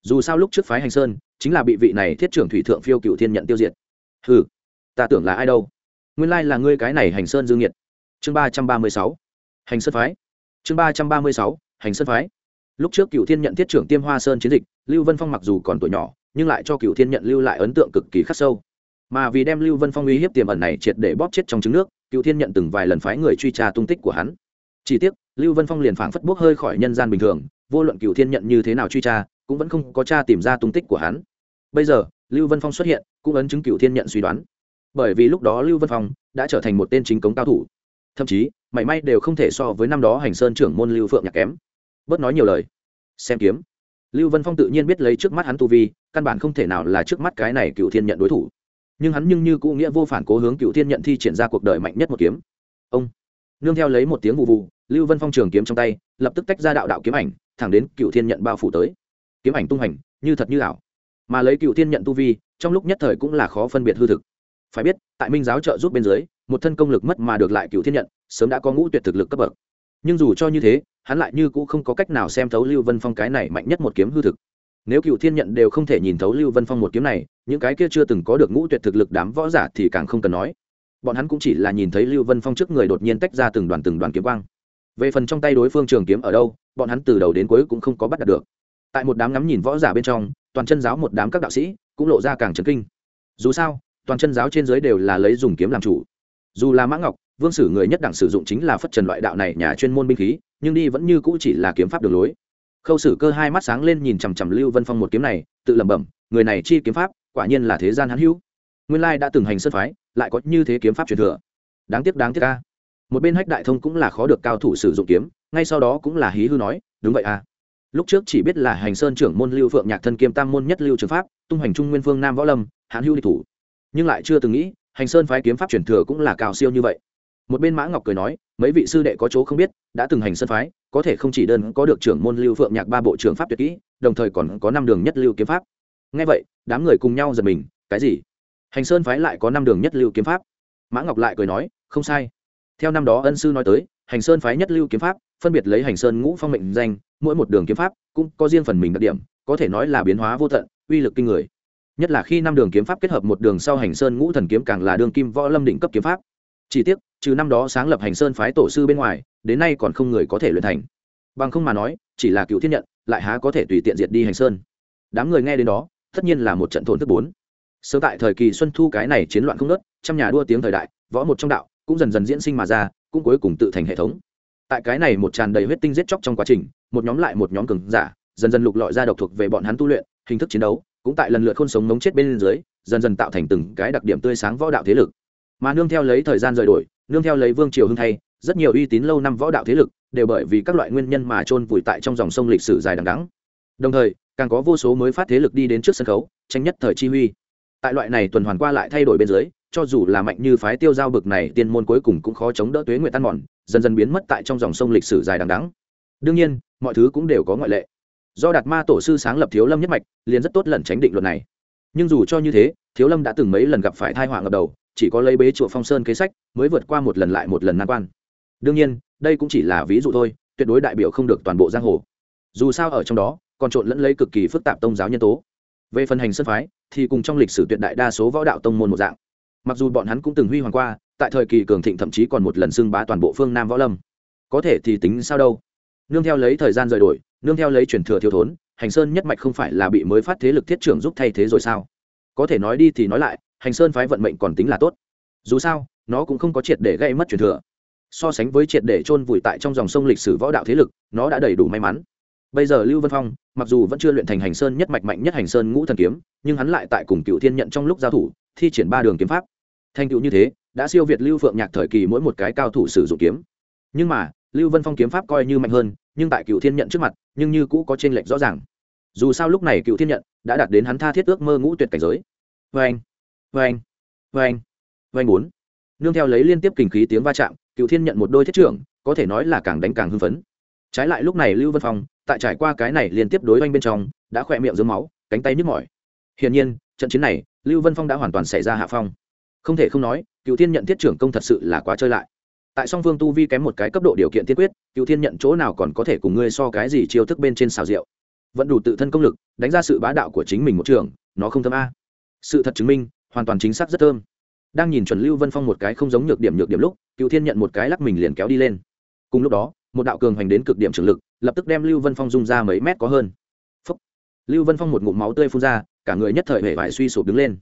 Dù sao lúc trước phái hành sơn, chính là bị vị này thiết trưởng thủy thượng phiêu cựu thiên nhận tiêu diệt. Hừ ta tưởng là ai đâu. Nguyên lai là ngươi cái này hành sơn dương nhiệt. Chương ba trăm ba mươi sáu. Hành sơn phái. Chương ba trăm ba mươi sáu. Hành sơn phái. Lúc trước cựu thiên nhận thiết trưởng tiêm hoa sơn chiến dịch, lưu vân phong mặc dù còn tuổi nhỏ, nhưng lại cho cựu thiên nhận lưu lại ấn tượng cực kỳ khắc sâu. Mà vì đem lưu vân phong uy hiếp tiềm ẩn này triệt để bóp chết trong trứng nước cựu thiên nhận từng vài lần phái người truy tra tung tích của hắn. Chỉ tiếc, lưu vân phong liền phảng phất bốc hơi khỏi nhân gian bình thường, vô luận cựu thiên nhận như thế nào truy tra, cũng vẫn không có tra tìm ra tung tích của hắn. Bây giờ, lưu vân phong xuất hiện, cũng ấn chứng cựu thiên nhận suy đoán bởi vì lúc đó lưu vân phong đã trở thành một tên chính cống cao thủ. Thậm chí, mảy may đều không thể so với năm đó hành sơn trưởng môn lưu phượng nhạc kém. Bớt nói nhiều lời. Xem kiếm. Lưu vân phong tự nhiên biết lấy trước mắt hắn tu vi, căn bản không thể nào là trước mắt cái này cựu thiên nhận đối thủ. Nhưng hắn nhưng như cụ nghĩa vô phản cố hướng cựu thiên nhận thi triển ra cuộc đời mạnh nhất một kiếm. Ông. Nương theo lấy một tiếng vụ vụ lưu vân phong trường kiếm trong tay, lập tức tách ra đạo đạo kiếm ảnh, thẳng đến cựu thiên nhận bao phủ tới. Kiếm ảnh tung hành như thật như ảo. Mà lấy cựu thiên nhận tu vi, trong lúc nhất thời cũng là khó phân biệt hư thực phải biết, tại minh giáo trợ giúp bên dưới, một thân công lực mất mà được lại cựu thiên nhận, sớm đã có ngũ tuyệt thực lực cấp bậc. Nhưng dù cho như thế, hắn lại như cũ không có cách nào xem thấu lưu vân phong cái này mạnh nhất một kiếm hư thực. Nếu cựu thiên nhận đều không thể nhìn thấu lưu vân phong một kiếm này, những cái kia chưa từng có được ngũ tuyệt thực lực đám võ giả thì càng không cần nói. Bọn hắn cũng chỉ là nhìn thấy lưu vân phong trước người đột nhiên tách ra từng đoàn từng đoàn kiếm quang. Về phần trong tay đối phương trường kiếm ở đâu, bọn hắn từ đầu đến cuối cũng không có bắt đạt được. Tại một đám ngắm nhìn võ giả bên trong, toàn chân giáo một đám các đạo sĩ cũng lộ ra càng trấn kinh. Dù sao toàn chân giáo trên giới đều là lấy dùng kiếm làm chủ. Dù là mã ngọc, vương sử người nhất đẳng sử dụng chính là phất trần loại đạo này nhà chuyên môn binh khí, nhưng đi vẫn như cũ chỉ là kiếm pháp đường lối. Khâu sử cơ hai mắt sáng lên nhìn chằm chằm lưu vân phong một kiếm này, tự lẩm bẩm, người này chi kiếm pháp, quả nhiên là thế gian hắn hữu. Nguyên lai đã từng hành sơn phái, lại có như thế kiếm pháp truyền thừa. Đáng tiếc đáng tiếc ca một bên hách đại thông cũng là khó được cao thủ sử dụng kiếm, ngay sau đó cũng là hí hư nói, đúng vậy à lúc trước chỉ biết là hành sơn trưởng môn lưu phượng nhạc thân kiêm tam môn nhất lưu trường pháp, tung hành trung nguyên phương nam võ lâm hãn hữu địch thủ nhưng lại chưa từng nghĩ, hành sơn phái kiếm pháp truyền thừa cũng là cao siêu như vậy. Một bên mã ngọc cười nói, mấy vị sư đệ có chỗ không biết, đã từng hành sơn phái, có thể không chỉ đơn có được trưởng môn lưu phượng nhạc ba bộ trưởng pháp tuyệt kỹ, đồng thời còn có năm đường nhất lưu kiếm pháp. Ngay vậy, đám người cùng nhau giật mình, cái gì? Hành sơn phái lại có năm đường nhất lưu kiếm pháp? Mã ngọc lại cười nói, không sai. Theo năm đó ân sư nói tới, hành sơn phái nhất lưu kiếm pháp, phân biệt lấy hành sơn ngũ phong mệnh danh, mỗi một đường kiếm pháp cũng có riêng phần mình đặc điểm, có thể nói là biến hóa vô tận, uy lực kinh người nhất là khi năm đường kiếm pháp kết hợp một đường sau hành sơn ngũ thần kiếm càng là đường kim võ lâm định cấp kiếm pháp. Chỉ tiếc, trừ năm đó sáng lập hành sơn phái tổ sư bên ngoài, đến nay còn không người có thể luyện thành. Bằng không mà nói, chỉ là cựu thiên nhận, lại há có thể tùy tiện diệt đi hành sơn. Đám người nghe đến đó, tất nhiên là một trận thốn thức bốn. Sớm tại thời kỳ xuân thu cái này chiến loạn không nớt trăm nhà đua tiếng thời đại, võ một trong đạo, cũng dần dần diễn sinh mà ra, cũng cuối cùng tự thành hệ thống. Tại cái này một tràn đầy huyết tinh giết chóc trong quá trình, một nhóm lại một nhóm cường giả, dần dần lục lọi ra độc thuộc về bọn hắn tu luyện, hình thức chiến đấu cũng tại lần lượt khôn sống mống chết bên dưới, dần dần tạo thành từng cái đặc điểm tươi sáng võ đạo thế lực. Mà nương theo lấy thời gian rời đổi, nương theo lấy vương triều hưng thay, rất nhiều uy tín lâu năm võ đạo thế lực đều bởi vì các loại nguyên nhân mà chôn vùi tại trong dòng sông lịch sử dài đằng đẵng. Đồng thời, càng có vô số mới phát thế lực đi đến trước sân khấu, tranh nhất thời chi huy. Tại loại này tuần hoàn qua lại thay đổi bên dưới, cho dù là mạnh như phái tiêu giao bực này tiên môn cuối cùng cũng khó chống đỡ tuế nguyện tan mòn, dần dần biến mất tại trong dòng sông lịch sử dài đằng đẵng. Đương nhiên, mọi thứ cũng đều có ngoại lệ do đạt ma tổ sư sáng lập thiếu lâm nhất mạch, liền rất tốt lần tránh định luật này. Nhưng dù cho như thế, thiếu lâm đã từng mấy lần gặp phải thai họa ngập đầu, chỉ có lấy bế chùa phong sơn kế sách, mới vượt qua một lần lại một lần nan quan. Đương nhiên, đây cũng chỉ là ví dụ thôi, tuyệt đối đại biểu không được toàn bộ giang hồ. Dù sao ở trong đó, còn trộn lẫn lấy cực kỳ phức tạp tôn giáo nhân tố. Về phần hành sân phái, thì cùng trong lịch sử tuyệt đại đa số võ đạo tông môn một dạng. Mặc dù bọn hắn cũng từng huy hoàng qua, tại thời kỳ cường thịnh thậm chí còn một lần xưng bá toàn bộ phương nam võ lâm. Có thể thì tính sao đâu? Nương theo lấy thời gian rời đổi nương theo lấy truyền thừa thiếu thốn, hành sơn nhất mạch không phải là bị mới phát thế lực thiết trưởng giúp thay thế rồi sao? Có thể nói đi thì nói lại, hành sơn phái vận mệnh còn tính là tốt. Dù sao, nó cũng không có triệt để gây mất truyền thừa. So sánh với triệt để chôn vùi tại trong dòng sông lịch sử võ đạo thế lực, nó đã đầy đủ may mắn. Bây giờ lưu vân phong, mặc dù vẫn chưa luyện thành hành sơn nhất mạch mạnh nhất hành sơn ngũ thần kiếm, nhưng hắn lại tại cùng cựu thiên nhận trong lúc giao thủ, thi triển ba đường kiếm pháp. Thành tựu như thế, đã siêu việt lưu phượng nhạc thời kỳ mỗi một cái cao thủ sử dụng kiếm. Nhưng mà, lưu vân phong kiếm pháp coi như mạnh hơn nhưng tại cựu thiên nhận trước mặt, nhưng như cũ có t r ê n lệch rõ ràng. Dù sao lúc này cựu thiên nhận đã đạt đến hắn tha thiết ước mơ ngũ tuyệt cảnh giới. Vê anh vê anh vê anh vê anh bốn. Nương theo lấy liên tiếp kình khí tiếng va chạm, cựu thiên nhận một đôi thiết trưởng, có thể nói là càng đánh càng hưng phấn. Trái lại lúc này lưu vân phong, tại trải qua cái này liên tiếp đối oanh bên trong, đã khỏe miệng dưới máu, cánh tay nhức mỏi. Hiển nhiên, trận chiến này, lưu vân phong đã hoàn toàn xảy ra hạ phong. Không thể không nói, cựu thiên nhận thiết trưởng công thật sự là quá chơi lại tại song phương tu vi kém một cái cấp độ điều kiện tiên quyết cựu thiên nhận chỗ nào còn có thể cùng ngươi so cái gì chiêu thức bên trên xào rượu vẫn đủ tự thân công lực, đánh ra sự bá đạo của chính mình một trường, nó không thơm a. Sự thật chứng minh, hoàn toàn chính xác rất thơm. Đang nhìn chuẩn lưu vân phong một cái không giống nhược điểm nhược điểm lúc cựu thiên nhận một cái lắc mình liền kéo đi lên. Cùng lúc đó, một đạo cường hành đến cực điểm trường lực, lập tức đem lưu vân phong rung ra mấy mét có hơn. Phúc. lưu vân phong một ngụm máu tươi phun ra, cả người nhất thời hể vải suy sụp đứng lên.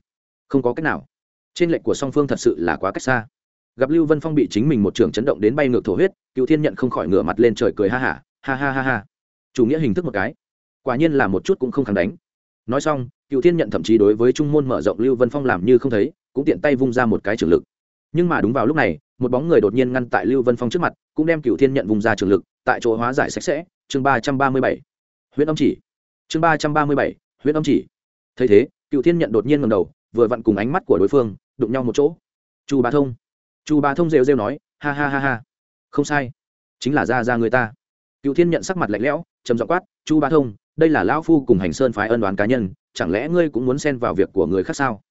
Không có cách nào. Trên lệnh của song phương thật sự là quá cách xa gặp lưu vân phong bị chính mình một trường chấn động đến bay ngược thổ huyết cựu thiên nhận không khỏi ngửa mặt lên trời cười ha hả ha ha ha ha. Chủ nghĩa hình thức một cái. Quả nhiên là một chút cũng không kháng đánh. Nói xong cựu thiên nhận thậm chí đối với trung môn mở rộng lưu vân phong làm như không thấy, cũng tiện tay vung ra một cái trường lực. Nhưng mà đúng vào lúc này, một bóng người đột nhiên ngăn tại lưu vân phong trước mặt, cũng đem cựu thiên nhận vung ra trường lực, tại chỗ hóa giải sạch sẽ. Chương ba trăm ba mươi bảy. Huyện âm chỉ. Chương ba trăm ba mươi bảy. Huyện âm chỉ. Thấy thế cựu thiên nhận đột nhiên ngầm đầu, vừa vặn cùng ánh mắt của đối phương, đụng nhau một chỗ. Chu bá thông chu bá thông rêu rêu nói, ha ha ha ha, không sai, chính là ra ra người ta. Cựu thiên nhận sắc mặt lạnh lẽo, trầm dọ quát, chu bá thông, đây là lão phu cùng hành sơn phái ân đoán cá nhân, chẳng lẽ ngươi cũng muốn xen vào việc của người khác sao?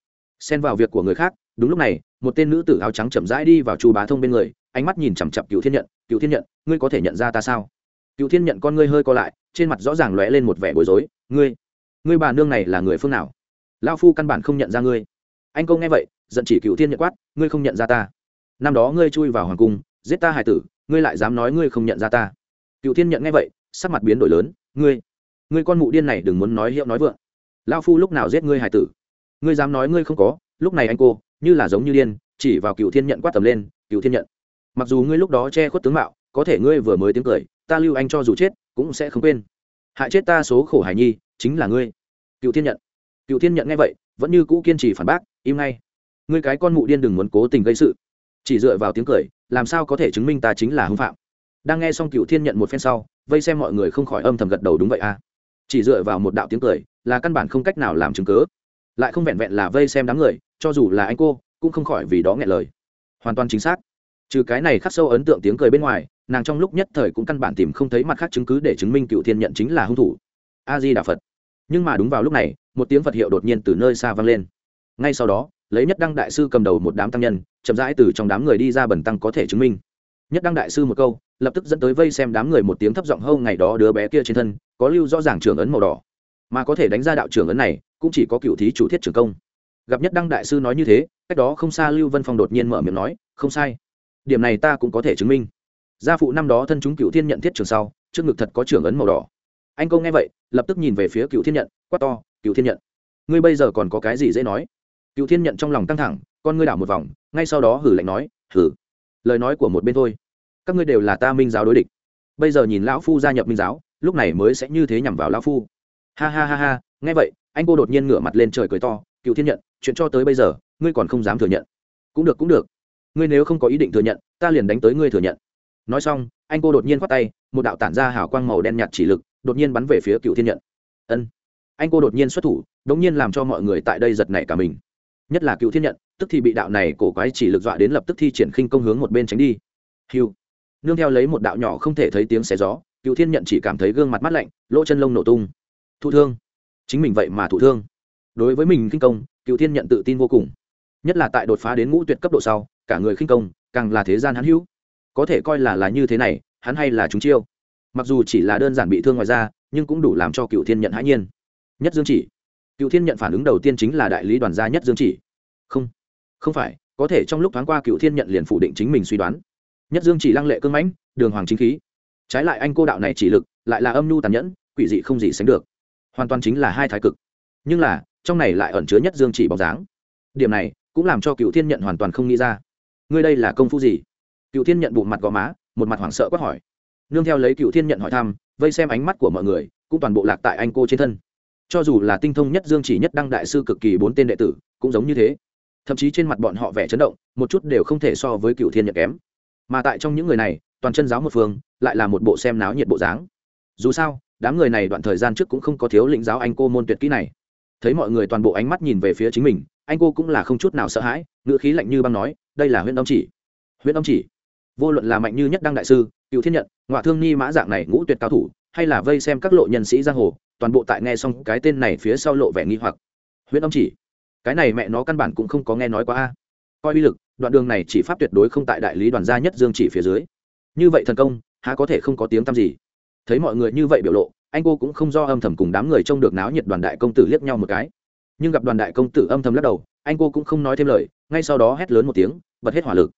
Xen vào việc của người khác? Đúng lúc này, một tên nữ tử áo trắng chậm rãi đi vào chu bá thông bên người, ánh mắt nhìn chằm chặp cựu thiên nhận cựu thiên nhận, ngươi có thể nhận ra ta sao? Cựu thiên nhận con ngươi hơi co lại, trên mặt rõ ràng lóe lên một vẻ bối rối, ngươi ngươi bà nương này là người phương nào? Lão phu căn bản không nhận ra ngươi. Anh công nghe vậy, giận chỉ cựu thiên nhận quát, ngươi không nhận ra ta năm đó ngươi chui vào hoàng cung, giết ta hải tử, ngươi lại dám nói ngươi không nhận ra ta. Cựu thiên nhận nghe vậy, sắc mặt biến đổi lớn, ngươi ngươi con mụ điên này đừng muốn nói hiệu nói vượng. Lao phu lúc nào giết ngươi hải tử? Ngươi dám nói ngươi không có, lúc này anh cô, như là giống như điên, chỉ vào cựu thiên nhận quát tầm lên, cựu thiên nhận, mặc dù ngươi lúc đó che khuất tướng mạo, có thể ngươi vừa mới tiếng cười, ta lưu anh cho dù chết, cũng sẽ không quên. Hại chết ta số khổ hải nhi, chính là ngươi. Cựu thiên nhận, cựu thiên nhận nghe vậy, vẫn như cũ kiên trì phản bác, im ngay. Ngươi cái con mụ điên đừng muốn cố tình gây sự chỉ dựa vào tiếng cười, làm sao có thể chứng minh ta chính là hưng phạm? Đang nghe xong cựu thiên nhận một phen sau, vây xem mọi người không khỏi âm thầm gật đầu đúng vậy à chỉ dựa vào một đạo tiếng cười, là căn bản không cách nào làm chứng cớ lại không vẹn vẹn là vây xem đám người, cho dù là anh cô, cũng không khỏi vì đó nghe lời. Hoàn toàn chính xác. Trừ cái này khắc sâu ấn tượng tiếng cười bên ngoài, nàng trong lúc nhất thời cũng căn bản tìm không thấy mặt khác chứng cứ để chứng minh cựu thiên nhận chính là hung thủ. A di đà phật. Nhưng mà đúng vào lúc này, một tiếng phật hiệu đột nhiên từ nơi xa vang lên. Ngay sau đó lấy nhất đăng đại sư cầm đầu một đám tăng nhân, chậm rãi từ trong đám người đi ra bẩn tăng có thể chứng minh. Nhất đăng đại sư một câu, lập tức dẫn tới vây xem đám người một tiếng thấp giọng hâu ngày đó đứa bé kia trên thân, có lưu rõ ràng trưởng ấn màu đỏ. Mà có thể đánh ra đạo trưởng ấn này, cũng chỉ có cựu thí chủ thiết trưởng công. Gặp nhất đăng đại sư nói như thế, cách đó không xa lưu vân phong đột nhiên mở miệng nói, không sai. Điểm này ta cũng có thể chứng minh. Gia phụ năm đó thân chúng cựu thiên nhận thiết trường sau, trước ngực thật có trưởng ấn màu đỏ. Anh công nghe vậy, lập tức nhìn về phía cựu thiên nhận, quát to, cựu thiên nhận, ngươi bây giờ còn có cái gì dễ nói? Cựu thiên nhận trong lòng căng thẳng, con ngươi đảo một vòng, ngay sau đó hử lạnh nói, hử, lời nói của một bên thôi. Các ngươi đều là ta minh giáo đối địch. Bây giờ nhìn lão phu gia nhập minh giáo, lúc này mới sẽ như thế nhằm vào lão phu. Ha ha ha ha, nghe vậy, anh cô đột nhiên ngửa mặt lên trời cười to cựu thiên nhận, chuyện cho tới bây giờ, ngươi còn không dám thừa nhận. Cũng được cũng được. Ngươi nếu không có ý định thừa nhận, ta liền đánh tới ngươi thừa nhận. Nói xong, anh cô đột nhiên khoát tay, một đạo tản ra hào quang màu đen nhạt chỉ lực, đột nhiên bắn về phía cựu thiên nhận. Ân. Anh cô đột nhiên xuất thủ, đống nhiên làm cho mọi người tại đây giật nảy cả mình nhất là cựu thiên nhận, tức thì bị đạo này cổ quái chỉ lực dọa đến lập tức thi triển khinh công hướng một bên tránh đi. Hiu. Nương theo lấy một đạo nhỏ không thể thấy tiếng xé gió, cựu thiên nhận chỉ cảm thấy gương mặt mắt lạnh, lỗ chân lông nổ tung. Thụ thương. Chính mình vậy mà thụ thương. Đối với mình khinh công, cựu thiên nhận tự tin vô cùng. Nhất là tại đột phá đến ngũ tuyệt cấp độ sau, cả người khinh công, càng là thế gian hắn hữu có thể coi là là như thế này, hắn hay là chúng chiêu. Mặc dù chỉ là đơn giản bị thương ngoài ra nhưng cũng đủ làm cho cựu thiên nhận hãi nhiên. Nhất dương chỉ cựu thiên nhận phản ứng đầu tiên chính là đại lý đoàn gia nhất dương chỉ. Không không phải, có thể trong lúc thoáng qua cựu thiên nhận liền phủ định chính mình suy đoán. Nhất dương chỉ lăng lệ cưng mãnh, đường hoàng chính khí. Trái lại anh cô đạo này chỉ lực, lại là âm nhu tàn nhẫn, quỷ dị không gì sánh được. Hoàn toàn chính là hai thái cực. Nhưng là, trong này lại ẩn chứa nhất dương chỉ bóng dáng. Điểm này, cũng làm cho cựu thiên nhận hoàn toàn không nghĩ ra. Ngươi đây là công phu gì? Cựu thiên nhận bụng mặt gò má, một mặt hoảng sợ quát hỏi. Nương theo lấy cựu thiên nhận hỏi thăm, vây xem ánh mắt của mọi người, cũng toàn bộ lạc tại anh cô trên thân cho dù là tinh thông nhất dương chỉ nhất đăng đại sư cực kỳ bốn tên đệ tử, cũng giống như thế. Thậm chí trên mặt bọn họ vẻ chấn động, một chút đều không thể so với cựu thiên nhật kém. Mà tại trong những người này, toàn chân giáo một phương, lại là một bộ xem náo nhiệt bộ dáng. Dù sao, đám người này đoạn thời gian trước cũng không có thiếu lĩnh giáo anh cô môn tuyệt kỹ này. Thấy mọi người toàn bộ ánh mắt nhìn về phía chính mình, anh cô cũng là không chút nào sợ hãi, ngữ khí lạnh như băng nói, đây là huyện âm chỉ. Huyện âm chỉ? Vô luận là mạnh như nhất đăng đại sư, cựu thiên nhận ngoại thương ni mã dạng này ngũ tuyệt cao thủ, hay là vây xem các lộ nhân sĩ giang hồ toàn bộ tại nghe xong cái tên này phía sau lộ vẻ nghi hoặc. Huyễn âm chỉ, cái này mẹ nó căn bản cũng không có nghe nói qua a. Coi uy lực, đoạn đường này chỉ pháp tuyệt đối không tại đại lý đoàn gia nhất dương chỉ phía dưới. Như vậy thần công, há có thể không có tiếng tăm gì? Thấy mọi người như vậy biểu lộ, anh cô cũng không do âm thầm cùng đám người trông được náo nhiệt đoàn đại công tử liếc nhau một cái. Nhưng gặp đoàn đại công tử âm thầm lắc đầu, anh cô cũng không nói thêm lời, ngay sau đó hét lớn một tiếng, bật hết hỏa lực.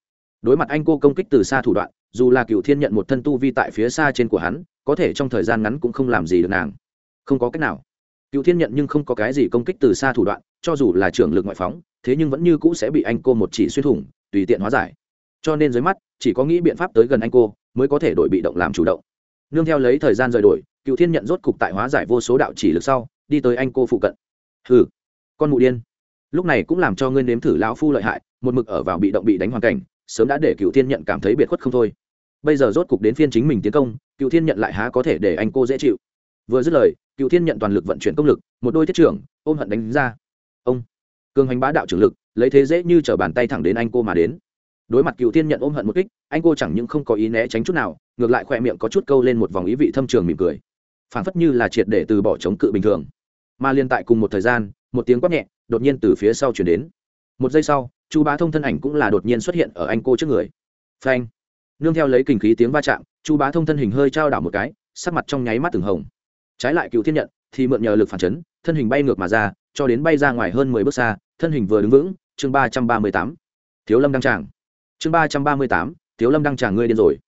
Đối mặt anh cô công kích từ xa thủ đoạn, dù là cựu thiên nhận một thân tu vi tại phía xa trên của hắn, có thể trong thời gian ngắn cũng không làm gì được nàng không có cách nào. Cựu thiên nhận nhưng không có cái gì công kích từ xa thủ đoạn, cho dù là trưởng lực ngoại phóng, thế nhưng vẫn như cũ sẽ bị anh cô một chỉ xuyên thủng, tùy tiện hóa giải. Cho nên dưới mắt, chỉ có nghĩ biện pháp tới gần anh cô, mới có thể đổi bị động làm chủ động. Nương theo lấy thời gian rời đổi, cựu thiên nhận rốt cục tại hóa giải vô số đạo chỉ lực sau, đi tới anh cô phụ cận. Hừ, con mụ điên. Lúc này cũng làm cho ngươi nếm thử lão phu lợi hại, một mực ở vào bị động bị đánh hoàn cảnh, sớm đã để cựu thiên nhận cảm thấy biệt khuất không thôi. Bây giờ rốt cục đến phiên chính mình tiến công, cựu thiên nhận lại há có thể để anh cô dễ chịu vừa dứt lời, cựu thiên nhận toàn lực vận chuyển công lực, một đôi thiết trưởng, ôm hận đánh ra. Ông, cường hành bá đạo trưởng lực, lấy thế dễ như chở bàn tay thẳng đến anh cô mà đến. Đối mặt cựu thiên nhận ôm hận một kích, anh cô chẳng những không có ý né tránh chút nào, ngược lại khỏe miệng có chút câu lên một vòng ý vị thâm trường mỉm cười. Phản phất như là triệt để từ bỏ chống cự bình thường. Mà liên tại cùng một thời gian, một tiếng quát nhẹ, đột nhiên từ phía sau chuyển đến. Một giây sau, chu bá thông thân ảnh cũng là đột nhiên xuất hiện ở anh cô trước người. Phanh! Nương theo lấy kinh khí tiếng va chạm, chu bá thông thân hình hơi trao đảo một cái, sắc mặt trong nháy mắt từng hồng trái lại cựu thiên nhận, thì mượn nhờ lực phản chấn, thân hình bay ngược mà ra, cho đến bay ra ngoài hơn mười bước xa, thân hình vừa đứng vững, chương ba trăm ba mươi tám. Thiếu lâm đăng tràng. Chương ba trăm ba mươi tám, thiếu lâm đăng tràng ngươi điên rồi.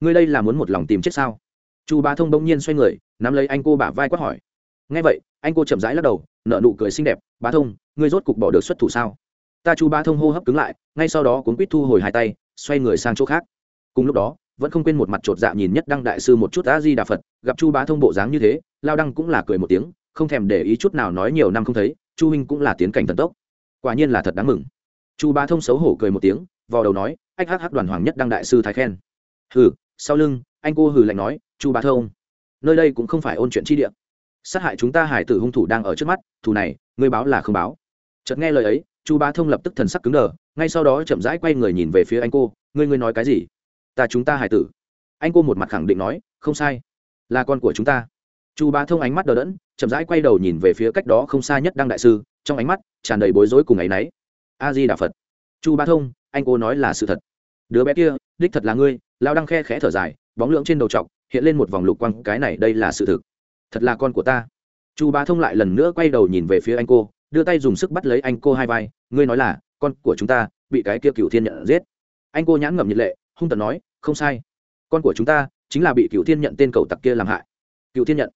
Ngươi đây là muốn một lòng tìm chết sao? Chu bá thông bỗng nhiên xoay người, nắm lấy anh cô bả vai quát hỏi. Ngay vậy, anh cô chậm rãi lắc đầu nợ nụ cười xinh đẹp, bá thông, ngươi rốt cục bỏ được xuất thủ sao? Ta chu bá thông hô hấp cứng lại, ngay sau đó cuốn quýt thu hồi hai tay, xoay người sang chỗ khác. Cùng lúc đó vẫn không quên một mặt chột dạ nhìn nhất đăng đại sư một chút a di đà phật gặp chu bá thông bộ dáng như thế lao đăng cũng là cười một tiếng không thèm để ý chút nào nói nhiều năm không thấy chu huynh cũng là tiến cảnh thần tốc quả nhiên là thật đáng mừng chu bá thông xấu hổ cười một tiếng vò đầu nói ách hắc hắc đoàn hoàng nhất đăng đại sư thái khen hừ sau lưng anh cô hừ lạnh nói chu bá thông nơi đây cũng không phải ôn chuyện chi địa sát hại chúng ta hải tử hung thủ đang ở trước mắt thù này ngươi báo là không báo chợt nghe lời ấy chu bá thông lập tức thần sắc cứng đờ ngay sau đó chậm rãi quay người nhìn về phía anh cô ngươi ngươi nói cái gì ta chúng ta hải tử. Anh cô một mặt khẳng định nói, không sai. Là con của chúng ta. Chu bá thông ánh mắt đờ đẫn, chậm rãi quay đầu nhìn về phía cách đó không xa nhất đăng đại sư, trong ánh mắt tràn đầy bối rối cùng ngày náy. A di đà phật. Chu bá thông, anh cô nói là sự thật. Đứa bé kia, đích thật là ngươi lao đăng khe khẽ thở dài, bóng lưỡng trên đầu t hiện lên một vòng lục quăng cái này đây là sự thực. Thật là con của ta. Chu bá thông lại lần nữa quay đầu nhìn về phía anh cô, đưa tay dùng sức bắt lấy anh cô hai vai, ngươi nói là, con của chúng ta, bị cái kia cựu thiên nhận giết. Anh cô nhãn ngậm nhiệt lệ hung tận nói, không sai. Con của chúng ta chính là bị cựu thiên nhận tên cầu tặc kia làm hại. Cựu thiên nhận.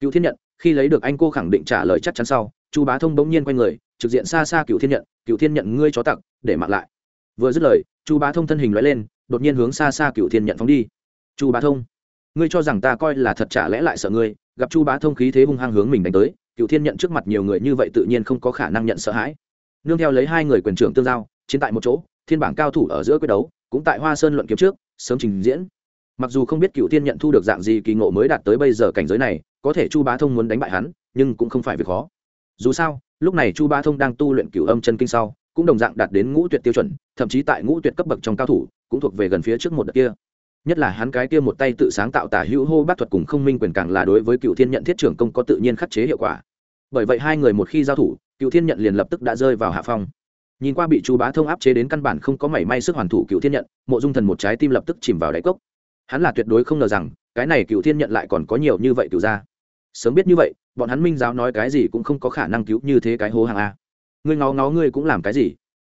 Cựu thiên nhận, khi lấy được anh cô khẳng định trả lời chắc chắn sau, chu bá thông bỗng nhiên quay người, trực diện xa xa cựu thiên nhận cựu thiên nhận, ngươi chó tặc, để mặc lại. Vừa dứt lời, chu bá thông thân hình loại lên, đột nhiên hướng xa xa cựu thiên nhận phóng đi. Chu bá thông, ngươi cho rằng ta coi là thật trả lẽ lại sợ ngươi? Gặp chu bá thông khí thế hung hăng hướng mình đánh tới cựu thiên nhận trước mặt nhiều người như vậy tự nhiên không có khả năng nhận sợ hãi. Nương theo lấy hai người quyền trưởng tương giao, chiến tại một chỗ, thiên bảng cao thủ ở giữa quyết đấu cũng tại hoa sơn luận kiếm trước, sớm trình diễn. Mặc dù không biết cựu thiên nhận thu được dạng gì kỳ ngộ mới đạt tới bây giờ cảnh giới này, có thể chu bá thông muốn đánh bại hắn, nhưng cũng không phải việc khó. Dù sao, lúc này chu bá thông đang tu luyện cựu âm chân kinh sau, cũng đồng dạng đạt đến ngũ tuyệt tiêu chuẩn, thậm chí tại ngũ tuyệt cấp bậc trong cao thủ, cũng thuộc về gần phía trước một đợt kia. Nhất là hắn cái kia một tay tự sáng tạo tả hữu hô bát thuật cùng không minh quyền càng là đối với cựu thiên nhận thiết trưởng công có tự nhiên khắc chế hiệu quả. Bởi vậy hai người một khi giao thủ cựu thiên nhận liền lập tức đã rơi vào hạ phong nhìn qua bị chu bá thông áp chế đến căn bản không có mảy may sức hoàn thủ cựu thiên nhận, mộ dung thần một trái tim lập tức chìm vào đáy cốc. Hắn là tuyệt đối không ngờ rằng, cái này cựu thiên nhận lại còn có nhiều như vậy cựu ra sớm biết như vậy, bọn hắn minh giáo nói cái gì cũng không có khả năng cứu như thế cái hố hàng a. Ngươi ngó ngó ngươi cũng làm cái gì?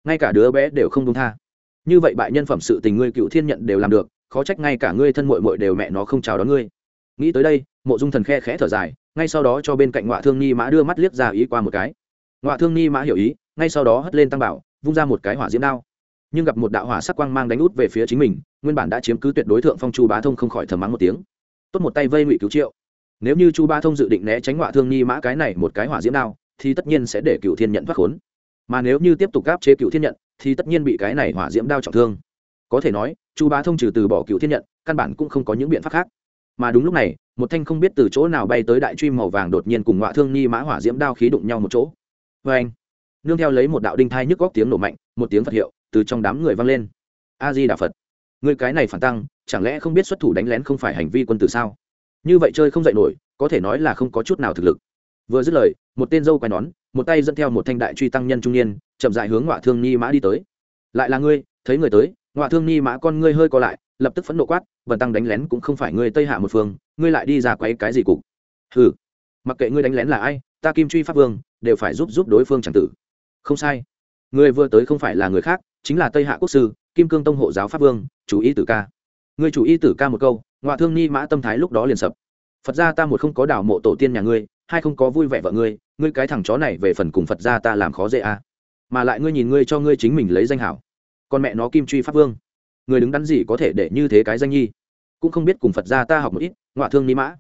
Ngay cả đứa bé đều không đúng tha. Như vậy bại nhân phẩm sự tình ngươi cựu thiên nhận đều làm được, khó trách ngay cả ngươi thân mội mội đều mẹ nó không chào đón ngươi. Nghĩ tới đây, mộ dung thần khe khẽ thở dài, ngay sau đó cho bên cạnh ngoại thương ni mã đưa mắt liếc ra ý qua một cái. Ngoại thương ni mã hiểu ý ngay sau đó hất lên tăng bảo, vung ra một cái hỏa diễm đao. Nhưng gặp một đạo hỏa sắc quang mang đánh út về phía chính mình, nguyên bản đã chiếm cứ tuyệt đối thượng phong chu bá thông không khỏi thầm mắng một tiếng. Tốt một tay vây ngụy cứu triệu. Nếu như chu bá thông dự định né tránh ngoại thương nhi mã cái này một cái hỏa diễm đao, thì tất nhiên sẽ để cựu thiên nhận thoát khốn. Mà nếu như tiếp tục gáp chế cựu thiên nhận, thì tất nhiên bị cái này hỏa diễm đao trọng thương. Có thể nói, chu bá thông trừ từ bỏ cựu thiên nhận, căn bản cũng không có những biện pháp khác. Mà đúng lúc này, một thanh không biết từ chỗ nào bay tới đại truy màu vàng đột nhiên cùng họa thương nhi mã hỏa diễm đao khí đụng nhau một chỗ. Vê anh nương theo lấy một đạo đinh thai nhức góc tiếng nổ mạnh, một tiếng phật hiệu từ trong đám người vang lên. A di đà phật, người cái này phản tăng, chẳng lẽ không biết xuất thủ đánh lén không phải hành vi quân tử sao? Như vậy chơi không dạy nổi, có thể nói là không có chút nào thực lực. Vừa dứt lời, một tên dâu quai nón, một tay dẫn theo một thanh đại truy tăng nhân trung niên, chậm dại hướng ngọa thương ni mã đi tới. Lại là ngươi, thấy người tới, ngọa thương ni mã con ngươi hơi co lại, lập tức phẫn nộ quát vần tăng đánh lén cũng không phải ngươi tây hạ một phương, ngươi lại đi ra quấy cái gì cục? Hừ, mặc kệ ngươi đánh lén là ai, ta kim truy pháp vương, đều phải giúp giúp đối phương c tử không sai. Người vừa tới không phải là người khác, chính là tây hạ quốc sư, kim cương tông hộ giáo pháp vương, chủ y tử ca. Người chủ y tử ca một câu ngoại thương ni mã tâm thái lúc đó liền sập. Phật gia ta một không có đảo mộ tổ tiên nhà ngươi, hai không có vui vẻ vợ ngươi ngươi cái thằng chó này về phần cùng phật gia ta làm khó dễ à. mà lại ngươi nhìn ngươi cho ngươi chính mình lấy danh hảo. Con mẹ nó kim truy pháp vương. Người đứng đắn gì có thể để như thế cái danh nhi? Cũng không biết cùng phật gia ta học một ít ngoại thương ni mã.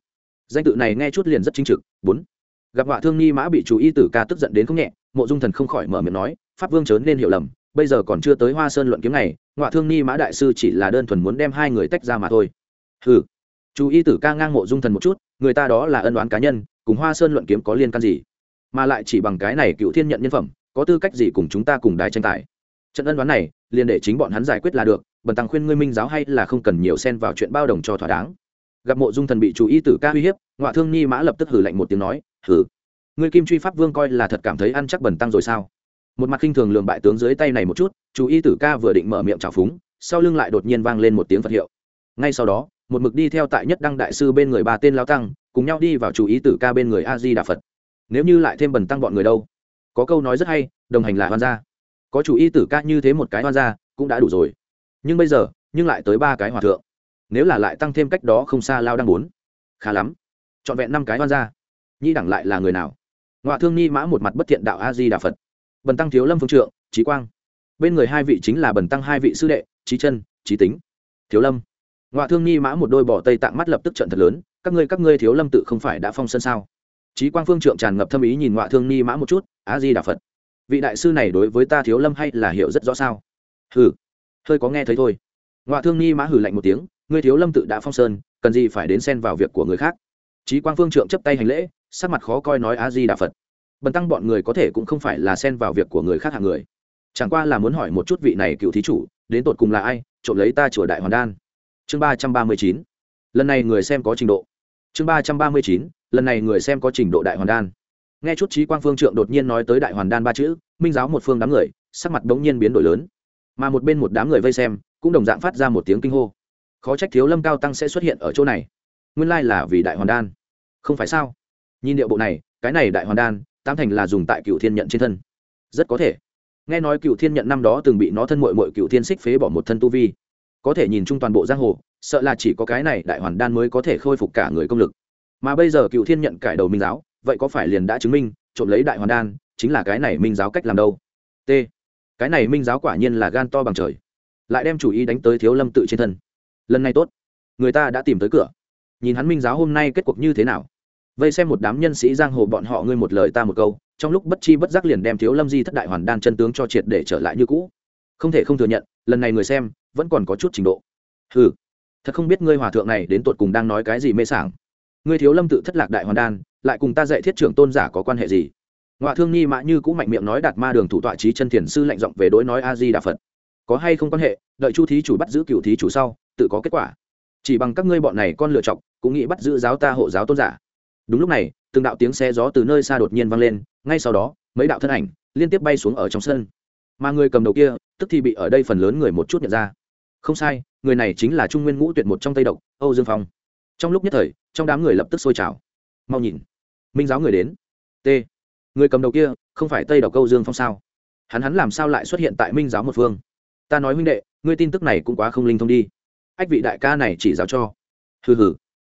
Danh tự này nghe chút liền rất chính trực. Bốn. Gặp ngoại thương ni mã bị chủ y tử ca tức giận đến không nhẹ mộ dung thần không khỏi mở miệng nói, pháp vương chớ nên hiểu lầm, bây giờ còn chưa tới hoa sơn luận kiếm này ngoại thương ni mã đại sư chỉ là đơn thuần muốn đem hai người tách ra mà thôi. Ừ chú y tử ca ngang mộ dung thần một chút, người ta đó là ân đoán cá nhân, cùng hoa sơn luận kiếm có liên can gì? Mà lại chỉ bằng cái này cựu thiên nhận nhân phẩm, có tư cách gì cùng chúng ta cùng đài tranh tài? Trận ân đoán này, liền để chính bọn hắn giải quyết là được, bần tăng khuyên ngươi minh giáo hay là không cần nhiều xen vào chuyện bao đồng cho thỏa đáng. Gặp mộ dung thần bị chú y tử ca uy hiếp ngoại thương ni mã lập tức hử lạnh một tiếng nói hử ngươi kim truy pháp vương coi là thật cảm thấy ăn chắc bần tăng rồi sao? Một mặt khinh thường lường bại tướng dưới tay này một chút chủ y tử ca vừa định mở miệng trào phúng, sau lưng lại đột nhiên vang lên một tiếng phật hiệu. Ngay sau đó, một mực đi theo tại nhất đăng đại sư bên người ba tên lao tăng, cùng nhau đi vào chủ ý tử ca bên người a di đà phật. Nếu như lại thêm bần tăng bọn người đâu? Có câu nói rất hay, đồng hành là hoan gia. Có chủ y tử ca như thế một cái hoan gia, cũng đã đủ rồi. Nhưng bây giờ, nhưng lại tới ba cái hòa thượng. Nếu là lại tăng thêm cách đó không xa lao đang bốn. Khá lắm. Trọn vẹn năm cái hoan gia. Nhi đẳng lại là người nào? Ngoại thương ni mã một mặt bất thiện đạo a di đà phật. Bần tăng thiếu lâm phương trượng trí quang. Bên người hai vị chính là bần tăng hai vị sư đệ trí chân trí tính. Thiếu lâm. Ngoại thương ni mã một đôi bỏ tây tạng mắt lập tức trận thật lớn, các ngươi các ngươi thiếu lâm tự không phải đã phong sân sao? Trí quang phương trượng tràn ngập thâm ý nhìn ngoại thương ni mã một chút a di đà phật. Vị đại sư này đối với ta thiếu lâm hay là hiểu rất rõ sao? Hừ, hơi có nghe thấy thôi. Ngoại thương ni mã hử lạnh một tiếng, ngươi thiếu lâm tự đã phong sơn, cần gì phải đến xen vào việc của người khác? Trí quang phương trượng chấp tay hành lễ, sắc mặt khó coi nói a di đà phật. Bần tăng bọn người có thể cũng không phải là xen vào việc của người khác hạng người. Chẳng qua là muốn hỏi một chút vị này cựu thí chủ, đến tột cùng là ai, trộm lấy ta chùa đại hoàn đan. Chương ba trăm ba mươi chín. Lần này người xem có trình độ. Chương ba trăm ba mươi chín. Lần này người xem có trình độ đại hoàn đan. Nghe chút trí quang phương trượng đột nhiên nói tới đại hoàn đan ba chữ, minh giáo một phương đám người, sắc mặt bỗng nhiên biến đổi lớn. Mà một bên một đám người vây xem, cũng đồng dạng phát ra một tiếng kinh hô. Khó trách thiếu lâm cao tăng sẽ xuất hiện ở chỗ này nguyên lai là vì đại hoàn đan. Không phải sao? Nhìn điệu bộ này, cái này đại hoàn đan tam thành là dùng tại cựu thiên nhận trên thân. Rất có thể. Nghe nói cựu thiên nhận năm đó từng bị nó thân mội mội cựu thiên xích phế bỏ một thân tu vi. Có thể nhìn chung toàn bộ giang hồ, sợ là chỉ có cái này đại hoàn đan mới có thể khôi phục cả người công lực. Mà bây giờ cựu thiên nhận cải đầu minh giáo, vậy có phải liền đã chứng minh, trộm lấy đại hoàn đan, chính là cái này minh giáo cách làm đâu? T. Cái này minh giáo quả nhiên là gan to bằng trời. Lại đem chủ ý đánh tới thiếu lâm tự trên thân. Lần này tốt. Người ta đã tìm tới cửa nhìn hắn minh giáo hôm nay kết cuộc như thế nào. Vây xem một đám nhân sĩ giang hồ bọn họ ngươi một lời ta một câu, trong lúc bất chi bất giác liền đem thiếu lâm di thất đại hoàn đan chân tướng cho triệt để trở lại như cũ. Không thể không thừa nhận, lần này người xem vẫn còn có chút trình độ. Ừ thật không biết ngươi hòa thượng này đến tột cùng đang nói cái gì mê sảng. Ngươi thiếu lâm tự thất lạc đại hoàn đan, lại cùng ta dạy thiết trưởng tôn giả có quan hệ gì? Ngoại thương nhi mã như cũng mạnh miệng nói đạt ma đường thủ tọa trí chân thiền sư lạnh giọng về đối nói a di đà phật. Có hay không quan hệ, đợi chu thí chủ bắt giữ cựu thí chủ sau, tự có kết quả chỉ bằng các ngươi bọn này con lựa chọc, cũng nghĩ bắt giữ giáo ta hộ giáo tôn giả. Đúng lúc này, từng đạo tiếng xe gió từ nơi xa đột nhiên vang lên, ngay sau đó, mấy đạo thân ảnh liên tiếp bay xuống ở trong sân. Mà người cầm đầu kia, tức thì bị ở đây phần lớn người một chút nhận ra. Không sai, người này chính là trung nguyên ngũ tuyệt một trong tây độc, âu dương phong. Trong lúc nhất thời, trong đám người lập tức sôi trào. Mau nhìn, minh giáo người đến. T. Người cầm đầu kia, không phải tây độc âu dương phong sao? Hắn hắn làm sao lại xuất hiện tại minh giáo một phương? Ta nói huynh đệ, ngươi tin tức này cũng quá không linh thông đi ách vị đại ca này chỉ giáo cho. Hừ hừ.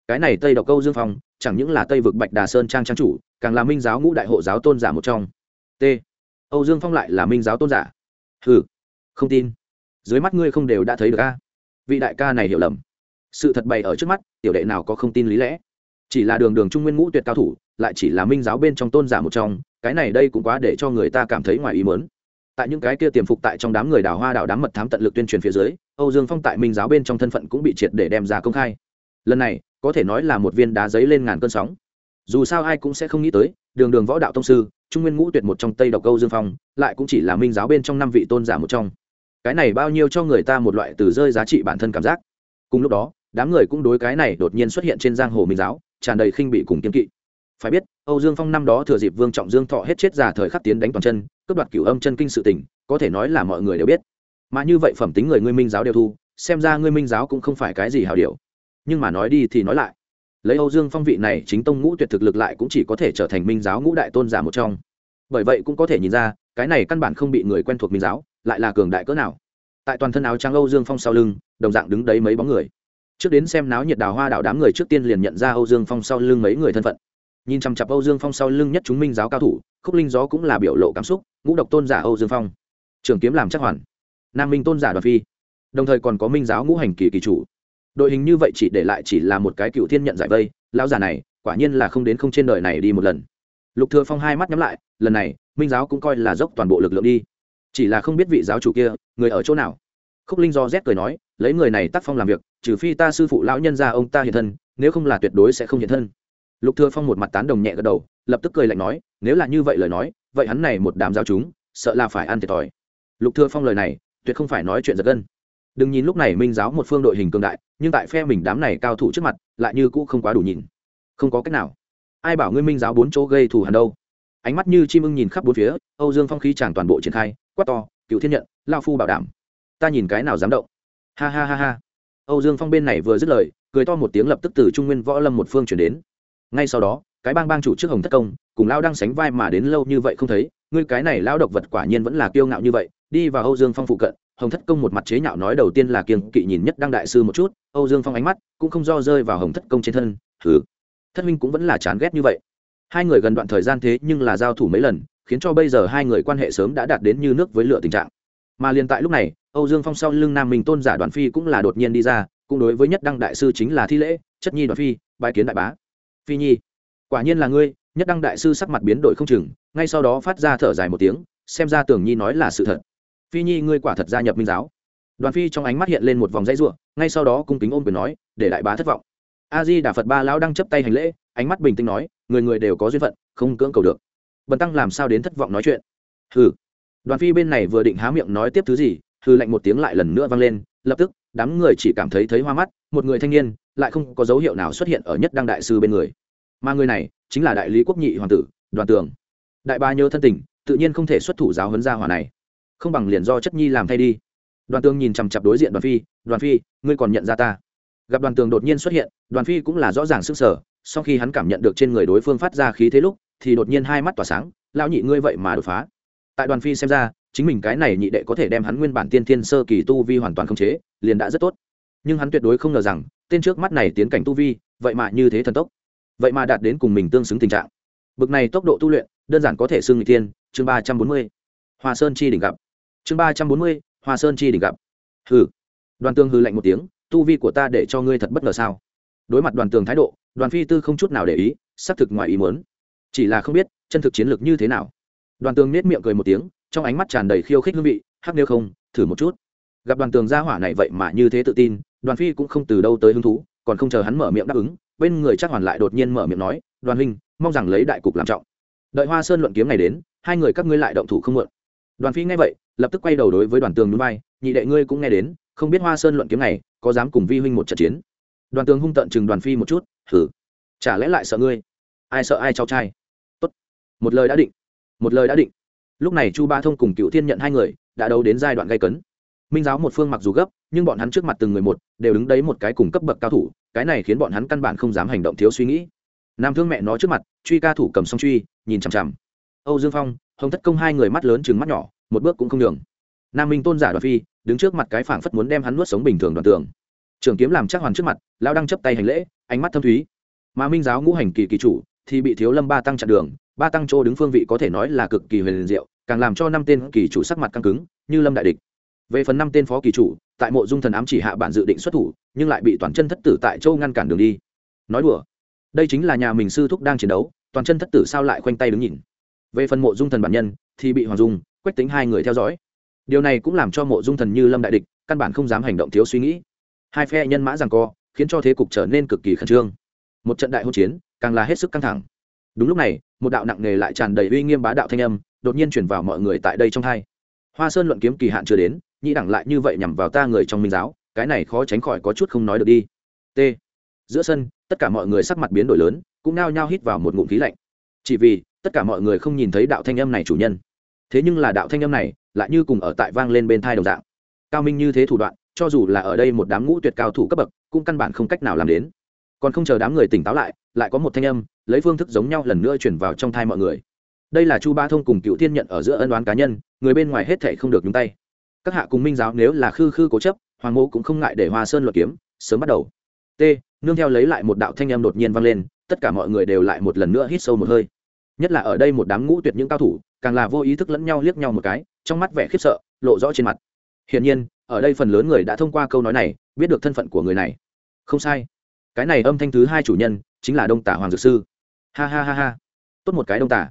Cái này tây độc câu dương phong, chẳng những là tây vực bạch đà sơn trang trang chủ, càng là minh giáo ngũ đại hộ giáo tôn giả một trong. T. Âu dương phong lại là minh giáo tôn giả. Hừ. Không tin. Dưới mắt ngươi không đều đã thấy được a. Vị đại ca này hiểu lầm. Sự thật bày ở trước mắt, tiểu đệ nào có không tin lý lẽ? Chỉ là đường đường trung nguyên ngũ tuyệt cao thủ, lại chỉ là minh giáo bên trong tôn giả một trong, cái này đây cũng quá để cho người ta cảm thấy ngoài ý mớn tại những cái kia tiềm phục tại trong đám người đào hoa đào đám mật thám tận lực tuyên truyền phía dưới âu dương phong tại minh giáo bên trong thân phận cũng bị triệt để đem ra công khai. Lần này, có thể nói là một viên đá giấy lên ngàn cơn sóng. Dù sao ai cũng sẽ không nghĩ tới, đường đường võ đạo tông sư, trung nguyên ngũ tuyệt một trong tây độc âu dương phong, lại cũng chỉ là minh giáo bên trong năm vị tôn giả một trong. Cái này bao nhiêu cho người ta một loại từ rơi giá trị bản thân cảm giác. Cùng lúc đó, đám người cũng đối cái này đột nhiên xuất hiện trên giang hồ minh giáo, tràn đầy khinh bị cùng kiên kỵ. Phải biết, âu dương phong năm đó thừa dịp vương trọng dương thọ hết chết già thời khắc tiến đánh toàn chân, cướp đoạt cửu âm chân kinh sự tình, có thể nói là mọi người đều biết mà như vậy phẩm tính người ngươi minh giáo đều thu, xem ra ngươi minh giáo cũng không phải cái gì hào điều. Nhưng mà nói đi thì nói lại. Lấy âu dương phong vị này, chính tông ngũ tuyệt thực lực lại cũng chỉ có thể trở thành minh giáo ngũ đại tôn giả một trong. Bởi vậy cũng có thể nhìn ra, cái này căn bản không bị người quen thuộc minh giáo, lại là cường đại cỡ nào. Tại toàn thân áo trắng âu dương phong sau lưng, đồng dạng đứng đấy mấy bóng người. Trước đến xem náo nhiệt đào hoa đảo đám người trước tiên liền nhận ra âu dương phong sau lưng mấy người thân phận. Nhìn chằm chặp âu dương phong sau lưng nhất chúng minh giáo cao thủ, khúc linh gió cũng là biểu lộ cảm xúc, ngũ độc tôn giả âu dương phong. Trường kiếm làm chắc hoàn nam minh tôn giả đoàn phi. Đồng thời còn có minh giáo ngũ hành kỳ kỳ chủ. Đội hình như vậy chỉ để lại chỉ là một cái cựu thiên nhận giải vây, lão giả này quả nhiên là không đến không trên đời này đi một lần. Lục thừa phong hai mắt nhắm lại, lần này, minh giáo cũng coi là dốc toàn bộ lực lượng đi. Chỉ là không biết vị giáo chủ kia, người ở chỗ nào. Khúc linh do rét cười nói, lấy người này tác phong làm việc, trừ phi ta sư phụ lão nhân gia ông ta hiện thân, nếu không là tuyệt đối sẽ không hiện thân. Lục thừa phong một mặt tán đồng nhẹ gật đầu, lập tức cười lạnh nói, nếu là như vậy lời nói, vậy hắn này một đám giáo chúng, sợ là phải ăn thiệt thòi. Lục thừa phong lời này tuyệt không phải nói chuyện giật gân. Đừng nhìn lúc này minh giáo một phương đội hình cường đại, nhưng tại phe mình đám này cao thủ trước mặt, lại như cũ không quá đủ nhìn. Không có cách nào. Ai bảo ngươi minh giáo bốn chỗ gây thù hằn đâu? Ánh mắt như chim ưng nhìn khắp bốn phía, âu dương phong khí tràn toàn bộ triển khai, quát to, cựu thiên nhận, lao phu bảo đảm. Ta nhìn cái nào dám động. Ha ha ha ha. Âu dương phong bên này vừa dứt lời, cười to một tiếng lập tức từ trung nguyên võ lâm một phương chuyển đến. Ngay sau đó, cái bang bang chủ trước hồng thất công, cùng lao đang sánh vai mà đến lâu như vậy không thấy, ngươi cái này lao độc vật quả nhiên vẫn là kiêu ngạo như vậy đi vào âu dương phong phụ cận, hồng thất công một mặt chế nhạo nói đầu tiên là kiêng kỵ nhìn nhất đăng đại sư một chút, âu dương phong ánh mắt cũng không do rơi vào hồng thất công trên thân thử thất minh cũng vẫn là chán ghét như vậy. Hai người gần đoạn thời gian thế nhưng là giao thủ mấy lần, khiến cho bây giờ hai người quan hệ sớm đã đạt đến như nước với lửa tình trạng. Mà liền tại lúc này, âu dương phong sau lưng nam minh tôn giả đoàn phi cũng là đột nhiên đi ra, cũng đối với nhất đăng đại sư chính là thi lễ, chất nhi đoàn phi bài kiến đại bá. Phi nhi, quả nhiên là ngươi, nhất đăng đại sư sắc mặt biến đổi không chừng, ngay sau đó phát ra thở dài một tiếng, xem ra tưởng nhi nói là sự thật phi nhi, ngươi quả thật gia nhập minh giáo. Đoàn phi trong ánh mắt hiện lên một vòng dãy ruộng ngay sau đó cung kính ôm quyền nói, để đại bá thất vọng. A di đà phật ba lão đang chấp tay hành lễ, ánh mắt bình tĩnh nói, người người đều có duyên phận, không cưỡng cầu được. Bần tăng làm sao đến thất vọng nói chuyện? Hừ. Đoàn phi bên này vừa định há miệng nói tiếp thứ gì hư lạnh một tiếng lại lần nữa vang lên, lập tức, đám người chỉ cảm thấy thấy hoa mắt, một người thanh niên, lại không có dấu hiệu nào xuất hiện ở nhất đăng đại sư bên người. Mà người này, chính là đại lý quốc nhị hoàng tử, đoàn tường. Đại ba nhớ thân tình, tự nhiên không thể xuất thủ giáo huấn gia hỏa này không bằng liền do chất nhi làm thay đi. Đoàn tường nhìn chằm chặp đối diện đoàn phi đoàn phi, ngươi còn nhận ra ta? Gặp đoàn tường đột nhiên xuất hiện, đoàn phi cũng là rõ ràng sức sở sau khi hắn cảm nhận được trên người đối phương phát ra khí thế lúc, thì đột nhiên hai mắt tỏa sáng, lão nhị ngươi vậy mà đột phá. Tại đoàn phi xem ra, chính mình cái này nhị đệ có thể đem hắn nguyên bản tiên thiên sơ kỳ tu vi hoàn toàn khống chế, liền đã rất tốt. Nhưng hắn tuyệt đối không ngờ rằng, tên trước mắt này tiến cảnh tu vi, vậy mà như thế thần tốc. Vậy mà đạt đến cùng mình tương xứng tình trạng. Bực này tốc độ tu luyện, đơn giản có thể xưng người tiên chương ba trăm bốn mươi. Hoa sơn chi đỉnh gặp chương ba trăm bốn mươi, hoa sơn chi đỉnh gặp. Hừ. Đoàn tường hư lạnh một tiếng, tu vi của ta để cho ngươi thật bất ngờ sao? Đối mặt đoàn tường thái độ, đoàn phi tư không chút nào để ý, xác thực ngoài ý muốn. Chỉ là không biết, chân thực chiến lược như thế nào. Đoàn tường nết miệng cười một tiếng, trong ánh mắt tràn đầy khiêu khích hương vị, hắc nếu không, thử một chút. Gặp đoàn tường gia hỏa này vậy mà như thế tự tin, đoàn phi cũng không từ đâu tới hứng thú, còn không chờ hắn mở miệng đáp ứng, bên người chắc hoàn lại đột nhiên mở miệng nói, đoàn huynh, mong rằng lấy đại cục làm trọng. Đợi hoa sơn luận kiếm này đến, hai người các ngươi lại động thủ không muộn. Đoàn phi nghe vậy lập tức quay đầu đối với đoàn tường núi bay nhị đệ ngươi cũng nghe đến, không biết hoa sơn luận kiếm này, có dám cùng vi huynh một trận chiến? Đoàn tường hung tận chừng đoàn phi một chút thử chả lẽ lại sợ ngươi? Ai sợ ai cháu trai? Tốt, một lời đã định, một lời đã định. Lúc này chu ba thông cùng cựu thiên nhận hai người, đã đấu đến giai đoạn gây cấn. Minh giáo một phương mặc dù gấp, nhưng bọn hắn trước mặt từng người một, đều đứng đấy một cái cùng cấp bậc cao thủ, cái này khiến bọn hắn căn bản không dám hành động thiếu suy nghĩ. Nam thương mẹ nó trước mặt, truy ca thủ cầm song truy, nhìn chằm chằm. Âu dương phong, hồng thất công hai người mắt lớn chừng mắt nhỏ một bước cũng không đường nam minh tôn giả đoạn phi, đứng trước mặt cái phảng phất muốn đem hắn nuốt sống bình thường đoàn tường. Trường kiếm làm chắc hoàn trước mặt, lao đang chấp tay hành lễ, ánh mắt thâm thúy. Mà minh giáo ngũ hành kỳ kỳ chủ thì bị thiếu lâm ba tăng chặn đường, ba tăng chỗ đứng phương vị có thể nói là cực kỳ huyền diệu, càng làm cho năm tên kỳ chủ sắc mặt căng cứng, như lâm đại địch. Về phần năm tên phó kỳ chủ, tại mộ dung thần ám chỉ hạ bản dự định xuất thủ, nhưng lại bị toàn chân thất tử tại châu ngăn cản đường đi. Nói đùa, đây chính là nhà mình sư thúc đang chiến đấu, toàn chân thất tử sao lại khoanh tay đứng nhìn. Về phần mộ dung thần bản nhân thì bị hoàng dung quách tính hai người theo dõi. Điều này cũng làm cho mộ dung thần như lâm đại địch, căn bản không dám hành động thiếu suy nghĩ. Hai phe nhân mã rằng co, khiến cho thế cục trở nên cực kỳ khẩn trương. Một trận đại hỗn chiến, càng là hết sức căng thẳng. Đúng lúc này, một đạo nặng nề lại tràn đầy uy nghiêm bá đạo thanh âm, đột nhiên chuyển vào mọi người tại đây trong hai. Hoa sơn luận kiếm kỳ hạn chưa đến nhĩ đẳng lại như vậy nhằm vào ta người trong minh giáo, cái này khó tránh khỏi có chút không nói được đi. T. Giữa sân, tất cả mọi người sắc mặt biến đổi lớn, cũng nao nhao hít vào một ngụm khí lạnh. Chỉ vì, tất cả mọi người không nhìn thấy đạo thanh âm này chủ nhân thế nhưng là đạo thanh âm này lại như cùng ở tại vang lên bên thai đồng dạng. Cao minh như thế thủ đoạn, cho dù là ở đây một đám ngũ tuyệt cao thủ cấp bậc, cũng căn bản không cách nào làm đến. Còn không chờ đám người tỉnh táo lại lại có một thanh âm, lấy phương thức giống nhau lần nữa chuyển vào trong thai mọi người. Đây là chu ba thông cùng cựu thiên nhận ở giữa ân đoán cá nhân, người bên ngoài hết thể không được nhúng tay. Các hạ cùng minh giáo nếu là khư khư cố chấp, hoàng mô cũng không ngại để hoa sơn luật kiếm, sớm bắt đầu. T, nương theo lấy lại một đạo thanh âm đột nhiên vang lên, tất cả mọi người đều lại một lần nữa hít sâu một hơi. Nhất là ở đây một đám ngũ tuyệt những cao thủ càng là vô ý thức lẫn nhau liếc nhau một cái, trong mắt vẻ khiếp sợ, lộ rõ trên mặt. Hiển nhiên, ở đây phần lớn người đã thông qua câu nói này, biết được thân phận của người này. Không sai. Cái này âm thanh thứ hai chủ nhân, chính là đông tả hoàng dược sư. Ha ha ha ha. Tốt một cái đông tả.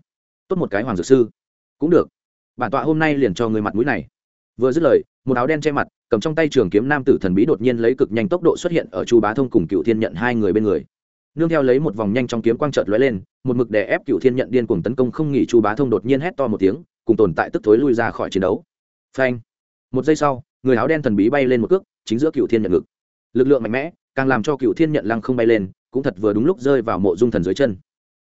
Tốt một cái hoàng dược sư. Cũng được. Bản tọa hôm nay liền cho người mặt mũi này. Vừa dứt lời, một áo đen che mặt, cầm trong tay trường kiếm nam tử thần bí đột nhiên lấy cực nhanh tốc độ xuất hiện ở chu bá thông cùng cựu thiên nhận hai người bên người nương theo lấy một vòng nhanh trong kiếm quang trợt lóe lên, một mực đè ép cựu thiên nhận điên cuồng tấn công không nghỉ chu bá thông đột nhiên hét to một tiếng, cùng tồn tại tức thối lui ra khỏi chiến đấu. Phanh! Một giây sau, người áo đen thần bí bay lên một cước, chính giữa cựu thiên nhận ngực. Lực lượng mạnh mẽ, càng làm cho cựu thiên nhận lăng không bay lên, cũng thật vừa đúng lúc rơi vào mộ dung thần dưới chân.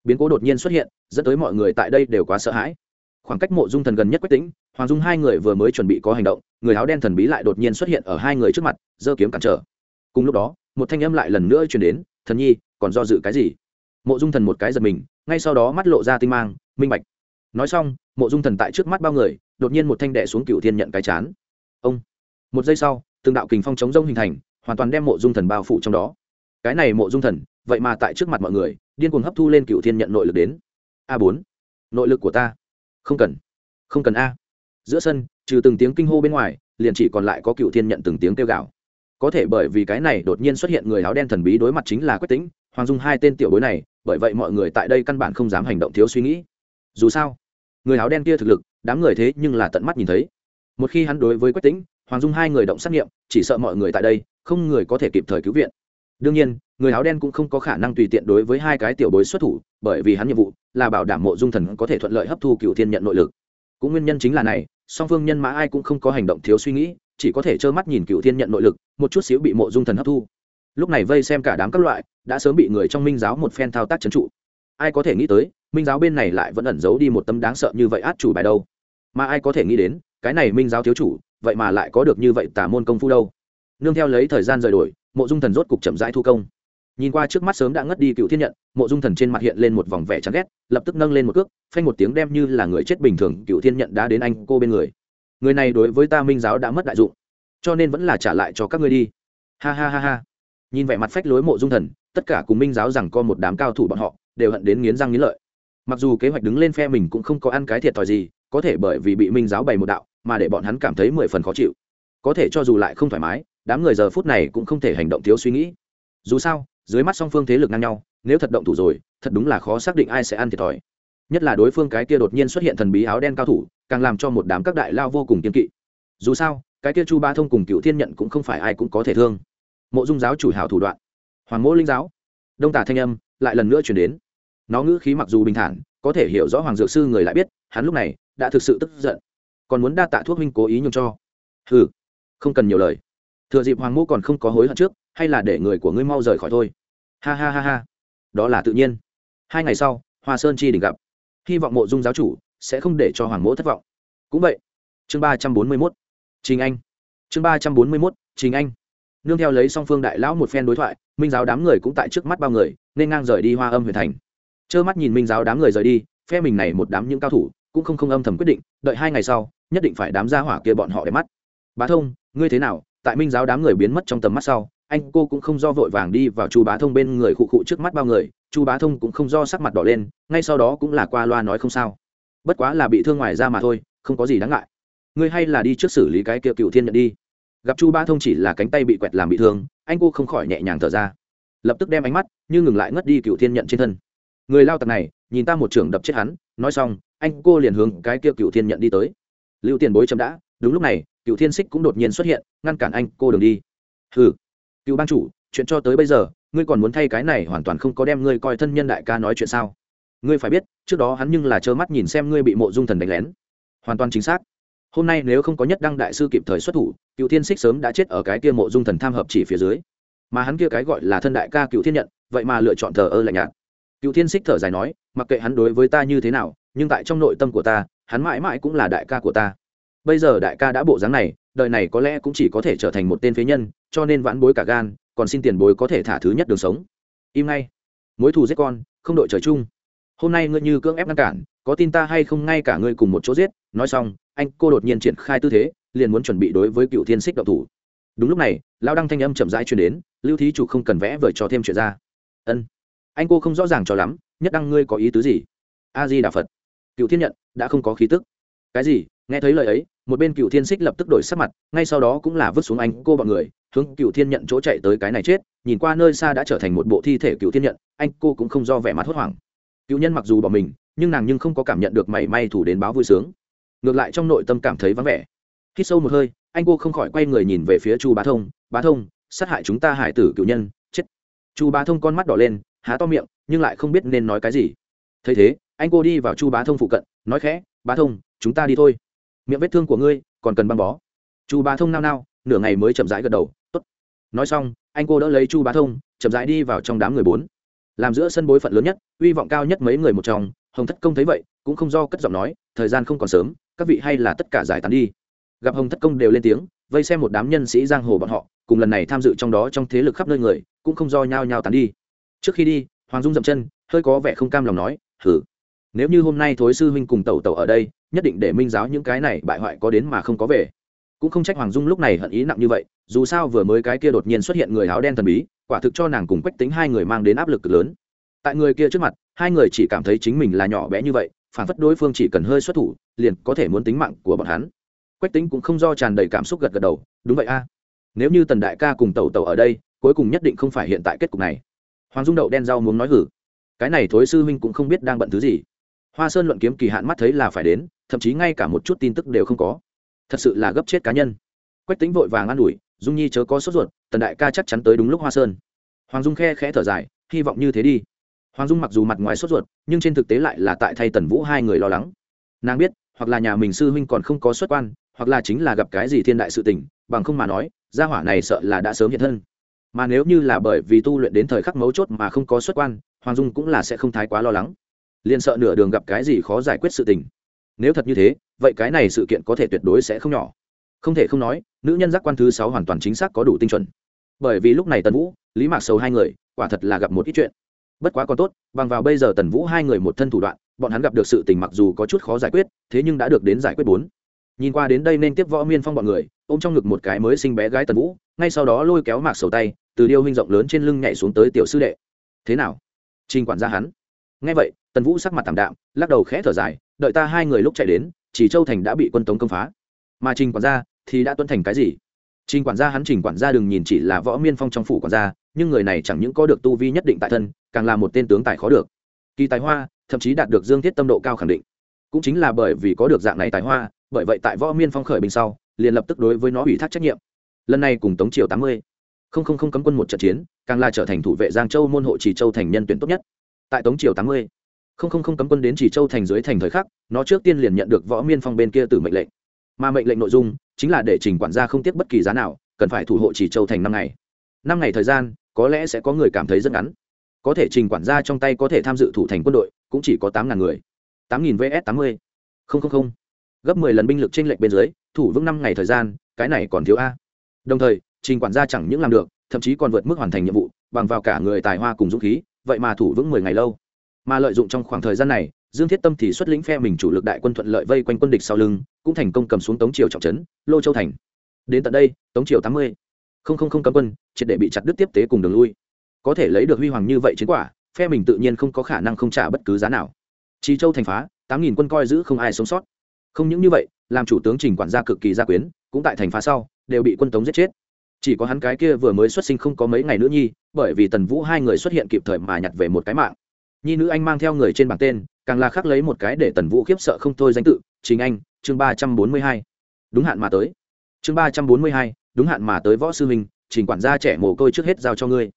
Biến cố đột nhiên xuất hiện, dẫn tới mọi người tại đây đều quá sợ hãi. Khoảng cách mộ dung thần gần nhất quách tính hoàng dung hai người vừa mới chuẩn bị có hành động, người áo đen thần bí lại đột nhiên xuất hiện ở hai người trước mặt, giơ kiếm cản trở. Cùng lúc đó, một thanh âm lại lần nữa chuyển đến thần nhi, còn do dự cái gì? Mộ dung thần một cái giật mình, ngay sau đó mắt lộ ra tinh mang, minh bạch. Nói xong, mộ dung thần tại trước mắt bao người, đột nhiên một thanh đệ xuống cựu thiên nhận cái chán. Ông! Một giây sau, từng đạo kình phong chống rông hình thành, hoàn toàn đem mộ dung thần bao phủ trong đó. Cái này mộ dung thần, vậy mà tại trước mặt mọi người, điên cuồng hấp thu lên cựu thiên nhận nội lực đến. A bốn! Nội lực của ta? Không cần. Không cần a. Giữa sân, trừ từng tiếng kinh hô bên ngoài, liền chỉ còn lại có cựu thiên nhận từng tiếng kêu gào có thể bởi vì cái này đột nhiên xuất hiện người áo đen thần bí đối mặt chính là quách tính hoàng dung hai tên tiểu bối này, bởi vậy mọi người tại đây căn bản không dám hành động thiếu suy nghĩ. Dù sao, người áo đen kia thực lực, đám người thế nhưng là tận mắt nhìn thấy. Một khi hắn đối với quách tính hoàng dung hai người động xét nghiệm, chỉ sợ mọi người tại đây, không người có thể kịp thời cứu viện. Đương nhiên, người áo đen cũng không có khả năng tùy tiện đối với hai cái tiểu bối xuất thủ, bởi vì hắn nhiệm vụ là bảo đảm mộ dung thần có thể thuận lợi hấp thu cựu thiên nhận nội lực. Cũng nguyên nhân chính là này, song phương nhân mã ai cũng không có hành động thiếu suy nghĩ chỉ có thể trơ mắt nhìn cựu thiên nhận nội lực, một chút xíu bị mộ dung thần hấp thu. Lúc này vây xem cả đám các loại, đã sớm bị người trong minh giáo một phen thao tác trấn trụ. Ai có thể nghĩ tới, minh giáo bên này lại vẫn ẩn giấu đi một tấm đáng sợ như vậy át chủ bài đâu. Mà ai có thể nghĩ đến, cái này minh giáo thiếu chủ, vậy mà lại có được như vậy tả môn công phu đâu. Nương theo lấy thời gian rời đổi, mộ dung thần rốt cục chậm rãi thu công. Nhìn qua trước mắt sớm đã ngất đi cựu thiên nhận, mộ dung thần trên mặt hiện lên một vòng vẻ chán ghét, lập tức nâng lên một cước, phanh một tiếng đem như là người chết bình thường, cựu thiên nhận đã đến anh cô bên người người này đối với ta minh giáo đã mất đại dụng, cho nên vẫn là trả lại cho các ngươi đi. Ha ha ha ha. Nhìn vẻ mặt phách lối mộ dung thần, tất cả cùng minh giáo rằng có một đám cao thủ bọn họ đều hận đến nghiến răng nghiến lợi. Mặc dù kế hoạch đứng lên phe mình cũng không có ăn cái thiệt thòi gì, có thể bởi vì bị minh giáo bày một đạo mà để bọn hắn cảm thấy mười phần khó chịu. Có thể cho dù lại không thoải mái, đám người giờ phút này cũng không thể hành động thiếu suy nghĩ. Dù sao, dưới mắt song phương thế lực ngang nhau, nếu thật động thủ rồi, thật đúng là khó xác định ai sẽ ăn thiệt thòi. Nhất là đối phương cái kia đột nhiên xuất hiện thần bí áo đen cao thủ càng làm cho một đám các đại lao vô cùng kiên kỵ. Dù sao cái kia chu ba thông cùng cựu thiên nhận cũng không phải ai cũng có thể thương. Mộ dung giáo chủ hào thủ đoạn. Hoàng mỗ linh giáo. Đông tả thanh âm lại lần nữa chuyển đến. Nó ngữ khí mặc dù bình thản có thể hiểu rõ hoàng dược sư người lại biết hắn lúc này đã thực sự tức giận. Còn muốn đa tạ thuốc minh cố ý nhường cho. Hừ, không cần nhiều lời. Thừa dịp hoàng mô còn không có hối hận trước hay là để người của ngươi mau rời khỏi thôi. Ha ha ha ha. Đó là tự nhiên. Hai ngày sau hoa sơn chi đỉnh gặp. Hy vọng mộ dung giáo chủ sẽ không để cho hoàng mỗ thất vọng. Cũng vậy, chương ba trăm bốn mươi mốt chính anh. Chương ba trăm bốn mươi mốt chính anh. Nương theo lấy song phương đại lão một phen đối thoại, minh giáo đám người cũng tại trước mắt bao người, nên ngang rời đi hoa âm huyền thành. Trơ mắt nhìn minh giáo đám người rời đi, phe mình này một đám những cao thủ, cũng không không âm thầm quyết định, đợi hai ngày sau, nhất định phải đám ra hỏa kia bọn họ để mắt. Bá thông, ngươi thế nào? Tại minh giáo đám người biến mất trong tầm mắt sau, anh cô cũng không do vội vàng đi vào chu bá thông bên người khụ khụ trước mắt bao người, chu bá thông cũng không do sắc mặt đỏ lên, ngay sau đó cũng là qua loa nói không sao bất quá là bị thương ngoài ra mà thôi, không có gì đáng ngại. Ngươi hay là đi trước xử lý cái kia cựu thiên nhận đi. Gặp chu Ba thông chỉ là cánh tay bị quẹt làm bị thương, anh cô không khỏi nhẹ nhàng thở ra. Lập tức đem ánh mắt như ngừng lại ngất đi cựu thiên nhận trên thân. Người lao tặc này, nhìn ta một trưởng đập chết hắn, nói xong, anh cô liền hướng cái kia cựu thiên nhận đi tới. Lưu tiền bối chậm đã, đúng lúc này, cựu thiên xích cũng đột nhiên xuất hiện, ngăn cản anh cô đường đi. Hừ, cựu ban chủ, chuyện cho tới bây giờ, ngươi còn muốn thay cái này hoàn toàn không có đem ngươi coi thân nhân đại ca nói chuyện sao? Ngươi phải biết, trước đó hắn nhưng là trơ mắt nhìn xem ngươi bị mộ dung thần đánh lén. Hoàn toàn chính xác. Hôm nay nếu không có nhất đăng đại sư kịp thời xuất thủ, cựu thiên xích sớm đã chết ở cái kia mộ dung thần tham hợp chỉ phía dưới. Mà hắn kia cái gọi là thân đại ca cựu thiên nhận, vậy mà lựa chọn thờ ơ lạnh nhạt. Cựu thiên xích thở dài nói, mặc kệ hắn đối với ta như thế nào, nhưng tại trong nội tâm của ta, hắn mãi mãi cũng là đại ca của ta. Bây giờ đại ca đã bộ dáng này, đời này có lẽ cũng chỉ có thể trở thành một tên phế nhân, cho nên vãn bối cả gan, còn xin tiền bối có thể thả thứ nhất đường sống. Im ngay. Mối thù giết con, không đội trời chung hôm nay ngươi như cưỡng ép ngăn cản, có tin ta hay không ngay cả ngươi cùng một chỗ giết? Nói xong, anh cô đột nhiên triển khai tư thế, liền muốn chuẩn bị đối với cựu thiên xích đậu thủ. Đúng lúc này lao đăng thanh âm chậm rãi truyền đến, lưu thí chủ không cần vẽ vời cho thêm chuyện ra. Ân. Anh cô không rõ ràng cho lắm, nhất đăng ngươi có ý tứ gì? A di đà phật. Cựu thiên nhận, đã không có khí tức. Cái gì? Nghe thấy lời ấy, một bên cựu thiên xích lập tức đổi sắc mặt, ngay sau đó cũng là vứt xuống anh cô bọn người, hướng cựu thiên nhận chỗ chạy tới cái này chết, nhìn qua nơi xa đã trở thành một bộ thi thể cựu thiên nhận, anh cô cũng không do vẻ mặt hốt hoảng cựu nhân mặc dù bỏ mình, nhưng nàng nhưng không có cảm nhận được mảy may thủ đến báo vui sướng. Ngược lại trong nội tâm cảm thấy vắng vẻ. Khi sâu một hơi, anh cô không khỏi quay người nhìn về phía chu bá thông. Bá thông, sát hại chúng ta hải tử cựu nhân, chết. Chu bá thông con mắt đỏ lên, há to miệng, nhưng lại không biết nên nói cái gì. Thấy thế, anh cô đi vào chu bá thông phụ cận, nói khẽ, bá thông, chúng ta đi thôi. Miệng vết thương của ngươi còn cần băng bó. Chu bá thông nao nao, nửa ngày mới chậm rãi gật đầu, tốt. Nói xong, anh cô đỡ lấy chu bá thông, chậm rãi đi vào trong đám người bốn làm giữa sân bối phận lớn nhất, uy vọng cao nhất mấy người một trong, hồng thất công thấy vậy, cũng không do cất giọng nói, thời gian không còn sớm, các vị hay là tất cả giải tán đi. Gặp hồng thất công đều lên tiếng, vây xem một đám nhân sĩ giang hồ bọn họ, cùng lần này tham dự trong đó trong thế lực khắp nơi người, cũng không do nhao nhao tán đi. Trước khi đi, hoàng dung dậm chân, hơi có vẻ không cam lòng nói, hử? Nếu như hôm nay thối sư huynh cùng tẩu tẩu ở đây, nhất định để minh giáo những cái này bại hoại có đến mà không có về. Cũng không trách hoàng dung lúc này hận ý nặng như vậy, dù sao vừa mới cái kia đột nhiên xuất hiện người áo đen thần bí quả thực cho nàng cùng quách tính hai người mang đến áp lực cực lớn. Tại người kia trước mặt, hai người chỉ cảm thấy chính mình là nhỏ bé như vậy, phản phất đối phương chỉ cần hơi xuất thủ, liền có thể muốn tính mạng của bọn hắn. Quách tính cũng không do tràn đầy cảm xúc gật gật đầu, đúng vậy a. Nếu như tần đại ca cùng tẩu tẩu ở đây, cuối cùng nhất định không phải hiện tại kết cục này. Hoàng dung đậu đen rau muốn nói hử. Cái này thối sư huynh cũng không biết đang bận thứ gì. Hoa sơn luận kiếm kỳ hạn mắt thấy là phải đến, thậm chí ngay cả một chút tin tức đều không có. Thật sự là gấp chết cá nhân. Quách tính vội vàng an ủi dung nhi chớ có sốt ruột, tần đại ca chắc chắn tới đúng lúc hoa sơn. Hoàng dung khe khẽ thở dài, hy vọng như thế đi. Hoàng dung mặc dù mặt ngoài sốt ruột, nhưng trên thực tế lại là tại thay tần vũ hai người lo lắng. Nàng biết, hoặc là nhà mình sư huynh còn không có xuất quan, hoặc là chính là gặp cái gì thiên đại sự tình, bằng không mà nói, gia hỏa này sợ là đã sớm hiện thân. Mà nếu như là bởi vì tu luyện đến thời khắc mấu chốt mà không có xuất quan, hoàng dung cũng là sẽ không thái quá lo lắng. Liền sợ nửa đường gặp cái gì khó giải quyết sự tình. Nếu thật như thế, vậy cái này sự kiện có thể tuyệt đối sẽ không nhỏ không thể không nói, nữ nhân giác quan thứ sáu hoàn toàn chính xác có đủ tinh chuẩn. Bởi vì lúc này tần vũ, lý mạc sầu hai người, quả thật là gặp một ít chuyện. Bất quá còn tốt, bằng vào bây giờ tần vũ hai người một thân thủ đoạn, bọn hắn gặp được sự tình mặc dù có chút khó giải quyết, thế nhưng đã được đến giải quyết bốn. Nhìn qua đến đây nên tiếp võ miên phong bọn người, ôm trong ngực một cái mới sinh bé gái tần vũ, ngay sau đó lôi kéo mạc sầu tay, từ điêu hình rộng lớn trên lưng nhảy xuống tới tiểu sư đệ. Thế nào? Trình quản gia hắn. Ngay vậy, tần vũ sắc mặt tảm đạm, lắc đầu khẽ thở dài, đợi ta hai người lúc chạy đến, chỉ châu thành đã bị quân tống công phá mà trình quản gia thì đã tuân thành cái gì? Trình quản gia hắn trình quản gia đừng nhìn chỉ là võ miên phong trong phủ quản gia, nhưng người này chẳng những có được tu vi nhất định tại thân, càng là một tên tướng tài khó được. Kỳ tài hoa, thậm chí đạt được dương thiết tâm độ cao khẳng định. Cũng chính là bởi vì có được dạng này tài hoa, bởi vậy tại võ miên phong khởi bình sau, liền lập tức đối với nó ủy thác trách nhiệm. Lần này cùng tống triều tám mươi, không không không cấm quân một trận chiến, càng là trở thành thủ vệ giang châu môn hộ chỉ châu thành nhân tuyển tốt nhất. Tại tống triều tám mươi, không không không cấm quân đến chỉ châu thành dưới thành thời khắc, nó trước tiên liền nhận được võ miên phong bên kia từ mệnh lệnh mà mệnh lệnh nội dung chính là để trình quản gia không tiếc bất kỳ giá nào, cần phải thủ hộ chỉ châu thành năm ngày. Năm ngày thời gian, có lẽ sẽ có người cảm thấy rất ngắn. Có thể trình quản gia trong tay có thể tham dự thủ thành quân đội, cũng chỉ có tám ngàn người. Tám nghìn vs tám mươi. Không không không. Gấp mười lần binh lực trên lệnh bên dưới, thủ vững năm ngày thời gian, cái này còn thiếu a. Đồng thời, trình quản gia chẳng những làm được, thậm chí còn vượt mức hoàn thành nhiệm vụ, bằng vào cả người tài hoa cùng dũng khí, vậy mà thủ vững mười ngày lâu. Mà lợi dụng trong khoảng thời gian này dương thiết tâm thì xuất lĩnh phe mình chủ lực đại quân thuận lợi vây quanh quân địch sau lưng, cũng thành công cầm xuống tống triều trọng trấn, lô châu thành. Đến tận đây, tống triều tám mươi không không không cấm quân, triệt để bị chặt đứt tiếp tế cùng đường lui. Có thể lấy được huy hoàng như vậy chiến quả, phe mình tự nhiên không có khả năng không trả bất cứ giá nào. Chi châu thành phá, tám nghìn quân coi giữ không ai sống sót. Không những như vậy, làm chủ tướng trình quản gia cực kỳ gia quyến, cũng tại thành phá sau, đều bị quân tống giết chết. Chỉ có hắn cái kia vừa mới xuất sinh không có mấy ngày nữa nhi, bởi vì tần vũ hai người xuất hiện kịp thời mà nhặt về một cái mạng. Nhi nữ anh mang theo người trên bảng tên càng là khắc lấy một cái để tần vũ khiếp sợ không thôi danh tự chính anh, chương ba trăm bốn mươi hai. Đúng hạn mà tới. Chương ba trăm bốn mươi hai, đúng hạn mà tới võ sư minh trình quản gia trẻ mồ côi trước hết giao cho ngươi.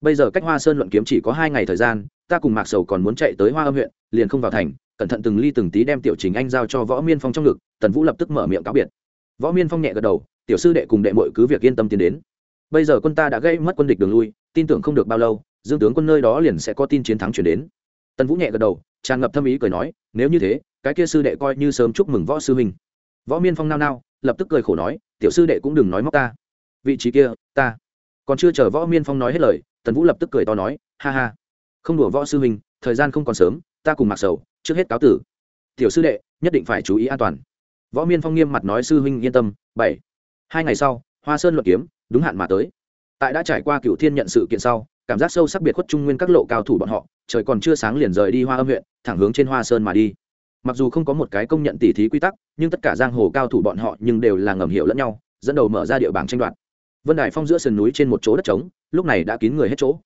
Bây giờ cách hoa sơn luận kiếm chỉ có hai ngày thời gian, ta cùng mạc sầu còn muốn chạy tới hoa âm huyện, liền không vào thành, cẩn thận từng ly từng tí đem tiểu chính anh giao cho võ miên phong trong ngực, tần vũ lập tức mở miệng cáo biệt. Võ miên phong nhẹ gật đầu, tiểu sư đệ cùng đệ mội cứ việc yên tâm tiến đến. Bây giờ quân ta đã gây mất quân địch đường lui, tin tưởng không được bao lâu, dương tướng quân nơi đó liền sẽ có tin chiến thắng chuyển đến. Tần vũ nhẹ gật đầu tràn ngập thâm ý cười nói, nếu như thế, cái kia sư đệ coi như sớm chúc mừng võ sư huynh. Võ miên phong nao nao, lập tức cười khổ nói, tiểu sư đệ cũng đừng nói móc ta. Vị trí kia, ta. Còn chưa chờ võ miên phong nói hết lời, tần vũ lập tức cười to nói, ha ha, không đùa võ sư huynh, thời gian không còn sớm, ta cùng mặc sầu, trước hết cáo tử. Tiểu sư đệ, nhất định phải chú ý an toàn. Võ miên phong nghiêm mặt nói, sư huynh yên tâm, bảy, hai ngày sau, hoa sơn luận kiếm, đúng hạn mà tới. Tại đã trải qua cựu thiên nhận sự kiện sau cảm giác sâu sắc biệt khuất trung nguyên các lộ cao thủ bọn họ, trời còn chưa sáng liền rời đi hoa âm huyện, thẳng hướng trên hoa sơn mà đi. Mặc dù không có một cái công nhận tỉ thí quy tắc, nhưng tất cả giang hồ cao thủ bọn họ nhưng đều là ngầm hiểu lẫn nhau, dẫn đầu mở ra địa bảng tranh đoạt. Vân đài phong giữa sườn núi trên một chỗ đất trống, lúc này đã kín người hết chỗ.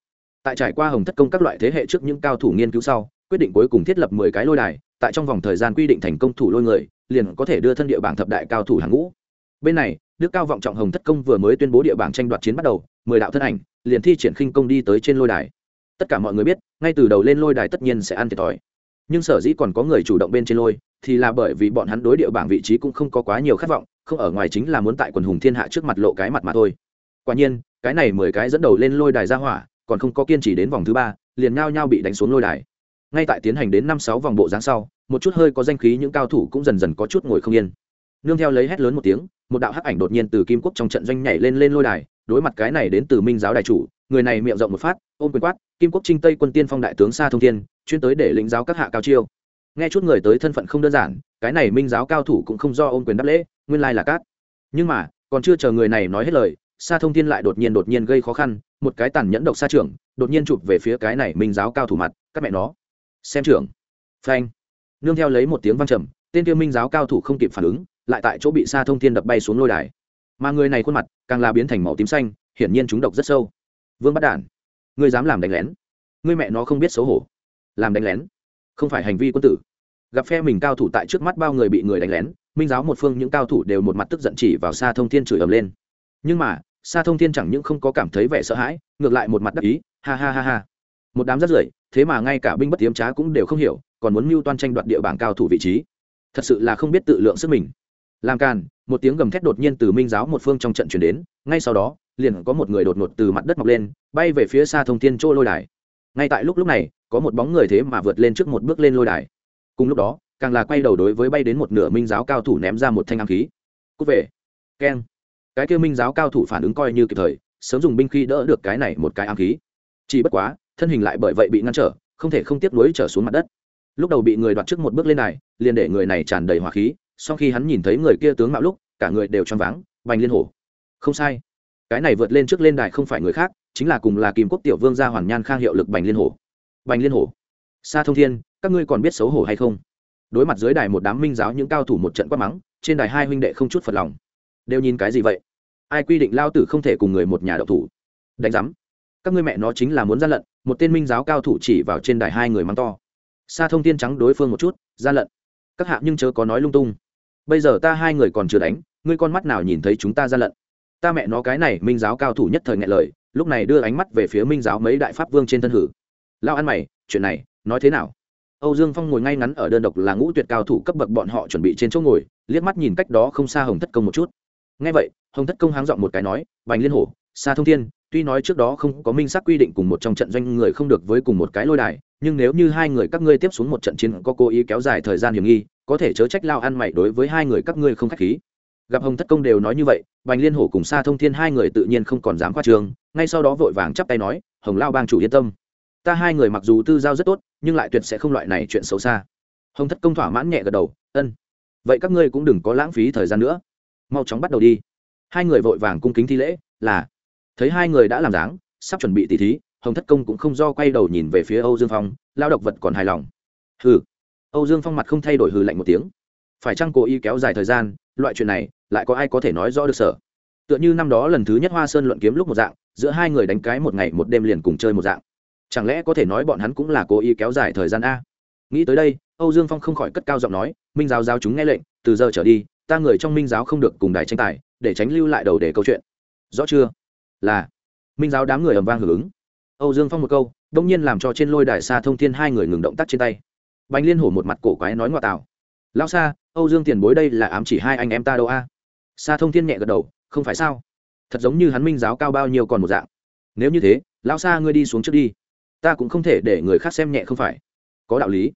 Tại trải qua hồng thất công các loại thế hệ trước những cao thủ nghiên cứu sau, quyết định cuối cùng thiết lập mười cái lôi đài, tại trong vòng thời gian quy định thành công thủ lôi người, liền có thể đưa thân địa bảng thập đại cao thủ hàng ngũ. Bên này đức cao vọng trọng hồng thất công vừa mới tuyên bố địa bảng tranh đoạt chiến bắt đầu, mười đạo thân ảnh liền thi triển khinh công đi tới trên lôi đài. Tất cả mọi người biết, ngay từ đầu lên lôi đài tất nhiên sẽ ăn thiệt thòi. Nhưng sở dĩ còn có người chủ động bên trên lôi, thì là bởi vì bọn hắn đối địa bảng vị trí cũng không có quá nhiều khát vọng, không ở ngoài chính là muốn tại quần hùng thiên hạ trước mặt lộ cái mặt mà thôi. Quả nhiên, cái này mười cái dẫn đầu lên lôi đài ra hỏa, còn không có kiên trì đến vòng thứ ba, liền ngao nhau bị đánh xuống lôi đài. Ngay tại tiến hành đến năm sáu vòng bộ dáng sau, một chút hơi có danh khí những cao thủ cũng dần dần có chút ngồi không yên nương theo lấy hét lớn một tiếng, một đạo hắc ảnh đột nhiên từ kim quốc trong trận doanh nhảy lên lên lôi đài, đối mặt cái này đến từ minh giáo đại chủ, người này miệng rộng một phát, ôm quyền quát, kim quốc trinh tây quân tiên phong đại tướng sa thông thiên, chuyên tới để lĩnh giáo các hạ cao chiêu. Nghe chút người tới thân phận không đơn giản, cái này minh giáo cao thủ cũng không do ôm quyền đáp lễ, nguyên lai là cát. Nhưng mà, còn chưa chờ người này nói hết lời, sa thông thiên lại đột nhiên đột nhiên gây khó khăn, một cái tàn nhẫn độc sa trưởng, đột nhiên chụp về phía cái này minh giáo cao thủ mặt, các mẹ nó, xem trưởng. Phanh. Nương theo lấy một tiếng vang trầm, tên kia minh giáo cao thủ không kịp phản ứng lại tại chỗ bị sa thông thiên đập bay xuống lôi đài. Mà người này khuôn mặt càng là biến thành màu tím xanh, hiển nhiên chúng độc rất sâu. Vương bắt đản, ngươi dám làm đánh lén? Ngươi mẹ nó không biết xấu hổ. Làm đánh lén? Không phải hành vi quân tử. Gặp phe mình cao thủ tại trước mắt bao người bị người đánh lén, minh giáo một phương những cao thủ đều một mặt tức giận chỉ vào xa thông thiên chửi ầm lên. Nhưng mà xa thông thiên chẳng những không có cảm thấy vẻ sợ hãi, ngược lại một mặt đắc ý, ha ha ha ha. Một đám rất rưởi, thế mà ngay cả binh bất tiếm trá cũng đều không hiểu, còn muốn mưu toan tranh đoạt địa bảng cao thủ vị trí. Thật sự là không biết tự lượng sức mình làm càn, một tiếng gầm thét đột nhiên từ minh giáo một phương trong trận chuyển đến, ngay sau đó, liền có một người đột ngột từ mặt đất mọc lên, bay về phía xa thông thiên chỗ lôi đài. Ngay tại lúc lúc này, có một bóng người thế mà vượt lên trước một bước lên lôi đài. Cùng lúc đó, càng là quay đầu đối với bay đến một nửa minh giáo cao thủ ném ra một thanh ám khí. Cúc về. Keng. Cái kêu minh giáo cao thủ phản ứng coi như kịp thời, sớm dùng binh khí đỡ được cái này một cái ám khí. Chỉ bất quá, thân hình lại bởi vậy bị ngăn trở, không thể không tiếp nối trở xuống mặt đất. Lúc đầu bị người đoạt trước một bước lên này liền để người này tràn đầy hỏa khí sau khi hắn nhìn thấy người kia tướng mạo lúc, cả người đều choáng váng, bành liên hổ. Không sai. Cái này vượt lên trước lên đài không phải người khác, chính là cùng là kim quốc tiểu vương gia hoàn nhan khang hiệu lực bành liên hổ. Bành liên hổ. Sa thông thiên, các ngươi còn biết xấu hổ hay không? Đối mặt dưới đài một đám minh giáo những cao thủ một trận quát mắng, trên đài hai huynh đệ không chút phật lòng. Đều nhìn cái gì vậy? Ai quy định lao tử không thể cùng người một nhà độc thủ? Đánh giám. Các ngươi mẹ nó chính là muốn gian lận, một tên minh giáo cao thủ chỉ vào trên đài hai người mắng to. Sa thông Thiên trắng đối phương một chút, gian lận. Các hạ nhưng chớ có nói lung tung bây giờ ta hai người còn chưa đánh, ngươi con mắt nào nhìn thấy chúng ta gian lận? Ta mẹ nó cái này, minh giáo cao thủ nhất thời ngại lời, lúc này đưa ánh mắt về phía minh giáo mấy đại pháp vương trên thân hử. Lao ăn mày, chuyện này, nói thế nào? Âu dương phong ngồi ngay ngắn ở đơn độc là ngũ tuyệt cao thủ cấp bậc bọn họ chuẩn bị trên chỗ ngồi, liếc mắt nhìn cách đó không xa hồng thất công một chút. Ngay vậy, hồng thất công háng dọn một cái nói, bành liên hổ xa thông thiên, tuy nói trước đó không có minh xác quy định cùng một trong trận doanh người không được với cùng một cái lôi đài, nhưng nếu như hai người các ngươi tiếp xuống một trận chiến có cố ý kéo dài thời gian hiểm nghi có thể chớ trách lao ăn mày đối với hai người các ngươi không khách khí. Gặp hồng thất công đều nói như vậy, bành liên hổ cùng xa thông thiên hai người tự nhiên không còn dám khoa trường ngay sau đó vội vàng chắp tay nói, hồng lao bang chủ yên tâm. Ta hai người mặc dù tư giao rất tốt, nhưng lại tuyệt sẽ không loại này chuyện xấu xa. Hồng thất công thỏa mãn nhẹ gật đầu, ân. Vậy các ngươi cũng đừng có lãng phí thời gian nữa. Mau chóng bắt đầu đi. Hai người vội vàng cung kính thi lễ, là. Thấy hai người đã làm dáng, sắp chuẩn bị tỉ thí, hồng thất công cũng không do quay đầu nhìn về phía âu dương phong, lao độc vật còn hài lòng. Ừ âu dương phong mặt không thay đổi hừ lạnh một tiếng. Phải chăng cố ý kéo dài thời gian, loại chuyện này, lại có ai có thể nói rõ được sở tựa như năm đó lần thứ nhất hoa sơn luận kiếm lúc một dạng, giữa hai người đánh cái một ngày một đêm liền cùng chơi một dạng. Chẳng lẽ có thể nói bọn hắn cũng là cố ý kéo dài thời gian a? Nghĩ tới đây, âu dương phong không khỏi cất cao giọng nói, minh giáo giáo chúng nghe lệnh, từ giờ trở đi, ta người trong minh giáo không được cùng đài tranh tài, để tránh lưu lại đầu để câu chuyện. Rõ chưa? Là. Minh giáo đám người ầm vang hưởng ứng. Âu dương phong một câu, đông nhiên làm cho trên lôi đài xa thông thiên hai người ngừng động tác trên tay bánh liên hổ một mặt cổ quái nói ngoại tào. Lao xa âu dương tiền bối đây là ám chỉ hai anh em ta đâu a? Xa thông thiên nhẹ gật đầu, không phải sao? Thật giống như hắn minh giáo cao bao nhiêu còn một dạng. Nếu như thế lao xa ngươi đi xuống trước đi. Ta cũng không thể để người khác xem nhẹ không phải. Có đạo lý.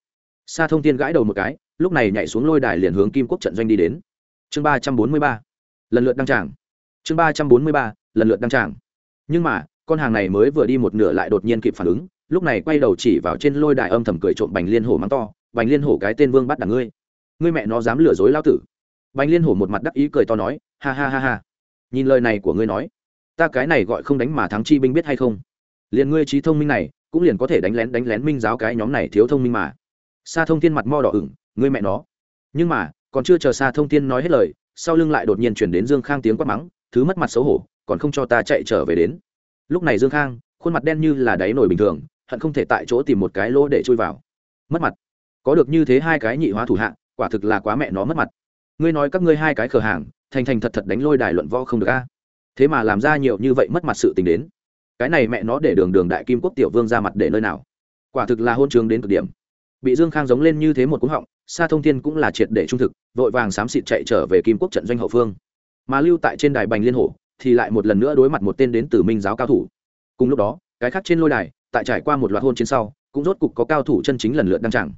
Sa thông Thiên gãi đầu một cái, lúc này nhảy xuống lôi đài liền hướng kim quốc trận doanh đi đến. Chương ba trăm bốn mươi ba. Lần lượt đăng tràng. Chương ba trăm bốn mươi ba, lần lượt đăng tràng. Nhưng mà, con hàng này mới vừa đi một nửa lại đột nhiên kịp phản ứng lúc này quay đầu chỉ vào trên lôi đài âm thầm cười trộm bành liên hổ mắng to, bành liên hổ cái tên vương bắt đằng ngươi ngươi mẹ nó dám lừa dối lao tử. Bành liên hổ một mặt đắc ý cười to nói, ha ha ha ha, nhìn lời này của ngươi nói, ta cái này gọi không đánh mà thắng chi binh biết hay không? Liền ngươi trí thông minh này, cũng liền có thể đánh lén đánh lén minh giáo cái nhóm này thiếu thông minh mà. Sa thông thiên mặt mo đỏ ửng, ngươi mẹ nó. Nhưng mà, còn chưa chờ sa thông thiên nói hết lời, sau lưng lại đột nhiên chuyển đến dương khang tiếng quát mắng, thứ mất mặt xấu hổ, còn không cho ta chạy trở về đến. Lúc này dương khang, khuôn mặt đen như là đáy nổi bình thường hận không thể tại chỗ tìm một cái lỗ để chui vào. Mất mặt. Có được như thế hai cái nhị hóa thủ hạ, quả thực là quá mẹ nó mất mặt. Ngươi nói các ngươi hai cái cửa hàng, thành thành thật thật đánh lôi đài luận võ không được a. Thế mà làm ra nhiều như vậy mất mặt sự tình đến. Cái này mẹ nó để đường đường đại kim quốc tiểu vương ra mặt để nơi nào? Quả thực là hôn trường đến cực điểm. Bị dương khang giống lên như thế một cúng họng, sa thông thiên cũng là triệt để trung thực, vội vàng xám xịt chạy trở về kim quốc trận doanh hậu phương. Mà lưu tại trên đài bành liên hổ, thì lại một lần nữa đối mặt một tên đến từ minh giáo cao thủ. Cùng lúc đó, cái khác trên lôi đài tại trải qua một loạt hôn chiến sau, cũng rốt cục có cao thủ chân chính lần lượt đăng tràng.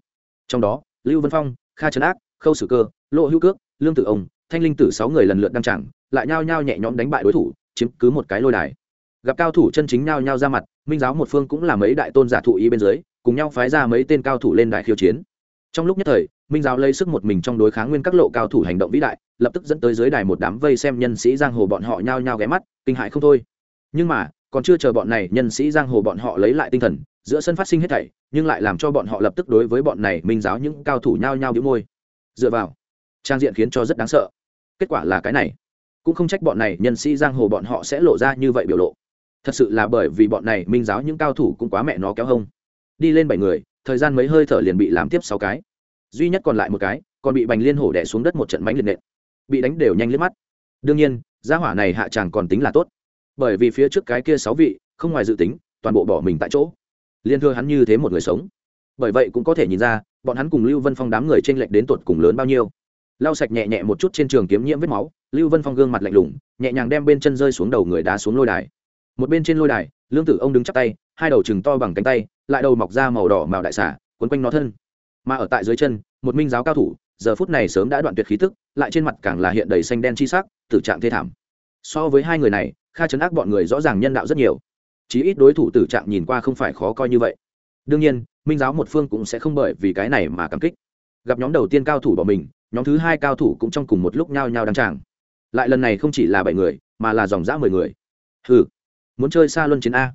Trong đó, lưu vân phong, kha trấn ác, khâu sử cơ, lộ hữu cước, lương tử ông, thanh linh tử sáu người lần lượt đăng tràng, lại nhao nhao nhẹ nhõm đánh bại đối thủ, chiếm cứ một cái lôi đài. Gặp cao thủ chân chính nhao nhao ra mặt, minh giáo một phương cũng là mấy đại tôn giả thụ ý bên dưới, cùng nhau phái ra mấy tên cao thủ lên đại khiêu chiến. Trong lúc nhất thời, minh giáo lấy sức một mình trong đối kháng nguyên các lộ cao thủ hành động vĩ đại, lập tức dẫn tới dưới đài một đám vây xem nhân sĩ giang hồ bọn họ nhao nhao ghé mắt, kinh hại không thôi. Nhưng mà còn chưa chờ bọn này nhân sĩ giang hồ bọn họ lấy lại tinh thần, giữa sân phát sinh hết thảy, nhưng lại làm cho bọn họ lập tức đối với bọn này minh giáo những cao thủ nhao nhao đĩu môi. Dựa vào, trang diện khiến cho rất đáng sợ. Kết quả là cái này. Cũng không trách bọn này nhân sĩ giang hồ bọn họ sẽ lộ ra như vậy biểu lộ. Thật sự là bởi vì bọn này minh giáo những cao thủ cũng quá mẹ nó kéo hông. Đi lên bảy người, thời gian mấy hơi thở liền bị làm tiếp sáu cái. Duy nhất còn lại một cái, còn bị bành liên hổ đẻ xuống đất một trận bánh liệt nện. Bị đánh đều nhanh liếc mắt. Đương nhiên, gia hỏa này hạ tràng còn tính là tốt bởi vì phía trước cái kia sáu vị, không ngoài dự tính, toàn bộ bỏ mình tại chỗ. Liên thưa hắn như thế một người sống. Bởi vậy cũng có thể nhìn ra, bọn hắn cùng lưu vân phong đám người t r ê n lệch đến tột cùng lớn bao nhiêu. Lau sạch nhẹ nhẹ một chút trên trường kiếm nhiễm vết máu, lưu vân phong gương mặt lạnh lùng, nhẹ nhàng đem bên chân rơi xuống đầu người đá xuống lôi đài. Một bên trên lôi đài, lương tử ông đứng chắp tay, hai đầu chừng to bằng cánh tay, lại đầu mọc ra màu đỏ màu đại xả quấn quanh nó thân. Mà ở tại dưới chân, một minh giáo cao thủ, giờ phút này sớm đã đoạn tuyệt khí tức, lại trên mặt càng là hiện đầy xanh đen chi sắc, tử trạng thê thảm. So với hai người này kha chấn ác bọn người rõ ràng nhân đạo rất nhiều. Chí ít đối thủ tử trạng nhìn qua không phải khó coi như vậy. Đương nhiên, minh giáo một phương cũng sẽ không bởi vì cái này mà cảm kích. Gặp nhóm đầu tiên cao thủ bỏ mình, nhóm thứ hai cao thủ cũng trong cùng một lúc nhao nhao đăng tràng. Lại lần này không chỉ là bảy người, mà là dòng dã mười người. Ừ muốn chơi xa luân chiến a.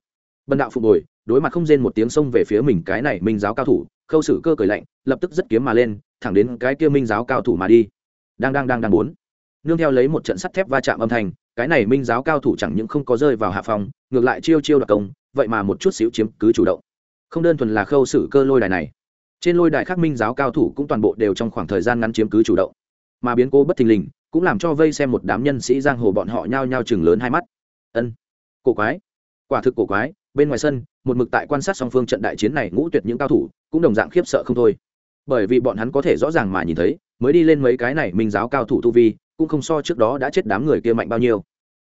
Bần đạo phục hồi, đối mặt không rên một tiếng xông về phía mình cái này minh giáo cao thủ, khâu sử cơ cười lạnh, lập tức rất kiếm mà lên, thẳng đến cái kia minh giáo cao thủ mà đi. Đang đang đang đang bốn nương theo lấy một trận sắt thép va chạm âm thanh, cái này minh giáo cao thủ chẳng những không có rơi vào hạ phòng ngược lại chiêu chiêu đặc công, vậy mà một chút xíu chiếm cứ chủ động. Không đơn thuần là khâu xử cơ lôi đài này. Trên lôi đài khác minh giáo cao thủ cũng toàn bộ đều trong khoảng thời gian ngắn chiếm cứ chủ động. Mà biến cố bất thình lình, cũng làm cho vây xem một đám nhân sĩ giang hồ bọn họ nhao nhao chừng lớn hai mắt. Ân, cổ quái. Quả thực cổ quái, bên ngoài sân, một mực tại quan sát song phương trận đại chiến này ngũ tuyệt những cao thủ, cũng đồng dạng khiếp sợ không thôi. Bởi vì bọn hắn có thể rõ ràng mà nhìn thấy, mới đi lên mấy cái này minh giáo cao thủ tu vi cũng không so trước đó đã chết đám người kia mạnh bao nhiêu.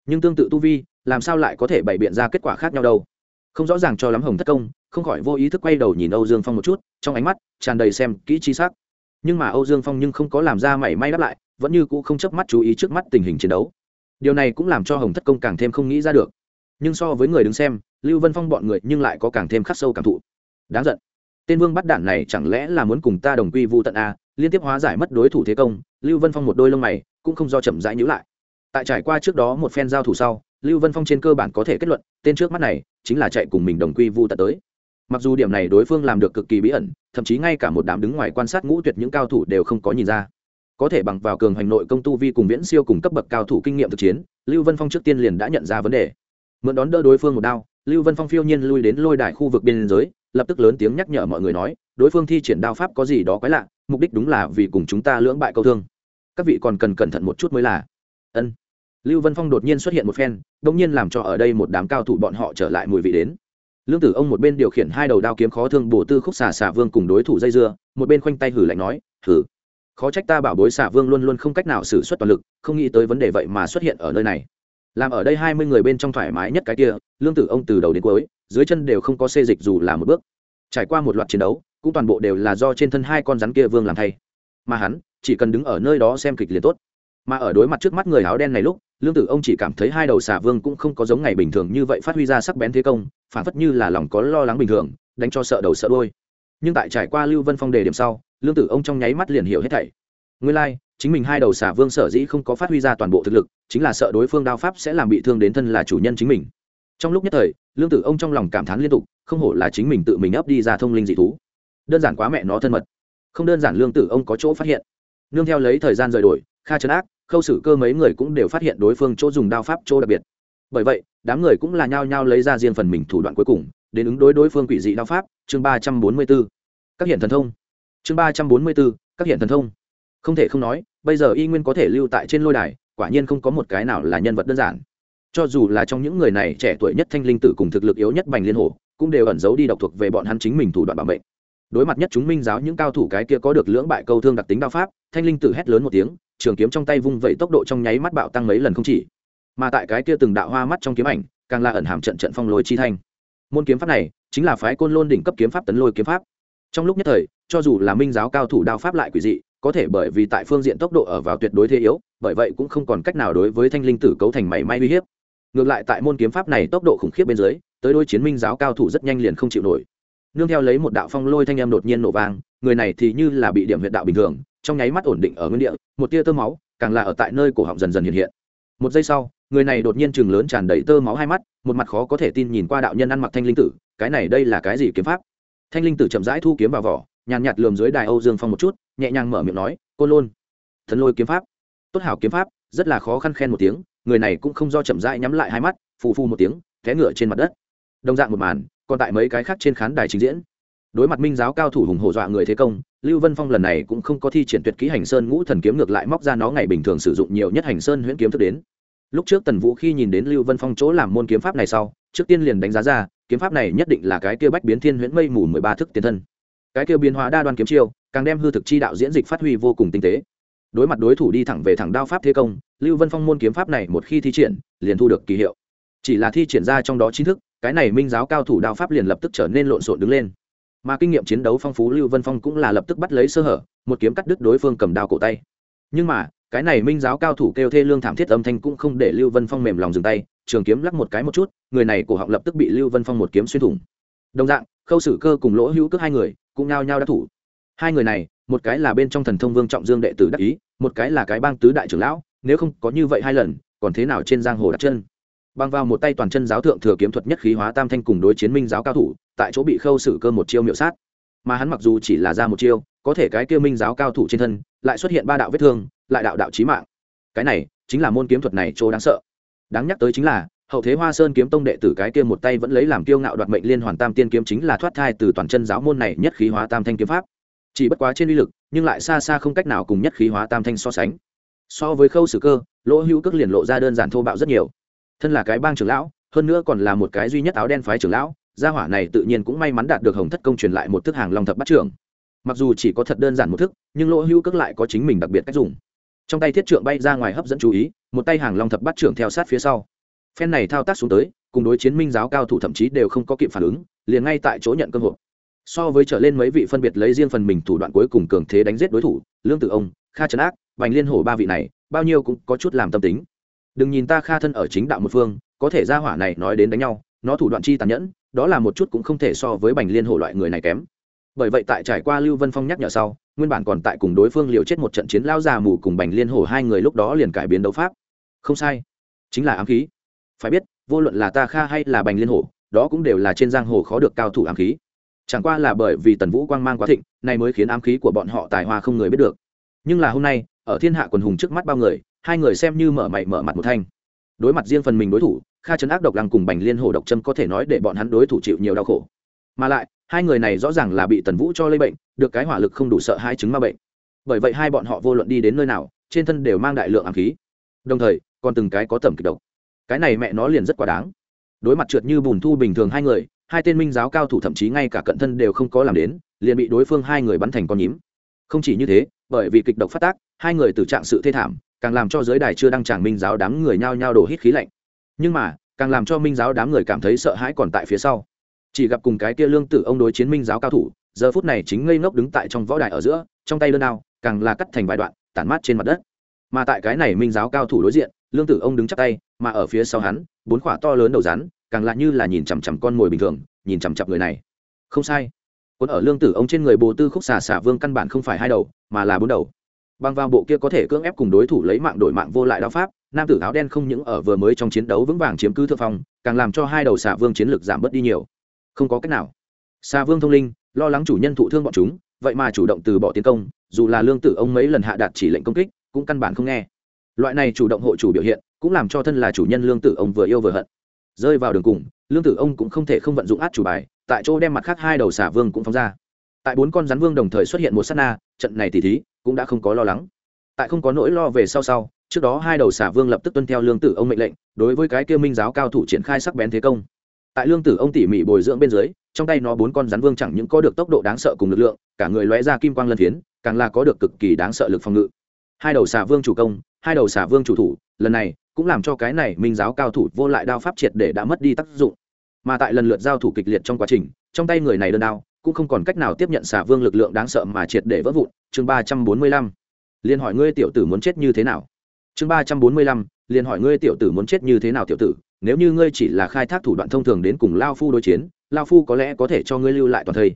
Nhưng tương tự tu vi, làm sao lại có thể bày biện ra kết quả khác nhau đâu? Không rõ ràng cho lắm hồng thất công, không khỏi vô ý thức quay đầu nhìn âu dương phong một chút, trong ánh mắt tràn đầy xem kỹ chi s ắ c nhưng mà âu dương phong nhưng không có làm ra mảy may đáp lại, vẫn như cũ không chớp mắt chú ý trước mắt tình hình chiến đấu. Điều này cũng làm cho hồng thất công càng thêm không nghĩ ra được. Nhưng so với người đứng xem, lưu vân phong bọn người nhưng lại có càng thêm khắc sâu cảm thụ. Đáng giận. Tên vương bắt đản này chẳng lẽ là muốn cùng ta đồng quy vô tận a? Liên tiếp hóa giải mất đối thủ thế công, lưu vân phong một đôi lông mày cũng không do chậm rãi nhữ lại. Tại trải qua trước đó một phen giao thủ sau, lưu vân phong trên cơ bản có thể kết luận, tên trước mắt này chính là chạy cùng mình đồng quy Vu tận tới. Mặc dù điểm này đối phương làm được cực kỳ bí ẩn, thậm chí ngay cả một đám đứng ngoài quan sát ngũ tuyệt những cao thủ đều không có nhìn ra. Có thể bằng vào cường hành nội công tu vi cùng viễn siêu cùng cấp bậc cao thủ kinh nghiệm thực chiến, lưu vân phong trước tiên liền đã nhận ra vấn đề. Mượn đón đỡ đối phương một đao, lưu vân phong phiêu nhiên lui đến lôi đài khu vực biên giới, lập tức lớn tiếng nhắc nhở mọi người nói, đối phương thi triển đao pháp có gì đó quái lạ, mục đích đúng là vì cùng chúng ta lưỡng bại câu thương các vị còn cần cẩn thận một chút mới là. Ân. Lưu vân phong đột nhiên xuất hiện một phen đông nhiên làm cho ở đây một đám cao thủ bọn họ trở lại mùi vị đến. Lương tử ông một bên điều khiển hai đầu đao kiếm khó thương bổ tư khúc xà xà vương cùng đối thủ dây dưa, một bên khoanh tay hử lạnh nói, hử? Khó trách ta bảo bối xà vương luôn luôn không cách nào xử suất toàn lực, không nghĩ tới vấn đề vậy mà xuất hiện ở nơi này. Làm ở đây hai mươi người bên trong thoải mái nhất cái kia, lương tử ông từ đầu đến cuối, dưới chân đều không có xê dịch dù là một bước. Trải qua một loạt chiến đấu, cũng toàn bộ đều là do trên thân hai con rắn kia vương làm thay mà hắn chỉ cần đứng ở nơi đó xem kịch liền tốt. Mà ở đối mặt trước mắt người áo đen này lúc lương tử ông chỉ cảm thấy hai đầu xà vương cũng không có giống ngày bình thường như vậy phát huy ra sắc bén thế công phản phất như là lòng có lo lắng bình thường đánh cho sợ đầu sợ đôi nhưng tại trải qua lưu vân phong đề điểm sau lương tử ông trong nháy mắt liền hiểu hết thảy. Nguyên lai、like, chính mình hai đầu xà vương sở dĩ không có phát huy ra toàn bộ thực lực chính là sợ đối phương đao pháp sẽ làm bị thương đến thân là chủ nhân chính mình. Trong lúc nhất thời lương tử ông trong lòng cảm thán liên tục không hổ là chính mình tự mình ấp đi ra thông linh dị thú. Đơn giản quá mẹ nó thân mật không đơn giản lương tử ông có chỗ phát hiện. Nương theo lấy thời gian rời đổi, kha trấn ác, khâu xử cơ mấy người cũng đều phát hiện đối phương chỗ dùng đao pháp chỗ đặc biệt. Bởi vậy, đám người cũng là nhao nhao lấy ra riêng phần mình thủ đoạn cuối cùng, đến ứng đối đối phương quỷ dị đao pháp, chương ba trăm bốn mươi b ố các hiện thần thông. Chương ba trăm bốn mươi b ố các hiện thần thông. Không thể không nói, bây giờ y nguyên có thể lưu tại trên lôi đài, quả nhiên không có một cái nào là nhân vật đơn giản. Cho dù là trong những người này trẻ tuổi nhất thanh linh tử cùng thực lực yếu nhất bành liên hồ, cũng đều ẩn giấu đi độc thuộc về bọn hắn chính mình thủ đoạn bảo mệnh đối mặt nhất chúng minh giáo những cao thủ cái kia có được lưỡng bại câu thương đặc tính đao pháp, thanh linh tử hét lớn một tiếng, trường kiếm trong tay vung vẩy tốc độ trong nháy mắt bạo tăng mấy lần không chỉ. Mà tại cái kia từng đạo hoa mắt trong kiếm ảnh, càng là ẩn hàm trận trận phong lôi chi thanh. Môn kiếm pháp này, chính là phái côn lôn đỉnh cấp kiếm pháp tấn lôi kiếm pháp. Trong lúc nhất thời, cho dù là minh giáo cao thủ đao pháp lại quỷ dị, có thể bởi vì tại phương diện tốc độ ở vào tuyệt đối thế yếu, bởi vậy cũng không còn cách nào đối với thanh linh tử cấu thành mảy may uy hiếp. Ngược lại tại môn kiếm pháp này tốc độ khủng khiếp bên dưới, tới đôi chiến minh giáo cao thủ rất nhanh liền không chịu nổi nương theo lấy một đạo phong lôi thanh em đột nhiên nổ vang, người này thì như là bị điểm huyệt đạo bình thường, trong nháy mắt ổn định ở nguyên địa, một tia tơ máu càng là ở tại nơi cổ họng dần dần hiện hiện. Một giây sau, người này đột nhiên chừng lớn tràn đầy tơ máu hai mắt, một mặt khó có thể tin nhìn qua đạo nhân ăn mặc thanh linh tử, cái này đây là cái gì kiếm pháp? Thanh linh tử chậm rãi thu kiếm vào vỏ, nhàn nhạt lườm dưới đài âu dương phong một chút, nhẹ nhàng mở miệng nói côn lôn, thần lôi kiếm pháp, tốt hảo kiếm pháp, rất là khó khăn khen một tiếng, người này cũng không do chậm rãi nhắm lại hai mắt, phù phu một tiếng, té ngựa trên mặt đất. Đồng dạng một màn còn tại mấy cái khác trên khán đài trình diễn. Đối mặt minh giáo cao thủ hùng hổ dọa người thế công, lưu vân phong lần này cũng không có thi triển tuyệt kỹ hành sơn ngũ thần kiếm ngược lại móc ra nó ngày bình thường sử dụng nhiều nhất hành sơn huyễn kiếm thức đến. Lúc trước tần vũ khi nhìn đến lưu vân phong chỗ làm môn kiếm pháp này sau, trước tiên liền đánh giá ra, kiếm pháp này nhất định là cái kia bách biến thiên huyễn mây mù mười ba thức tiền thân. Cái kia biến hóa đa đoan kiếm chiêu, càng đem hư thực chi đạo diễn dịch phát huy vô cùng tinh tế. Đối mặt đối thủ đi thẳng về thẳng đao pháp thế công, lưu vân phong môn kiếm pháp này một khi thi triển, liền thu được kỳ hiệu. Chỉ là thi triển ra trong đó chính thức cái này minh giáo cao thủ đao pháp liền lập tức trở nên lộn xộn đứng lên. Mà kinh nghiệm chiến đấu phong phú lưu vân phong cũng là lập tức bắt lấy sơ hở, một kiếm cắt đứt đối phương cầm đao cổ tay. Nhưng mà, cái này minh giáo cao thủ kêu thê lương thảm thiết âm thanh cũng không để lưu vân phong mềm lòng dừng tay, trường kiếm lắc một cái một chút, người này cổ họng lập tức bị lưu vân phong một kiếm xuyên thủng. Đồng dạng, khâu sử cơ cùng lỗ hữu cước hai người cũng nhao nhao đã thủ. Hai người này, một cái là bên trong thần thông vương trọng dương đệ tử đắc ý, một cái là cái bang tứ đại trưởng lão, nếu không có như vậy hai lần, còn thế nào trên giang hồ đặt chân? Băng vào một tay toàn chân giáo thượng thừa kiếm thuật nhất khí hóa tam thanh cùng đối chiến minh giáo cao thủ, tại chỗ bị khâu xử cơ một chiêu miệu sát. Mà hắn mặc dù chỉ là ra một chiêu, có thể cái kia minh giáo cao thủ trên thân lại xuất hiện ba đạo vết thương, lại đạo đạo chí mạng. Cái này chính là môn kiếm thuật này chỗ đáng sợ. Đáng nhắc tới chính là, hậu thế hoa sơn kiếm tông đệ tử cái kia một tay vẫn lấy làm kiêu ngạo đoạt mệnh liên hoàn tam tiên kiếm chính là thoát thai từ toàn chân giáo môn này nhất khí hóa tam thanh kiếm pháp. Chỉ bất quá trên uy lực, nhưng lại xa xa không cách nào cùng nhất khí hóa tam thanh so sánh. So với khâu sử cơ, lỗ hữu cước liền lộ ra đơn giản thô bạo rất nhiều thân là cái bang trưởng lão, hơn nữa còn là một cái duy nhất áo đen phái trưởng lão, gia hỏa này tự nhiên cũng may mắn đạt được hồng thất công truyền lại một thức hàng long thập bắt trưởng. Mặc dù chỉ có thật đơn giản một thức, nhưng lỗ hưu cước lại có chính mình đặc biệt cách dùng. Trong tay thiết trượng bay ra ngoài hấp dẫn chú ý, một tay hàng long thập bắt trưởng theo sát phía sau. Phen này thao tác xuống tới, cùng đối chiến minh giáo cao thủ thậm chí đều không có kịp phản ứng, liền ngay tại chỗ nhận cơ hội. So với trở lên mấy vị phân biệt lấy riêng phần mình thủ đoạn cuối cùng cường thế đánh giết đối thủ, lương tự ông, kha trấn ác, bành liên hổ ba vị này, bao nhiêu cũng có chút làm tâm tính đừng nhìn ta kha thân ở chính đạo một phương, có thể ra hỏa này nói đến đánh nhau, nó thủ đoạn chi tàn nhẫn, đó là một chút cũng không thể so với bành liên hổ loại người này kém. Bởi vậy tại trải qua lưu vân phong nhắc nhở sau, nguyên bản còn tại cùng đối phương liều chết một trận chiến lao già mù cùng bành liên hổ hai người lúc đó liền cải biến đấu pháp. Không sai. Chính là ám khí. Phải biết, vô luận là ta kha hay là bành liên hổ, đó cũng đều là trên giang hồ khó được cao thủ ám khí. Chẳng qua là bởi vì tần vũ quang mang quá thịnh này mới khiến ám khí của bọn họ tài hoa không người biết được. Nhưng là hôm nay, ở thiên hạ quần hùng trước mắt bao người hai người xem như mở mày mở mặt một thanh. Đối mặt riêng phần mình đối thủ, kha chấn ác độc lăng cùng bành liên hồ độc châm có thể nói để bọn hắn đối thủ chịu nhiều đau khổ. Mà lại, hai người này rõ ràng là bị tần vũ cho lây bệnh, được cái hỏa lực không đủ sợ hai chứng ma bệnh. Bởi vậy hai bọn họ vô luận đi đến nơi nào, trên thân đều mang đại lượng ám khí. Đồng thời, còn từng cái có tầm kịch độc. Cái này mẹ nó liền rất quá đáng. Đối mặt trượt như bùn thu bình thường hai người, hai tên minh giáo cao thủ thậm chí ngay cả cận thân đều không có làm đến, liền bị đối phương hai người bắn thành con nhím. Không chỉ như thế, bởi vì kịch độc phát tác, hai người từ trạng sự thê thảm càng làm cho giới đài chưa đăng tràng minh giáo đám người nhao nhao đổ hít khí lạnh. Nhưng mà, càng làm cho minh giáo đám người cảm thấy sợ hãi còn tại phía sau. Chỉ gặp cùng cái kia lương tử ông đối chiến minh giáo cao thủ, giờ phút này chính ngây ngốc đứng tại trong võ đài ở giữa, trong tay đơn đao càng là cắt thành vài đoạn, tản mát trên mặt đất. Mà tại cái này minh giáo cao thủ đối diện, lương tử ông đứng chắp tay, mà ở phía sau hắn, bốn khỏa to lớn đầu rắn, càng lạ như là nhìn chằm chằm con mồi bình thường, nhìn chằm chặp người này. Không sai. Quân ở lương tử ông trên người bồ tư khúc xà xà vương căn bản không phải hai đầu, mà là bốn đầu bằng vào bộ kia có thể cưỡng ép cùng đối thủ lấy mạng đổi mạng vô lại đao pháp, nam tử áo đen không những ở vừa mới trong chiến đấu vững vàng chiếm cứ thượng phong, càng làm cho hai đầu xà vương chiến lược giảm bớt đi nhiều. Không có cách nào. Xà vương thông linh, lo lắng chủ nhân thụ thương bọn chúng, vậy mà chủ động từ bỏ tiến công, dù là lương tử ông mấy lần hạ đạt chỉ lệnh công kích, cũng căn bản không nghe. Loại này chủ động hộ chủ biểu hiện, cũng làm cho thân là chủ nhân lương tử ông vừa yêu vừa hận. Rơi vào đường cùng, lương tử ông cũng không thể không vận dụng át chủ bài, tại chỗ đem mặt khác hai đầu xà vương cũng phóng ra. Tại bốn con rắn vương đồng thời xuất hiện một s á t na, trận này tỉ thí cũng đã không có lo lắng. Tại không có nỗi lo về sau sau, trước đó hai đầu xả vương lập tức tuân theo lương tử ông mệnh lệnh, đối với cái kia minh giáo cao thủ triển khai sắc bén thế công. Tại lương tử ông tỉ mỉ bồi dưỡng bên dưới, trong tay nó bốn con rắn vương chẳng những có được tốc độ đáng sợ cùng lực lượng, cả người lóe ra kim quang lân phiến, càng là có được cực kỳ đáng sợ lực phòng ngự. Hai đầu xả vương chủ công, hai đầu xả vương chủ thủ, lần này cũng làm cho cái này minh giáo cao thủ vô lại đao pháp triệt để đã mất đi tác dụng. Mà tại lần lượt giao thủ kịch liệt trong quá trình, trong tay người này đơn đao cũng không còn cách nào tiếp nhận xả vương lực lượng đáng sợ mà triệt để vỡ vụn. Chương ba trăm bốn mươi lăm, liền hỏi ngươi tiểu tử muốn chết như thế nào? Chương ba trăm bốn mươi lăm, liền hỏi ngươi tiểu tử muốn chết như thế nào tiểu tử? Nếu như ngươi chỉ là khai thác thủ đoạn thông thường đến cùng lao phu đối chiến, lao phu có lẽ có thể cho ngươi lưu lại toàn thây.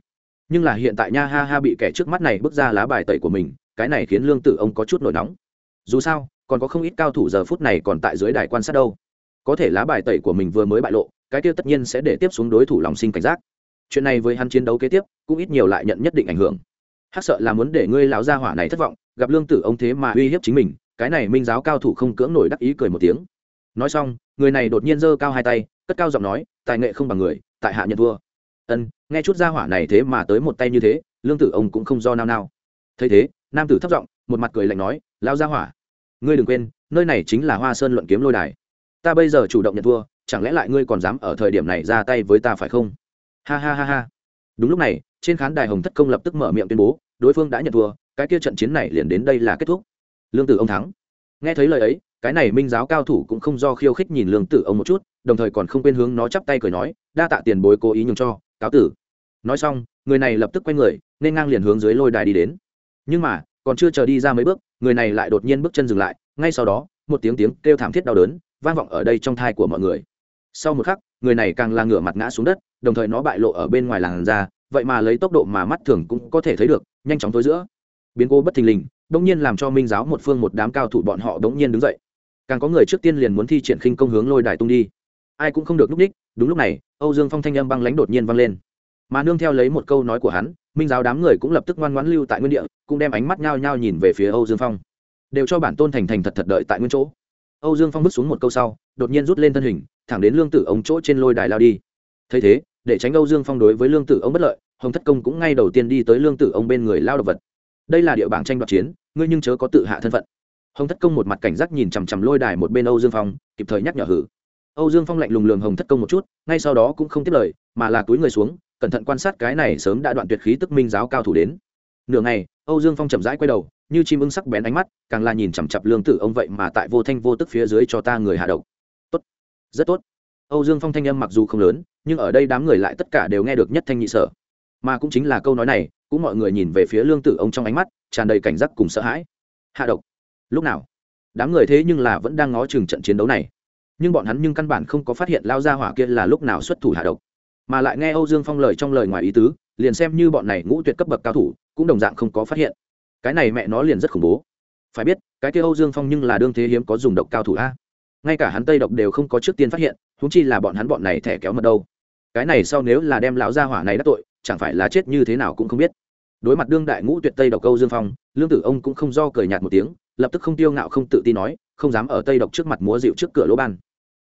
Nhưng là hiện tại nha ha ha bị kẻ trước mắt này bước ra lá bài tẩy của mình, cái này khiến lương tử ông có chút nổi nóng. Dù sao, còn có không ít cao thủ giờ phút này còn tại dưới đài quan sát đâu. Có thể lá bài tẩy của mình vừa mới bại lộ, cái tiêu tất nhiên sẽ để tiếp xuống đối thủ lòng sinh cảnh giác chuyện này với hắn chiến đấu kế tiếp, cũng ít nhiều lại nhận nhất định ảnh hưởng. Hắc sợ là muốn để ngươi lão gia hỏa này thất vọng, gặp lương tử ông thế mà uy hiếp chính mình, cái này minh giáo cao thủ không cưỡng nổi đắc ý cười một tiếng. Nói xong, người này đột nhiên giơ cao hai tay, cất cao giọng nói, tài nghệ không bằng người, tại hạ nhận thua. Ân, nghe chút gia hỏa này thế mà tới một tay như thế, lương tử ông cũng không do nao nao. Thấy thế, nam tử thất giọng, một mặt cười lạnh nói lao gia hỏa, ngươi đừng quên, nơi này chính là hoa sơn luận kiếm lôi đài. Ta bây giờ chủ động nhận thua, chẳng lẽ lại ngươi còn dám ở thời điểm này ra tay với ta phải không? Ha ha ha ha. Đúng lúc này, trên khán đài hồng thất công lập tức mở miệng tuyên bố, đối phương đã nhận thua, cái kia trận chiến này liền đến đây là kết thúc. Lương tử ông thắng. Nghe thấy lời ấy, cái này minh giáo cao thủ cũng không do khiêu khích nhìn lương tử ông một chút, đồng thời còn không quên hướng nó chắp tay cười nói, đa tạ tiền bối cố ý nhường cho, cáo tử. Nói xong, người này lập tức quay người, nên ngang liền hướng dưới lôi đài đi đến. Nhưng mà, còn chưa chờ đi ra mấy bước, người này lại đột nhiên bước chân dừng lại, ngay sau đó, một tiếng tiếng kêu thảm thiết đau đớn vang vọng ở đây trong thai của mọi người sau một khắc, người này càng là ngửa mặt ngã xuống đất, đồng thời nó bại lộ ở bên ngoài làn da, vậy mà lấy tốc độ mà mắt thường cũng có thể thấy được, nhanh chóng tối giữa. Biến cố bất thình lình đông nhiên làm cho minh giáo một phương một đám cao thủ bọn họ đống nhiên đứng dậy. Càng có người trước tiên liền muốn thi triển khinh công hướng lôi đài tung đi. Ai cũng không được núp đích, đúng lúc này, âu dương phong thanh âm băng lãnh đột nhiên vang lên. Mà nương theo lấy một câu nói của hắn, minh giáo đám người cũng lập tức ngoan ngoãn lưu tại nguyên địa, cũng đem ánh mắt nhao nhao nhìn về phía âu dương phong. Đều cho bản tôn thành thành thật thật đợi tại nguyên chỗ âu dương phong bước xuống một câu sau, đột nhiên rút lên thân hình, thẳng đến lương tử ống chỗ trên lôi đài lao đi. Thấy thế, để tránh âu dương phong đối với lương tử ông bất lợi, hồng thất công cũng ngay đầu tiên đi tới lương tử ông bên người lao đ ộ vật. Đây là địa bảng tranh đoạt chiến, ngươi nhưng chớ có tự hạ thân phận. Hồng thất công một mặt cảnh giác nhìn chằm chằm lôi đài một bên âu dương phong, kịp thời nhắc nhở hử. Âu dương phong lạnh lùng lường hồng thất công một chút, ngay sau đó cũng không tiếp lời, mà là túi người xuống, cẩn thận quan sát cái này sớm đã đoạn tuyệt khí tức minh giáo cao thủ đến. Nửa ngày, âu dương phong chậm rãi quay đầu như chim ưng sắc bén ánh mắt, càng là nhìn chằm chặp lương tử ông vậy mà tại vô thanh vô tức phía dưới cho ta người hạ độc. Tốt, rất tốt. Âu dương phong thanh âm mặc dù không lớn, nhưng ở đây đám người lại tất cả đều nghe được nhất thanh nhị sở. Mà cũng chính là câu nói này, cũng mọi người nhìn về phía lương tử ông trong ánh mắt, tràn đầy cảnh giác cùng sợ hãi. Hạ độc? Lúc nào? Đám người thế nhưng là vẫn đang ngó chừng trận chiến đấu này. Nhưng bọn hắn nhưng căn bản không có phát hiện lao ra hỏa kia là lúc nào xuất thủ hạ độc. Mà lại nghe âu dương phong lời trong lời ngoài ý tứ, liền xem như bọn này ngũ tuyệt cấp bậc cao thủ, cũng đồng dạng không có phát hiện cái này mẹ nó liền rất khủng bố. Phải biết, cái kia âu dương phong nhưng là đương thế hiếm có dùng độc cao thủ a. Ngay cả hắn tây độc đều không có trước tiên phát hiện húng chi là bọn hắn bọn này thẻ kéo mật đâu. Cái này sau nếu là đem lão gia hỏa này đắc tội, chẳng phải là chết như thế nào cũng không biết. Đối mặt đương đại ngũ tuyệt tây độc câu dương phong, lương tử ông cũng không do cười nhạt một tiếng, lập tức không tiêu ngạo không tự tin nói, không dám ở tây độc trước mặt múa dịu trước cửa lỗ ban.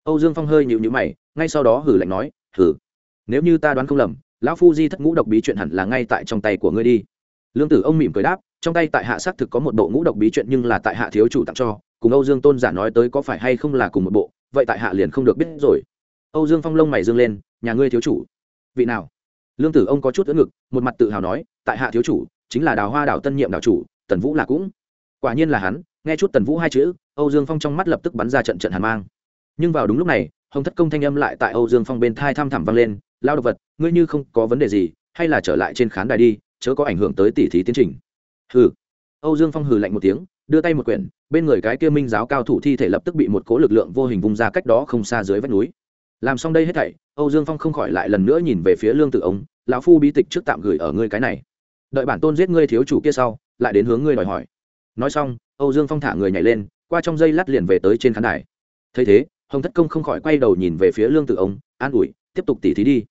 Âu dương phong hơi nhịu nhữ mày, ngay sau đó hử lạnh nói hử nếu như ta đoán không lầm, lão phu di thất ngũ độc bí chuyện hẳn là ngay tại trong tay của ngươi đi. Lương tử ông mỉm cười đáp trong tay tại hạ xác thực có một bộ ngũ độc bí chuyện nhưng là tại hạ thiếu chủ tặng cho, cùng âu dương tôn giả nói tới có phải hay không là cùng một bộ, vậy tại hạ liền không được biết rồi. Âu dương phong lông mày dương lên, nhà ngươi thiếu chủ. Vị nào? Lương tử ông có chút ưỡn ngực, một mặt tự hào nói, tại hạ thiếu chủ, chính là đào hoa đảo tân nhiệm đảo chủ, tần vũ là cũng. Quả nhiên là hắn, nghe chút tần vũ hai chữ, âu dương phong trong mắt lập tức bắn ra trận trận hàn mang. Nhưng vào đúng lúc này, hồng thất công thanh âm lại tại âu dương phong bên thai thăm thẳm vang lên lao đ ộ vật, ngươi như không có vấn đề gì, hay là trở lại trên khán đài đi, chớ có ảnh hưởng tới tỉ thí tiến trình hừ. Âu dương phong hừ lạnh một tiếng, đưa tay một quyển, bên người cái kia minh giáo cao thủ thi thể lập tức bị một cố lực lượng vô hình vung ra cách đó không xa dưới vách núi. Làm xong đây hết thảy, âu dương phong không khỏi lại lần nữa nhìn về phía lương tự ông, lão phu bí tịch trước tạm gửi ở ngươi cái này. Đợi bản tôn giết ngươi thiếu chủ kia sau, lại đến hướng ngươi đòi hỏi. Nói xong, âu dương phong thả người nhảy lên, qua trong dây lát liền về tới trên khán đài. Thấy thế, hồng thất công không khỏi quay đầu nhìn về phía lương tự ông, an ủi, tiếp tục tỉ thí đi.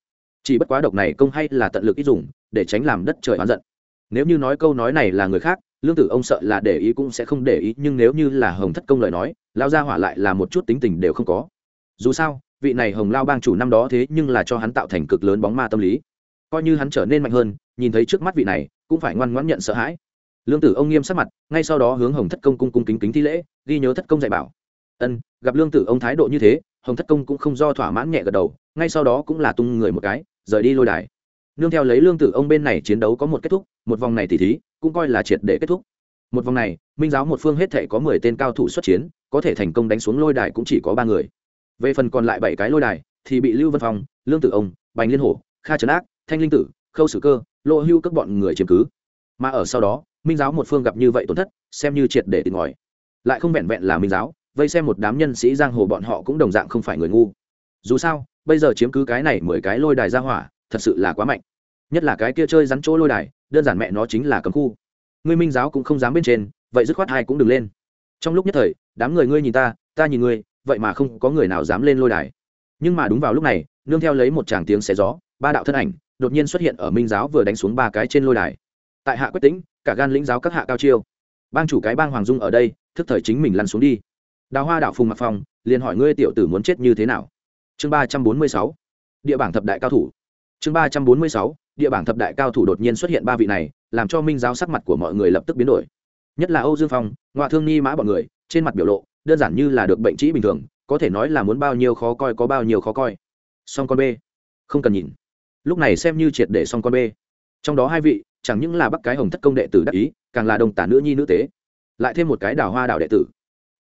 Chỉ bất quá độc này công hay là tận lực ít dùng, để tránh làm đất trời oán giận nếu như nói câu nói này là người khác, lương tử ông sợ là để ý cũng sẽ không để ý, nhưng nếu như là hồng thất công lời nói lao ra hỏa lại là một chút tính tình đều không có. Dù sao, vị này hồng lao bang chủ năm đó thế nhưng là cho hắn tạo thành cực lớn bóng ma tâm lý. Coi như hắn trở nên mạnh hơn, nhìn thấy trước mắt vị này, cũng phải ngoan ngoãn nhận sợ hãi. Lương tử ông nghiêm sắc mặt, ngay sau đó hướng hồng thất công cung cung kính kính thi lễ, ghi nhớ thất công dạy bảo. Ân, gặp lương tử ông thái độ như thế, hồng thất công cũng không do thỏa mãn nhẹ gật đầu, ngay sau đó cũng là tung người một cái, rời đi lôi đài. Nương theo lấy lương tử ông bên này chiến đấu có một kết thúc một vòng này tỉ thí, cũng coi là triệt để kết thúc. Một vòng này, minh giáo một phương hết thể có mười tên cao thủ xuất chiến, có thể thành công đánh xuống lôi đài cũng chỉ có ba người. Về phần còn lại bảy cái lôi đài, thì bị lưu văn phong, lương tử ông, bành liên hổ, kha trấn ác, thanh linh tử, khâu sử cơ lộ hưu các bọn người chiếm cứ. Mà ở sau đó, minh giáo một phương gặp như vậy tổn thất, xem như triệt để tìm ngòi. Lại không vẹn vẹn là minh giáo, vây xem một đám nhân sĩ giang hồ bọn họ cũng đồng dạng không phải người ngu. Dù sao, bây giờ chiếm cứ cái này mười cái lôi đài ra hỏa, thật sự là quá mạnh. Nhất là cái kia chơi rắn chỗ lôi đài đơn giản mẹ nó chính là cấm khu. Ngươi minh giáo cũng không dám bên trên vậy dứt khoát hai cũng đừng lên. Trong lúc nhất thời đám người ngươi nhìn ta ta nhìn ngươi vậy mà không có người nào dám lên lôi đài. Nhưng mà đúng vào lúc này nương theo lấy một tràng tiếng xé gió ba đạo thân ảnh đột nhiên xuất hiện ở minh giáo vừa đánh xuống ba cái trên lôi đài. Tại hạ quyết tĩnh cả gan lĩnh giáo các hạ cao chiêu. Bang chủ cái bang hoàng dung ở đây thức thời chính mình lăn xuống đi. Đào hoa đạo phùng mặc phòng, liền hỏi ngươi tiểu tử muốn chết như thế nào. Chương ba trăm bốn mươi sáu. Địa bảng thập đại cao thủ. Chương ba trăm bốn mươi sáu địa bảng thập đại cao thủ đột nhiên xuất hiện ba vị này, làm cho minh giáo sắc mặt của mọi người lập tức biến đổi. Nhất là âu dương phong ngoại thương ni mã bọn người, trên mặt biểu lộ, đơn giản như là được bệnh trĩ bình thường, có thể nói là muốn bao nhiêu khó coi có bao nhiêu khó coi. Song con b, không cần nhìn. Lúc này xem như triệt để song con b. Trong đó hai vị, chẳng những là bắc cái hồng thất công đệ tử đắc ý, càng là đồng tả nữ nhi nữ tế. Lại thêm một cái đào hoa đào đệ tử.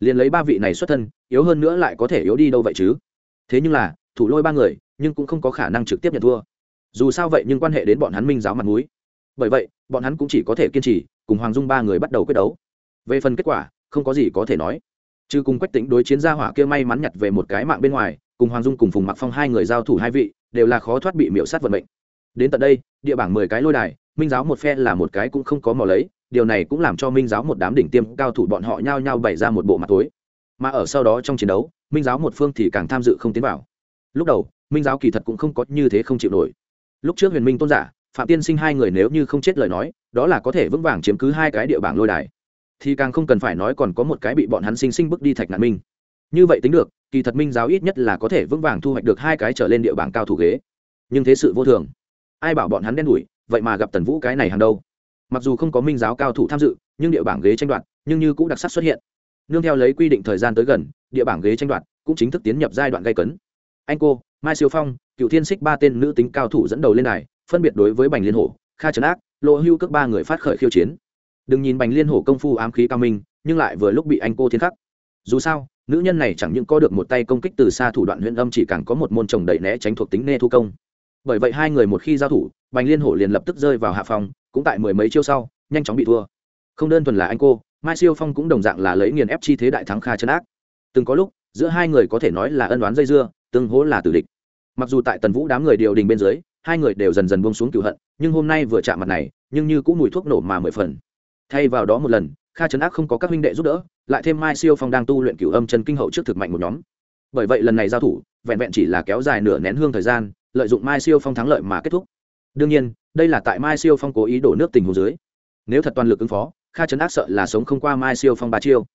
Liền lấy ba vị này xuất thân, yếu hơn nữa lại có thể yếu đi đâu vậy chứ? Thế nhưng là, thủ lôi ba người, nhưng cũng không có khả năng trực tiếp nhận thua dù sao vậy nhưng quan hệ đến bọn hắn minh giáo mặt mũi. Bởi vậy, bọn hắn cũng chỉ có thể kiên trì, cùng hoàng dung ba người bắt đầu quyết đấu. Về phần kết quả, không có gì có thể nói. Chứ cùng quách tính đối chiến gia hỏa kia may mắn nhặt về một cái mạng bên ngoài, cùng hoàng dung cùng phùng mặc phong hai người giao thủ hai vị, đều là khó thoát bị miễu sát vận mệnh. Đến tận đây, địa bảng mười cái lôi đài, minh giáo một phe là một cái cũng không có mò lấy, điều này cũng làm cho minh giáo một đám đỉnh tiêm cao thủ bọn họ nhao nhao bày ra một bộ mặt tối. Mà ở sau đó trong chiến đấu, minh giáo một phương thì càng tham dự không tiến vào. Lúc đầu, minh giáo kỳ thật cũng không có như thế không chịu nổi lúc trước huyền minh tôn giả, phạm tiên sinh hai người nếu như không chết lời nói, đó là có thể vững vàng chiếm cứ hai cái địa bảng lôi đài. Thì càng không cần phải nói còn có một cái bị bọn hắn sinh sinh bước đi thạch nạn minh. Như vậy tính được, kỳ thật minh giáo ít nhất là có thể vững vàng thu hoạch được hai cái trở lên địa bảng cao thủ ghế. Nhưng thế sự vô thường. Ai bảo bọn hắn đen đủi, vậy mà gặp tần vũ cái này hàng đâu? Mặc dù không có minh giáo cao thủ tham dự, nhưng địa bảng ghế tranh đoạt, nhưng như cũng đặc sắc xuất hiện. Nương theo lấy quy định thời gian tới gần, địa bảng ghế tranh đoạt cũng chính thức tiến nhập giai đoạn gây cấn. Anh cô mai siêu phong, cựu thiên xích ba tên nữ tính cao thủ dẫn đầu lên này phân biệt đối với bành liên hổ, kha trấn ác lộ hưu các ba người phát khởi khiêu chiến. Đừng nhìn bành liên hổ công phu ám khí cao minh, nhưng lại vừa lúc bị anh cô thiên khắc. Dù sao, nữ nhân này chẳng những có được một tay công kích từ xa thủ đoạn huyện âm chỉ càng có một môn trồng đẩy né tránh thuộc tính nê thu công. Bởi vậy hai người một khi giao thủ, bành liên hổ liền lập tức rơi vào hạ phòng cũng tại mười mấy chiêu sau, nhanh chóng bị thua. Không đơn thuần là anh cô, mai siêu phong cũng đồng dạng là lấy nghiền ép chi thế đại thắng kha Trấn ác. Từng có lúc, giữa hai người có thể nói là ân đoán dây dưa tương hỗ là tử địch. Mặc dù tại tần vũ đám người điều đình bên dưới, hai người đều dần dần buông xuống cựu hận, nhưng hôm nay vừa chạm mặt này, nhưng như cũng mùi thuốc nổ mà mười phần. Thay vào đó một lần, kha trấn ác không có các huynh đệ giúp đỡ, lại thêm mai siêu phong đang tu luyện cửu âm chân kinh hậu trước thực mạnh một nhóm. Bởi vậy lần này giao thủ, vẹn vẹn chỉ là kéo dài nửa nén hương thời gian, lợi dụng mai siêu phong thắng lợi mà kết thúc. Đương nhiên, đây là tại mai siêu phong cố ý đổ nước tình hồ dưới. Nếu thật toàn lực ứng phó, kha trấn ác sợ là sống không qua mai siêu phong ba chiêu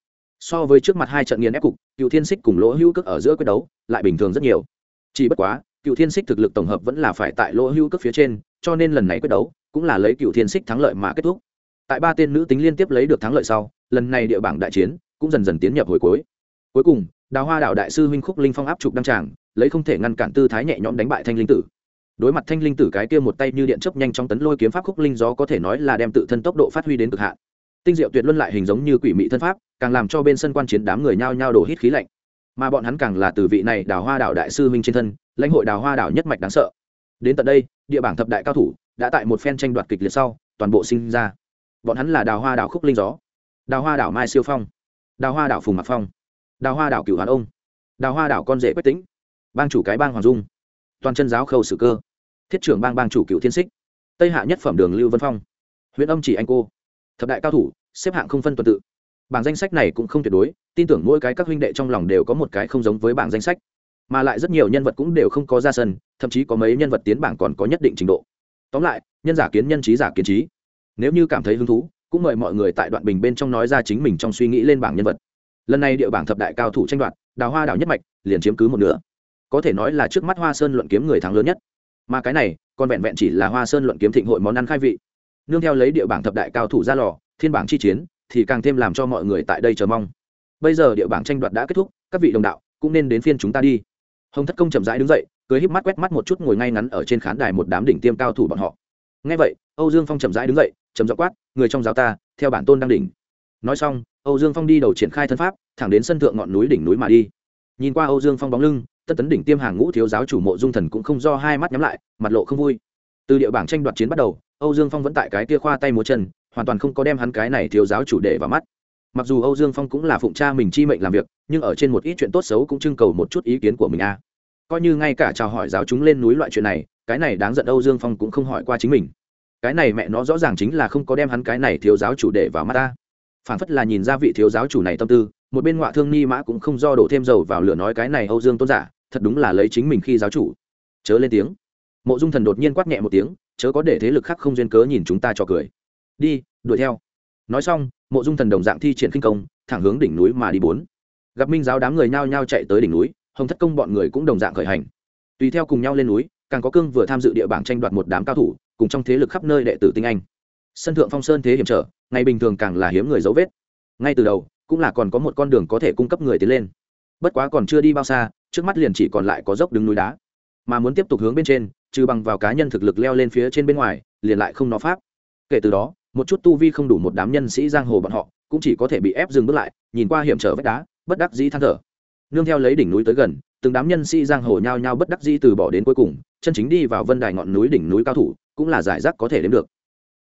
so với trước mặt hai trận nghiền ép cục, cựu thiên xích cùng lỗ hữu cước ở giữa quyết đấu lại bình thường rất nhiều. Chỉ bất quá, cựu thiên xích thực lực tổng hợp vẫn là phải tại lỗ hữu cước phía trên, cho nên lần này quyết đấu cũng là lấy cựu thiên xích thắng lợi mà kết thúc. Tại ba tên nữ tính liên tiếp lấy được thắng lợi sau, lần này địa bảng đại chiến cũng dần dần tiến nhập hồi cuối. Cuối cùng, đào hoa đạo đại sư huynh khúc linh phong áp trục đăng tràng, lấy không thể ngăn cản tư thái nhẹ nhõm đánh bại thanh linh tử. Đối mặt thanh linh tử cái kia một tay như điện chấp nhanh trong tấn lôi kiếm pháp khúc linh gió có thể nói là đem tự thân tốc độ phát huy đến cực hạn tinh diệu tuyệt luân lại hình giống như quỷ mị thân pháp, càng làm cho bên sân quan chiến đám người nhao nhao đổ hít khí lạnh. Mà bọn hắn càng là từ vị này đào hoa đảo đại sư huynh trên thân, lãnh hội đào hoa đảo nhất mạch đáng sợ. Đến tận đây, địa bảng thập đại cao thủ đã tại một phen tranh đoạt kịch liệt sau, toàn bộ sinh ra. Bọn hắn là đào hoa đảo khúc linh gió, đào hoa đảo mai siêu phong, đào hoa đảo phùng mặc phong, đào hoa đảo cửu hoàn ông, đào hoa đảo con rể quách tĩnh, bang chủ cái bang hoàng dung, toàn chân giáo khâu sử cơ, thiết trưởng bang bang chủ cựu thiên xích, tây hạ nhất phẩm đường lưu vân phong, huyện âm chỉ anh cô thập đại cao thủ, xếp hạng không phân tuần tự. Bảng danh sách này cũng không tuyệt đối, tin tưởng mỗi cái các huynh đệ trong lòng đều có một cái không giống với bảng danh sách. Mà lại rất nhiều nhân vật cũng đều không có ra sân, thậm chí có mấy nhân vật tiến bảng còn có nhất định trình độ. Tóm lại, nhân giả kiến nhân trí giả kiến trí. Nếu như cảm thấy hứng thú, cũng mời mọi người tại đoạn bình bên trong nói ra chính mình trong suy nghĩ lên bảng nhân vật. Lần này địa bảng thập đại cao thủ tranh đoạt, đào hoa đảo nhất mạch, liền chiếm cứ một nửa. Có thể nói là trước mắt hoa sơn luận kiếm người thắng lớn nhất. Mà cái này, còn vẹn vẹn chỉ là hoa sơn luận kiếm thịnh hội món ăn khai vị nương theo lấy địa bảng thập đại cao thủ ra lò, thiên bảng chi chiến, thì càng thêm làm cho mọi người tại đây chờ mong. Bây giờ địa bảng tranh đoạt đã kết thúc, các vị đồng đạo cũng nên đến phiên chúng ta đi. Hồng thất công chậm rãi đứng dậy, cưới híp mắt quét mắt một chút ngồi ngay ngắn ở trên khán đài một đám đỉnh tiêm cao thủ bọn họ. Ngay vậy, âu dương phong chậm rãi đứng dậy chậm dọ quát, người trong giáo ta, theo bản tôn đang đỉnh. Nói xong, âu dương phong đi đầu triển khai thân pháp, thẳng đến sân thượng ngọn núi đỉnh núi mà đi. Nhìn qua âu dương phong bóng lưng, tất tấn đỉnh tiêm hàng ngũ thiếu giáo chủ mộ dung thần cũng không do hai mắt nhắm lại, mặt lộ không vui. Từ địa bảng tranh đoạt chiến bắt đầu âu dương phong vẫn tại cái kia khoa tay múa chân, hoàn toàn không có đem hắn cái này thiếu giáo chủ để vào mắt. Mặc dù âu dương phong cũng là phụng cha mình chi mệnh làm việc, nhưng ở trên một ít chuyện tốt xấu cũng trưng cầu một chút ý kiến của mình a. Coi như ngay cả chào hỏi giáo chúng lên núi loại chuyện này, cái này đáng giận âu dương phong cũng không hỏi qua chính mình. Cái này mẹ nó rõ ràng chính là không có đem hắn cái này thiếu giáo chủ để vào mắt ta. Phản phất là nhìn ra vị thiếu giáo chủ này tâm tư, một bên ngoại thương ni mã cũng không do đổ thêm dầu vào lửa nói cái này âu dương tôn giả, thật đúng là lấy chính mình khi giáo chủ. Chớ lên tiếng. Mộ dung thần đột nhiên quát nhẹ một tiếng chớ có để thế lực khác không duyên cớ nhìn chúng ta cho cười. Đi, đuổi theo. Nói xong, mộ dung thần đồng dạng thi triển khinh công, thẳng hướng đỉnh núi mà đi bốn. Gặp minh giáo đám người nhao nhao chạy tới đỉnh núi, hồng thất công bọn người cũng đồng dạng khởi hành. Tùy theo cùng nhau lên núi, càng có cương vừa tham dự địa bảng tranh đoạt một đám cao thủ, cùng trong thế lực khắp nơi đệ tử tinh anh. Sân thượng phong sơn thế hiểm trở, ngày bình thường càng là hiếm người dấu vết. Ngay từ đầu, cũng là còn có một con đường có thể cung cấp người tiến lên. Bất quá còn chưa đi bao xa, trước mắt liền chỉ còn lại có dốc đứng núi đá mà muốn tiếp tục hướng bên trên, trừ bằng vào cá nhân thực lực leo lên phía trên bên ngoài, liền lại không nó pháp. Kể từ đó, một chút tu vi không đủ một đám nhân sĩ giang hồ bọn họ, cũng chỉ có thể bị ép dừng bước lại, nhìn qua hiểm trở vách đá, bất đắc dĩ than thở. Nương theo lấy đỉnh núi tới gần, từng đám nhân sĩ giang hồ nhao nhao bất đắc dĩ từ bỏ đến cuối cùng, chân chính đi vào vân đài ngọn núi đỉnh núi cao thủ, cũng là giải rác có thể đến được.